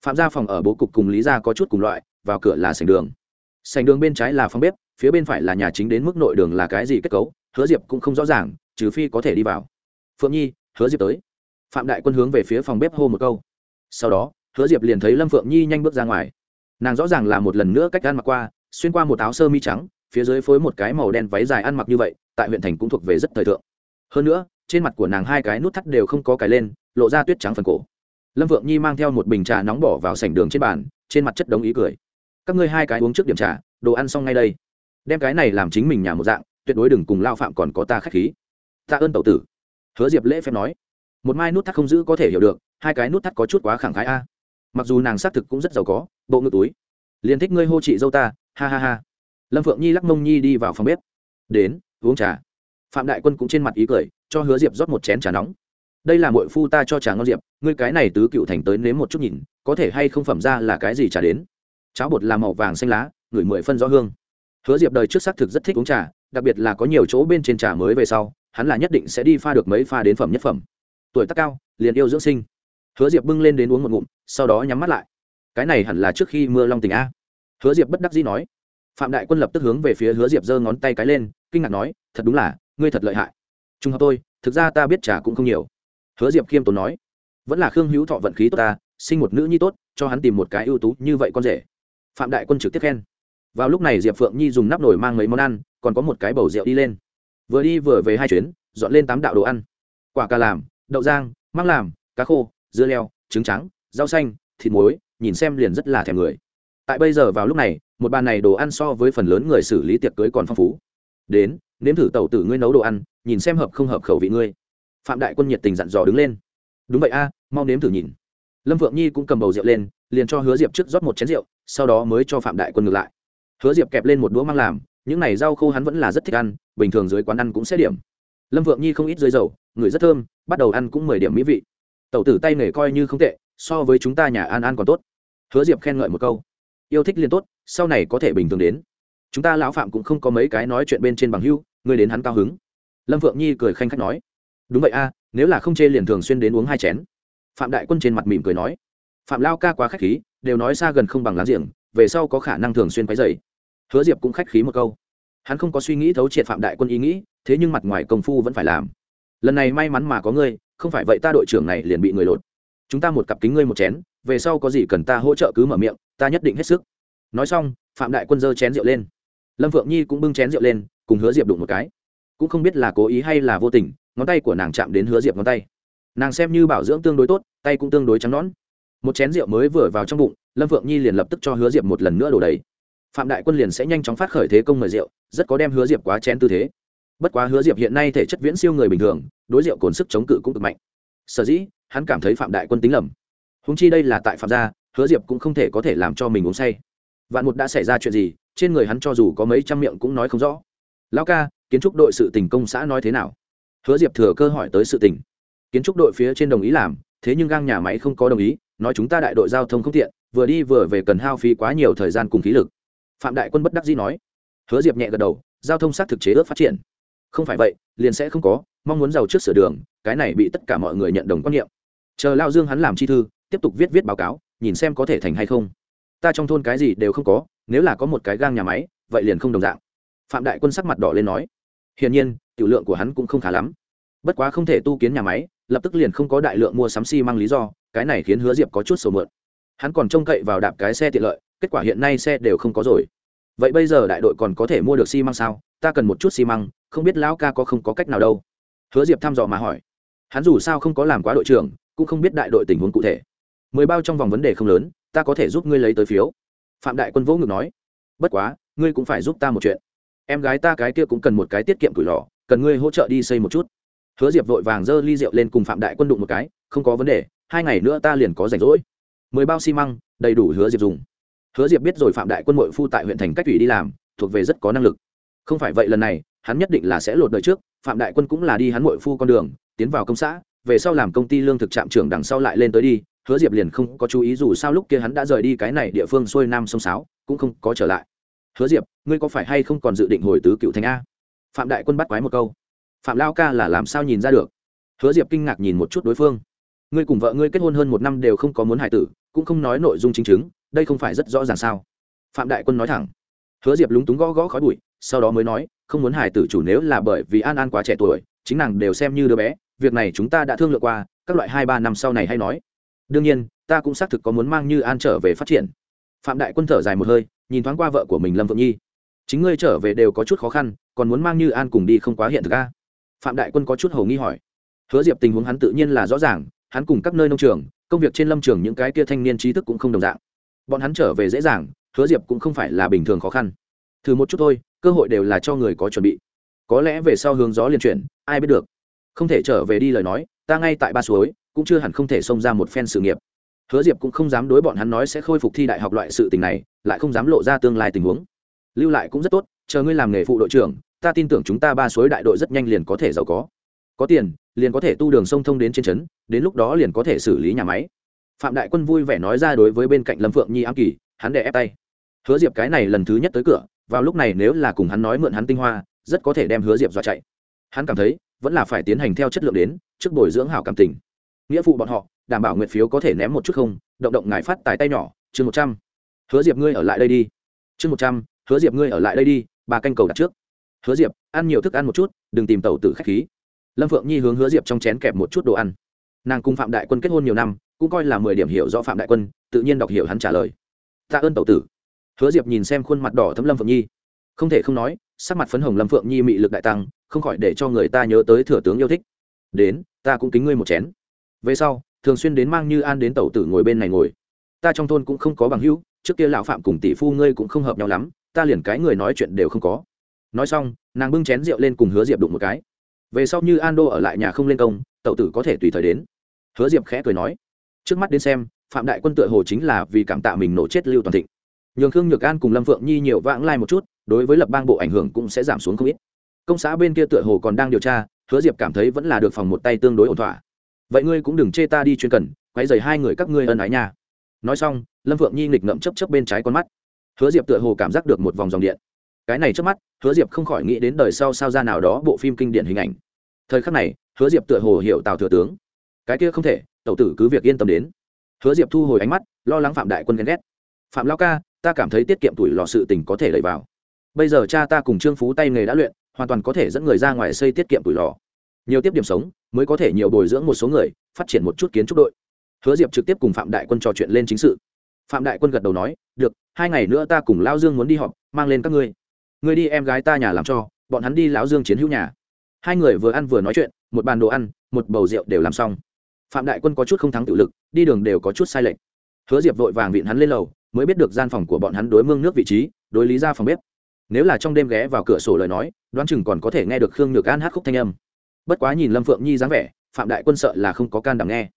Phạm gia phòng ở bố cục cùng lý gia có chút cùng loại, vào cửa là sảnh đường. Sảnh đường bên trái là phòng bếp, phía bên phải là nhà chính đến mức nội đường là cái gì kết cấu, hứa diệp cũng không rõ ràng, trừ phi có thể đi vào. Phượng nhi, hứa diệp tới. Phạm đại quân hướng về phía phòng bếp hô một câu. Sau đó, hứa diệp liền thấy lâm phượng nhi nhanh bước ra ngoài. Nàng rõ ràng là một lần nữa cách ăn mặc qua, xuyên qua một áo sơ mi trắng phía dưới phối một cái màu đen váy dài ăn mặc như vậy, tại huyện thành cũng thuộc về rất thời thượng. Hơn nữa, trên mặt của nàng hai cái nút thắt đều không có cái lên, lộ ra tuyết trắng phần cổ. Lâm vượng nhi mang theo một bình trà nóng bỏ vào sảnh đường trên bàn, trên mặt chất đống ý cười. Các ngươi hai cái uống trước điểm trà, đồ ăn xong ngay đây. Đem cái này làm chính mình nhà một dạng, tuyệt đối đừng cùng lao phạm còn có ta k h á c h khí. Tạ ơn tậu tử. Hứa diệp lễ phép nói. Một mai nút thắt không giữ có thể hiểu được, hai cái nút thắt có chút quá khẳng khái a. Mặc dù nàng xác thực cũng rất giàu có, bộ ngực túi. Liền thích ngươi hô chị dâu ta, ha ha ha lâm phượng nhi lắc mông nhi đi vào phòng bếp. Đến, uống trà. Phạm đại quân cũng trên mặt ý cười, cho hứa diệp rót một chén trà nóng. Đây là mội phu ta cho trà ngon diệp, ngươi cái này tứ cựu thành tới nếm một chút nhìn, có thể hay không phẩm ra là cái gì trà đến? Cháo bột làm màu vàng xanh lá, ngửi mười phân rõ hương. Hứa diệp đời trước xác thực rất thích uống trà, đặc biệt là có nhiều chỗ bên trên trà mới về sau, hắn là nhất định sẽ đi pha được mấy pha đến phẩm nhất phẩm. Tuổi tác cao, liền yêu dưỡng sinh. Hứa diệp bưng lên đến uống một ngụm, sau đó nhắm mắt lại. Cái này hẳn là trước khi mưa long tình a. Hứa diệp bất đắc dĩ nói phạm đại quân lập tức hướng về phía hứa diệp giơ ngón tay cái lên, kinh ngạc nói, thật đúng là, ngươi thật lợi hại. Trùng hợp tôi, thực ra ta biết trà cũng không nhiều. Hứa diệp khiêm tốn nói, vẫn là khương hữu thọ vận khí tốt ta, sinh một nữ nhi tốt, cho hắn tìm một cái ưu tú như vậy con rể. Phạm đại quân trực tiếp khen. Vào lúc này diệp phượng nhi dùng nắp nồi mang mấy món ăn, còn có một cái bầu rượu đi lên. Vừa đi vừa về hai chuyến, dọn lên tám đạo đồ ăn. Quả cà làm, đậu giang măng làm, cá khô, dưa leo, trứng trắng, rau xanh, thịt muối, nhìn xem liền rất là thèm người tại bây giờ vào lúc này, một bàn này đồ ăn so với phần lớn người xử lý tiệc cưới còn phong phú. Đến, nếm thử tẩu tử ngươi nấu đồ ăn, nhìn xem hợp không hợp khẩu vị ngươi. Phạm đại quân nhiệt tình dặn dò đứng lên. Đúng vậy a, mau nếm thử nhìn. Lâm vượng nhi cũng cầm bầu rượu lên, liền cho hứa diệp trước rót một chén rượu, sau đó mới cho phạm đại quân ngược lại. Hứa diệp kẹp lên một đũa mang làm, những này rau khô hắn vẫn là rất thích ăn, bình thường dưới quán ăn cũng sẽ điểm. Lâm vượng nhi không ít dưới dầu, người rất thơm, bắt đầu ăn cũng mười điểm mỹ vị. Tẩu tử tay nghề coi như không tệ, so với chúng ta nhà an an còn tốt. Hứa diệp khen ngợi một câu yêu thích liền tốt, sau này có thể bình thường đến. Chúng ta lão phạm cũng không có mấy cái nói chuyện bên trên bằng hưu ngươi đến hắn cao hứng. Lâm phượng nhi cười khanh khách nói, đúng vậy a, nếu là không chê liền thường xuyên đến uống hai chén. Phạm đại quân trên mặt mỉm cười nói, phạm lao ca quá khách khí, đều nói xa gần không bằng láng giềng, về sau có khả năng thường xuyên quấy dày hứa diệp cũng khách khí một câu. Hắn không có suy nghĩ thấu triệt phạm đại quân ý nghĩ, thế nhưng mặt ngoài công phu vẫn phải làm. Lần này may mắn mà có ngươi, không phải vậy ta đội trưởng này liền bị người lột. Chúng ta một cặp kính ngươi một chén, về sau có gì cần ta hỗ trợ cứ mở miệng ta nhất định hết sức. Nói xong, phạm đại quân dơ chén rượu lên. Lâm phượng nhi cũng bưng chén rượu lên, cùng hứa diệp đụng một cái. Cũng không biết là cố ý hay là vô tình, ngón tay của nàng chạm đến hứa diệp ngón tay. Nàng xem như bảo dưỡng tương đối tốt, tay cũng tương đối trắng nón một chén rượu mới vừa vào trong bụng, lâm phượng nhi liền lập tức cho hứa diệp một lần nữa đổ đầy. Phạm đại quân liền sẽ nhanh chóng phát khởi thế công mời rượu, rất có đem hứa diệp quá chén tư thế. Bất quá hứa diệp hiện nay thể chất viễn siêu người bình thường, đối rượu cồn sức chống cự cũng cực mạnh. Sở dĩ, hắn cảm thấy phạm đại quân tính lầm. Húng chi đây là tại phạm gia hứa diệp cũng không thể có thể làm cho mình uống say. Vạn một đã xảy ra chuyện gì, trên người hắn cho dù có mấy trăm miệng cũng nói không rõ. Lão ca, kiến trúc đội sự tình công xã nói thế nào? Hứa diệp thừa cơ hỏi tới sự tình. Kiến trúc đội phía trên đồng ý làm, thế nhưng gang nhà máy không có đồng ý, nói chúng ta đại đội giao thông không tiện, vừa đi vừa về cần hao phí quá nhiều thời gian cùng khí lực. Phạm đại quân bất đắc dĩ nói. Hứa diệp nhẹ gật đầu, giao thông xác thực chế ước phát triển. Không phải vậy, liền sẽ không có, mong muốn giàu trước sửa đường, cái này bị tất cả mọi người nhận đồng quan niệm. Chờ lao dương hắn làm chi thư, tiếp tục viết viết báo cáo nhìn xem có thể thành hay không. Ta trong thôn cái gì đều không có, nếu là có một cái gang nhà máy, vậy liền không đồng dạng. Phạm đại quân sắc mặt đỏ lên nói. Hiển nhiên, tiểu lượng của hắn cũng không khá lắm. Bất quá không thể tu kiến nhà máy, lập tức liền không có đại lượng mua sắm xi、si、măng lý do, cái này khiến hứa diệp có chút sầu mượn. Hắn còn trông cậy vào đạp cái xe tiện lợi, kết quả hiện nay xe đều không có rồi. Vậy bây giờ đại đội còn có thể mua được xi、si、măng sao? Ta cần một chút xi、si、măng, không biết lão ca có không có cách nào đâu. Hứa diệp thăm dò mà hỏi. Hắn dù sao không có làm quá đội trưởng, cũng không biết đại đội tình huống cụ thể mười bao trong vòng vấn đề không lớn, ta có thể giúp ngươi lấy tới phiếu. Phạm đại quân vỗ ngực nói, bất quá, ngươi cũng phải giúp ta một chuyện. Em gái ta cái kia cũng cần một cái tiết kiệm tuổi lò cần ngươi hỗ trợ đi xây một chút. Hứa diệp vội vàng giơ ly rượu lên cùng phạm đại quân đụng một cái, không có vấn đề, hai ngày nữa ta liền có rảnh rỗi. Mười bao xi măng, đầy đủ hứa diệp dùng. Hứa diệp biết rồi phạm đại quân mội phu tại huyện thành cách thủy đi làm, thuộc về rất có năng lực. Không phải vậy lần này, hắn nhất định là sẽ lột đời trước, phạm đại quân cũng là đi hắn mội phu con đường, tiến vào công xã, về sau làm công ty lương thực trạm trưởng đằng sau lại lên tới đi hứa diệp liền không có chú ý dù sao lúc kia hắn đã rời đi cái này địa phương xuôi nam sông sáo, cũng không có trở lại. Hứa diệp, ngươi có phải hay không còn dự định hồi tứ cựu thành a? Phạm đại quân bắt quái một câu. Phạm lao ca là làm sao nhìn ra được? Hứa diệp kinh ngạc nhìn một chút đối phương. Ngươi cùng vợ ngươi kết hôn hơn một năm đều không có muốn hải tử, cũng không nói nội dung chính chứng, đây không phải rất rõ ràng sao? Phạm đại quân nói thẳng. Hứa diệp lúng túng gõ gõ khói bụi, sau đó mới nói, không muốn hải tử chủ nếu là bởi vì an an quá trẻ tuổi, chính nàng đều xem như đứa bé, việc này chúng ta đã thương lượng qua, các loại hai ba năm sau này hay nói đương nhiên, ta cũng xác thực có muốn mang như an trở về phát triển. Phạm đại quân thở dài một hơi, nhìn thoáng qua vợ của mình lâm vượng nhi. Chính ngươi trở về đều có chút khó khăn, còn muốn mang như an cùng đi không quá hiện thực a? Phạm đại quân có chút hầu nghi hỏi. Hứa diệp tình huống hắn tự nhiên là rõ ràng, hắn cùng các nơi nông trường, công việc trên lâm trường những cái kia thanh niên trí thức cũng không đồng dạng. Bọn hắn trở về dễ dàng, hứa diệp cũng không phải là bình thường khó khăn. Thử một chút thôi, cơ hội đều là cho người có chuẩn bị. Có lẽ về sau hướng gió liên chuyển, ai biết được. Không thể trở về đi lời nói, ta ngay tại ba suối cũng chưa hẳn không thể xông ra một phen sự nghiệp. Hứa diệp cũng không dám đối bọn hắn nói sẽ khôi phục thi đại học loại sự tình này, lại không dám lộ ra tương lai tình huống. Lưu lại cũng rất tốt, chờ ngươi làm nghề phụ đội trưởng, ta tin tưởng chúng ta ba suối đại đội rất nhanh liền có thể giàu có. Có tiền, liền có thể tu đường sông thông đến trên trấn, đến lúc đó liền có thể xử lý nhà máy. Phạm đại quân vui vẻ nói ra đối với bên cạnh lâm phượng nhi ám kỳ, hắn đè ép tay. Hứa diệp cái này lần thứ nhất tới cửa, vào lúc này nếu là cùng hắn nói mượn hắn tinh hoa, rất có thể đem hứa diệp dọa chạy. Hắn cảm thấy, vẫn là phải tiến hành theo chất lượng đến, trước bồi dưỡng hảo cảm tình nghĩa vụ bọn họ, đảm bảo nguyệt phiếu có thể ném một chút không, động động ngài phát tài tay nhỏ, chương một trăm. Hứa diệp ngươi ở lại đây đi. Chương một trăm, hứa diệp ngươi ở lại đây đi bà canh cầu đặt trước. Hứa diệp, ăn nhiều thức ăn một chút, đừng tìm tàu tử khách khí. Lâm phượng nhi hướng hứa diệp trong chén kẹp một chút đồ ăn. Nàng cùng phạm đại quân kết hôn nhiều năm, cũng coi là mười điểm hiểu rõ phạm đại quân, tự nhiên đọc hiểu hắn trả lời. Tạ ơn tàu tử. Hứa diệp nhìn xem khuôn mặt đỏ thấm lâm phượng nhi. Không thể không nói, sắc mặt phấn hồng lâm phượng nhi mị lực đại tăng, không khỏi để cho người ta nhớ tới thừa tướng yêu thích. Đến, ta cũng kính ngươi một chén về sau, thường xuyên đến mang như an đến tẩu tử ngồi bên này ngồi. Ta trong thôn cũng không có bằng hữu, trước kia lão phạm cùng tỷ phu ngươi cũng không hợp nhau lắm, ta liền cái người nói chuyện đều không có. Nói xong, nàng bưng chén rượu lên cùng hứa diệp đụng một cái. Về sau như an đô ở lại nhà không lên công tậu tử có thể tùy thời đến. Hứa diệp khẽ cười nói. Trước mắt đến xem, phạm đại quân tựa hồ chính là vì cảm tạ mình nổ chết lưu toàn thịnh. Nhường khương nhược an cùng lâm phượng nhi nhiều vãng lai một chút, đối với lập bang bộ ảnh hưởng cũng sẽ giảm xuống không ít. Công xã bên kia tựa hồ còn đang điều tra, hứa diệp cảm thấy vẫn là được phòng một tay tương đối ổn thỏa vậy ngươi cũng đừng chê ta đi chuyên cần quay dày hai người các ngươi ân ái nha. Nói xong, lâm phượng nhi nghịch ngậm chấp chấp bên trái con mắt. Hứa diệp tựa hồ cảm giác được một vòng dòng điện. Cái này trước mắt, hứa diệp không khỏi nghĩ đến đời sau sao ra nào đó bộ phim kinh điển hình ảnh. Thời khắc này, hứa diệp tựa hồ hiểu tào thừa tướng. Cái kia không thể, tẩu tử cứ việc yên tâm đến. Hứa diệp thu hồi ánh mắt, lo lắng phạm đại quân ghen ghét. Phạm lao ca, ta cảm thấy tiết kiệm tuổi lò sự tình có thể đẩy vào. Bây giờ cha ta cùng trương phú tay nghề đã luyện, hoàn toàn có thể dẫn người ra ngoài xây tiết kiệm tuổi lò nhiều tiếp điểm sống, mới có thể nhiều bồi dưỡng một số người, phát triển một chút kiến trúc đội. Hứa diệp trực tiếp cùng phạm đại quân trò chuyện lên chính sự. Phạm đại quân gật đầu nói, được, hai ngày nữa ta cùng lao dương muốn đi họp, mang lên các ngươi. Ngươi đi em gái ta nhà làm cho, bọn hắn đi lão dương chiến hữu nhà. Hai người vừa ăn vừa nói chuyện, một bàn đồ ăn, một bầu rượu đều làm xong. Phạm đại quân có chút không thắng tự lực, đi đường đều có chút sai lệch. Hứa diệp vội vàng vịn hắn lên lầu, mới biết được gian phòng của bọn hắn đối mương nước vị trí, đối lý ra phòng bếp. Nếu là trong đêm ghé vào cửa sổ lời nói, đoán chừng còn có thể nghe được khương nhược an hát khúc thanh âm bất quá nhìn lâm phượng nhi dáng vẻ, phạm đại quân sợ là không có can đảm nghe.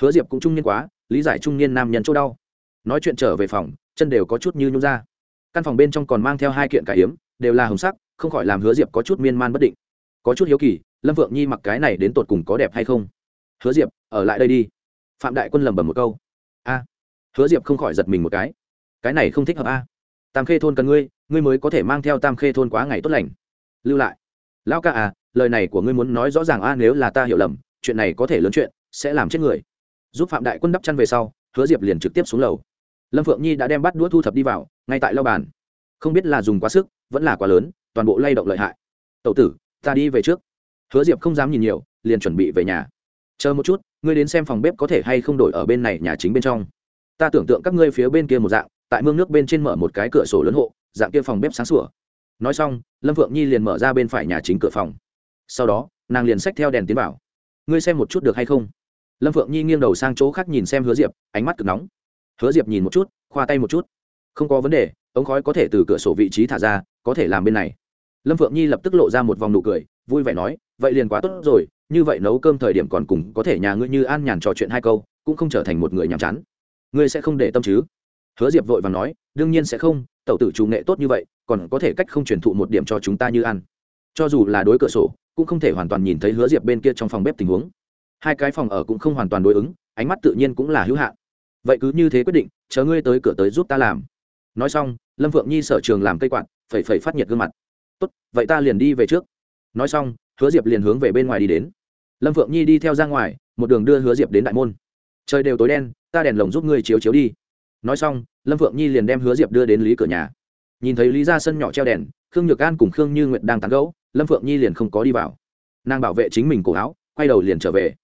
Hứa diệp cũng trung niên quá, lý giải trung niên nam nhân chỗ đau. Nói chuyện trở về phòng, chân đều có chút như nhún ra. Căn phòng bên trong còn mang theo hai kiện cải hiếm đều là hồng sắc, không khỏi làm hứa diệp có chút miên man bất định. Có chút hiếu kỳ, lâm phượng nhi mặc cái này đến tột cùng có đẹp hay không? Hứa diệp, ở lại đây đi. Phạm đại quân lẩm bẩm một câu. A. Hứa diệp không khỏi giật mình một cái. Cái này không thích hợp a. Tam khê thôn cần ngươi ngươi mới có thể mang theo tam khê thôn quá ngày tốt lành. Lưu lại. Lão ca à lời này của ngươi muốn nói rõ ràng a, nếu là ta hiểu lầm, chuyện này có thể lớn chuyện, sẽ làm chết người. Giúp phạm đại quân đắp chăn về sau, hứa diệp liền trực tiếp xuống lầu. Lâm phượng nhi đã đem bắt đũa thu thập đi vào, ngay tại lau bàn. Không biết là dùng quá sức, vẫn là quá lớn, toàn bộ lay động lợi hại. Tậu tử, ta đi về trước. Hứa diệp không dám nhìn nhiều, liền chuẩn bị về nhà. Chờ một chút, ngươi đến xem phòng bếp có thể hay không đổi ở bên này nhà chính bên trong. Ta tưởng tượng các ngươi phía bên kia một dạng, tại mương nước bên trên mở một cái cửa sổ lớn hộ, dạng kia phòng bếp sáng sủa. Nói xong, lâm phượng nhi liền mở ra bên phải nhà chính cửa phòng sau đó, nàng liền xách theo đèn tiến vào. Ngươi xem một chút được hay không? Lâm phượng nhi nghiêng đầu sang chỗ khác nhìn xem hứa diệp, ánh mắt cực nóng. Hứa diệp nhìn một chút, khoa tay một chút. Không có vấn đề, ống khói có thể từ cửa sổ vị trí thả ra, có thể làm bên này. Lâm phượng nhi lập tức lộ ra một vòng nụ cười, vui vẻ nói, vậy liền quá tốt rồi, như vậy nấu cơm thời điểm còn cùng có thể nhà ngươi như an nhàn trò chuyện hai câu, cũng không trở thành một người nhàm chán. Ngươi sẽ không để tâm chứ? Hứa diệp vội và nói, đương nhiên sẽ không, tẩu tử chủ nghệ tốt như vậy, còn có thể cách không truyền thụ một điểm cho chúng ta như ăn cho dù là đối cửa sổ cũng không thể hoàn toàn nhìn thấy hứa diệp bên kia trong phòng bếp tình huống. Hai cái phòng ở cũng không hoàn toàn đối ứng, ánh mắt tự nhiên cũng là hữu hạn. Vậy cứ như thế quyết định, chờ ngươi tới cửa tới giúp ta làm. Nói xong, lâm vượng nhi sở trường làm cây quạt, phẩy phẩy phát nhiệt gương mặt. Tốt, vậy ta liền đi về trước. Nói xong, hứa diệp liền hướng về bên ngoài đi đến. Lâm vượng nhi đi theo ra ngoài, một đường đưa hứa diệp đến đại môn. Trời đều tối đen, ta đèn lồng giúp ngươi chiếu chiếu đi. Nói xong, lâm vượng nhi liền đem hứa diệp đưa đến lý cửa nhà. Nhìn thấy lý ra sân nhỏ treo đèn, khương nhược an cùng khương như nguyệt đang tán gẫu lâm phượng nhi liền không có đi vào. Nàng bảo vệ chính mình cổ áo, quay đầu liền trở về.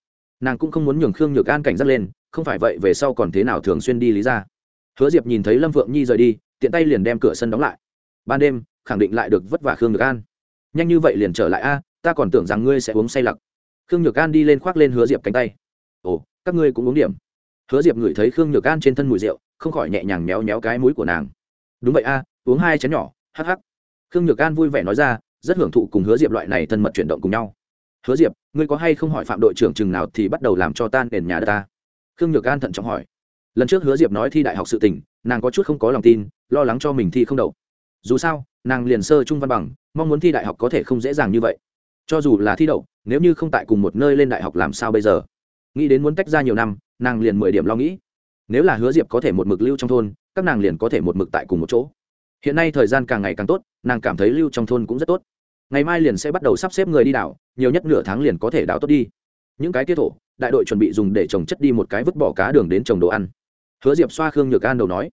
Nàng cũng không muốn nhường khương nhược an cảnh giác lên, không phải vậy về sau còn thế nào thường xuyên đi lý ra hứa diệp nhìn thấy lâm phượng nhi rời đi, tiện tay liền đem cửa sân đóng lại. Ban đêm, khẳng định lại được vất vả khương nhược an. Nhanh như vậy liền trở lại a, ta còn tưởng rằng ngươi sẽ uống say lặc. Khương nhược an đi lên khoác lên hứa diệp cánh tay. Ồ, các ngươi cũng uống điểm. Hứa diệp ngửi thấy khương nhược an trên thân mùi rượu, không khỏi nhẹ nhàng méo méo cái mũi của nàng. Đúng vậy a, uống hai chén nhỏ, hắc hắc. Khương nhược an vui vẻ nói ra rất hưởng thụ cùng hứa diệp loại này thân mật chuyển động cùng nhau. Hứa diệp ngươi có hay không hỏi phạm đội trưởng chừng nào thì bắt đầu làm cho tan nền nhà đất ta? Khương nhược an thận trọng hỏi. Lần trước hứa diệp nói thi đại học sự tỉnh, nàng có chút không có lòng tin lo lắng cho mình thi không đậu. Dù sao nàng liền sơ trung văn bằng mong muốn thi đại học có thể không dễ dàng như vậy. Cho dù là thi đậu nếu như không tại cùng một nơi lên đại học làm sao bây giờ? Nghĩ đến muốn tách ra nhiều năm nàng liền mười điểm lo nghĩ. Nếu là hứa diệp có thể một mực lưu trong thôn các nàng liền có thể một mực tại cùng một chỗ hiện nay thời gian càng ngày càng tốt, nàng cảm thấy lưu trong thôn cũng rất tốt. Ngày mai liền sẽ bắt đầu sắp xếp người đi đảo, nhiều nhất nửa tháng liền có thể đảo tốt đi. Những cái tiết thổ, đại đội chuẩn bị dùng để trồng chất đi một cái vứt bỏ cá đường đến trồng đồ ăn. Hứa diệp xoa khương nhược an đầu nói.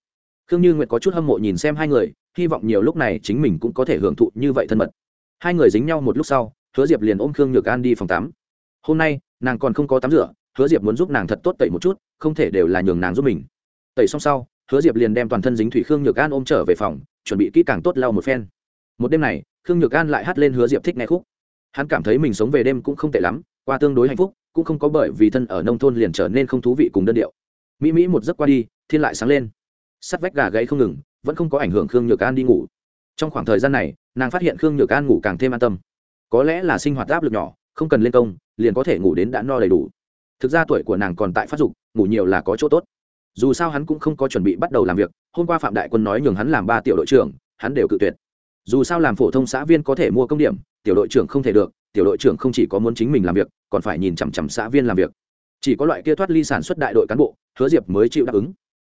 Khương như nguyệt có chút hâm mộ nhìn xem hai người, hy vọng nhiều lúc này chính mình cũng có thể hưởng thụ như vậy thân mật. Hai người dính nhau một lúc sau, hứa diệp liền ôm khương nhược an đi phòng tắm. Hôm nay, nàng còn không có tắm rửa, hứa diệp muốn giúp nàng thật tốt tẩy một chút, không thể đều là nhường nàng giúp mình. Tẩy xong sau, hứa diệp liền đem toàn thân dính thủy khương nhược an ôm trở về phòng chuẩn bị kỹ càng tốt lau một phen. Một đêm này, khương nhược an lại hát lên hứa diệp thích nghe khúc. Hắn cảm thấy mình sống về đêm cũng không tệ lắm, qua tương đối hạnh phúc, cũng không có bởi vì thân ở nông thôn liền trở nên không thú vị cùng đơn điệu. Mỹ mỹ một giấc qua đi, thiên lại sáng lên. Sắt vách gà gáy không ngừng, vẫn không có ảnh hưởng khương nhược an đi ngủ. Trong khoảng thời gian này, nàng phát hiện khương nhược an ngủ càng thêm an tâm. Có lẽ là sinh hoạt áp lực nhỏ, không cần lên công, liền có thể ngủ đến đã no đầy đủ. Thực ra tuổi của nàng còn tại phát dục, ngủ nhiều là có chỗ tốt dù sao hắn cũng không có chuẩn bị bắt đầu làm việc, hôm qua phạm đại quân nói nhường hắn làm ba tiểu đội trưởng, hắn đều cự tuyệt. Dù sao làm phổ thông xã viên có thể mua công điểm, tiểu đội trưởng không thể được, tiểu đội trưởng không chỉ có muốn chính mình làm việc, còn phải nhìn chằm chằm xã viên làm việc. Chỉ có loại kia thoát ly sản xuất đại đội cán bộ, hứa diệp mới chịu đáp ứng.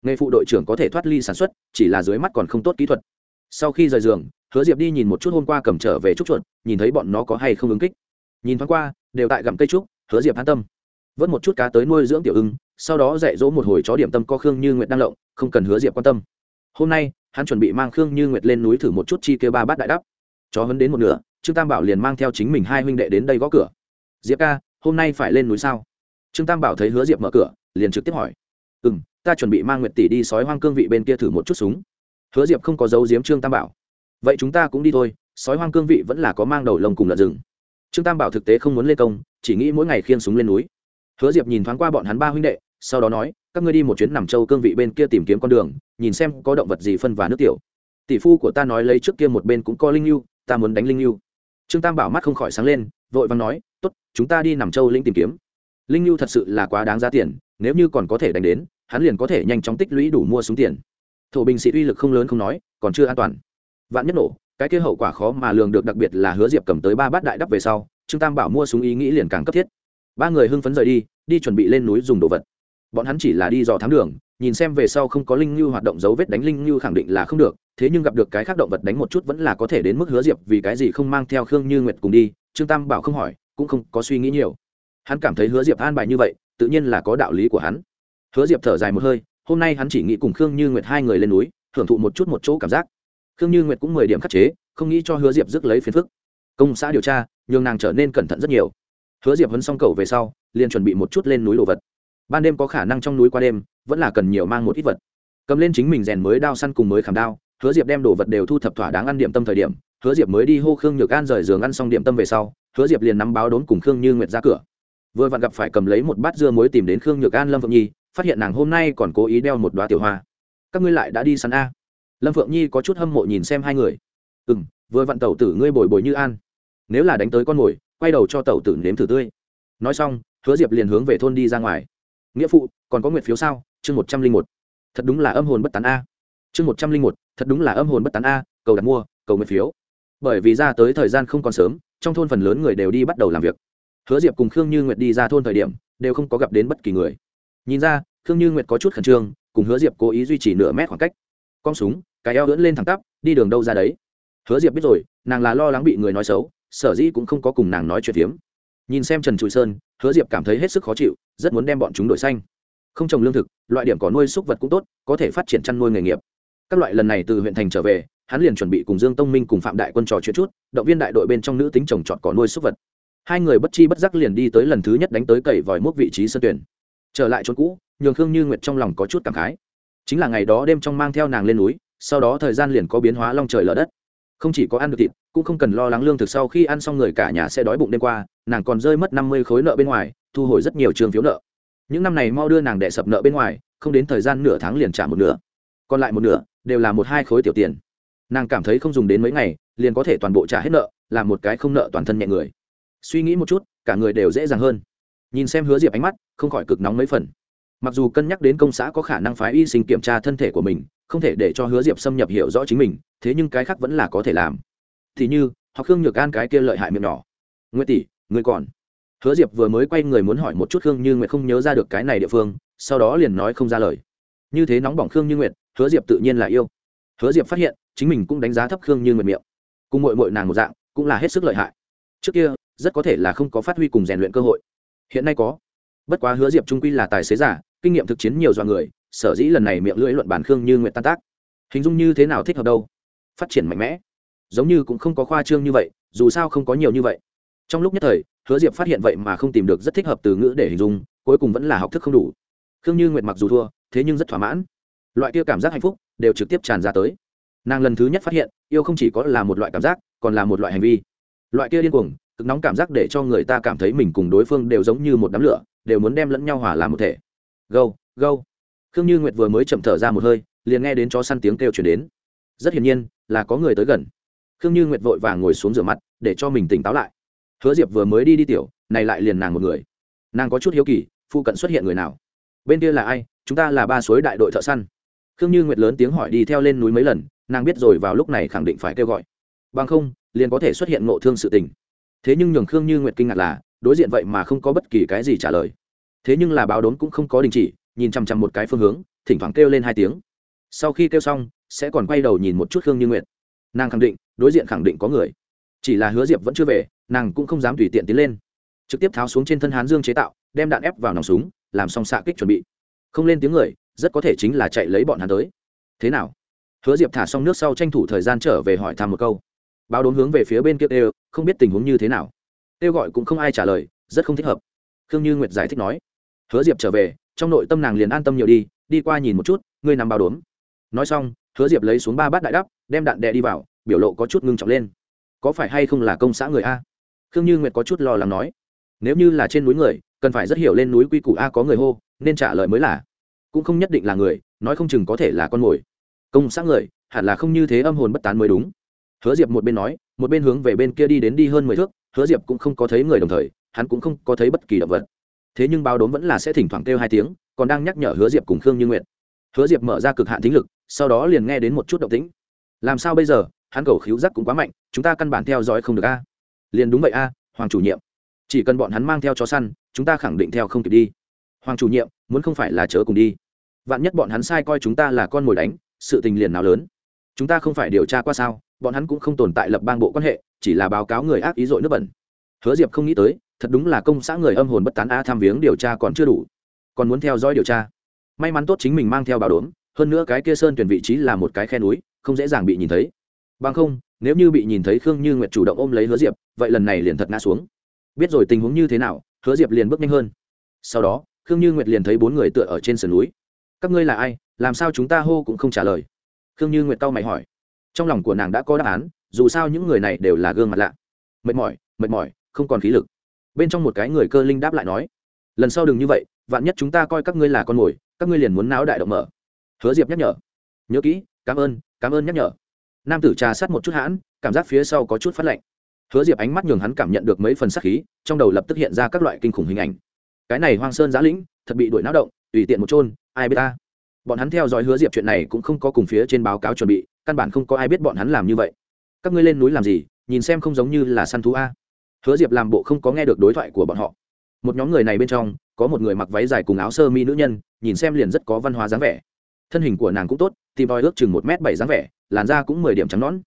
Nghề phụ đội trưởng có thể thoát ly sản xuất, chỉ là dưới mắt còn không tốt kỹ thuật. Sau khi rời giường, hứa diệp đi nhìn một chút hôm qua cầm trở về trúc chuột, nhìn thấy bọn nó có hay không ứng kích. Nhìn thoáng qua, đều tại gặm cây trúc, hứa diệp an tâm. Vớt một chút cá tới nuôi dưỡng tiểu ưng sau đó dạy dỗ một hồi chó điểm tâm có khương như nguyệt đang lộng, không cần hứa diệp quan tâm. Hôm nay, hắn chuẩn bị mang khương như nguyệt lên núi thử một chút chi kêu ba bát đại đắp chó hấn đến một nửa, trương tam bảo liền mang theo chính mình hai huynh đệ đến đây gõ cửa. Diệp ca, hôm nay phải lên núi sao? Trương tam bảo thấy hứa diệp mở cửa, liền trực tiếp hỏi. Ừ m ta chuẩn bị mang nguyệt tỷ đi sói hoang cương vị bên kia thử một chút súng. Hứa diệp không có dấu giếm trương tam bảo. Vậy chúng ta cũng đi thôi, sói hoang cương vị vẫn là có mang đầu lồng cùng lợn rừng. Trương tam bảo thực tế không muốn lên công, chỉ nghĩ mỗi ngày khiêng súng lên núi. Hứa diệp nhìn thoáng qua bọn hắn ba huynh đệ sau đó nói, các ngươi đi một chuyến nằm châu cương vị bên kia tìm kiếm con đường, nhìn xem có động vật gì phân và nước tiểu. Tỷ phu của ta nói lấy trước kia một bên cũng có linh lưu, ta muốn đánh linh lưu. Trương tam bảo mắt không khỏi sáng lên, vội vàng nói, tốt, chúng ta đi nằm châu linh tìm kiếm. Linh lưu thật sự là quá đáng giá tiền, nếu như còn có thể đánh đến, hắn liền có thể nhanh chóng tích lũy đủ mua súng tiền. Thổ bình sĩ uy lực không lớn không nói, còn chưa an toàn. Vạn nhất nổ, cái kia hậu quả khó mà lường được, đặc biệt là hứa diệp cầm tới ba bát đại đắp về sau, trương tam bảo mua súng ý nghĩ liền càng cấp thiết. Ba người hưng phấn rời đi đi chuẩn bị lên núi dùng đồ vật bọn hắn chỉ là đi dò thám đường, nhìn xem về sau không có linh lưu hoạt động dấu vết đánh linh lưu khẳng định là không được, thế nhưng gặp được cái khác động vật đánh một chút vẫn là có thể đến mức hứa diệp vì cái gì không mang theo khương như nguyệt cùng đi, trương tam bảo không hỏi, cũng không có suy nghĩ nhiều. Hắn cảm thấy hứa diệp an bài như vậy, tự nhiên là có đạo lý của hắn. Hứa diệp thở dài một hơi, hôm nay hắn chỉ nghĩ cùng khương như nguyệt hai người lên núi, thưởng thụ một chút một chỗ cảm giác. Khương như nguyệt cũng mười điểm khắc chế, không nghĩ cho hứa diệp dứt lấy phiền phức. Công xã điều tra, nhường nàng trở nên cẩn thận rất nhiều. Hứa diệp vẫn xong cầu về sau, liền chuẩn bị một chút lên núi đồ vật ban đêm có khả năng trong núi qua đêm, vẫn là cần nhiều mang một ít vật. Cầm lên chính mình rèn mới đao săn cùng mới khảm đao, hứa diệp đem đồ vật đều thu thập thỏa đáng ăn điểm tâm thời điểm, hứa diệp mới đi hô khương nhược an rời giường ăn xong điểm tâm về sau, hứa diệp liền nắm báo đốn cùng khương như nguyệt ra cửa. Vừa vặn gặp phải cầm lấy một bát dưa muối tìm đến khương nhược an, lâm phượng nhi, phát hiện nàng hôm nay còn cố ý đeo một đoá tiểu hoa. Các ngươi lại đã đi săn a? Lâm phượng nhi có chút hâm mộ nhìn xem hai người. Ừ m vừa vặn tẩu tử ngươi bồi bồi như an. Nếu là đánh tới con mồi, quay đầu cho tẩu tử nếm thử tươi. Nói xong, hứa diệp liền hướng về thôn đi ra ngoài nghĩa phụ, còn có nguyện phiếu sao? Chương một trăm linh một. Thật đúng là âm hồn bất tán a. Chương một trăm linh một, thật đúng là âm hồn bất tán a, cầu đặt mua, cầu nguyện phiếu. Bởi vì ra tới thời gian không còn sớm, trong thôn phần lớn người đều đi bắt đầu làm việc. Hứa diệp cùng khương như nguyệt đi ra thôn thời điểm, đều không có gặp đến bất kỳ người. Nhìn ra, khương như nguyệt có chút khẩn trương, cùng hứa diệp cố ý duy trì nửa mét khoảng cách. Con súng, cái eo lưỡn lên thẳng tắp, đi đường đâu ra đấy. Hứa diệp biết rồi, nàng là lo lắng bị người nói xấu, sở dĩ cũng không có cùng nàng nói chuyện phiếm nhìn xem trần trụi sơn, hứa diệp cảm thấy hết sức khó chịu, rất muốn đem bọn chúng đổi xanh. Không trồng lương thực, loại điểm có nuôi súc vật cũng tốt, có thể phát triển chăn nuôi nghề nghiệp. Các loại lần này từ huyện thành trở về, hắn liền chuẩn bị cùng dương tông minh cùng phạm đại quân trò chuyện chút, động viên đại đội bên trong nữ tính trồng trọt cỏ nuôi súc vật. Hai người bất chi bất giác liền đi tới lần thứ nhất đánh tới cậy vòi mốc vị trí sân tuyển. Trở lại chỗ cũ, nhường khương như nguyệt trong lòng có chút cảm khái. Chính là ngày đó đêm trong mang theo nàng lên núi, sau đó thời gian liền có biến hóa long trời lở đất không chỉ có ăn được thịt, cũng không cần lo lắng lương thực sau khi ăn xong người cả nhà sẽ đói bụng đêm qua, nàng còn rơi mất năm mươi khối nợ bên ngoài, thu hồi rất nhiều trường phiếu nợ. Những năm này mau đưa nàng đệ sập nợ bên ngoài, không đến thời gian nửa tháng liền trả một nửa. Còn lại một nửa, đều là một hai khối tiểu tiền. Nàng cảm thấy không dùng đến mấy ngày, liền có thể toàn bộ trả hết nợ, là một cái không nợ toàn thân nhẹ người. Suy nghĩ một chút, cả người đều dễ dàng hơn. Nhìn xem hứa diệp ánh mắt, không khỏi cực nóng mấy phần mặc dù cân nhắc đến công xã có khả năng phái y sinh kiểm tra thân thể của mình, không thể để cho hứa diệp xâm nhập hiểu rõ chính mình, thế nhưng cái khác vẫn là có thể làm. Thì như hoặc khương nhược an cái kia lợi hại miệng nhỏ. Nguyễn tỷ người còn. Hứa diệp vừa mới quay người muốn hỏi một chút khương như nguyệt không nhớ ra được cái này địa phương, sau đó liền nói không ra lời. Như thế nóng bỏng khương như nguyệt, hứa diệp tự nhiên là yêu. Hứa diệp phát hiện, chính mình cũng đánh giá thấp khương như nguyệt miệng. Cùng mội mội nàng một dạng, cũng là hết sức lợi hại. Trước kia, rất có thể là không có phát huy cùng rèn luyện cơ hội. Hiện nay có bất quá hứa diệp trung quy là tài xế giả, kinh nghiệm thực chiến nhiều do người, sở dĩ lần này miệng lưỡi luận bản khương như nguyện tan tác. Hình dung như thế nào thích hợp đâu? Phát triển mạnh mẽ. Giống như cũng không có khoa trương như vậy, dù sao không có nhiều như vậy. Trong lúc nhất thời, hứa diệp phát hiện vậy mà không tìm được rất thích hợp từ ngữ để hình dung, cuối cùng vẫn là học thức không đủ. Khương như nguyệt mặc dù thua, thế nhưng rất thỏa mãn. Loại kia cảm giác hạnh phúc đều trực tiếp tràn ra tới. Nàng lần thứ nhất phát hiện, yêu không chỉ có là một loại cảm giác, còn là một loại hành vi. Loại kia điên cuồng, cực nóng cảm giác để cho người ta cảm thấy mình cùng đối phương đều giống như một đám lửa đều muốn đem lẫn nhau hòa làm một thể. Gâu gâu. Khương như nguyệt vừa mới chậm thở ra một hơi, liền nghe đến chó săn tiếng kêu chuyển đến. Rất hiển nhiên, là có người tới gần. Khương như nguyệt vội vàng ngồi xuống rửa mặt, để cho mình tỉnh táo lại. Hứa diệp vừa mới đi đi tiểu, này lại liền nàng một người. Nàng có chút hiếu kỳ phụ cận xuất hiện người nào? Bên kia là ai? Chúng ta là ba suối đại đội thợ săn. Khương như nguyệt lớn tiếng hỏi đi theo lên núi mấy lần, nàng biết rồi vào lúc này khẳng định phải kêu gọi. Bằng không, liền có thể xuất hiện ngộ thương sự tình. Thế nhưng nhường khương như nguyệt kinh ngạc là đối diện vậy mà không có bất kỳ cái gì trả lời. Thế nhưng là báo đốn cũng không có đình chỉ, nhìn chằm chằm một cái phương hướng, thỉnh thoảng kêu lên hai tiếng. Sau khi kêu xong, sẽ còn quay đầu nhìn một chút khương như nguyệt. Nàng khẳng định, đối diện khẳng định có người. Chỉ là hứa diệp vẫn chưa về, nàng cũng không dám tùy tiện tiến lên. Trực tiếp tháo xuống trên thân hán dương chế tạo, đem đạn ép vào nòng súng, làm xong xạ kích chuẩn bị. Không lên tiếng người, rất có thể chính là chạy lấy bọn hắn tới. Thế nào? Hứa diệp thả xong nước sau tranh thủ thời gian trở về hỏi thăm một câu. Báo đốn hướng về phía bên kia đều không biết tình huống như thế nào kêu gọi cũng không ai trả lời, rất không thích hợp. Khương như nguyệt giải thích nói. Hứa diệp trở về, trong nội tâm nàng liền an tâm nhiều đi đi qua nhìn một chút, ngươi nằm bao đốn nói xong, hứa diệp lấy xuống ba bát đại đắp đem đạn đè đi vào, biểu lộ có chút ngưng trọng lên. Có phải hay không là công xã người a? Khương như nguyệt có chút lo lắng nói. Nếu như là trên núi người, cần phải rất hiểu lên núi quy củ a có người hô, nên trả lời mới là. Cũng không nhất định là người, nói không chừng có thể là con mồi. Công xã người, hẳn là không như thế âm hồn bất tán mới đúng. Hứa diệp một bên nói, một bên hướng về bên kia đi đến đi hơn mười thước hứa diệp cũng không có thấy người đồng thời, hắn cũng không có thấy bất kỳ động vật. Thế nhưng báo đốm vẫn là sẽ thỉnh thoảng kêu hai tiếng, còn đang nhắc nhở hứa diệp cùng khương như nguyệt. Hứa diệp mở ra cực hạn thính lực, sau đó liền nghe đến một chút động tĩnh. Làm sao bây giờ? Hắn cầu khíu giác cũng quá mạnh, chúng ta căn bản theo dõi không được a. Liền đúng vậy a, hoàng chủ nhiệm. Chỉ cần bọn hắn mang theo chó săn, chúng ta khẳng định theo không kịp đi. Hoàng chủ nhiệm, muốn không phải là chớ cùng đi. Vạn nhất bọn hắn sai coi chúng ta là con mồi đánh, sự tình liền nào lớn. Chúng ta không phải điều tra qua sao? Bọn hắn cũng không tồn tại lập bang bộ quan hệ, chỉ là báo cáo người ác ý dội nước bẩn. Hứa diệp không nghĩ tới, thật đúng là công xã người âm hồn bất tán a, tham viếng điều tra còn chưa đủ. Còn muốn theo dõi điều tra. May mắn tốt chính mình mang theo bảo đốm, hơn nữa cái kia sơn tuyển vị trí là một cái khe núi, không dễ dàng bị nhìn thấy. Bằng không, nếu như bị nhìn thấy khương như nguyệt chủ động ôm lấy hứa diệp, vậy lần này liền thật ngã xuống. Biết rồi tình huống như thế nào, hứa diệp liền bước nhanh hơn. Sau đó, khương như nguyệt liền thấy bốn người tựa ở trên sườn núi. Các ngươi là ai? Làm sao chúng ta hô cũng không trả lời? Khương như nguyệt tao mày hỏi trong lòng của nàng đã có đáp án, dù sao những người này đều là gương mặt lạ. Mệt mỏi mệt mỏi, không còn khí lực. Bên trong một cái người cơ linh đáp lại nói, lần sau đừng như vậy, vạn nhất chúng ta coi các ngươi là con mồi, các ngươi liền muốn náo đại động mở. Hứa diệp nhắc nhở, nhớ kỹ, cảm ơn cảm ơn nhắc nhở. Nam tử trà sát một chút hãn, cảm giác phía sau có chút phát lạnh. Hứa diệp ánh mắt nhường hắn cảm nhận được mấy phần sắc khí, trong đầu lập tức hiện ra các loại kinh khủng hình ảnh. Cái này hoang sơn giã lĩnh, thật bị đuổi náo động, tùy tiện một chôn, ai biết ta. Bọn hắn theo dõi hứa diệp chuyện này cũng không có cùng phía trên báo cáo chuẩn bị căn bản không có ai biết bọn hắn làm như vậy. Các ngươi lên núi làm gì, nhìn xem không giống như là săn thú a. Hứa diệp làm bộ không có nghe được đối thoại của bọn họ. Một nhóm người này bên trong, có một người mặc váy dài cùng áo sơ mi nữ nhân, nhìn xem liền rất có văn hóa dáng vẻ. Thân hình của nàng cũng tốt, tìm voi ước chừng một m bảy dáng vẻ, làn da cũng mười điểm trắng nón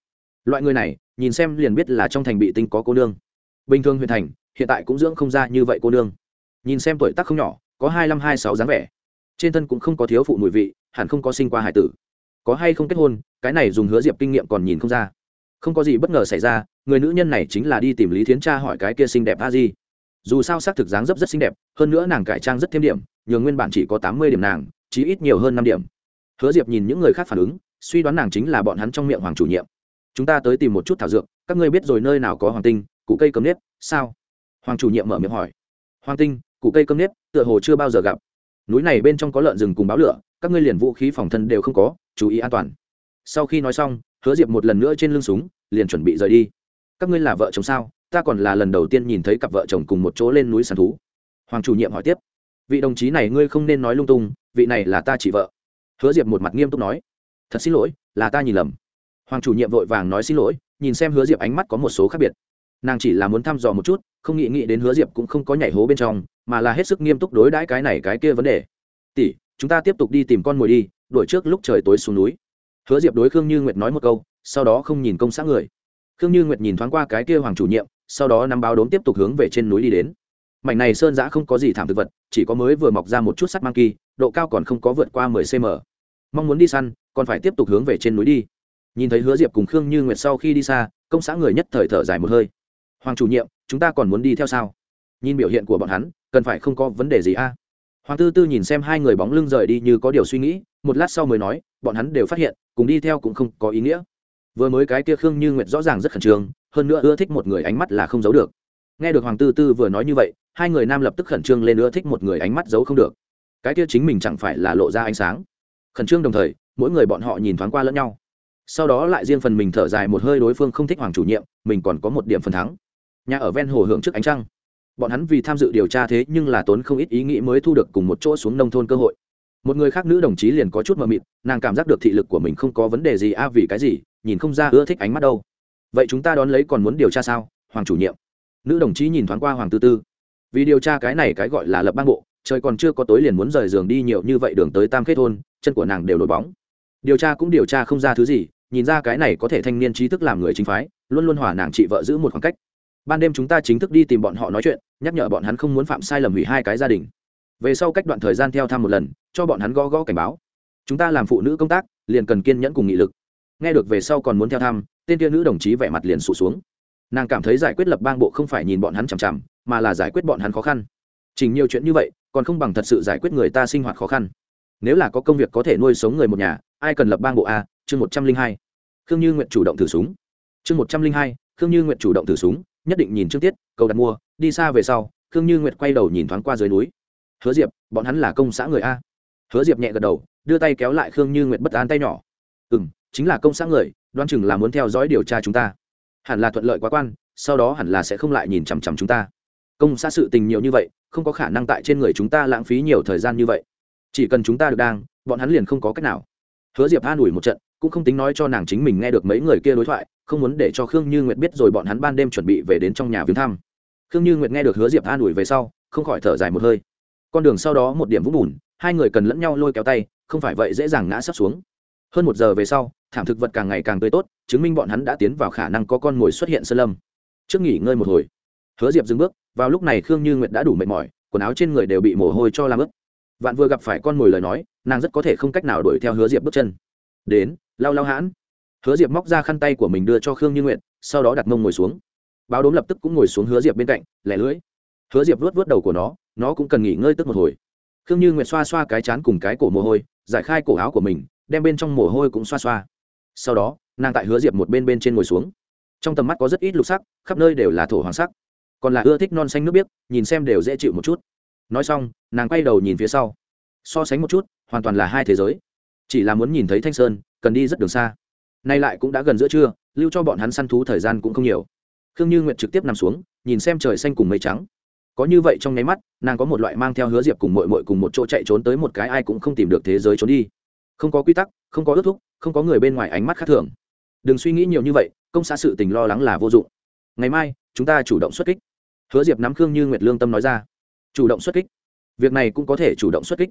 loại người này, nhìn xem liền biết là trong thành bị tinh có cô nương. Bình thường huyện thành, hiện tại cũng dưỡng không ra như vậy cô nương. Nhìn xem tuổi tác không nhỏ, có hai năm hai sáu dáng vẻ. Trên thân cũng không có thiếu phụ mùi vị, hẳn không có sinh qua hải tử có hay không kết hôn, cái này dùng hứa diệp kinh nghiệm còn nhìn không ra. Không có gì bất ngờ xảy ra, người nữ nhân này chính là đi tìm lý thiến tra hỏi cái kia xinh đẹp a di. Dù sao xác thực dáng dấp rất xinh đẹp, hơn nữa nàng cải trang rất thêm điểm, nhường nguyên bản chỉ có tám mươi điểm nàng, chí ít nhiều hơn năm điểm. Hứa diệp nhìn những người khác phản ứng, suy đoán nàng chính là bọn hắn trong miệng hoàng chủ nhiệm. Chúng ta tới tìm một chút thảo dược, các ngươi biết rồi nơi nào có hoàng tinh cụ cây cấm nếp, sao? Hoàng chủ nhiệm mở miệng hỏi. Hoàng tinh cụ cây cấm nếp, tựa hồ chưa bao giờ gặp núi này bên trong có lợn rừng cùng báo lửa, các ngươi liền vũ khí phòng thân đều không có, chú ý an toàn. Sau khi nói xong, hứa diệp một lần nữa trên lưng súng, liền chuẩn bị rời đi. Các ngươi là vợ chồng sao? Ta còn là lần đầu tiên nhìn thấy cặp vợ chồng cùng một chỗ lên núi săn thú. Hoàng chủ nhiệm hỏi tiếp. Vị đồng chí này ngươi không nên nói lung tung, vị này là ta chỉ vợ. Hứa diệp một mặt nghiêm túc nói. Thật xin lỗi, là ta nhìn lầm. Hoàng chủ nhiệm vội vàng nói xin lỗi, nhìn xem hứa diệp ánh mắt có một số khác biệt nàng chỉ là muốn thăm dò một chút, không nghĩ nghĩ đến hứa diệp cũng không có nhảy hố bên trong, mà là hết sức nghiêm túc đối đãi cái này cái kia vấn đề. Tỷ, chúng ta tiếp tục đi tìm con mồi đi, đuổi trước lúc trời tối xuống núi. Hứa diệp đối khương như nguyệt nói một câu, sau đó không nhìn công xã người. Khương như nguyệt nhìn thoáng qua cái kia hoàng chủ nhiệm, sau đó nắm báo đốm tiếp tục hướng về trên núi đi đến. Mảnh này sơn giã không có gì thảm thực vật, chỉ có mới vừa mọc ra một chút sắt mang kỳ, độ cao còn không có vượt qua mười cm mong muốn đi săn, còn phải tiếp tục hướng về trên núi đi. Nhìn thấy hứa diệp cùng khương như nguyệt sau khi đi xa, công xã người nhất thời thở dài một hơi hoàng chủ nhiệm, chúng ta còn muốn đi theo sao? Nhìn biểu hiện của bọn hắn, cần phải không có vấn đề gì a? Hoàng tư tư nhìn xem hai người bóng lưng rời đi như có điều suy nghĩ, một lát sau mới nói, bọn hắn đều phát hiện, cùng đi theo cũng không có ý nghĩa. Vừa mới cái kia khương như nguyệt rõ ràng rất khẩn trương, hơn nữa ưa thích một người ánh mắt là không giấu được. Nghe được hoàng tư tư vừa nói như vậy, hai người nam lập tức khẩn trương lên ưa thích một người ánh mắt giấu không được. Cái kia chính mình chẳng phải là lộ ra ánh sáng. Khẩn trương đồng thời, mỗi người bọn họ nhìn thoáng qua lẫn nhau. Sau đó lại riêng phần mình thở dài một hơi đối phương không thích hoàng chủ nhiệm, mình còn có một điểm phần thắng nhà ở ven hồ hưởng trước ánh trăng. Bọn hắn vì tham dự điều tra thế nhưng là tốn không ít ý nghĩ mới thu được cùng một chỗ xuống nông thôn cơ hội. Một người khác nữ đồng chí liền có chút mờ mịt, nàng cảm giác được thị lực của mình không có vấn đề gì, a, vì cái gì? Nhìn không ra ưa thích ánh mắt đâu. Vậy chúng ta đón lấy còn muốn điều tra sao? Hoàng chủ nhiệm. Nữ đồng chí nhìn thoáng qua hoàng tư tư. Vì điều tra cái này cái gọi là lập bang bộ, trời còn chưa có tối liền muốn rời giường đi nhiều như vậy đường tới tam kết thôn, chân của nàng đều nổi bóng. Điều tra cũng điều tra không ra thứ gì, nhìn ra cái này có thể thanh niên trí thức làm người chính phái, luôn luôn hòa nàng chị vợ giữ một khoảng cách ban đêm chúng ta chính thức đi tìm bọn họ nói chuyện, nhắc nhở bọn hắn không muốn phạm sai lầm hủy hai cái gia đình. Về sau cách đoạn thời gian theo thăm một lần, cho bọn hắn gõ gõ cảnh báo. Chúng ta làm phụ nữ công tác, liền cần kiên nhẫn cùng nghị lực. Nghe được về sau còn muốn theo thăm, tên tiên nữ đồng chí vẻ mặt liền sụt xuống. Nàng cảm thấy giải quyết lập bang bộ không phải nhìn bọn hắn chằm chằm, mà là giải quyết bọn hắn khó khăn. Chỉnh nhiều chuyện như vậy, còn không bằng thật sự giải quyết người ta sinh hoạt khó khăn. Nếu là có công việc có thể nuôi sống người một nhà, ai cần lập bang bộ a, chương một trăm linh hai. Khương như nguyện chủ động thử súng. Chương một trăm linh hai, khương như nguyện chủ động thử súng nhất định nhìn trước tiết, cầu đặt mua, đi xa về sau, khương như nguyệt quay đầu nhìn thoáng qua dưới núi. Hứa diệp, bọn hắn là công xã người a. Hứa diệp nhẹ gật đầu, đưa tay kéo lại khương như nguyệt bất an tay nhỏ. Ừ m chính là công xã người đoan chừng là muốn theo dõi điều tra chúng ta. Hẳn là thuận lợi quá quan, sau đó hẳn là sẽ không lại nhìn chằm chằm chúng ta. Công xã sự tình nhiều như vậy, không có khả năng tại trên người chúng ta lãng phí nhiều thời gian như vậy. Chỉ cần chúng ta được đang, bọn hắn liền không có cách nào. Hứa diệp an ủi một trận, cũng không tính nói cho nàng chính mình nghe được mấy người kia đối thoại không muốn để cho khương như nguyệt biết rồi bọn hắn ban đêm chuẩn bị về đến trong nhà viếng thăm. Khương như nguyệt nghe được hứa diệp an ủi về sau, không khỏi thở dài một hơi. Con đường sau đó một điểm vũng bùn, hai người cần lẫn nhau lôi kéo tay, không phải vậy dễ dàng ngã sắp xuống. Hơn một giờ về sau, thảm thực vật càng ngày càng tươi tốt, chứng minh bọn hắn đã tiến vào khả năng có con mồi xuất hiện sơn lâm. Trước nghỉ ngơi một hồi, hứa diệp dừng bước, vào lúc này khương như nguyệt đã đủ mệt mỏi, quần áo trên người đều bị mồ hôi cho làm ướt. Vạn vừa gặp phải con mồi lời nói, nàng rất có thể không cách nào đuổi theo hứa diệp bước chân. Đến, lau lau hãn hứa diệp móc ra khăn tay của mình đưa cho khương như nguyệt, sau đó đặt mông ngồi xuống. Báo đốm lập tức cũng ngồi xuống hứa diệp bên cạnh, lẻ lưỡi. Hứa diệp vuốt vuốt đầu của nó nó cũng cần nghỉ ngơi tức một hồi. Khương như nguyệt xoa xoa cái chán cùng cái cổ mồ hôi, giải khai cổ áo của mình, đem bên trong mồ hôi cũng xoa xoa. Sau đó, nàng tại hứa diệp một bên bên trên ngồi xuống. Trong tầm mắt có rất ít lục sắc, khắp nơi đều là thổ hoàng sắc. Còn là ưa thích non xanh nước biếc, nhìn xem đều dễ chịu một chút. Nói xong, nàng quay đầu nhìn phía sau. So sánh một chút, hoàn toàn là hai thế giới. Chỉ là muốn nhìn thấy thanh sơn, cần đi rất đường xa nay lại cũng đã gần giữa trưa, lưu cho bọn hắn săn thú thời gian cũng không nhiều. Khương như nguyện trực tiếp nằm xuống, nhìn xem trời xanh cùng mây trắng. Có như vậy trong nháy mắt, nàng có một loại mang theo hứa diệp cùng mội mội cùng một chỗ chạy trốn tới một cái ai cũng không tìm được thế giới trốn đi. Không có quy tắc, không có ước thúc, không có người bên ngoài ánh mắt khác thường. Đừng suy nghĩ nhiều như vậy, công xã sự tình lo lắng là vô dụng. Ngày mai, chúng ta chủ động xuất kích. Hứa diệp nắm khương như nguyệt lương tâm nói ra. Chủ động xuất kích. Việc này cũng có thể chủ động xuất kích.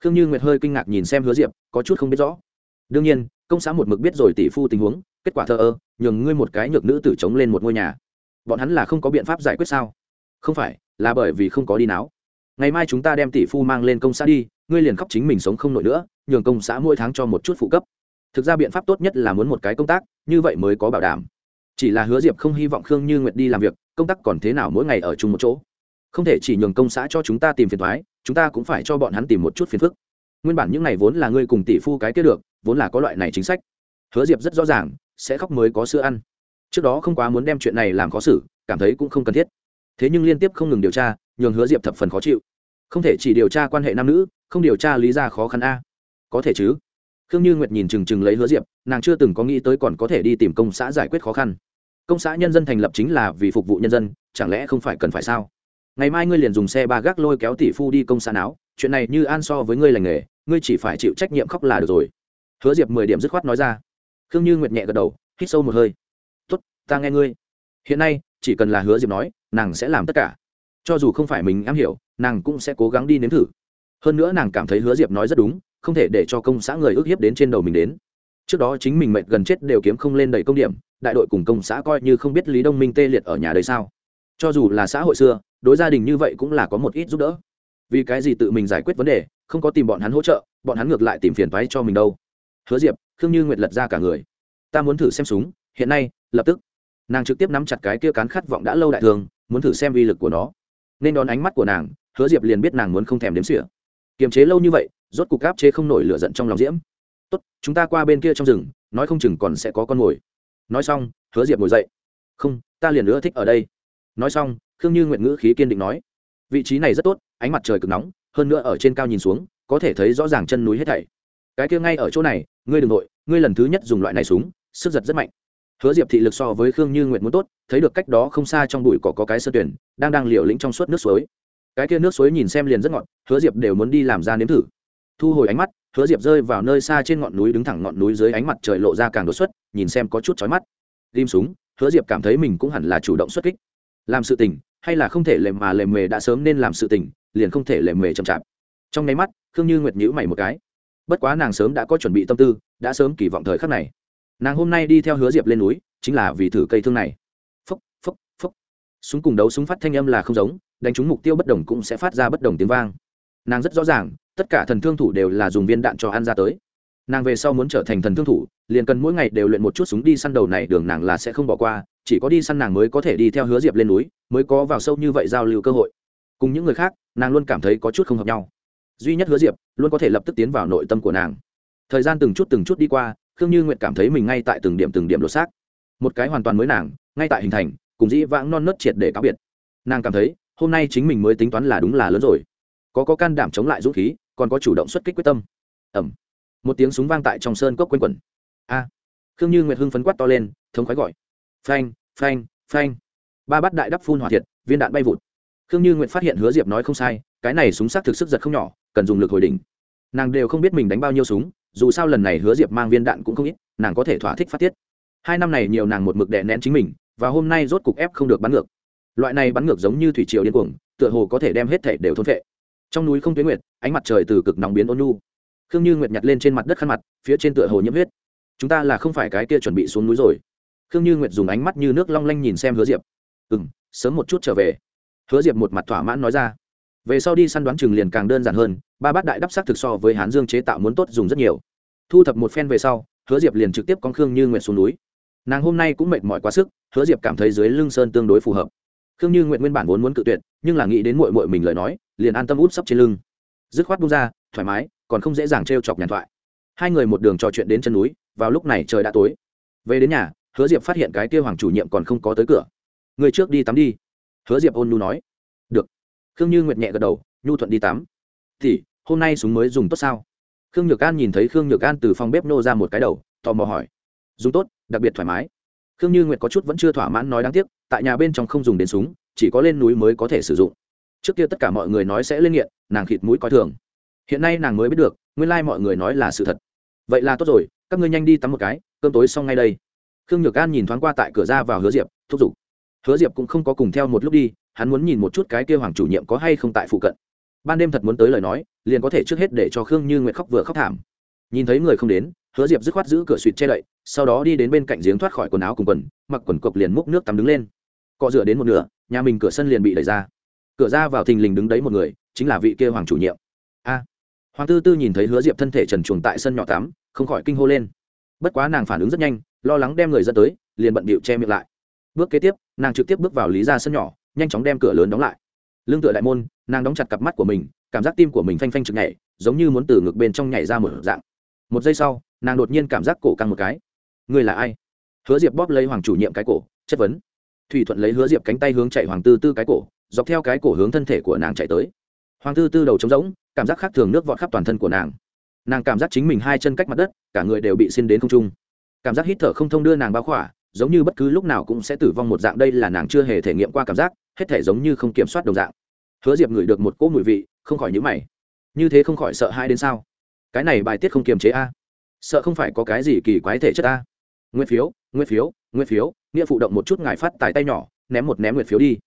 Khương như nguyệt hơi kinh ngạc nhìn xem hứa diệp, có chút không biết rõ đương nhiên, công xã một mực biết rồi tỷ phu tình huống, kết quả thờ ơ, nhường ngươi một cái nhược nữ tử chống lên một ngôi nhà. Bọn hắn là không có biện pháp giải quyết sao? Không phải, là bởi vì không có đi náo. Ngày mai chúng ta đem tỷ phu mang lên công xã đi, ngươi liền khóc chính mình sống không nổi nữa, nhường công xã mỗi tháng cho một chút phụ cấp. Thực ra biện pháp tốt nhất là muốn một cái công tác, như vậy mới có bảo đảm. Chỉ là hứa diệp không hy vọng khương như nguyệt đi làm việc, công tác còn thế nào mỗi ngày ở chung một chỗ. Không thể chỉ nhường công xã cho chúng ta tìm phiền thoái chúng ta cũng phải cho bọn hắn tìm một chút phiền phức. Nguyên bản những này vốn là ngươi cùng tỷ phu cái kia được vốn là có loại này chính sách. Hứa diệp rất rõ ràng, sẽ khóc mới có sữa ăn. Trước đó không quá muốn đem chuyện này làm khó xử, cảm thấy cũng không cần thiết. Thế nhưng liên tiếp không ngừng điều tra, nhường hứa diệp thập phần khó chịu. Không thể chỉ điều tra quan hệ nam nữ, không điều tra lý ra khó khăn a. Có thể chứ? Khương như nguyệt nhìn chừng chừng lấy hứa diệp, nàng chưa từng có nghĩ tới còn có thể đi tìm công xã giải quyết khó khăn. Công xã nhân dân thành lập chính là vì phục vụ nhân dân, chẳng lẽ không phải cần phải sao? Ngày mai ngươi liền dùng xe ba gác lôi kéo tỷ phu đi công xã não chuyện này như an so với ngươi lành nghề, ngươi chỉ phải chịu trách nhiệm khóc là được rồi hứa diệp mười điểm dứt khoát nói ra. Khương như nguyệt nhẹ gật đầu, hít sâu một hơi. Tốt, ta nghe ngươi. Hiện nay, chỉ cần là hứa diệp nói, nàng sẽ làm tất cả. Cho dù không phải mình am hiểu, nàng cũng sẽ cố gắng đi nếm thử. Hơn nữa nàng cảm thấy hứa diệp nói rất đúng, không thể để cho công xã người ước hiếp đến trên đầu mình đến. Trước đó chính mình mệt gần chết đều kiếm không lên đầy công điểm, đại đội cùng công xã coi như không biết lý đông minh tê liệt ở nhà đấy sao. Cho dù là xã hội xưa, đối gia đình như vậy cũng là có một ít giúp đỡ. Vì cái gì tự mình giải quyết vấn đề, không có tìm bọn hắn hỗ trợ, bọn hắn ngược lại tìm phiền toái cho mình đâu hứa diệp, khương như nguyệt lật ra cả người. Ta muốn thử xem súng, hiện nay, lập tức. Nàng trực tiếp nắm chặt cái kia cán khát vọng đã lâu đại thường, muốn thử xem uy lực của nó. Nên đón ánh mắt của nàng, hứa diệp liền biết nàng muốn không thèm đếm xỉa. Kiềm chế lâu như vậy, rốt cục áp chế không nổi lửa giận trong lòng diễm. Tốt, chúng ta qua bên kia trong rừng, nói không chừng còn sẽ có con mồi. Nói xong, hứa diệp ngồi dậy. Không, ta liền nữa thích ở đây. Nói xong, khương như nguyện ngữ khí kiên định nói. Vị trí này rất tốt, ánh mặt trời cực nóng, hơn nữa ở trên cao nhìn xuống, có thể thấy rõ ràng chân núi hết thảy cái kia ngay ở chỗ này, ngươi đ ừ n g nội ngươi lần thứ nhất dùng loại này súng, sức giật rất mạnh. Hứa diệp thị lực so với khương như nguyện muốn tốt, thấy được cách đó không xa trong bụi cỏ có cái sơ tuyển, đang đang liều lĩnh trong suốt nước suối. Cái kia nước suối nhìn xem liền rất ngọt, hứa diệp đều muốn đi làm ra nếm thử. Thu hồi ánh mắt, hứa diệp rơi vào nơi xa trên ngọn núi đứng thẳng ngọn núi dưới ánh mặt trời lộ ra càng đột xuất, nhìn xem có chút chói mắt. Ghim súng, hứa diệp cảm thấy mình cũng hẳn là chủ động xuất kích. Làm sự tình, hay là không thể lềm mà lềm mề đã sớm nên làm sự tình, liền không thể lềm mề chậm chạp. Trong nháy mắt, khương như nguyệt nhữ mày một cái bất quá nàng sớm đã có chuẩn bị tâm tư, đã sớm kỳ vọng thời khắc này. Nàng hôm nay đi theo hứa diệp lên núi, chính là vì thử cây thương này. Phốc phốc phốc súng cùng đấu súng phát thanh âm là không giống, đánh trúng mục tiêu bất đồng cũng sẽ phát ra bất đồng tiếng vang. Nàng rất rõ ràng, tất cả thần thương thủ đều là dùng viên đạn cho ăn ra tới. Nàng về sau muốn trở thành thần thương thủ, liền cần mỗi ngày đều luyện một chút súng đi săn đầu này đường nàng là sẽ không bỏ qua, chỉ có đi săn nàng mới có thể đi theo hứa diệp lên núi, mới có vào sâu như vậy giao lưu cơ hội. Cùng những người khác, nàng luôn cảm thấy có chút không hợp nhau duy nhất hứa diệp luôn có thể lập tức tiến vào nội tâm của nàng thời gian từng chút từng chút đi qua khương như nguyện cảm thấy mình ngay tại từng điểm từng điểm lột xác một cái hoàn toàn mới nàng ngay tại hình thành cùng dĩ vãng non nớt triệt để cáo biệt nàng cảm thấy hôm nay chính mình mới tính toán là đúng là lớn rồi có có can đảm chống lại dũng khí còn có chủ động xuất kích quyết tâm ẩm một tiếng súng vang tại trong sơn cốc quanh quẩn a à. khương như nguyệt hưng phấn quát to lên thống khoái gọi phanh phanh phanh. ba bát đại đắp phun hỏa thiệt viên đạn bay vụt khương như nguyệt phát hiện hứa diệp nói không sai cái này súng xác thực sức giật không nhỏ cần dùng lực hồi đỉnh. Nàng đều không biết mình đánh bao nhiêu súng, dù sao lần này hứa diệp mang viên đạn cũng không ít, nàng có thể thỏa thích phát tiết. Hai năm này nhiều nàng một mực đè nén chính mình, và hôm nay rốt cục ép không được bắn ngược. Loại này bắn ngược giống như thủy triều điên cuồng, tựa hồ có thể đem hết thể đều thôn vệ trong núi không tuyến nguyệt, ánh mặt trời từ cực nóng biến ôn nhu. Khương như nguyệt nhặt lên trên mặt đất khăn mặt, phía trên tựa hồ nhiễm huyết. Chúng ta là không phải cái kia chuẩn bị xuống núi rồi. Khương như nguyệt dùng ánh mắt như nước long lanh nhìn xem hứa diệp. Ừ m sớm một chút trở về. Hứa diệp một mặt thỏa mãn nói ra về sau đi săn đoán chừng liền càng đơn giản hơn, ba bát đại đắp sắc thực so với hán dương chế tạo muốn tốt dùng rất nhiều. Thu thập một phen về sau, hứa diệp liền trực tiếp con khương như nguyện xuống núi. Nàng hôm nay cũng mệt mỏi quá sức, hứa diệp cảm thấy dưới lưng sơn tương đối phù hợp. Khương như nguyện nguyên bản vốn muốn cự tuyệt, nhưng là nghĩ đến mội mội mình lời nói, liền an tâm út sấp trên lưng. Dứt khoát bung ra, thoải mái, còn không dễ dàng t r e o chọc nhàn thoại. Hai người một đường trò chuyện đến chân núi, vào lúc này trời đã tối. Về đến nhà, hứa diệp phát hiện cái kêu hoàng chủ nhiệm còn không có tới cửa. Người trước đi tắm đi. Hứa diệp ôn nhu nói khương như nguyệt nhẹ gật đầu, nhu thuận đi tắm. Thì, hôm nay súng mới dùng tốt sao? Khương nhược an nhìn thấy khương nhược an từ phòng bếp nô ra một cái đầu, tò mò hỏi. Dùng tốt, đặc biệt thoải mái. Khương như nguyệt có chút vẫn chưa thỏa mãn nói đáng tiếc, tại nhà bên trong không dùng đến súng, chỉ có lên núi mới có thể sử dụng. Trước kia tất cả mọi người nói sẽ lên nghiện, nàng khịt mũi coi thường. Hiện nay nàng mới biết được, nguyên lai mọi người nói là sự thật. Vậy là tốt rồi, các ngươi nhanh đi tắm một cái, cơm tối xong ngay đây. Khương nhược an nhìn thoáng qua tại cửa ra vào hứa diệp, thúc giục hứa diệp cũng không có cùng theo một lúc đi, hắn muốn nhìn một chút cái kia hoàng chủ nhiệm có hay không tại phụ cận. Ban đêm thật muốn tới lời nói, liền có thể trước hết để cho khương như nguyệt khóc vừa khóc thảm. Nhìn thấy người không đến, hứa diệp dứt khoát giữ cửa suỵt che đậy, sau đó đi đến bên cạnh giếng thoát khỏi quần áo cùng quần, mặc quần cộc liền múc nước tắm đứng lên. Cọ rửa đến một nửa, nhà mình cửa sân liền bị đẩy ra. Cửa ra vào thình lình đứng đấy một người, chính là vị kia hoàng chủ nhiệm. A! Hoàng tư tư nhìn thấy hứa diệp thân thể trần chuồng tại sân nhỏ tắm, không khỏi kinh hô lên. Bất quá nàng phản ứng rất nhanh, lo lắng đem người dẫn tới, liền bận bịu che miệng lại bước kế tiếp, nàng trực tiếp bước vào lý ra sân nhỏ, nhanh chóng đem cửa lớn đóng lại. Lương tựa đại môn, nàng đóng chặt cặp mắt của mình, cảm giác tim của mình phanh phanh chực nhảy, giống như muốn từ ngực bên trong nhảy ra một dạng. Một giây sau, nàng đột nhiên cảm giác cổ căng một cái. Người là ai? Hứa diệp bóp lấy hoàng chủ nhiệm cái cổ, chất vấn. Thủy thuận lấy hứa diệp cánh tay hướng chạy hoàng tư tư cái cổ, dọc theo cái cổ hướng thân thể của nàng chạy tới. Hoàng tư tư đầu trống rỗng, cảm giác khác thường nước vọt khắp toàn thân của nàng. Nàng cảm giác chính mình hai chân cách mặt đất, cả người đều bị xin đến không trung. Cảm giác hít thở không thông đưa nàng bao khỏa giống như bất cứ lúc nào cũng sẽ tử vong một dạng, đây là nàng chưa hề thể nghiệm qua cảm giác, hết thể giống như không kiểm soát đồng dạng. Hứa diệp ngửi được một cỗ mùi vị, không khỏi nhữ mày. Như thế không khỏi sợ hai đến sao? Cái này bài tiết không kiềm chế a. Sợ không phải có cái gì kỳ quái thể chất a. Nguyên phiếu nguyên phiếu nguyên phiếu, nghĩa phụ động một chút ngài phát tài tay nhỏ, ném một ném nguyệt phiếu đi.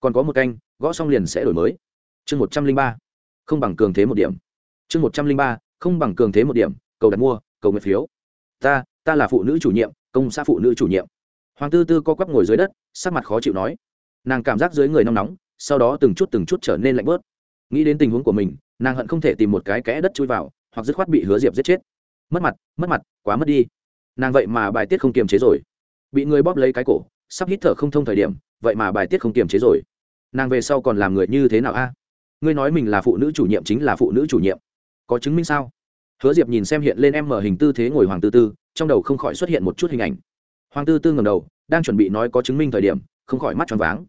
Còn có một canh, gõ xong liền sẽ đổi mới. Chương một trăm linh ba. Không bằng cường thế một điểm. Chương một trăm linh ba, không bằng cường thế một điểm, cầu đặt mua, cầu nguyệt phiếu. Ta ta là phụ nữ chủ nhiệm, công xã phụ nữ chủ nhiệm. Hoàng tư tư co quắp ngồi dưới đất, sắc mặt khó chịu nói. Nàng cảm giác dưới người nóng nóng, sau đó từng chút từng chút trở nên lạnh bớt. Nghĩ đến tình huống của mình, nàng hận không thể tìm một cái kẽ đất chui vào, hoặc dứt khoát bị hứa diệp giết chết. Mất mặt mất mặt, quá mất đi. Nàng vậy mà bài tiết không kiềm chế rồi. Bị người bóp lấy cái cổ, sắp hít thở không thông thời điểm, vậy mà bài tiết không kiềm chế rồi. Nàng về sau còn làm người như thế nào a? Ngươi nói mình là phụ nữ chủ nhiệm chính là phụ nữ chủ nhiệm. Có chứng minh sao? Hứa diệp nhìn xem hiện lên em mở hình tư thế ngồi hoàng tư tư trong đầu không khỏi xuất hiện một chút hình ảnh. Hoàng tư tư ngầm đầu, đang chuẩn bị nói có chứng minh thời điểm, không khỏi mắt tròn váng.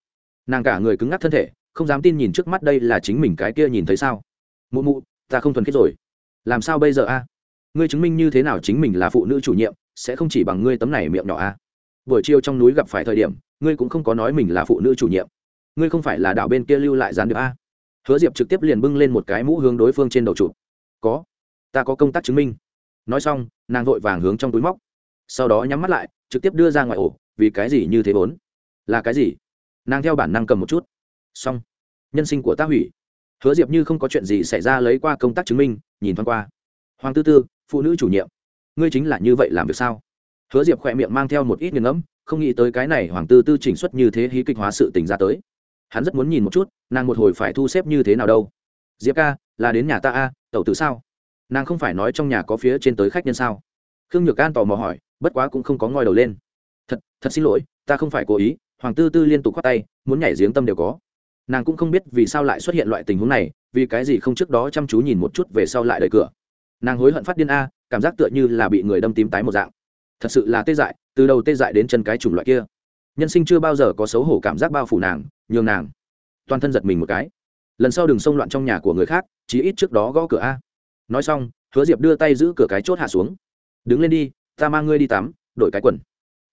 Nàng cả người cứng ngắc thân thể, không dám tin nhìn trước mắt đây là chính mình cái kia nhìn thấy sao. Mụ mụ, ta không thuần khiết rồi. Làm sao bây giờ a? Ngươi chứng minh như thế nào chính mình là phụ nữ chủ nhiệm, sẽ không chỉ bằng ngươi tấm này miệng nhỏ a? Buổi chiều trong núi gặp phải thời điểm, ngươi cũng không có nói mình là phụ nữ chủ nhiệm. Ngươi không phải là đảo bên kia lưu lại gián được a? Hứa diệp trực tiếp liền bưng lên một cái mũ hướng đối phương trên đầu chụp. Có, ta có công tác chứng minh nói xong, nàng vội vàng hướng trong túi móc. Sau đó nhắm mắt lại, trực tiếp đưa ra ngoài ổ, vì cái gì như thế vốn? Là cái gì? Nàng theo bản năng cầm một chút. Xong. Nhân sinh của ta hủy. Hứa diệp như không có chuyện gì xảy ra lấy qua công tác chứng minh, nhìn thoáng qua. Hoàng tư tư, phụ nữ chủ nhiệm. Ngươi chính là như vậy làm việc sao? Hứa diệp khỏe miệng mang theo một ít nghiền ngẫm, không nghĩ tới cái này hoàng tư tư chỉnh xuất như thế hí kịch hóa sự tình ra tới. Hắn rất muốn nhìn một chút, nàng một hồi phải thu xếp như thế nào đâu. Diệp ca, là đến nhà ta a, tẩu tử sao? Nàng không phải nói trong nhà có phía trên tới khách nhân sao? Khương nhược an tò mò hỏi, bất quá cũng không có ngoi đầu lên. Thật thật xin lỗi, ta không phải cố ý, hoàng tư tư liên tục khoát tay, muốn nhảy giếng tâm đều có. Nàng cũng không biết vì sao lại xuất hiện loại tình huống này, vì cái gì không trước đó chăm chú nhìn một chút về sau lại đợi cửa. Nàng hối hận phát điên a, cảm giác tựa như là bị người đâm tím tái một dạng. Thật sự là tê dại, từ đầu tê dại đến chân cái chủng loại kia. Nhân sinh chưa bao giờ có xấu hổ cảm giác bao phủ nàng, nhường nàng toàn thân giật mình một cái. Lần sau đừng xông loạn trong nhà của người khác, chí ít trước đó gõ cửa a nói xong, hứa diệp đưa tay giữ cửa cái chốt hạ xuống. Đứng lên đi, ta mang ngươi đi tắm, đổi cái quần.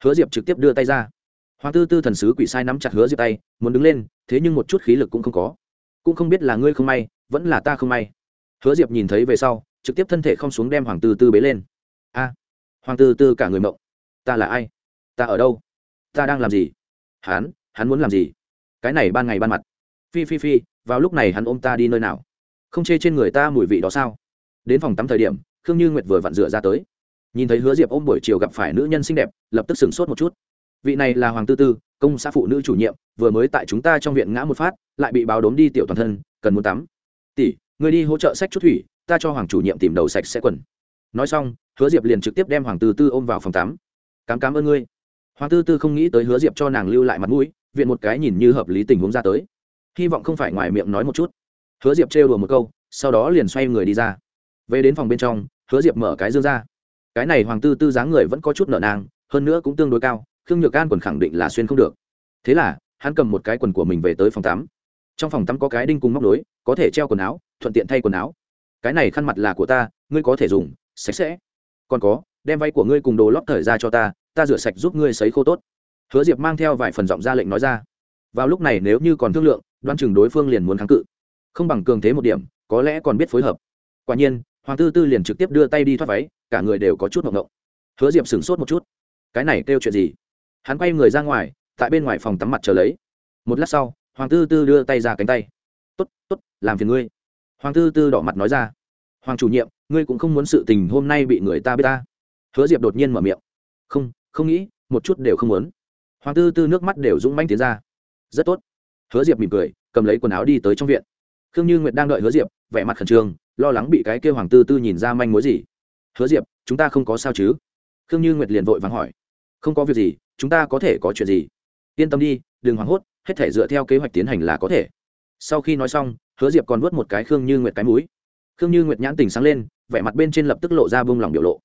Hứa diệp trực tiếp đưa tay ra. Hoàng tư tư thần sứ quỷ sai nắm chặt hứa diệp tay, muốn đứng lên, thế nhưng một chút khí lực cũng không có. Cũng không biết là ngươi không may, vẫn là ta không may. Hứa diệp nhìn thấy về sau, trực tiếp thân thể không xuống đem hoàng tư tư bế lên. A, hoàng tư tư cả người mộng. Ta là ai? Ta ở đâu? Ta đang làm gì? Hắn hắn muốn làm gì? Cái này ban ngày ban mặt. Phi phi phi, vào lúc này hắn ôm ta đi nơi nào? Không chê trên người ta mùi vị đó sao? Đến phòng tắm thời điểm, khương như nguyệt vừa vặn rửa ra tới. Nhìn thấy hứa diệp ôm buổi chiều gặp phải nữ nhân xinh đẹp, lập tức sửng sốt một chút. Vị này là hoàng tư tư, công xã phụ nữ chủ nhiệm, vừa mới tại chúng ta trong viện ngã một phát, lại bị báo đốm đi tiểu toàn thân, cần muốn tắm. Tỷ người đi hỗ trợ sách chút thủy, ta cho hoàng chủ nhiệm tìm đầu sạch sẽ quần. Nói xong, hứa diệp liền trực tiếp đem hoàng tư tư ôm vào phòng tắm. Cám cám ơn ngươi. Hoàng tư tư không nghĩ tới hứa diệp cho nàng lưu lại mặt mũi, viện một cái nhìn như hợp lý tình huống ra tới. Hy vọng không phải ngoài miệng nói một chút. Hứa diệp trêu đùa một câu, sau đó liền xoay người đi ra về đến phòng bên trong, hứa diệp mở cái dương ra. Cái này hoàng tư tư dáng người vẫn có chút nợ nang, hơn nữa cũng tương đối cao, khương nhược an quần khẳng định là xuyên không được. Thế là, hắn cầm một cái quần của mình về tới phòng tắm. Trong phòng tắm có cái đinh cùng móc nối, có thể treo quần áo, thuận tiện thay quần áo. Cái này khăn mặt là của ta, ngươi có thể dùng, sạch sẽ. Còn có, đem váy của ngươi cùng đồ lót thời ra cho ta ta rửa sạch giúp ngươi sấy khô tốt. Hứa diệp mang theo vài phần giọng ra lệnh nói ra. Vào lúc này nếu như còn thương lượng đoan chừng đối phương liền muốn kháng cự. Không bằng cường thế một điểm, có lẽ còn biết phối hợp. Quả nhiên hoàng tư tư liền trực tiếp đưa tay đi thoát váy, cả người đều có chút ngộng ngộng hứa diệp sửng sốt một chút. Cái này kêu chuyện gì? Hắn quay người ra ngoài, tại bên ngoài phòng tắm mặt chờ lấy. Một lát sau, hoàng tư tư đưa tay ra cánh tay. T ố t t ố t làm phiền ngươi. Hoàng tư tư đỏ mặt nói ra. Hoàng chủ nhiệm, ngươi cũng không muốn sự tình hôm nay bị người ta biết ta. Hứa diệp đột nhiên mở miệng. Không không nghĩ, một chút đều không muốn. Hoàng tư tư nước mắt đều rung manh tiến ra. Rất tốt. Hứa diệp mỉm cười, cầm lấy quần áo đi tới trong viện. Khương như nguyệt đang đợi hứa diệp, vẻ mặt khẩn trương lo lắng bị cái kêu hoàng tư tư nhìn ra manh mối gì. Hứa diệp, chúng ta không có sao chứ? Khương như nguyệt liền vội vàng hỏi. Không có việc gì, chúng ta có thể có chuyện gì? Yên tâm đi, đừng hoảng hốt, hết thể dựa theo kế hoạch tiến hành là có thể. Sau khi nói xong, hứa diệp còn vớt một cái khương như nguyệt cái mũi. Khương như nguyệt nhãn tình sáng lên, vẻ mặt bên trên lập tức lộ ra bông lòng biểu lộ.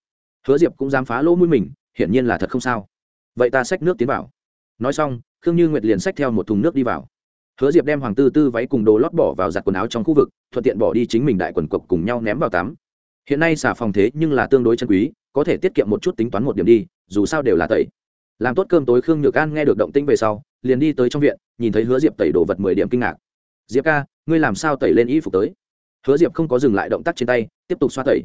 Hứa diệp cũng dám phá lỗ mũi mình, hiển nhiên là thật không sao. Vậy ta xách nước tiến vào. Nói xong, khương như nguyệt liền xách theo một thùng nước đi vào hứa diệp đem hoàng tư tư váy cùng đồ lót bỏ vào giặt quần áo trong khu vực, thuận tiện bỏ đi chính mình đại quần cộc cùng nhau ném vào tắm. Hiện nay xả phòng thế nhưng là tương đối chân quý, có thể tiết kiệm một chút tính toán một điểm đi, dù sao đều là tẩy. Làm tốt cơm tối khương nhược an nghe được động tĩnh về sau, liền đi tới trong viện, nhìn thấy hứa diệp tẩy đồ vật mười điểm kinh ngạc. Diệp ca, ngươi làm sao tẩy lên y phục tới? Hứa diệp không có dừng lại động tác trên tay, tiếp tục xoa tẩy.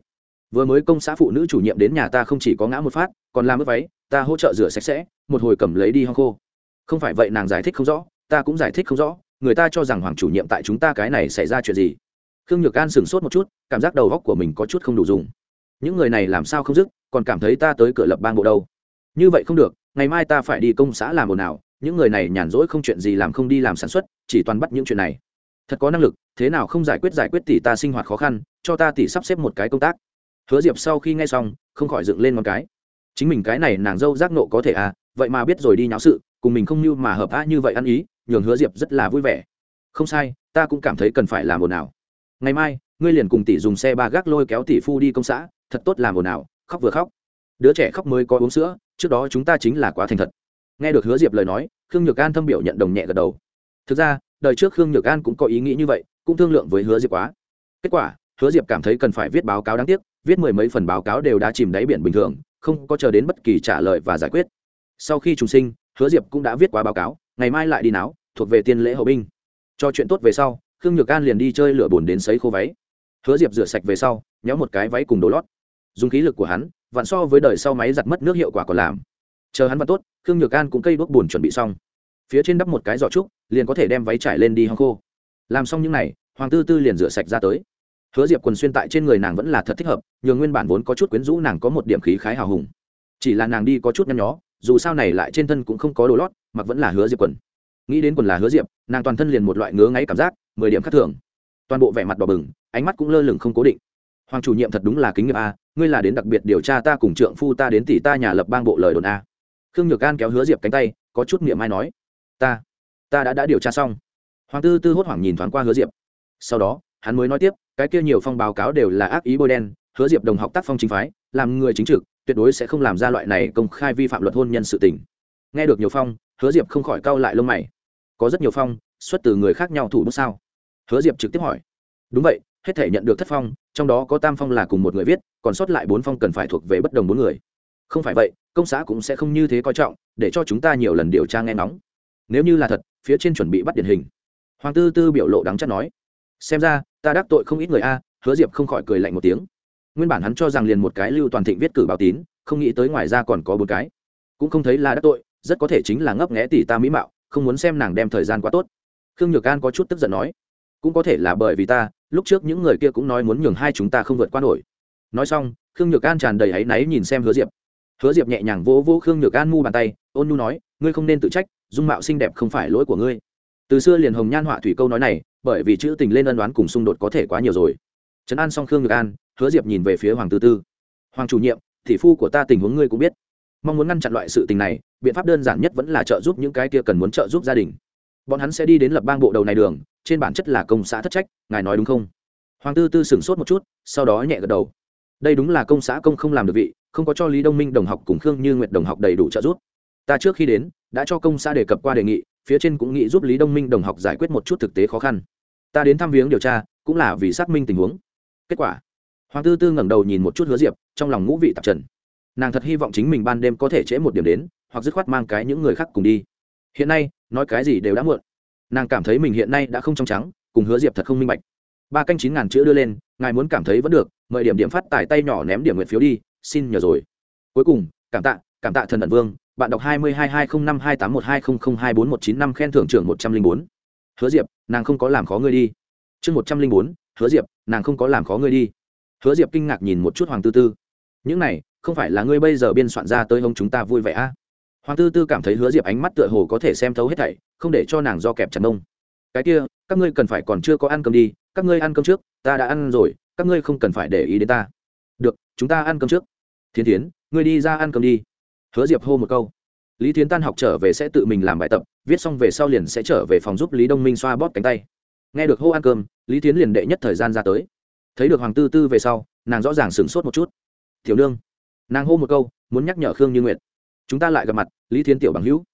Vừa mới công xã phụ nữ chủ nhiệm đến nhà ta không chỉ có ngã một phát, còn làm mất váy, ta hỗ trợ rửa sạch sẽ, một hồi cầm lấy đi hong khô. Không phải vậy nàng giải thích không rõ ta cũng giải thích không rõ, người ta cho rằng hoàng chủ nhiệm tại chúng ta cái này xảy ra chuyện gì. Khương nhược an sửng sốt một chút, cảm giác đầu góc của mình có chút không đủ dùng. Những người này làm sao không dứt, còn cảm thấy ta tới cửa lập bang bộ đâu. Như vậy không được, ngày mai ta phải đi công xã làm ồn nào những người này nhàn rỗi không chuyện gì làm không đi làm sản xuất, chỉ toàn bắt những chuyện này. Thật có năng lực, thế nào không giải quyết giải quyết tỷ ta sinh hoạt khó khăn, cho ta tỷ sắp xếp một cái công tác. Hứa diệp sau khi nghe xong, không khỏi dựng lên một cái. Chính mình cái này nàng dâu giác nộ có thể à vậy mà biết rồi đi nháo sự, cùng mình không như mà hợp á như vậy ăn ý, nhường hứa diệp rất là vui vẻ. Không sai, ta cũng cảm thấy cần phải làm ồn nào ngày mai, ngươi liền cùng tỷ dùng xe ba gác lôi kéo tỷ phu đi công xã, thật tốt làm ồn nào khóc vừa khóc. Đứa trẻ khóc mới có uống sữa, trước đó chúng ta chính là quá thành thật. Nghe được hứa diệp lời nói, khương nhược an thâm biểu nhận đồng nhẹ gật đầu. Thực ra, đời trước khương nhược an cũng có ý nghĩ như vậy, cũng thương lượng với hứa diệp quá. Kết quả, hứa diệp cảm thấy cần phải viết báo cáo đáng tiếc, viết mười mấy phần báo cáo đều đã chìm đáy biển bình thường, không có chờ đến bất kỳ trả lời và giải quyết sau khi trùng sinh, hứa diệp cũng đã viết quá báo cáo, ngày mai lại đi náo, thuộc về tiên lễ hậu binh. Cho chuyện tốt về sau, khương nhược an liền đi chơi lửa bồn đến sấy khô váy. Hứa diệp rửa sạch về sau, nhéo một cái váy cùng đồ lót. Dùng khí lực của hắn, vặn so với đời sau máy giặt mất nước hiệu quả còn làm. Chờ hắn vặn tốt, khương nhược an cũng cây đốt bùn chuẩn bị xong. Phía trên đắp một cái giỏ trúc, liền có thể đem váy trải lên đi hong khô. Làm xong những n à y hoàng tư tư liền rửa sạch ra tới. Hứa diệp quần xuyên tại trên người nàng vẫn là thật thích hợp nhường nguyên bản vốn có chút quyến rũ nàng có một điểm khí khái hào hùng. Chỉ là nàng đi có chút nhăn nhó dù sao này lại trên thân cũng không có đồ lót, mặc vẫn là hứa diệp quần. Nghĩ đến quần là hứa diệp, nàng toàn thân liền một loại ngứa ngáy cảm giác, mười điểm khác thường. Toàn bộ vẻ mặt đỏ bừng, ánh mắt cũng lơ lửng không cố định. Hoàng chủ nhiệm thật đúng là kính nghiệp a, ngươi là đến đặc biệt điều tra ta cùng trượng phu ta đến tỷ ta nhà lập bang bộ lời đồn a. Khương nhược an kéo hứa diệp cánh tay, có chút niệm ai nói, ta ta đã đã điều tra xong. Hoàng tư tư hốt hoảng nhìn thoáng qua hứa diệp. Sau đó, hắn mới nói tiếp, cái kia nhiều phong báo cáo đều là ác ý bôi đen, hứa diệp đồng học tác phong chính phái, làm người chính trực tuyệt đối sẽ không làm ra loại này công khai vi phạm luật hôn nhân sự tình. Nghe được nhiều phong, hứa diệp không khỏi cau lại lông mày. Có rất nhiều phong, xuất từ người khác nhau thủ bút sao? Hứa diệp trực tiếp hỏi. Đúng vậy, hết thể nhận được thất phong, trong đó có tam phong là cùng một người viết, còn sót lại bốn phong cần phải thuộc về bất đồng bốn người. Không phải vậy, công xã cũng sẽ không như thế coi trọng, để cho chúng ta nhiều lần điều tra nghe ngóng. Nếu như là thật, phía trên chuẩn bị bắt điển hình. Hoàng tư tư biểu lộ đắng chắc nói. Xem ra, ta đắc tội không ít người a, hứa diệp không khỏi cười lạnh một tiếng nguyên bản hắn cho rằng liền một cái lưu toàn thịnh viết cử báo tín, không nghĩ tới ngoài ra còn có bốn cái. Cũng không thấy là đắc tội, rất có thể chính là ngấp nghẽ tỷ ta mỹ mạo, không muốn xem nàng đem thời gian quá tốt. Khương nhược an có chút tức giận nói, cũng có thể là bởi vì ta, lúc trước những người kia cũng nói muốn nhường hai chúng ta không vượt qua nổi. Nói xong, khương nhược an tràn đầy áy náy nhìn xem hứa diệp. Hứa diệp nhẹ nhàng vỗ vỗ khương nhược an mu bàn tay, ôn nhu nói, ngươi không nên tự trách, dung mạo xinh đẹp không phải lỗi của ngươi. Từ xưa liền hồng nhan họa thủy câu nói này, bởi vì chữ tình lên ân đoán cùng xung đột có thể quá nhiều rồi. Trấn an xong khương nhược an hứa diệp nhìn về phía hoàng tư tư. Hoàng chủ nhiệm thị phu của ta tình huống ngươi cũng biết. Mong muốn ngăn chặn loại sự tình này, biện pháp đơn giản nhất vẫn là trợ giúp những cái kia cần muốn trợ giúp gia đình. Bọn hắn sẽ đi đến lập bang bộ đầu này đường, trên bản chất là công xã thất trách, ngài nói đúng không? Hoàng tư tư sửng sốt một chút, sau đó nhẹ gật đầu. Đây đúng là công xã công không làm được vị, không có cho lý đông minh đồng học cùng khương như nguyệt đồng học đầy đủ trợ giúp. Ta trước khi đến, đã cho công xã đề cập qua đề nghị, phía trên cũng nghĩ giúp lý đông minh đồng học giải quyết một chút thực tế khó khăn. Ta đến thăm viếng điều tra, cũng là vì xác minh tình huống. Kết quả hoàng tư tư ngẩng đầu nhìn một chút hứa diệp, trong lòng ngũ vị tạp trần. Nàng thật hy vọng chính mình ban đêm có thể trễ một điểm đến, hoặc dứt khoát mang cái những người khác cùng đi. Hiện nay, nói cái gì đều đã muộn. Nàng cảm thấy mình hiện nay đã không trong trắng, cùng hứa diệp thật không minh bạch. Ba canh chín ngàn chữ đưa lên, ngài muốn cảm thấy vẫn được, mời điểm điểm phát tài tay nhỏ ném điểm nguyện phiếu đi, xin nhờ rồi. Cuối cùng, cảm tạ cảm tạ thần ẩn vương, bạn đọc hai mươi hai hai không năm hai tám một hai không không hai bốn một chín năm khen thưởng trưởng một trăm linh bốn. Hứa diệp, nàng không có làm khó ngươi đi. Chương một trăm linh bốn, hứa diệp, nàng không có làm khó ngươi đi hứa diệp kinh ngạc nhìn một chút hoàng tư tư. Những này, không phải là ngươi bây giờ biên soạn ra tới hông chúng ta vui vẻ a à? hoàng tư tư cảm thấy hứa diệp ánh mắt tựa hồ có thể xem thấu hết thảy, không để cho nàng do kẹp chặt mông. Cái kia, các ngươi cần phải còn chưa có ăn cơm đi, các ngươi ăn cơm trước, ta đã ăn rồi, các ngươi không cần phải để ý đến ta. Được, chúng ta ăn cơm trước. Thiên thiến, ngươi đi ra ăn cơm đi. Hứa diệp hô một câu. Lý thiến tan học trở về sẽ tự mình làm bài tập, viết xong về sau liền sẽ trở về phòng giúp lý đông minh xoa bóp cánh tay. Nghe được hô ăn cơm, lý thiến liền đệ nhất thời gian ra tới thấy được hoàng tư tư về sau, nàng rõ ràng sửng sốt một chút. Tiểu nương. Nàng hô một câu, muốn nhắc nhở khương như nguyệt. Chúng ta lại gặp mặt, lý thiến tiểu bằng hữu.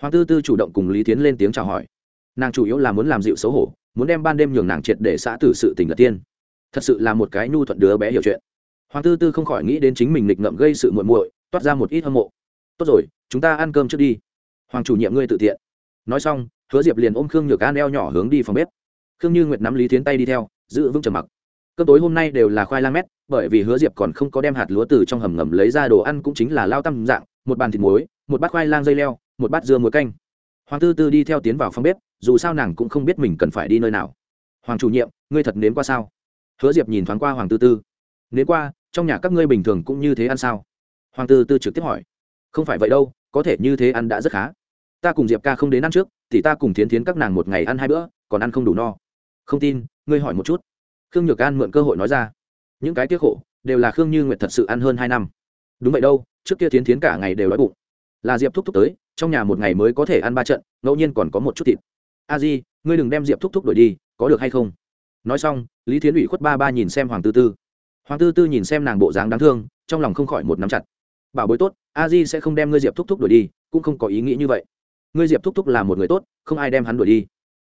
Hoàng tư tư chủ động cùng lý thiến lên tiếng chào hỏi. Nàng chủ yếu là muốn làm dịu xấu hổ, muốn đem ban đêm nhường nàng triệt để xã tử sự tình lật tiên. Thật sự là một cái nhu thuận đứa bé hiểu chuyện. Hoàng tư tư không khỏi nghĩ đến chính mình nghịch ngợm gây sự muội muội, toát ra một ít hâm mộ. Tốt rồi, chúng ta ăn cơm trước đi. Hoàng chủ nhiệm ngươi tự tiện. Nói xong, hứa diệp liền ôm khương nhược an eo nhỏ hướng đi phòng bếp. Khương như nguyệt nắm lý tiến tay đi theo, giữ vững trầm mặc cơm tối hôm nay đều là khoai lang mét, bởi vì hứa diệp còn không có đem hạt lúa từ trong hầm ngầm lấy ra đồ ăn cũng chính là lao tăm dạng, một bàn thịt muối, một bát khoai lang dây leo, một bát dưa muối canh. Hoàng tư tư đi theo tiến vào phòng bếp, dù sao nàng cũng không biết mình cần phải đi nơi nào. Hoàng chủ nhiệm, ngươi thật nếm qua sao? Hứa diệp nhìn thoáng qua hoàng tư tư. Nếm qua, trong nhà các ngươi bình thường cũng như thế ăn sao? Hoàng tư tư trực tiếp hỏi. Không phải vậy đâu, có thể như thế ăn đã rất khá. Ta cùng diệp ca không đến ăn trước, thì ta cùng thiến thiến các nàng một ngày ăn hai bữa, còn ăn không đủ no. Không tin, ngươi hỏi một chút khương nhược an mượn cơ hội nói ra, những cái tiếc khổ đều là khương như nguyệt thật sự ăn hơn hai năm. Đúng vậy đâu, trước kia thiến thiến cả ngày đều đói bụng. Là diệp thúc thúc tới, trong nhà một ngày mới có thể ăn ba trận, ngẫu nhiên còn có một chút thịt. A di, ngươi đừng đem diệp thúc thúc đổi đi, có được hay không? Nói xong, lý thiến ủy khuất ba ba nhìn xem hoàng tư tư. Hoàng tư tư nhìn xem nàng bộ dáng đáng thương, trong lòng không khỏi một nắm chặt. Bảo bối tốt, a di sẽ không đem ngươi diệp thúc thúc đuổi đi, cũng không có ý nghĩ như vậy. Ngươi diệp thúc thúc là một người tốt, không ai đem hắn đuổi đi.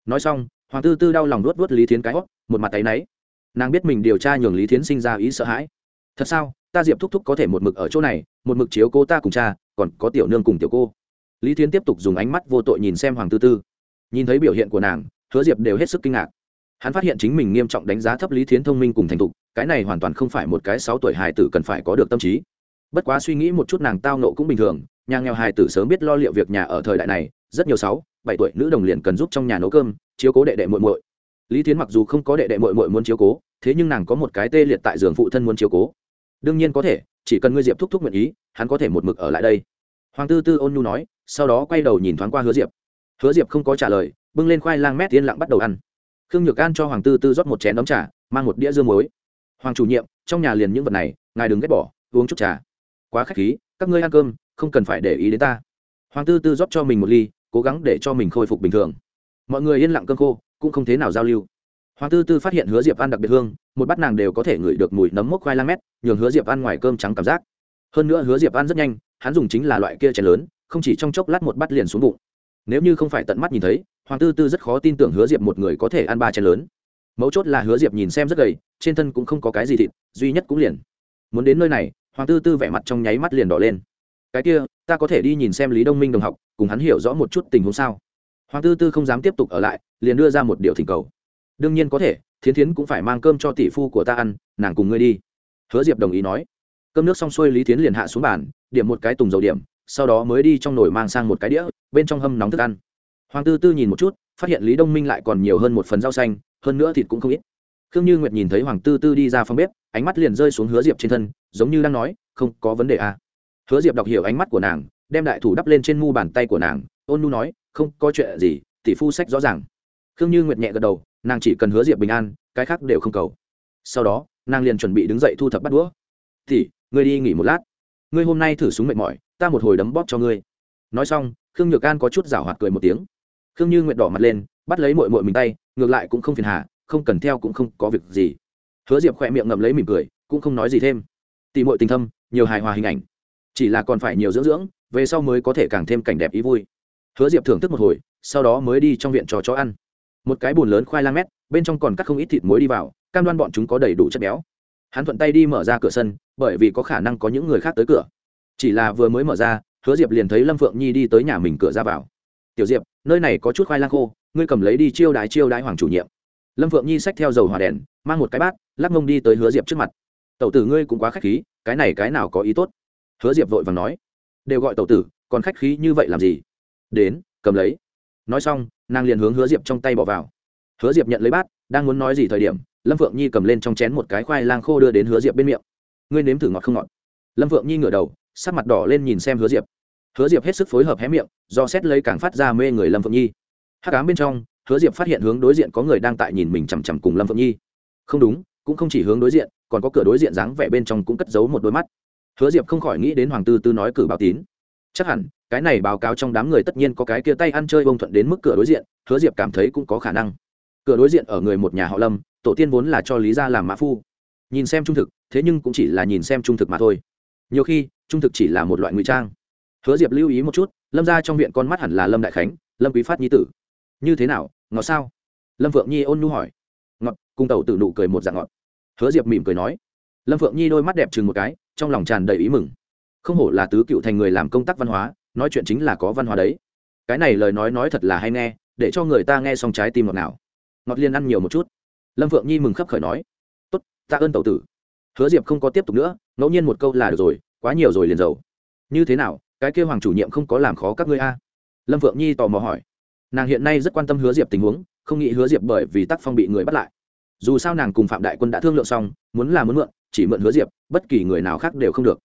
Nói xong, hoàng tư tư đau lòng luốt vớt lý thiến cái hót, một mặt tay náy nàng biết mình điều tra nhường lý thiến sinh ra ý sợ hãi. Thật sao? Ta diệp thúc thúc có thể một mực ở chỗ này, một mực chiếu cô ta cùng cha, còn có tiểu nương cùng tiểu cô. Lý thiến tiếp tục dùng ánh mắt vô tội nhìn xem hoàng tư tư. Nhìn thấy biểu hiện của nàng, hứa diệp đều hết sức kinh ngạc. Hắn phát hiện chính mình nghiêm trọng đánh giá thấp lý thiến thông minh cùng thành thục, cái này hoàn toàn không phải một cái sáu tuổi hài tử cần phải có được tâm trí. Bất quá suy nghĩ một chút nàng tao nộ cũng bình thường, nhà nghèo hài tử sớm biết lo liệu việc nhà ở thời đại này, rất nhiều sáu, bảy tuổi nữ đồng liền cần giúp trong nhà nấu cơm, chiếu cố đệ đệ muội muội lý thiến mặc dù không có đệ đệ muội muội muốn chiếu cố, thế nhưng nàng có một cái tê liệt tại giường phụ thân muốn chiếu cố. Đương nhiên có thể, chỉ cần ngươi diệp thúc thúc nguyện ý, hắn có thể một mực ở lại đây. Hoàng tư tư ôn nhu nói, sau đó quay đầu nhìn thoáng qua hứa diệp. Hứa diệp không có trả lời, bưng lên khoai lang mét tiên lặng bắt đầu ăn. Khương nhược an cho hoàng tư tư rót một chén đóng trà, mang một đĩa dưa muối. Hoàng chủ nhiệm, trong nhà liền những vật này, ngài đừng ghét bỏ, uống chút trà. Quá k h á c h khí, các ngươi ăn cơm, không cần phải để ý đến ta. Hoàng tư tư rót cho mình một ly, cố gắng để cho mình khôi phục bình thường. Mọi người yên lặng cơm khô cũng không thế nào giao lưu. Hoàng tư tư phát hiện hứa diệp ăn đặc biệt hương, một bát nàng đều có thể ngửi được mùi nấm mốc khoai lang mét, nhường hứa diệp ăn ngoài cơm trắng cảm giác. Hơn nữa hứa diệp ăn rất nhanh, hắn dùng chính là loại kia chén lớn, không chỉ trong chốc lát một bát liền xuống bụng. Nếu như không phải tận mắt nhìn thấy, hoàng tư tư rất khó tin tưởng hứa diệp một người có thể ăn ba chén lớn. Mấu chốt là hứa diệp nhìn xem rất gầy, trên thân cũng không có cái gì thịt, duy nhất cũng liền. Muốn đến nơi này, hoàng tư tư vẻ mặt trong nháy mắt liền đỏ lên. Cái kia, ta có thể đi nhìn xem lý đông minh đồng học, cùng hắn hiểu rõ một chút tình huống sao? Hoàng tư tư không dám tiếp tục ở lại, liền đưa ra một điều thỉnh cầu. Đương nhiên có thể, thiến thiến cũng phải mang cơm cho tỷ phu của ta ăn, nàng cùng ngươi đi. Hứa diệp đồng ý nói. Cơm nước xong xuôi lý thiến liền hạ xuống bàn, điểm một cái tùng dầu điểm, sau đó mới đi trong nồi mang sang một cái đĩa, bên trong hâm nóng thức ăn. Hoàng tư tư nhìn một chút, phát hiện lý đông minh lại còn nhiều hơn một phần rau xanh, hơn nữa thịt cũng không ít. Khương như nguyệt nhìn thấy hoàng tư tư đi ra phòng bếp, ánh mắt liền rơi xuống hứa diệp trên thân, giống như đang nói, không có vấn đề à. hứa diệp đọc hiểu ánh mắt của nàng, đem đại thủ đắp lên trên mu bàn tay của nàng, ôn nu nói không có chuyện gì, tỷ phu sách rõ ràng. Khương như nguyệt nhẹ gật đầu, nàng chỉ cần hứa diệp bình an, cái khác đều không cầu. Sau đó, nàng liền chuẩn bị đứng dậy thu thập bắt đũa. Thì ngươi đi nghỉ một lát. Ngươi hôm nay thử súng mệt mỏi, ta một hồi đấm bóp cho ngươi. Nói xong, khương nhược an có chút rảo hoạt cười một tiếng. Khương như nguyệt đỏ mặt lên, bắt lấy mội mội mình tay, ngược lại cũng không phiền hà, không cần theo cũng không có việc gì. Hứa diệp khỏe miệng ngậm lấy mỉm cười, cũng không nói gì thêm. Tỉ mội tình thâm, nhiều hài hòa hình ảnh. Chỉ là còn phải nhiều dưỡng dưỡng, về sau mới có thể càng thêm cảnh đẹp ý vui hứa diệp thưởng thức một hồi, sau đó mới đi trong viện cho chó ăn. Một cái bùn lớn khoai lang mét, bên trong còn cắt không ít thịt muối đi vào, cam đoan bọn chúng có đầy đủ chất béo. Hắn thuận tay đi mở ra cửa sân, bởi vì có khả năng có những người khác tới cửa. Chỉ là vừa mới mở ra, hứa diệp liền thấy lâm phượng nhi đi tới nhà mình cửa ra vào. Tiểu diệp, nơi này có chút khoai lang khô, ngươi cầm lấy đi chiêu đái chiêu đái hoàng chủ nhiệm. Lâm phượng nhi xách theo dầu hỏa đèn, mang một cái bát, lắc mông đi tới hứa diệp trước mặt. Tẩu tử ngươi cũng quá khách khí, cái này cái nào có ý tốt? Hứa diệp vội vàng nói. Đều gọi tẩu tử, còn khách khí như vậy làm gì? Đến, cầm lấy. Nói xong, nàng liền hướng hứa diệp trong tay bỏ vào. Hứa diệp nhận lấy bát, đang muốn nói gì thời điểm, lâm phượng nhi cầm lên trong chén một cái khoai lang khô đưa đến hứa diệp bên miệng. Ngươi nếm thử ngọt không ngọt? Lâm phượng nhi ngửa đầu, sắc mặt đỏ lên nhìn xem hứa diệp. Hứa diệp hết sức phối hợp hé miệng, do xét lấy càng phát ra mê người lâm phượng nhi. Hắc ám bên trong, hứa diệp phát hiện hướng đối diện có người đang tại nhìn mình chằm chằm cùng lâm phượng nhi. Không đúng, cũng không chỉ hướng đối diện, còn có cửa đối diện dáng vẻ bên trong cũng cất giấu một đôi mắt. Hứa diệp không khỏi nghĩ đến hoàng tư tư nói cử báo tín chắc hẳn, cái này báo cáo trong đám người tất nhiên có cái kia tay ăn chơi bông thuận đến mức cửa đối diện, hứa diệp cảm thấy cũng có khả năng. Cửa đối diện ở người một nhà họ lâm, tổ tiên vốn là cho lý gia làm mã phu. Nhìn xem trung thực, thế nhưng cũng chỉ là nhìn xem trung thực mà thôi. Nhiều khi, trung thực chỉ là một loại ngụy trang. Hứa diệp lưu ý một chút, lâm ra trong viện con mắt hẳn là lâm đại khánh, lâm quý phát nhi tử. Như thế nào, ngọt sao? Lâm phượng nhi ôn nhu hỏi. Ngọt cung tàu tự nụ cười một dạng ngọt. Hứa diệp mỉm cười nói. Lâm phượng nhi đôi mắt đẹp chừng một cái, trong lòng tràn đầy ý mừng không hổ là tứ cựu thành người làm công tác văn hóa, nói chuyện chính là có văn hóa đấy. Cái này lời nói nói thật là hay nghe, để cho người ta nghe xong trái tim ngọt nào ngọt liên ăn nhiều một chút. Lâm phượng nhi mừng khấp khởi nói, tốt, tạ ơn tẩu tử. Hứa diệp không có tiếp tục nữa, ngẫu nhiên một câu là được rồi, quá nhiều rồi liền giàu. Như thế nào, cái kêu hoàng chủ nhiệm không có làm khó các ngươi a? Lâm phượng nhi tò mò hỏi. Nàng hiện nay rất quan tâm hứa diệp tình huống, không nghĩ hứa diệp bởi vì tác phong bị người bắt lại. Dù sao nàng cùng phạm đại quân đã thương lượng xong, muốn là muốn mượn, chỉ mượn hứa diệp, bất kỳ người nào khác đều không được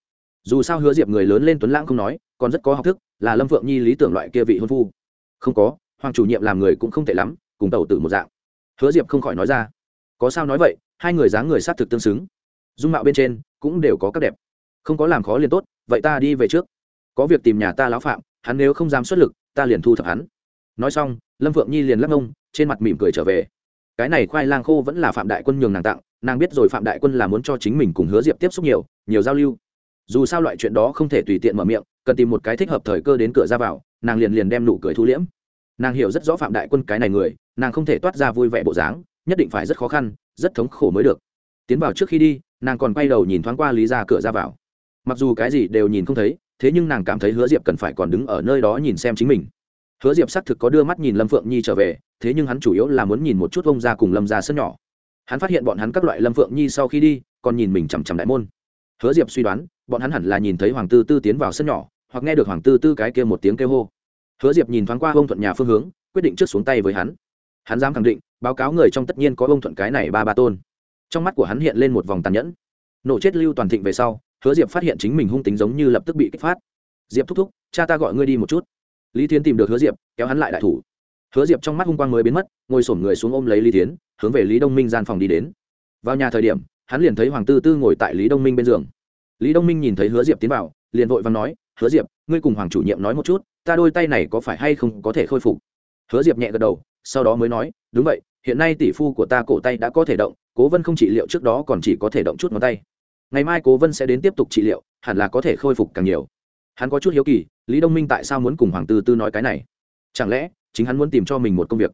dù sao hứa diệp người lớn lên tuấn lãng không nói, còn rất có học thức, là lâm phượng nhi lý tưởng loại kia vị hôn phu. Không có, hoàng chủ nhiệm làm người cũng không tệ lắm, cùng tàu tử một dạng. Hứa diệp không khỏi nói ra. Có sao nói vậy, hai người dáng người s á t thực tương xứng. Dung mạo bên trên, cũng đều có các đẹp. Không có làm khó liền tốt, vậy ta đi về trước. Có việc tìm nhà ta lão phạm, hắn nếu không dám xuất lực, ta liền thu thập hắn. Nói xong, lâm phượng nhi liền lắc ngông, trên mặt mỉm cười trở về. Cái này khoai lang khô vẫn là phạm đại quân nhường nàng tặng, nàng biết rồi phạm đại quân là muốn cho chính mình cùng hứa diệp tiếp xúc nhiều nhiều giao lưu dù sao loại chuyện đó không thể tùy tiện mở miệng, cần tìm một cái thích hợp thời cơ đến cửa ra vào, nàng liền liền đem nụ cười thu liễm. Nàng hiểu rất rõ phạm đại quân cái này người, nàng không thể toát ra vui vẻ bộ dáng, nhất định phải rất khó khăn, rất thống khổ mới được. Tiến vào trước khi đi, nàng còn quay đầu nhìn thoáng qua lý ra cửa ra vào. Mặc dù cái gì đều nhìn không thấy, thế nhưng nàng cảm thấy hứa diệp cần phải còn đứng ở nơi đó nhìn xem chính mình. Hứa diệp xác thực có đưa mắt nhìn lâm phượng nhi trở về, thế nhưng hắn chủ yếu là muốn nhìn một chút ông ra cùng lâm ra sân nhỏ. Hắn phát hiện bọn hắn các loại lâm phượng nhi sau khi đi, còn nhìn mình chằm chằm đại môn hứa diệp suy đoán, bọn hắn hẳn là nhìn thấy hoàng tư tư tiến vào sân nhỏ, hoặc nghe được hoàng tư tư cái kia một tiếng kêu hô. Hứa diệp nhìn thoáng qua ông thuận nhà phương hướng, quyết định trước xuống tay với hắn. Hắn dám khẳng định, báo cáo người trong tất nhiên có ông thuận cái này ba ba tôn. Trong mắt của hắn hiện lên một vòng tàn nhẫn. Nổ chết lưu toàn thịnh về sau, hứa diệp phát hiện chính mình hung tính giống như lập tức bị kích phát. Diệp thúc thúc, cha ta gọi ngươi đi một chút. Lý tiến tìm được hứa diệp, kéo hắn lại đại thủ. Hứa diệp trong mắt hung quang mới biến mất, ngồi sổm người xuống ôm lấy lý tiến hướng về lý đông minh gian phòng đi đến. Vào nhà thời điểm hắn liền thấy hoàng tư tư ngồi tại lý đông minh bên giường. lý đông minh nhìn thấy hứa diệp tiến vào, liền vội và nói, hứa diệp, ngươi cùng hoàng chủ nhiệm nói một chút, ta đôi tay này có phải hay không có thể khôi phục? Hứa diệp nhẹ gật đầu, sau đó mới nói, đúng vậy, hiện nay tỷ phu của ta cổ tay đã có thể động, cố vân không trị liệu trước đó còn chỉ có thể động chút ngón tay. Ngày mai cố vân sẽ đến tiếp tục trị liệu, hẳn là có thể khôi phục càng nhiều. Hắn có chút hiếu kỳ, lý đông minh tại sao muốn cùng hoàng tư tư nói cái này? Chẳng lẽ, chính hắn muốn tìm cho mình một công việc?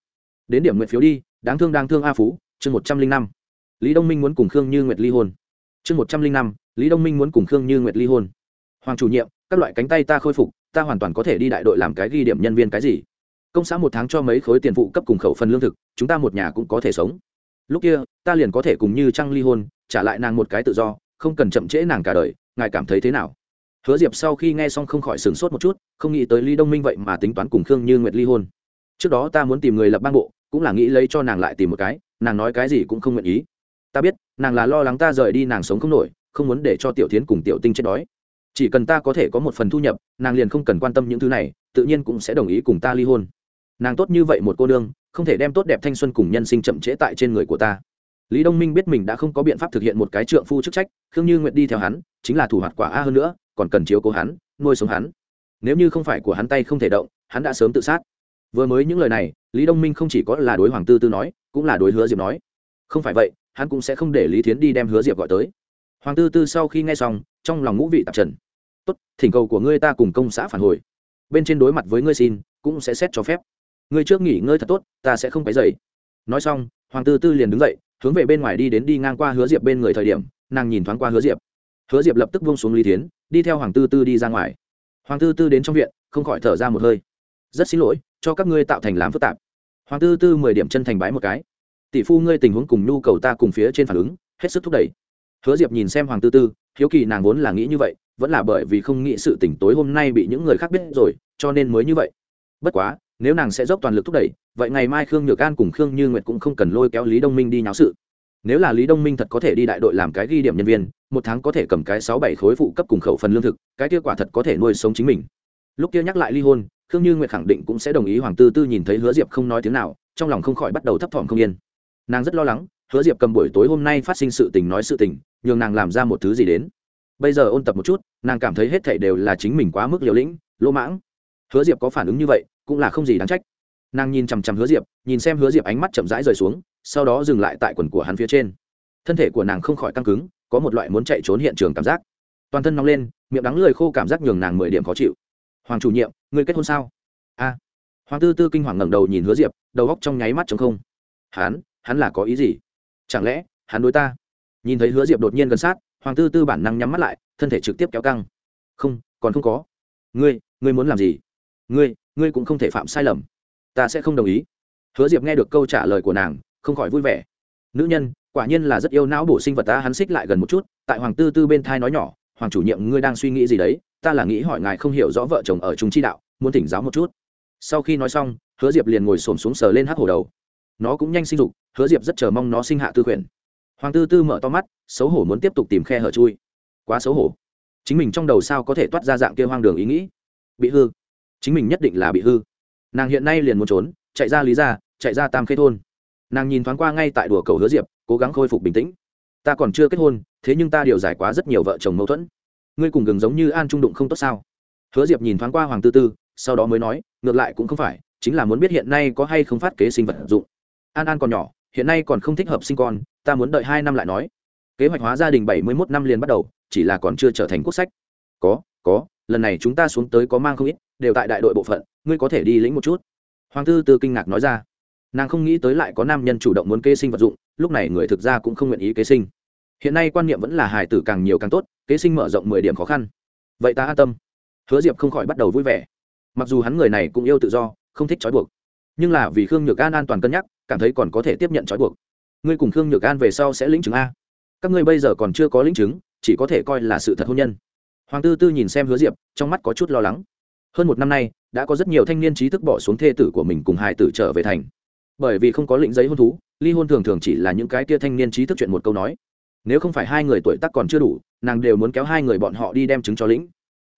Đến điểm nguyện phiếu đi, đáng thương đáng thương a phú, chương một trăm linh năm lý đông minh muốn cùng khương như nguyệt ly hôn. Chương một trăm linh năm, lý đông minh muốn cùng khương như nguyệt ly hôn. Hoàng chủ nhiệm, các loại cánh tay ta khôi phục, ta hoàn toàn có thể đi đại đội làm cái ghi điểm nhân viên cái gì? Công xã một tháng cho mấy khối tiền phụ cấp cùng khẩu phần lương thực, chúng ta một nhà cũng có thể sống. Lúc kia, ta liền có thể cùng như trăng ly hôn, trả lại nàng một cái tự do, không cần chậm trễ nàng cả đời, ngài cảm thấy thế nào? Hứa diệp sau khi nghe xong không khỏi sửng sốt một chút, không nghĩ tới lý đông minh vậy mà tính toán cùng khương như nguyệt ly hôn. Trước đó ta muốn tìm người lập ban bộ, cũng là nghĩ lấy cho nàng lại tìm một cái, nàng nói cái gì cũng không nguyện ý ta biết, nàng là lo lắng ta rời đi nàng sống không nổi, không muốn để cho tiểu tiến cùng tiểu tinh chết đói. Chỉ cần ta có thể có một phần thu nhập, nàng liền không cần quan tâm những thứ này, tự nhiên cũng sẽ đồng ý cùng ta ly hôn. Nàng tốt như vậy một cô đương không thể đem tốt đẹp thanh xuân cùng nhân sinh chậm trễ tại trên người của ta. Lý đông minh biết mình đã không có biện pháp thực hiện một cái trượng phu chức trách, khương như nguyện đi theo hắn, chính là thủ hoạt quả a hơn nữa, còn cần chiếu cố hắn, nuôi sống hắn. Nếu như không phải của hắn tay không thể động, hắn đã sớm tự sát. Vừa mới những lời này, lý đông minh không chỉ có là đối hoàng tư tư nói, cũng là đối hứa diệp nói. Không phải vậy hắn cũng sẽ không để lý thiến đi đem hứa diệp gọi tới. Hoàng tư tư sau khi nghe xong, trong lòng ngũ vị tạp trần. Tốt, thỉnh cầu của ngươi ta cùng công xã phản hồi. Bên trên đối mặt với ngươi xin, cũng sẽ xét cho phép. Ngươi trước nghỉ ngơi thật tốt, ta sẽ không phải dậy nói xong, hoàng tư tư liền đứng dậy, hướng về bên ngoài đi đến đi ngang qua hứa diệp bên người thời điểm, nàng nhìn thoáng qua hứa diệp. Hứa diệp lập tức vung xuống lý tiến đi theo hoàng tư tư đi ra ngoài. Hoàng tư tư đến trong viện, không khỏi thở ra một hơi. Rất xin lỗi, cho các ngươi tạo thành làm phức tạp. Hoàng tư tư mười điểm chân thành bái một cái tỷ phu ngươi tình huống cùng nhu cầu ta cùng phía trên phản ứng, hết sức thúc đẩy. Hứa diệp nhìn xem hoàng tư tư, hiếu kỳ nàng vốn là nghĩ như vậy, vẫn là bởi vì không nghĩ sự tỉnh tối hôm nay bị những người khác biết rồi, cho nên mới như vậy. Bất quá, nếu nàng sẽ dốc toàn lực thúc đẩy, vậy ngày mai khương nhược an cùng khương như nguyệt cũng không cần lôi kéo lý đông minh đi nháo sự. Nếu là lý đông minh thật có thể đi đại đội làm cái ghi điểm nhân viên, một tháng có thể cầm cái sáu bảy khối phụ cấp cùng khẩu phần lương thực, cái kia quả thật có thể nuôi sống chính mình. Lúc kia nhắc lại ly hôn, khương như nguyệt khẳng định cũng sẽ đồng ý hoàng tư tư nhìn thấy hứa diệp không nói tiếng nào, trong lòng không khỏi bắt đầu thấp thỏm không yên nàng rất lo lắng, hứa diệp cầm buổi tối hôm nay phát sinh sự tình nói sự tình, nhường nàng làm ra một thứ gì đến. Bây giờ ôn tập một chút, nàng cảm thấy hết thảy đều là chính mình quá mức liều lĩnh, lỗ mãng. Hứa diệp có phản ứng như vậy, cũng là không gì đáng trách. Nàng nhìn chằm chằm hứa diệp, nhìn xem hứa diệp ánh mắt chậm rãi rời xuống, sau đó dừng lại tại quần của hắn phía trên. Thân thể của nàng không khỏi căng cứng, có một loại muốn chạy trốn hiện trường cảm giác. Toàn thân nóng lên, miệng đắng lười khô cảm giác nhường nàng mười điểm khó chịu. Hoàng chủ nhiệm người kết hôn sao? A. Hoàng tư tư kinh hoàng ngẩng đầu nhìn hứa diệp, đầu góc trong nháy mắt chống không. Hán hắn là có ý gì? Chẳng lẽ, hắn đối ta? Nhìn thấy hứa diệp đột nhiên gần sát, hoàng tư tư bản năng nhắm mắt lại, thân thể trực tiếp kéo căng. Không, còn không có. Ngươi ngươi muốn làm gì? Ngươi ngươi cũng không thể phạm sai lầm. Ta sẽ không đồng ý. Hứa diệp nghe được câu trả lời của nàng, không khỏi vui vẻ. Nữ nhân, quả nhiên là rất yêu não bổ sinh vật ta, hắn xích lại gần một chút, tại hoàng tư tư bên thai nói nhỏ, hoàng chủ nhiệm, ngươi đang suy nghĩ gì đấy? Ta là nghĩ hỏi ngài không hiểu rõ vợ chồng ở chúng chi đạo, muốn thỉnh giáo một chút. Sau khi nói xong, hứa diệp liền ngồi xổm xuống sờ lên hắc hổ đầu nó cũng nhanh sinh dục, hứa diệp rất chờ mong nó sinh hạ tư quyền hoàng tư tư mở to mắt, xấu hổ muốn tiếp tục tìm khe hở chui. Quá xấu hổ. Chính mình trong đầu sao có thể toát ra dạng kia hoang đường ý nghĩ? Bị hư. Chính mình nhất định là bị hư. Nàng hiện nay liền muốn trốn, chạy ra lý ra chạy ra tam khê thôn. Nàng nhìn thoáng qua ngay tại đùa cầu hứa diệp, cố gắng khôi phục bình tĩnh. Ta còn chưa kết hôn, thế nhưng ta điều giải quá rất nhiều vợ chồng mâu thuẫn. Ngươi cùng gừng giống như an trung đụng không tốt sao? Hứa diệp nhìn thoáng qua hoàng tư tư, sau đó mới nói, ngược lại cũng không phải, chính là muốn biết hiện nay có hay không phát kế sinh vật dụng an an còn nhỏ, hiện nay còn không thích hợp sinh con, ta muốn đợi hai năm lại nói. Kế hoạch hóa gia đình bảy mươi mốt năm liền bắt đầu, chỉ là còn chưa trở thành quốc sách. Có có, lần này chúng ta xuống tới có mang không ít, đều tại đại đội bộ phận, ngươi có thể đi lĩnh một chút. Hoàng tư tư kinh ngạc nói ra. Nàng không nghĩ tới lại có nam nhân chủ động muốn kế sinh vật dụng, lúc này người thực ra cũng không nguyện ý kế sinh. Hiện nay quan niệm vẫn là hài tử càng nhiều càng tốt, kế sinh mở rộng mười điểm khó khăn. Vậy ta an tâm. Hứa diệp không khỏi bắt đầu vui vẻ. Mặc dù hắn người này cũng yêu tự do, không thích trói buộc. Nhưng là vì khương nhược an an toàn cân nhắc cảm thấy còn có thể tiếp nhận trói buộc. Ngươi cùng khương nhược an về sau sẽ lĩnh chứng a. Các ngươi bây giờ còn chưa có lĩnh chứng, chỉ có thể coi là sự thật hôn nhân. Hoàng tư tư nhìn xem hứa diệp, trong mắt có chút lo lắng. Hơn một năm nay, đã có rất nhiều thanh niên trí thức bỏ xuống thê tử của mình cùng hải tử trở về thành. Bởi vì không có lĩnh giấy hôn thú, ly hôn thường thường chỉ là những cái tia thanh niên trí thức chuyện một câu nói. Nếu không phải hai người tuổi tác còn chưa đủ, nàng đều muốn kéo hai người bọn họ đi đem chứng cho lĩnh.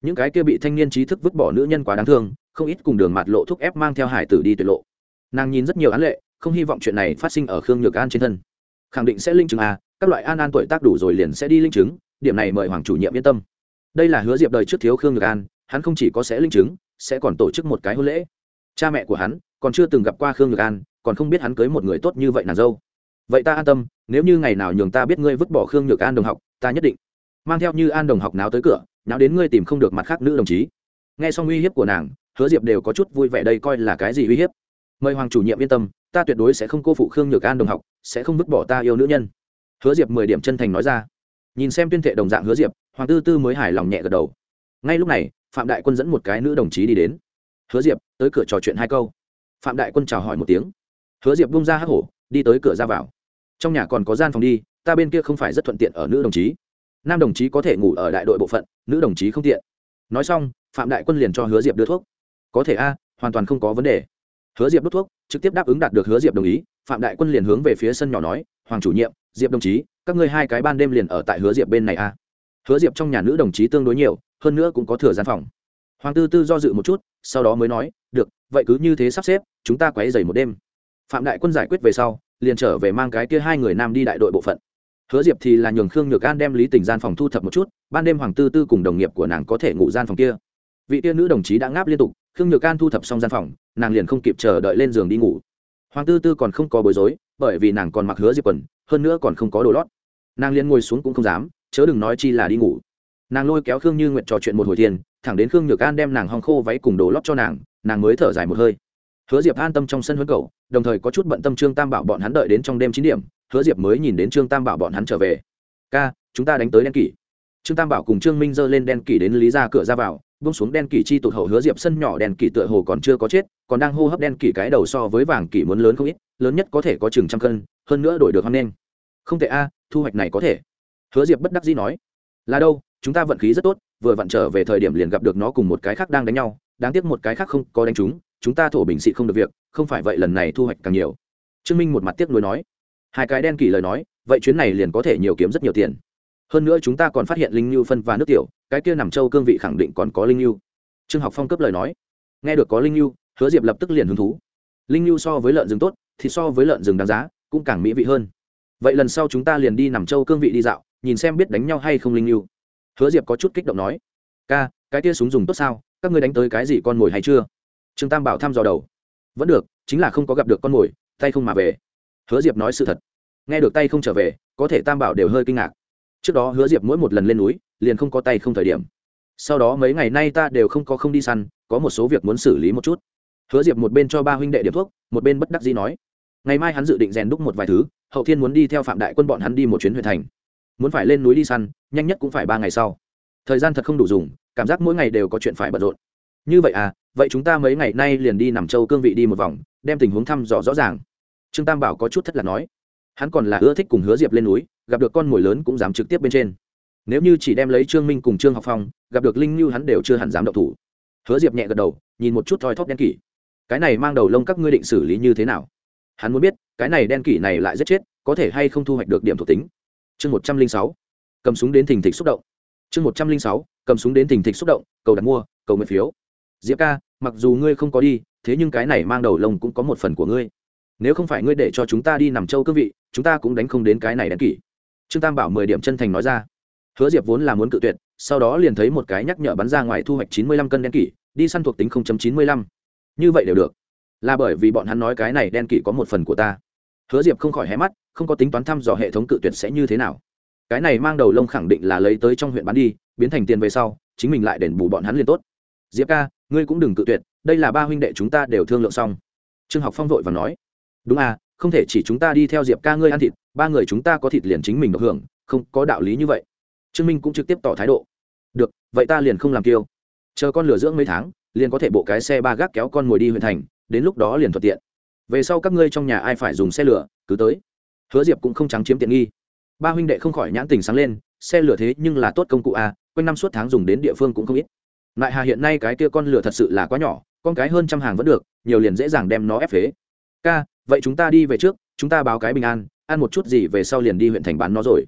Những cái kia bị thanh niên trí thức vứt bỏ nữ nhân quá đáng thương, không ít cùng đường mặt lộ thúc ép mang theo hải tử đi tuyệt lộ. Nàng nhìn rất nhiều án lệ không hy vọng chuyện này phát sinh ở khương nhược an trên thân. Khẳng định sẽ linh chứng à các loại an an tuổi tác đủ rồi liền sẽ đi linh chứng, điểm này mời hoàng chủ nhiệm yên tâm. Đây là hứa diệp đời trước thiếu khương nhược an, hắn không chỉ có sẽ linh chứng, sẽ còn tổ chức một cái hôn lễ. Cha mẹ của hắn còn chưa từng gặp qua khương nhược an, còn không biết hắn cưới một người tốt như vậy nàng dâu. Vậy ta an tâm, nếu như ngày nào nhường ta biết ngươi vứt bỏ khương nhược an đồng học, ta nhất định mang theo như an đồng học nào tới cửa nào đến ngươi tìm không được mặt khác nữ đồng chí. Nghe xong uy hiếp của nàng, hứa diệp đều có chút vui vẻ đây coi là cái gì uy hiếp. Mời hoàng chủ nhiệm yên tâm ta tuyệt đối sẽ không cô phụ khương nhược an đồng học, sẽ không vứt bỏ ta yêu nữ nhân. Hứa diệp mười điểm chân thành nói ra. Nhìn xem tuyên thệ đồng dạng hứa diệp, hoàng tư tư mới hài lòng nhẹ gật đầu. Ngay lúc này, phạm đại quân dẫn một cái nữ đồng chí đi đến. Hứa diệp, tới cửa trò chuyện hai câu. Phạm đại quân chào hỏi một tiếng. Hứa diệp bung ra hắc hổ, đi tới cửa ra vào. Trong nhà còn có gian phòng đi, ta bên kia không phải rất thuận tiện ở nữ đồng chí. Nam đồng chí có thể ngủ ở đại đội bộ phận, nữ đồng chí không tiện. Nói xong, phạm đại quân liền cho hứa diệp đưa thuốc. Có thể a, hoàn toàn không có vấn đề hứa diệp đốt thuốc, trực tiếp đáp ứng đạt được hứa diệp đồng ý, phạm đại quân liền hướng về phía sân nhỏ nói, hoàng chủ nhiệm, diệp đồng chí, các ngươi hai cái ban đêm liền ở tại hứa diệp bên này a hứa diệp trong nhà nữ đồng chí tương đối nhiều, hơn nữa cũng có thừa gian phòng. Hoàng tư tư do dự một chút, sau đó mới nói, được, vậy cứ như thế sắp xếp, chúng ta quấy dày một đêm. Phạm đại quân giải quyết về sau, liền trở về mang cái kia hai người nam đi đại đội bộ phận. Hứa diệp thì là nhường khương nhược an đem lý tình gian phòng thu thập một chút, ban đêm hoàng tư tư cùng đồng nghiệp của nàng có thể ngủ gian phòng kia. Vị tiên nữ đồng chí đã ngáp liên tục khương nhược an thu thập xong gian phòng, nàng liền không kịp chờ đợi lên giường đi ngủ. Hoàng tư tư còn không có bối rối, bởi vì nàng còn mặc hứa diệp quần, hơn nữa còn không có đồ lót. Nàng liền ngồi xuống cũng không dám, chớ đừng nói chi là đi ngủ. Nàng lôi kéo khương như nguyện trò chuyện một hồi tiền, thẳng đến khương nhược an đem nàng hong khô váy cùng đồ lót cho nàng nàng mới thở dài một hơi. Hứa diệp an tâm trong sân huấn cầu, đồng thời có chút bận tâm trương tam bảo bọn hắn đợi đến trong đêm chín điểm, hứa diệp mới nhìn đến trương tam bảo bọn hắn trở về. Ca, chúng ta đánh tới đen kỷ. Trương tam bảo cùng trương minh giơ lên đen kỷ đến lý ra cửa ra vào bung xuống đen kỳ chi tụt hậu hứa diệp sân nhỏ đen kỳ tựa hồ còn chưa có chết, còn đang hô hấp đen kỳ cái đầu so với vàng kỳ muốn lớn không ít, lớn nhất có thể có chừng trăm cân, hơn nữa đổi được hoang đen không thể a, thu hoạch này có thể. Hứa diệp bất đắc dĩ nói. Là đâu, chúng ta vận khí rất tốt, vừa vặn trở về thời điểm liền gặp được nó cùng một cái khác đang đánh nhau, đáng tiếc một cái khác không có đánh chúng chúng ta thổ bình xị không được việc, không phải vậy lần này thu hoạch càng nhiều. Trương minh một mặt tiếc nuối nói. Hai cái đen kỳ lời nói, vậy chuyến này liền có thể nhiều kiếm rất nhiều tiền hơn nữa chúng ta còn phát hiện linh lưu phân và nước tiểu, cái kia nằm châu cương vị khẳng định còn có linh lưu trương học phong cấp lời nói. Nghe được có linh lưu hứa diệp lập tức liền hứng thú. Linh lưu so với lợn rừng tốt, thì so với lợn rừng đáng giá, cũng càng mỹ vị hơn. Vậy lần sau chúng ta liền đi nằm châu cương vị đi dạo, nhìn xem biết đánh nhau hay không linh lưu hứa diệp có chút kích động nói. Ca, cái kia súng dùng tốt sao? Các ngươi đánh tới cái gì con mồi hay chưa? Trương tam bảo thăm dò đầu. Vẫn được, chính là không có gặp được con mồi, tay không mà về. Hứa diệp nói sự thật. Nghe được tay không trở về, có thể tam bảo đều hơi kinh ngạc trước đó hứa diệp mỗi một lần lên núi, liền không có tay không thời điểm. Sau đó mấy ngày nay ta đều không có không đi săn, có một số việc muốn xử lý một chút. Hứa diệp một bên cho ba huynh đệ điểm thuốc, một bên bất đắc dĩ nói. Ngày mai hắn dự định rèn đúc một vài thứ, hậu thiên muốn đi theo phạm đại quân bọn hắn đi một chuyến huyện thành. Muốn phải lên núi đi săn, nhanh nhất cũng phải ba ngày sau. Thời gian thật không đủ dùng, cảm giác mỗi ngày đều có chuyện phải bận rộn. Như vậy à vậy chúng ta mấy ngày nay liền đi nằm châu cương vị đi một vòng, đem tình huống thăm dò rõ ràng. Trương tam bảo có chút thất là nói hắn còn là ưa thích cùng hứa diệp lên núi, gặp được con mồi lớn cũng dám trực tiếp bên trên. Nếu như chỉ đem lấy trương minh cùng trương học phong, gặp được linh như hắn đều chưa hẳn dám động thủ. Hứa diệp nhẹ gật đầu, nhìn một chút thoi thóp đen kỷ. Cái này mang đầu lông các ngươi định xử lý như thế nào? Hắn muốn biết, cái này đen kỷ này lại rất chết, có thể hay không thu hoạch được điểm thuộc tính? Chương một trăm linh sáu, cầm súng đến thình thịch xúc động. Chương một trăm linh sáu, cầm súng đến thình thịch xúc động, cầu đặt mua, cầu nguyện phiếu. Diệp ca, mặc dù ngươi không có đi, thế nhưng cái này mang đầu lông cũng có một phần của ngươi nếu không phải ngươi để cho chúng ta đi nằm châu cương vị, chúng ta cũng đánh không đến cái này đen kỷ. Trương tam bảo mười điểm chân thành nói ra. Hứa diệp vốn là muốn cự tuyệt, sau đó liền thấy một cái nhắc nhở bắn ra ngoài thu hoạch chín mươi lăm cân đen kỷ, đi săn thuộc tính không chấm chín mươi lăm. Như vậy đều được. Là bởi vì bọn hắn nói cái này đen kỷ có một phần của ta. Hứa diệp không khỏi hé mắt, không có tính toán thăm dò hệ thống cự tuyệt sẽ như thế nào. Cái này mang đầu lông khẳng định là lấy tới trong huyện bán đi, biến thành tiền về sau, chính mình lại đền bù bọn hắn liền tốt. Diệp ca, ngươi cũng đừng cự tuyệt, đây là ba huynh đệ chúng ta đều thương lượng xong. Trương học phong vội và nói đúng à không thể chỉ chúng ta đi theo diệp ca ngươi ăn thịt, ba người chúng ta có thịt liền chính mình được hưởng, không có đạo lý như vậy. Trương minh cũng trực tiếp tỏ thái độ. Được, vậy ta liền không làm kiêu. Chờ con lửa dưỡng mấy tháng, liền có thể bộ cái xe ba gác kéo con ngồi đi huyện thành, đến lúc đó liền thuận tiện. Về sau các ngươi trong nhà ai phải dùng xe lửa, cứ tới. Hứa diệp cũng không trắng chiếm tiện nghi. Ba huynh đệ không khỏi nhãn tình sáng lên, xe lửa thế nhưng là tốt công cụ à quanh năm suốt tháng dùng đến địa phương cũng không ít. Lại hà hiện nay cái kia con lửa thật sự là quá nhỏ, con cái hơn trăm hàng vẫn được, nhiều liền dễ dàng đem nó ép phế. Ca vậy chúng ta đi về trước, chúng ta báo cái bình an, ăn một chút gì về sau liền đi huyện thành bán nó rồi.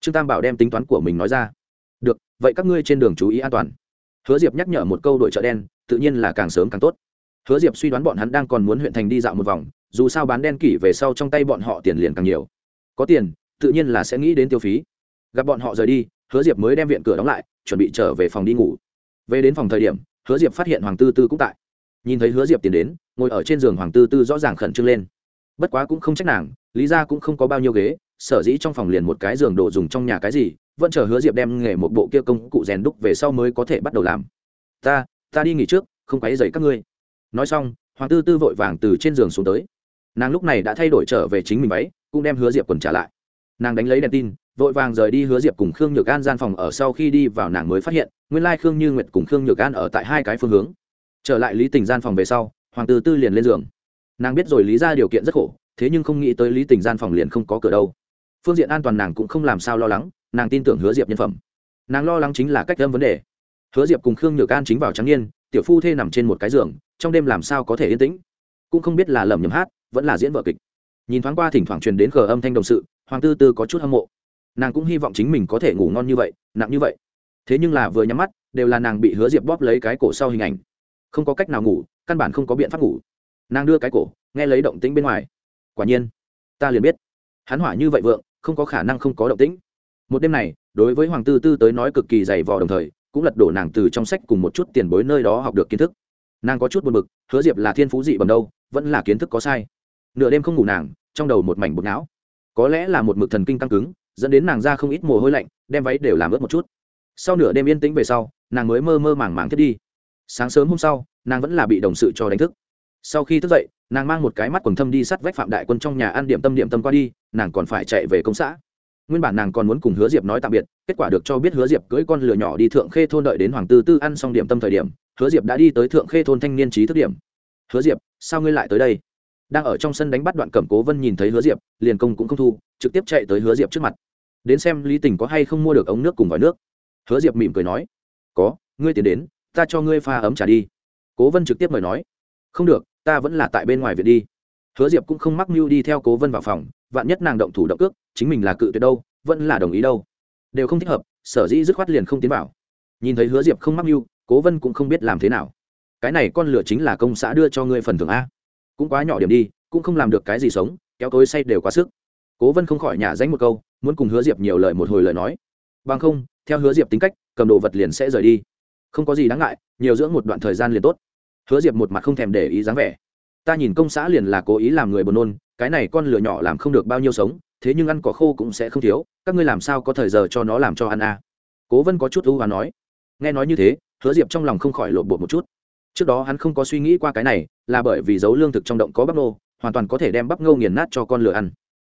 Trương tam bảo đem tính toán của mình nói ra. Được, vậy các ngươi trên đường chú ý an toàn. Hứa diệp nhắc nhở một câu đội chợ đen, tự nhiên là càng sớm càng tốt. Hứa diệp suy đoán bọn hắn đang còn muốn huyện thành đi dạo một vòng, dù sao bán đen kỷ về sau trong tay bọn họ tiền liền càng nhiều. Có tiền, tự nhiên là sẽ nghĩ đến tiêu phí. Gặp bọn họ rời đi, hứa diệp mới đem viện cửa đóng lại, chuẩn bị trở về phòng đi ngủ. Về đến phòng thời điểm, hứa diệp phát hiện hoàng tư tư cũng tại. Nhìn thấy hứa diệp tiến đến, ngồi ở trên giường hoàng tư tư rõ ràng khẩn trương lên bất quá cũng không trách nàng, lý ra cũng không có bao nhiêu ghế, sở dĩ trong phòng liền một cái giường đồ dùng trong nhà cái gì, vẫn chờ hứa diệp đem nghề một bộ kia công cụ rèn đúc về sau mới có thể bắt đầu làm. Ta ta đi nghỉ trước, không quấy dậy các ngươi. Nói xong, hoàng tư tư vội vàng từ trên giường xuống tới. Nàng lúc này đã thay đổi trở về chính mình váy, cũng đem hứa diệp quần trả lại. Nàng đánh lấy đèn tin, vội vàng rời đi hứa diệp cùng khương nhược an gian phòng ở sau khi đi vào nàng mới phát hiện, nguyên lai khương như nguyệt cùng khương nhược an ở tại hai cái phương hướng. Trở lại lý tình gian phòng về sau, hoàng tư tư liền lên giường nàng biết rồi lý ra điều kiện rất khổ, thế nhưng không nghĩ tới lý tình gian phòng liền không có cửa đâu. Phương diện an toàn nàng cũng không làm sao lo lắng, nàng tin tưởng hứa diệp nhân phẩm. Nàng lo lắng chính là cách âm vấn đề. Hứa diệp cùng khương nhược an chính vào trắng n tiểu phu thê nằm trên một cái giường, trong đêm làm sao có thể yên tĩnh? Cũng không biết là lầm nhầm hát, vẫn là diễn vợ kịch. Nhìn thoáng qua thỉnh thoảng truyền đến khờ âm thanh đồng sự, hoàng tư tư có chút hâm mộ. Nàng cũng hy vọng chính mình có thể ngủ ngon như vậy, nặng như vậy. Thế nhưng là vừa nhắm mắt, đều là nàng bị hứa diệp bóp lấy cái cổ sau hình ảnh. Không có cách nào ngủ, căn bản không có biện pháp ngủ nàng đưa cái cổ, nghe lấy động tĩnh bên ngoài. Quả nhiên, ta liền biết. Hắn hỏa như vậy vượng, không có khả năng không có động tĩnh. Một đêm này, đối với hoàng tư tư tới nói cực kỳ dày vò đồng thời, cũng lật đổ nàng từ trong sách cùng một chút tiền bối nơi đó học được kiến thức. Nàng có chút buồn bực, hứa diệp là thiên phú dị bầm đâu, vẫn là kiến thức có sai. Nửa đêm không ngủ nàng, trong đầu một mảnh bột não. Có lẽ là một mực thần kinh căng cứng, dẫn đến nàng ra không ít mồ hôi lạnh, đem váy đều làm ướt một chút. Sau nửa đêm yên tĩnh về sau, nàng mới mơ mơ màng màng thiết đi. Sáng sớm hôm sau, nàng vẫn là bị đồng sự cho đánh thức sau khi thức dậy, nàng mang một cái mắt quần thâm đi sắt vách phạm đại quân trong nhà ăn điểm tâm điểm tâm qua đi, nàng còn phải chạy về công xã. Nguyên bản nàng còn muốn cùng hứa diệp nói tạm biệt, kết quả được cho biết hứa diệp cưỡi con lửa nhỏ đi thượng khê thôn đợi đến hoàng tư tư ăn xong điểm tâm thời điểm, hứa diệp đã đi tới thượng khê thôn thanh niên trí thức điểm. Hứa diệp, sao ngươi lại tới đây? Đang ở trong sân đánh bắt đoạn cẩm cố vân nhìn thấy hứa diệp, liền công cũng không thu, trực tiếp chạy tới hứa diệp trước mặt. Đến xem lý tình có hay không mua được ống nước cùng vòi nước. Hứa diệp mỉm cười nói. Có, ngươi tiến đến, ta cho ngươi pha ấm trả đi. Cố vân trực tiếp mời nói không được, ta vẫn là tại bên ngoài viện đi. Hứa diệp cũng không mắc mưu đi theo cố vân vào phòng, vạn nhất nàng động thủ động cước, chính mình là cự tuyệt đâu, vẫn là đồng ý đâu. Đều không thích hợp, sở dĩ dứt khoát liền không tiến vào. Nhìn thấy hứa diệp không mắc mưu, cố vân cũng không biết làm thế nào. Cái này con lửa chính là công xã đưa cho ngươi phần thưởng a. Cũng quá nhỏ điểm đi, cũng không làm được cái gì sống, kéo tối say đều quá sức. Cố vân không khỏi nhả danh một câu, muốn cùng hứa diệp nhiều lời một hồi lời nói. Bằng không, theo hứa diệp tính cách, cầm đồ vật liền sẽ rời đi. Không có gì đáng ngại, nhiều dưỡng một đoạn thời gian liền tốt hứa diệp một mặt không thèm để ý dáng vẻ. Ta nhìn công xã liền là cố ý làm người buồn nôn, cái này con lửa nhỏ làm không được bao nhiêu sống, thế nhưng ăn cỏ khô cũng sẽ không thiếu, các ngươi làm sao có thời giờ cho nó làm cho ăn à. cố vân có chút ưu và nói. Nghe nói như thế, hứa diệp trong lòng không khỏi lộn bột một chút. Trước đó hắn không có suy nghĩ qua cái này, là bởi vì dấu lương thực trong động có bắp nô, hoàn toàn có thể đem bắp ngô nghiền nát cho con lửa ăn.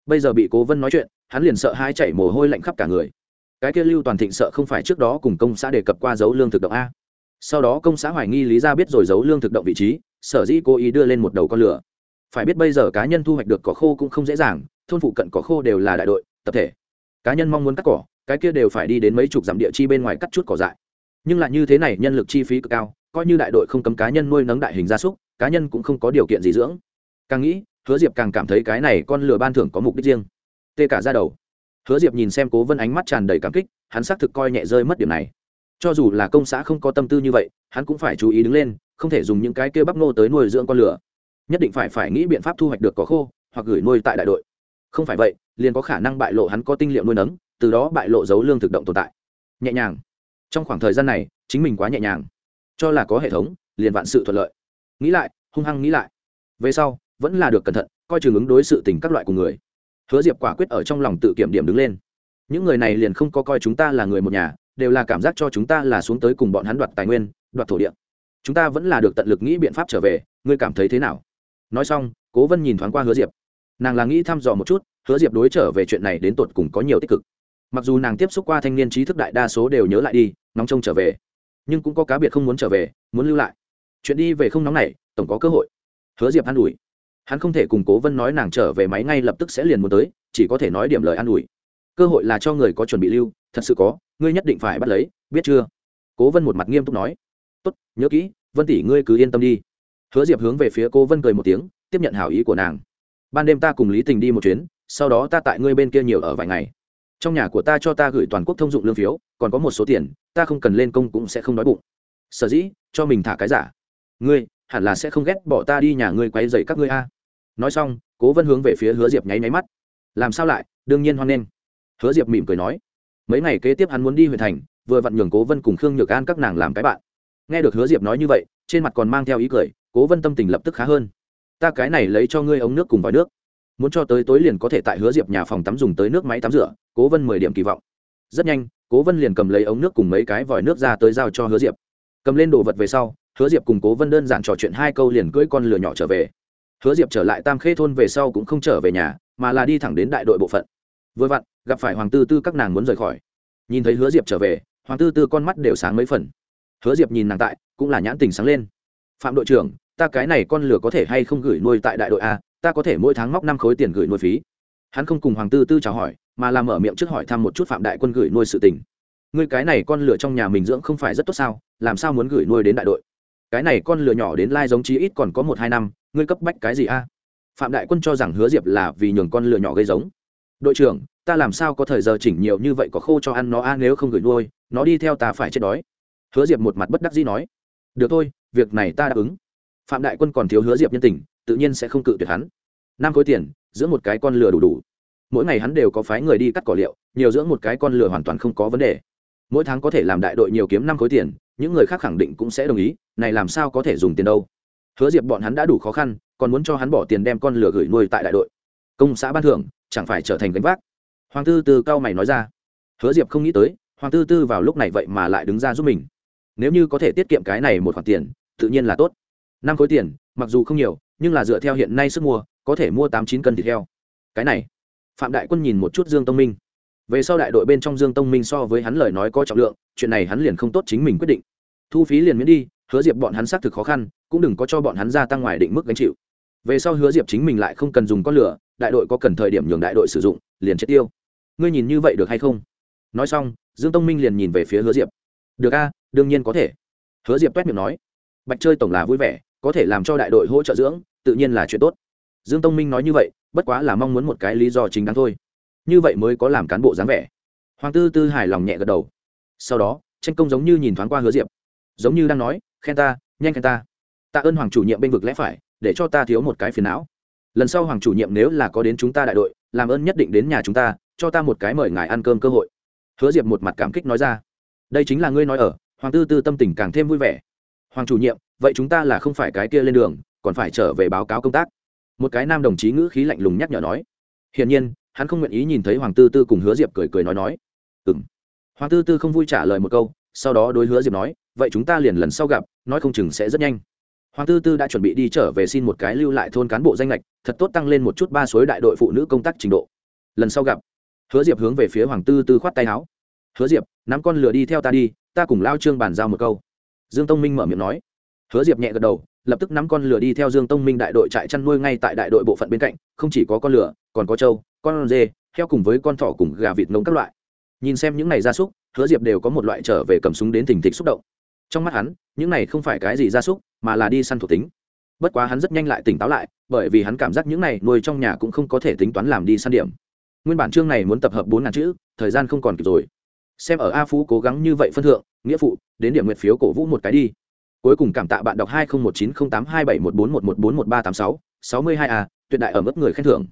Bây giờ bị cố vân nói chuyện, hắn liền sợ hai chạy mồ hôi lạnh khắp cả người. Cái kia lưu toàn thịnh sợ không phải trước đó cùng công xã đề cập qua dấu lương thực động a sau đó công xã hoài nghi lý ra biết rồi giấu lương thực động vị trí, sở dĩ cố ý đưa lên một đầu con lửa. Phải biết bây giờ cá nhân thu hoạch được cỏ khô cũng không dễ dàng, thôn phụ cận cỏ khô đều là đại đội, tập thể. Cá nhân mong muốn cắt cỏ, cái kia đều phải đi đến mấy chục dặm địa chi bên ngoài cắt chút cỏ dại. Nhưng lại như thế này, nhân lực chi phí cực cao, coi như đại đội không cấm cá nhân nuôi nấng đại hình gia súc, cá nhân cũng không có điều kiện gì dưỡng. Càng nghĩ, hứa diệp càng cảm thấy cái này con lừa ban thưởng có mục đích riêng. Tê cả ra đầu. Hứa diệp nhìn xem cố vân ánh mắt tràn đầy cảm kích, hắn xác thực coi nhẹ rơi mất điểm này cho dù là công xã không có tâm tư như vậy, hắn cũng phải chú ý đứng lên, không thể dùng những cái kia bắp ngô tới nuôi dưỡng con lửa. Nhất định phải phải nghĩ biện pháp thu hoạch được có khô, hoặc gửi nuôi tại đại đội. Không phải vậy, liền có khả năng bại lộ hắn có tinh liệu nuôi nấng, từ đó bại lộ dấu lương thực động tồn tại. Nhẹ nhàng. Trong khoảng thời gian này, chính mình quá nhẹ nhàng. Cho là có hệ thống, liền vạn sự thuận lợi. Nghĩ lại, hung hăng nghĩ lại. Về sau, vẫn là được cẩn thận, coi chừng ứng đối sự tình các loại của người. Hứa diệp quả quyết ở trong lòng tự kiểm điểm đứng lên. Những người này liền không có coi chúng ta là người một nhà đều là cảm giác cho chúng ta là xuống tới cùng bọn hắn đoạt tài nguyên, đoạt thổ địa. Chúng ta vẫn là được tận lực nghĩ biện pháp trở về, ngươi cảm thấy thế nào? Nói xong, cố vân nhìn thoáng qua hứa diệp. Nàng là nghĩ thăm dò một chút, hứa diệp đối trở về chuyện này đến tột cùng có nhiều tích cực. Mặc dù nàng tiếp xúc qua thanh niên trí thức đại đa số đều nhớ lại đi, nóng trông trở về. Nhưng cũng có cá biệt không muốn trở về, muốn lưu lại. Chuyện đi về không nóng này tổng có cơ hội. Hứa diệp an ủi. Hắn không thể cùng cố vân nói nàng trở về máy ngay lập tức sẽ liền muốn tới, chỉ có thể nói điểm lời an ủi. Cơ hội là cho người có chuẩn bị lưu thật sự có, ngươi nhất định phải bắt lấy, biết chưa? Cố vân một mặt nghiêm túc nói. Tốt, nhớ kỹ, vân tỷ ngươi cứ yên tâm đi. Hứa diệp hướng về phía cô vân cười một tiếng, tiếp nhận hảo ý của nàng. Ban đêm ta cùng lý tình đi một chuyến, sau đó ta tại ngươi bên kia nhiều ở vài ngày. Trong nhà của ta cho ta gửi toàn quốc thông dụng lương phiếu, còn có một số tiền, ta không cần lên công cũng sẽ không đói bụng. Sở dĩ, cho mình thả cái giả. Ngươi, hẳn là sẽ không ghét bỏ ta đi nhà ngươi quay dậy các ngươi a. Nói xong, cố vân hướng về phía hứa diệp nháy máy mắt. Làm sao lại? Đương nhiên hoan nghênh. Hứa diệp mỉm cười nói mấy ngày kế tiếp hắn muốn đi huyện thành, vừa vặn nhường cố vân cùng khương nhược an các nàng làm cái bạn. Nghe được hứa diệp nói như vậy, trên mặt còn mang theo ý cười, cố vân tâm tình lập tức khá hơn. Ta cái này lấy cho ngươi ống nước cùng vòi nước. Muốn cho tới tối liền có thể tại hứa diệp nhà phòng tắm dùng tới nước máy tắm rửa, cố vân mười điểm kỳ vọng. Rất nhanh, cố vân liền cầm lấy ống nước cùng mấy cái vòi nước ra tới giao cho hứa diệp. Cầm lên đồ vật về sau, hứa diệp cùng cố vân đơn giản trò chuyện hai câu liền cưỡi con lửa nhỏ trở về. Hứa diệp trở lại tam khê thôn về sau cũng không trở về nhà, mà là đi thẳng đến đại đội bộ phận. Vừa vặn gặp phải hoàng tư tư các nàng muốn rời khỏi. Nhìn thấy hứa diệp trở về, hoàng tư tư con mắt đều sáng mấy phần. Hứa diệp nhìn nàng tại, cũng là nhãn tình sáng lên. Phạm đội trưởng, ta cái này con lửa có thể hay không gửi nuôi tại đại đội a, ta có thể mỗi tháng móc năm khối tiền gửi nuôi phí. Hắn không cùng hoàng tư tư chào hỏi, mà làm mở miệng trước hỏi thăm một chút phạm đại quân gửi nuôi sự tình. Ngươi cái này con lửa trong nhà mình dưỡng không phải rất tốt sao, làm sao muốn gửi nuôi đến đại đội? Cái này con lửa nhỏ đến lai giống chí ít còn có một hai năm, ngươi cấp bách cái gì a? Phạm đại quân cho rằng hứa diệp là vì nhường con lửa nhỏ gây giống đội trưởng, ta làm sao có thời giờ chỉnh nhiều như vậy có khô cho ăn nó a, nếu không gửi nuôi, nó đi theo ta phải chết đói. Hứa diệp một mặt bất đắc dĩ nói. Được thôi, việc này ta đáp ứng. Phạm đại quân còn thiếu hứa diệp nhân tình, tự nhiên sẽ không cự tuyệt hắn. Năm khối tiền, giữa một cái con lừa đủ đủ. Mỗi ngày hắn đều có phái người đi cắt cỏ liệu, nhiều dưỡng một cái con lừa hoàn toàn không có vấn đề. Mỗi tháng có thể làm đại đội nhiều kiếm năm khối tiền, những người khác khẳng định cũng sẽ đồng ý, này làm sao có thể dùng tiền đâu. Hứa diệp bọn hắn đã đủ khó khăn, còn muốn cho hắn bỏ tiền đem con lừa gửi nuôi tại đại đội. Công xã ban thưởng chẳng phải trở thành gánh vác. Hoàng tư tư cao mày nói ra. Hứa diệp không nghĩ tới, hoàng tư tư vào lúc này vậy mà lại đứng ra giúp mình. Nếu như có thể tiết kiệm cái này một khoản tiền, tự nhiên là tốt. Năm khối tiền, mặc dù không nhiều, nhưng là dựa theo hiện nay sức mua, có thể mua tám chín cân thịt heo. Cái này, phạm đại quân nhìn một chút dương tông minh. Về sau đại đội bên trong dương tông minh so với hắn lời nói có trọng lượng, chuyện này hắn liền không tốt chính mình quyết định. Thu phí liền miễn đi, hứa diệp bọn hắn xác thực khó khăn, cũng đừng có cho bọn hắn gia tăng ngoài định mức gánh chịu. Về sau hứa diệp chính mình lại không cần dùng con lửa đại đội có cần thời điểm nhường đại đội sử dụng, liền chết tiêu. Ngươi nhìn như vậy được hay không? Nói xong, dương tông minh liền nhìn về phía hứa diệp. Được a, đương nhiên có thể. Hứa diệp quét miệng nói. Bạch chơi tổng là vui vẻ, có thể làm cho đại đội hỗ trợ dưỡng, tự nhiên là chuyện tốt. Dương tông minh nói như vậy, bất quá là mong muốn một cái lý do chính đáng thôi. Như vậy mới có làm cán bộ dáng vẻ. Hoàng tư tư hài lòng nhẹ gật đầu. Sau đó, tranh công giống như nhìn thoáng qua hứa diệp. Giống như đang nói, khen ta, nhanh khen ta. Tạ ơn hoàng chủ nhiệm bênh vực lẽ phải, để cho ta thiếu một cái phiền não lần sau hoàng chủ nhiệm nếu là có đến chúng ta đại đội, làm ơn nhất định đến nhà chúng ta, cho ta một cái mời ngài ăn cơm cơ hội. Hứa diệp một mặt cảm kích nói ra. Đây chính là ngươi nói ở, hoàng tư tư tâm tình càng thêm vui vẻ. Hoàng chủ nhiệm, vậy chúng ta là không phải cái kia lên đường, còn phải trở về báo cáo công tác. Một cái nam đồng chí ngữ khí lạnh lùng nhắc nhở nói. Hiển nhiên, hắn không nguyện ý nhìn thấy hoàng tư tư cùng hứa diệp cười cười nói nói. Ừng hoàng tư tư không vui trả lời một câu, sau đó đối hứa diệp nói, vậy chúng ta liền lần sau gặp, nói không chừng sẽ rất nhanh hoàng tư tư đã chuẩn bị đi trở về xin một cái lưu lại thôn cán bộ danh lệch thật tốt tăng lên một chút ba suối đại đội phụ nữ công tác trình độ. Lần sau gặp. Hứa diệp hướng về phía hoàng tư tư khoát tay áo. Hứa diệp, nắm con lửa đi theo ta đi, ta cùng lao trương bàn giao một câu. Dương tông minh mở miệng nói. Hứa diệp nhẹ gật đầu, lập tức nắm con lửa đi theo dương tông minh đại đội trại chăn nuôi ngay tại đại đội bộ phận bên cạnh, không chỉ có con lửa, còn có trâu, con dê, heo cùng với con thỏ cùng gà vịt ngống các loại. Nhìn xem những này gia súc, hứa diệp đều có một loại trở về cầm súng đến thình thịch xúc động. Trong mắt hắn những này không phải cái gì gia súc, mà là đi săn thuộc tính. Bất quá hắn rất nhanh lại tỉnh táo lại, bởi vì hắn cảm giác những này nuôi trong nhà cũng không có thể tính toán làm đi săn điểm. Nguyên bản chương này muốn tập hợp bốn ngàn chữ, thời gian không còn kịp rồi. Xem ở a phú cố gắng như vậy phân thượng, nghĩa phụ, đến điểm nguyệt phiếu cổ vũ một cái đi. Cuối cùng cảm tạ bạn đọc hai nghìn một chín không tám hai bảy một bốn một một bốn một ba tám sáu sáu mươi hai a, tuyệt đại ở mức người khen thưởng.